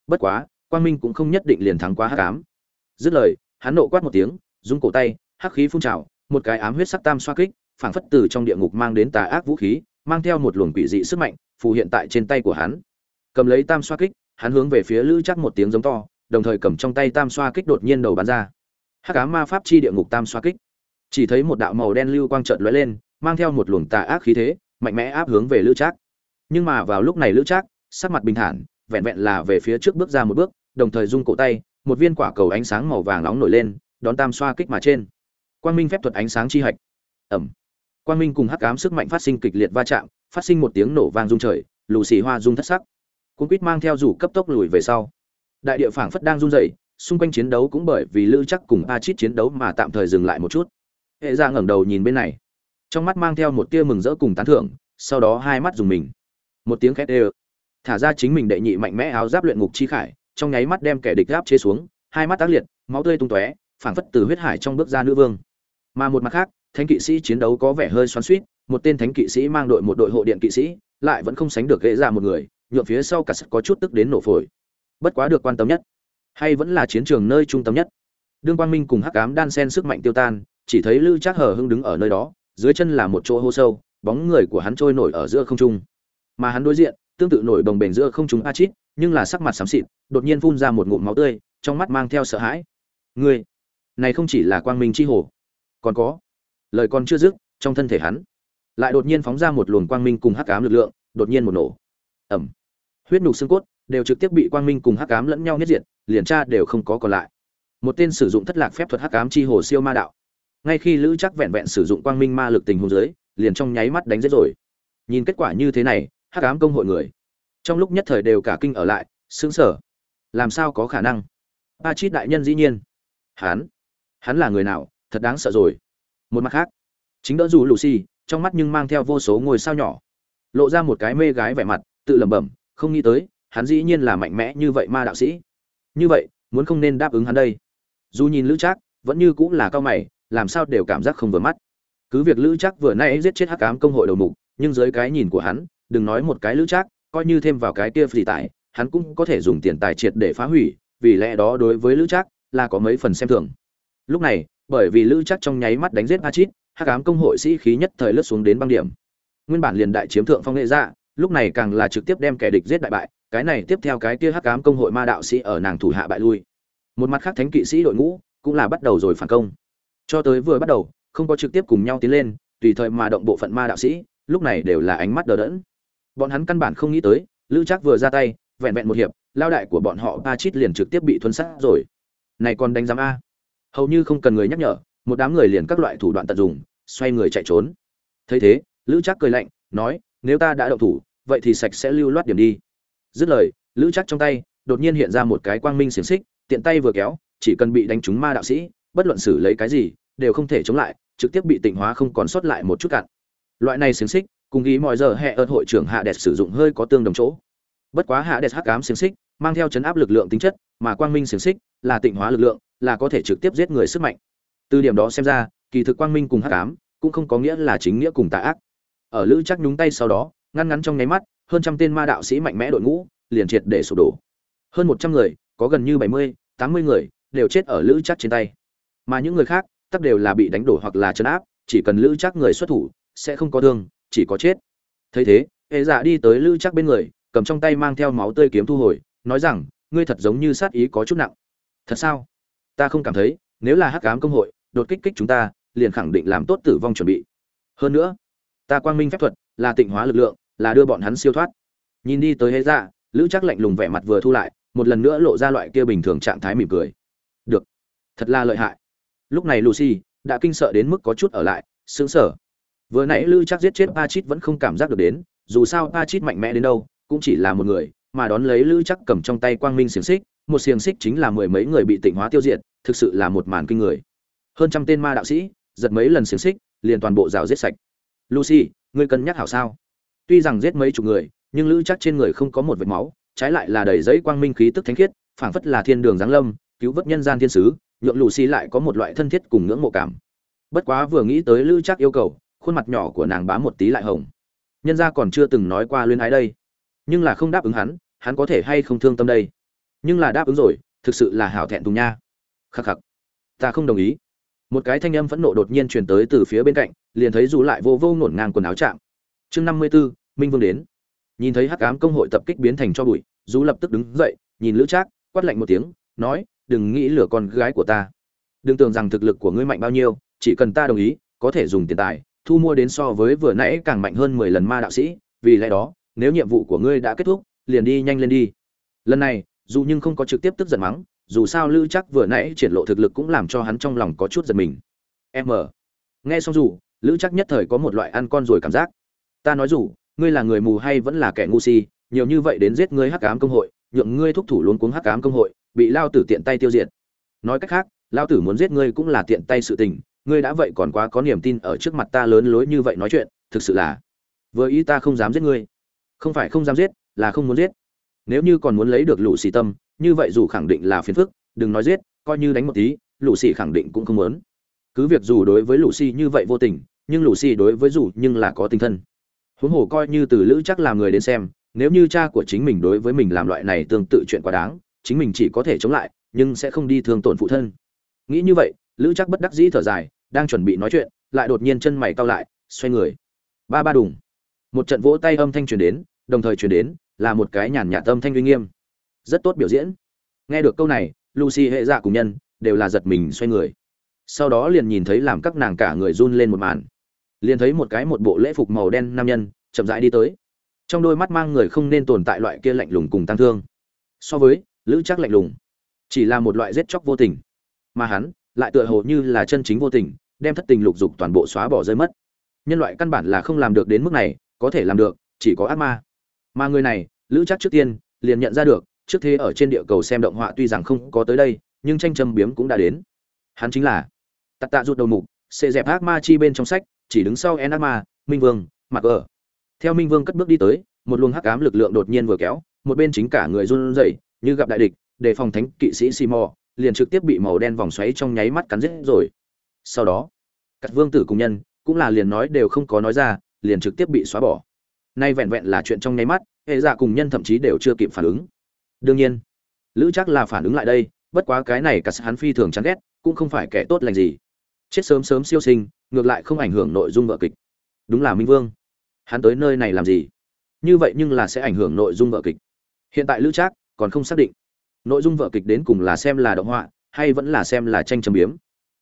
A: bất quá quang minh cũng không nhất định liền thắng quá hắc ám dứt lời hắn nộ quát một tiếng rung cổ tay hắc khí phun trào một cái ám huyết sắc tam xoa kích phảng phất từ trong địa ngục mang đến tà ác vũ khí, mang theo một luồng quỷ dị sức mạnh, phù hiện tại trên tay của hắn. Cầm lấy tam xoa kích, hắn hướng về phía Lữ Chắc một tiếng giống to, đồng thời cầm trong tay tam xoa kích đột nhiên đầu bắn ra. Hắc ám ma pháp chi địa ngục tam xoa kích. Chỉ thấy một đạo màu đen lưu quang trợn lóe lên, mang theo một luồng tà ác khí thế, mạnh mẽ áp hướng về Lữ Trác. Nhưng mà vào lúc này Lữ Trác, sắc mặt bình thản, vẹn vẹn là về phía trước bước ra một bước, đồng thời rung cổ tay, một viên quả cầu ánh sáng màu vàng nóng nổi lên, đón tam xoa kích mà trên. Quang minh phép thuật ánh sáng chi hạch. Ầm. Quang minh cùng hắc ám sức mạnh phát sinh kịch liệt va chạm, phát sinh một tiếng nổ vang rung trời, lù xì hoa rung thất sắc. cung quýt mang theo rủ cấp tốc lùi về sau. Đại địa phảng phất đang rung dậy xung quanh chiến đấu cũng bởi vì Lữ Chắc cùng A Chít chiến đấu mà tạm thời dừng lại một chút. Hệ ra ngẩng đầu nhìn bên này, trong mắt mang theo một tia mừng rỡ cùng tán thưởng, sau đó hai mắt dùng mình. Một tiếng khét đều, thả ra chính mình đệ nhị mạnh mẽ áo giáp luyện ngục chi khải, trong nháy mắt đem kẻ địch áp chế xuống, hai mắt tác liệt, máu tươi tung tóe, phảng phất từ huyết hải trong bước ra nữ vương. Mà một mặt khác, thánh kỵ sĩ chiến đấu có vẻ hơi xoắn suýt một tên thánh kỵ sĩ mang đội một đội hộ điện kỵ sĩ, lại vẫn không sánh được ghệ ra một người, nhuộm phía sau cả có chút tức đến nổ phổi. Bất quá được quan tâm nhất, hay vẫn là chiến trường nơi trung tâm nhất. Đương Quang Minh cùng Hắc Ám đan sen sức mạnh tiêu tan, chỉ thấy Lư Trác hờ hững đứng ở nơi đó, dưới chân là một chỗ hô sâu, bóng người của hắn trôi nổi ở giữa không trung. Mà hắn đối diện, tương tự nổi đồng bền giữa không chúng a chít nhưng là sắc mặt xám xịt, đột nhiên phun ra một ngụm máu tươi, trong mắt mang theo sợ hãi. Ngươi, này không chỉ là Quang Minh chi hồ, còn có lời còn chưa dứt trong thân thể hắn lại đột nhiên phóng ra một luồng quang minh cùng hắc ám lực lượng đột nhiên một nổ. Ẩm huyết nhục xương cốt đều trực tiếp bị quang minh cùng hắc ám lẫn nhau nhất diện liền tra đều không có còn lại. Một tên sử dụng thất lạc phép thuật hắc ám chi hồ siêu ma đạo. Ngay khi lữ chắc vẹn vẹn sử dụng quang minh ma lực tình huống dưới liền trong nháy mắt đánh giết rồi. Nhìn kết quả như thế này hắc ám công hội người. Trong lúc nhất thời đều cả kinh ở lại xứng sở làm sao có khả năng? Ba chít đại nhân dĩ nhiên. Hắn? Hắn là người nào? Thật đáng sợ rồi. Một mặt khác, chính đỡ dù lucy, trong mắt nhưng mang theo vô số ngôi sao nhỏ. Lộ ra một cái mê gái vẻ mặt, tự lẩm bẩm, không nghĩ tới, hắn dĩ nhiên là mạnh mẽ như vậy ma đạo sĩ. Như vậy, muốn không nên đáp ứng hắn đây. Dù nhìn lữ trác, vẫn như cũng là cao mày, làm sao đều cảm giác không vừa mắt. Cứ việc lữ trác vừa nay giết chết hắc ám công hội đầu mục, nhưng dưới cái nhìn của hắn đừng nói một cái lữ trác, coi như thêm vào cái kia phì tại hắn cũng có thể dùng tiền tài triệt để phá hủy, vì lẽ đó đối với lữ trác là có mấy phần xem thường. Lúc này, bởi vì lữ trác trong nháy mắt đánh giết a chít hắc ám công hội sĩ khí nhất thời lướt xuống đến băng điểm. Nguyên bản liền đại chiếm thượng phong nghệ ra lúc này càng là trực tiếp đem kẻ địch giết đại bại, cái này tiếp theo cái kia hắc ám công hội ma đạo sĩ ở nàng thủ hạ bại lui. Một mặt khác thánh kỵ sĩ đội ngũ cũng là bắt đầu rồi phản công. Cho tới vừa bắt đầu, không có trực tiếp cùng nhau tiến lên, tùy thời mà động bộ phận ma đạo sĩ, lúc này đều là ánh mắt đờ đẫn bọn hắn căn bản không nghĩ tới, lữ trác vừa ra tay, vẹn vẹn một hiệp, lao đại của bọn họ ba chít liền trực tiếp bị thuấn sát rồi. Này còn đánh giám a. Hầu như không cần người nhắc nhở, một đám người liền các loại thủ đoạn tận dụng, xoay người chạy trốn. Thấy thế, lữ trác cười lạnh, nói, nếu ta đã đậu thủ, vậy thì sạch sẽ lưu loát điểm đi. Dứt lời, lữ trác trong tay đột nhiên hiện ra một cái quang minh xiềng xích, tiện tay vừa kéo, chỉ cần bị đánh trúng ma đạo sĩ, bất luận xử lấy cái gì, đều không thể chống lại, trực tiếp bị tịnh hóa không còn sót lại một chút cạn. Loại này xiềng xích cùng ghi mọi giờ hệ ớt hội trưởng hạ đẹp sử dụng hơi có tương đồng chỗ. Bất quá hạ đẹp hắc ám xiềng xích, mang theo chấn áp lực lượng tính chất, mà quang minh xiềng xích là tịnh hóa lực lượng, là có thể trực tiếp giết người sức mạnh. Từ điểm đó xem ra, kỳ thực quang minh cùng hắc ám cũng không có nghĩa là chính nghĩa cùng tà ác. Ở lữ chắc nhúng tay sau đó, ngăn ngắn trong nháy mắt, hơn trăm tên ma đạo sĩ mạnh mẽ đội ngũ liền triệt để sụp đổ. Hơn một trăm người, có gần như bảy mươi, tám mươi người đều chết ở lữ chắc trên tay. Mà những người khác, tất đều là bị đánh đổ hoặc là chấn áp, chỉ cần lữ chắc người xuất thủ, sẽ không có thương chỉ có chết. Thấy thế, hệ dạ đi tới lữ chắc bên người, cầm trong tay mang theo máu tươi kiếm thu hồi, nói rằng, ngươi thật giống như sát ý có chút nặng. Thật sao? Ta không cảm thấy, nếu là hắc cám công hội, đột kích kích chúng ta, liền khẳng định làm tốt tử vong chuẩn bị. Hơn nữa, ta quang minh phép thuật, là tịnh hóa lực lượng, là đưa bọn hắn siêu thoát. Nhìn đi tới hệ dạ lữ chắc lạnh lùng vẻ mặt vừa thu lại, một lần nữa lộ ra loại kia bình thường trạng thái mỉm cười. Được, thật là lợi hại. Lúc này lucy đã kinh sợ đến mức có chút ở lại, sững sờ vừa nãy lữ chắc giết chết pa chít vẫn không cảm giác được đến, dù sao pa chít mạnh mẽ đến đâu, cũng chỉ là một người, mà đón lấy lữ chắc cầm trong tay quang minh xiềng xích, một xiềng xích chính là mười mấy người bị tịnh hóa tiêu diệt, thực sự là một màn kinh người. Hơn trăm tên ma đạo sĩ, giật mấy lần xiềng xích, liền toàn bộ rào giết sạch. Lucy, ngươi cân nhắc hảo sao? Tuy rằng giết mấy chục người, nhưng lữ chắc trên người không có một vệt máu, trái lại là đầy giấy quang minh khí tức thánh khiết, phảng phất là thiên đường giáng lâm, cứu vớt nhân gian thiên sứ, nhượng lucy lại có một loại thân thiết cùng ngưỡng mộ cảm. Bất quá vừa nghĩ tới lữ chắc yêu cầu khuôn mặt nhỏ của nàng bám một tí lại hồng. Nhân gia còn chưa từng nói qua luyến ái đây. Nhưng là không đáp ứng hắn hắn có thể hay không thương tâm đây? Nhưng là đáp ứng rồi, thực sự là hảo thẹn tùng nha. Khắc khắc. Ta không đồng ý. Một cái thanh âm phẫn nộ đột nhiên truyền tới từ phía bên cạnh, liền thấy dù lại vô vô ngổn ngang quần áo chạm chương năm mươi b ố minh vương đến. Nhìn thấy hắc ám công hội tập kích biến thành cho bụi, dù lập tức đứng dậy, nhìn lữ trác, quát lạnh một tiếng, nói, đừng nghĩ lừa con gái của ta. Đừng tưởng rằng thực lực của ngươi mạnh bao nhiêu, chỉ cần ta đồng ý, có thể dùng tiền tài thu mua đến so với vừa nãy càng mạnh hơn mười lần ma đạo sĩ, vì lẽ đó, nếu nhiệm vụ của ngươi đã kết thúc, liền đi nhanh lên đi. Lần này, dù nhưng không có trực tiếp tức giận mắng, dù sao lữ chắc vừa nãy triển lộ thực lực cũng làm cho hắn trong lòng có chút giận mình. M. Nghe xong dù, lữ chắc nhất thời có một loại ăn con rồi cảm giác. Ta nói dù, ngươi là người mù hay vẫn là kẻ ngu si, nhiều như vậy đến giết ngươi hắc ám công hội, nhượng ngươi thúc thủ luôn cuống hắc ám công hội, bị lao tử tiện tay tiêu diệt. Nói cách khác, lao tử muốn giết ngươi cũng là tiện tay sự tình ngươi đã vậy còn quá có niềm tin ở trước mặt ta lớn lối như vậy nói chuyện, thực sự là, vừa ý ta không dám giết ngươi. Không phải không dám giết, là không muốn giết. Nếu như còn muốn lấy được lũ xì tâm, như vậy dù khẳng định là phiền phức, đừng nói giết, coi như đánh một tí, lũ xì khẳng định cũng không muốn. Cứ việc dù đối với lũ xì như vậy vô tình, nhưng lũ xì đối với dù nhưng là có tình thân. Huống hồ coi như từ lữ chắc làm người đến xem, nếu như cha của chính mình đối với mình làm loại này tương tự chuyện quá đáng, chính mình chỉ có thể chống lại, nhưng sẽ không đi thương tổn phụ thân. Nghĩ như vậy, lữ chắc bất đắc dĩ thở dài đang chuẩn bị nói chuyện, lại đột nhiên chân mày cau lại, xoay người. Ba ba đùng. Một trận vỗ tay âm thanh truyền đến, đồng thời truyền đến, là một cái nhàn nhạt âm thanh uy nghiêm. Rất tốt biểu diễn. Nghe được câu này, lucy hệ dạ cùng nhân, đều là giật mình xoay người. Sau đó liền nhìn thấy làm các nàng cả người run lên một màn. Liền thấy một cái một bộ lễ phục màu đen nam nhân, chậm rãi đi tới. Trong đôi mắt mang người không nên tồn tại loại kia lạnh lùng cùng tăng thương. So với, lữ chắc lạnh lùng. Chỉ là một loại giết chóc vô tình. Mà hắn lại tựa hồ như là chân chính vô tình đem thất tình lục dục toàn bộ xóa bỏ rơi mất. Nhân loại căn bản là không làm được đến mức này có thể làm được chỉ có ác ma. Mà người này lữ chắc trước tiên liền nhận ra được trước thế ở trên địa cầu xem động họa tuy rằng không có tới đây nhưng tranh châm biếm cũng đã đến. Hắn chính là tặc tạ rụt đầu mục xê dẹp ác ma chi bên trong sách chỉ đứng sau en ác ma minh vương mặc ở theo minh vương cất bước đi tới một luồng hắc ám lực lượng đột nhiên vừa kéo một bên chính cả người run rẩy như gặp đại địch đề phòng thánh kỵ sĩ Simo, liền trực tiếp bị màu đen vòng xoáy trong nháy mắt cắn rứt rồi. Sau đó, Cắt vương tử cùng nhân cũng là liền nói đều không có nói ra, liền trực tiếp bị xóa bỏ. Nay vẹn vẹn là chuyện trong nháy mắt, hệ giả cùng nhân thậm chí đều chưa kịp phản ứng. đương nhiên lữ chắc là phản ứng lại đây bất quá cái này cả hắn phi thường chán ghét cũng không phải kẻ tốt lành gì chết sớm sớm siêu sinh ngược lại không ảnh hưởng nội dung vở kịch đúng là minh vương hắn tới nơi này làm gì như vậy nhưng là sẽ ảnh hưởng nội dung vở kịch hiện tại lữ trác còn không xác định nội dung vở kịch đến cùng là xem là động họa, hay vẫn là xem là tranh châm biếm.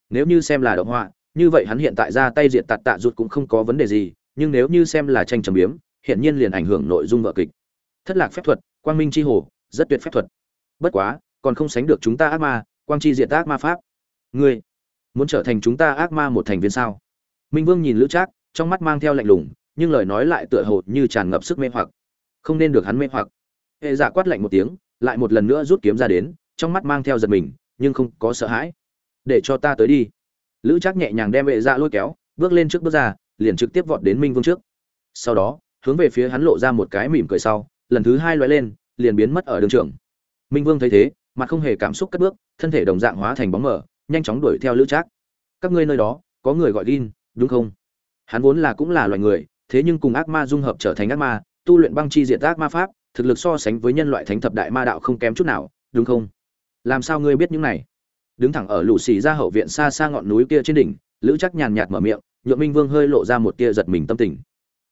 A: Nếu như xem là động họa, như vậy hắn hiện tại ra tay diện tạt tạ rụt cũng không có vấn đề gì, nhưng nếu như xem là tranh châm biếm hiện nhiên liền ảnh hưởng nội dung vở kịch. Thất lạc phép thuật, quang minh c h i hồ, rất tuyệt phép thuật. Bất quá, còn không sánh được chúng ta ác ma, quang chi diệt ác ma pháp. Ngươi, muốn trở thành chúng ta ác ma một thành viên sao? Minh vương nhìn lữ trác, trong mắt mang theo lạnh lùng, nhưng lời nói lại tựa hồ như tràn ngập sức mê hoặc. Không nên được hắn mê hoặc. Hệ dạ quát lạnh một tiếng lại một lần nữa rút kiếm ra đến, trong mắt mang theo giật mình, nhưng không có sợ hãi. Để cho ta tới đi. Lữ trác nhẹ nhàng đem vệ dạ lôi kéo, bước lên trước bước ra, liền trực tiếp vọt đến minh vương trước. Sau đó, hướng về phía hắn lộ ra một cái mỉm cười sau, lần thứ hai loại lên, liền biến mất ở đường trường. Minh vương thấy thế, mặt không hề cảm xúc cất bước, thân thể đồng dạng hóa thành bóng mờ, nhanh chóng đuổi theo lữ trác. Các ngươi nơi đó, có người gọi gin, đúng không? Hắn vốn là cũng là loài người, thế nhưng cùng ác ma dung hợp trở thành ác ma, tu luyện băng chi diệt ác ma pháp thực lực so sánh với nhân loại thánh thập đại ma đạo không kém chút nào, đúng không? Làm sao ngươi biết những này? Đứng thẳng ở lũ xì ra hậu viện xa xa ngọn núi kia trên đỉnh, lữ chắc nhàn nhạt mở miệng nhuộm minh vương hơi lộ ra một tia giật mình tâm tình.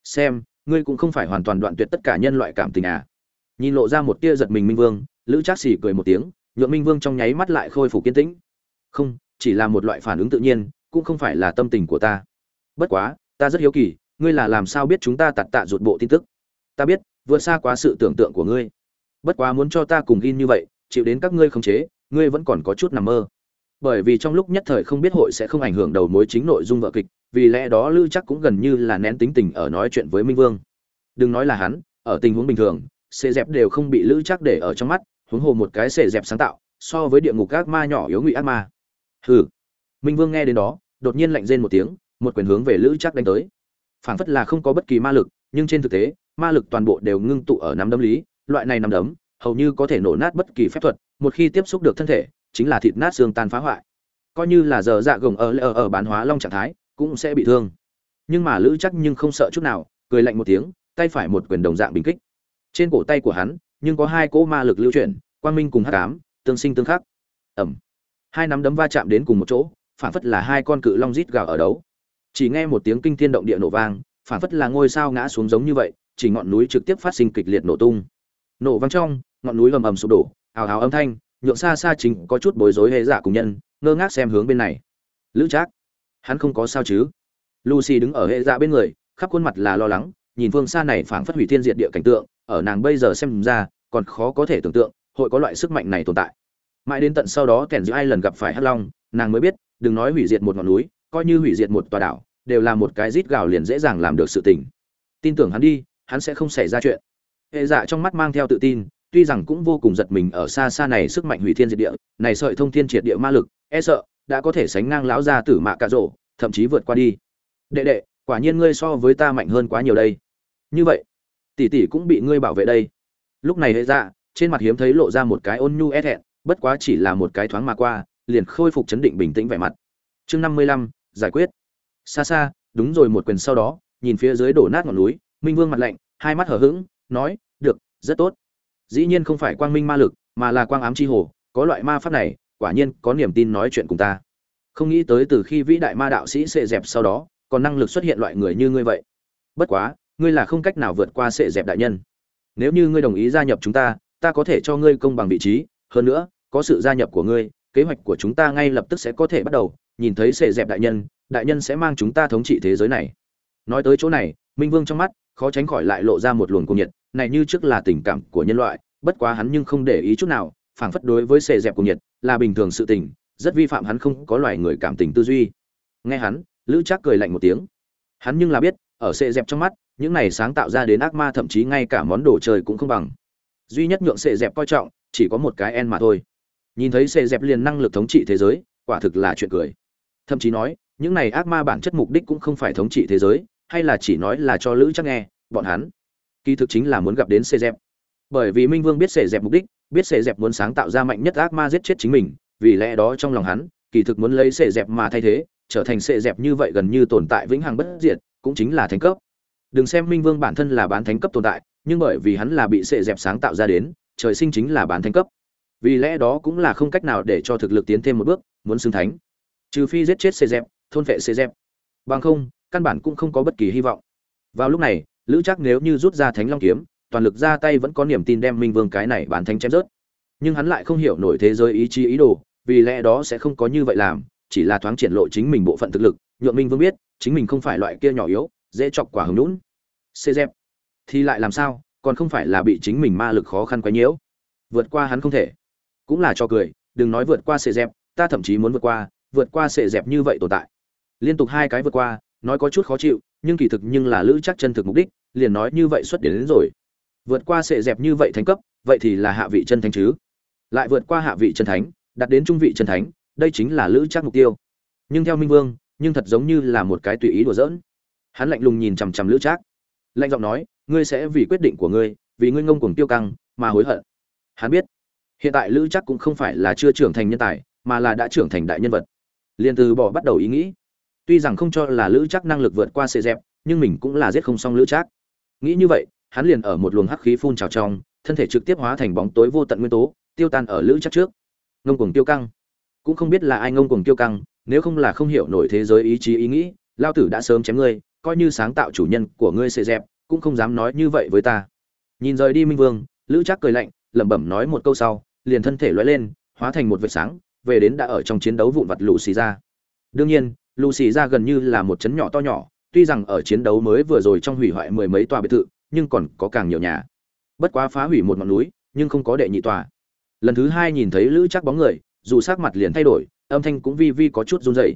A: Xem, ngươi cũng không phải hoàn toàn đoạn tuyệt tất cả nhân loại cảm tình à? Nhìn lộ ra một tia giật mình minh vương, lữ trác xì cười một tiếng nhuộm minh vương trong nháy mắt lại khôi phục kiên tĩnh. Không, chỉ là một loại phản ứng tự nhiên, cũng không phải là tâm tình của ta. Bất quá, ta rất hiếu kỳ, ngươi là làm sao biết chúng ta tặt tạ rụt bộ tin tức? Ta biết vượt xa quá sự tưởng tượng của ngươi. Bất quá muốn cho ta cùng gin như vậy, chịu đến các ngươi khống chế, ngươi vẫn còn có chút nằm mơ. Bởi vì trong lúc nhất thời không biết hội sẽ không ảnh hưởng đầu mối chính nội dung vợ kịch, vì lẽ đó lữ chắc cũng gần như là nén tính tình ở nói chuyện với minh vương. Đừng nói là hắn, ở tình huống bình thường, xê dẹp đều không bị lữ chắc để ở trong mắt, huống hồ một cái xê dẹp sáng tạo, so với địa ngục ác ma nhỏ yếu ngụy ác ma. Hừ. Minh vương nghe đến đó, đột nhiên lạnh rên một tiếng, một quyền hướng về lữ chắc đánh tới. Phảng phất là không có bất kỳ ma lực, nhưng trên thực tế ma lực toàn bộ đều ngưng tụ ở nắm đấm lý, loại này nắm đấm, hầu như có thể nổ nát bất kỳ phép thuật, một khi tiếp xúc được thân thể, chính là thịt nát xương tan phá hoại. Coi như là giờ dạ gồng ở ở ở bán hóa long trạng thái, cũng sẽ bị thương. Nhưng mà lữ chắc nhưng không sợ chút nào, cười lạnh một tiếng, tay phải một quyền đồng dạng bình kích. Trên cổ tay của hắn, nhưng có hai cỗ ma lực lưu chuyển, quang minh cùng hắc ám, tương sinh tương khắc. Ẩm. Hai nắm đấm va chạm đến cùng một chỗ, phản phất là hai con cự long rít gào ở đấu. Chỉ nghe một tiếng kinh thiên động địa nổ vang, phản phất là ngôi sao ngã xuống giống như vậy chỉ ngọn núi trực tiếp phát sinh kịch liệt nổ tung. Nổ văng trong, ngọn núi ầm ầm sụp đổ, ào ào âm thanh, nhượng xa xa chính có chút bối rối hệ giả cùng nhân, ngơ ngác xem hướng bên này. Lữ trác, hắn không có sao chứ? Lucy đứng ở hệ giả bên người, khắp khuôn mặt là lo lắng, nhìn phương xa này phảng phất hủy thiên diệt địa cảnh tượng, ở nàng bây giờ xem ra, còn khó có thể tưởng tượng, hội có loại sức mạnh này tồn tại. Mãi đến tận sau đó kèn giữa ai lần gặp phải hắc long, nàng mới biết, đừng nói hủy diệt một ngọn núi, coi như hủy diệt một tòa đảo, đều là một cái rít gào liền dễ dàng làm được sự tình. Tin tưởng hắn đi hắn sẽ không xảy ra chuyện. Hệ dạ trong mắt mang theo tự tin, tuy rằng cũng vô cùng giật mình ở xa xa này sức mạnh hủy thiên diệt địa, này sợi thông thiên triệt địa ma lực e sợ, đã có thể sánh ngang lão gia tử mạ cà rổ thậm chí vượt qua đi. Đệ đệ, quả nhiên ngươi so với ta mạnh hơn quá nhiều đây. Như vậy, tỷ tỷ cũng bị ngươi bảo vệ đây. Lúc này hệ dạ trên mặt hiếm thấy lộ ra một cái ôn nhu e thẹn, bất quá chỉ là một cái thoáng mà qua, liền khôi phục chấn định bình tĩnh vẻ mặt. Chương năm mươi lăm, giải quyết. Xa xa, đúng rồi một quyền sau đó, nhìn phía dưới đổ nát ngọn núi minh vương mặt lạnh, hai mắt hở hững, nói, được, rất tốt. Dĩ nhiên không phải quang minh ma lực, mà là quang ám chi hồ, có loại ma pháp này, quả nhiên có niềm tin nói chuyện cùng ta. Không nghĩ tới từ khi vĩ đại ma đạo sĩ sệ dẹp sau đó, còn năng lực xuất hiện loại người như ngươi vậy. Bất quá, ngươi là không cách nào vượt qua sệ dẹp đại nhân. Nếu như ngươi đồng ý gia nhập chúng ta ta có thể cho ngươi công bằng vị trí. Hơn nữa, có sự gia nhập của ngươi, kế hoạch của chúng ta ngay lập tức sẽ có thể bắt đầu. Nhìn thấy sệ dẹp đại nhân đại nhân sẽ mang chúng ta thống trị thế giới này. Nói tới chỗ này, minh vương trong mắt khó tránh khỏi lại lộ ra một luồng cung nhiệt, này như trước là tình cảm của nhân loại, bất quá hắn nhưng không để ý chút nào, phảng phất đối với xệ dẹp cung nhiệt là bình thường sự tình, rất vi phạm hắn không có loài người cảm tình tư duy. Nghe hắn, lữ trác cười lạnh một tiếng. Hắn nhưng là biết, ở xệ dẹp trong mắt, những này sáng tạo ra đến ác ma thậm chí ngay cả món đồ chơi cũng không bằng. Duy nhất nhượng xệ dẹp coi trọng, chỉ có một cái en mà thôi. Nhìn thấy xệ dẹp liền năng lực thống trị thế giới, quả thực là chuyện cười. Thậm chí nói, những này ác ma bản chất mục đích cũng không phải thống trị thế giới hay là chỉ nói là cho lữ chắc nghe, bọn hắn kỳ thực chính là muốn gặp đến sệ dẹp. Bởi vì minh vương biết sệ dẹp mục đích, biết sệ dẹp muốn sáng tạo ra mạnh nhất ác ma giết chết chính mình, vì lẽ đó trong lòng hắn, kỳ thực muốn lấy sệ dẹp mà thay thế, trở thành sệ dẹp như vậy gần như tồn tại vĩnh hằng bất diệt, cũng chính là thánh cấp. Đừng xem minh vương bản thân là bán thánh cấp tồn tại, nhưng bởi vì hắn là bị sệ dẹp sáng tạo ra đến, trời sinh chính là bán thánh cấp. Vì lẽ đó cũng là không cách nào để cho thực lực tiến thêm một bước, muốn xưng thánh. Trừ phi giết chết xê dẹp, thôn vệ xê dẹp. Bằng không căn bản cũng không có bất kỳ hy vọng. Vào lúc này, lữ chắc nếu như rút ra thánh long kiếm, toàn lực ra tay vẫn có niềm tin đem minh vương cái này bán thánh chém rớt. Nhưng hắn lại không hiểu nổi thế giới ý chí ý đồ, vì lẽ đó sẽ không có như vậy làm, chỉ là thoáng triển lộ chính mình bộ phận thực lực, nhượng minh vương biết, chính mình không phải loại kia nhỏ yếu, dễ chọc quả hứng lũn xê dẹp thì lại làm sao, còn không phải là bị chính mình ma lực khó khăn quấy nhiễu. Vượt qua hắn không thể. Cũng là cho cười, đừng nói vượt qua xê dẹp ta thậm chí muốn vượt qua vượt qua xê dẹp như vậy tồn tại. Liên tục hai cái vượt qua nói có chút khó chịu nhưng kỳ thực nhưng là lữ chắc chân thực mục đích liền nói như vậy xuất đến, đến rồi. Vượt qua sệ dẹp như vậy thánh cấp vậy thì là hạ vị chân thánh chứ. Lại vượt qua hạ vị chân thánh đặt đến trung vị chân thánh đây chính là lữ chắc mục tiêu. Nhưng theo minh vương nhưng thật giống như là một cái tùy ý đùa giỡn. Hắn lạnh lùng nhìn chằm chằm lữ trác lạnh giọng nói ngươi sẽ vì quyết định của ngươi vì ngươi ngông cuồng tiêu căng mà hối hận. Hắn biết hiện tại lữ chắc cũng không phải là chưa trưởng thành nhân tài mà là đã trưởng thành đại nhân vật. Liền từ bỏ bắt đầu ý nghĩ tuy rằng không cho là lữ chắc năng lực vượt qua sệ dẹp, nhưng mình cũng là giết không xong lữ chắc nghĩ như vậy, hắn liền ở một luồng hắc khí phun trào trong, thân thể trực tiếp hóa thành bóng tối vô tận nguyên tố, tiêu tan ở lữ chắc trước. Ngông cuồng tiêu căng. Cũng không biết là ai ngông cuồng tiêu căng, nếu không là không hiểu nổi thế giới ý chí ý nghĩ, lao tử đã sớm chém ngươi, coi như sáng tạo chủ nhân của ngươi sệ dẹp, cũng không dám nói như vậy với ta. Nhìn rời đi minh vương, lữ chắc cười lạnh, lẩm bẩm nói một câu sau, liền thân thể loay lên, hóa thành một vệt sáng, về đến đã ở trong chiến đấu vụn vặt lũ xì ra. Đương nhiên Lù xì ra gần như là một chấn nhỏ to nhỏ, tuy rằng ở chiến đấu mới vừa rồi trong hủy hoại mười mấy tòa biệt thự, nhưng còn có càng nhiều nhà. Bất quá phá hủy một ngọn núi, nhưng không có đệ nhị tòa. Lần thứ hai nhìn thấy lữ chắc bóng người, dù sắc mặt liền thay đổi, âm thanh cũng vi vi có chút run rẩy.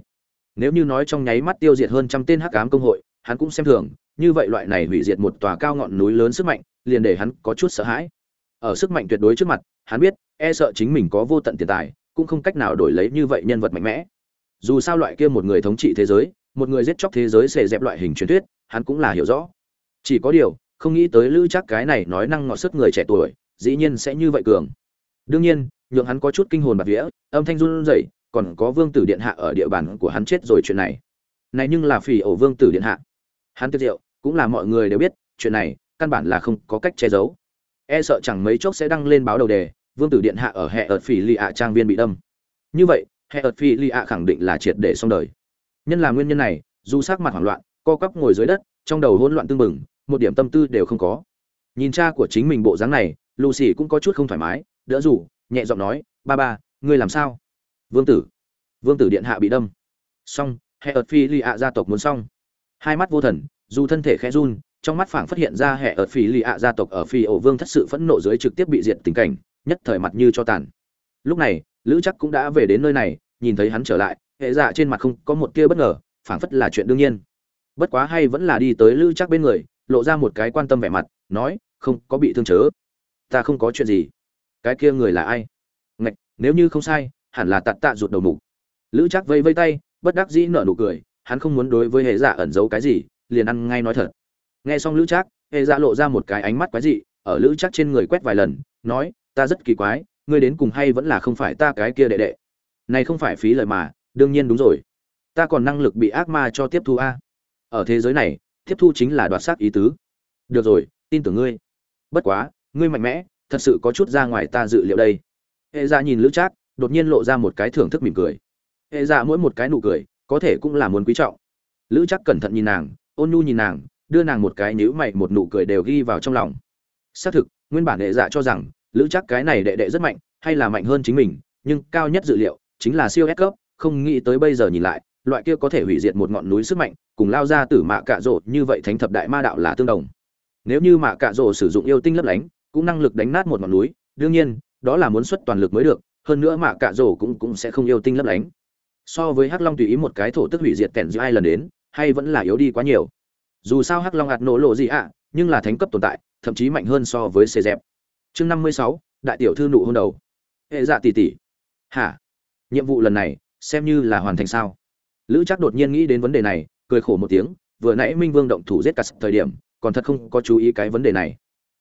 A: Nếu như nói trong nháy mắt tiêu diệt hơn trăm tên hắc ám công hội, hắn cũng xem thường, như vậy loại này hủy diệt một tòa cao ngọn núi lớn sức mạnh, liền để hắn có chút sợ hãi. Ở sức mạnh tuyệt đối trước mặt, hắn biết e sợ chính mình có vô tận tiền tài, cũng không cách nào đổi lấy như vậy nhân vật mạnh mẽ dù sao loại kia một người thống trị thế giới, một người giết chóc thế giới xề dẹp loại hình truyền thuyết, hắn cũng là hiểu rõ. Chỉ có điều, không nghĩ tới lữ chắc cái này nói năng ngọt sức người trẻ tuổi, dĩ nhiên sẽ như vậy cường. Đương nhiên, nhượng hắn có chút kinh hồn bạt vía, âm thanh run rẩy, còn có vương tử điện hạ ở địa bàn của hắn chết rồi chuyện này. Này nhưng là phỉ ổ vương tử điện hạ. Hắn tiết diệu, cũng là mọi người đều biết, chuyện này, căn bản là không có cách che giấu. E sợ chẳng mấy chốc sẽ đăng lên báo đầu đề, vương tử điện hạ ở hệ ở phỉ lì ạ trang viên bị đâm. Như vậy hệ ợt phi lì ạ khẳng định là triệt để xong đời. Nhân là nguyên nhân này, dù sắc mặt hoảng loạn, co cắp ngồi dưới đất, trong đầu hỗn loạn tương mừng một điểm tâm tư đều không có. Nhìn cha của chính mình bộ dáng này, lucy cũng có chút không thoải mái, đỡ rủ, nhẹ giọng nói, ba ba, ngươi làm sao? Vương tử. Vương tử điện hạ bị đâm. Xong, hệ ợt phi lì ạ gia tộc muốn xong. Hai mắt vô thần, dù thân thể khẽ run, trong mắt phảng phát hiện ra hệ ợt phi lì ạ gia tộc ở phi ổ vương thất sự phẫn nộ dưới trực tiếp bị diệt tình cảnh, nhất thời mặt như cho tàn. Lúc này lữ chắc cũng đã về đến nơi này, nhìn thấy hắn trở lại, hệ dạ trên mặt không có một tia bất ngờ, phảng phất là chuyện đương nhiên. Bất quá hay vẫn là đi tới lữ chắc bên người, lộ ra một cái quan tâm vẻ mặt, nói, không có bị thương chớ. Ta không có chuyện gì. Cái kia người là ai? Ngạch, nếu như không sai, hẳn là tạt tạ ruột đầu mục. Lữ chắc vây vây tay, bất đắc dĩ nở nụ cười, hắn không muốn đối với hệ dạ ẩn giấu cái gì, liền ăn ngay nói thật. Nghe xong lữ chắc, hệ dạ lộ ra một cái ánh mắt quái dị, ở lữ chắc trên người quét vài lần, nói, ta rất kỳ quái ngươi đến cùng hay vẫn là không phải ta cái kia đệ đệ. Này không phải phí lời mà, đương nhiên đúng rồi. Ta còn năng lực bị ác ma cho tiếp thu a. Ở thế giới này, tiếp thu chính là đoạt xác ý tứ. Được rồi, tin tưởng ngươi. Bất quá, ngươi mạnh mẽ, thật sự có chút ra ngoài ta dự liệu đây. Hệ dạ nhìn lữ trác, đột nhiên lộ ra một cái thưởng thức mỉm cười. Hệ dạ mỗi một cái nụ cười, có thể cũng là muốn quý trọng. Lữ chắc cẩn thận nhìn nàng, ôn nhu nhìn nàng, đưa nàng một cái nhíu mày một nụ cười đều ghi vào trong lòng. Xác thực, nguyên bản hệ dạ cho rằng lữ chắc cái này đệ đệ rất mạnh, hay là mạnh hơn chính mình, nhưng cao nhất dự liệu chính là siêu S cấp, không nghĩ tới bây giờ nhìn lại, loại kia có thể hủy diệt một ngọn núi sức mạnh, cùng lao ra từ mạ cạ rộ như vậy thánh thập đại ma đạo là tương đồng. Nếu như mạ cạ rộ sử dụng yêu tinh lấp lánh, cũng năng lực đánh nát một ngọn núi, đương nhiên, đó là muốn xuất toàn lực mới được, hơn nữa mạ cạ rộ cũng cũng sẽ không yêu tinh lấp lánh. So với hắc long tùy ý một cái thổ tức hủy diệt kèn giữa hai lần đến, hay vẫn là yếu đi quá nhiều. Dù sao hắc long hạt nổ lộ gì ạ, nhưng là thánh cấp tồn tại, thậm chí mạnh hơn so với xê dẹp chương năm mươi sáu, đại tiểu thư nụ hôn đầu. Hệ dạ tỷ tỷ. Hả? Nhiệm vụ lần này, xem như là hoàn thành sao? Lữ chắc đột nhiên nghĩ đến vấn đề này, cười khổ một tiếng, vừa nãy minh vương động thủ giết cả thời điểm, còn thật không có chú ý cái vấn đề này.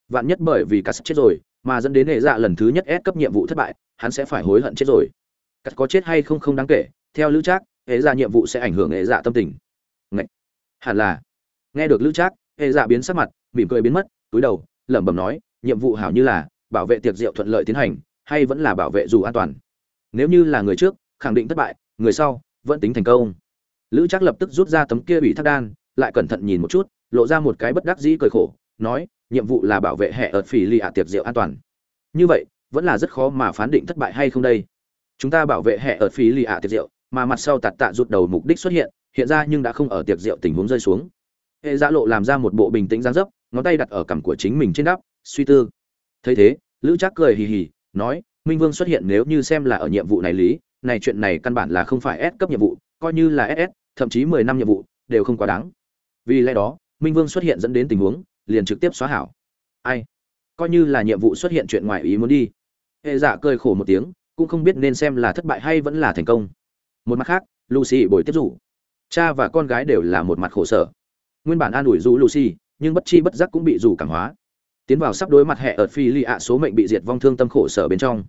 A: Vạn nhất bởi vì cả chết rồi, mà dẫn đến hệ dạ lần thứ nhất ép cấp nhiệm vụ thất bại, hắn sẽ phải hối hận chết rồi. Cắt có chết hay không không đáng kể, theo lữ trác, hệ dạ nhiệm vụ sẽ ảnh hưởng hệ dạ tâm tình. Ngậy! hẳn là! Nghe được lữ trác, hệ dạ biến sắc mặt, mỉm cười biến mất, túi đầu, lẩm bẩm nói nhiệm vụ hảo như là bảo vệ tiệc rượu thuận lợi tiến hành, hay vẫn là bảo vệ dù an toàn. Nếu như là người trước, khẳng định thất bại, người sau, vẫn tính thành công. Lữ chắc lập tức rút ra tấm kia ủy thác đan, lại cẩn thận nhìn một chút, lộ ra một cái bất đắc dĩ cười khổ, nói, nhiệm vụ là bảo vệ hệ ở phỉ lì ạ tiệc rượu an toàn. Như vậy, vẫn là rất khó mà phán định thất bại hay không đây. Chúng ta bảo vệ hệ ở phỉ lì ạ tiệc rượu, mà mặt sau tạt tạ rụt đầu mục đích xuất hiện hiện ra nhưng đã không ở tiệc rượu tình huống rơi xuống. Hệ giã lộ làm ra một bộ bình tĩnh giang dấp, ngón tay đặt ở cằm của chính mình trên đắp suy tư. Thấy thế, lữ trác cười hì hì, nói, minh vương xuất hiện nếu như xem là ở nhiệm vụ này lý, này chuyện này căn bản là không phải S cấp nhiệm vụ, coi như là SS thậm chí mười năm nhiệm vụ, đều không quá đáng. Vì lẽ đó, minh vương xuất hiện dẫn đến tình huống, liền trực tiếp xóa hảo. Ai? Coi như là nhiệm vụ xuất hiện chuyện ngoài ý muốn đi. Hệ giả cười khổ một tiếng, cũng không biết nên xem là thất bại hay vẫn là thành công. Một mặt khác, lucy bồi tiếp rủ cha và con gái đều là một mặt khổ sở. Nguyên bản an ủi rủ lucy, nhưng bất chi bất giác cũng bị rủ cảm hóa tiến vào sắp đối mặt hệ ở phi lì ạ số mệnh bị diệt vong thương tâm khổ sở bên trong.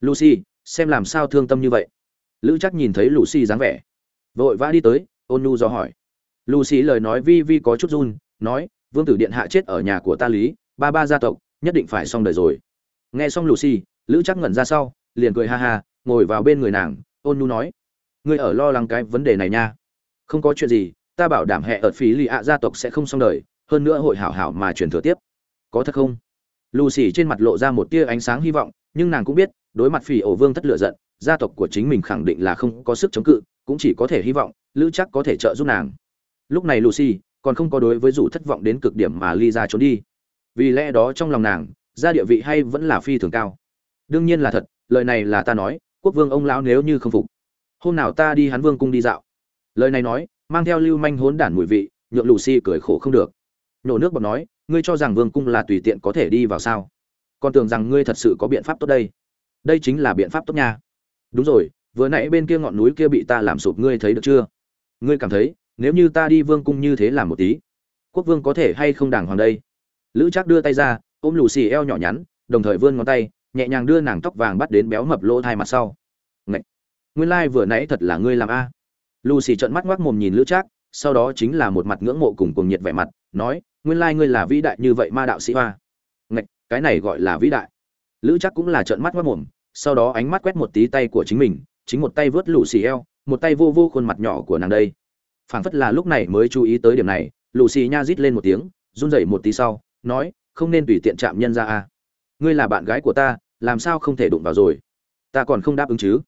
A: Lucy, xem làm sao thương tâm như vậy? Lữ chắc nhìn thấy lucy dáng vẻ. Vội vã đi tới, ôn nu do hỏi. Lucy lời nói vi vi có chút run, nói, vương tử điện hạ chết ở nhà của ta lý, ba ba gia tộc, nhất định phải xong đời rồi. Nghe xong lucy, lữ chắc ngẩn ra sau, liền cười ha ha, ngồi vào bên người nàng, ôn nu nói, ngươi ở lo lắng cái vấn đề này nha. Không có chuyện gì, ta bảo đảm hệ ở phí lì ạ gia tộc sẽ không xong đời, hơn nữa hội hảo hảo mà truyền thừa tiếp có thật không? Lucy trên mặt lộ ra một tia ánh sáng hy vọng, nhưng nàng cũng biết, đối mặt phỉ ổ vương thất lựa giận, gia tộc của chính mình khẳng định là không có sức chống cự, cũng chỉ có thể hy vọng, lữ chắc có thể trợ giúp nàng. Lúc này lucy còn không có đối với dù thất vọng đến cực điểm mà ly ra trốn đi. Vì lẽ đó trong lòng nàng, gia địa vị hay vẫn là phi thường cao. Đương nhiên là thật, lời này là ta nói, quốc vương ông lão nếu như không phục, hôm nào ta đi hắn vương cung đi dạo. Lời này nói, mang theo lưu manh hốn đản mùi vị, nhượng Lucy cười khổ không được. Nhổ nước bọt nói ngươi cho rằng vương cung là tùy tiện có thể đi vào sao? Còn tưởng rằng ngươi thật sự có biện pháp tốt đây. Đây chính là biện pháp tốt nha. Đúng rồi, vừa nãy bên kia ngọn núi kia bị ta làm sụp, ngươi thấy được chưa? Ngươi cảm thấy, nếu như ta đi vương cung như thế làm một tí, quốc vương có thể hay không đàng hoàng đây? Lữ trác đưa tay ra, ôm lù xì eo nhỏ nhắn, đồng thời vươn ngón tay, nhẹ nhàng đưa nàng tóc vàng bắt đến béo mập lỗ thai mặt sau. Ngậy! nguyên lai vừa nãy thật là ngươi làm a. Lù xì trợn mắt ngoác mồm nhìn lữ trác, sau đó chính là một mặt ngưỡng mộ cùng cùng nhiệt vẻ mặt, nói nguyên lai ngươi là vĩ đại như vậy ma đạo sĩ hoa. Ngạch, cái này gọi là vĩ đại. Lữ chắc cũng là trợn mắt mất mồm sau đó ánh mắt quét một tí tay của chính mình chính một tay vớt lù xì eo một tay vô vô khuôn mặt nhỏ của nàng đây. Phảng phất là lúc này mới chú ý tới điểm này lù xì nha rít lên một tiếng run rẩy một tí sau nói không nên tùy tiện chạm nhân ra a. Ngươi là bạn gái của ta làm sao không thể đụng vào rồi? Ta còn không đáp ứng chứ?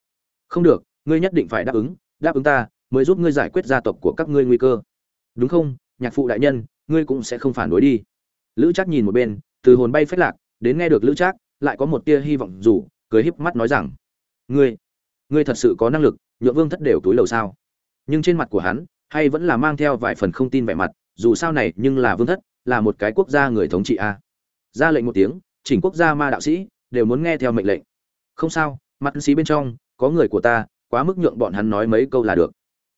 A: Không được ngươi nhất định phải đáp ứng đáp ứng ta mới giúp ngươi giải quyết gia tộc của các ngươi nguy cơ. Đúng không nhạc phụ đại nhân ngươi cũng sẽ không phản đối đi. Lữ trác nhìn một bên, từ hồn bay phách lạc, đến nghe được lữ trác, lại có một tia hy vọng dù, cười híp mắt nói rằng, ngươi ngươi thật sự có năng lực, nhượng vương thất đều túi lầu sao? Nhưng trên mặt của hắn, hay vẫn là mang theo vài phần không tin vẻ mặt, dù sao này nhưng là vương thất, là một cái quốc gia người thống trị a. Ra lệnh một tiếng, chỉnh quốc gia ma đạo sĩ, đều muốn nghe theo mệnh lệnh. Không sao, mặt sĩ bên trong, có người của ta, quá mức nhượng bọn hắn nói mấy câu là được.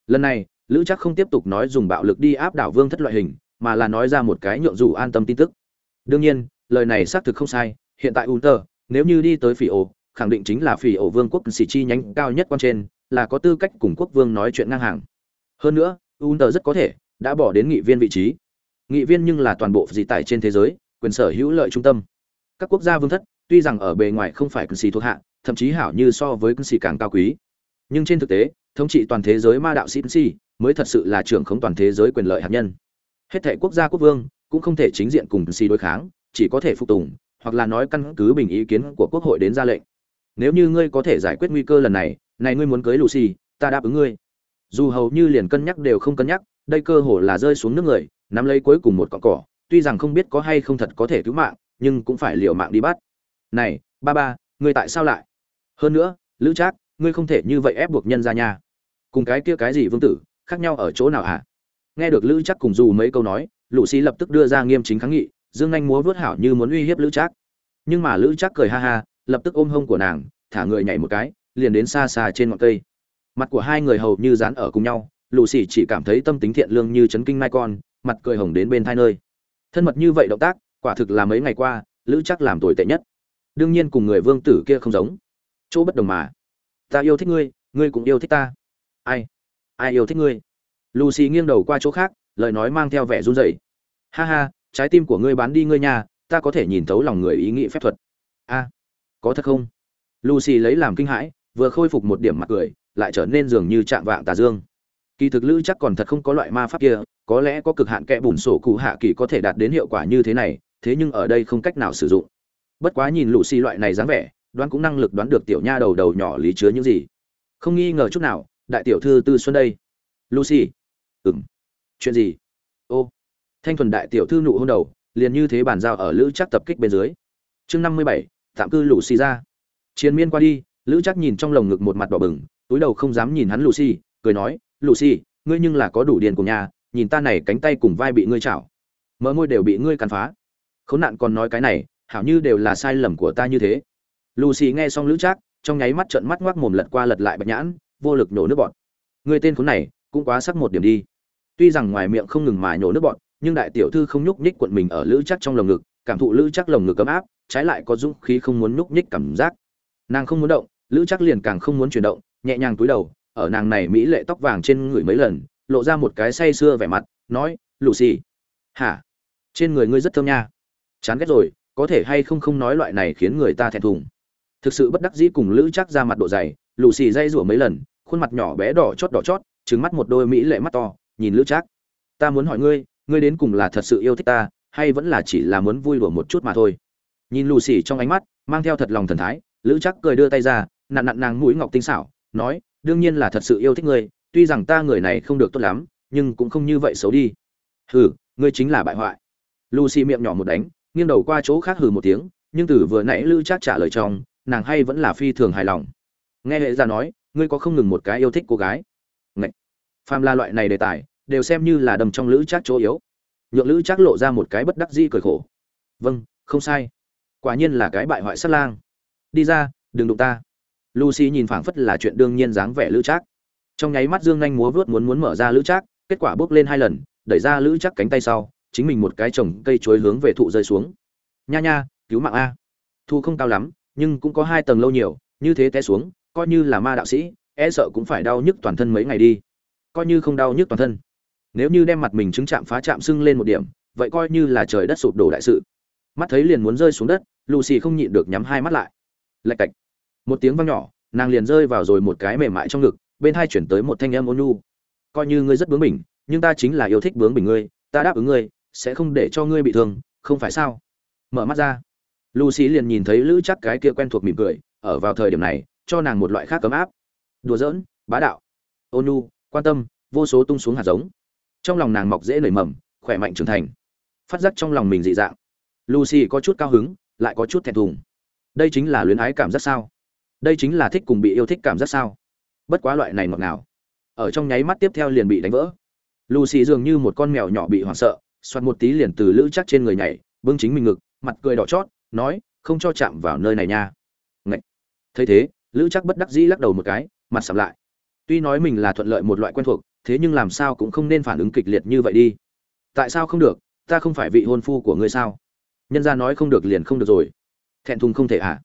A: Lần này, lữ chắc không tiếp tục nói dùng bạo lực đi áp đảo vương thất loại hình mà là nói ra một cái nhượng dù an tâm tin tức đương nhiên lời này xác thực không sai hiện tại Unter, nếu như đi tới Phỉ ổ, khẳng định chính là Phỉ ổ vương quốc sĩ chi nhánh cao nhất quan trên, là có tư cách cùng quốc vương nói chuyện ngang hàng. Hơn nữa, Unter rất có thể đã bỏ đến nghị viên vị trí. Nghị viên nhưng là toàn bộ dị tại trên thế giới, quyền sở hữu lợi trung tâm. Các quốc gia vương thất, tuy rằng ở bề ngoài không phải quân sĩ thuộc hạ, thậm chí hảo như so với quân sĩ càng cao quý. Nhưng trên thực tế, thống trị toàn thế giới ma đạo sĩ sĩ mới thật sự là trưởng khống toàn thế giới quyền lợi hạt nhân. Hết thể quốc gia quốc vương cũng không thể chính diện cùng sĩ đối kháng, chỉ có thể phục tùng, hoặc là nói căn cứ bình ý kiến của quốc hội đến ra lệnh. Nếu như ngươi có thể giải quyết nguy cơ lần này này ngươi muốn cưới lucy ta đáp ứng ngươi. Dù hầu như liền cân nhắc đều không cân nhắc đây cơ hồ là rơi xuống nước người nắm lấy cuối cùng một cọng cỏ tuy rằng không biết có hay không thật có thể cứu mạng nhưng cũng phải liều mạng đi bắt. Này ba ba ngươi tại sao lại? Hơn nữa lữ trác ngươi không thể như vậy ép buộc nhân ra nhà cùng cái kia cái gì vương tử khác nhau ở chỗ nào hả? Nghe được lữ chắc cùng dù mấy câu nói lũ sĩ lập tức đưa ra nghiêm chính kháng nghị dương anh múa vớt hảo như muốn uy hiếp lữ chắc, nhưng mà lữ chắc cười ha ha lập tức ôm hông của nàng thả người nhảy một cái liền đến xa xa trên ngọn cây. Mặt của hai người hầu như dán ở cùng nhau lũ xì chỉ cảm thấy tâm tính thiện lương như chấn kinh mai con mặt cười hồng đến bên thai nơi. Thân mật như vậy động tác quả thực là mấy ngày qua lữ chắc làm tồi tệ nhất. Đương nhiên cùng người vương tử kia không giống. Chỗ bất đồng mà. Ta yêu thích ngươi ngươi cũng yêu thích ta. Ai? Ai yêu thích ngươi? Lucy nghiêng đầu qua chỗ khác, lời nói mang theo vẻ run rẩy. Ha ha, trái tim của ngươi bán đi ngươi nhà ta có thể nhìn thấu lòng người ý nghĩ phép thuật. A, có thật không? Lucy lấy làm kinh hãi, vừa khôi phục một điểm mặt cười, lại trở nên dường như chạm vạng tà dương. Kỳ thực lữ chắc còn thật không có loại ma pháp kia, có lẽ có cực hạn kẽ bùn sổ cụ hạ kỳ có thể đạt đến hiệu quả như thế này, thế nhưng ở đây không cách nào sử dụng. Bất quá nhìn lũ xì loại này dáng vẻ, đoán cũng năng lực đoán được tiểu nha đầu đầu nhỏ lý chứa những gì. Không nghi ngờ chút nào, đại tiểu thư tư xuân đây. Lucy Ừm. chuyện gì? Ô. Thanh thuần đại tiểu thư nụ hôn đầu liền như thế bàn giao ở lữ chắc tập kích bên dưới. Chương năm mươi bảy tạm cư lù xì ra. Chiến miên qua đi lữ chắc nhìn trong lồng ngực một mặt đỏ bừng túi đầu không dám nhìn hắn lù xì cười nói lù xì ngươi nhưng là có đủ điền của nhà nhìn ta này cánh tay cùng vai bị ngươi chảo. Mỡ môi đều bị ngươi cắn phá. Khốn nạn còn nói cái này hảo như đều là sai lầm của ta như thế. Lucy nghe xong lữ chắc, trong nháy mắt trợn mắt ngoác mồm lật qua lật lại bạch nhãn vô lực nổ nước bọt. Người tên khốn này cũng quá sắc một điểm đi tuy rằng ngoài miệng không ngừng mà nhổ nước bọt, nhưng đại tiểu thư không nhúc nhích cuộn mình ở lữ chắc trong lồng ngực, cảm thụ lữ chắc lồng ngực ấm áp, trái lại có dũng khí không muốn nhúc nhích cảm giác. Nàng không muốn động, lữ chắc liền càng không muốn chuyển động, nhẹ nhàng túi đầu, ở nàng này mỹ lệ tóc vàng trên người mấy lần, lộ ra một cái say sưa vẻ mặt, nói, lucy. Hả? Trên người ngươi rất thơm nha. Chán ghét rồi, có thể hay không không nói loại này khiến người ta thẹn thùng. Thực sự bất đắc dĩ cùng lữ chắc ra mặt độ dày lù xì dây rủa mấy lần, khuôn mặt nhỏ bé đỏ chót đỏ chót trứng mắt một đôi mỹ lệ mắt to nhìn lữ chắc ta muốn hỏi ngươi ngươi đến cùng là thật sự yêu thích ta, hay vẫn là chỉ là muốn vui đùa một chút mà thôi? Nhìn lù xì trong ánh mắt, mang theo thật lòng thần thái, lữ chắc cười đưa tay ra, nặn nặn nàng mũi ngọc tinh xảo, nói, đương nhiên là thật sự yêu thích ngươi, tuy rằng ta người này không được tốt lắm, nhưng cũng không như vậy xấu đi. Hừ, ngươi chính là bại hoại. Lù xì miệng nhỏ một đánh, nghiêng đầu qua chỗ khác hừ một tiếng, nhưng từ vừa nãy lữ chắc trả lời trong, nàng hay vẫn là phi thường hài lòng. Nghe hệ ra nói, ngươi có không ngừng một cái yêu thích cô gái? Ngậy! pham la loại này đề tài đều xem như là đầm trong lữ trác chỗ yếu. Nhượng lữ trác lộ ra một cái bất đắc dĩ cười khổ. Vâng không sai. Quả nhiên là cái bại hoại sát lang. Đi ra, đừng đụng ta. Lucy nhìn phảng phất là chuyện đương nhiên dáng vẻ lữ trác. Trong nháy mắt dương nhanh múa vớt muốn muốn mở ra lữ trác, kết quả bước lên hai lần, đẩy ra lữ trác cánh tay sau, chính mình một cái trồng cây chuối hướng về thụ rơi xuống. Nha nha, cứu mạng a. Thu không cao lắm, nhưng cũng có hai tầng lâu nhiều, như thế té xuống, coi như là ma đạo sĩ e sợ cũng phải đau nhức toàn thân mấy ngày đi. Coi như không đau nhức toàn thân nếu như đem mặt mình chứng chạm phá chạm sưng lên một điểm, vậy coi như là trời đất sụp đổ đại sự. Mắt thấy liền muốn rơi xuống đất, lucy không nhịn được nhắm hai mắt lại. Lạch cạch. Một tiếng vang nhỏ, nàng liền rơi vào rồi một cái mềm mại trong ngực, bên hai chuyển tới một thanh em ôn coi như ngươi rất bướng bỉnh, nhưng ta chính là yêu thích bướng bỉnh ngươi, ta đáp ứng ngươi, sẽ không để cho ngươi bị thương, không phải sao? Mở mắt ra. Lucy liền nhìn thấy lữ chắc cái kia quen thuộc mỉm cười, ở vào thời điểm này, cho nàng một loại khác cấm áp. Đùa giỡn, bá đạo. Ôn quan tâm, vô số tung xuống hạt giống trong lòng nàng mọc dễ nảy mầm, khỏe mạnh trưởng thành. Phát giác trong lòng mình dị dạng. Lucy có chút cao hứng, lại có chút thẹn thùng. Đây chính là luyến ái cảm giác sao? Đây chính là thích cùng bị yêu thích cảm giác sao? Bất quá loại này ngọt ngào. Ở trong nháy mắt tiếp theo liền bị đánh vỡ. Lucy dường như một con mèo nhỏ bị hoảng sợ xoắn một tí liền từ lữ chắc trên người nhảy, bưng chính mình ngực, mặt cười đỏ chót, nói, không cho chạm vào nơi này nha. Ngậy. thấy thế, lữ chắc bất đắc dĩ lắc đầu một cái, mặt sầm lại. Tuy nói mình là thuận lợi một loại quen thuộc thế nhưng làm sao cũng không nên phản ứng kịch liệt như vậy đi. Tại sao không được? Ta không phải vị hôn phu của ngươi sao? Nhân gia nói không được liền không được rồi. Thẹn thùng không thể ạ à?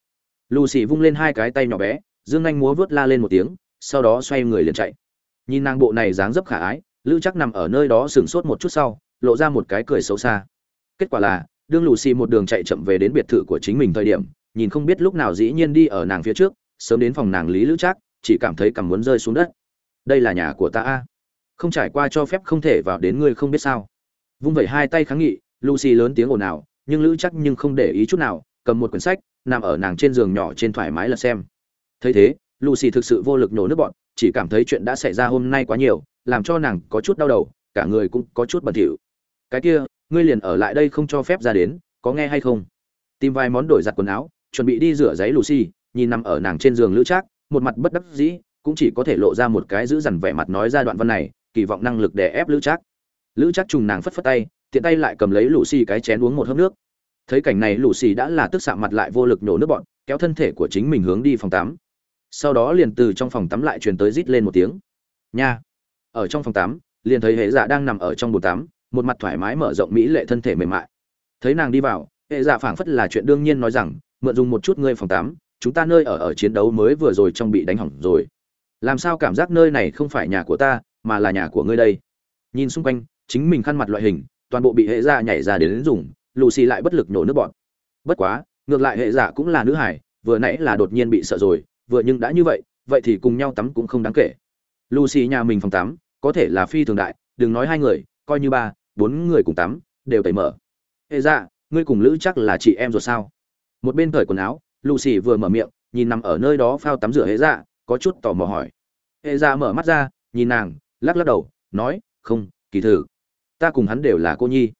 A: lucy vung lên hai cái tay nhỏ bé, dương anh múa vớt la lên một tiếng, sau đó xoay người liền chạy. Nhìn nàng bộ này dáng dấp khả ái, lữ chắc nằm ở nơi đó sửng sốt một chút sau, lộ ra một cái cười xấu xa. Kết quả là, đương lucy một đường chạy chậm về đến biệt thự của chính mình thời điểm, nhìn không biết lúc nào dĩ nhiên đi ở nàng phía trước, sớm đến phòng nàng lý lữ trác, chỉ cảm thấy cảm muốn rơi xuống đất. Đây là nhà của ta a không trải qua cho phép không thể vào đến ngươi không biết sao. Vung vẩy hai tay kháng nghị, lucy lớn tiếng ồn ào, nhưng lữ chắc nhưng không để ý chút nào, cầm một quyển sách, nằm ở nàng trên giường nhỏ trên thoải mái là xem. Thấy thế, lucy thực sự vô lực nổ nước bọn, chỉ cảm thấy chuyện đã xảy ra hôm nay quá nhiều, làm cho nàng có chút đau đầu, cả người cũng có chút bẩn thỉu. Cái kia, ngươi liền ở lại đây không cho phép ra đến, có nghe hay không? Tìm vài món đổi giặt quần áo, chuẩn bị đi rửa giấy lucy, nhìn nằm ở nàng trên giường lữ trác, một mặt bất đắc dĩ, cũng chỉ có thể lộ ra một cái giữ dằn vẻ mặt nói ra đoạn văn này kỳ vọng năng lực để ép lữ trác. Lữ trác trùng nàng phất phất tay, tiện tay lại cầm lấy lucy cái chén uống một hớp nước. Thấy cảnh này lucy đã là tức xạ mặt lại vô lực nhổ nước bọn, kéo thân thể của chính mình hướng đi phòng tắm. Sau đó liền từ trong phòng tắm lại truyền tới rít lên một tiếng. Nha. Ở trong phòng tắm, liền thấy hệ dạ đang nằm ở trong bồn tắm, một mặt thoải mái mở rộng mỹ lệ thân thể mềm mại. Thấy nàng đi vào, hệ dạ phảng phất là chuyện đương nhiên nói rằng, mượn dùng một chút ngươi phòng tắm, chúng ta nơi ở ở chiến đấu mới vừa rồi trong bị đánh hỏng rồi. Làm sao cảm giác nơi này không phải nhà của ta mà là nhà của ngươi đây. Nhìn xung quanh chính mình khăn mặt loại hình toàn bộ bị hệ dạ nhảy ra đến, đến dùng lucy lại bất lực nổ nước bọn bất quá ngược lại hệ giả cũng là nữ hải vừa nãy là đột nhiên bị sợ rồi vừa nhưng đã như vậy vậy thì cùng nhau tắm cũng không đáng kể. Lucy nhà mình phòng tắm có thể là phi thường đại đừng nói hai người coi như ba bốn người cùng tắm đều tẩy mở. Hệ dạ ngươi cùng lữ chắc là chị em rồi sao? Một bên cởi quần áo lucy vừa mở miệng nhìn nằm ở nơi đó phao tắm rửa hệ dạ có chút tò mò hỏi. Hệ dạ mở mắt ra nhìn nàng lắc lắc đầu, nói, không, kỳ thử. Ta cùng hắn đều là cô nhi.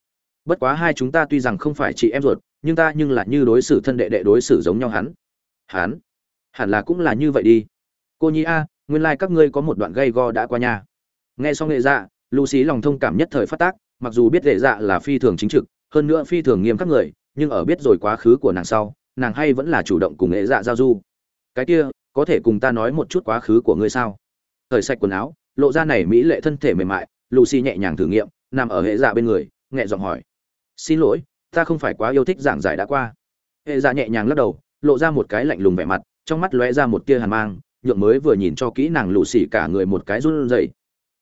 A: Bất quá hai chúng ta tuy rằng không phải chị em ruột, nhưng ta nhưng là như đối xử thân đệ đệ đối xử giống nhau hắn. Hắn? Hẳn là cũng là như vậy đi. Cô nhi a, nguyên lai、like、các ngươi có một đoạn gây go đã qua nhà. Nghe xong nghệ dạ lucy lòng thông cảm nhất thời phát tác, mặc dù biết nghệ dạ là phi thường chính trực, hơn nữa phi thường nghiêm khắc người, nhưng ở biết rồi quá khứ của nàng sau, nàng hay vẫn là chủ động cùng nghệ dạ giao du. Cái kia, có thể cùng ta nói một chút quá khứ của ngươi sao? Thời sạch quần áo lộ ra này mỹ lệ thân thể mềm mại, lucy nhẹ nhàng thử nghiệm, nằm ở hệ dạ bên người, nhẹ giọng hỏi. Xin lỗi, ta không phải quá yêu thích giảng giải đã qua. Hệ dạ nhẹ nhàng lắc đầu, lộ ra một cái lạnh lùng vẻ mặt, trong mắt lóe ra một tia hàn mang, nhượng mới vừa nhìn cho kỹ nàng lù xì cả người một cái run rẩy.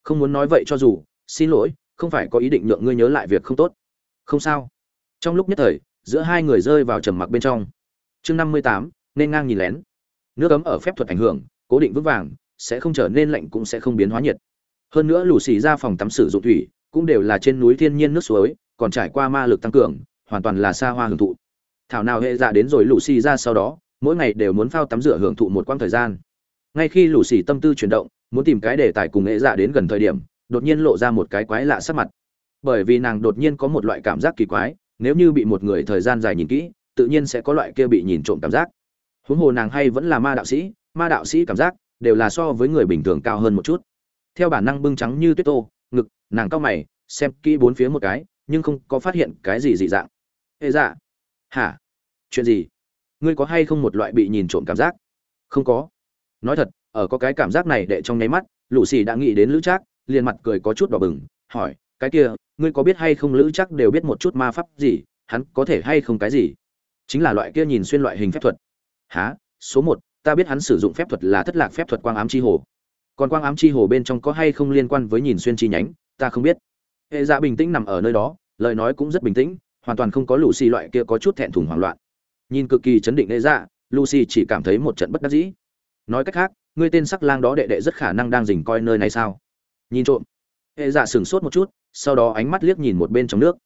A: Không muốn nói vậy cho dù, xin lỗi, không phải có ý định nhượng ngươi nhớ lại việc không tốt. Không sao. Trong lúc nhất thời, giữa hai người rơi vào trầm mặc bên trong. Chương năm mươi tám, nên ngang nhìn lén. Nước ấm ở phép thuật ảnh hưởng, cố định vững vàng sẽ không trở nên lạnh cũng sẽ không biến hóa nhiệt. Hơn nữa lù xì ra phòng tắm sử dụng thủy cũng đều là trên núi thiên nhiên nước suối, còn trải qua ma lực tăng cường, hoàn toàn là xa hoa hưởng thụ. Thảo nào hệ dạ đến rồi lù xì ra sau đó, mỗi ngày đều muốn phao tắm rửa hưởng thụ một quãng thời gian. Ngay khi lù xì tâm tư chuyển động, muốn tìm cái đề tài cùng hệ dạ đến gần thời điểm, đột nhiên lộ ra một cái quái lạ sắc mặt. Bởi vì nàng đột nhiên có một loại cảm giác kỳ quái, nếu như bị một người thời gian dài nhìn kỹ, tự nhiên sẽ có loại kia bị nhìn trộm cảm giác. Huống hồ nàng hay vẫn là ma đạo sĩ, ma đạo sĩ cảm giác đều là so với người bình thường cao hơn một chút. Theo bản năng bưng trắng như tuyết tô, ngực, nàng cao mày, xem kỹ bốn phía một cái, nhưng không có phát hiện cái gì dị dạng. Ê dạ. Hả? Chuyện gì? Ngươi có hay không một loại bị nhìn trộm cảm giác? Không có. Nói thật, ở có cái cảm giác này để trong nháy mắt lũ xì đã nghĩ đến lữ trác, liền mặt cười có chút đỏ bừng, hỏi, cái kia, ngươi có biết hay không lữ trác đều biết một chút ma pháp gì? Hắn có thể hay không cái gì? Chính là loại kia nhìn xuyên loại hình phép thuật. Há số một ta biết hắn sử dụng phép thuật là thất lạc phép thuật quang ám chi hồ. Còn quang ám chi hồ bên trong có hay không liên quan với nhìn xuyên chi nhánh, ta không biết. Hệ dạ bình tĩnh nằm ở nơi đó, lời nói cũng rất bình tĩnh, hoàn toàn không có lù xì loại kia có chút thẹn thùng hoảng loạn. Nhìn cực kỳ chấn định hệ dạ lucy chỉ cảm thấy một trận bất đắc dĩ. Nói cách khác, ngươi tên sắc lang đó đệ đệ rất khả năng đang dình coi nơi này sao? Nhìn trộm. Hệ dạ sửng sốt một chút, sau đó ánh mắt liếc nhìn một bên trong nước.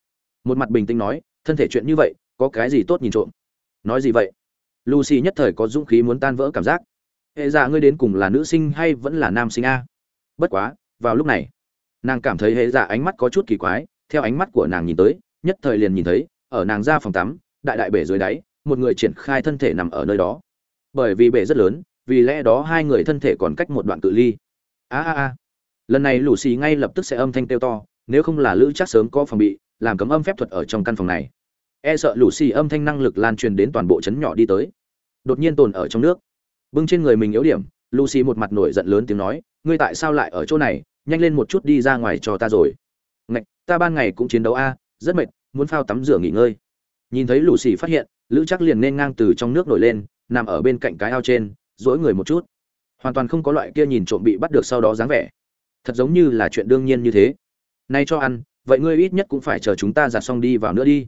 A: Một mặt bình tĩnh nói, thân thể chuyện như vậy, có cái gì tốt nhìn trộm? Nói gì vậy? Lucy nhất thời có dũng khí muốn tan vỡ cảm giác. Hệ dạ ngươi đến cùng là nữ sinh hay vẫn là nam sinh a? Bất quá, vào lúc này, nàng cảm thấy hệ dạ ánh mắt có chút kỳ quái, theo ánh mắt của nàng nhìn tới, nhất thời liền nhìn thấy, ở nàng ra phòng tắm, đại đại bể dưới đáy, một người triển khai thân thể nằm ở nơi đó. Bởi vì bể rất lớn, vì lẽ đó hai người thân thể còn cách một đoạn cự ly. A a a. Lần này Lucy xì ngay lập tức sẽ âm thanh kêu to, nếu không là lữ chắc sớm có phòng bị, làm cấm âm phép thuật ở trong căn phòng này. E sợ Lucy xì âm thanh năng lực lan truyền đến toàn bộ trấn nhỏ đi tới đột nhiên tồn ở trong nước. Bưng trên người mình yếu điểm, lucy một mặt nổi giận lớn tiếng nói, ngươi tại sao lại ở chỗ này? Nhanh lên một chút đi ra ngoài cho ta rồi. Ngạch, ta ban ngày cũng chiến đấu a, rất mệt, muốn phao tắm rửa nghỉ ngơi. Nhìn thấy lucy phát hiện, lữ chắc liền nên ngang từ trong nước nổi lên, nằm ở bên cạnh cái ao trên dỗi người một chút. Hoàn toàn không có loại kia nhìn trộm bị bắt được sau đó dáng vẻ. Thật giống như là chuyện đương nhiên như thế. Nay cho ăn, vậy ngươi ít nhất cũng phải chờ chúng ta giặt xong đi vào nữa đi.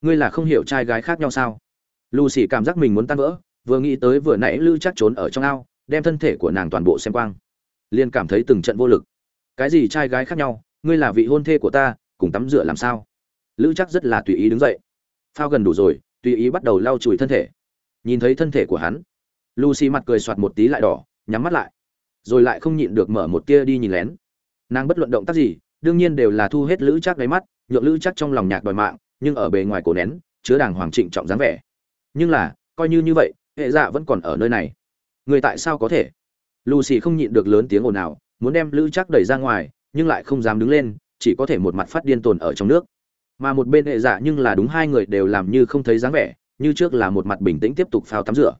A: Ngươi là không hiểu trai gái khác nhau sao? Lucy cảm giác mình muốn tan vỡ vừa nghĩ tới vừa nãy lữ chắc trốn ở trong ao, đem thân thể của nàng toàn bộ xem quang. Liền cảm thấy từng trận vô lực. Cái gì trai gái khác nhau, ngươi là vị hôn thê của ta, cùng tắm rửa làm sao? Lữ chắc rất là tùy ý đứng dậy. Phao gần đủ rồi, tùy ý bắt đầu lau chùi thân thể. Nhìn thấy thân thể của hắn, lucy mặt cười soạt một tí lại đỏ, nhắm mắt lại. Rồi lại không nhịn được mở một tia đi nhìn lén. Nàng bất luận động tác gì, đương nhiên đều là thu hết lữ chắc đáy mắt, nhượng lữ chắc trong lòng nhạc đòi mạng, nhưng ở bề ngoài cổ nén, chứa đàng hoàng trịnh trọng dáng vẻ. Nhưng là, coi như như vậy hệ dạ vẫn còn ở nơi này. Người tại sao có thể? Lucy không nhịn được lớn tiếng ồn ào, muốn đem lữ chắc đẩy ra ngoài, nhưng lại không dám đứng lên, chỉ có thể một mặt phát điên tồn ở trong nước. Mà một bên hệ dạ nhưng là đúng hai người đều làm như không thấy dáng vẻ, như trước là một mặt bình tĩnh tiếp tục phao tắm rửa.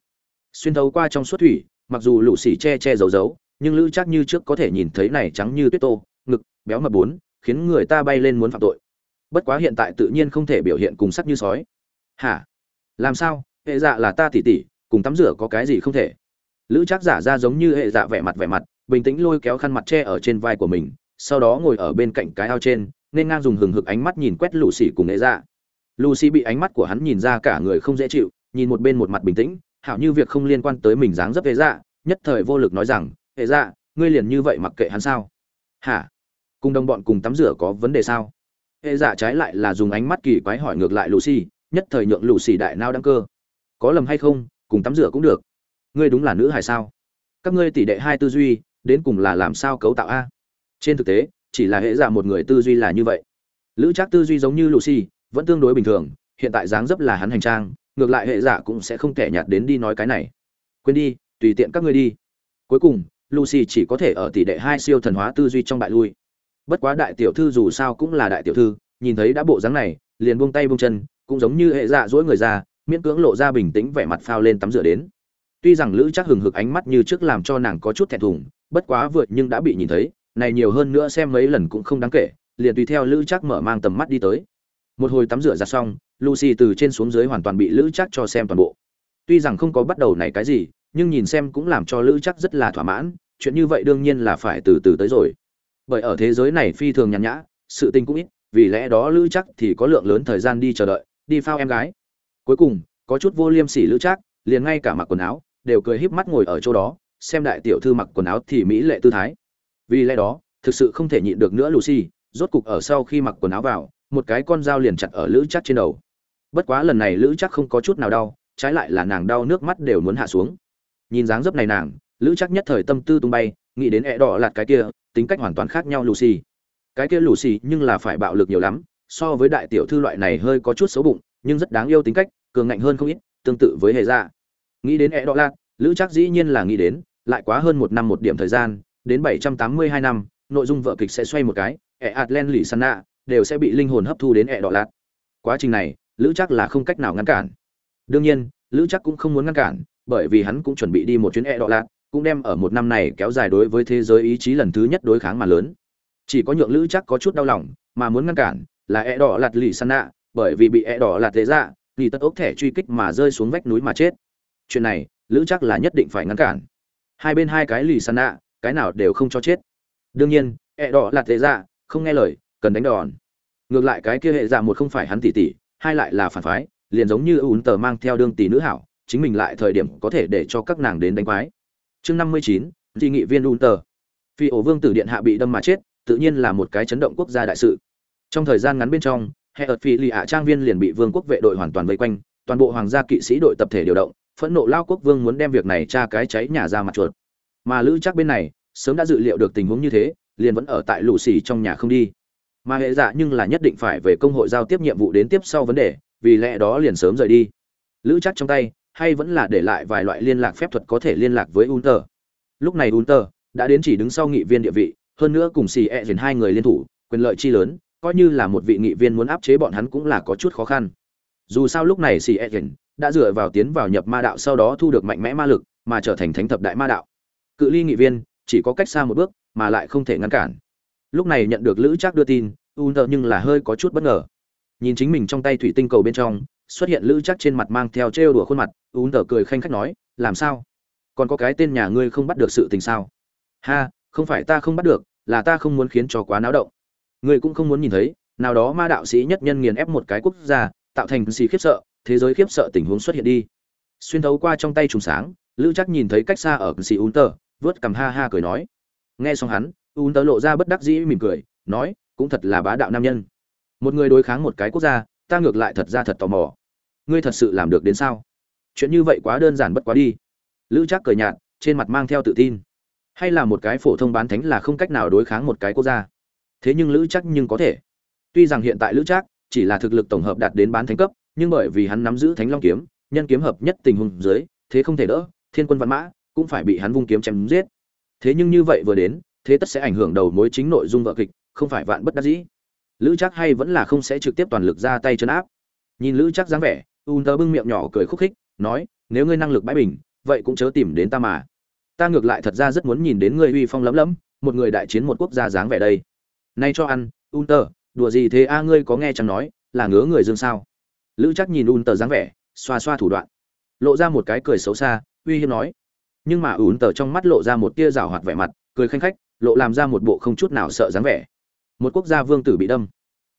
A: Xuyên thấu qua trong suốt thủy, mặc dù lũ xỉ che che giấu giấu, nhưng lữ chắc như trước có thể nhìn thấy này trắng như tuyết tô, ngực, béo mập bốn, khiến người ta bay lên muốn phạm tội. Bất quá hiện tại tự nhiên không thể biểu hiện cùng sắc như sói. Hả? Làm sao? Hệ dạ là ta tỉ tỉ cùng tắm rửa có cái gì không thể. Lữ chắc giả ra giống như hệ dạ vẻ mặt vẻ mặt, bình tĩnh lôi kéo khăn mặt che ở trên vai của mình, sau đó ngồi ở bên cạnh cái ao trên, nên ngang dùng hừng hực ánh mắt nhìn quét lù xì cùng hệ dạ. Lù xì bị ánh mắt của hắn nhìn ra cả người không dễ chịu, nhìn một bên một mặt bình tĩnh, hảo như việc không liên quan tới mình dáng dấp hệ dạ nhất thời vô lực nói rằng hệ dạ ngươi liền như vậy mặc kệ hắn sao? Hả? Cùng đồng bọn cùng tắm rửa có vấn đề sao? Hệ dạ trái lại là dùng ánh mắt kỳ quái hỏi ngược lại lucy, nhất thời nhượng lucy đại nao đăng cơ. Có lầm hay không? Cùng tắm rửa cũng được. Ngươi đúng là nữ hài sao? Các ngươi tỷ đệ hai tư duy, đến cùng là làm sao cấu tạo a? Trên thực tế, chỉ là hệ giả một người tư duy là như vậy. Lữ trác tư duy giống như lucy, vẫn tương đối bình thường, hiện tại dáng dấp là hắn hành trang, ngược lại hệ giả cũng sẽ không kẻ nhạt đến đi nói cái này. Quên đi, tùy tiện các ngươi đi. Cuối cùng, lucy chỉ có thể ở tỷ đệ hai siêu thần hóa tư duy trong bại lui. Bất quá đại tiểu thư dù sao cũng là đại tiểu thư, nhìn thấy đã bộ dáng này, liền buông tay buông chân, cũng giống như hệ dạ dỗi người ra miễn cưỡng lộ ra bình tĩnh vẻ mặt phao lên tắm rửa đến. Tuy rằng lữ chắc hừng hực ánh mắt như trước làm cho nàng có chút thẹn thùng, bất quá vượt nhưng đã bị nhìn thấy, này nhiều hơn nữa xem mấy lần cũng không đáng kể, liền tùy theo lữ chắc mở mang tầm mắt đi tới. Một hồi tắm rửa ra xong, lucy từ trên xuống dưới hoàn toàn bị lữ chắc cho xem toàn bộ. Tuy rằng không có bắt đầu này cái gì, nhưng nhìn xem cũng làm cho lữ chắc rất là thỏa mãn, chuyện như vậy đương nhiên là phải từ từ tới rồi. Bởi ở thế giới này phi thường nhàn nhã, sự tình cũng ít, vì lẽ đó lữ chắc thì có lượng lớn thời gian đi chờ đợi, đi phao em gái cuối cùng, có chút vô liêm sỉ lữ trác, liền ngay cả mặc quần áo, đều cười híp mắt ngồi ở chỗ đó, xem đại tiểu thư mặc quần áo thì mỹ lệ tư thái. Vì lẽ đó, thực sự không thể nhịn được nữa lucy, rốt cục ở sau khi mặc quần áo vào, một cái con dao liền chặt ở lữ chắc trên đầu. Bất quá lần này lữ chắc không có chút nào đau, trái lại là nàng đau nước mắt đều muốn hạ xuống. Nhìn dáng dấp này nàng, lữ chắc nhất thời tâm tư tung bay, nghĩ đến ẹ đỏ lạt cái kia, tính cách hoàn toàn khác nhau lucy. Cái kia lucy nhưng là phải bạo lực nhiều lắm, so với đại tiểu thư loại này hơi có chút xấu bụng nhưng rất đáng yêu tính cách cường ngạnh hơn không ít tương tự với hệ dạ nghĩ đến e đỏ lạt lữ chắc dĩ nhiên là nghĩ đến lại quá hơn một năm một điểm thời gian đến 782 năm, nội dung vở kịch sẽ xoay một cái, e Atlen lì Sanna đều sẽ bị linh hồn hấp thu đến e đỏ lạt. Quá trình này, Lữ Chắc là không cách nào ngăn cản. Đương nhiên, Lữ Chắc cũng không muốn ngăn cản, bởi vì hắn cũng chuẩn bị đi một chuyến e đỏ lạt, cũng đem ở một năm này kéo dài đối với thế giới ý chí lần thứ nhất đối kháng mà lớn. Chỉ có nhượng Lữ Chắc có chút đau lòng, mà muốn ngăn cản là e đỏ lạt lì Sanna, bởi vì bị ẻ đỏ là thế dạ lì tất ốc thẻ truy kích mà rơi xuống vách núi mà chết. Chuyện này, Lữ Chắc là nhất định phải ngăn cản. Hai bên hai cái lì Sanna, cái nào đều không cho chết. Đương nhiên ẹ đỏ là tệ dạ không nghe lời cần đánh đòn. Ngược lại cái kia hệ dạ một không phải hắn tỷ tỷ hai lại là phản phái liền giống như ùn tờ mang theo đương tỷ nữ hảo chính mình lại thời điểm có thể để cho các nàng đến đánh quái. Chương năm mươi chín dị nghị viên ùn tờ. Phi ổ vương tử điện hạ bị đâm mà chết tự nhiên là một cái chấn động quốc gia đại sự. Trong thời gian ngắn bên trong hệ ợt phi lì ạ trang viên liền bị vương quốc vệ đội hoàn toàn vây quanh, toàn bộ hoàng gia kỵ sĩ đội tập thể điều động, phẫn nộ lao quốc vương muốn đem việc này tra cái cháy nhà ra mặt chuột. Mà lữ chắc bên này, sớm đã dự liệu được tình huống như thế, liền vẫn ở tại lũ xì trong nhà không đi. Mà hệ dạ nhưng là nhất định phải về công hội giao tiếp nhiệm vụ đến tiếp sau vấn đề, vì lẽ đó liền sớm rời đi. Lữ chắc trong tay, hay vẫn là để lại vài loại liên lạc phép thuật có thể liên lạc với unter. Lúc này unter đã đến chỉ đứng sau nghị viên địa vị, hơn nữa cùng xì e dền hai người liên thủ, quyền lợi chi lớn coi như là một vị nghị viên muốn áp chế bọn hắn cũng là có chút khó khăn. Dù sao lúc này xì e đã dựa vào tiến vào nhập ma đạo sau đó thu được mạnh mẽ ma lực, mà trở thành thánh thập đại ma đạo. Cự ly nghị viên chỉ có cách xa một bước, mà lại không thể ngăn cản. Lúc này nhận được lữ trác đưa tin u nợ nhưng là hơi có chút bất ngờ. Nhìn chính mình trong tay thủy tinh cầu bên trong, xuất hiện lữ trác trên mặt mang theo trêu đùa khuôn mặt u nợ cười khanh khách nói, làm sao? Còn có cái tên nhà ngươi không bắt được sự tình sao? Ha, không phải ta không bắt được, là ta không muốn khiến cho quá náo động. Người cũng không muốn nhìn thấy, nào đó ma đạo sĩ nhất nhân nghiền ép một cái quốc gia, tạo thành xì khiếp sợ, thế giới khiếp sợ tình huống xuất hiện đi. Xuyên thấu qua trong tay trùng sáng, lữ chắc nhìn thấy cách xa ở xì ún tờ, vớt cầm ha ha cười nói. Nghe xong hắn ún tờ lộ ra bất đắc dĩ mỉm cười, nói, cũng thật là bá đạo nam nhân. Một người đối kháng một cái quốc gia, ta ngược lại thật ra thật tò mò. Ngươi thật sự làm được đến sao? Chuyện như vậy quá đơn giản bất quá đi. Lữ chắc cười nhạt, trên mặt mang theo tự tin. Hay là một cái phổ thông bán thánh là không cách nào đối kháng một cái quốc gia? Thế nhưng lữ chắc nhưng có thể. Tuy rằng hiện tại lữ chắc chỉ là thực lực tổng hợp đạt đến bán thánh cấp, nhưng bởi vì hắn nắm giữ thánh long kiếm, nhân kiếm hợp nhất tình huống dưới, thế không thể đỡ, thiên quân văn mã cũng phải bị hắn vung kiếm chém giết. Thế nhưng như vậy vừa đến, thế tất sẽ ảnh hưởng đầu mối chính nội dung vợ kịch, không phải vạn bất đắc dĩ. Lữ chắc hay vẫn là không sẽ trực tiếp toàn lực ra tay chấn áp. Nhìn lữ chắc dáng vẻ un tơ bưng miệng nhỏ cười khúc khích, nói, nếu ngươi năng lực bãi bình, vậy cũng chớ tìm đến ta mà. Ta ngược lại thật ra rất muốn nhìn đến ngươi uy phong lấm lấm một người đại chiến một quốc gia dáng vẻ đây nay cho ăn un tờ đùa gì thế a, ngươi có nghe chẳng nói, là ngứa người dương sao? Lữ chắc nhìn un tờ dáng vẻ, xoa xoa thủ đoạn. Lộ ra một cái cười xấu xa, uy hiếp nói. Nhưng mà un tờ trong mắt lộ ra một tia rào hoạt vẻ mặt, cười khanh khách, lộ làm ra một bộ không chút nào sợ dáng vẻ. Một quốc gia vương tử bị đâm.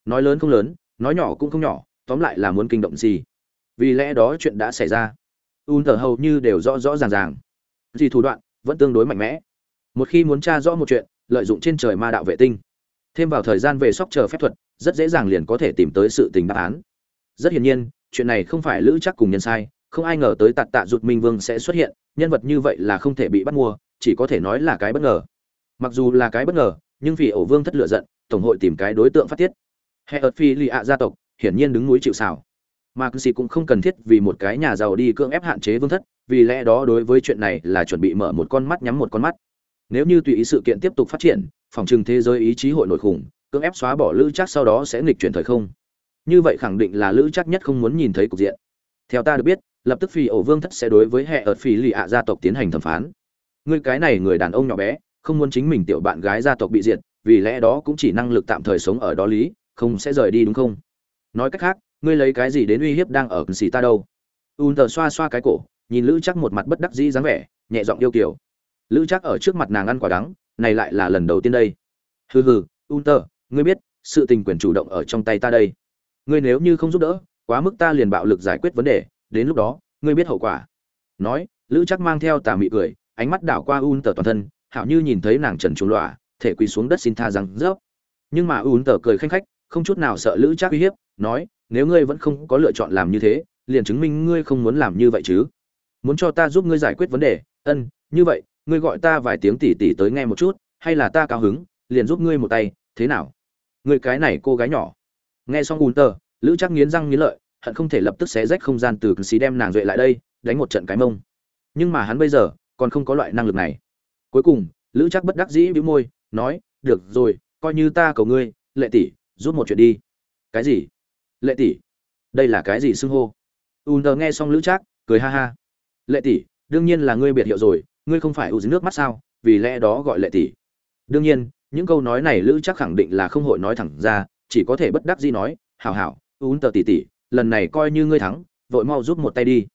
A: Nói lớn không lớn, nói nhỏ cũng không nhỏ, tóm lại là muốn kinh động gì. Vì lẽ đó chuyện đã xảy ra. Un tờ hầu như đều rõ rõ ràng ràng. Gì thủ đoạn, vẫn tương đối mạnh mẽ. Một khi muốn tra rõ một chuyện, lợi dụng trên trời ma đạo vệ tinh thêm vào thời gian về sóc chờ phép thuật, rất dễ dàng liền có thể tìm tới sự tình đáp án. Rất hiển nhiên, chuyện này không phải lữ chắc cùng nhân sai, không ai ngờ tới tạt tạ rụt minh vương sẽ xuất hiện, nhân vật như vậy là không thể bị bắt mua, chỉ có thể nói là cái bất ngờ. Mặc dù là cái bất ngờ, nhưng vì ổ vương thất lựa giận, tổng hội tìm cái đối tượng phát tiết. Hệ ợt phi lì ạ gia tộc, hiển nhiên đứng núi chịu xào mà cư sĩ cũng không cần thiết vì một cái nhà giàu đi cưỡng ép hạn chế vương thất, vì lẽ đó đối với chuyện này là chuẩn bị mở một con mắt nhắm một con mắt nếu như tùy ý sự kiện tiếp tục phát triển, phòng trừng thế giới ý chí hội nổi khủng, cưỡng ép xóa bỏ lữ chắc sau đó sẽ nghịch chuyển thời không. Như vậy khẳng định là lữ chắc nhất không muốn nhìn thấy cục diện. Theo ta được biết, lập tức phi ổ vương thất sẽ đối với hệ ợt phi lì ạ gia tộc tiến hành thẩm phán. Người cái này người đàn ông nhỏ bé, không muốn chính mình tiểu bạn gái gia tộc bị diệt, vì lẽ đó cũng chỉ năng lực tạm thời sống ở đó lý, không sẽ rời đi đúng không? Nói cách khác, ngươi lấy cái gì đến uy hiếp đang ở xì ta đâu? Un tờ xoa xoa cái cổ, nhìn lữ chắc một mặt bất đắc dĩ dáng vẻ, nhẹ giọng yêu kiểu lữ chắc ở trước mặt nàng ăn quả đắng, này lại là lần đầu tiên đây. Hừ hừ, unter, ngươi biết, sự tình quyền chủ động ở trong tay ta đây. Ngươi nếu như không giúp đỡ, quá mức ta liền bạo lực giải quyết vấn đề, đến lúc đó, ngươi biết hậu quả. Nói, lữ chắc mang theo tà mị cười, ánh mắt đảo qua unter toàn thân, hảo như nhìn thấy nàng trần trùng lọa, thể quỳ xuống đất xin tha rằng rớp. Nhưng mà unter cười khanh khách, không chút nào sợ lữ chắc uy hiếp, nói, nếu ngươi vẫn không có lựa chọn làm như thế, liền chứng minh ngươi không muốn làm như vậy chứ. Muốn cho ta giúp ngươi giải quyết vấn đề, ân, như vậy ngươi gọi ta vài tiếng tỉ tỉ tới nghe một chút, hay là ta cao hứng, liền giúp ngươi một tay, thế nào? Ngươi cái này cô gái nhỏ. Nghe xong un tờ lữ chắc nghiến răng nghiến lợi, hận không thể lập tức xé rách không gian từ xí đem nàng duệ lại đây, đánh một trận cái mông. Nhưng mà hắn bây giờ, còn không có loại năng lực này. Cuối cùng, lữ chắc bất đắc dĩ bĩu môi, nói, được rồi, coi như ta cầu ngươi, lệ tỷ, giúp một chuyện đi. Cái gì? Lệ tỷ. Đây là cái gì xưng hô? U tờ nghe xong lữ chắc cười ha ha. Lệ tỷ, đương nhiên là ngươi biệt hiệu rồi ngươi không phải u dưới nước mắt sao, vì lẽ đó gọi lệ tỷ. Đương nhiên, những câu nói này lữ chắc khẳng định là không hội nói thẳng ra, chỉ có thể bất đắc dĩ nói, hảo hảo u tờ tỷ tỷ, lần này coi như ngươi thắng, vội mau giúp một tay đi.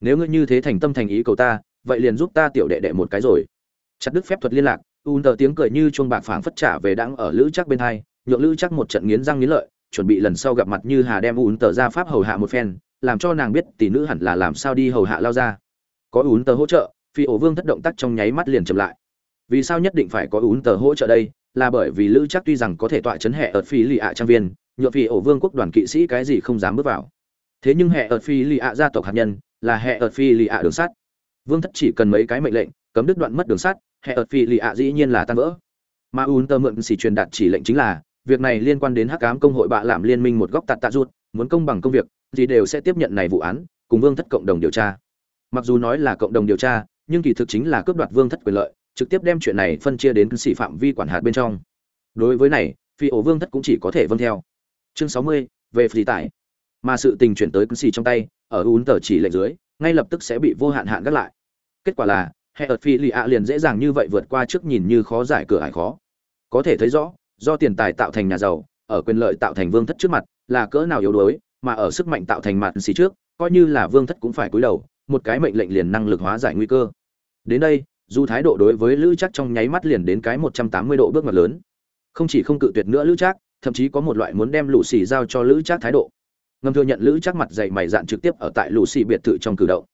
A: Nếu ngươi như thế thành tâm thành ý cầu ta, vậy liền giúp ta tiểu đệ đệ một cái rồi. Chặt đứt phép thuật liên lạc, u tờ tiếng cười như chuông bạc phảng phất trả về đãng ở lữ chắc bên hai, nhượng lữ chắc một trận nghiến răng nghiến lợi, chuẩn bị lần sau gặp mặt như hà đem ún tờ ra pháp hầu hạ một phen, làm cho nàng biết tỷ nữ hẳn là làm sao đi hầu hạ lao ra. Có ún tờ hỗ trợ phi ổ vương thất động tác trong nháy mắt liền chậm lại. Vì sao nhất định phải có ún tờ hỗ trợ đây? Là bởi vì lữ chắc tuy rằng có thể tọa chấn hệ ở phi lì ạ trang viên nhuộm phi ổ vương quốc đoàn kỵ sĩ cái gì không dám bước vào. Thế nhưng hệ ở phi lì ạ gia tộc hạt nhân là hệ ở phi lì ạ đường sắt. Vương thất chỉ cần mấy cái mệnh lệnh cấm đứt đoạn mất đường sắt hệ ở phi lì ạ dĩ nhiên là tan vỡ. Mà ún tờ mượn xỉ truyền đạt chỉ lệnh chính là việc này liên quan đến hắc ám công hội bạ làm liên minh một góc tạt tạ ruột, muốn công bằng công việc gì đều sẽ tiếp nhận này vụ án cùng vương thất cộng đồng điều tra. Mặc dù nói là cộng đồng điều tra nhưng kỳ thực chính là cướp đoạt vương thất quyền lợi, trực tiếp đem chuyện này phân chia đến cư sĩ phạm vi quản hạt bên trong. Đối với này, phi ổ vương thất cũng chỉ có thể vâng theo. Chương sáu mươi, về phi tải. Mà sự tình chuyển tới cư sĩ trong tay, ở ún tờ chỉ lệnh dưới, ngay lập tức sẽ bị vô hạn hạn gác lại. Kết quả là, hệ ợt phi lì ạ liền dễ dàng như vậy vượt qua trước nhìn như khó giải cửa ải khó. Có thể thấy rõ, do tiền tài tạo thành nhà giàu, ở quyền lợi tạo thành vương thất trước mặt, là cỡ nào yếu đuối, mà ở sức mạnh tạo thành mạn xì trước, coi như là vương thất cũng phải cúi đầu một cái mệnh lệnh liền năng lực hóa giải nguy cơ. Đến đây, dù thái độ đối với lữ chắc trong nháy mắt liền đến cái một trăm tám mươi độ bước ngoặt lớn. Không chỉ không cự tuyệt nữa lữ chắc thậm chí có một loại muốn đem lũ xì giao cho lữ chắc thái độ. Ngầm thừa nhận lữ chắc mặt dày mày dạn trực tiếp ở tại lũ xì biệt thự trong cử động.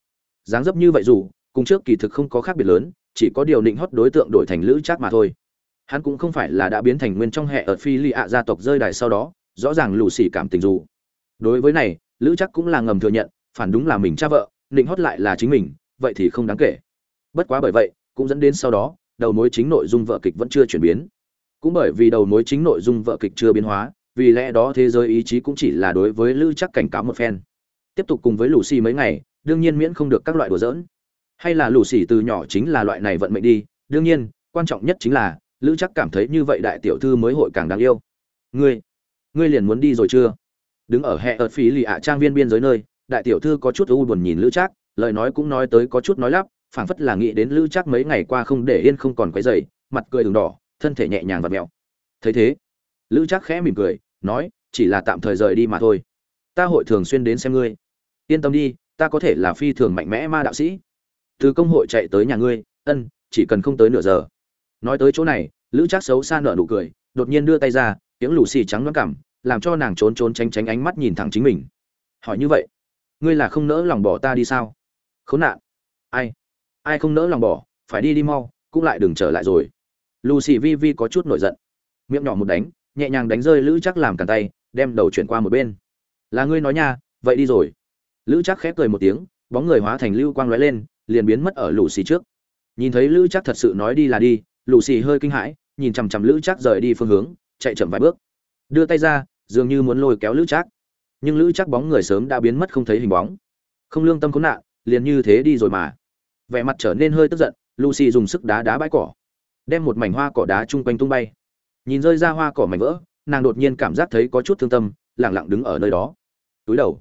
A: Dáng dấp như vậy dù, cùng trước kỳ thực không có khác biệt lớn, chỉ có điều định hót đối tượng đổi thành lữ chắc mà thôi. Hắn cũng không phải là đã biến thành nguyên trong hệ ở phi lì ạ gia tộc rơi đài sau đó, rõ ràng lù xì cảm tình dù. Đối với này, lữ chắc cũng là ngầm thừa nhận, phản đúng là mình cha vợ định hót lại là chính mình, vậy thì không đáng kể. Bất quá bởi vậy, cũng dẫn đến sau đó, đầu mối chính nội dung vợ kịch vẫn chưa chuyển biến. Cũng bởi vì đầu mối chính nội dung vợ kịch chưa biến hóa, vì lẽ đó thế giới ý chí cũng chỉ là đối với lữ chắc cảnh cáo một phen. Tiếp tục cùng với lù xì mấy ngày, đương nhiên miễn không được các loại đùa giỡn. Hay là lù xì từ nhỏ chính là loại này vận mệnh đi, đương nhiên, quan trọng nhất chính là lữ chắc cảm thấy như vậy đại tiểu thư mới hội càng đáng yêu. Ngươi ngươi liền muốn đi rồi chưa? Đứng ở hệ ợt phí lì ạ trang viên biên giới nơi đại tiểu thư có chút u buồn nhìn lữ trác, lời nói cũng nói tới có chút nói lắp, phảng phất là nghĩ đến lữ trác mấy ngày qua không để yên không còn quấy dày mặt cười đường đỏ, thân thể nhẹ nhàng và mẹo. Thấy thế, lữ trác khẽ mỉm cười, nói, chỉ là tạm thời rời đi mà thôi. Ta hội thường xuyên đến xem ngươi. Yên tâm đi, ta có thể là phi thường mạnh mẽ ma đạo sĩ. Từ công hội chạy tới nhà ngươi, ân, chỉ cần không tới nửa giờ. Nói tới chỗ này, lữ trác xấu xa nở nụ cười, đột nhiên đưa tay ra, tiếng lù xì trắng đoán cảm làm cho nàng trốn trốn tránh tránh ánh mắt nhìn thẳng chính mình. Hỏi như vậy ngươi là không nỡ lòng bỏ ta đi sao? Khốn nạn. Ai? Ai không nỡ lòng bỏ? Phải đi đi mau, cũng lại đừng trở lại rồi. Lucy vi vi có chút nổi giận. Miệng nhỏ một đánh, nhẹ nhàng đánh rơi lữ chắc làm càn tay, đem đầu chuyển qua một bên. Là ngươi nói nha, vậy đi rồi. Lữ chắc khép cười một tiếng, bóng người hóa thành lưu quang lóe lên, liền biến mất ở lù xì trước. Nhìn thấy lữ chắc thật sự nói đi là đi lù xì hơi kinh hãi, nhìn chằm chằm lữ chắc rời đi phương hướng, chạy chậm vài bước. Đưa tay ra, dường như muốn lôi kéo lữ chắc nhưng lữ chắc bóng người sớm đã biến mất không thấy hình bóng. Không lương tâm khốn nạn, liền như thế đi rồi mà. Vẻ mặt trở nên hơi tức giận, lucy dùng sức đá đá bãi cỏ, đem một mảnh hoa cỏ đá chung quanh tung bay. Nhìn rơi ra hoa cỏ mảnh vỡ, nàng đột nhiên cảm giác thấy có chút thương tâm, lẳng lặng đứng ở nơi đó. Túi đầu.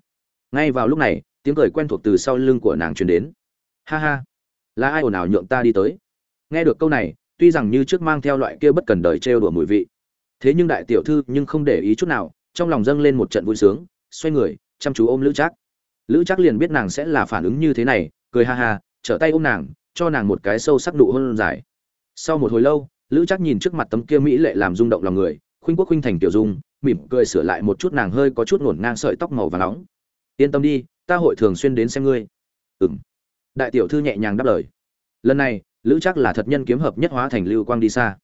A: Ngay vào lúc này, tiếng cười quen thuộc từ sau lưng của nàng truyền đến. Ha ha. Là ai ồn ào nhượng ta đi tới? Nghe được câu này, tuy rằng như trước mang theo loại kia bất cần đời trêu đùa mùi vị, thế nhưng đại tiểu thư nhưng không để ý chút nào, trong lòng dâng lên một trận vui sướng xoay người, chăm chú ôm lữ trác. Lữ trác liền biết nàng sẽ là phản ứng như thế này, cười ha ha, trở tay ôm nàng, cho nàng một cái sâu sắc nụ hôn dài. Sau một hồi lâu, lữ trác nhìn trước mặt tấm kia mỹ lệ làm rung động lòng người, khuynh quốc khuynh thành tiểu dung, mỉm cười sửa lại một chút nàng hơi có chút ngổn ngang sợi tóc màu và nóng. Yên tâm đi, ta hội thường xuyên đến xem ngươi. Ừm. Đại tiểu thư nhẹ nhàng đáp lời. Lần này, lữ chắc là thật nhân kiếm hợp nhất hóa thành lưu quang đi xa.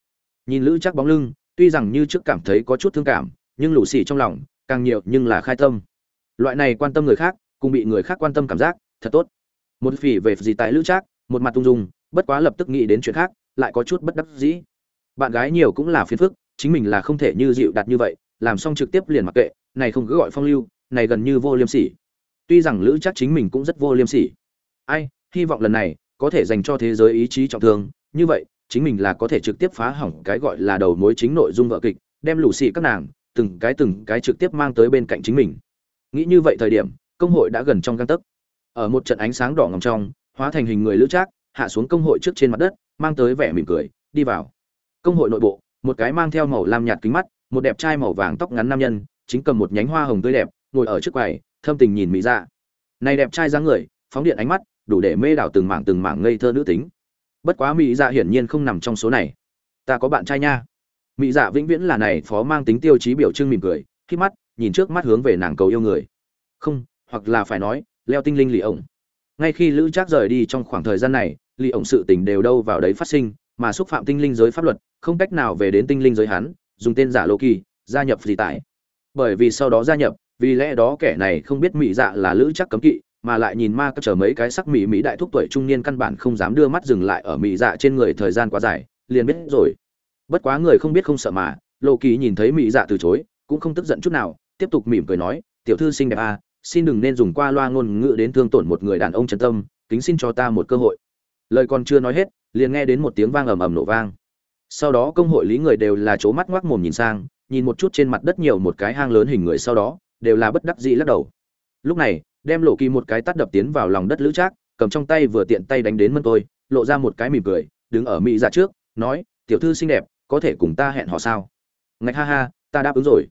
A: Nhìn lữ chắc bóng lưng, tuy rằng như trước cảm thấy có chút thương cảm, nhưng lũ xì trong lòng càng nhiều nhưng là khai tâm. Loại này quan tâm người khác, cùng bị người khác quan tâm cảm giác, thật tốt. Một phỉ về gì tại lữ trác, một mặt tung dung, bất quá lập tức nghĩ đến chuyện khác, lại có chút bất đắc dĩ. Bạn gái nhiều cũng là phiền phức, chính mình là không thể như dịu đặt như vậy, làm xong trực tiếp liền mặc kệ, này không cứ gọi phong lưu, này gần như vô liêm sỉ. Tuy rằng lữ chắc chính mình cũng rất vô liêm sỉ. Ai, hy vọng lần này, có thể dành cho thế giới ý chí trọng thương, như vậy, chính mình là có thể trực tiếp phá hỏng cái gọi là đầu mối chính nội dung vợ kịch, đem lù xị các nàng từng cái từng cái trực tiếp mang tới bên cạnh chính mình. Nghĩ như vậy thời điểm, công hội đã gần trong găng tấc. Ở một trận ánh sáng đỏ ngầm trong, hóa thành hình người lữ trác, hạ xuống công hội trước trên mặt đất, mang tới vẻ mỉm cười, đi vào. Công hội nội bộ, một cái mang theo màu lam nhạt kính mắt, một đẹp trai màu vàng tóc ngắn nam nhân, chính cầm một nhánh hoa hồng tươi đẹp, ngồi ở trước quầy, thâm tình nhìn mỹ dạ. Này đẹp trai dáng người, phóng điện ánh mắt, đủ để mê đảo từng mảng từng mảng ngây thơ nữ tính. Bất quá mỹ dạ hiển nhiên không nằm trong số này. Ta có bạn trai nha mỹ dạ vĩnh viễn là này phó mang tính tiêu chí biểu trưng mỉm cười khi mắt, nhìn trước mắt hướng về nàng cầu yêu người. Không, hoặc là phải nói, leo tinh linh lì ổng. Ngay khi lữ trác rời đi trong khoảng thời gian này lì ổng sự tình đều đâu vào đấy phát sinh, mà xúc phạm tinh linh giới pháp luật, không cách nào về đến tinh linh giới hắn, dùng tên giả lô kỳ, gia nhập gì tại bởi vì sau đó gia nhập, vì lẽ đó kẻ này không biết mỹ dạ là lữ chắc cấm kỵ, mà lại nhìn ma các chờ mấy cái sắc mỹ mỹ đại thúc tuổi trung niên căn bản không dám đưa mắt dừng lại ở mỹ dạ trên người thời gian quá dài, liền biết rồi bất quá người không biết không sợ mà lộ kỳ nhìn thấy mỹ dạ từ chối, cũng không tức giận chút nào, tiếp tục mỉm cười nói, tiểu thư xinh đẹp à xin đừng nên dùng qua loa ngôn ngữ đến thương tổn một người đàn ông chân tâm, kính xin cho ta một cơ hội. Lời còn chưa nói hết, liền nghe đến một tiếng vang ầm ầm nổ vang. Sau đó công hội lý người đều là chỗ mắt ngoác mồm nhìn sang, nhìn một chút trên mặt đất nhiều một cái hang lớn hình người sau đó, đều là bất đắc dĩ lắc đầu. Lúc này, đem lộ kỳ một cái tắt đập tiến vào lòng đất lữ trác, cầm trong tay vừa tiện tay đánh đến mân tôi, lộ ra một cái mỉm cười, đứng ở mỹ dạ trước, nói, tiểu thư xinh đẹp có thể cùng ta hẹn họ sao? Ngạch ha ha, ta đáp ứng rồi.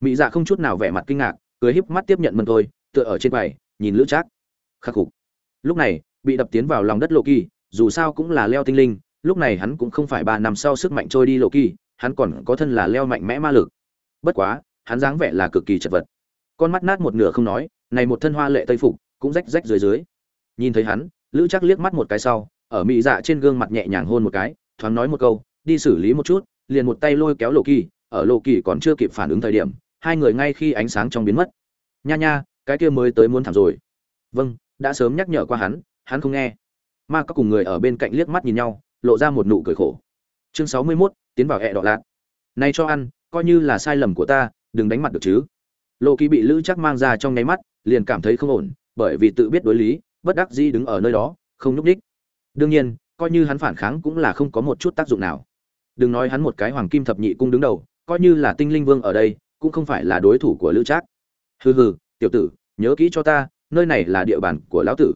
A: Mỹ dạ không chút nào vẻ mặt kinh ngạc, cười híp mắt tiếp nhận mần tôi tựa ở trên quầy, nhìn lữ trác. Khắc phục lúc này, bị đập tiến vào lòng đất lộ kỳ dù sao cũng là leo tinh linh, lúc này hắn cũng không phải ba năm sau sức mạnh trôi đi lộ kỳ hắn còn có thân là leo mạnh mẽ ma lực. Bất quá, hắn dáng vẻ là cực kỳ chật vật. Con mắt nát một nửa không nói, này một thân hoa lệ tây phục, cũng rách rách dưới dưới. Nhìn thấy hắn, lữ chắc liếc mắt một cái sau, ở mỹ dạ trên gương mặt nhẹ nhàng hôn một cái, thoáng nói một câu đi xử lý một chút liền một tay lôi kéo lộ kỳ ở lộ kỳ còn chưa kịp phản ứng thời điểm hai người ngay khi ánh sáng trong biến mất. Nha nha cái kia mới tới muốn thảm rồi. Vâng đã sớm nhắc nhở qua hắn hắn không nghe. Ma các cùng người ở bên cạnh liếc mắt nhìn nhau lộ ra một nụ cười khổ. Chương sáu mươi 61, tiến vào hẹ đỏ lạc này cho ăn coi như là sai lầm của ta đừng đánh mặt được chứ. Lộ kỳ bị lữ chắc mang ra trong nháy mắt liền cảm thấy không ổn bởi vì tự biết đối lý bất đắc dĩ đứng ở nơi đó không nhúc đích đương nhiên coi như hắn phản kháng cũng là không có một chút tác dụng nào đừng nói hắn một cái hoàng kim thập nhị cung đứng đầu, coi như là tinh linh vương ở đây, cũng không phải là đối thủ của lữ trác. Hừ hừ, tiểu tử, nhớ kỹ cho ta, nơi này là địa bàn của lão tử.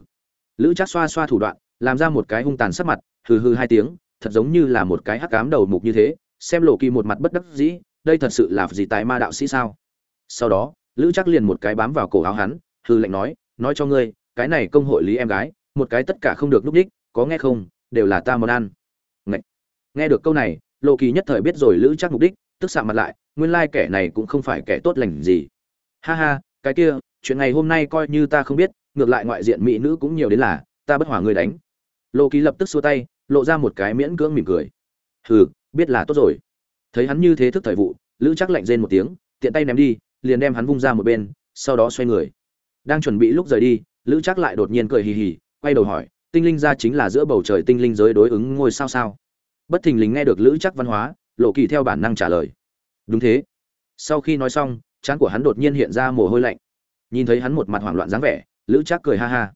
A: Lữ trác xoa xoa thủ đoạn, làm ra một cái hung tàn sắc mặt, hừ hừ hai tiếng, thật giống như là một cái hắc cám đầu mục như thế, xem lộ kỳ một mặt bất đắc dĩ, đây thật sự là gì tài ma đạo sĩ sao? Sau đó, lữ trác liền một cái bám vào cổ áo hắn hư lệnh nói nói cho ngươi, cái này công hội lý em gái, một cái tất cả không được lúc đích, có nghe không, đều là ta món ăn. Ngậy. nghe được câu này lộ kỳ nhất thời biết rồi lữ chắc mục đích, tức xạ mặt lại, nguyên lai kẻ này cũng không phải kẻ tốt lành gì. Ha ha, cái kia, chuyện ngày hôm nay coi như ta không biết, ngược lại ngoại diện mỹ nữ cũng nhiều đến là, ta bất hòa người đánh. Lộ kỳ lập tức xua tay, lộ ra một cái miễn cưỡng mỉm cười. Hừ, biết là tốt rồi. Thấy hắn như thế thức thời vụ, lữ chắc lạnh rên một tiếng, tiện tay ném đi, liền đem hắn vung ra một bên, sau đó xoay người. Đang chuẩn bị lúc rời đi, lữ chắc lại đột nhiên cười hì hì, quay đầu hỏi, tinh linh ra chính là giữa bầu trời tinh linh giới đối ứng ngôi sao sao? Bất thình lình nghe được lữ chắc văn hóa, lộ kỳ theo bản năng trả lời. Đúng thế. Sau khi nói xong, trán của hắn đột nhiên hiện ra mồ hôi lạnh. Nhìn thấy hắn một mặt hoảng loạn dáng vẻ, lữ chắc cười ha ha.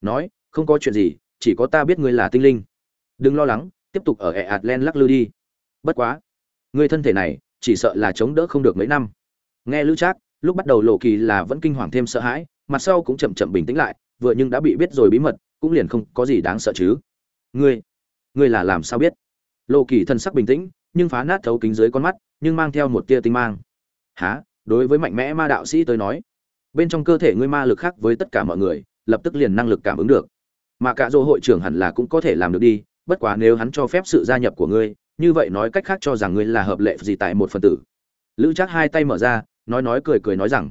A: Nói, không có chuyện gì, chỉ có ta biết ngươi là tinh linh. Đừng lo lắng, tiếp tục ở ẹ ạt len lắc lư đi. Bất quá người thân thể này, chỉ sợ là chống đỡ không được mấy năm. Nghe lữ trác, lúc bắt đầu lộ kỳ là vẫn kinh hoàng thêm sợ hãi, mặt sau cũng chậm chậm bình tĩnh lại, vừa nhưng đã bị biết rồi bí mật, cũng liền không có gì đáng sợ chứ. Ngươi ngươi là làm sao biết? Lộ kỳ thân sắc bình tĩnh, nhưng phá nát thấu kính dưới con mắt, nhưng mang theo một tia tinh mang. Há đối với mạnh mẽ ma đạo sĩ tới nói, bên trong cơ thể ngươi ma lực khác với tất cả mọi người, lập tức liền năng lực cảm ứng được. Mà cả dô hội trưởng hẳn là cũng có thể làm được đi, bất quá nếu hắn cho phép sự gia nhập của ngươi, như vậy nói cách khác cho rằng ngươi là hợp lệ gì tại một phần tử. Lữ chắc hai tay mở ra, nói nói cười cười nói rằng,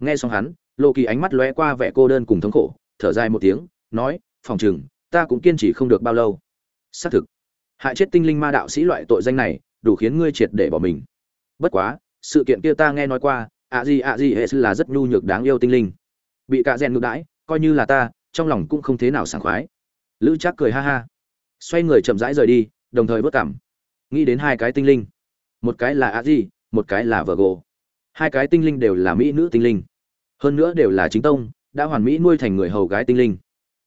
A: nghe xong hắn lộ kỳ ánh mắt lóe qua vẻ cô đơn cùng thống khổ, thở dài một tiếng, nói, phòng chừng ta cũng kiên trì không được bao lâu. Xác thực hại chết tinh linh ma đạo sĩ loại tội danh này, đủ khiến ngươi triệt để bỏ mình. Bất quá, sự kiện kia ta nghe nói qua, ạ gì ạ gì hệ là rất nhu nhược đáng yêu tinh linh. Bị cạ rèn ngược đãi, coi như là ta, trong lòng cũng không thế nào sảng khoái. Lữ trác cười ha ha. Xoay người chậm rãi rời đi, đồng thời vất cảm. Nghĩ đến hai cái tinh linh. Một cái là ạ di một cái là vợ gồ hai cái tinh linh đều là mỹ nữ tinh linh. Hơn nữa đều là chính tông, đã hoàn mỹ nuôi thành người hầu gái tinh linh.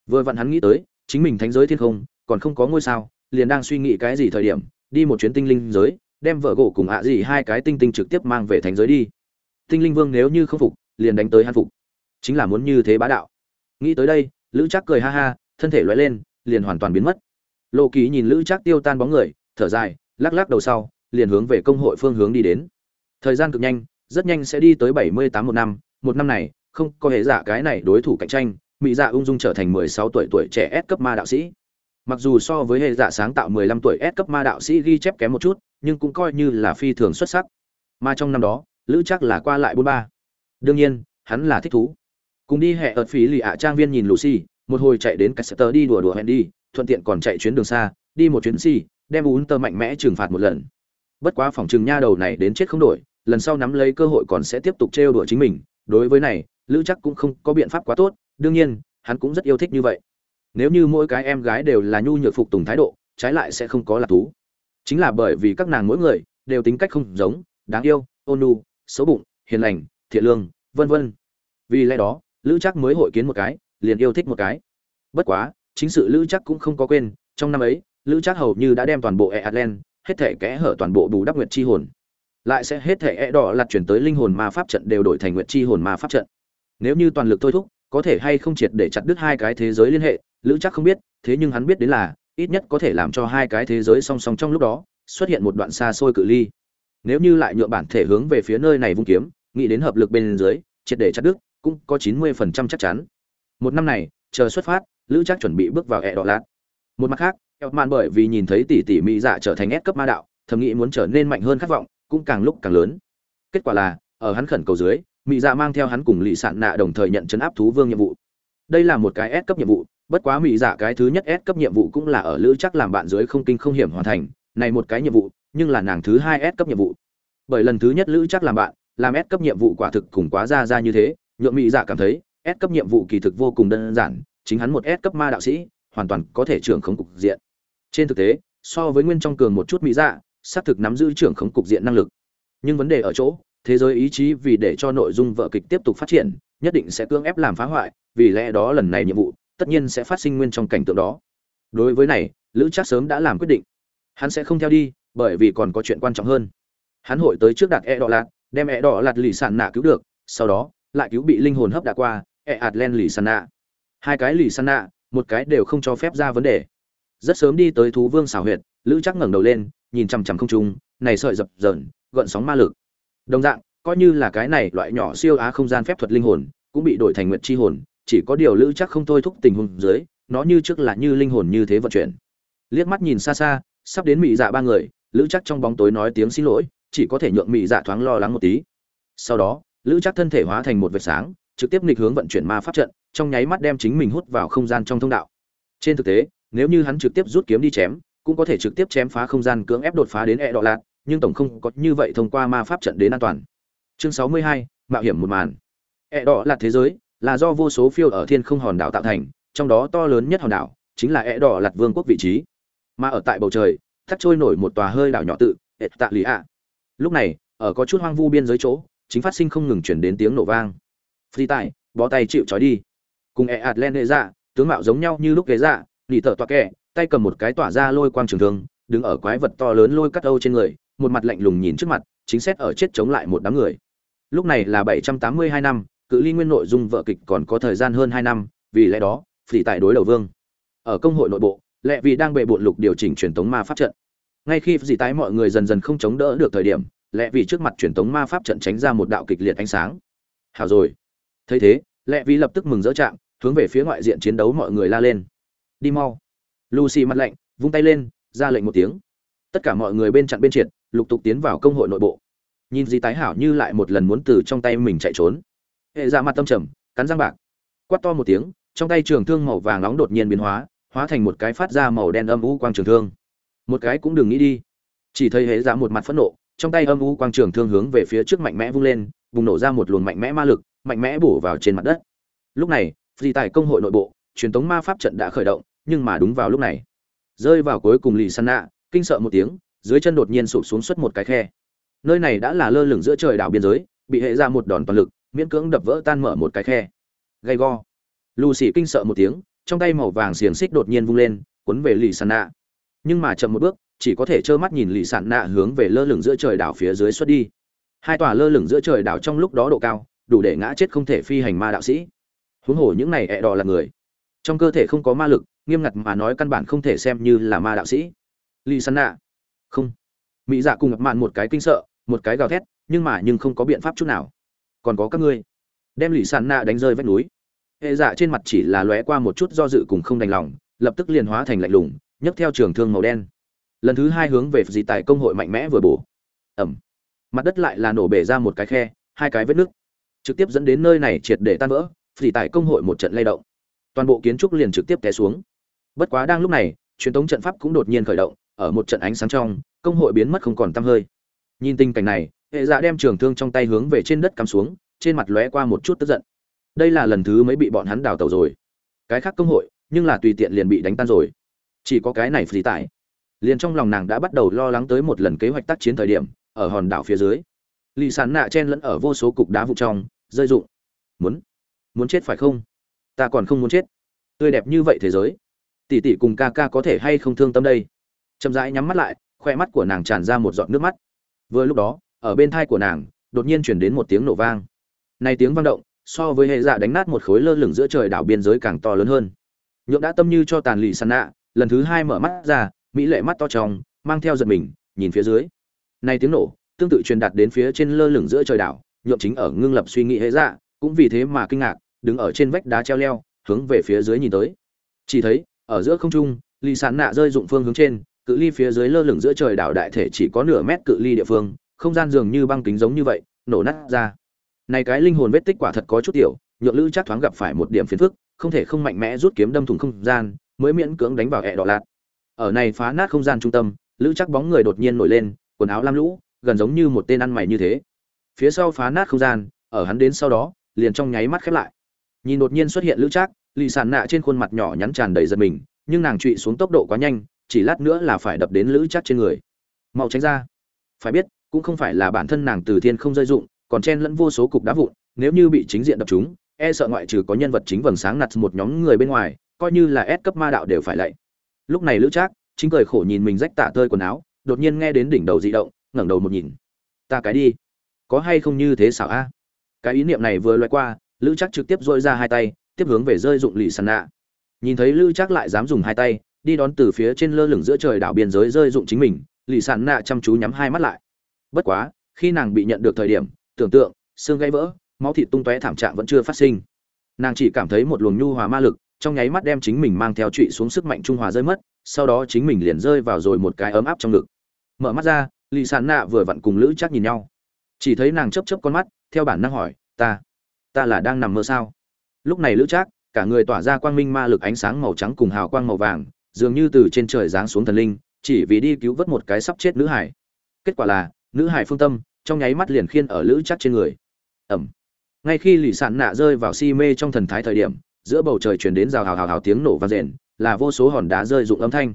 A: Vừa vặn hắn nghĩ tới, chính mình thánh giới thiên không, còn không có ngôi sao liền đang suy nghĩ cái gì thời điểm, đi một chuyến tinh linh giới, đem vợ gỗ cùng ạ gì hai cái tinh tinh trực tiếp mang về thành giới đi. Tinh linh vương nếu như không phục, liền đánh tới hắn phục. Chính là muốn như thế bá đạo. Nghĩ tới đây, lữ chắc cười ha ha, thân thể loay lên, liền hoàn toàn biến mất. Lộ kỳ nhìn lữ chắc tiêu tan bóng người, thở dài, lắc lắc đầu sau, liền hướng về công hội phương hướng đi đến. Thời gian cực nhanh, rất nhanh sẽ đi tới bảy mươi tám một năm một năm này, không có hệ giả cái này đối thủ cạnh tranh mỹ dạ ung dung trở thành mười sáu tuổi tuổi trẻ S cấp ma đạo sĩ mặc dù so với hệ giả sáng tạo mười lăm tuổi S cấp ma đạo sĩ ghi chép kém một chút, nhưng cũng coi như là phi thường xuất sắc. Mà trong năm đó, lữ chắc là qua lại bốn ba. Đương nhiên, hắn là thích thú. Cùng đi hệ ở phí lì ạ trang viên nhìn lucy, một hồi chạy đến Caster đi đùa đùa hẹn đi thuận tiện còn chạy chuyến đường xa, đi một chuyến gì đem uốn tơ mạnh mẽ trừng phạt một lần. Bất quá phòng trừng nha đầu này đến chết không đổi, lần sau nắm lấy cơ hội còn sẽ tiếp tục trêu đùa chính mình. Đối với này, lữ chắc cũng không có biện pháp quá tốt, đương nhiên, hắn cũng rất yêu thích như vậy nếu như mỗi cái em gái đều là nhu nhược phục tùng thái độ, trái lại sẽ không có lạc thú. Chính là bởi vì các nàng mỗi người đều tính cách không giống, đáng yêu, ôn nhu, xấu bụng, hiền lành, thiện lương, vân vân. Vì lẽ đó, lữ chắc mới hội kiến một cái, liền yêu thích một cái. Bất quá, chính sự lữ chắc cũng không có quên, trong năm ấy, lữ chắc hầu như đã đem toàn bộ e atlan hết thể kẽ hở toàn bộ bù đắp nguyệt chi hồn. Lại sẽ hết thể e đỏ lặt chuyển tới linh hồn ma pháp trận đều đổi thành nguyệt chi hồn ma pháp trận. Nếu như toàn lực thôi thúc, có thể hay không triệt để chặt đứt hai cái thế giới liên hệ lữ chắc không biết, thế nhưng hắn biết đến là, ít nhất có thể làm cho hai cái thế giới song song trong lúc đó, xuất hiện một đoạn xa xôi cự ly. Nếu như lại nhựa bản thể hướng về phía nơi này vung kiếm, nghĩ đến hợp lực bên dưới, triệt để chặt đức cũng có chín mươi phần trăm chắc chắn. Một năm này, chờ xuất phát, lữ chắc chuẩn bị bước vào ẹ đỏ lạt. Một mặt khác, eo mạn bởi vì nhìn thấy tỷ tỷ mỹ dạ trở thành ép cấp ma đạo, thầm nghĩ muốn trở nên mạnh hơn khát vọng, cũng càng lúc càng lớn. Kết quả là, ở hắn khẩn cầu dưới, mỹ dạ mang theo hắn cùng lì sạn nạ đồng thời nhận chấn áp thú vương nhiệm vụ. Đây là một cái ép cấp nhiệm vụ bất quá mỹ dạ cái thứ nhất S cấp nhiệm vụ cũng là ở lữ chắc làm bạn dưới không kinh không hiểm hoàn thành, này một cái nhiệm vụ, nhưng là nàng thứ hai S cấp nhiệm vụ. Bởi lần thứ nhất lữ chắc làm bạn, làm S cấp nhiệm vụ quả thực cùng quá ra ra như thế, nhượng mỹ dạ cảm thấy, S cấp nhiệm vụ kỳ thực vô cùng đơn giản, chính hắn một S cấp ma đạo sĩ, hoàn toàn có thể trưởng khống cục diện. Trên thực tế, so với nguyên trong cường một chút mỹ dạ xác thực nắm giữ trưởng khống cục diện năng lực. Nhưng vấn đề ở chỗ, thế giới ý chí vì để cho nội dung vợ kịch tiếp tục phát triển, nhất định sẽ cưỡng ép làm phá hoại, vì lẽ đó lần này nhiệm vụ tất nhiên sẽ phát sinh nguyên trong cảnh tượng đó. Đối với này, lữ Trác sớm đã làm quyết định. Hắn sẽ không theo đi, bởi vì còn có chuyện quan trọng hơn. Hắn hội tới trước đặt e đỏ lạt, đem e đỏ lạt lì sàn nạ cứu được, sau đó, lại cứu bị linh hồn hấp đã qua e ạt len lì sàn nạ. Hai cái lì sàn nạ, một cái đều không cho phép ra vấn đề. Rất sớm đi tới thú vương xảo huyệt, lữ chắc ngẩng đầu lên, nhìn chằm chằm không trung, này sợi dập dờn, gợn sóng ma lực. Đồng dạng, coi như là cái này loại nhỏ siêu á không gian phép thuật linh hồn, cũng bị đổi thành nguyện chi hồn chỉ có điều lữ chắc không thôi thúc tình huống dưới, nó như trước là như linh hồn như thế vận chuyển. Liếc mắt nhìn xa xa, sắp đến mỹ dạ ba người, lữ chắc trong bóng tối nói tiếng xin lỗi, chỉ có thể nhượng mỹ dạ thoáng lo lắng một tí. Sau đó, lữ chắc thân thể hóa thành một vệt sáng, trực tiếp nghịch hướng vận chuyển ma pháp trận, trong nháy mắt đem chính mình hút vào không gian trong thông đạo. Trên thực tế, nếu như hắn trực tiếp rút kiếm đi chém, cũng có thể trực tiếp chém phá không gian cưỡng ép đột phá đến e đọ lạc nhưng tổng không có như vậy thông qua ma pháp trận đến an toàn. Chương sáu mươi hai, mạo hiểm một màn. E đọ lạc thế giới là do vô số phiêu ở thiên không hòn đảo tạo thành, trong đó to lớn nhất hòn đảo chính là e đỏ lạt vương quốc vị trí. Mà ở tại bầu trời, thắt trôi nổi một tòa hơi đảo nhỏ tự ệt tạ lý ạ lúc này, ở có chút hoang vu biên giới chỗ, chính phát sinh không ngừng chuyển đến tiếng nổ vang. Phi tại bó tay chịu trói đi. Cùng e ạt len hệ dạ tướng mạo giống nhau như lúc ghế dạ lì tở tọa kẹ tay cầm một cái tỏa ra lôi quang trường thương, đứng ở quái vật to lớn lôi cắt âu trên người, một mặt lạnh lùng nhìn trước mặt, chính xét ở chết chống lại một đám người. Lúc này là bảy trăm tám mươi hai năm cự ly nguyên nội dung vợ kịch còn có thời gian hơn hai năm, vì lẽ đó, phỉ tại đối đầu vương. Ở công hội nội bộ, lệ vì đang bệ bộn lục điều chỉnh truyền tống ma pháp trận. Ngay khi dị tái mọi người dần dần không chống đỡ được thời điểm, lệ vì trước mặt truyền tống ma pháp trận tránh ra một đạo kịch liệt ánh sáng. Hảo rồi. Thấy thế, lệ vì lập tức mừng rỡ trạng, hướng về phía ngoại diện chiến đấu mọi người la lên. Đi mau. Lucy mặt lạnh, vung tay lên, ra lệnh một tiếng. Tất cả mọi người bên chặn bên triệt, lục tục tiến vào công hội nội bộ. Nhìn dị tái hảo như lại một lần muốn từ trong tay mình chạy trốn hệ ra mặt tâm trầm, cắn răng bạc. Quát to một tiếng, trong tay trường thương màu vàng nóng đột nhiên biến hóa hóa thành một cái phát ra màu đen âm u quang trường thương. Một cái cũng đừng nghĩ đi. Chỉ thấy hệ ra một mặt phẫn nộ, trong tay âm u quang trường thương hướng về phía trước mạnh mẽ vung lên, bùng nổ ra một luồng mạnh mẽ ma lực, mạnh mẽ bổ vào trên mặt đất. Lúc này, phi tài công hội nội bộ, truyền thống ma pháp trận đã khởi động, nhưng mà đúng vào lúc này, rơi vào cuối cùng lì săn nạ kinh sợ một tiếng, dưới chân đột nhiên sụp xuống xuất một cái khe. Nơi này đã là lơ lửng giữa trời đảo biên giới, bị hệ ra một đòn toàn lực miễn cưỡng đập vỡ tan mở một cái khe. Gay go. Lù xì kinh sợ một tiếng, trong tay màu vàng xiềng xích đột nhiên vung lên, cuốn về lì sàn nạ. Nhưng mà chậm một bước, chỉ có thể trơ mắt nhìn lì sàn nạ hướng về lơ lửng giữa trời đảo phía dưới xuất đi. Hai tòa lơ lửng giữa trời đảo trong lúc đó độ cao, đủ để ngã chết không thể phi hành ma đạo sĩ. Huống hồ những này ẹ đỏ là người. Trong cơ thể không có ma lực, nghiêm ngặt mà nói căn bản không thể xem như là ma đạo sĩ. Lì sàn nạ. Không. Mỹ dạ cùng ngập mạn một cái kinh sợ, một cái gào thét, nhưng mà nhưng không có biện pháp chút nào còn có các ngươi. Đem lì sàn nạ đánh rơi vách núi. Hệ dạ trên mặt chỉ là lóe qua một chút do dự cùng không đành lòng, lập tức liền hóa thành lạnh lùng, nhấc theo trường thương màu đen. Lần thứ hai hướng về dị tại công hội mạnh mẽ vừa bổ. Ẩm. Mặt đất lại là nổ bể ra một cái khe, hai cái vết nứt. Trực tiếp dẫn đến nơi này triệt để tan vỡ dị tại công hội một trận lay động. Toàn bộ kiến trúc liền trực tiếp té xuống. Bất quá đang lúc này, truyền thống trận pháp cũng đột nhiên khởi động, ở một trận ánh sáng trong, công hội biến mất không còn tăm hơi. Nhìn tình cảnh này hệ dạ đem trường thương trong tay hướng về trên đất cắm xuống, trên mặt lóe qua một chút tức giận. Đây là lần thứ mới bị bọn hắn đào tẩu rồi. Cái khác công hội, nhưng là tùy tiện liền bị đánh tan rồi. Chỉ có cái này phí tải. Liền trong lòng nàng đã bắt đầu lo lắng tới một lần kế hoạch tác chiến thời điểm, ở hòn đảo phía dưới. Lì sàn nạ chen lẫn ở vô số cục đá vụ trong, rơi rụng. Muốn muốn chết phải không? Ta còn không muốn chết. Tươi đẹp như vậy thế giới. Tỷ tỷ cùng ca ca có thể hay không thương tâm đây? Chậm rãi nhắm mắt lại, khoe mắt của nàng tràn ra một giọt nước mắt. Vừa lúc đó ở bên thai của nàng, đột nhiên chuyển đến một tiếng nổ vang. Này tiếng vang động, so với hệ dạ đánh nát một khối lơ lửng giữa trời đảo biên giới càng to lớn hơn. Nhượng đã tâm như cho tàn lì sàn nạ, lần thứ hai mở mắt ra, mỹ lệ mắt to trong, mang theo giật mình, nhìn phía dưới. Này tiếng nổ, tương tự truyền đạt đến phía trên lơ lửng giữa trời đảo, nhượng chính ở ngưng lập suy nghĩ hệ dạ cũng vì thế mà kinh ngạc, đứng ở trên vách đá treo leo, hướng về phía dưới nhìn tới. Chỉ thấy, ở giữa không trung, lì sàn nạ rơi dụng phương hướng trên, cự ly phía dưới lơ lửng giữa trời đảo đại thể chỉ có nửa mét cự ly địa phương không gian dường như băng kính giống như vậy, nổ nát ra. Này cái linh hồn vết tích quả thật có chút tiểu, nhượng lữ chắc thoáng gặp phải một điểm phiền phức, không thể không mạnh mẽ rút kiếm đâm thủng không gian, mới miễn cưỡng đánh vào ẹ đỏ lạt. Ở này phá nát không gian trung tâm, lữ chắc bóng người đột nhiên nổi lên, quần áo lam lũ, gần giống như một tên ăn mày như thế. Phía sau phá nát không gian, ở hắn đến sau đó, liền trong nháy mắt khép lại. Nhìn đột nhiên xuất hiện lữ trác, lì sàn nạ trên khuôn mặt nhỏ nhắn tràn đầy giật mình, nhưng nàng trụy xuống tốc độ quá nhanh, chỉ lát nữa là phải đập đến lữ trác trên người. Mau tránh ra. Phải biết cũng không phải là bản thân nàng từ thiên không rơi dụng, còn chen lẫn vô số cục đá vụn, nếu như bị chính diện đập chúng e sợ ngoại trừ có nhân vật chính vầng sáng nặt một nhóm người bên ngoài, coi như là ép cấp ma đạo đều phải lạy. Lúc này lữ trác, chính cười khổ nhìn mình rách tả tơi quần áo, đột nhiên nghe đến đỉnh đầu dị động, ngẩng đầu một nhìn. Ta cái đi. Có hay không như thế xảo a? Cái ý niệm này vừa loay qua, lữ trác trực tiếp dội ra hai tay, tiếp hướng về rơi dụng lì sàn nạ. Nhìn thấy lữ trác lại dám dùng hai tay, đi đón từ phía trên lơ lửng giữa trời đảo biên giới rơi dụng chính mình, lì sàn nạ chăm chú nhắm hai mắt lại bất quá, khi nàng bị nhận được thời điểm, tưởng tượng, xương gãy vỡ, máu thịt tung tóe thảm trạng vẫn chưa phát sinh. Nàng chỉ cảm thấy một luồng nhu hòa ma lực, trong nháy mắt đem chính mình mang theo trụy xuống sức mạnh trung hòa rơi mất, sau đó chính mình liền rơi vào rồi một cái ấm áp trong ngực. Mở mắt ra, lì sàn nạ vừa vặn cùng lữ chắc nhìn nhau. Chỉ thấy nàng chấp chấp con mắt, theo bản năng hỏi, ta ta là đang nằm mơ sao? Lúc này lữ trác, cả người tỏa ra quang minh ma lực ánh sáng màu trắng cùng hào quang màu vàng, dường như từ trên trời giáng xuống thần linh, chỉ vì đi cứu vớt một cái sắp chết nữ hải. Kết quả là nữ hải phương tâm, trong nháy mắt liền khiên ở lữ chắc trên người. Ẩm. Ngay khi lì sạn nạ rơi vào si mê trong thần thái thời điểm, giữa bầu trời chuyển đến rào hào hào hào tiếng nổ vang rền, là vô số hòn đá rơi rụng âm thanh.